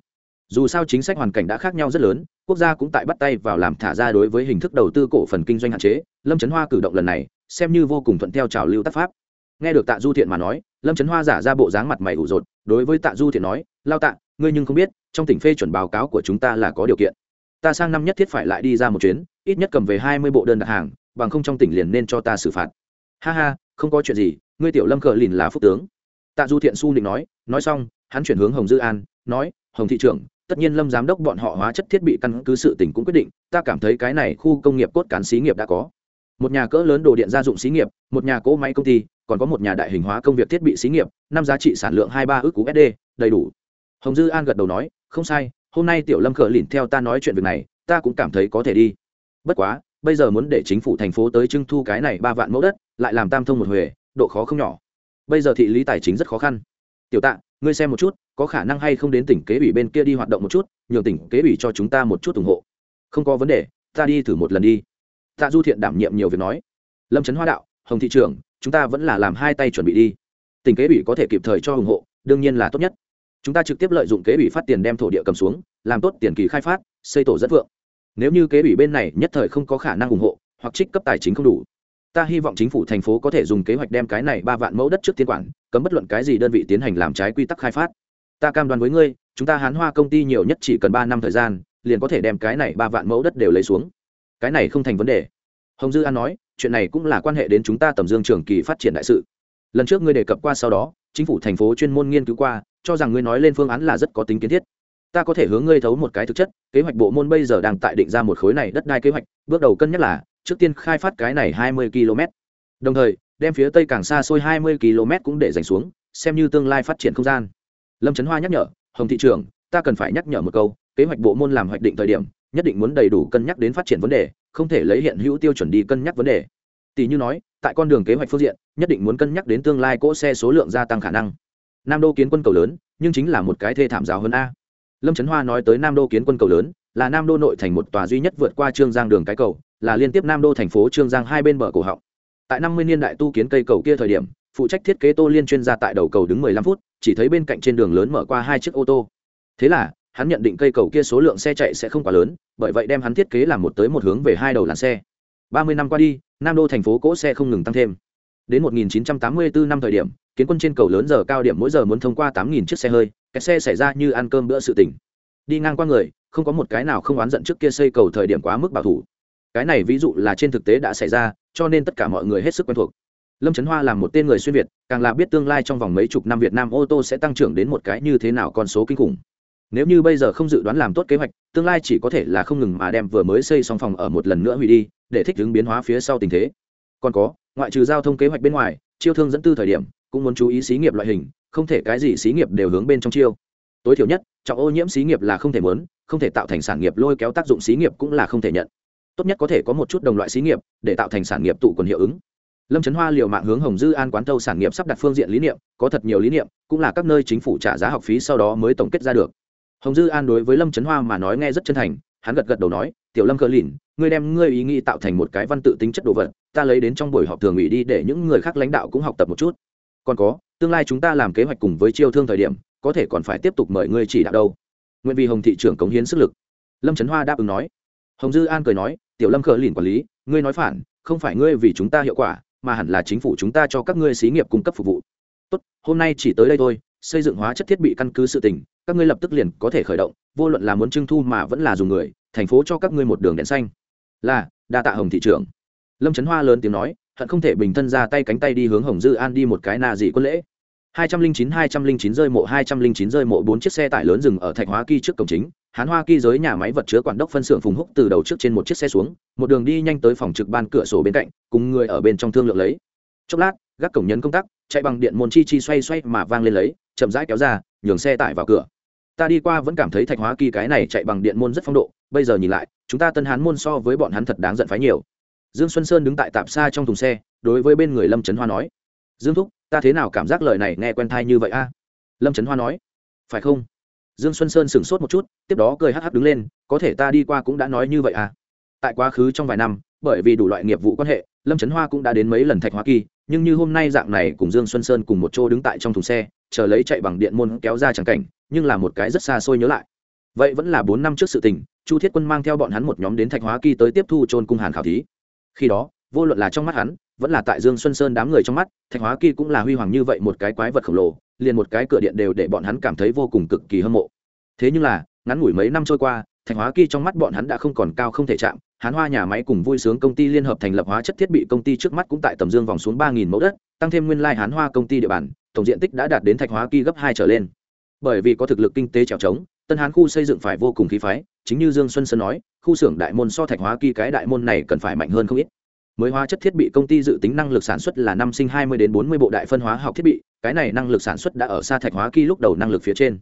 Dù sao chính sách hoàn cảnh đã khác nhau rất lớn, quốc gia cũng tại bắt tay vào làm thả ra đối với hình thức đầu tư cổ phần kinh doanh hạn chế, lâm trấn hoa cử động lần này, xem như vô cùng thuận theo trào lưu tác pháp. Nghe được tạ du thiện mà nói, lâm trấn hoa giả ra bộ dáng mặt mày ủ rột, đối với tạ du thiện nói, lao tạ, ngươi nhưng không biết, trong tỉnh phê chuẩn báo cáo của chúng ta là có điều kiện. Ta sang năm nhất thiết phải lại đi ra một chuyến ít nhất cầm về hai mươi bộ đơn đặt hàng, bằng không trong tỉnh liền nên cho ta xử phạt. Ha ha, không có chuyện gì, ngươi tiểu lâm cờ lìn là phúc tướng. Tạ du thiện su định nói nói xong, hắn chuyển hướng hồng dư an, nói, hồng thị trưởng, tất nhiên lâm giám đốc bọn họ hóa chất thiết bị căn cứ sự tỉnh cũng quyết định, ta cảm thấy cái này khu công nghiệp cốt cán xí nghiệp đã có. Một nhà cỡ lớn đồ điện gia dụng xí nghiệp, một nhà cỗ máy công ty, còn có một nhà đại hình hóa công việc thiết bị xí nghiệp, năm giá trị sản lượng hai ba ước cú sd đầy đủ. Hồng dư an gật đầu nói, không sai, hôm nay tiểu lâm cờ lìn theo ta nói chuyện việc này, ta cũng cảm thấy có thể đi bất quá, bây giờ muốn để chính phủ thành phố tới trưng thu cái này ba vạn mẫu đất, lại làm tam thông một huề, độ khó không nhỏ. Bây giờ thị lý tài chính rất khó khăn. Tiểu tạ, ngươi xem một chút, có khả năng hay không đến tỉnh kế ủy bên kia đi hoạt động một chút, nhường tỉnh kế ủy cho chúng ta một chút ủng hộ. Không có vấn đề, ta đi thử một lần đi. Tạ du thiện đảm nhiệm nhiều việc nói. Lâm trấn hoa đạo, hồng thị trưởng, chúng ta vẫn là làm hai tay chuẩn bị đi. Tỉnh kế ủy có thể kịp thời cho ủng hộ, đương nhiên là tốt nhất. Chúng ta trực tiếp lợi dụng kế ủy phát tiền đem thổ địa cầm xuống, làm tốt tiền kỳ khai phát, xây tổ rất vượng nếu như kế ủy bên này nhất thời không có khả năng ủng hộ, hoặc trích cấp tài chính không đủ, ta hy vọng chính phủ thành phố có thể dùng kế hoạch đem cái này ba vạn mẫu đất trước tiên quản, cấm bất luận cái gì đơn vị tiến hành làm trái quy tắc khai phát. Ta cam đoan với ngươi, chúng ta hán hoa công ty nhiều nhất chỉ cần ba năm thời gian, liền có thể đem cái này ba vạn mẫu đất đều lấy xuống. Cái này không thành vấn đề. Hồng dư an nói, chuyện này cũng là quan hệ đến chúng ta tầm dương trường kỳ phát triển đại sự. Lần trước ngươi đề cập qua sau đó, chính phủ thành phố chuyên môn nghiên cứu qua, cho rằng ngươi nói lên phương án là rất có tính kiến thiết ta có thể hướng ngươi thấu một cái thực chất, kế hoạch bộ môn bây giờ đang tại định ra một khối này đất đai kế hoạch, bước đầu cân nhắc là, trước tiên khai phát cái này hai mươi km. Đồng thời, đem phía tây càng xa xôi hai mươi km cũng để dành xuống, xem như tương lai phát triển không gian. Lâm trấn hoa nhắc nhở, hồng thị trưởng, ta cần phải nhắc nhở một câu, kế hoạch bộ môn làm hoạch định thời điểm, nhất định muốn đầy đủ cân nhắc đến phát triển vấn đề, không thể lấy hiện hữu tiêu chuẩn đi cân nhắc vấn đề. Tỷ như nói, tại con đường kế hoạch phương diện, nhất định muốn cân nhắc đến tương lai cỗ xe số lượng gia tăng khả năng. Nam đô kiến quân cầu lớn, nhưng chính là một cái thê thảm giáo hơn a lâm trấn hoa nói tới nam đô kiến quân cầu lớn, là nam đô nội thành một tòa duy nhất vượt qua trương giang đường cái cầu, là liên tiếp nam đô thành phố trương giang hai bên bờ cổ họng. Tại năm mươi niên đại tu kiến cây cầu kia thời điểm, phụ trách thiết kế tô liên chuyên gia tại đầu cầu đứng mười lăm phút, chỉ thấy bên cạnh trên đường lớn mở qua hai chiếc ô tô. Thế là, hắn nhận định cây cầu kia số lượng xe chạy sẽ không quá lớn, bởi vậy đem hắn thiết kế làm một tới một hướng về hai đầu làn xe. ba mươi năm qua đi, nam đô thành phố cỗ xe không ngừng tăng thêm. Đến 1984 năm thời điểm, kiến quân trên cầu lớn giờ cao điểm mỗi giờ muốn thông qua 8.000 chiếc xe hơi cái xe xảy ra như ăn cơm bữa sự tỉnh đi ngang qua người, không có một cái nào không oán giận trước kia xây cầu thời điểm quá mức bảo thủ. Cái này ví dụ là trên thực tế đã xảy ra, cho nên tất cả mọi người hết sức quen thuộc. Lâm trấn hoa là một tên người xuyên việt, càng là biết tương lai trong vòng mấy chục năm việt nam ô tô sẽ tăng trưởng đến một cái như thế nào con số kinh khủng. Nếu như bây giờ không dự đoán làm tốt kế hoạch, tương lai chỉ có thể là không ngừng mà đem vừa mới xây xong phòng ở một lần nữa hủy đi, để thích ứng biến hóa phía sau tình thế. Còn có, ngoại trừ giao thông kế hoạch bên ngoài, chiêu thương dẫn tư thời điểm, cũng muốn chú ý xí nghiệp loại hình không thể cái gì xí nghiệp đều hướng bên trong chiêu. Tối thiểu nhất trọng ô nhiễm xí nghiệp là không thể muốn, không thể tạo thành sản nghiệp lôi kéo tác dụng xí nghiệp cũng là không thể nhận. Tốt nhất có thể có một chút đồng loại xí nghiệp để tạo thành sản nghiệp tụ quần hiệu ứng. Lâm trấn hoa liều mạng hướng hồng dư an quán thâu sản nghiệp sắp đặt phương diện lý niệm có thật nhiều lý niệm cũng là các nơi chính phủ trả giá học phí sau đó mới tổng kết ra được. Hồng dư an đối với lâm trấn hoa mà nói nghe rất chân thành hắn gật gật đầu nói tiểu lâm cờ lìn ngươi đem ngươi ý nghĩ tạo thành một cái văn tự tính chất đồ vật ta lấy đến trong buổi họp thường ủy đi để những người khác lãnh đạo cũng học tập một chút còn có, tương lai chúng ta làm kế hoạch cùng với chiêu thương thời điểm, có thể còn phải tiếp tục mời ngươi chỉ đạo đâu. Nguyện vì hồng thị trưởng cống hiến sức lực. Lâm trấn hoa đáp ứng nói. Hồng dư an cười nói, tiểu lâm khờ lìn quản lý, ngươi nói phản, không phải ngươi vì chúng ta hiệu quả, mà hẳn là chính phủ chúng ta cho các ngươi xí nghiệp cung cấp phục vụ. Tốt, hôm nay chỉ tới đây thôi, xây dựng hóa chất thiết bị căn cứ sự tình, các ngươi lập tức liền có thể khởi động, vô luận là muốn trưng thu mà vẫn là dùng người, thành phố cho các ngươi một đường đèn xanh. Là, đa tạ hồng thị trưởng. Lâm trấn hoa lớn tiếng nói hận không thể bình thân ra tay cánh tay đi hướng hồng dư an đi một cái nà dị quân lễ. hai trăm linh chín, hai trăm linh chín rơi mộ, hai trăm linh chín rơi mộ bốn chiếc xe tải lớn dừng ở thạch hóa kỳ trước cổng chính. Hán hoa kỳ giới nhà máy vật chứa quản đốc phân xưởng phùng húc từ đầu trước trên một chiếc xe xuống, một đường đi nhanh tới phòng trực ban cửa sổ bên cạnh, cùng người ở bên trong thương lượng lấy. Chốc lát, gác cổng nhấn công tắc chạy bằng điện môn chi chi xoay xoay mà vang lên lấy, chậm rãi kéo ra, nhường xe tải vào cửa. Ta đi qua vẫn cảm thấy thạch hóa kỳ cái này chạy bằng điện môn rất phong độ, bây giờ nhìn lại, chúng ta tân hán môn so với bọn hắn thật đáng giận phái nhiều dương xuân sơn đứng tại tạp xa trong thùng xe, đối với bên người lâm trấn hoa nói, dương thúc, ta thế nào cảm giác lời này nghe quen thai như vậy a? Lâm trấn hoa nói, phải không? Dương xuân sơn sửng sốt một chút, tiếp đó cười hắc hắc đứng lên, có thể ta đi qua cũng đã nói như vậy à? Tại quá khứ trong vài năm, bởi vì đủ loại nghiệp vụ quan hệ, lâm trấn hoa cũng đã đến mấy lần thạch hoa kỳ, nhưng như hôm nay dạng này cùng dương xuân sơn cùng một chỗ đứng tại trong thùng xe, chờ lấy chạy bằng điện môn kéo ra chẳng cảnh, nhưng là một cái rất xa xôi nhớ lại. Vậy vẫn là bốn năm trước sự tình, chu thiết quân mang theo bọn hắn một nhóm đến thạch hóa kỳ tới tiếp thu trôn cung hàn khảo thí khi đó, vô luận là trong mắt hắn, vẫn là tại dương xuân sơn đám người trong mắt, thạch hóa kỳ cũng là huy hoàng như vậy một cái quái vật khổng lồ, liền một cái cửa điện đều để bọn hắn cảm thấy vô cùng cực kỳ hâm mộ. Thế nhưng là, ngắn ngủi mấy năm trôi qua, thạch hóa kỳ trong mắt bọn hắn đã không còn cao không thể chạm, hán hoa nhà máy cùng vui sướng công ty liên hợp thành lập hóa chất thiết bị công ty trước mắt cũng tại tầm dương vòng xuống ba mẫu đất, tăng thêm nguyên lai hán hoa công ty địa bàn, tổng diện tích đã đạt đến thạch hóa kỳ gấp hai trở lên. Bởi vì có thực lực kinh tế trèo trống, tân hán khu xây dựng phải vô cùng khí phái, chính như dương xuân sơn nói khu xưởng đại môn so thạch hóa kỳ cái đại môn này cần phải mạnh hơn không ít. Mới hóa chất thiết bị công ty dự tính năng lực sản xuất là năm sinh hai mươi đến bốn mươi bộ đại phân hóa học thiết bị, cái này năng lực sản xuất đã ở xa thạch hóa kỳ lúc đầu năng lực phía trên.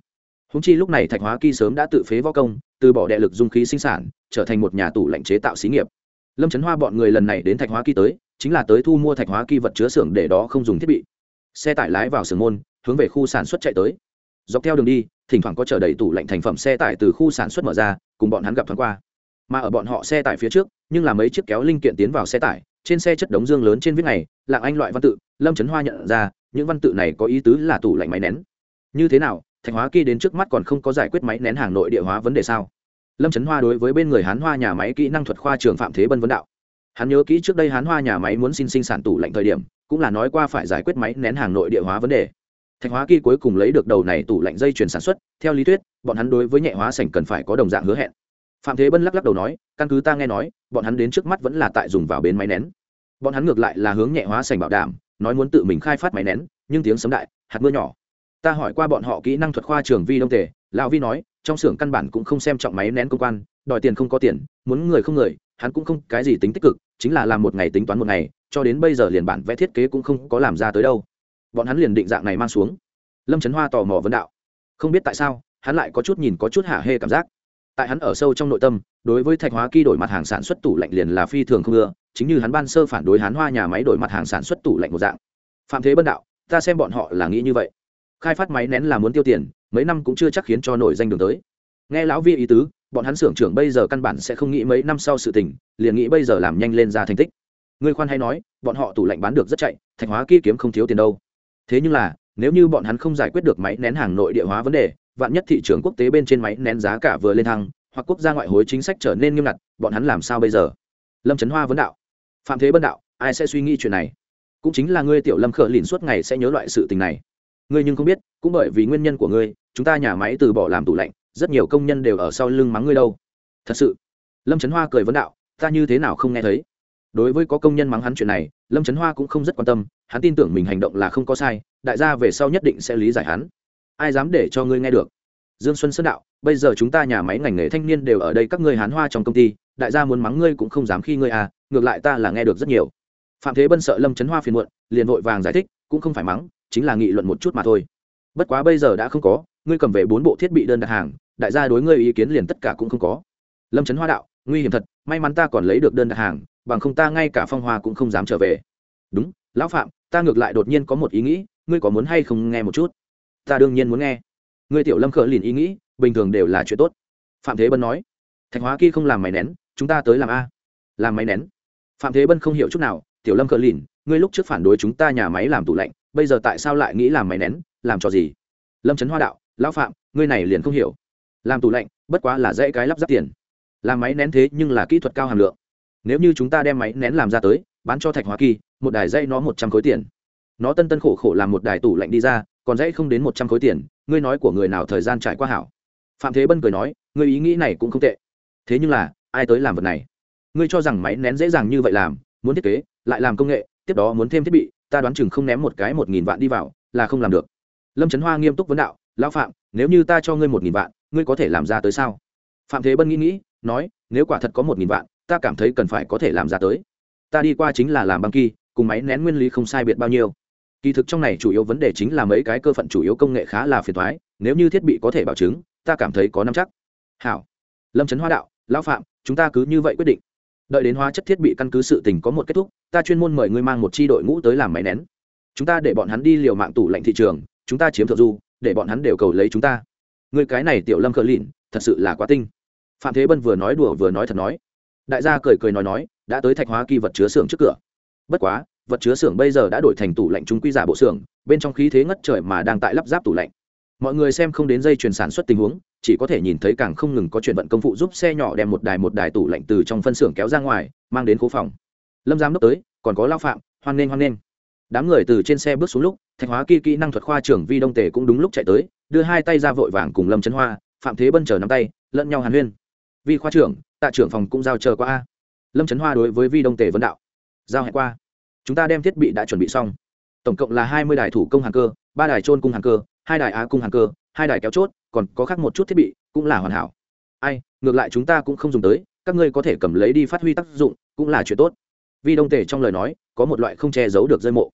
Húng chi lúc này thạch hóa kỳ sớm đã tự phế võ công, từ bỏ đệ lực dung khí sinh sản, trở thành một nhà tủ lạnh chế tạo xí nghiệp. Lâm trấn hoa bọn người lần này đến thạch hóa kỳ tới, chính là tới thu mua thạch hóa kỳ vật chứa xưởng để đó không dùng thiết bị. Xe tải lái vào sưởng môn, hướng về khu sản xuất chạy tới. Dọc theo đường đi, thỉnh thoảng có chở đầy tủ lạnh thành phẩm xe tải từ khu sản xuất mở ra, cùng bọn hắn gặp thoáng qua mà ở bọn họ xe tải phía trước, nhưng là mấy chiếc kéo linh kiện tiến vào xe tải, trên xe chất đống dương lớn trên viết này, lạng anh loại văn tự, lâm trấn hoa nhận ra, những văn tự này có ý tứ là tủ lạnh máy nén. Như thế nào, thạch hóa kỳ đến trước mắt còn không có giải quyết máy nén hàng nội địa hóa vấn đề sao? Lâm trấn hoa đối với bên người hán hoa nhà máy kỹ năng thuật khoa trường phạm thế bân vấn đạo. Hắn nhớ kỹ trước đây hán hoa nhà máy muốn xin sinh sản tủ lạnh thời điểm, cũng là nói qua phải giải quyết máy nén hàng nội địa hóa vấn đề. Thạch hóa kỳ cuối cùng lấy được đầu này tủ lạnh dây chuyển sản xuất, theo lý thuyết, bọn hắn đối với nhẹ hóa sảnh cần phải có đồng dạng hứa hẹn phạm thế bân lắc lắc đầu nói, căn cứ ta nghe nói, bọn hắn đến trước mắt vẫn là tại dùng vào bến máy nén. Bọn hắn ngược lại là hướng nhẹ hóa sành bảo đảm, nói muốn tự mình khai phát máy nén, nhưng tiếng sấm đại, hạt mưa nhỏ. Ta hỏi qua bọn họ kỹ năng thuật khoa trường vi đông tề, lão vi nói, trong xưởng căn bản cũng không xem trọng máy nén công quan, đòi tiền không có tiền, muốn người không người, hắn cũng không cái gì tính tích cực, chính là làm một ngày tính toán một ngày, cho đến bây giờ liền bản vẽ thiết kế cũng không có làm ra tới đâu. Bọn hắn liền định dạng này mang xuống. Lâm trấn hoa tò mò vấn đạo. Không biết tại sao, hắn lại có chút nhìn có chút hả hê cảm giác tại hắn ở sâu trong nội tâm, đối với thạch hóa kỳ đổi mặt hàng sản xuất tủ lạnh liền là phi thường không ưa, chính như hắn ban sơ phản đối hắn hoa nhà máy đổi mặt hàng sản xuất tủ lạnh một dạng. Phạm thế bân đạo, ta xem bọn họ là nghĩ như vậy. Khai phát máy nén là muốn tiêu tiền, mấy năm cũng chưa chắc khiến cho nổi danh đường tới. Nghe lão vi ý tứ, bọn hắn xưởng trưởng bây giờ căn bản sẽ không nghĩ mấy năm sau sự tình, liền nghĩ bây giờ làm nhanh lên ra thành tích. Người khoan hay nói, bọn họ tủ lạnh bán được rất chạy, thạch hóa kia kiếm không thiếu tiền đâu. Thế nhưng là, nếu như bọn hắn không giải quyết được máy nén hàng nội địa hóa vấn đề vạn nhất thị trường quốc tế bên trên máy nén giá cả vừa lên thăng, hoặc quốc gia ngoại hối chính sách trở nên nghiêm ngặt, bọn hắn làm sao bây giờ? Lâm trấn hoa vấn đạo. Phạm thế bân đạo, ai sẽ suy nghĩ chuyện này? Cũng chính là ngươi tiểu lâm khở lìn suốt ngày sẽ nhớ loại sự tình này. Ngươi nhưng không biết, cũng bởi vì nguyên nhân của ngươi, chúng ta nhà máy từ bỏ làm tủ lạnh, rất nhiều công nhân đều ở sau lưng mắng ngươi đâu. Thật sự. Lâm trấn hoa cười vấn đạo, ta như thế nào không nghe thấy? Đối với có công nhân mắng hắn chuyện này, lâm trấn hoa cũng không rất quan tâm, hắn tin tưởng mình hành động là không có sai, đại gia về sau nhất định sẽ lý giải hắn ai dám để cho ngươi nghe được? Dương xuân sơn đạo, bây giờ chúng ta nhà máy ngành nghề thanh niên đều ở đây, các ngươi hán hoa trong công ty, đại gia muốn mắng ngươi cũng không dám khi ngươi à ngược lại ta là nghe được rất nhiều. Phạm thế bân sợ lâm trấn hoa phiền muộn, liền vội vàng giải thích, cũng không phải mắng, chính là nghị luận một chút mà thôi. Bất quá bây giờ đã không có, ngươi cầm về bốn bộ thiết bị đơn đặt hàng, đại gia đối ngươi ý kiến liền tất cả cũng không có. Lâm trấn hoa đạo, nguy hiểm thật, may mắn ta còn lấy được đơn đặt hàng, bằng không ta ngay cả phong hoa cũng không dám trở về. Đúng, lão phạm, ta ngược lại đột nhiên có một ý nghĩ, ngươi có muốn hay không nghe một chút? Ta đương nhiên muốn nghe. Ngươi tiểu lâm khở liền ý nghĩ, bình thường đều là chuyện tốt. Phạm thế bân nói, thạch hóa kia không làm máy nén, chúng ta tới làm a. Làm máy nén? Phạm thế bân không hiểu chút nào, tiểu lâm khở lìn, ngươi lúc trước phản đối chúng ta nhà máy làm tủ lạnh, bây giờ tại sao lại nghĩ làm máy nén, làm cho gì? Lâm trấn hoa đạo, lão phạm, ngươi này liền không hiểu. Làm tủ lạnh, bất quá là dễ cái lắp ráp tiền. Làm máy nén thế nhưng là kỹ thuật cao hàm lượng. Nếu như chúng ta đem máy nén làm ra tới, bán cho thạch hóa kỳ, một đài dây nó một trăm khối tiền. Nó tân tân khổ khổ làm một đài tủ lạnh đi ra còn dễ không đến một trăm khối tiền, ngươi nói của người nào thời gian trải qua hảo? Phạm thế bân cười nói, ngươi ý nghĩ này cũng không tệ. Thế nhưng là, ai tới làm vật này? Ngươi cho rằng máy nén dễ dàng như vậy làm, muốn thiết kế, lại làm công nghệ, tiếp đó muốn thêm thiết bị, ta đoán chừng không ném một cái một nghìn vạn đi vào, là không làm được. Lâm trấn hoa nghiêm túc vấn đạo, lão phạm, nếu như ta cho ngươi một nghìn vạn, ngươi có thể làm ra tới sao? Phạm thế bân nghĩ nghĩ, nói, nếu quả thật có một nghìn vạn, ta cảm thấy cần phải có thể làm ra tới. Ta đi qua chính là làm băng kỳ, cùng máy nén nguyên lý không sai biệt bao nhiêu kỳ thực trong này chủ yếu vấn đề chính là mấy cái cơ phận chủ yếu công nghệ khá là phiền thoái nếu như thiết bị có thể bảo chứng, ta cảm thấy có năm chắc. Hảo. Lâm trấn hoa đạo, lão phạm, chúng ta cứ như vậy quyết định. Đợi đến hóa chất thiết bị căn cứ sự tình có một kết thúc, ta chuyên môn mời ngươi mang một chi đội ngũ tới làm máy nén. Chúng ta để bọn hắn đi liều mạng tủ lạnh thị trường, chúng ta chiếm thượng du, để bọn hắn đều cầu lấy chúng ta. Người cái này tiểu lâm cờ lìn, thật sự là quá tinh. Phạm thế bân vừa nói đùa vừa nói thật nói. Đại gia cười cười nói nói, đã tới thạch hóa kỳ vật chứa xưởng trước cửa. Bất quá vật chứa xưởng bây giờ đã đổi thành tủ lạnh trung quy giả bộ xưởng, bên trong khí thế ngất trời mà đang tại lắp ráp tủ lạnh. Mọi người xem không đến dây chuyền sản xuất tình huống, chỉ có thể nhìn thấy càng không ngừng có chuyển vận công phụ giúp xe nhỏ đem một đài một đài tủ lạnh từ trong phân xưởng kéo ra ngoài, mang đến khu phòng. Lâm giám đốc tới, còn có lao phạm, hoan nghênh hoan nghênh. Đám người từ trên xe bước xuống lúc, thạch hóa kỳ kỹ năng thuật khoa trưởng vi đông tề cũng đúng lúc chạy tới, đưa hai tay ra vội vàng cùng lâm trấn hoa, phạm thế bân chờ nắm tay, lẫn nhau hàn huyên. Vi khoa trưởng, tạ trưởng phòng cũng giao chờ qua a. Lâm trấn hoa đối với vi đông tề vấn đạo. Giao hẹn qua chúng ta đem thiết bị đã chuẩn bị xong. Tổng cộng là hai mươi đài thủ công hàng cơ, ba đài trôn cung hàng cơ, hai đài á cung hàng cơ, hai đài kéo chốt, còn có khác một chút thiết bị, cũng là hoàn hảo. Ai, ngược lại chúng ta cũng không dùng tới, các ngươi có thể cầm lấy đi phát huy tác dụng, cũng là chuyện tốt. Vi đông tề trong lời nói, có một loại không che giấu được rơi mộ.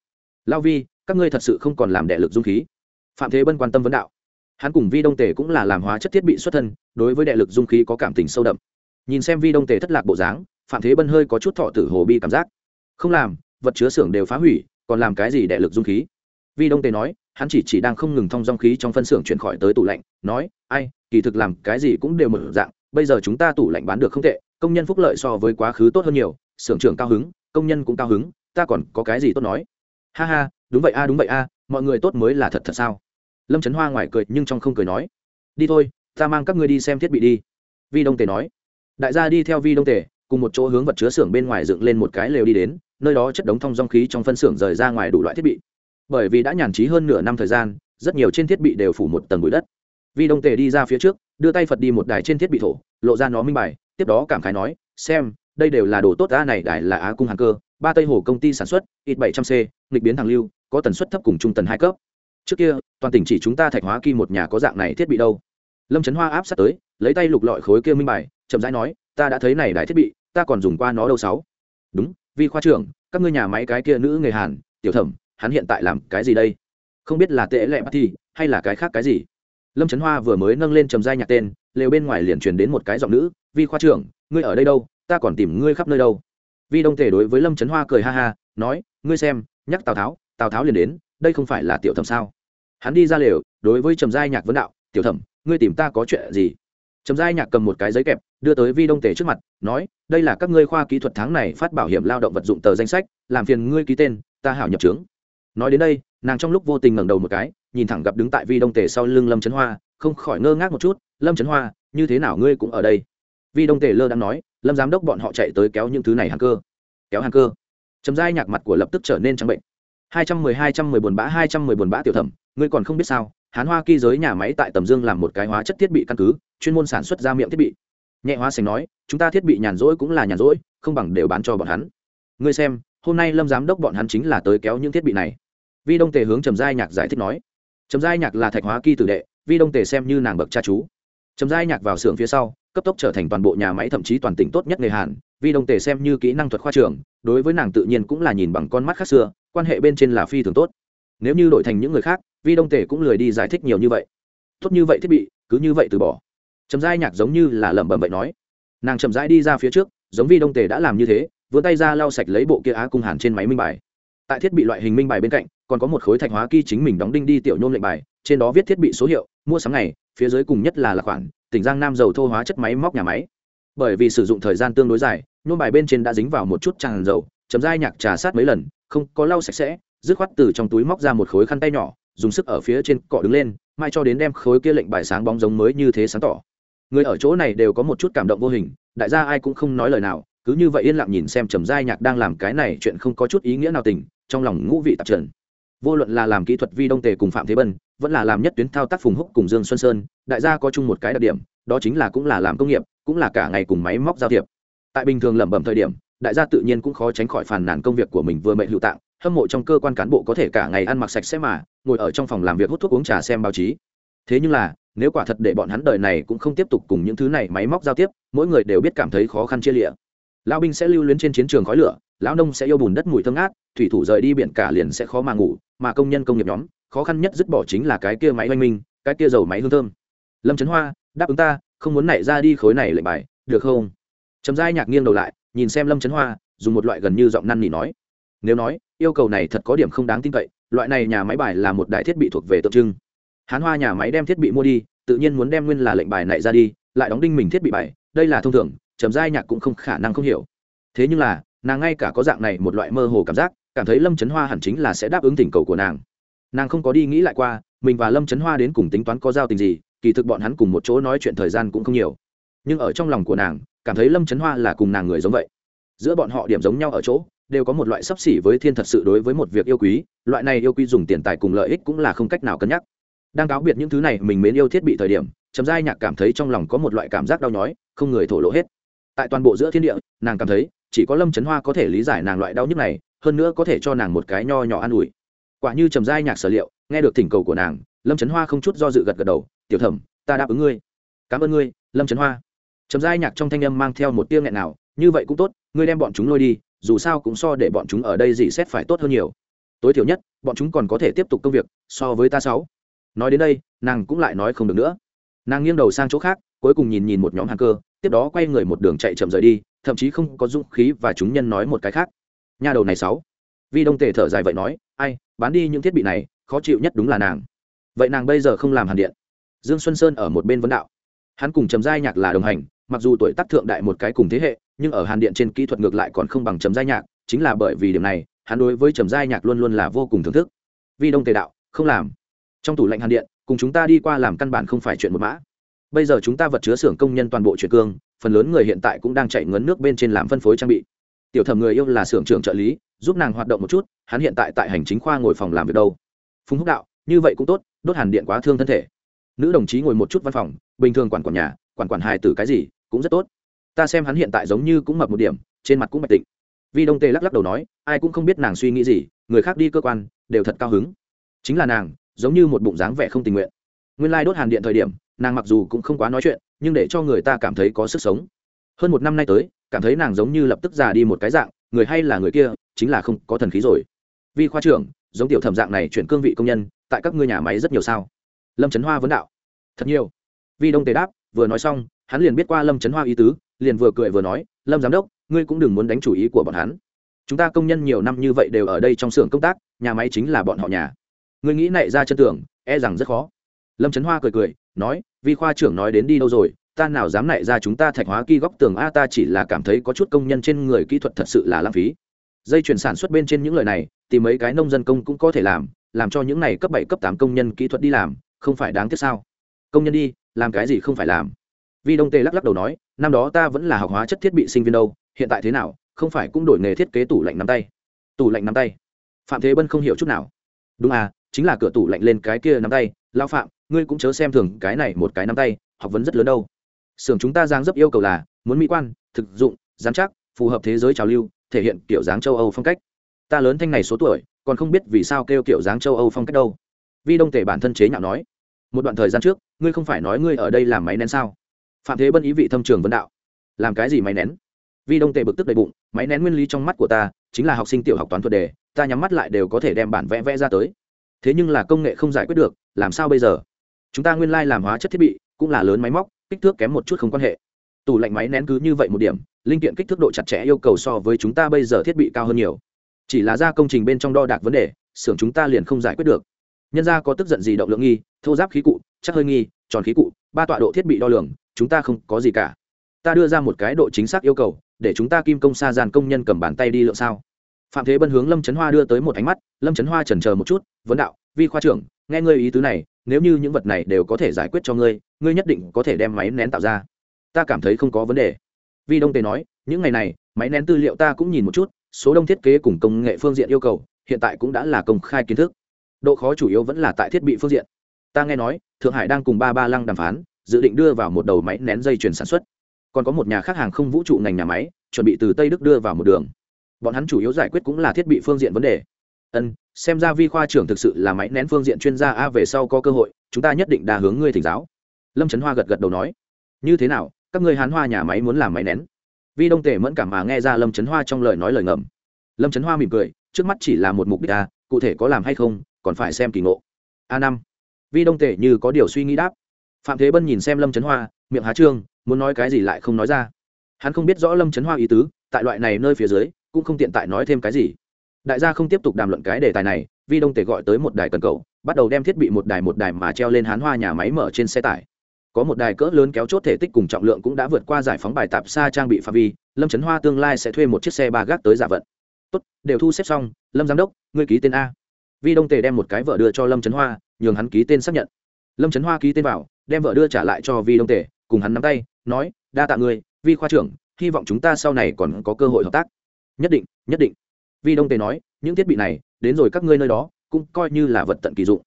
Lao vi, các ngươi thật sự không còn làm đệ lực dung khí. Phạm thế bân quan tâm vấn đạo. Hắn cùng vi đông tề cũng là làm hóa chất thiết bị xuất thân, đối với đệ lực dung khí có cảm tình sâu đậm. Nhìn xem vi đông tề thất lạc bộ dáng, phạm thế bân hơi có chút thọ tử hồ bi cảm giác. Không làm vật chứa xưởng đều phá hủy, còn làm cái gì đệ lực dung khí? Vi đông tề nói, hắn chỉ chỉ đang không ngừng thông dong khí trong phân xưởng chuyển khỏi tới tủ lạnh, nói, ai, kỳ thực làm cái gì cũng đều mở dạng, bây giờ chúng ta tủ lạnh bán được không tệ, công nhân phúc lợi so với quá khứ tốt hơn nhiều, xưởng trưởng cao hứng, công nhân cũng cao hứng, ta còn có cái gì tốt nói? Ha ha, đúng vậy a, đúng vậy a, mọi người tốt mới là thật thật sao? Lâm trấn hoa ngoài cười nhưng trong không cười nói, đi thôi, ta mang các ngươi đi xem thiết bị đi. Vi đông tề nói. Đại gia đi theo vi đông tề, cùng một chỗ hướng vật chứa xưởng bên ngoài dựng lên một cái lều đi đến nơi đó chất đống thông dong khí trong phân xưởng rời ra ngoài đủ loại thiết bị. Bởi vì đã nhàn trí hơn nửa năm thời gian, rất nhiều trên thiết bị đều phủ một tầng bụi đất. Vi đông tề đi ra phía trước, đưa tay phật đi một đài trên thiết bị thổ, lộ ra nó minh bài, tiếp đó cảm khái nói, xem, đây đều là đồ tốt ta này đài là á cung hàng cơ, ba tây hồ công ty sản xuất, ít bảy trăm c, nghịch biến thẳng lưu, có tần suất thấp cùng trung tần hai cấp. Trước kia, toàn tỉnh chỉ chúng ta thạch hóa kim một nhà có dạng này thiết bị đâu. Lâm trấn hoa áp sát tới, lấy tay lục lọi khối kia minh bài, chậm rãi nói, ta đã thấy này đài thiết bị, ta còn dùng qua nó đâu sáu? Đúng vi khoa trưởng, các ngươi nhà máy cái kia nữ người hàn, tiểu thẩm, hắn hiện tại làm cái gì đây? Không biết là tệ lệ bắt thi hay là cái khác cái gì? Lâm trấn hoa vừa mới nâng lên trầm giai nhạc tên, lều bên ngoài liền truyền đến một cái giọng nữ, vi khoa trưởng, ngươi ở đây đâu? Ta còn tìm ngươi khắp nơi đâu. Vi đông Thể đối với lâm trấn hoa cười ha ha, nói, ngươi xem, nhắc tào tháo tào tháo liền đến, đây không phải là tiểu thẩm sao? Hắn đi ra lều, đối với trầm giai nhạc vấn đạo, tiểu thẩm, ngươi tìm ta có chuyện gì? Trầm giai nhạc cầm một cái giấy kẹp, đưa tới vi đông tể trước mặt, nói, đây là các ngươi khoa kỹ thuật tháng này phát bảo hiểm lao động vật dụng tờ danh sách, làm phiền ngươi ký tên, ta hảo nhập trướng. Nói đến đây, nàng trong lúc vô tình ngẩng đầu một cái, nhìn thẳng gặp đứng tại vi đông tể sau lưng lâm trấn hoa, không khỏi ngơ ngác một chút, lâm trấn hoa, như thế nào ngươi cũng ở đây? Vi đông tể lơ đang nói, lâm giám đốc bọn họ chạy tới kéo những thứ này hàng cơ. Kéo hàng cơ? Chấm dai nhạc mặt của lập tức trở nên trắng bệnh. Hai trăm mười hai trăm mười buồn bã hai trăm mười buồn bã tiểu thẩm, ngươi còn không biết sao? Hán hoa kỳ giới nhà máy tại tầm dương làm một cái hóa chất thiết bị căn cứ, chuyên môn sản xuất ra miệng thiết bị. Nhẹ hóa sành nói, chúng ta thiết bị nhàn rỗi cũng là nhàn rỗi, không bằng đều bán cho bọn hắn. Ngươi xem, hôm nay lâm giám đốc bọn hắn chính là tới kéo những thiết bị này. Vi đông tề hướng trầm giai nhạc giải thích nói. Trầm giai nhạc là thạch hóa kỳ tử đệ, vi đông tề xem như nàng bậc cha chú. Trầm giai nhạc vào xưởng phía sau, cấp tốc trở thành toàn bộ nhà máy thậm chí toàn tỉnh tốt nhất nghề hàn, vi đông tề xem như kỹ năng thuật khoa trường, đối với nàng tự nhiên cũng là nhìn bằng con mắt khác xưa, quan hệ bên trên là phi thường tốt. Nếu như đổi thành những người khác vi đông tề cũng lười đi giải thích nhiều như vậy. Tốt như vậy thiết bị, cứ như vậy từ bỏ. Trầm giai nhạc giống như là lẩm bẩm vậy nói. Nàng chậm rãi đi ra phía trước, giống vi đông tề đã làm như thế, vươn tay ra lau sạch lấy bộ kia á cung hàn trên máy minh bài. Tại thiết bị loại hình minh bài bên cạnh, còn có một khối thạch hóa ky chính mình đóng đinh đi tiểu nhôm lệnh bài, trên đó viết thiết bị số hiệu, mua sắm ngày, phía dưới cùng nhất là là khoản, tỉnh giang nam dầu thô hóa chất máy móc nhà máy. Bởi vì sử dụng thời gian tương đối dài, nhôm bài bên trên đã dính vào một chút tràn dầu chấm dai nhạc trà sát mấy lần, không có lau sạch sẽ, dứt khoát từ trong túi móc ra một khối khăn tay nhỏ dùng sức ở phía trên cọ đứng lên, mai cho đến đem khối kia lệnh bài sáng bóng giống mới như thế sáng tỏ. Người ở chỗ này đều có một chút cảm động vô hình, đại gia ai cũng không nói lời nào, cứ như vậy yên lặng nhìn xem trầm giai nhạc đang làm cái này chuyện không có chút ý nghĩa nào tình, trong lòng ngũ vị tạp trần. Vô luận là làm kỹ thuật vi đông tề cùng phạm thế bân, vẫn là làm nhất tuyến thao tác phùng húc cùng dương xuân sơn, đại gia có chung một cái đặc điểm, đó chính là cũng là làm công nghiệp, cũng là cả ngày cùng máy móc giao thiệp. Tại bình thường lẩm bẩm thời điểm, đại gia tự nhiên cũng khó tránh khỏi phàn nàn công việc của mình vừa mệnh hữu tạng hâm mộ trong cơ quan cán bộ có thể cả ngày ăn mặc sạch sẽ mà, ngồi ở trong phòng làm việc hút thuốc uống trà xem báo chí. Thế nhưng là, nếu quả thật để bọn hắn đời này cũng không tiếp tục cùng những thứ này máy móc giao tiếp, mỗi người đều biết cảm thấy khó khăn chia lịa. Lão binh sẽ lưu luyến trên chiến trường khói lửa, lão nông sẽ yêu bùn đất mùi thơm ngát, thủy thủ rời đi biển cả liền sẽ khó mà ngủ, mà công nhân công nghiệp nhóm, khó khăn nhất dứt bỏ chính là cái kia máy oanh minh, cái kia dầu máy hương thơm. Lâm trấn hoa, đáp ứng ta, không muốn nảy ra đi khối này lệnh bài, được không? Trầm giai nhạc nghiêng đầu lại, nhìn xem lâm trấn hoa, dùng một loại gần như giọng năn nỉ nói. Nếu nói yêu cầu này thật có điểm không đáng tin cậy, loại này nhà máy bài là một đại thiết bị thuộc về tượng trưng. Hán hoa nhà máy đem thiết bị mua đi, tự nhiên muốn đem nguyên là lệnh bài này ra đi, lại đóng đinh mình thiết bị bài, đây là thông thường, trầm giai nhạc cũng không khả năng không hiểu. Thế nhưng là, nàng ngay cả có dạng này một loại mơ hồ cảm giác, cảm thấy lâm trấn hoa hẳn chính là sẽ đáp ứng tình cầu của nàng. Nàng không có đi nghĩ lại qua, mình và lâm trấn hoa đến cùng tính toán có giao tình gì, kỳ thực bọn hắn cùng một chỗ nói chuyện thời gian cũng không nhiều. Nhưng ở trong lòng của nàng, cảm thấy lâm trấn hoa là cùng nàng người giống vậy. Giữa bọn họ điểm giống nhau ở chỗ đều có một loại sấp xỉ với thiên thật sự đối với một việc yêu quý, loại này yêu quý dùng tiền tài cùng lợi ích cũng là không cách nào cân nhắc. Đang cáo biệt những thứ này, mình mến yêu thiết bị thời điểm chấm giai nhạc cảm thấy trong lòng có một loại cảm giác đau nhói, không người thổ lộ hết. Tại toàn bộ giữa thiên địa, nàng cảm thấy, chỉ có lâm trấn hoa có thể lý giải nàng loại đau nhức này, hơn nữa có thể cho nàng một cái nho nhỏ an ủi. Quả như trầm giai nhạc sở liệu, nghe được thỉnh cầu của nàng, lâm trấn hoa không chút do dự gật gật đầu, tiểu thẩm, ta đáp ứng ngươi. Cảm ơn ngươi, lâm trấn hoa. Trầm giai nhạc trong thanh âm mang theo một tiếng nghẹn nào như vậy cũng tốt, ngươi đem bọn chúng lôi đi dù sao cũng so để bọn chúng ở đây dì xét phải tốt hơn nhiều. Tối thiểu nhất, bọn chúng còn có thể tiếp tục công việc, so với ta sáu. Nói đến đây, nàng cũng lại nói không được nữa. Nàng nghiêng đầu sang chỗ khác, cuối cùng nhìn nhìn một nhóm hàng cơ tiếp đó quay người một đường chạy chậm rời đi, thậm chí không có dũng khí và chúng nhân nói một cái khác. Nhà đầu này sáu. Vi đông tề thở dài vậy nói, ai, bán đi những thiết bị này, khó chịu nhất đúng là nàng. Vậy nàng bây giờ không làm hàn điện. Dương xuân sơn ở một bên vấn đạo hắn cùng trầm giai nhạc là đồng hành, mặc dù tuổi tác thượng đại một cái cùng thế hệ, nhưng ở hàn điện trên kỹ thuật ngược lại còn không bằng trầm giai nhạc, chính là bởi vì điểm này, hắn đối với trầm giai nhạc luôn luôn là vô cùng thưởng thức. Vi đông tề đạo, không làm. Trong tủ lạnh hàn điện, cùng chúng ta đi qua làm căn bản không phải chuyện một mã. Bây giờ chúng ta vật chứa xưởng công nhân toàn bộ chuyển cương, phần lớn người hiện tại cũng đang chạy ngấn nước bên trên làm phân phối trang bị. Tiểu thẩm người yêu là xưởng trưởng trợ lý, giúp nàng hoạt động một chút, hắn hiện tại tại hành chính khoa ngồi phòng làm việc đâu. Phùng húc đạo, như vậy cũng tốt, đốt hàn điện quá thương thân thể nữ đồng chí ngồi một chút văn phòng, bình thường quản quản nhà, quản quản hài tử cái gì, cũng rất tốt. Ta xem hắn hiện tại giống như cũng mập một điểm, trên mặt cũng bạch tịnh. Vi đông tê lắc lắc đầu nói, ai cũng không biết nàng suy nghĩ gì, người khác đi cơ quan, đều thật cao hứng. Chính là nàng, giống như một bụng dáng vẻ không tình nguyện. Nguyên lai、like、đốt hàn điện thời điểm, nàng mặc dù cũng không quá nói chuyện, nhưng để cho người ta cảm thấy có sức sống. Hơn một năm nay tới, cảm thấy nàng giống như lập tức già đi một cái dạng, người hay là người kia, chính là không có thần khí rồi. Vi khoa trưởng, giống tiểu thẩm dạng này chuyển cương vị công nhân, tại các ngươi nhà máy rất nhiều sao? Lâm trấn hoa vấn đạo. Thật nhiều. Vi đông tề đáp, vừa nói xong, hắn liền biết qua lâm trấn hoa ý tứ, liền vừa cười vừa nói, lâm giám đốc, ngươi cũng đừng muốn đánh chủ ý của bọn hắn. Chúng ta công nhân nhiều năm như vậy đều ở đây trong xưởng công tác, nhà máy chính là bọn họ nhà. Ngươi nghĩ nảy ra chân tưởng e rằng rất khó. Lâm trấn hoa cười cười, nói, vi khoa trưởng nói đến đi đâu rồi, ta nào dám nảy ra chúng ta thạch hóa kỳ góc tường a, ta chỉ là cảm thấy có chút công nhân trên người kỹ thuật thật sự là lãng phí. Dây chuyển sản xuất bên trên những lời này thì mấy cái nông dân công cũng có thể làm làm cho những này cấp bảy, cấp tám công nhân kỹ thuật đi làm không phải đáng tiếc sao? Công nhân đi, làm cái gì không phải làm? Vi đông tê lắc lắc đầu nói, năm đó ta vẫn là học hóa chất thiết bị sinh viên đâu, hiện tại thế nào, không phải cũng đổi nghề thiết kế tủ lạnh nắm tay. Tủ lạnh nắm tay. Phạm thế bân không hiểu chút nào. Đúng à chính là cửa tủ lạnh lên cái kia nắm tay. Lao phạm, ngươi cũng chớ xem thường cái này một cái nắm tay, học vấn rất lớn đâu. Xưởng chúng ta giang dấp yêu cầu là, muốn mỹ quan, thực dụng giám chắc, phù hợp thế giới trào lưu, thể hiện kiểu dáng châu âu phong cách. Ta lớn thanh này số tuổi, còn không biết vì sao kêu kiểu dáng châu âu phong cách đâu vi đông tể bản thân chế nhạo nói, một đoạn thời gian trước, ngươi không phải nói ngươi ở đây làm máy nén sao? Phạm thế bân ý vị thâm trường vấn đạo, làm cái gì máy nén? Vi đông tề bực tức đầy bụng, máy nén nguyên lý trong mắt của ta chính là học sinh tiểu học toán thuật đề, ta nhắm mắt lại đều có thể đem bản vẽ vẽ ra tới. Thế nhưng là công nghệ không giải quyết được, làm sao bây giờ? Chúng ta nguyên lai làm hóa chất thiết bị, cũng là lớn máy móc, kích thước kém một chút không quan hệ. Tủ lạnh máy nén cứ như vậy một điểm, linh kiện kích thước độ chặt chẽ yêu cầu so với chúng ta bây giờ thiết bị cao hơn nhiều. Chỉ là ra công trình bên trong đo đạc vấn đề, xưởng chúng ta liền không giải quyết được nhân ra có tức giận gì động lượng nghi, thô giáp khí cụ, chắc hơi nghi, tròn khí cụ, ba tọa độ thiết bị đo lường, chúng ta không có gì cả. Ta đưa ra một cái độ chính xác yêu cầu, để chúng ta kim công xa dàn công nhân cầm bàn tay đi lượng sao? Phạm thế bân hướng lâm trấn hoa đưa tới một ánh mắt, lâm trấn hoa trần chờ một chút, vấn đạo, vi khoa trưởng, nghe ngươi ý tứ này, nếu như những vật này đều có thể giải quyết cho ngươi ngươi nhất định có thể đem máy nén tạo ra. Ta cảm thấy không có vấn đề. Vi đông tề nói, những ngày này, máy nén tư liệu ta cũng nhìn một chút, số đông thiết kế cùng công nghệ phương diện yêu cầu, hiện tại cũng đã là công khai kiến thức độ khó chủ yếu vẫn là tại thiết bị phương diện. Ta nghe nói, thượng hải đang cùng ba ba lăng đàm phán, dự định đưa vào một đầu máy nén dây chuyển sản xuất. Còn có một nhà khác hàng không vũ trụ ngành nhà máy, chuẩn bị từ tây đức đưa vào một đường. Bọn hắn chủ yếu giải quyết cũng là thiết bị phương diện vấn đề. Ân, xem ra vi khoa trưởng thực sự là máy nén phương diện chuyên gia a về sau có cơ hội, chúng ta nhất định đà hướng ngươi thỉnh giáo. Lâm trấn hoa gật gật đầu nói. Như thế nào, các ngươi hán hoa nhà máy muốn làm máy nén? Vi đông tể mẫn cảm mà nghe ra lâm trấn hoa trong lời nói lời ngầm. Lâm trấn hoa mỉm cười, trước mắt chỉ là một mục đích a, cụ thể có làm hay không còn phải xem kỳ ngộ. A năm. Vi đông tể như có điều suy nghĩ đáp. Phạm thế bân nhìn xem lâm trấn hoa, miệng há trương, muốn nói cái gì lại không nói ra. Hắn không biết rõ lâm trấn hoa ý tứ, tại loại này nơi phía dưới, cũng không tiện tại nói thêm cái gì. Đại gia không tiếp tục đàm luận cái đề tài này, vi đông tề gọi tới một đài cần cầu, bắt đầu đem thiết bị một đài một đài mà treo lên hán hoa nhà máy mở trên xe tải. Có một đài cỡ lớn kéo chốt thể tích cùng trọng lượng cũng đã vượt qua giải phóng bài tạp xa trang bị phạm vi, lâm trấn hoa tương lai sẽ thuê một chiếc xe ba gác tới giả vận. Tốt, đều thu xếp xong, lâm giám đốc, ngươi ký tên a vi đông tề đem một cái vợ đưa cho lâm trấn hoa nhường hắn ký tên xác nhận. Lâm trấn hoa ký tên vào đem vợ đưa trả lại cho vi đông tề cùng hắn nắm tay nói đa tạ người, vi khoa trưởng hy vọng chúng ta sau này còn có cơ hội hợp tác. Nhất định nhất định. Vi đông tề nói những thiết bị này đến rồi các ngươi nơi đó cũng coi như là vật tận kỳ dụng.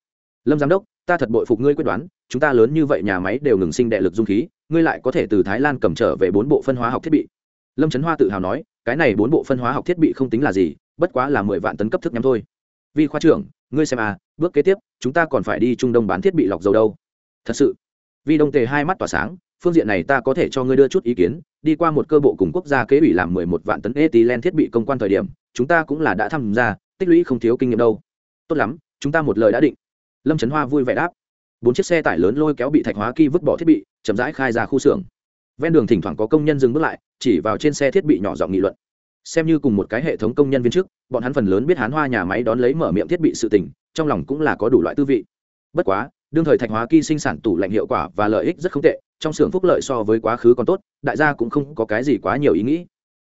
Lâm giám đốc ta thật bội phục ngươi quyết đoán chúng ta lớn như vậy nhà máy đều ngừng sinh đệ lực dung khí ngươi lại có thể từ thái lan cầm trở về bốn bộ phân hóa học thiết bị. Lâm trấn hoa tự hào nói cái này bốn bộ phân hóa học thiết bị không tính là gì bất quá là mười vạn tấn cấp thức nhắm thôi vi khoa trưởng, ngươi xem à bước kế tiếp, chúng ta còn phải đi trung đông bán thiết bị lọc dầu đâu. Thật sự? Vi đông tề hai mắt tỏa sáng, phương diện này ta có thể cho ngươi đưa chút ý kiến, đi qua một cơ bộ cùng quốc gia kế ủy làm mười một vạn tấn ethylene thiết bị công quan thời điểm, chúng ta cũng là đã tham gia, tích lũy không thiếu kinh nghiệm đâu. Tốt lắm, chúng ta một lời đã định. Lâm trấn hoa vui vẻ đáp. Bốn chiếc xe tải lớn lôi kéo bị thạch hóa kỳ vứt bỏ thiết bị, chậm rãi khai ra khu xưởng. Ven đường thỉnh thoảng có công nhân dừng bước lại, chỉ vào trên xe thiết bị nhỏ giọng nghị luận xem như cùng một cái hệ thống công nhân viên chức bọn hắn phần lớn biết hán hoa nhà máy đón lấy mở miệng thiết bị sự tỉnh trong lòng cũng là có đủ loại tư vị. Bất quá, đương thời thạch hóa ky sinh sản tủ lạnh hiệu quả và lợi ích rất không tệ, trong xưởng phúc lợi so với quá khứ còn tốt, đại gia cũng không có cái gì quá nhiều ý nghĩ.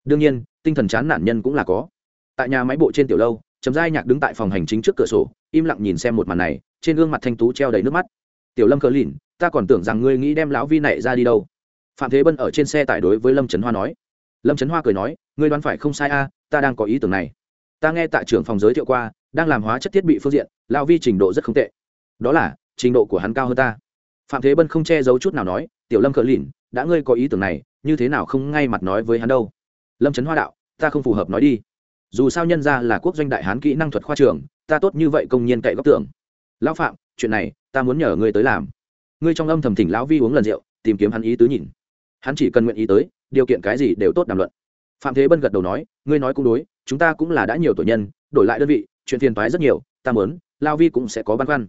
Đương nhiên, tinh thần chán nản nhân cũng là có. Tại nhà máy bộ trên tiểu lâu chấm giai nhạc đứng tại phòng hành chính trước cửa sổ, im lặng nhìn xem một màn này, trên gương mặt thanh tú treo đầy nước mắt. Tiểu lâm cờ lìn, ta còn tưởng rằng ngươi nghĩ đem lão vi này ra đi đâu. Phạm thế bân ở trên xe tải đối với lâm trấn hoa nói lâm trấn hoa cười nói, ngươi đoán phải không sai a, ta đang có ý tưởng này. Ta nghe tại trưởng phòng giới thiệu qua, đang làm hóa chất thiết bị phương diện, lão vi trình độ rất không tệ. Đó là, trình độ của hắn cao hơn ta. Phạm thế bân không che giấu chút nào nói, tiểu lâm cờ lìn, đã ngươi có ý tưởng này, như thế nào không ngay mặt nói với hắn đâu? Lâm trấn hoa đạo, ta không phù hợp nói đi. Dù sao nhân ra là quốc doanh đại hán kỹ năng thuật khoa trường, ta tốt như vậy công nhiên cậy góc tưởng. Lão phạm, chuyện này, ta muốn nhờ ngươi tới làm. Ngươi trong âm thầm thỉnh lão vi uống lần rượu, tìm kiếm hắn ý tứ nhìn. Hắn chỉ cần nguyện ý tới điều kiện cái gì đều tốt đàm luận. Phạm thế bân gật đầu nói, ngươi nói cũng đối, chúng ta cũng là đã nhiều tuổi nhân, đổi lại đơn vị, chuyện phiền toái rất nhiều, ta muốn, lao vi cũng sẽ có băn khoăn.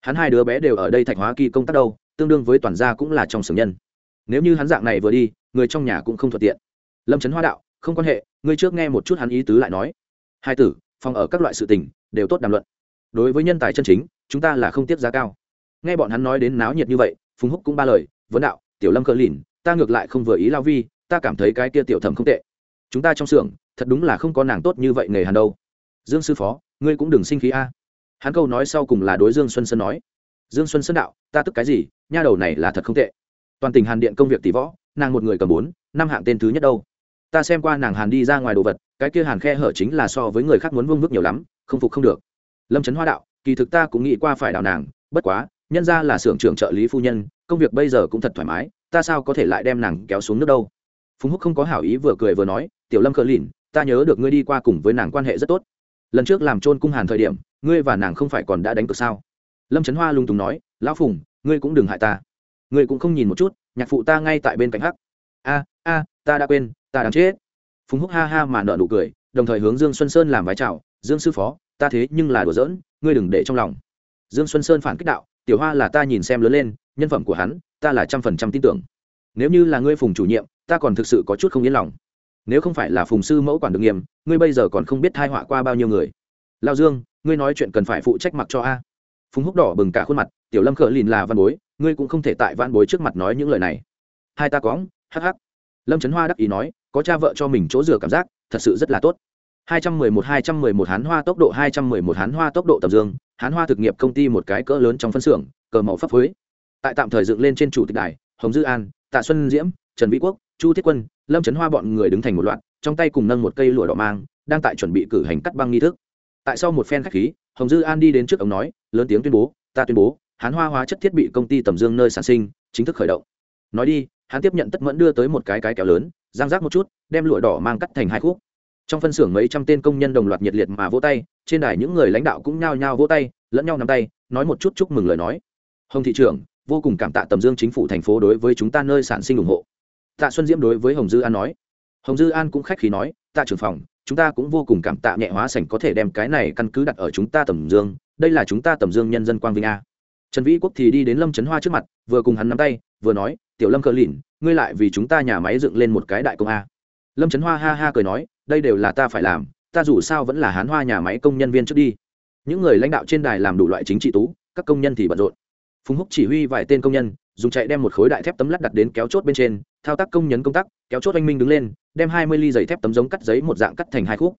Hắn hai đứa bé đều ở đây thạch hóa kỳ công tác đâu, tương đương với toàn gia cũng là trong xưởng nhân. Nếu như hắn dạng này vừa đi, người trong nhà cũng không thuận tiện. Lâm trấn hoa đạo, không quan hệ, ngươi trước nghe một chút hắn ý tứ lại nói. Hai tử, phòng ở các loại sự tình, đều tốt đàm luận. Đối với nhân tài chân chính, chúng ta là không tiếp giá cao. Nghe bọn hắn nói đến náo nhiệt như vậy, phùng húc cũng ba lời, vấn đạo, tiểu lâm cờ lìn, ta ngược lại không vừa ý lao vi ta cảm thấy cái kia tiểu thẩm không tệ. Chúng ta trong xưởng, thật đúng là không có nàng tốt như vậy nghề hàn đâu. Dương sư phó, ngươi cũng đừng sinh khí a. Hắn câu nói sau cùng là đối dương xuân sơn nói. Dương xuân sơn đạo, ta tức cái gì, nha đầu này là thật không tệ. Toàn tỉnh hàn điện công việc tỷ võ, nàng một người cầm bốn, năm hạng tên thứ nhất đâu. Ta xem qua nàng hàn đi ra ngoài đồ vật, cái kia hàn khe hở chính là so với người khác muốn vương vức nhiều lắm, không phục không được. Lâm trấn hoa đạo, kỳ thực ta cũng nghĩ qua phải đào nàng, bất quá, nhân ra là xưởng trưởng trợ lý phu nhân, công việc bây giờ cũng thật thoải mái, ta sao có thể lại đem nàng kéo xuống nước đâu? Phùng húc không có hảo ý vừa cười vừa nói, tiểu lâm cờ lìn, ta nhớ được ngươi đi qua cùng với nàng quan hệ rất tốt. Lần trước làm trôn cung hàn thời điểm, ngươi và nàng không phải còn đã đánh cược sao? Lâm trấn hoa lung tùng nói, lão phùng, ngươi cũng đừng hại ta. Ngươi cũng không nhìn một chút, nhạc phụ ta ngay tại bên cạnh hắc. A a, ta đã quên, ta đáng chết. Phùng húc ha ha mà nợ nụ cười, đồng thời hướng dương xuân sơn làm vái chào, dương sư phó, ta thế nhưng là đùa giỡn, ngươi đừng để trong lòng. Dương xuân sơn phản kích đạo, tiểu hoa là ta nhìn xem lớn lên, nhân phẩm của hắn, ta là trăm phần trăm tin tưởng nếu như là ngươi phùng chủ nhiệm ta còn thực sự có chút không yên lòng. Nếu không phải là phùng sư mẫu quản được nghiêm ngươi bây giờ còn không biết thai họa qua bao nhiêu người. Lao dương ngươi nói chuyện cần phải phụ trách mặc cho a. Phùng húc đỏ bừng cả khuôn mặt tiểu lâm khở lìn là văn bối ngươi cũng không thể tại văn bối trước mặt nói những lời này. Hai ta cóng hắc hắc. Lâm trấn hoa đắc ý nói có cha vợ cho mình chỗ rửa cảm giác thật sự rất là tốt. 211 211 hán hoa tốc độ 211 hán hoa tốc độ tập dương hán hoa thực nghiệp công ty một cái cỡ lớn trong phân xưởng cờ màu pháp huế, tại tạm thời dựng lên trên chủ tịch đài hồng dư an tạ xuân diễm, trần vĩ quốc, chu thiết quân, lâm trấn hoa bọn người đứng thành một loạt, trong tay cùng nâng một cây lụa đỏ mang, đang tại chuẩn bị cử hành cắt băng nghi thức. Tại sau một phen khách khí, hồng dư an đi đến trước ông nói, lớn tiếng tuyên bố, ta tuyên bố, hán hoa hóa chất thiết bị công ty tầm dương nơi sản sinh, chính thức khởi động. Nói đi, hắn tiếp nhận tất mẫn đưa tới một cái cái kéo lớn giang rác một chút, đem lụa đỏ mang cắt thành hai khúc. Trong phân xưởng mấy trăm tên công nhân đồng loạt nhiệt liệt mà vỗ tay, trên đài những người lãnh đạo cũng nhao nhao vỗ tay, lẫn nhau nắm tay, nói một chút chúc mừng lời nói. Hồng thị trưởng vô cùng cảm tạ tầm dương chính phủ thành phố đối với chúng ta nơi sản sinh ủng hộ. Tạ xuân diễm đối với hồng dư an nói. Hồng dư an cũng khách khí nói, tạ trưởng phòng, chúng ta cũng vô cùng cảm tạ nhẹ hóa sảnh có thể đem cái này căn cứ đặt ở chúng ta tầm dương. Đây là chúng ta tầm dương nhân dân quang vinh a. Trần vĩ quốc thì đi đến lâm trấn hoa trước mặt, vừa cùng hắn nắm tay, vừa nói, tiểu lâm cờ lìn, ngươi lại vì chúng ta nhà máy dựng lên một cái đại công a. Lâm trấn hoa ha ha cười nói, đây đều là ta phải làm, ta dù sao vẫn là hán hoa nhà máy công nhân viên trước đi. Những người lãnh đạo trên đài làm đủ loại chính trị tú, các công nhân thì bận rộn phùng húc chỉ huy vài tên công nhân, dùng chạy đem một khối đại thép tấm lắt đặt đến kéo chốt bên trên, thao tác công nhân công tác kéo chốt anh minh đứng lên, đem hai mươi ly giày thép tấm giống cắt giấy một dạng cắt thành hai khúc.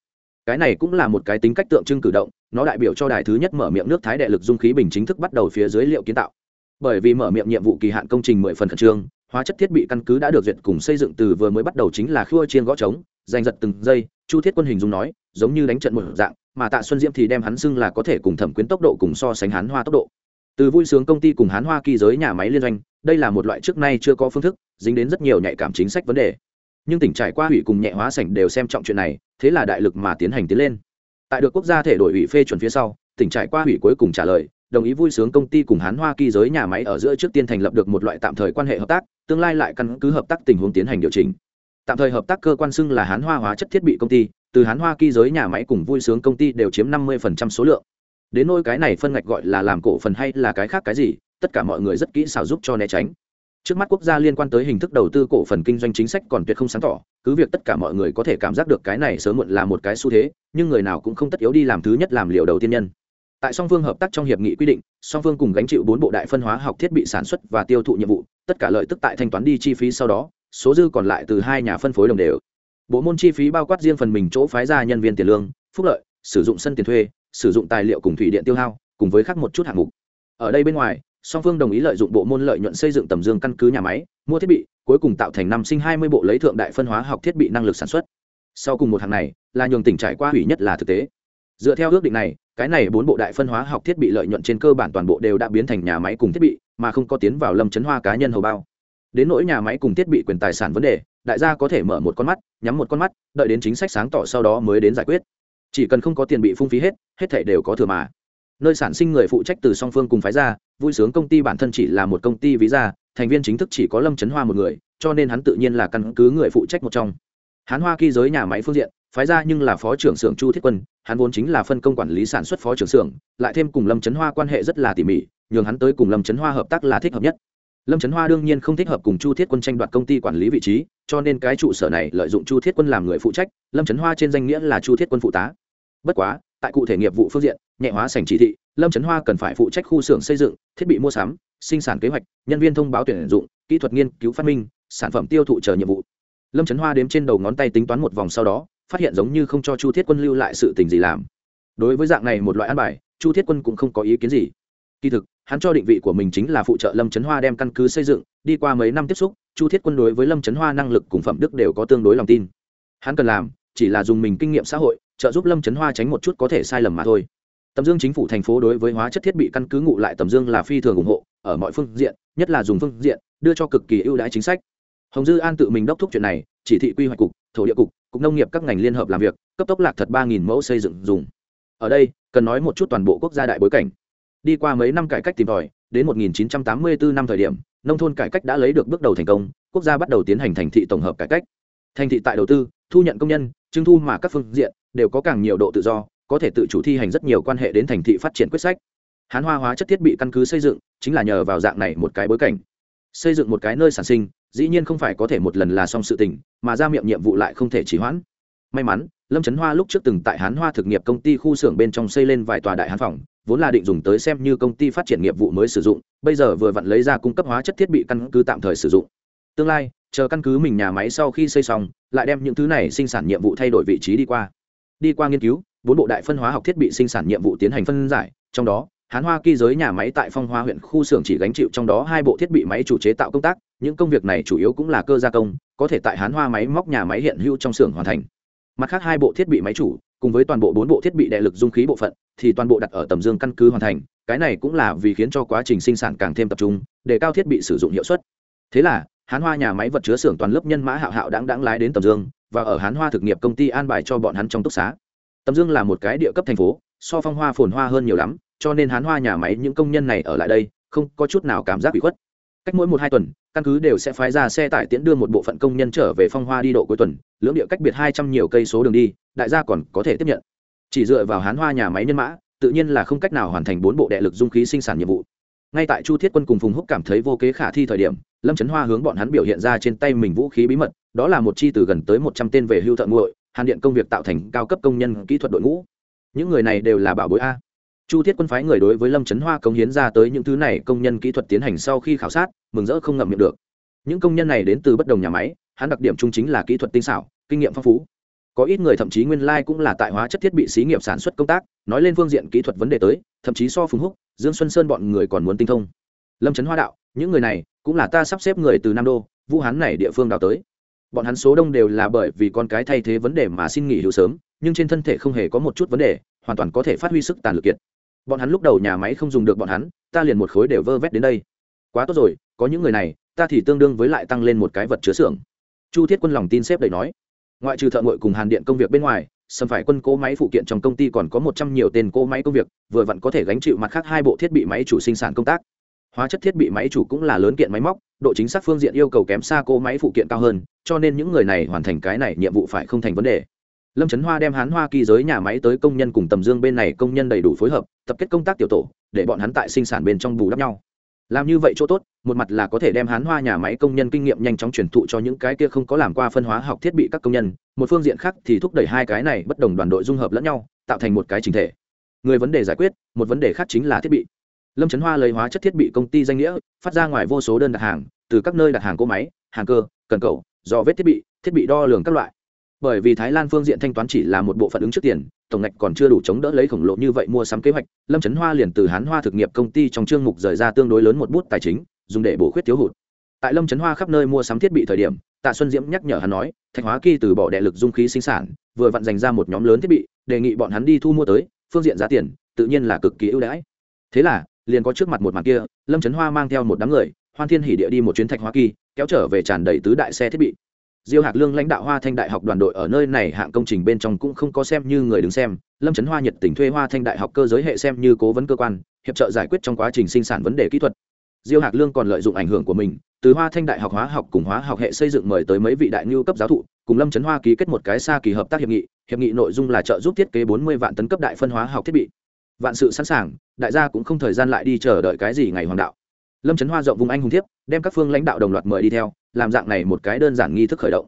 Cái này cũng là một cái tính cách tượng trưng cử động, nó đại biểu cho đài thứ nhất mở miệng nước thái đệ lực dung khí bình chính thức bắt đầu phía dưới liệu kiến tạo. Bởi vì mở miệng nhiệm vụ kỳ hạn công trình mười phần khẩn trương, hóa chất thiết bị căn cứ đã được duyệt cùng xây dựng từ vừa mới bắt đầu chính là khua chiên gõ trống, giành giật từng giây, chu thiết quân hình dung nói, giống như đánh trận một dạng, mà tạ xuân diễm thì đem hắn xưng là có thể cùng thẩm quyến tốc độ cùng so sánh hắn hoa tốc độ từ vui sướng công ty cùng hán hoa kỳ giới nhà máy liên doanh, đây là một loại trước nay chưa có phương thức, dính đến rất nhiều nhạy cảm chính sách vấn đề. Nhưng tỉnh trải qua ủy cùng nhẹ hóa sảnh đều xem trọng chuyện này, thế là đại lực mà tiến hành tiến lên. Tại được quốc gia thể đổi ủy phê chuẩn phía sau, tỉnh trải qua ủy cuối cùng trả lời, đồng ý vui sướng công ty cùng hán hoa kỳ giới nhà máy ở giữa trước tiên thành lập được một loại tạm thời quan hệ hợp tác, tương lai lại căn cứ hợp tác tình huống tiến hành điều chỉnh. Tạm thời hợp tác cơ quan xưng là hán hoa hóa chất thiết bị công ty, từ hán hoa kỳ giới nhà máy cùng vui sướng công ty đều chiếm năm mươi số lượng đến nôi cái này phân ngạch gọi là làm cổ phần hay là cái khác cái gì, tất cả mọi người rất kỹ xảo giúp cho né tránh. Trước mắt quốc gia liên quan tới hình thức đầu tư cổ phần kinh doanh chính sách còn tuyệt không sáng tỏ, cứ việc tất cả mọi người có thể cảm giác được cái này sớm muộn là một cái xu thế, nhưng người nào cũng không tất yếu đi làm thứ nhất làm liệu đầu tiên nhân. Tại song phương hợp tác trong hiệp nghị quy định, song phương cùng gánh chịu bốn bộ đại phân hóa học thiết bị sản xuất và tiêu thụ nhiệm vụ, tất cả lợi tức tại thanh toán đi chi phí sau đó, số dư còn lại từ hai nhà phân phối đồng đều. Bộ môn chi phí bao quát riêng phần mình chỗ phái ra nhân viên tiền lương, phúc lợi, sử dụng sân tiền thuê sử dụng tài liệu cùng thủy điện tiêu hao, cùng với khác một chút hạng mục. Ở đây bên ngoài, song phương đồng ý lợi dụng bộ môn lợi nhuận xây dựng tầm dương căn cứ nhà máy, mua thiết bị, cuối cùng tạo thành năm sinh hai mươi bộ lấy thượng đại phân hóa học thiết bị năng lực sản xuất. Sau cùng một hàng này, là nhường tỉnh trải qua hủy nhất là thực tế. Dựa theo ước định này, cái này bốn bộ đại phân hóa học thiết bị lợi nhuận trên cơ bản toàn bộ đều đã biến thành nhà máy cùng thiết bị, mà không có tiến vào lâm chấn hoa cá nhân hầu bao. Đến nỗi nhà máy cùng thiết bị quyền tài sản vấn đề, đại gia có thể mở một con mắt, nhắm một con mắt, đợi đến chính sách sáng tỏ sau đó mới đến giải quyết chỉ cần không có tiền bị phung phí hết hết thể đều có thừa mà. Nơi sản sinh người phụ trách từ song phương cùng phái ra, vui sướng công ty bản thân chỉ là một công ty ví ra thành viên chính thức chỉ có lâm trấn hoa một người, cho nên hắn tự nhiên là căn cứ người phụ trách một trong. Hắn hoa kỳ giới nhà máy phương diện, phái ra nhưng là phó trưởng xưởng chu thiết quân, hắn vốn chính là phân công quản lý sản xuất phó trưởng xưởng, lại thêm cùng lâm trấn hoa quan hệ rất là tỉ mỉ, nhường hắn tới cùng lâm trấn hoa hợp tác là thích hợp nhất. Lâm trấn hoa đương nhiên không thích hợp cùng chu thiết quân tranh đoạt công ty quản lý vị trí, cho nên cái trụ sở này lợi dụng chu thiết quân làm người phụ trách, lâm trấn hoa trên danh nghĩa là chu thiết quân phụ tá bất quá, tại cụ thể nghiệp vụ phương diện, nhẹ hóa sành chỉ thị, lâm trấn hoa cần phải phụ trách khu xưởng xây dựng, thiết bị mua sắm, sinh sản kế hoạch, nhân viên thông báo tuyển dụng, kỹ thuật nghiên cứu phát minh, sản phẩm tiêu thụ chờ nhiệm vụ. Lâm trấn hoa đếm trên đầu ngón tay tính toán một vòng sau đó, phát hiện giống như không cho chu thiết quân lưu lại sự tình gì làm. Đối với dạng này một loại ăn bài, chu thiết quân cũng không có ý kiến gì. Kỳ thực, hắn cho định vị của mình chính là phụ trợ lâm trấn hoa đem căn cứ xây dựng, đi qua mấy năm tiếp xúc, chu thiết quân đối với lâm trấn hoa năng lực cùng phẩm đức đều có tương đối lòng tin. Hắn cần làm, chỉ là dùng mình kinh nghiệm xã hội trợ giúp lâm trấn hoa tránh một chút có thể sai lầm mà thôi. Tầm dương chính phủ thành phố đối với hóa chất thiết bị căn cứ ngụ lại tầm dương là phi thường ủng hộ, ở mọi phương diện, nhất là dùng phương diện, đưa cho cực kỳ ưu đãi chính sách. Hồng dư an tự mình đốc thúc chuyện này, chỉ thị quy hoạch cục, thổ địa cục cục nông nghiệp các ngành liên hợp làm việc, cấp tốc lạc thật ba mẫu xây dựng dùng. Ở đây, cần nói một chút toàn bộ quốc gia đại bối cảnh. Đi qua mấy năm cải cách tìm tòi, đến 1984 năm thời điểm, nông thôn cải cách đã lấy được bước đầu thành công, quốc gia bắt đầu tiến hành thành thị tổng hợp cải cách. Thành thị tại đầu tư, thu nhận công nhân trưng thu mà các phương diện đều có càng nhiều độ tự do, có thể tự chủ thi hành rất nhiều quan hệ đến thành thị phát triển quyết sách. Hán hoa hóa chất thiết bị căn cứ xây dựng chính là nhờ vào dạng này một cái bối cảnh. Xây dựng một cái nơi sản sinh, dĩ nhiên không phải có thể một lần là xong sự tình, mà ra miệng nhiệm vụ lại không thể trì hoãn. May mắn, lâm trấn hoa lúc trước từng tại hán hoa thực nghiệp công ty khu xưởng bên trong xây lên vài tòa đại hán phòng, vốn là định dùng tới xem như công ty phát triển nghiệp vụ mới sử dụng, bây giờ vừa vặn lấy ra cung cấp hóa chất thiết bị căn cứ tạm thời sử dụng. Tương lai chờ căn cứ mình nhà máy sau khi xây xong, lại đem những thứ này sinh sản nhiệm vụ thay đổi vị trí đi qua. Đi qua nghiên cứu, bốn bộ đại phân hóa học thiết bị sinh sản nhiệm vụ tiến hành phân giải, trong đó, hán hoa kỳ giới nhà máy tại phong hoa huyện khu xưởng chỉ gánh chịu trong đó hai bộ thiết bị máy chủ chế tạo công tác, những công việc này chủ yếu cũng là cơ gia công, có thể tại hán hoa máy móc nhà máy hiện hữu trong xưởng hoàn thành. Mặt khác hai bộ thiết bị máy chủ, cùng với toàn bộ bốn bộ thiết bị đại lực dung khí bộ phận, thì toàn bộ đặt ở tầm dương căn cứ hoàn thành, cái này cũng là vì khiến cho quá trình sinh sản càng thêm tập trung, để cao thiết bị sử dụng hiệu suất. Thế là hán hoa nhà máy vật chứa xưởng toàn lớp nhân mã hạo hạo đáng đáng lái đến tầm dương, và ở hán hoa thực nghiệp công ty an bài cho bọn hắn trong túc xá. Tầm dương là một cái địa cấp thành phố, so phong hoa phồn hoa hơn nhiều lắm, cho nên hán hoa nhà máy những công nhân này ở lại đây, không có chút nào cảm giác bị khuất. Cách mỗi một hai tuần, căn cứ đều sẽ phái ra xe tải tiễn đưa một bộ phận công nhân trở về phong hoa đi độ cuối tuần, lưỡng địa cách biệt hai trăm nhiều cây số đường đi, đại gia còn có thể tiếp nhận. Chỉ dựa vào hán hoa nhà máy nhân mã, tự nhiên là không cách nào hoàn thành bốn bộ đệ lực dung khí sinh sản nhiệm vụ. Ngay tại chu thiết quân cùng phùng húc cảm thấy vô kế khả thi thời điểm lâm trấn hoa hướng bọn hắn biểu hiện ra trên tay mình vũ khí bí mật, đó là một chi từ gần tới một trăm tên về hưu thợ nguội hàn điện công việc tạo thành cao cấp công nhân kỹ thuật đội ngũ. Những người này đều là bảo bối a. Chu thiết quân phái người đối với lâm trấn hoa cống hiến ra tới những thứ này công nhân kỹ thuật tiến hành sau khi khảo sát, mừng rỡ không ngậm miệng được. Những công nhân này đến từ bất đồng nhà máy, hắn đặc điểm chung chính là kỹ thuật tinh xảo, kinh nghiệm phong phú. Có ít người thậm chí nguyên lai、like、cũng là tại hóa chất thiết bị xí nghiệp sản xuất công tác, nói lên phương diện kỹ thuật vấn đề tới, thậm chí so phùng húc, dương xuân sơn bọn người còn muốn tinh thông. Lâm trấn hoa đạo những người này cũng là ta sắp xếp người từ nam đô, vũ hán này địa phương đào tới. Bọn hắn số đông đều là bởi vì con cái thay thế vấn đề mà xin nghỉ hưu sớm, nhưng trên thân thể không hề có một chút vấn đề, hoàn toàn có thể phát huy sức tàn lực kiệt. Bọn hắn lúc đầu nhà máy không dùng được bọn hắn, ta liền một khối đều vơ vét đến đây. Quá tốt rồi, có những người này, ta thì tương đương với lại tăng lên một cái vật chứa xưởng. Chu thiết quân lòng tin xếp đầy nói. Ngoại trừ thợ ngội cùng hàn điện công việc bên ngoài, sầm phải quân cố máy phụ kiện trong công ty còn có một trăm nhiều tên cố máy công việc, vừa vặn có thể gánh chịu mặt khác hai bộ thiết bị máy chủ sinh sản công tác hóa chất thiết bị máy chủ cũng là lớn kiện máy móc, độ chính xác phương diện yêu cầu kém xa cô máy phụ kiện cao hơn, cho nên những người này hoàn thành cái này nhiệm vụ phải không thành vấn đề. Lâm trấn hoa đem hán hoa kỳ giới nhà máy tới công nhân cùng tầm dương bên này công nhân đầy đủ phối hợp, tập kết công tác tiểu tổ, để bọn hắn tại sinh sản bên trong bù đắp nhau. Làm như vậy chỗ tốt, một mặt là có thể đem hán hoa nhà máy công nhân kinh nghiệm nhanh chóng truyền thụ cho những cái kia không có làm qua phân hóa học thiết bị các công nhân, một phương diện khác thì thúc đẩy hai cái này bất đồng đoàn đội dung hợp lẫn nhau, tạo thành một cái chính thể. Người vấn đề giải quyết, một vấn đề khác chính là thiết bị lâm trấn hoa lấy hóa chất thiết bị công ty danh nghĩa, phát ra ngoài vô số đơn đặt hàng, từ các nơi đặt hàng cỗ máy, hàng cơ, cần cầu, do vết thiết bị thiết bị đo lường các loại. Bởi vì thái lan phương diện thanh toán chỉ là một bộ phận ứng trước tiền, tổng ngạch còn chưa đủ chống đỡ lấy khổng lồ như vậy mua sắm kế hoạch, lâm trấn hoa liền từ hán hoa thực nghiệp công ty trong chương mục rời ra tương đối lớn một bút tài chính, dùng để bổ khuyết thiếu hụt. Tại lâm trấn hoa khắp nơi mua sắm thiết bị thời điểm, tạ xuân diễm nhắc nhở hắn nói, thạch hóa kỳ từ bỏ đệ lực dung khí sinh sản, vừa vặn dành ra một nhóm lớn thiết bị, đề nghị bọn hắn đi thu mua tới, phương diện giá tiền, tự nhiên là cực kỳ ưu đãi. Thế là liền có trước mặt một màn kia, lâm trấn hoa mang theo một đám người, hoan thiên hỉ địa đi một chuyến thạch hoa kỳ, kéo trở về tràn đầy tứ đại xe thiết bị. Diêu hạc lương lãnh đạo hoa thanh đại học đoàn đội ở nơi này hạng công trình bên trong cũng không có xem như người đứng xem, lâm trấn hoa nhiệt tình thuê hoa thanh đại học cơ giới hệ xem như cố vấn cơ quan, hiệp trợ giải quyết trong quá trình sinh sản vấn đề kỹ thuật. Diêu hạc lương còn lợi dụng ảnh hưởng của mình, từ hoa thanh đại học hóa học cùng hóa học hệ xây dựng mời tới mấy vị đại ngưu cấp giáo thụ, cùng lâm trấn hoa ký kết một cái xa kỳ hợp tác hiệp nghị hiệp nghị nội dung là trợ giúp thiết kế bốn mươi vạn tấn cấp đại phân hóa học thiết bị vạn sự sẵn sàng đại gia cũng không thời gian lại đi chờ đợi cái gì ngày hoàng đạo lâm trấn hoa rộng vùng anh hùng thiếp đem các phương lãnh đạo đồng loạt mời đi theo làm dạng này một cái đơn giản nghi thức khởi động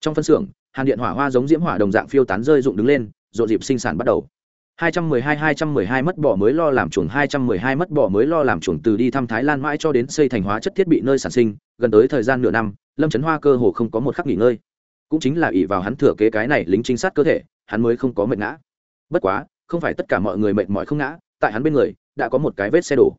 trong phân xưởng hàn điện hỏa hoa giống diễm hỏa đồng dạng phiêu tán rơi rụng đứng lên rộn dịp sinh sản bắt đầu 212 212 mất bỏ mới lo làm chuồng 212 mất bỏ mới lo làm chuồng từ đi thăm Thái Lan mãi cho đến xây thành hóa chất thiết bị nơi sản sinh, gần tới thời gian nửa năm, Lâm Trấn Hoa cơ hồ không có một khắc nghỉ ngơi. Cũng chính là ỷ vào hắn thừa kế cái này lính trinh sát cơ thể, hắn mới không có mệt ngã. Bất quá, không phải tất cả mọi người mệt mỏi không ngã, tại hắn bên người đã có một cái vết xe đổ.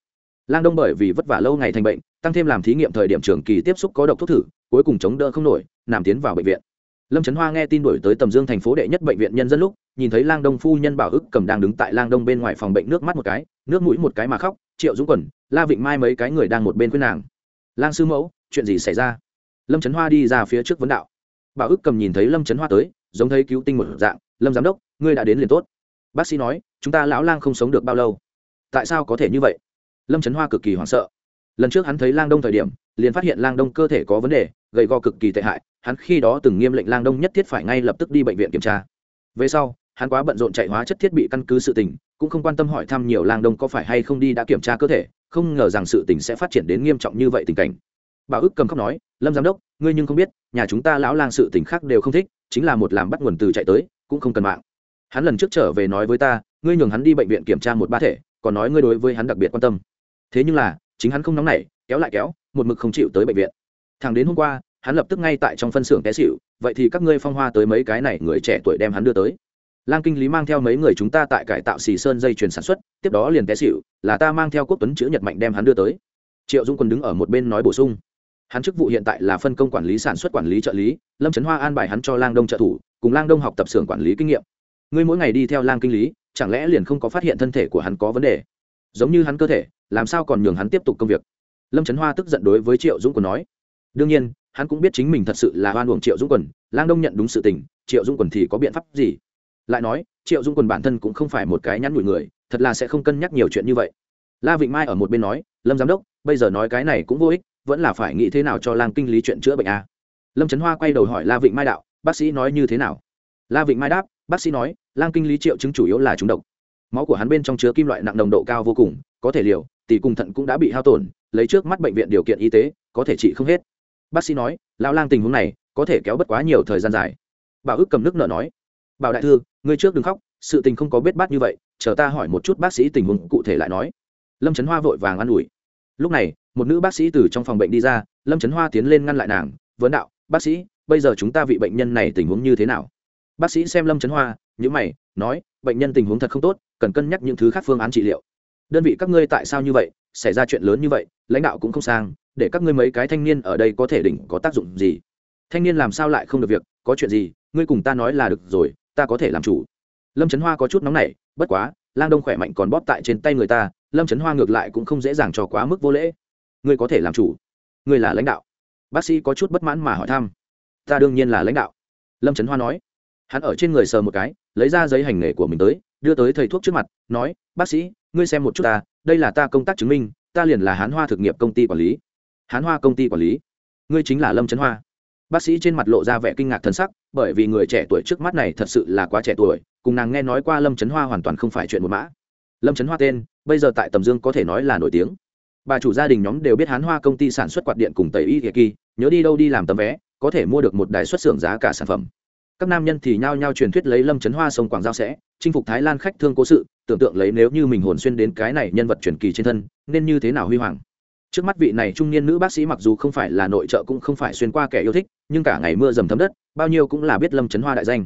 Lang Đông bởi vì vất vả lâu ngày thành bệnh, tăng thêm làm thí nghiệm thời điểm trường kỳ tiếp xúc có độc thuốc thử, cuối cùng chống đỡ không nổi, nằm tiến vào bệnh viện. Lâm trấn hoa nghe tin đổi tới tầm dương thành phố đệ nhất bệnh viện nhân dân lúc nhìn thấy lang đông phu nhân bảo ức cầm đang đứng tại lang đông bên ngoài phòng bệnh nước mắt một cái nước mũi một cái mà khóc triệu dũng quần la vịnh mai mấy cái người đang một bên khuyên nàng. Lang sư mẫu chuyện gì xảy ra? Lâm trấn hoa đi ra phía trước vấn đạo. Bảo ức cầm nhìn thấy lâm trấn hoa tới giống thấy cứu tinh một dạng lâm giám đốc ngươi đã đến liền tốt bác sĩ nói, chúng ta lão lang không sống được bao lâu. Tại sao có thể như vậy? Lâm trấn hoa cực kỳ hoảng sợ. Lần trước hắn thấy lang đông thời điểm, liền phát hiện lang đông cơ thể có vấn đề, gầy go cực kỳ tệ hại, hắn khi đó từng nghiêm lệnh lang đông nhất thiết phải ngay lập tức đi bệnh viện kiểm tra. Về sau, hắn quá bận rộn chạy hóa chất thiết bị căn cứ sự tình, cũng không quan tâm hỏi thăm nhiều lang đông có phải hay không đi đã kiểm tra cơ thể, không ngờ rằng sự tình sẽ phát triển đến nghiêm trọng như vậy tình cảnh. Bà ức cầm khóc nói, lâm giám đốc, ngươi nhưng không biết, nhà chúng ta lão lang sự tình khác đều không thích, chính là một làm bắt nguồn từ chạy tới, cũng không cần mạng hắn lần trước trở về nói với ta, ngươi nhường hắn đi bệnh viện kiểm tra một ba thể, còn nói ngươi đối với hắn đặc biệt quan tâm. Thế nhưng là, chính hắn không nóng nảy, kéo lại kéo, một mực không chịu tới bệnh viện. Thằng đến hôm qua, hắn lập tức ngay tại trong phân xưởng té xịu vậy thì các ngươi phong hoa tới mấy cái này người trẻ tuổi đem hắn đưa tới. Lang kinh lý mang theo mấy người chúng ta tại cải tạo xì sơn dây chuyền sản xuất, tiếp đó liền té xịu là ta mang theo quốc tuấn chữ nhật mạnh đem hắn đưa tới. Triệu dung quân đứng ở một bên nói bổ sung. Hắn chức vụ hiện tại là phân công quản lý sản xuất quản lý trợ lý, lâm trấn hoa an bài hắn cho lang đông trợ thủ, cùng lang đông học tập xưởng quản lý kinh nghiệm ngươi mỗi ngày đi theo lang kinh lý, chẳng lẽ liền không có phát hiện thân thể của hắn có vấn đề? Giống như hắn cơ thể, làm sao còn nhường hắn tiếp tục công việc? Lâm trấn hoa tức giận đối với triệu dũng quân nói. Đương nhiên, hắn cũng biết chính mình thật sự là hoan uổng triệu dũng quần, lang đông nhận đúng sự tình, triệu dũng quần thì có biện pháp gì? Lại nói, triệu dũng quần bản thân cũng không phải một cái nhắn nhủi người, thật là sẽ không cân nhắc nhiều chuyện như vậy. La vịnh mai ở một bên nói, lâm giám đốc, bây giờ nói cái này cũng vô ích, vẫn là phải nghĩ thế nào cho lang kinh lý chuyện chữa bệnh a lâm trấn hoa quay đầu hỏi la vịnh mai đạo, bác sĩ nói như thế nào? La vịnh mai đáp bác sĩ nói, lang kinh lý triệu chứng chủ yếu là trúng độc. Máu của hắn bên trong chứa kim loại nặng nồng độ cao vô cùng, có thể liều, tỷ cùng thận cũng đã bị hao tổn, lấy trước mắt bệnh viện điều kiện y tế, có thể trị không hết. Bác sĩ nói, lão lang tình huống này, có thể kéo bất quá nhiều thời gian dài. Bảo ước cầm nước nợ nói, bảo đại thư, ngươi trước đừng khóc, sự tình không có biết bát như vậy, chờ ta hỏi một chút bác sĩ tình huống cụ thể lại nói. Lâm trấn hoa vội vàng an ủi. Lúc này, một nữ bác sĩ từ trong phòng bệnh đi ra, lâm trấn hoa tiến lên ngăn lại nàng, vấn đạo, bác sĩ, bây giờ chúng ta vị bệnh nhân này tình huống như thế nào? Bác sĩ xem lâm trấn hoa nhữ mày, nói, bệnh nhân tình huống thật không tốt, cần cân nhắc những thứ khác phương án trị liệu. Đơn vị các ngươi tại sao như vậy? Xảy ra chuyện lớn như vậy, lãnh đạo cũng không sang, để các ngươi mấy cái thanh niên ở đây có thể đỉnh có tác dụng gì? Thanh niên làm sao lại không được việc? Có chuyện gì? Ngươi cùng ta nói là được rồi, ta có thể làm chủ. Lâm trấn hoa có chút nóng nảy, bất quá, lang đông khỏe mạnh còn bóp tại trên tay người ta, lâm trấn hoa ngược lại cũng không dễ dàng cho quá mức vô lễ. Ngươi có thể làm chủ. Ngươi là lãnh đạo. Bác sĩ có chút bất mãn mà hỏi thăm. Ta đương nhiên là lãnh đạo. Lâm trấn hoa nói hắn ở trên người sờ một cái, lấy ra giấy hành nghề của mình tới, đưa tới thầy thuốc trước mặt, nói, bác sĩ, ngươi xem một chút ta, đây là ta công tác chứng minh, ta liền là hán hoa thực nghiệp công ty quản lý. Hán hoa công ty quản lý? Ngươi chính là lâm trấn hoa. Bác sĩ trên mặt lộ ra vẻ kinh ngạc thân sắc, bởi vì người trẻ tuổi trước mắt này thật sự là quá trẻ tuổi, cùng nàng nghe nói qua lâm trấn hoa hoàn toàn không phải chuyện một mã. Lâm trấn hoa tên, bây giờ tại tầm dương có thể nói là nổi tiếng. Bà chủ gia đình nhóm đều biết hán hoa công ty sản xuất quạt điện cùng tẩy y kỳ kỳ nhớ đi đâu đi làm tấm vé, có thể mua được một đài xuất xưởng giá cả sản phẩm các nam nhân thì nhao nhao truyền thuyết lấy lâm trấn hoa sông quảng giao sẽ chinh phục thái lan khách thương cố sự, tưởng tượng lấy nếu như mình hồn xuyên đến cái này nhân vật truyền kỳ trên thân, nên như thế nào huy hoàng. Trước mắt vị này trung niên nữ bác sĩ mặc dù không phải là nội trợ cũng không phải xuyên qua kẻ yêu thích, nhưng cả ngày mưa dầm thấm đất, bao nhiêu cũng là biết lâm trấn hoa đại danh.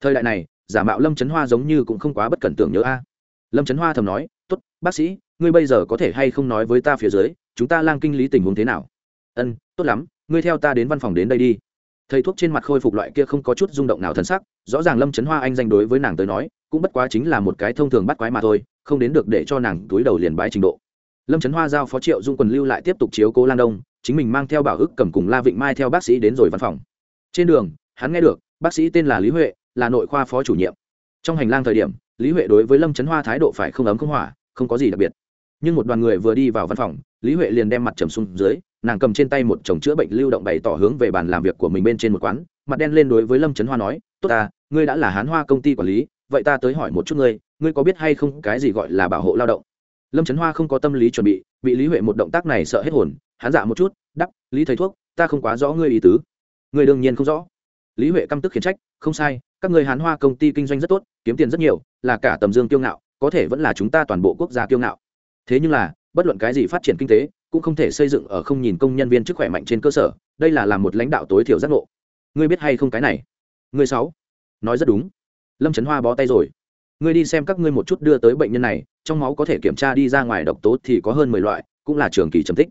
Thời đại này, giả mạo lâm trấn hoa giống như cũng không quá bất cẩn tưởng nhớ a. Lâm trấn hoa thầm nói t ố t bác sĩ, ngươi bây giờ có thể hay không nói với ta phía dưới, chúng ta lang kinh lý tình huống thế nào? Ân, tốt lắm, ngươi theo ta đến văn phòng đến đây đi thầy thuốc trên mặt khôi phục loại kia không có chút rung động nào thân sắc, rõ ràng lâm trấn hoa anh danh đối với nàng tới nói, cũng bất quá chính là một cái thông thường bắt quái mà thôi, không đến được để cho nàng túi đầu liền bái trình độ. Lâm trấn hoa giao phó triệu dung quần lưu lại tiếp tục chiếu cố lan đông, chính mình mang theo bảo ức cầm cùng la vịnh mai theo bác sĩ đến rồi văn phòng. Trên đường, hắn nghe được, bác sĩ tên là lý huệ, là nội khoa phó chủ nhiệm. Trong hành lang thời điểm, lý huệ đối với lâm trấn hoa thái độ phải không ấm không hỏa không có gì đặc biệt. Nhưng một đoàn người vừa đi vào văn phòng, lý huệ liền đem mặt trầm xuống dưới nàng cầm trên tay một chồng chữa bệnh lưu động bày tỏ hướng về bàn làm việc của mình bên trên một quán, mặt đen lên đối với lâm trấn hoa nói, tốt ta, ngươi đã là hán hoa công ty quản lý, vậy ta tới hỏi một chút ngươi ngươi có biết hay không cái gì gọi là bảo hộ lao động? Lâm trấn hoa không có tâm lý chuẩn bị bị lý huệ một động tác này sợ hết hồn, hắn dạ một chút, đắp, lý thầy thuốc, ta không quá rõ ngươi ý tứ. Ngươi đương nhiên không rõ. Lý huệ căm tức khiển trách, không sai, các người hán hoa công ty kinh doanh rất tốt, kiếm tiền rất nhiều, là cả tầm dương kiêu ngạo, có thể vẫn là chúng ta toàn bộ quốc gia kiêu ngạo. Thế nhưng là, bất luận cái gì phát triển kinh tế cũng không thể xây dựng ở không nhìn công nhân viên chức khỏe mạnh trên cơ sở, đây là làm một lãnh đạo tối thiểu giác ngộ. Ngươi biết hay không cái này? Ngươi sáu. Nói rất đúng. Lâm trấn hoa bó tay rồi. Ngươi đi xem các ngươi một chút đưa tới bệnh nhân này, trong máu có thể kiểm tra đi ra ngoài độc tố thì có hơn mười loại, cũng là trường kỳ trầm tích.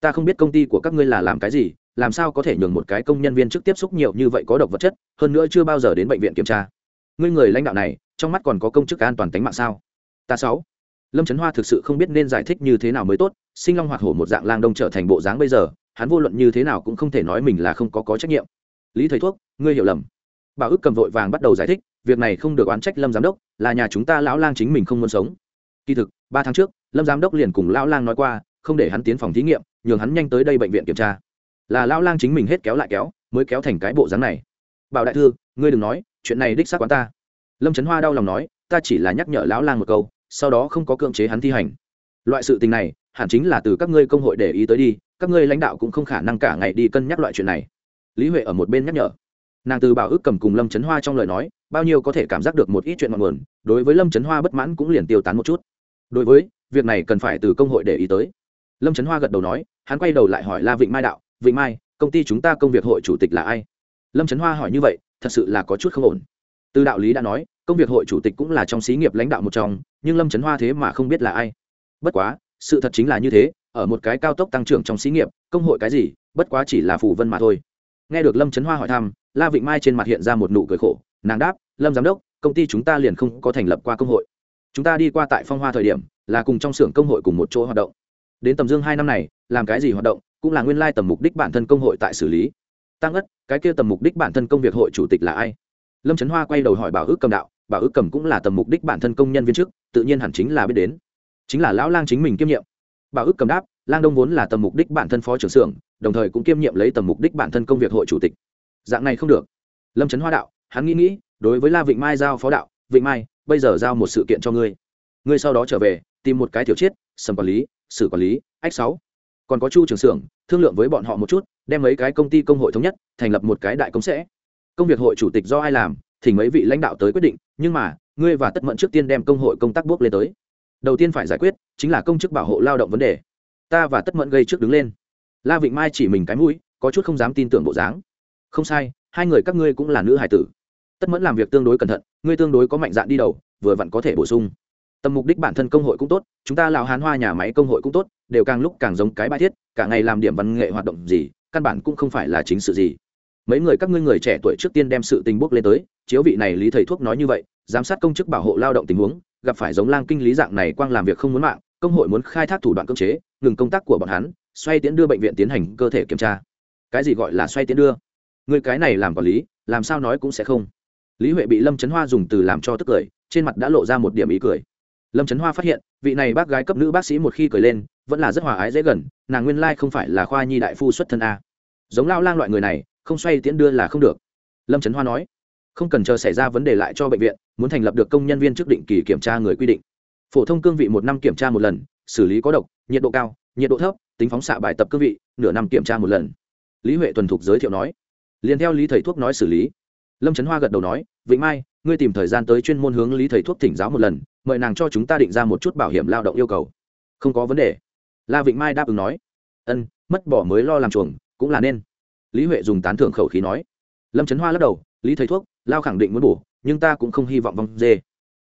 Ta không biết công ty của các ngươi là làm cái gì, làm sao có thể nhường một cái công nhân viên chức tiếp xúc nhiều như vậy có độc vật chất, hơn nữa chưa bao giờ đến bệnh viện kiểm tra. Ngươi người lãnh đạo này, trong mắt còn có công chức an toàn tính mạng sao? Ta sáu. Lâm trấn hoa thực sự không biết nên giải thích như thế nào mới tốt sinh long hoạt hổ một dạng lang đông trở thành bộ dáng bây giờ, hắn vô luận như thế nào cũng không thể nói mình là không có có trách nhiệm. Lý thầy thuốc, ngươi hiểu lầm. Bảo ước cầm vội vàng bắt đầu giải thích, việc này không được oán trách lâm giám đốc, là nhà chúng ta lão lang chính mình không muốn sống. Kỳ thực, ba tháng trước, lâm giám đốc liền cùng lão lang nói qua, không để hắn tiến phòng thí nghiệm, nhường hắn nhanh tới đây bệnh viện kiểm tra. Là lão lang chính mình hết kéo lại kéo, mới kéo thành cái bộ dáng này. Bảo đại thư, ngươi đừng nói, chuyện này đích xác quán ta. Lâm trấn hoa đau lòng nói, ta chỉ là nhắc nhở lão lang một câu, sau đó không có cưỡng chế hắn thi hành loại sự tình này, hẳn chính là từ các ngươi công hội để ý tới đi, các ngươi lãnh đạo cũng không khả năng cả ngày đi cân nhắc loại chuyện này. Lý huệ ở một bên nhắc nhở. Nàng từ bảo ước cầm cùng lâm trấn hoa trong lời nói, bao nhiêu có thể cảm giác được một ít chuyện ngọn nguồn, đối với lâm trấn hoa bất mãn cũng liền tiêu tán một chút. Đối với, việc này cần phải từ công hội để ý tới. Lâm trấn hoa gật đầu nói, hắn quay đầu lại hỏi la vịnh mai đạo, vịnh mai, công ty chúng ta công việc hội chủ tịch là ai? Lâm trấn hoa hỏi như vậy, thật sự là có chút không ổn. Từ đạo lý đã nói, công việc hội chủ tịch cũng là trong xí nghiệp lãnh đạo một trong, nhưng lâm trấn hoa thế mà không biết là ai bất quá, sự thật chính là như thế, ở một cái cao tốc tăng trưởng trong xí nghiệp, công hội cái gì, bất quá chỉ là phủ vân mà thôi. Nghe được lâm trấn hoa hỏi thăm, la vịnh mai trên mặt hiện ra một nụ cười khổ, nàng đáp, lâm giám đốc, công ty chúng ta liền không có thành lập qua công hội. Chúng ta đi qua tại phong hoa thời điểm, là cùng trong xưởng công hội cùng một chỗ hoạt động. Đến tầm dương hai năm này, làm cái gì hoạt động, cũng là nguyên lai tầm mục đích bản thân công hội tại xử lý. Tăng ất cái kia tầm mục đích bản thân công việc hội chủ tịch là ai? Lâm trấn hoa quay đầu hỏi bảo ước cầm đạo, bảo ước cầm cũng là tầm mục đích bản thân công nhân viên chức, tự nhiên hẳn chính là biết đến chính là lão lang chính mình kiêm nhiệm. Bảo ước cầm đáp, lang đông vốn là tầm mục đích bản thân phó trưởng xưởng, đồng thời cũng kiêm nhiệm lấy tầm mục đích bản thân công việc hội chủ tịch. Dạng này không được. Lâm trấn hoa đạo, hắn nghĩ nghĩ, đối với la vịnh mai giao phó đạo, vịnh mai, bây giờ giao một sự kiện cho ngươi. Ngươi sau đó trở về, tìm một cái tiểu chiết, sầm quản lý sử quản lý, ách sáu. Còn có chu trường xưởng, thương lượng với bọn họ một chút, đem mấy cái công ty công hội thống nhất, thành lập một cái đại công sẽ. Công việc hội chủ tịch do ai làm, thì mấy vị lãnh đạo tới quyết định, nhưng mà, ngươi và tất mẫn trước tiên đem công hội công tác bước lên tới đầu tiên phải giải quyết chính là công chức bảo hộ lao động vấn đề. Ta và tất mẫn gây trước đứng lên. La vịnh mai chỉ mình cái mũi, có chút không dám tin tưởng bộ dáng. Không sai, hai người các ngươi cũng là nữ hải tử. Tất mẫn làm việc tương đối cẩn thận, ngươi tương đối có mạnh dạn đi đầu, vừa vặn có thể bổ sung. Tầm mục đích bản thân công hội cũng tốt, chúng ta lào hán hoa nhà máy công hội cũng tốt, đều càng lúc càng giống cái bài thiết, cả ngày làm điểm văn nghệ hoạt động gì, căn bản cũng không phải là chính sự gì. Mấy người các ngươi người trẻ tuổi trước tiên đem sự tình bước lên tới, chiếu vị này lý thầy thuốc nói như vậy, giám sát công chức bảo hộ lao động tình huống gặp phải giống lang kinh lý dạng này quang làm việc không muốn mạng, công hội muốn khai thác thủ đoạn cưỡng chế, ngừng công tác của bọn hắn, xoay tiến đưa bệnh viện tiến hành cơ thể kiểm tra. Cái gì gọi là xoay tiến đưa? Người cái này làm quản lý, làm sao nói cũng sẽ không. Lý huệ bị lâm trấn hoa dùng từ làm cho tức cười, trên mặt đã lộ ra một điểm ý cười. Lâm trấn hoa phát hiện, vị này bác gái cấp nữ bác sĩ một khi cười lên, vẫn là rất hòa ái dễ gần, nàng nguyên lai không phải là khoa nhi đại phu xuất thân a. Giống lao lang loại người này, không xoay tiễn đưa là không được. Lâm trấn hoa nói không cần chờ xảy ra vấn đề lại cho bệnh viện, muốn thành lập được công nhân viên trước định kỳ kiểm tra người quy định. Phổ thông cương vị một năm kiểm tra một lần, xử lý có độc, nhiệt độ cao, nhiệt độ thấp, tính phóng xạ bài tập cương vị, nửa năm kiểm tra một lần. Lý huệ tuần thục giới thiệu nói. Liền theo lý thầy thuốc nói xử lý. Lâm trấn hoa gật đầu nói vĩnh mai, ngươi tìm thời gian tới chuyên môn hướng lý thầy thuốc thỉnh giáo một lần, mời nàng cho chúng ta định ra một chút bảo hiểm lao động yêu cầu. Không có vấn đề. La vịnh mai đáp ứng nói. Ân, mất bỏ mới lo làm chuồng, cũng là nên. Lý huệ dùng tán thưởng khẩu khí nói. Lâm trấn hoa lắc đầu, lý thầy thuốc lao khẳng định muốn bổ, nhưng ta cũng không hy vọng vong dê.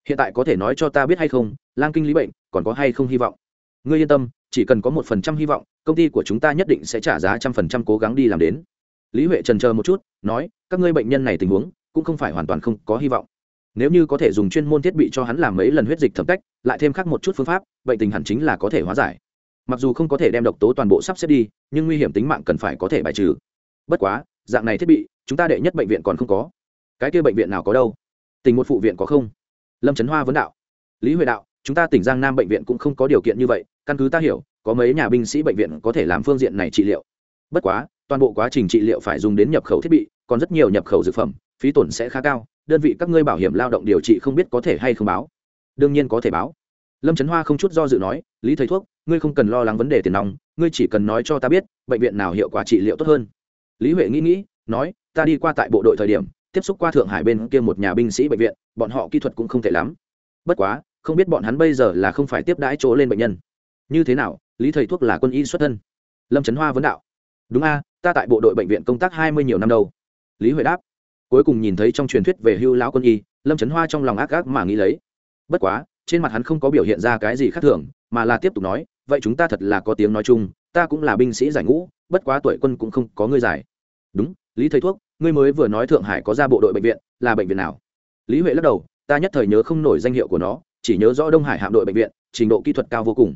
Hiện tại có thể nói cho ta biết hay không, lang kinh lý bệnh, còn có hay không hy vọng? Ngươi yên tâm, chỉ cần có một phần trăm hy vọng, công ty của chúng ta nhất định sẽ trả giá trăm phần trăm cố gắng đi làm đến. Lý huệ trần chờ một chút, nói, các ngươi bệnh nhân này tình huống, cũng không phải hoàn toàn không có hy vọng. Nếu như có thể dùng chuyên môn thiết bị cho hắn làm mấy lần huyết dịch thẩm cách lại thêm khắc một chút phương pháp, bệnh tình hẳn chính là có thể hóa giải. Mặc dù không có thể đem độc tố toàn bộ sắp xếp đi, nhưng nguy hiểm tính mạng cần phải có thể bài trừ. Bất quá, dạng này thiết bị, chúng ta đệ nhất bệnh viện còn không có cái kia bệnh viện nào có đâu? Tỉnh một phụ viện có không? Lâm trấn hoa vấn đạo. Lý huệ đạo, chúng ta tỉnh giang nam bệnh viện cũng không có điều kiện như vậy, căn cứ ta hiểu, có mấy nhà binh sĩ bệnh viện có thể làm phương diện này trị liệu. Bất quá, toàn bộ quá trình trị liệu phải dùng đến nhập khẩu thiết bị, còn rất nhiều nhập khẩu dược phẩm, phí tổn sẽ khá cao, đơn vị các ngươi bảo hiểm lao động điều trị không biết có thể hay không báo. Đương nhiên có thể báo. Lâm trấn hoa không chút do dự nói, lý thầy thuốc, ngươi không cần lo lắng vấn đề tiền nong, ngươi chỉ cần nói cho ta biết, bệnh viện nào hiệu quả trị liệu tốt hơn. Lý huệ nghĩ nghĩ, nói, ta đi qua tại bộ đội thời điểm tiếp xúc qua thượng hải bên kia một nhà binh sĩ bệnh viện, bọn họ kỹ thuật cũng không t ệ lắm. Bất quá, không biết bọn hắn bây giờ là không phải tiếp đãi chỗ lên bệnh nhân. Như thế nào, lý thầy thuốc là quân y xuất thân? Lâm trấn hoa vấn đạo. Đúng a, ta tại bộ đội bệnh viện công tác hai mươi nhiều năm đâu. Lý huệ đáp. Cuối cùng nhìn thấy trong truyền thuyết về hưu lão quân y, lâm trấn hoa trong lòng ác ác mà nghĩ lấy. Bất quá, trên mặt hắn không có biểu hiện ra cái gì khác thường, mà là tiếp tục nói, vậy chúng ta thật là có tiếng nói chung, ta cũng là binh sĩ giải ngũ, bất quá tuổi quân cũng không có ngươi giải. Đúng lý thầy thuốc, ngươi mới vừa nói thượng hải có ra bộ đội bệnh viện, là bệnh viện nào? Lý huệ lắc đầu, ta nhất thời nhớ không nổi danh hiệu của nó, chỉ nhớ rõ đông hải hạm đội bệnh viện, trình độ kỹ thuật cao vô cùng.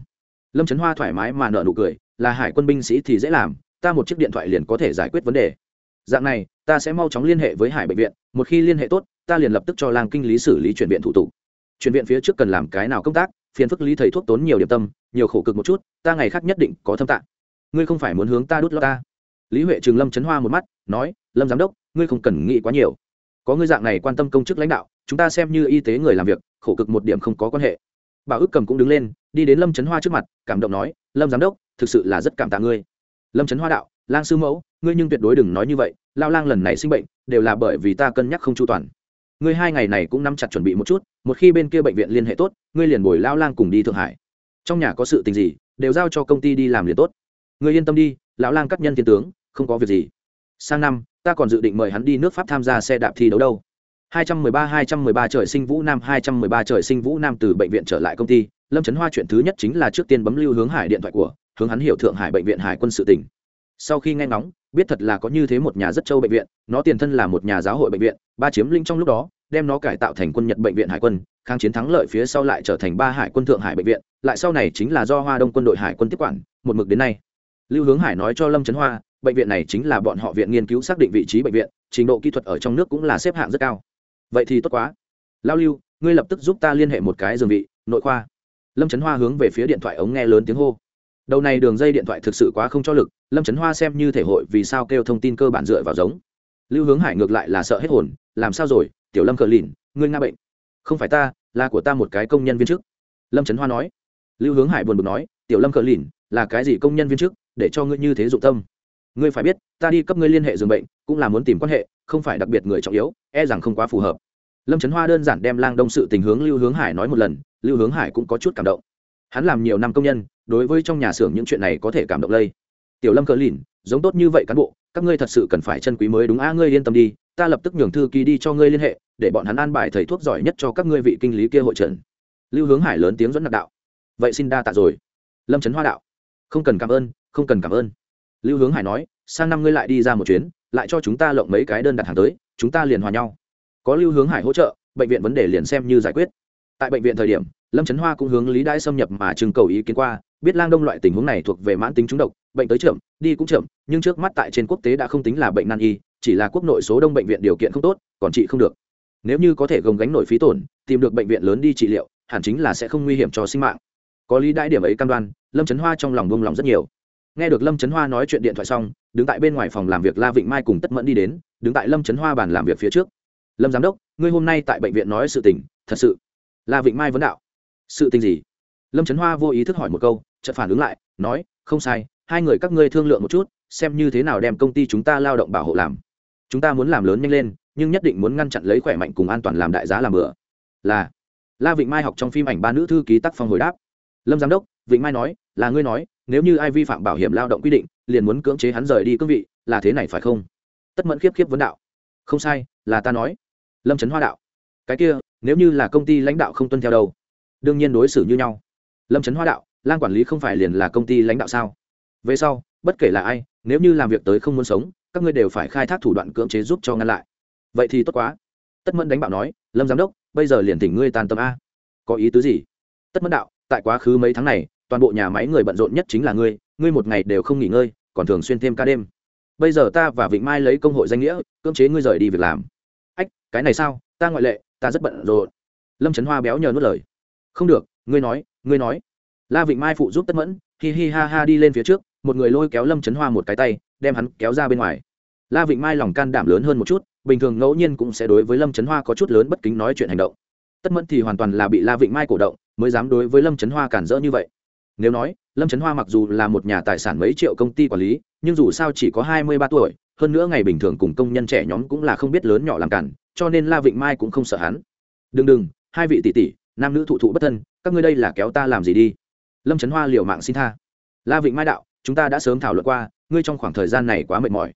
Lâm trấn hoa thoải mái mà nợ nụ cười, là hải quân binh sĩ thì dễ làm, ta một chiếc điện thoại liền có thể giải quyết vấn đề. Dạng này, ta sẽ mau chóng liên hệ với hải bệnh viện, một khi liên hệ tốt, ta liền lập tức cho lang kinh lý xử lý chuyển viện thủ tục. Chuyển viện phía trước cần làm cái nào công tác, phiền phức lý thầy thuốc tốn nhiều điểm tâm, nhiều khổ cực một chút, ta ngày khác nhất định có thâm tạng. Ngươi không phải muốn hướng ta đút lo ta? Lý huệ trường lâm trấn hoa một mắt nói, lâm giám đốc, ngươi không cần nghĩ quá nhiều. Có ngươi dạng này quan tâm công chức lãnh đạo, chúng ta xem như y tế người làm việc, khổ cực một điểm không có quan hệ. Bảo ước cầm cũng đứng lên, đi đến lâm trấn hoa trước mặt, cảm động nói, lâm giám đốc, thực sự là rất cảm tạ ngươi. Lâm trấn hoa đạo, lang sư mẫu, ngươi nhưng tuyệt đối đừng nói như vậy, lao lang lần này sinh bệnh, đều là bởi vì ta cân nhắc không chu toàn. Ngươi hai ngày này cũng nắm chặt chuẩn bị một chút, một khi bên kia bệnh viện liên hệ tốt, ngươi liền bồi lao lang cùng đi thượng hải. Trong nhà có sự tình gì, đều giao cho công ty đi làm liền tốt. Ngươi yên tâm đi, lão lang cắt nhân thiên tướng, không có việc gì sang năm ta còn dự định mời hắn đi nước pháp tham gia xe đạp thi đấu đâu 213 213 trời sinh Vũ Nam 213 trời sinh Vũ Nam từ bệnh viện trở lại công ty, Lâm Trấn Hoa chuyện thứ nhất chính là trước tiên bấm lưu hướng Hải điện thoại của, hướng hắn hiểu Thượng Hải bệnh viện Hải quân sự tỉnh. Sau khi nghe ngóng, biết thật là có như thế một nhà rất châu bệnh viện, nó tiền thân là một nhà giáo hội bệnh viện, ba chiếm linh trong lúc đó, đem nó cải tạo thành quân Nhật bệnh viện Hải quân, kháng chiến thắng lợi phía sau lại trở thành ba Hải quân Thượng Hải bệnh viện, lại sau này chính là do Hoa Đông quân đội Hải quân tiếp quản, một mực đến nay. Lưu Hướng Hải nói cho Lâm Trấn Hoa, bệnh viện này chính là bọn họ viện nghiên cứu xác định vị trí bệnh viện, trình độ kỹ thuật ở trong nước cũng là xếp hạng rất cao. Vậy thì tốt quá. Lao lưu ngươi lập tức giúp ta liên hệ một cái giường vị nội khoa. Lâm trấn hoa hướng về phía điện thoại ống nghe lớn tiếng hô. Đầu này đường dây điện thoại thực sự quá không cho lực lâm trấn hoa xem như thể hội vì sao kêu thông tin cơ bản dựa vào giống. Lưu hướng hải ngược lại là sợ hết hồn làm sao rồi tiểu lâm cờ lìn ngươi nga bệnh. Không phải ta là của ta một cái công nhân viên chức. Lâm trấn hoa nói. Lưu hướng hải buồn bực nói tiểu lâm cờ lìn là cái gì công nhân viên chức để cho ngươi như thế dụng tâm ngươi phải biết, ta đi cấp ngươi liên hệ dường bệnh, cũng là muốn tìm quan hệ, không phải đặc biệt người trọng yếu e rằng không quá phù hợp. Lâm trấn hoa đơn giản đem lang đông sự tình hướng lưu hướng hải nói một lần, lưu hướng hải cũng có chút cảm động. Hắn làm nhiều năm công nhân, đối với trong nhà xưởng những chuyện này có thể cảm động lây. Tiểu lâm cờ lìn, giống tốt như vậy cán bộ, các ngươi thật sự cần phải chân quý mới đúng. A, ngươi yên tâm đi, ta lập tức nhường thư ký đi cho ngươi liên hệ, để bọn hắn an bài thầy thuốc giỏi nhất cho các ngươi vị kinh lý kia hội trần. Lưu hướng hải lớn tiếng dẫn nạp đạo. Vậy xin đa tạ rồi. Lâm trấn hoa đạo. Không cần cảm ơn, không cần cảm ơn lưu hướng hải nói, sang năm ngươi lại đi ra một chuyến, lại cho chúng ta lộng mấy cái đơn đặt hàng tới, chúng ta liền hòa nhau. Có lưu hướng hải hỗ trợ, bệnh viện vấn đề liền xem như giải quyết. Tại bệnh viện thời điểm, lâm trấn hoa cũng hướng lý đãi xâm nhập mà trưng cầu ý kiến qua, biết lang đông loại tình huống này thuộc về mãn tính trúng độc, bệnh tới chậm, đi cũng chậm, nhưng trước mắt tại trên quốc tế đã không tính là bệnh nan y, chỉ là quốc nội số đông bệnh viện điều kiện không tốt, còn trị không được. Nếu như có thể gồng gánh nổi phí tổn, tìm được bệnh viện lớn đi trị liệu, hẳn chính là sẽ không nguy hiểm cho sinh mạng. Có lý đãi điểm ấy cam đoan, lâm trấn hoa trong lòng buông lòng rất nhiều nghe được lâm trấn hoa nói chuyện điện thoại xong, đứng tại bên ngoài phòng làm việc la vịnh mai cùng tất mẫn đi đến, đứng tại lâm trấn hoa bàn làm việc phía trước. Lâm giám đốc, ngươi hôm nay tại bệnh viện nói sự tình, thật sự? La vịnh mai vấn đạo. Sự tình gì? Lâm trấn hoa vô ý thức hỏi một câu, chợt phản ứng lại, nói, không sai, hai người các ngươi thương lượng một chút, xem như thế nào đem công ty chúng ta lao động bảo hộ làm. Chúng ta muốn làm lớn nhanh lên, nhưng nhất định muốn ngăn chặn lấy khỏe mạnh cùng an toàn làm đại giá làm bữa là. La vịnh mai học trong phim ảnh ba nữ thư ký tác phong hồi đáp. Lâm giám đốc, vịnh mai nói, là ngươi nói nếu như ai vi phạm bảo hiểm lao động quy định, liền muốn cưỡng chế hắn rời đi cương vị, là thế này phải không? Tất mẫn khiếp khiếp vấn đạo. Không sai, là ta nói. Lâm trấn hoa đạo. Cái kia, nếu như là công ty lãnh đạo không tuân theo đâu? Đương nhiên đối xử như nhau. Lâm trấn hoa đạo lan quản lý không phải liền là công ty lãnh đạo sao? Về sau, bất kể là ai, nếu như làm việc tới không muốn sống, các ngươi đều phải khai thác thủ đoạn cưỡng chế giúp cho ngăn lại. Vậy thì tốt quá. Tất mẫn đánh bạo nói, lâm giám đốc, bây giờ liền tỉnh ngươi tàn tâm a. Có ý tứ gì? Tất mẫn đạo, tại quá khứ mấy tháng này toàn bộ nhà máy người bận rộn nhất chính là ngươi ngươi một ngày đều không nghỉ ngơi, còn thường xuyên thêm ca đêm. Bây giờ ta và vịnh mai lấy công hội danh nghĩa, cưỡng chế ngươi rời đi việc làm. Ách, cái này sao? Ta ngoại lệ, ta rất bận rộn. Lâm trấn hoa béo nhờ nuốt lời. Không được, ngươi nói ngươi nói. La vịnh mai phụ giúp tất mẫn, hi hi ha ha đi lên phía trước, một người lôi kéo lâm trấn hoa một cái tay, đem hắn kéo ra bên ngoài. La vịnh mai lòng can đảm lớn hơn một chút, bình thường ngẫu nhiên cũng sẽ đối với lâm trấn hoa có chút lớn bất kính nói chuyện hành động. Tất mẫn thì hoàn toàn là bị la vịnh mai cổ động, mới dám đối với lâm trấn hoa cản rỡ như vậy nếu nói, lâm trấn hoa mặc dù là một nhà tài sản mấy triệu công ty quản lý, nhưng dù sao chỉ có hai mươi ba tuổi, hơn nữa ngày bình thường cùng công nhân trẻ nhóm cũng là không biết lớn nhỏ làm cản, cho nên la vịnh mai cũng không sợ hắn. Đừng đừng, hai vị tỷ tỷ, nam nữ thụ thụ bất thân, các ngươi đây là kéo ta làm gì đi? Lâm trấn hoa liều mạng xin tha. La vịnh mai đạo, chúng ta đã sớm thảo luận qua, ngươi trong khoảng thời gian này quá mệt mỏi.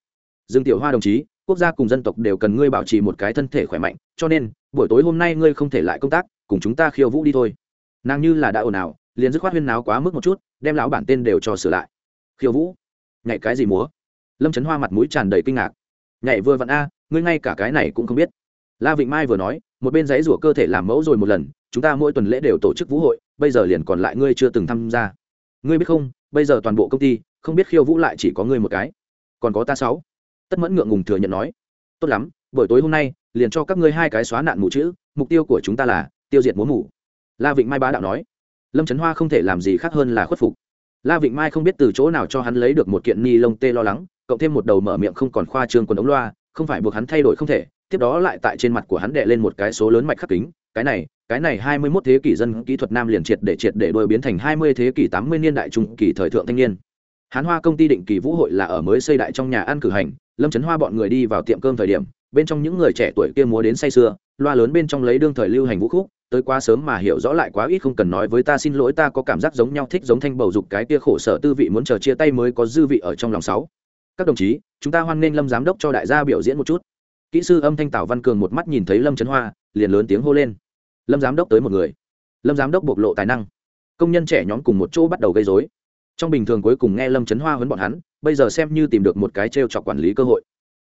Dương tiểu hoa đồng chí, quốc gia cùng dân tộc đều cần ngươi bảo trì một cái thân thể khỏe mạnh, cho nên, buổi tối hôm nay ngươi không thể lại công tác, cùng chúng ta khiêu vũ đi thôi. Nàng như là đã ồn ào liền dứt khoát huyên náo quá mức một chút, đem lão bản tên đều cho sửa lại. Khiêu vũ, nhảy cái gì múa? Lâm trấn hoa mặt mũi tràn đầy kinh ngạc. Nhảy vừa vặn a, ngươi ngay cả cái này cũng không biết. La vịnh mai vừa nói, một bên giấy rủa cơ thể làm mẫu rồi một lần, chúng ta mỗi tuần lễ đều tổ chức vũ hội, bây giờ liền còn lại ngươi chưa từng tham gia. Ngươi biết không, bây giờ toàn bộ công ty, không biết khiêu vũ lại chỉ có ngươi một cái. Còn có ta sáu. Tất mẫn ngượng ngùng thừa nhận nói. Tốt lắm, buổi tối hôm nay, liền cho các ngươi hai cái xóa nạn mù chữ, mục tiêu của chúng ta là tiêu diệt múa mù. La vịnh mai bá đạo nói lâm trấn hoa không thể làm gì khác hơn là khuất phục. La vịnh mai không biết từ chỗ nào cho hắn lấy được một kiện ni lông tê lo lắng, cộng thêm một đầu mở miệng không còn khoa trương quần ống loa, không phải buộc hắn thay đổi không thể, tiếp đó lại tại trên mặt của hắn đệ lên một cái số lớn mạch khắc kính, cái này cái này hai mươi 21 thế kỷ dân kỹ thuật nam liền triệt để triệt để đôi biến thành hai mươi thế kỷ tám mươi niên đại trung kỳ thời thượng thanh niên. Hán hoa công ty định kỳ vũ hội là ở mới xây đại trong nhà ăn cử hành, lâm trấn hoa bọn người đi vào tiệm cơm thời điểm, bên trong những người trẻ tuổi kia múa đến say sưa, loa lớn bên trong lấy đương thời lưu hành vũ khúc tới quá sớm mà hiểu rõ lại quá ít không cần nói với ta, xin lỗi ta có cảm giác giống nhau, thích giống thanh bầu dục cái kia khổ sở tư vị, muốn chờ chia tay mới có dư vị ở trong lòng sáu. Các đồng chí, chúng ta hoan nghênh lâm giám đốc cho đại gia biểu diễn một chút. Kỹ sư âm thanh tảo văn cường một mắt nhìn thấy lâm trấn hoa, liền lớn tiếng hô lên. Lâm giám đốc tới một người. Lâm giám đốc bộc lộ tài năng. Công nhân trẻ nhóm cùng một chỗ bắt đầu gây dối trong bình thường cuối cùng nghe lâm trấn hoa huấn bọn hắn, bây giờ xem như tìm được một cái t r e o chọc quản lý cơ hội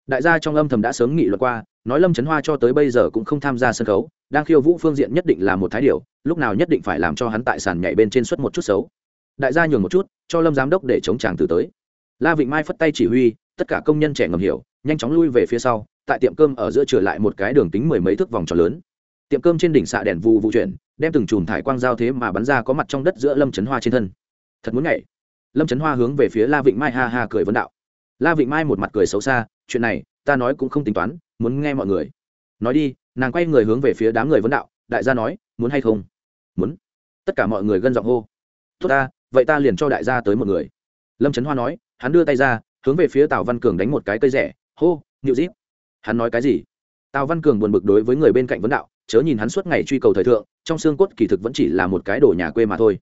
đại gia trong âm thầm đã sớm nghị luật qua, nói lâm trấn hoa cho tới bây giờ cũng không tham gia sân khấu, đang khiêu vũ phương diện nhất định là một thái điều, lúc nào nhất định phải làm cho hắn tại sàn nhảy bên trên suất một chút xấu. Đại gia nhường một chút, cho lâm giám đốc để chống chàng từ tới. La vịnh mai phất tay chỉ huy, tất cả công nhân trẻ ngầm hiểu, nhanh chóng lui về phía sau, tại tiệm cơm ở giữa trở lại một cái đường tính mười mấy thước vòng tròn lớn. Tiệm cơm trên đỉnh xạ đèn vụ vụ chuyển, đem từng chùm thải quang giao thế mà bắn ra có mặt trong đất giữa lâm trấn hoa trên thân. Thật muốn nhảy. Lâm trấn hoa hướng về phía la vịnh mai ha ha cười vấn đạo la vịnh mai một mặt cười xấu xa, chuyện này, ta nói cũng không tính toán, muốn nghe mọi người. Nói đi, nàng quay người hướng về phía đám người vấn đạo, đại gia nói, muốn hay không? Muốn. Tất cả mọi người gân giọng hô, tốt ta, vậy ta liền cho đại gia tới một người. Lâm trấn hoa nói, hắn đưa tay ra, hướng về phía tào văn cường đánh một cái cây rẻ, hô nhịu dít. Hắn nói cái gì? Tào văn cường buồn bực đối với người bên cạnh vấn đạo, chớ nhìn hắn suốt ngày truy cầu thời thượng, trong xương cốt kỳ thực vẫn chỉ là một cái đồ nhà quê mà thôi.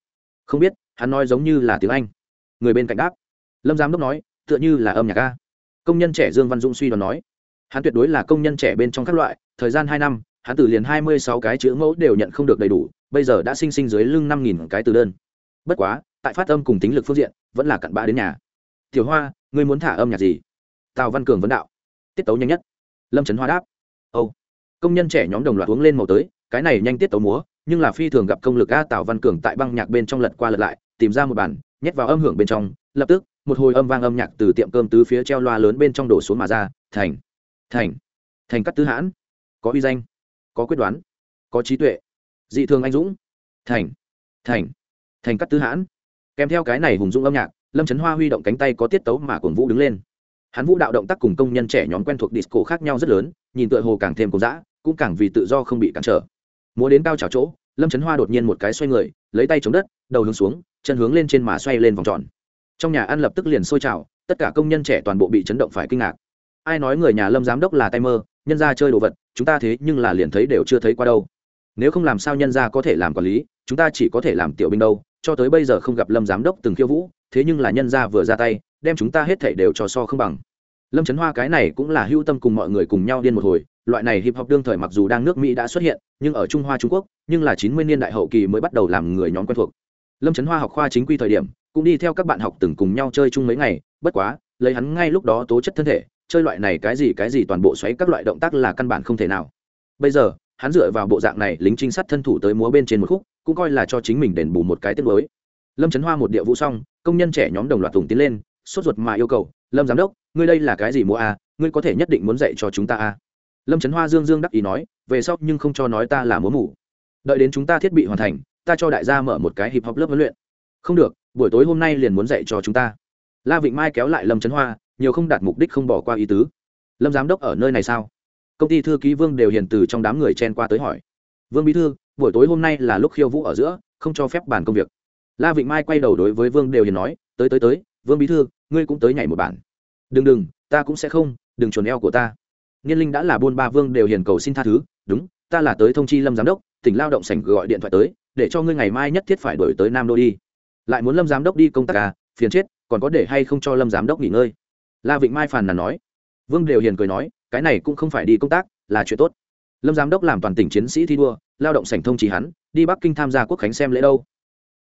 Không biết, hắn nói giống như là tiếng anh. Người bên cạnh đáp, lâm giám đốc nói tựa như là âm nhạc a công nhân trẻ dương văn dũng suy đoán nói, hắn tuyệt đối là công nhân trẻ bên trong các loại, thời gian hai năm, hắn từ liền hai mươi sáu cái chữ mẫu đều nhận không được đầy đủ, bây giờ đã sinh sinh dưới lưng năm nghìn cái từ đơn. Bất quá, tại phát âm cùng tính lực phương diện, vẫn là cặn bã đến nhà. Tiểu hoa, ngươi muốn thả âm nhạc gì? Tào văn cường vấn đạo. Tiết tấu nhanh nhất. Lâm trấn hoa đáp. Âu công nhân trẻ nhóm đồng loạt uống lên màu tới, cái này nhanh tiết tấu múa, nhưng là phi thường gặp công lực a. Tào văn cường tại băng nhạc bên trong lật qua lật lại, tìm ra một bản, nhét vào âm hưởng bên trong, lập tức một hồi âm vang âm nhạc từ tiệm cơm tứ phía treo loa lớn bên trong đổ xuống mà ra, thành thành thành cắt tứ hãn, có uy danh, có quyết đoán, có trí tuệ. Dị thường anh dũng. Thành thành thành cắt tứ hãn. Kèm theo cái này hùng dũng âm nhạc, lâm trấn hoa huy động cánh tay có tiết tấu mà cổn vũ đứng lên. Hắn vũ đạo động tác cùng công nhân trẻ nhóm quen thuộc disco khác nhau rất lớn, nhìn tựa hồ càng thêm cùng dã, cũng càng vì tự do không bị cản trở. Múa đến cao trào chỗ, lâm trấn hoa đột nhiên một cái xoay người, lấy tay chống đất, đầu hướng xuống, chân hướng lên trên mà xoay lên vòng tròn trong nhà ăn lập tức liền sôi trào, tất cả công nhân trẻ toàn bộ bị chấn động phải kinh ngạc. Ai nói người nhà lâm giám đốc là tay mơ, nhân ra chơi đồ vật, chúng ta thế nhưng là liền thấy đều chưa thấy qua đâu. Nếu không làm sao nhân ra có thể làm quản lý, chúng ta chỉ có thể làm tiểu binh đâu, cho tới bây giờ không gặp lâm giám đốc từng khiêu vũ, thế nhưng là nhân ra vừa ra tay, đem chúng ta hết thảy đều cho so không bằng. Lâm trấn hoa cái này cũng là hưu tâm cùng mọi người cùng nhau điên một hồi, loại này hip hop đương thời mặc dù đang nước mỹ đã xuất hiện, nhưng ở trung hoa trung quốc, nhưng là chín mươi niên đại hậu kỳ mới bắt đầu làm người nhóm quen thuộc. Lâm trấn hoa học khoa chính quy thời điểm cũng đi theo các bạn học từng cùng nhau chơi chung mấy ngày, bất quá, lấy hắn ngay lúc đó tố chất thân thể, chơi loại này cái gì cái gì toàn bộ xoáy các loại động tác là căn bản không thể nào. Bây giờ, hắn dựa vào bộ dạng này lính trinh sát thân thủ tới múa bên trên một khúc, cũng coi là cho chính mình đền bù một cái tiết mới lâm trấn hoa một địa vũ xong, công nhân trẻ nhóm đồng loạt tùng tiến lên, sốt ruột mà yêu cầu, lâm giám đốc, ngươi đây là cái gì múa à? Ngươi có thể nhất định muốn dạy cho chúng ta à? Lâm trấn hoa dương dương đắc ý nói, về sau nhưng không cho nói ta là múa mủ. Đợi đến chúng ta thiết bị hoàn thành, ta cho đại gia mở một cái hip hop lớp huấn luyện. Không được buổi tối hôm nay liền muốn dạy cho chúng ta. La vịnh mai kéo lại lâm trấn hoa, nhiều không đạt mục đích không bỏ qua ý tứ. Lâm giám đốc ở nơi này sao? Công ty thư ký vương đều hiền từ trong đám người chen qua tới hỏi. Vương bí thư, buổi tối hôm nay là lúc khiêu vũ ở giữa, không cho phép bàn công việc. La vịnh mai quay đầu đối với vương đều hiền nói, tới tới tới, vương bí thư, ngươi cũng tới nhảy một bản. Đừng đừng, ta cũng sẽ không, đừng chuồn eo của ta. Nghiên linh đã là buôn ba vương đều hiền cầu xin tha thứ, đúng, ta là tới thông chi lâm giám đốc, tỉnh lao động sảnh gọi điện thoại tới, để cho ngươi ngày mai nhất thiết phải đổi tới nam đô đi lại muốn lâm giám đốc đi công tác à? Phiền chết, còn có để hay không cho lâm giám đốc nghỉ ngơi? La vịnh mai phàn nàn nói. Vương đều hiền cười nói, cái này cũng không phải đi công tác, là chuyện tốt. Lâm giám đốc làm toàn tỉnh chiến sĩ thi đua, lao động sảnh thông chỉ hắn, đi bắc kinh tham gia quốc khánh xem lễ đâu.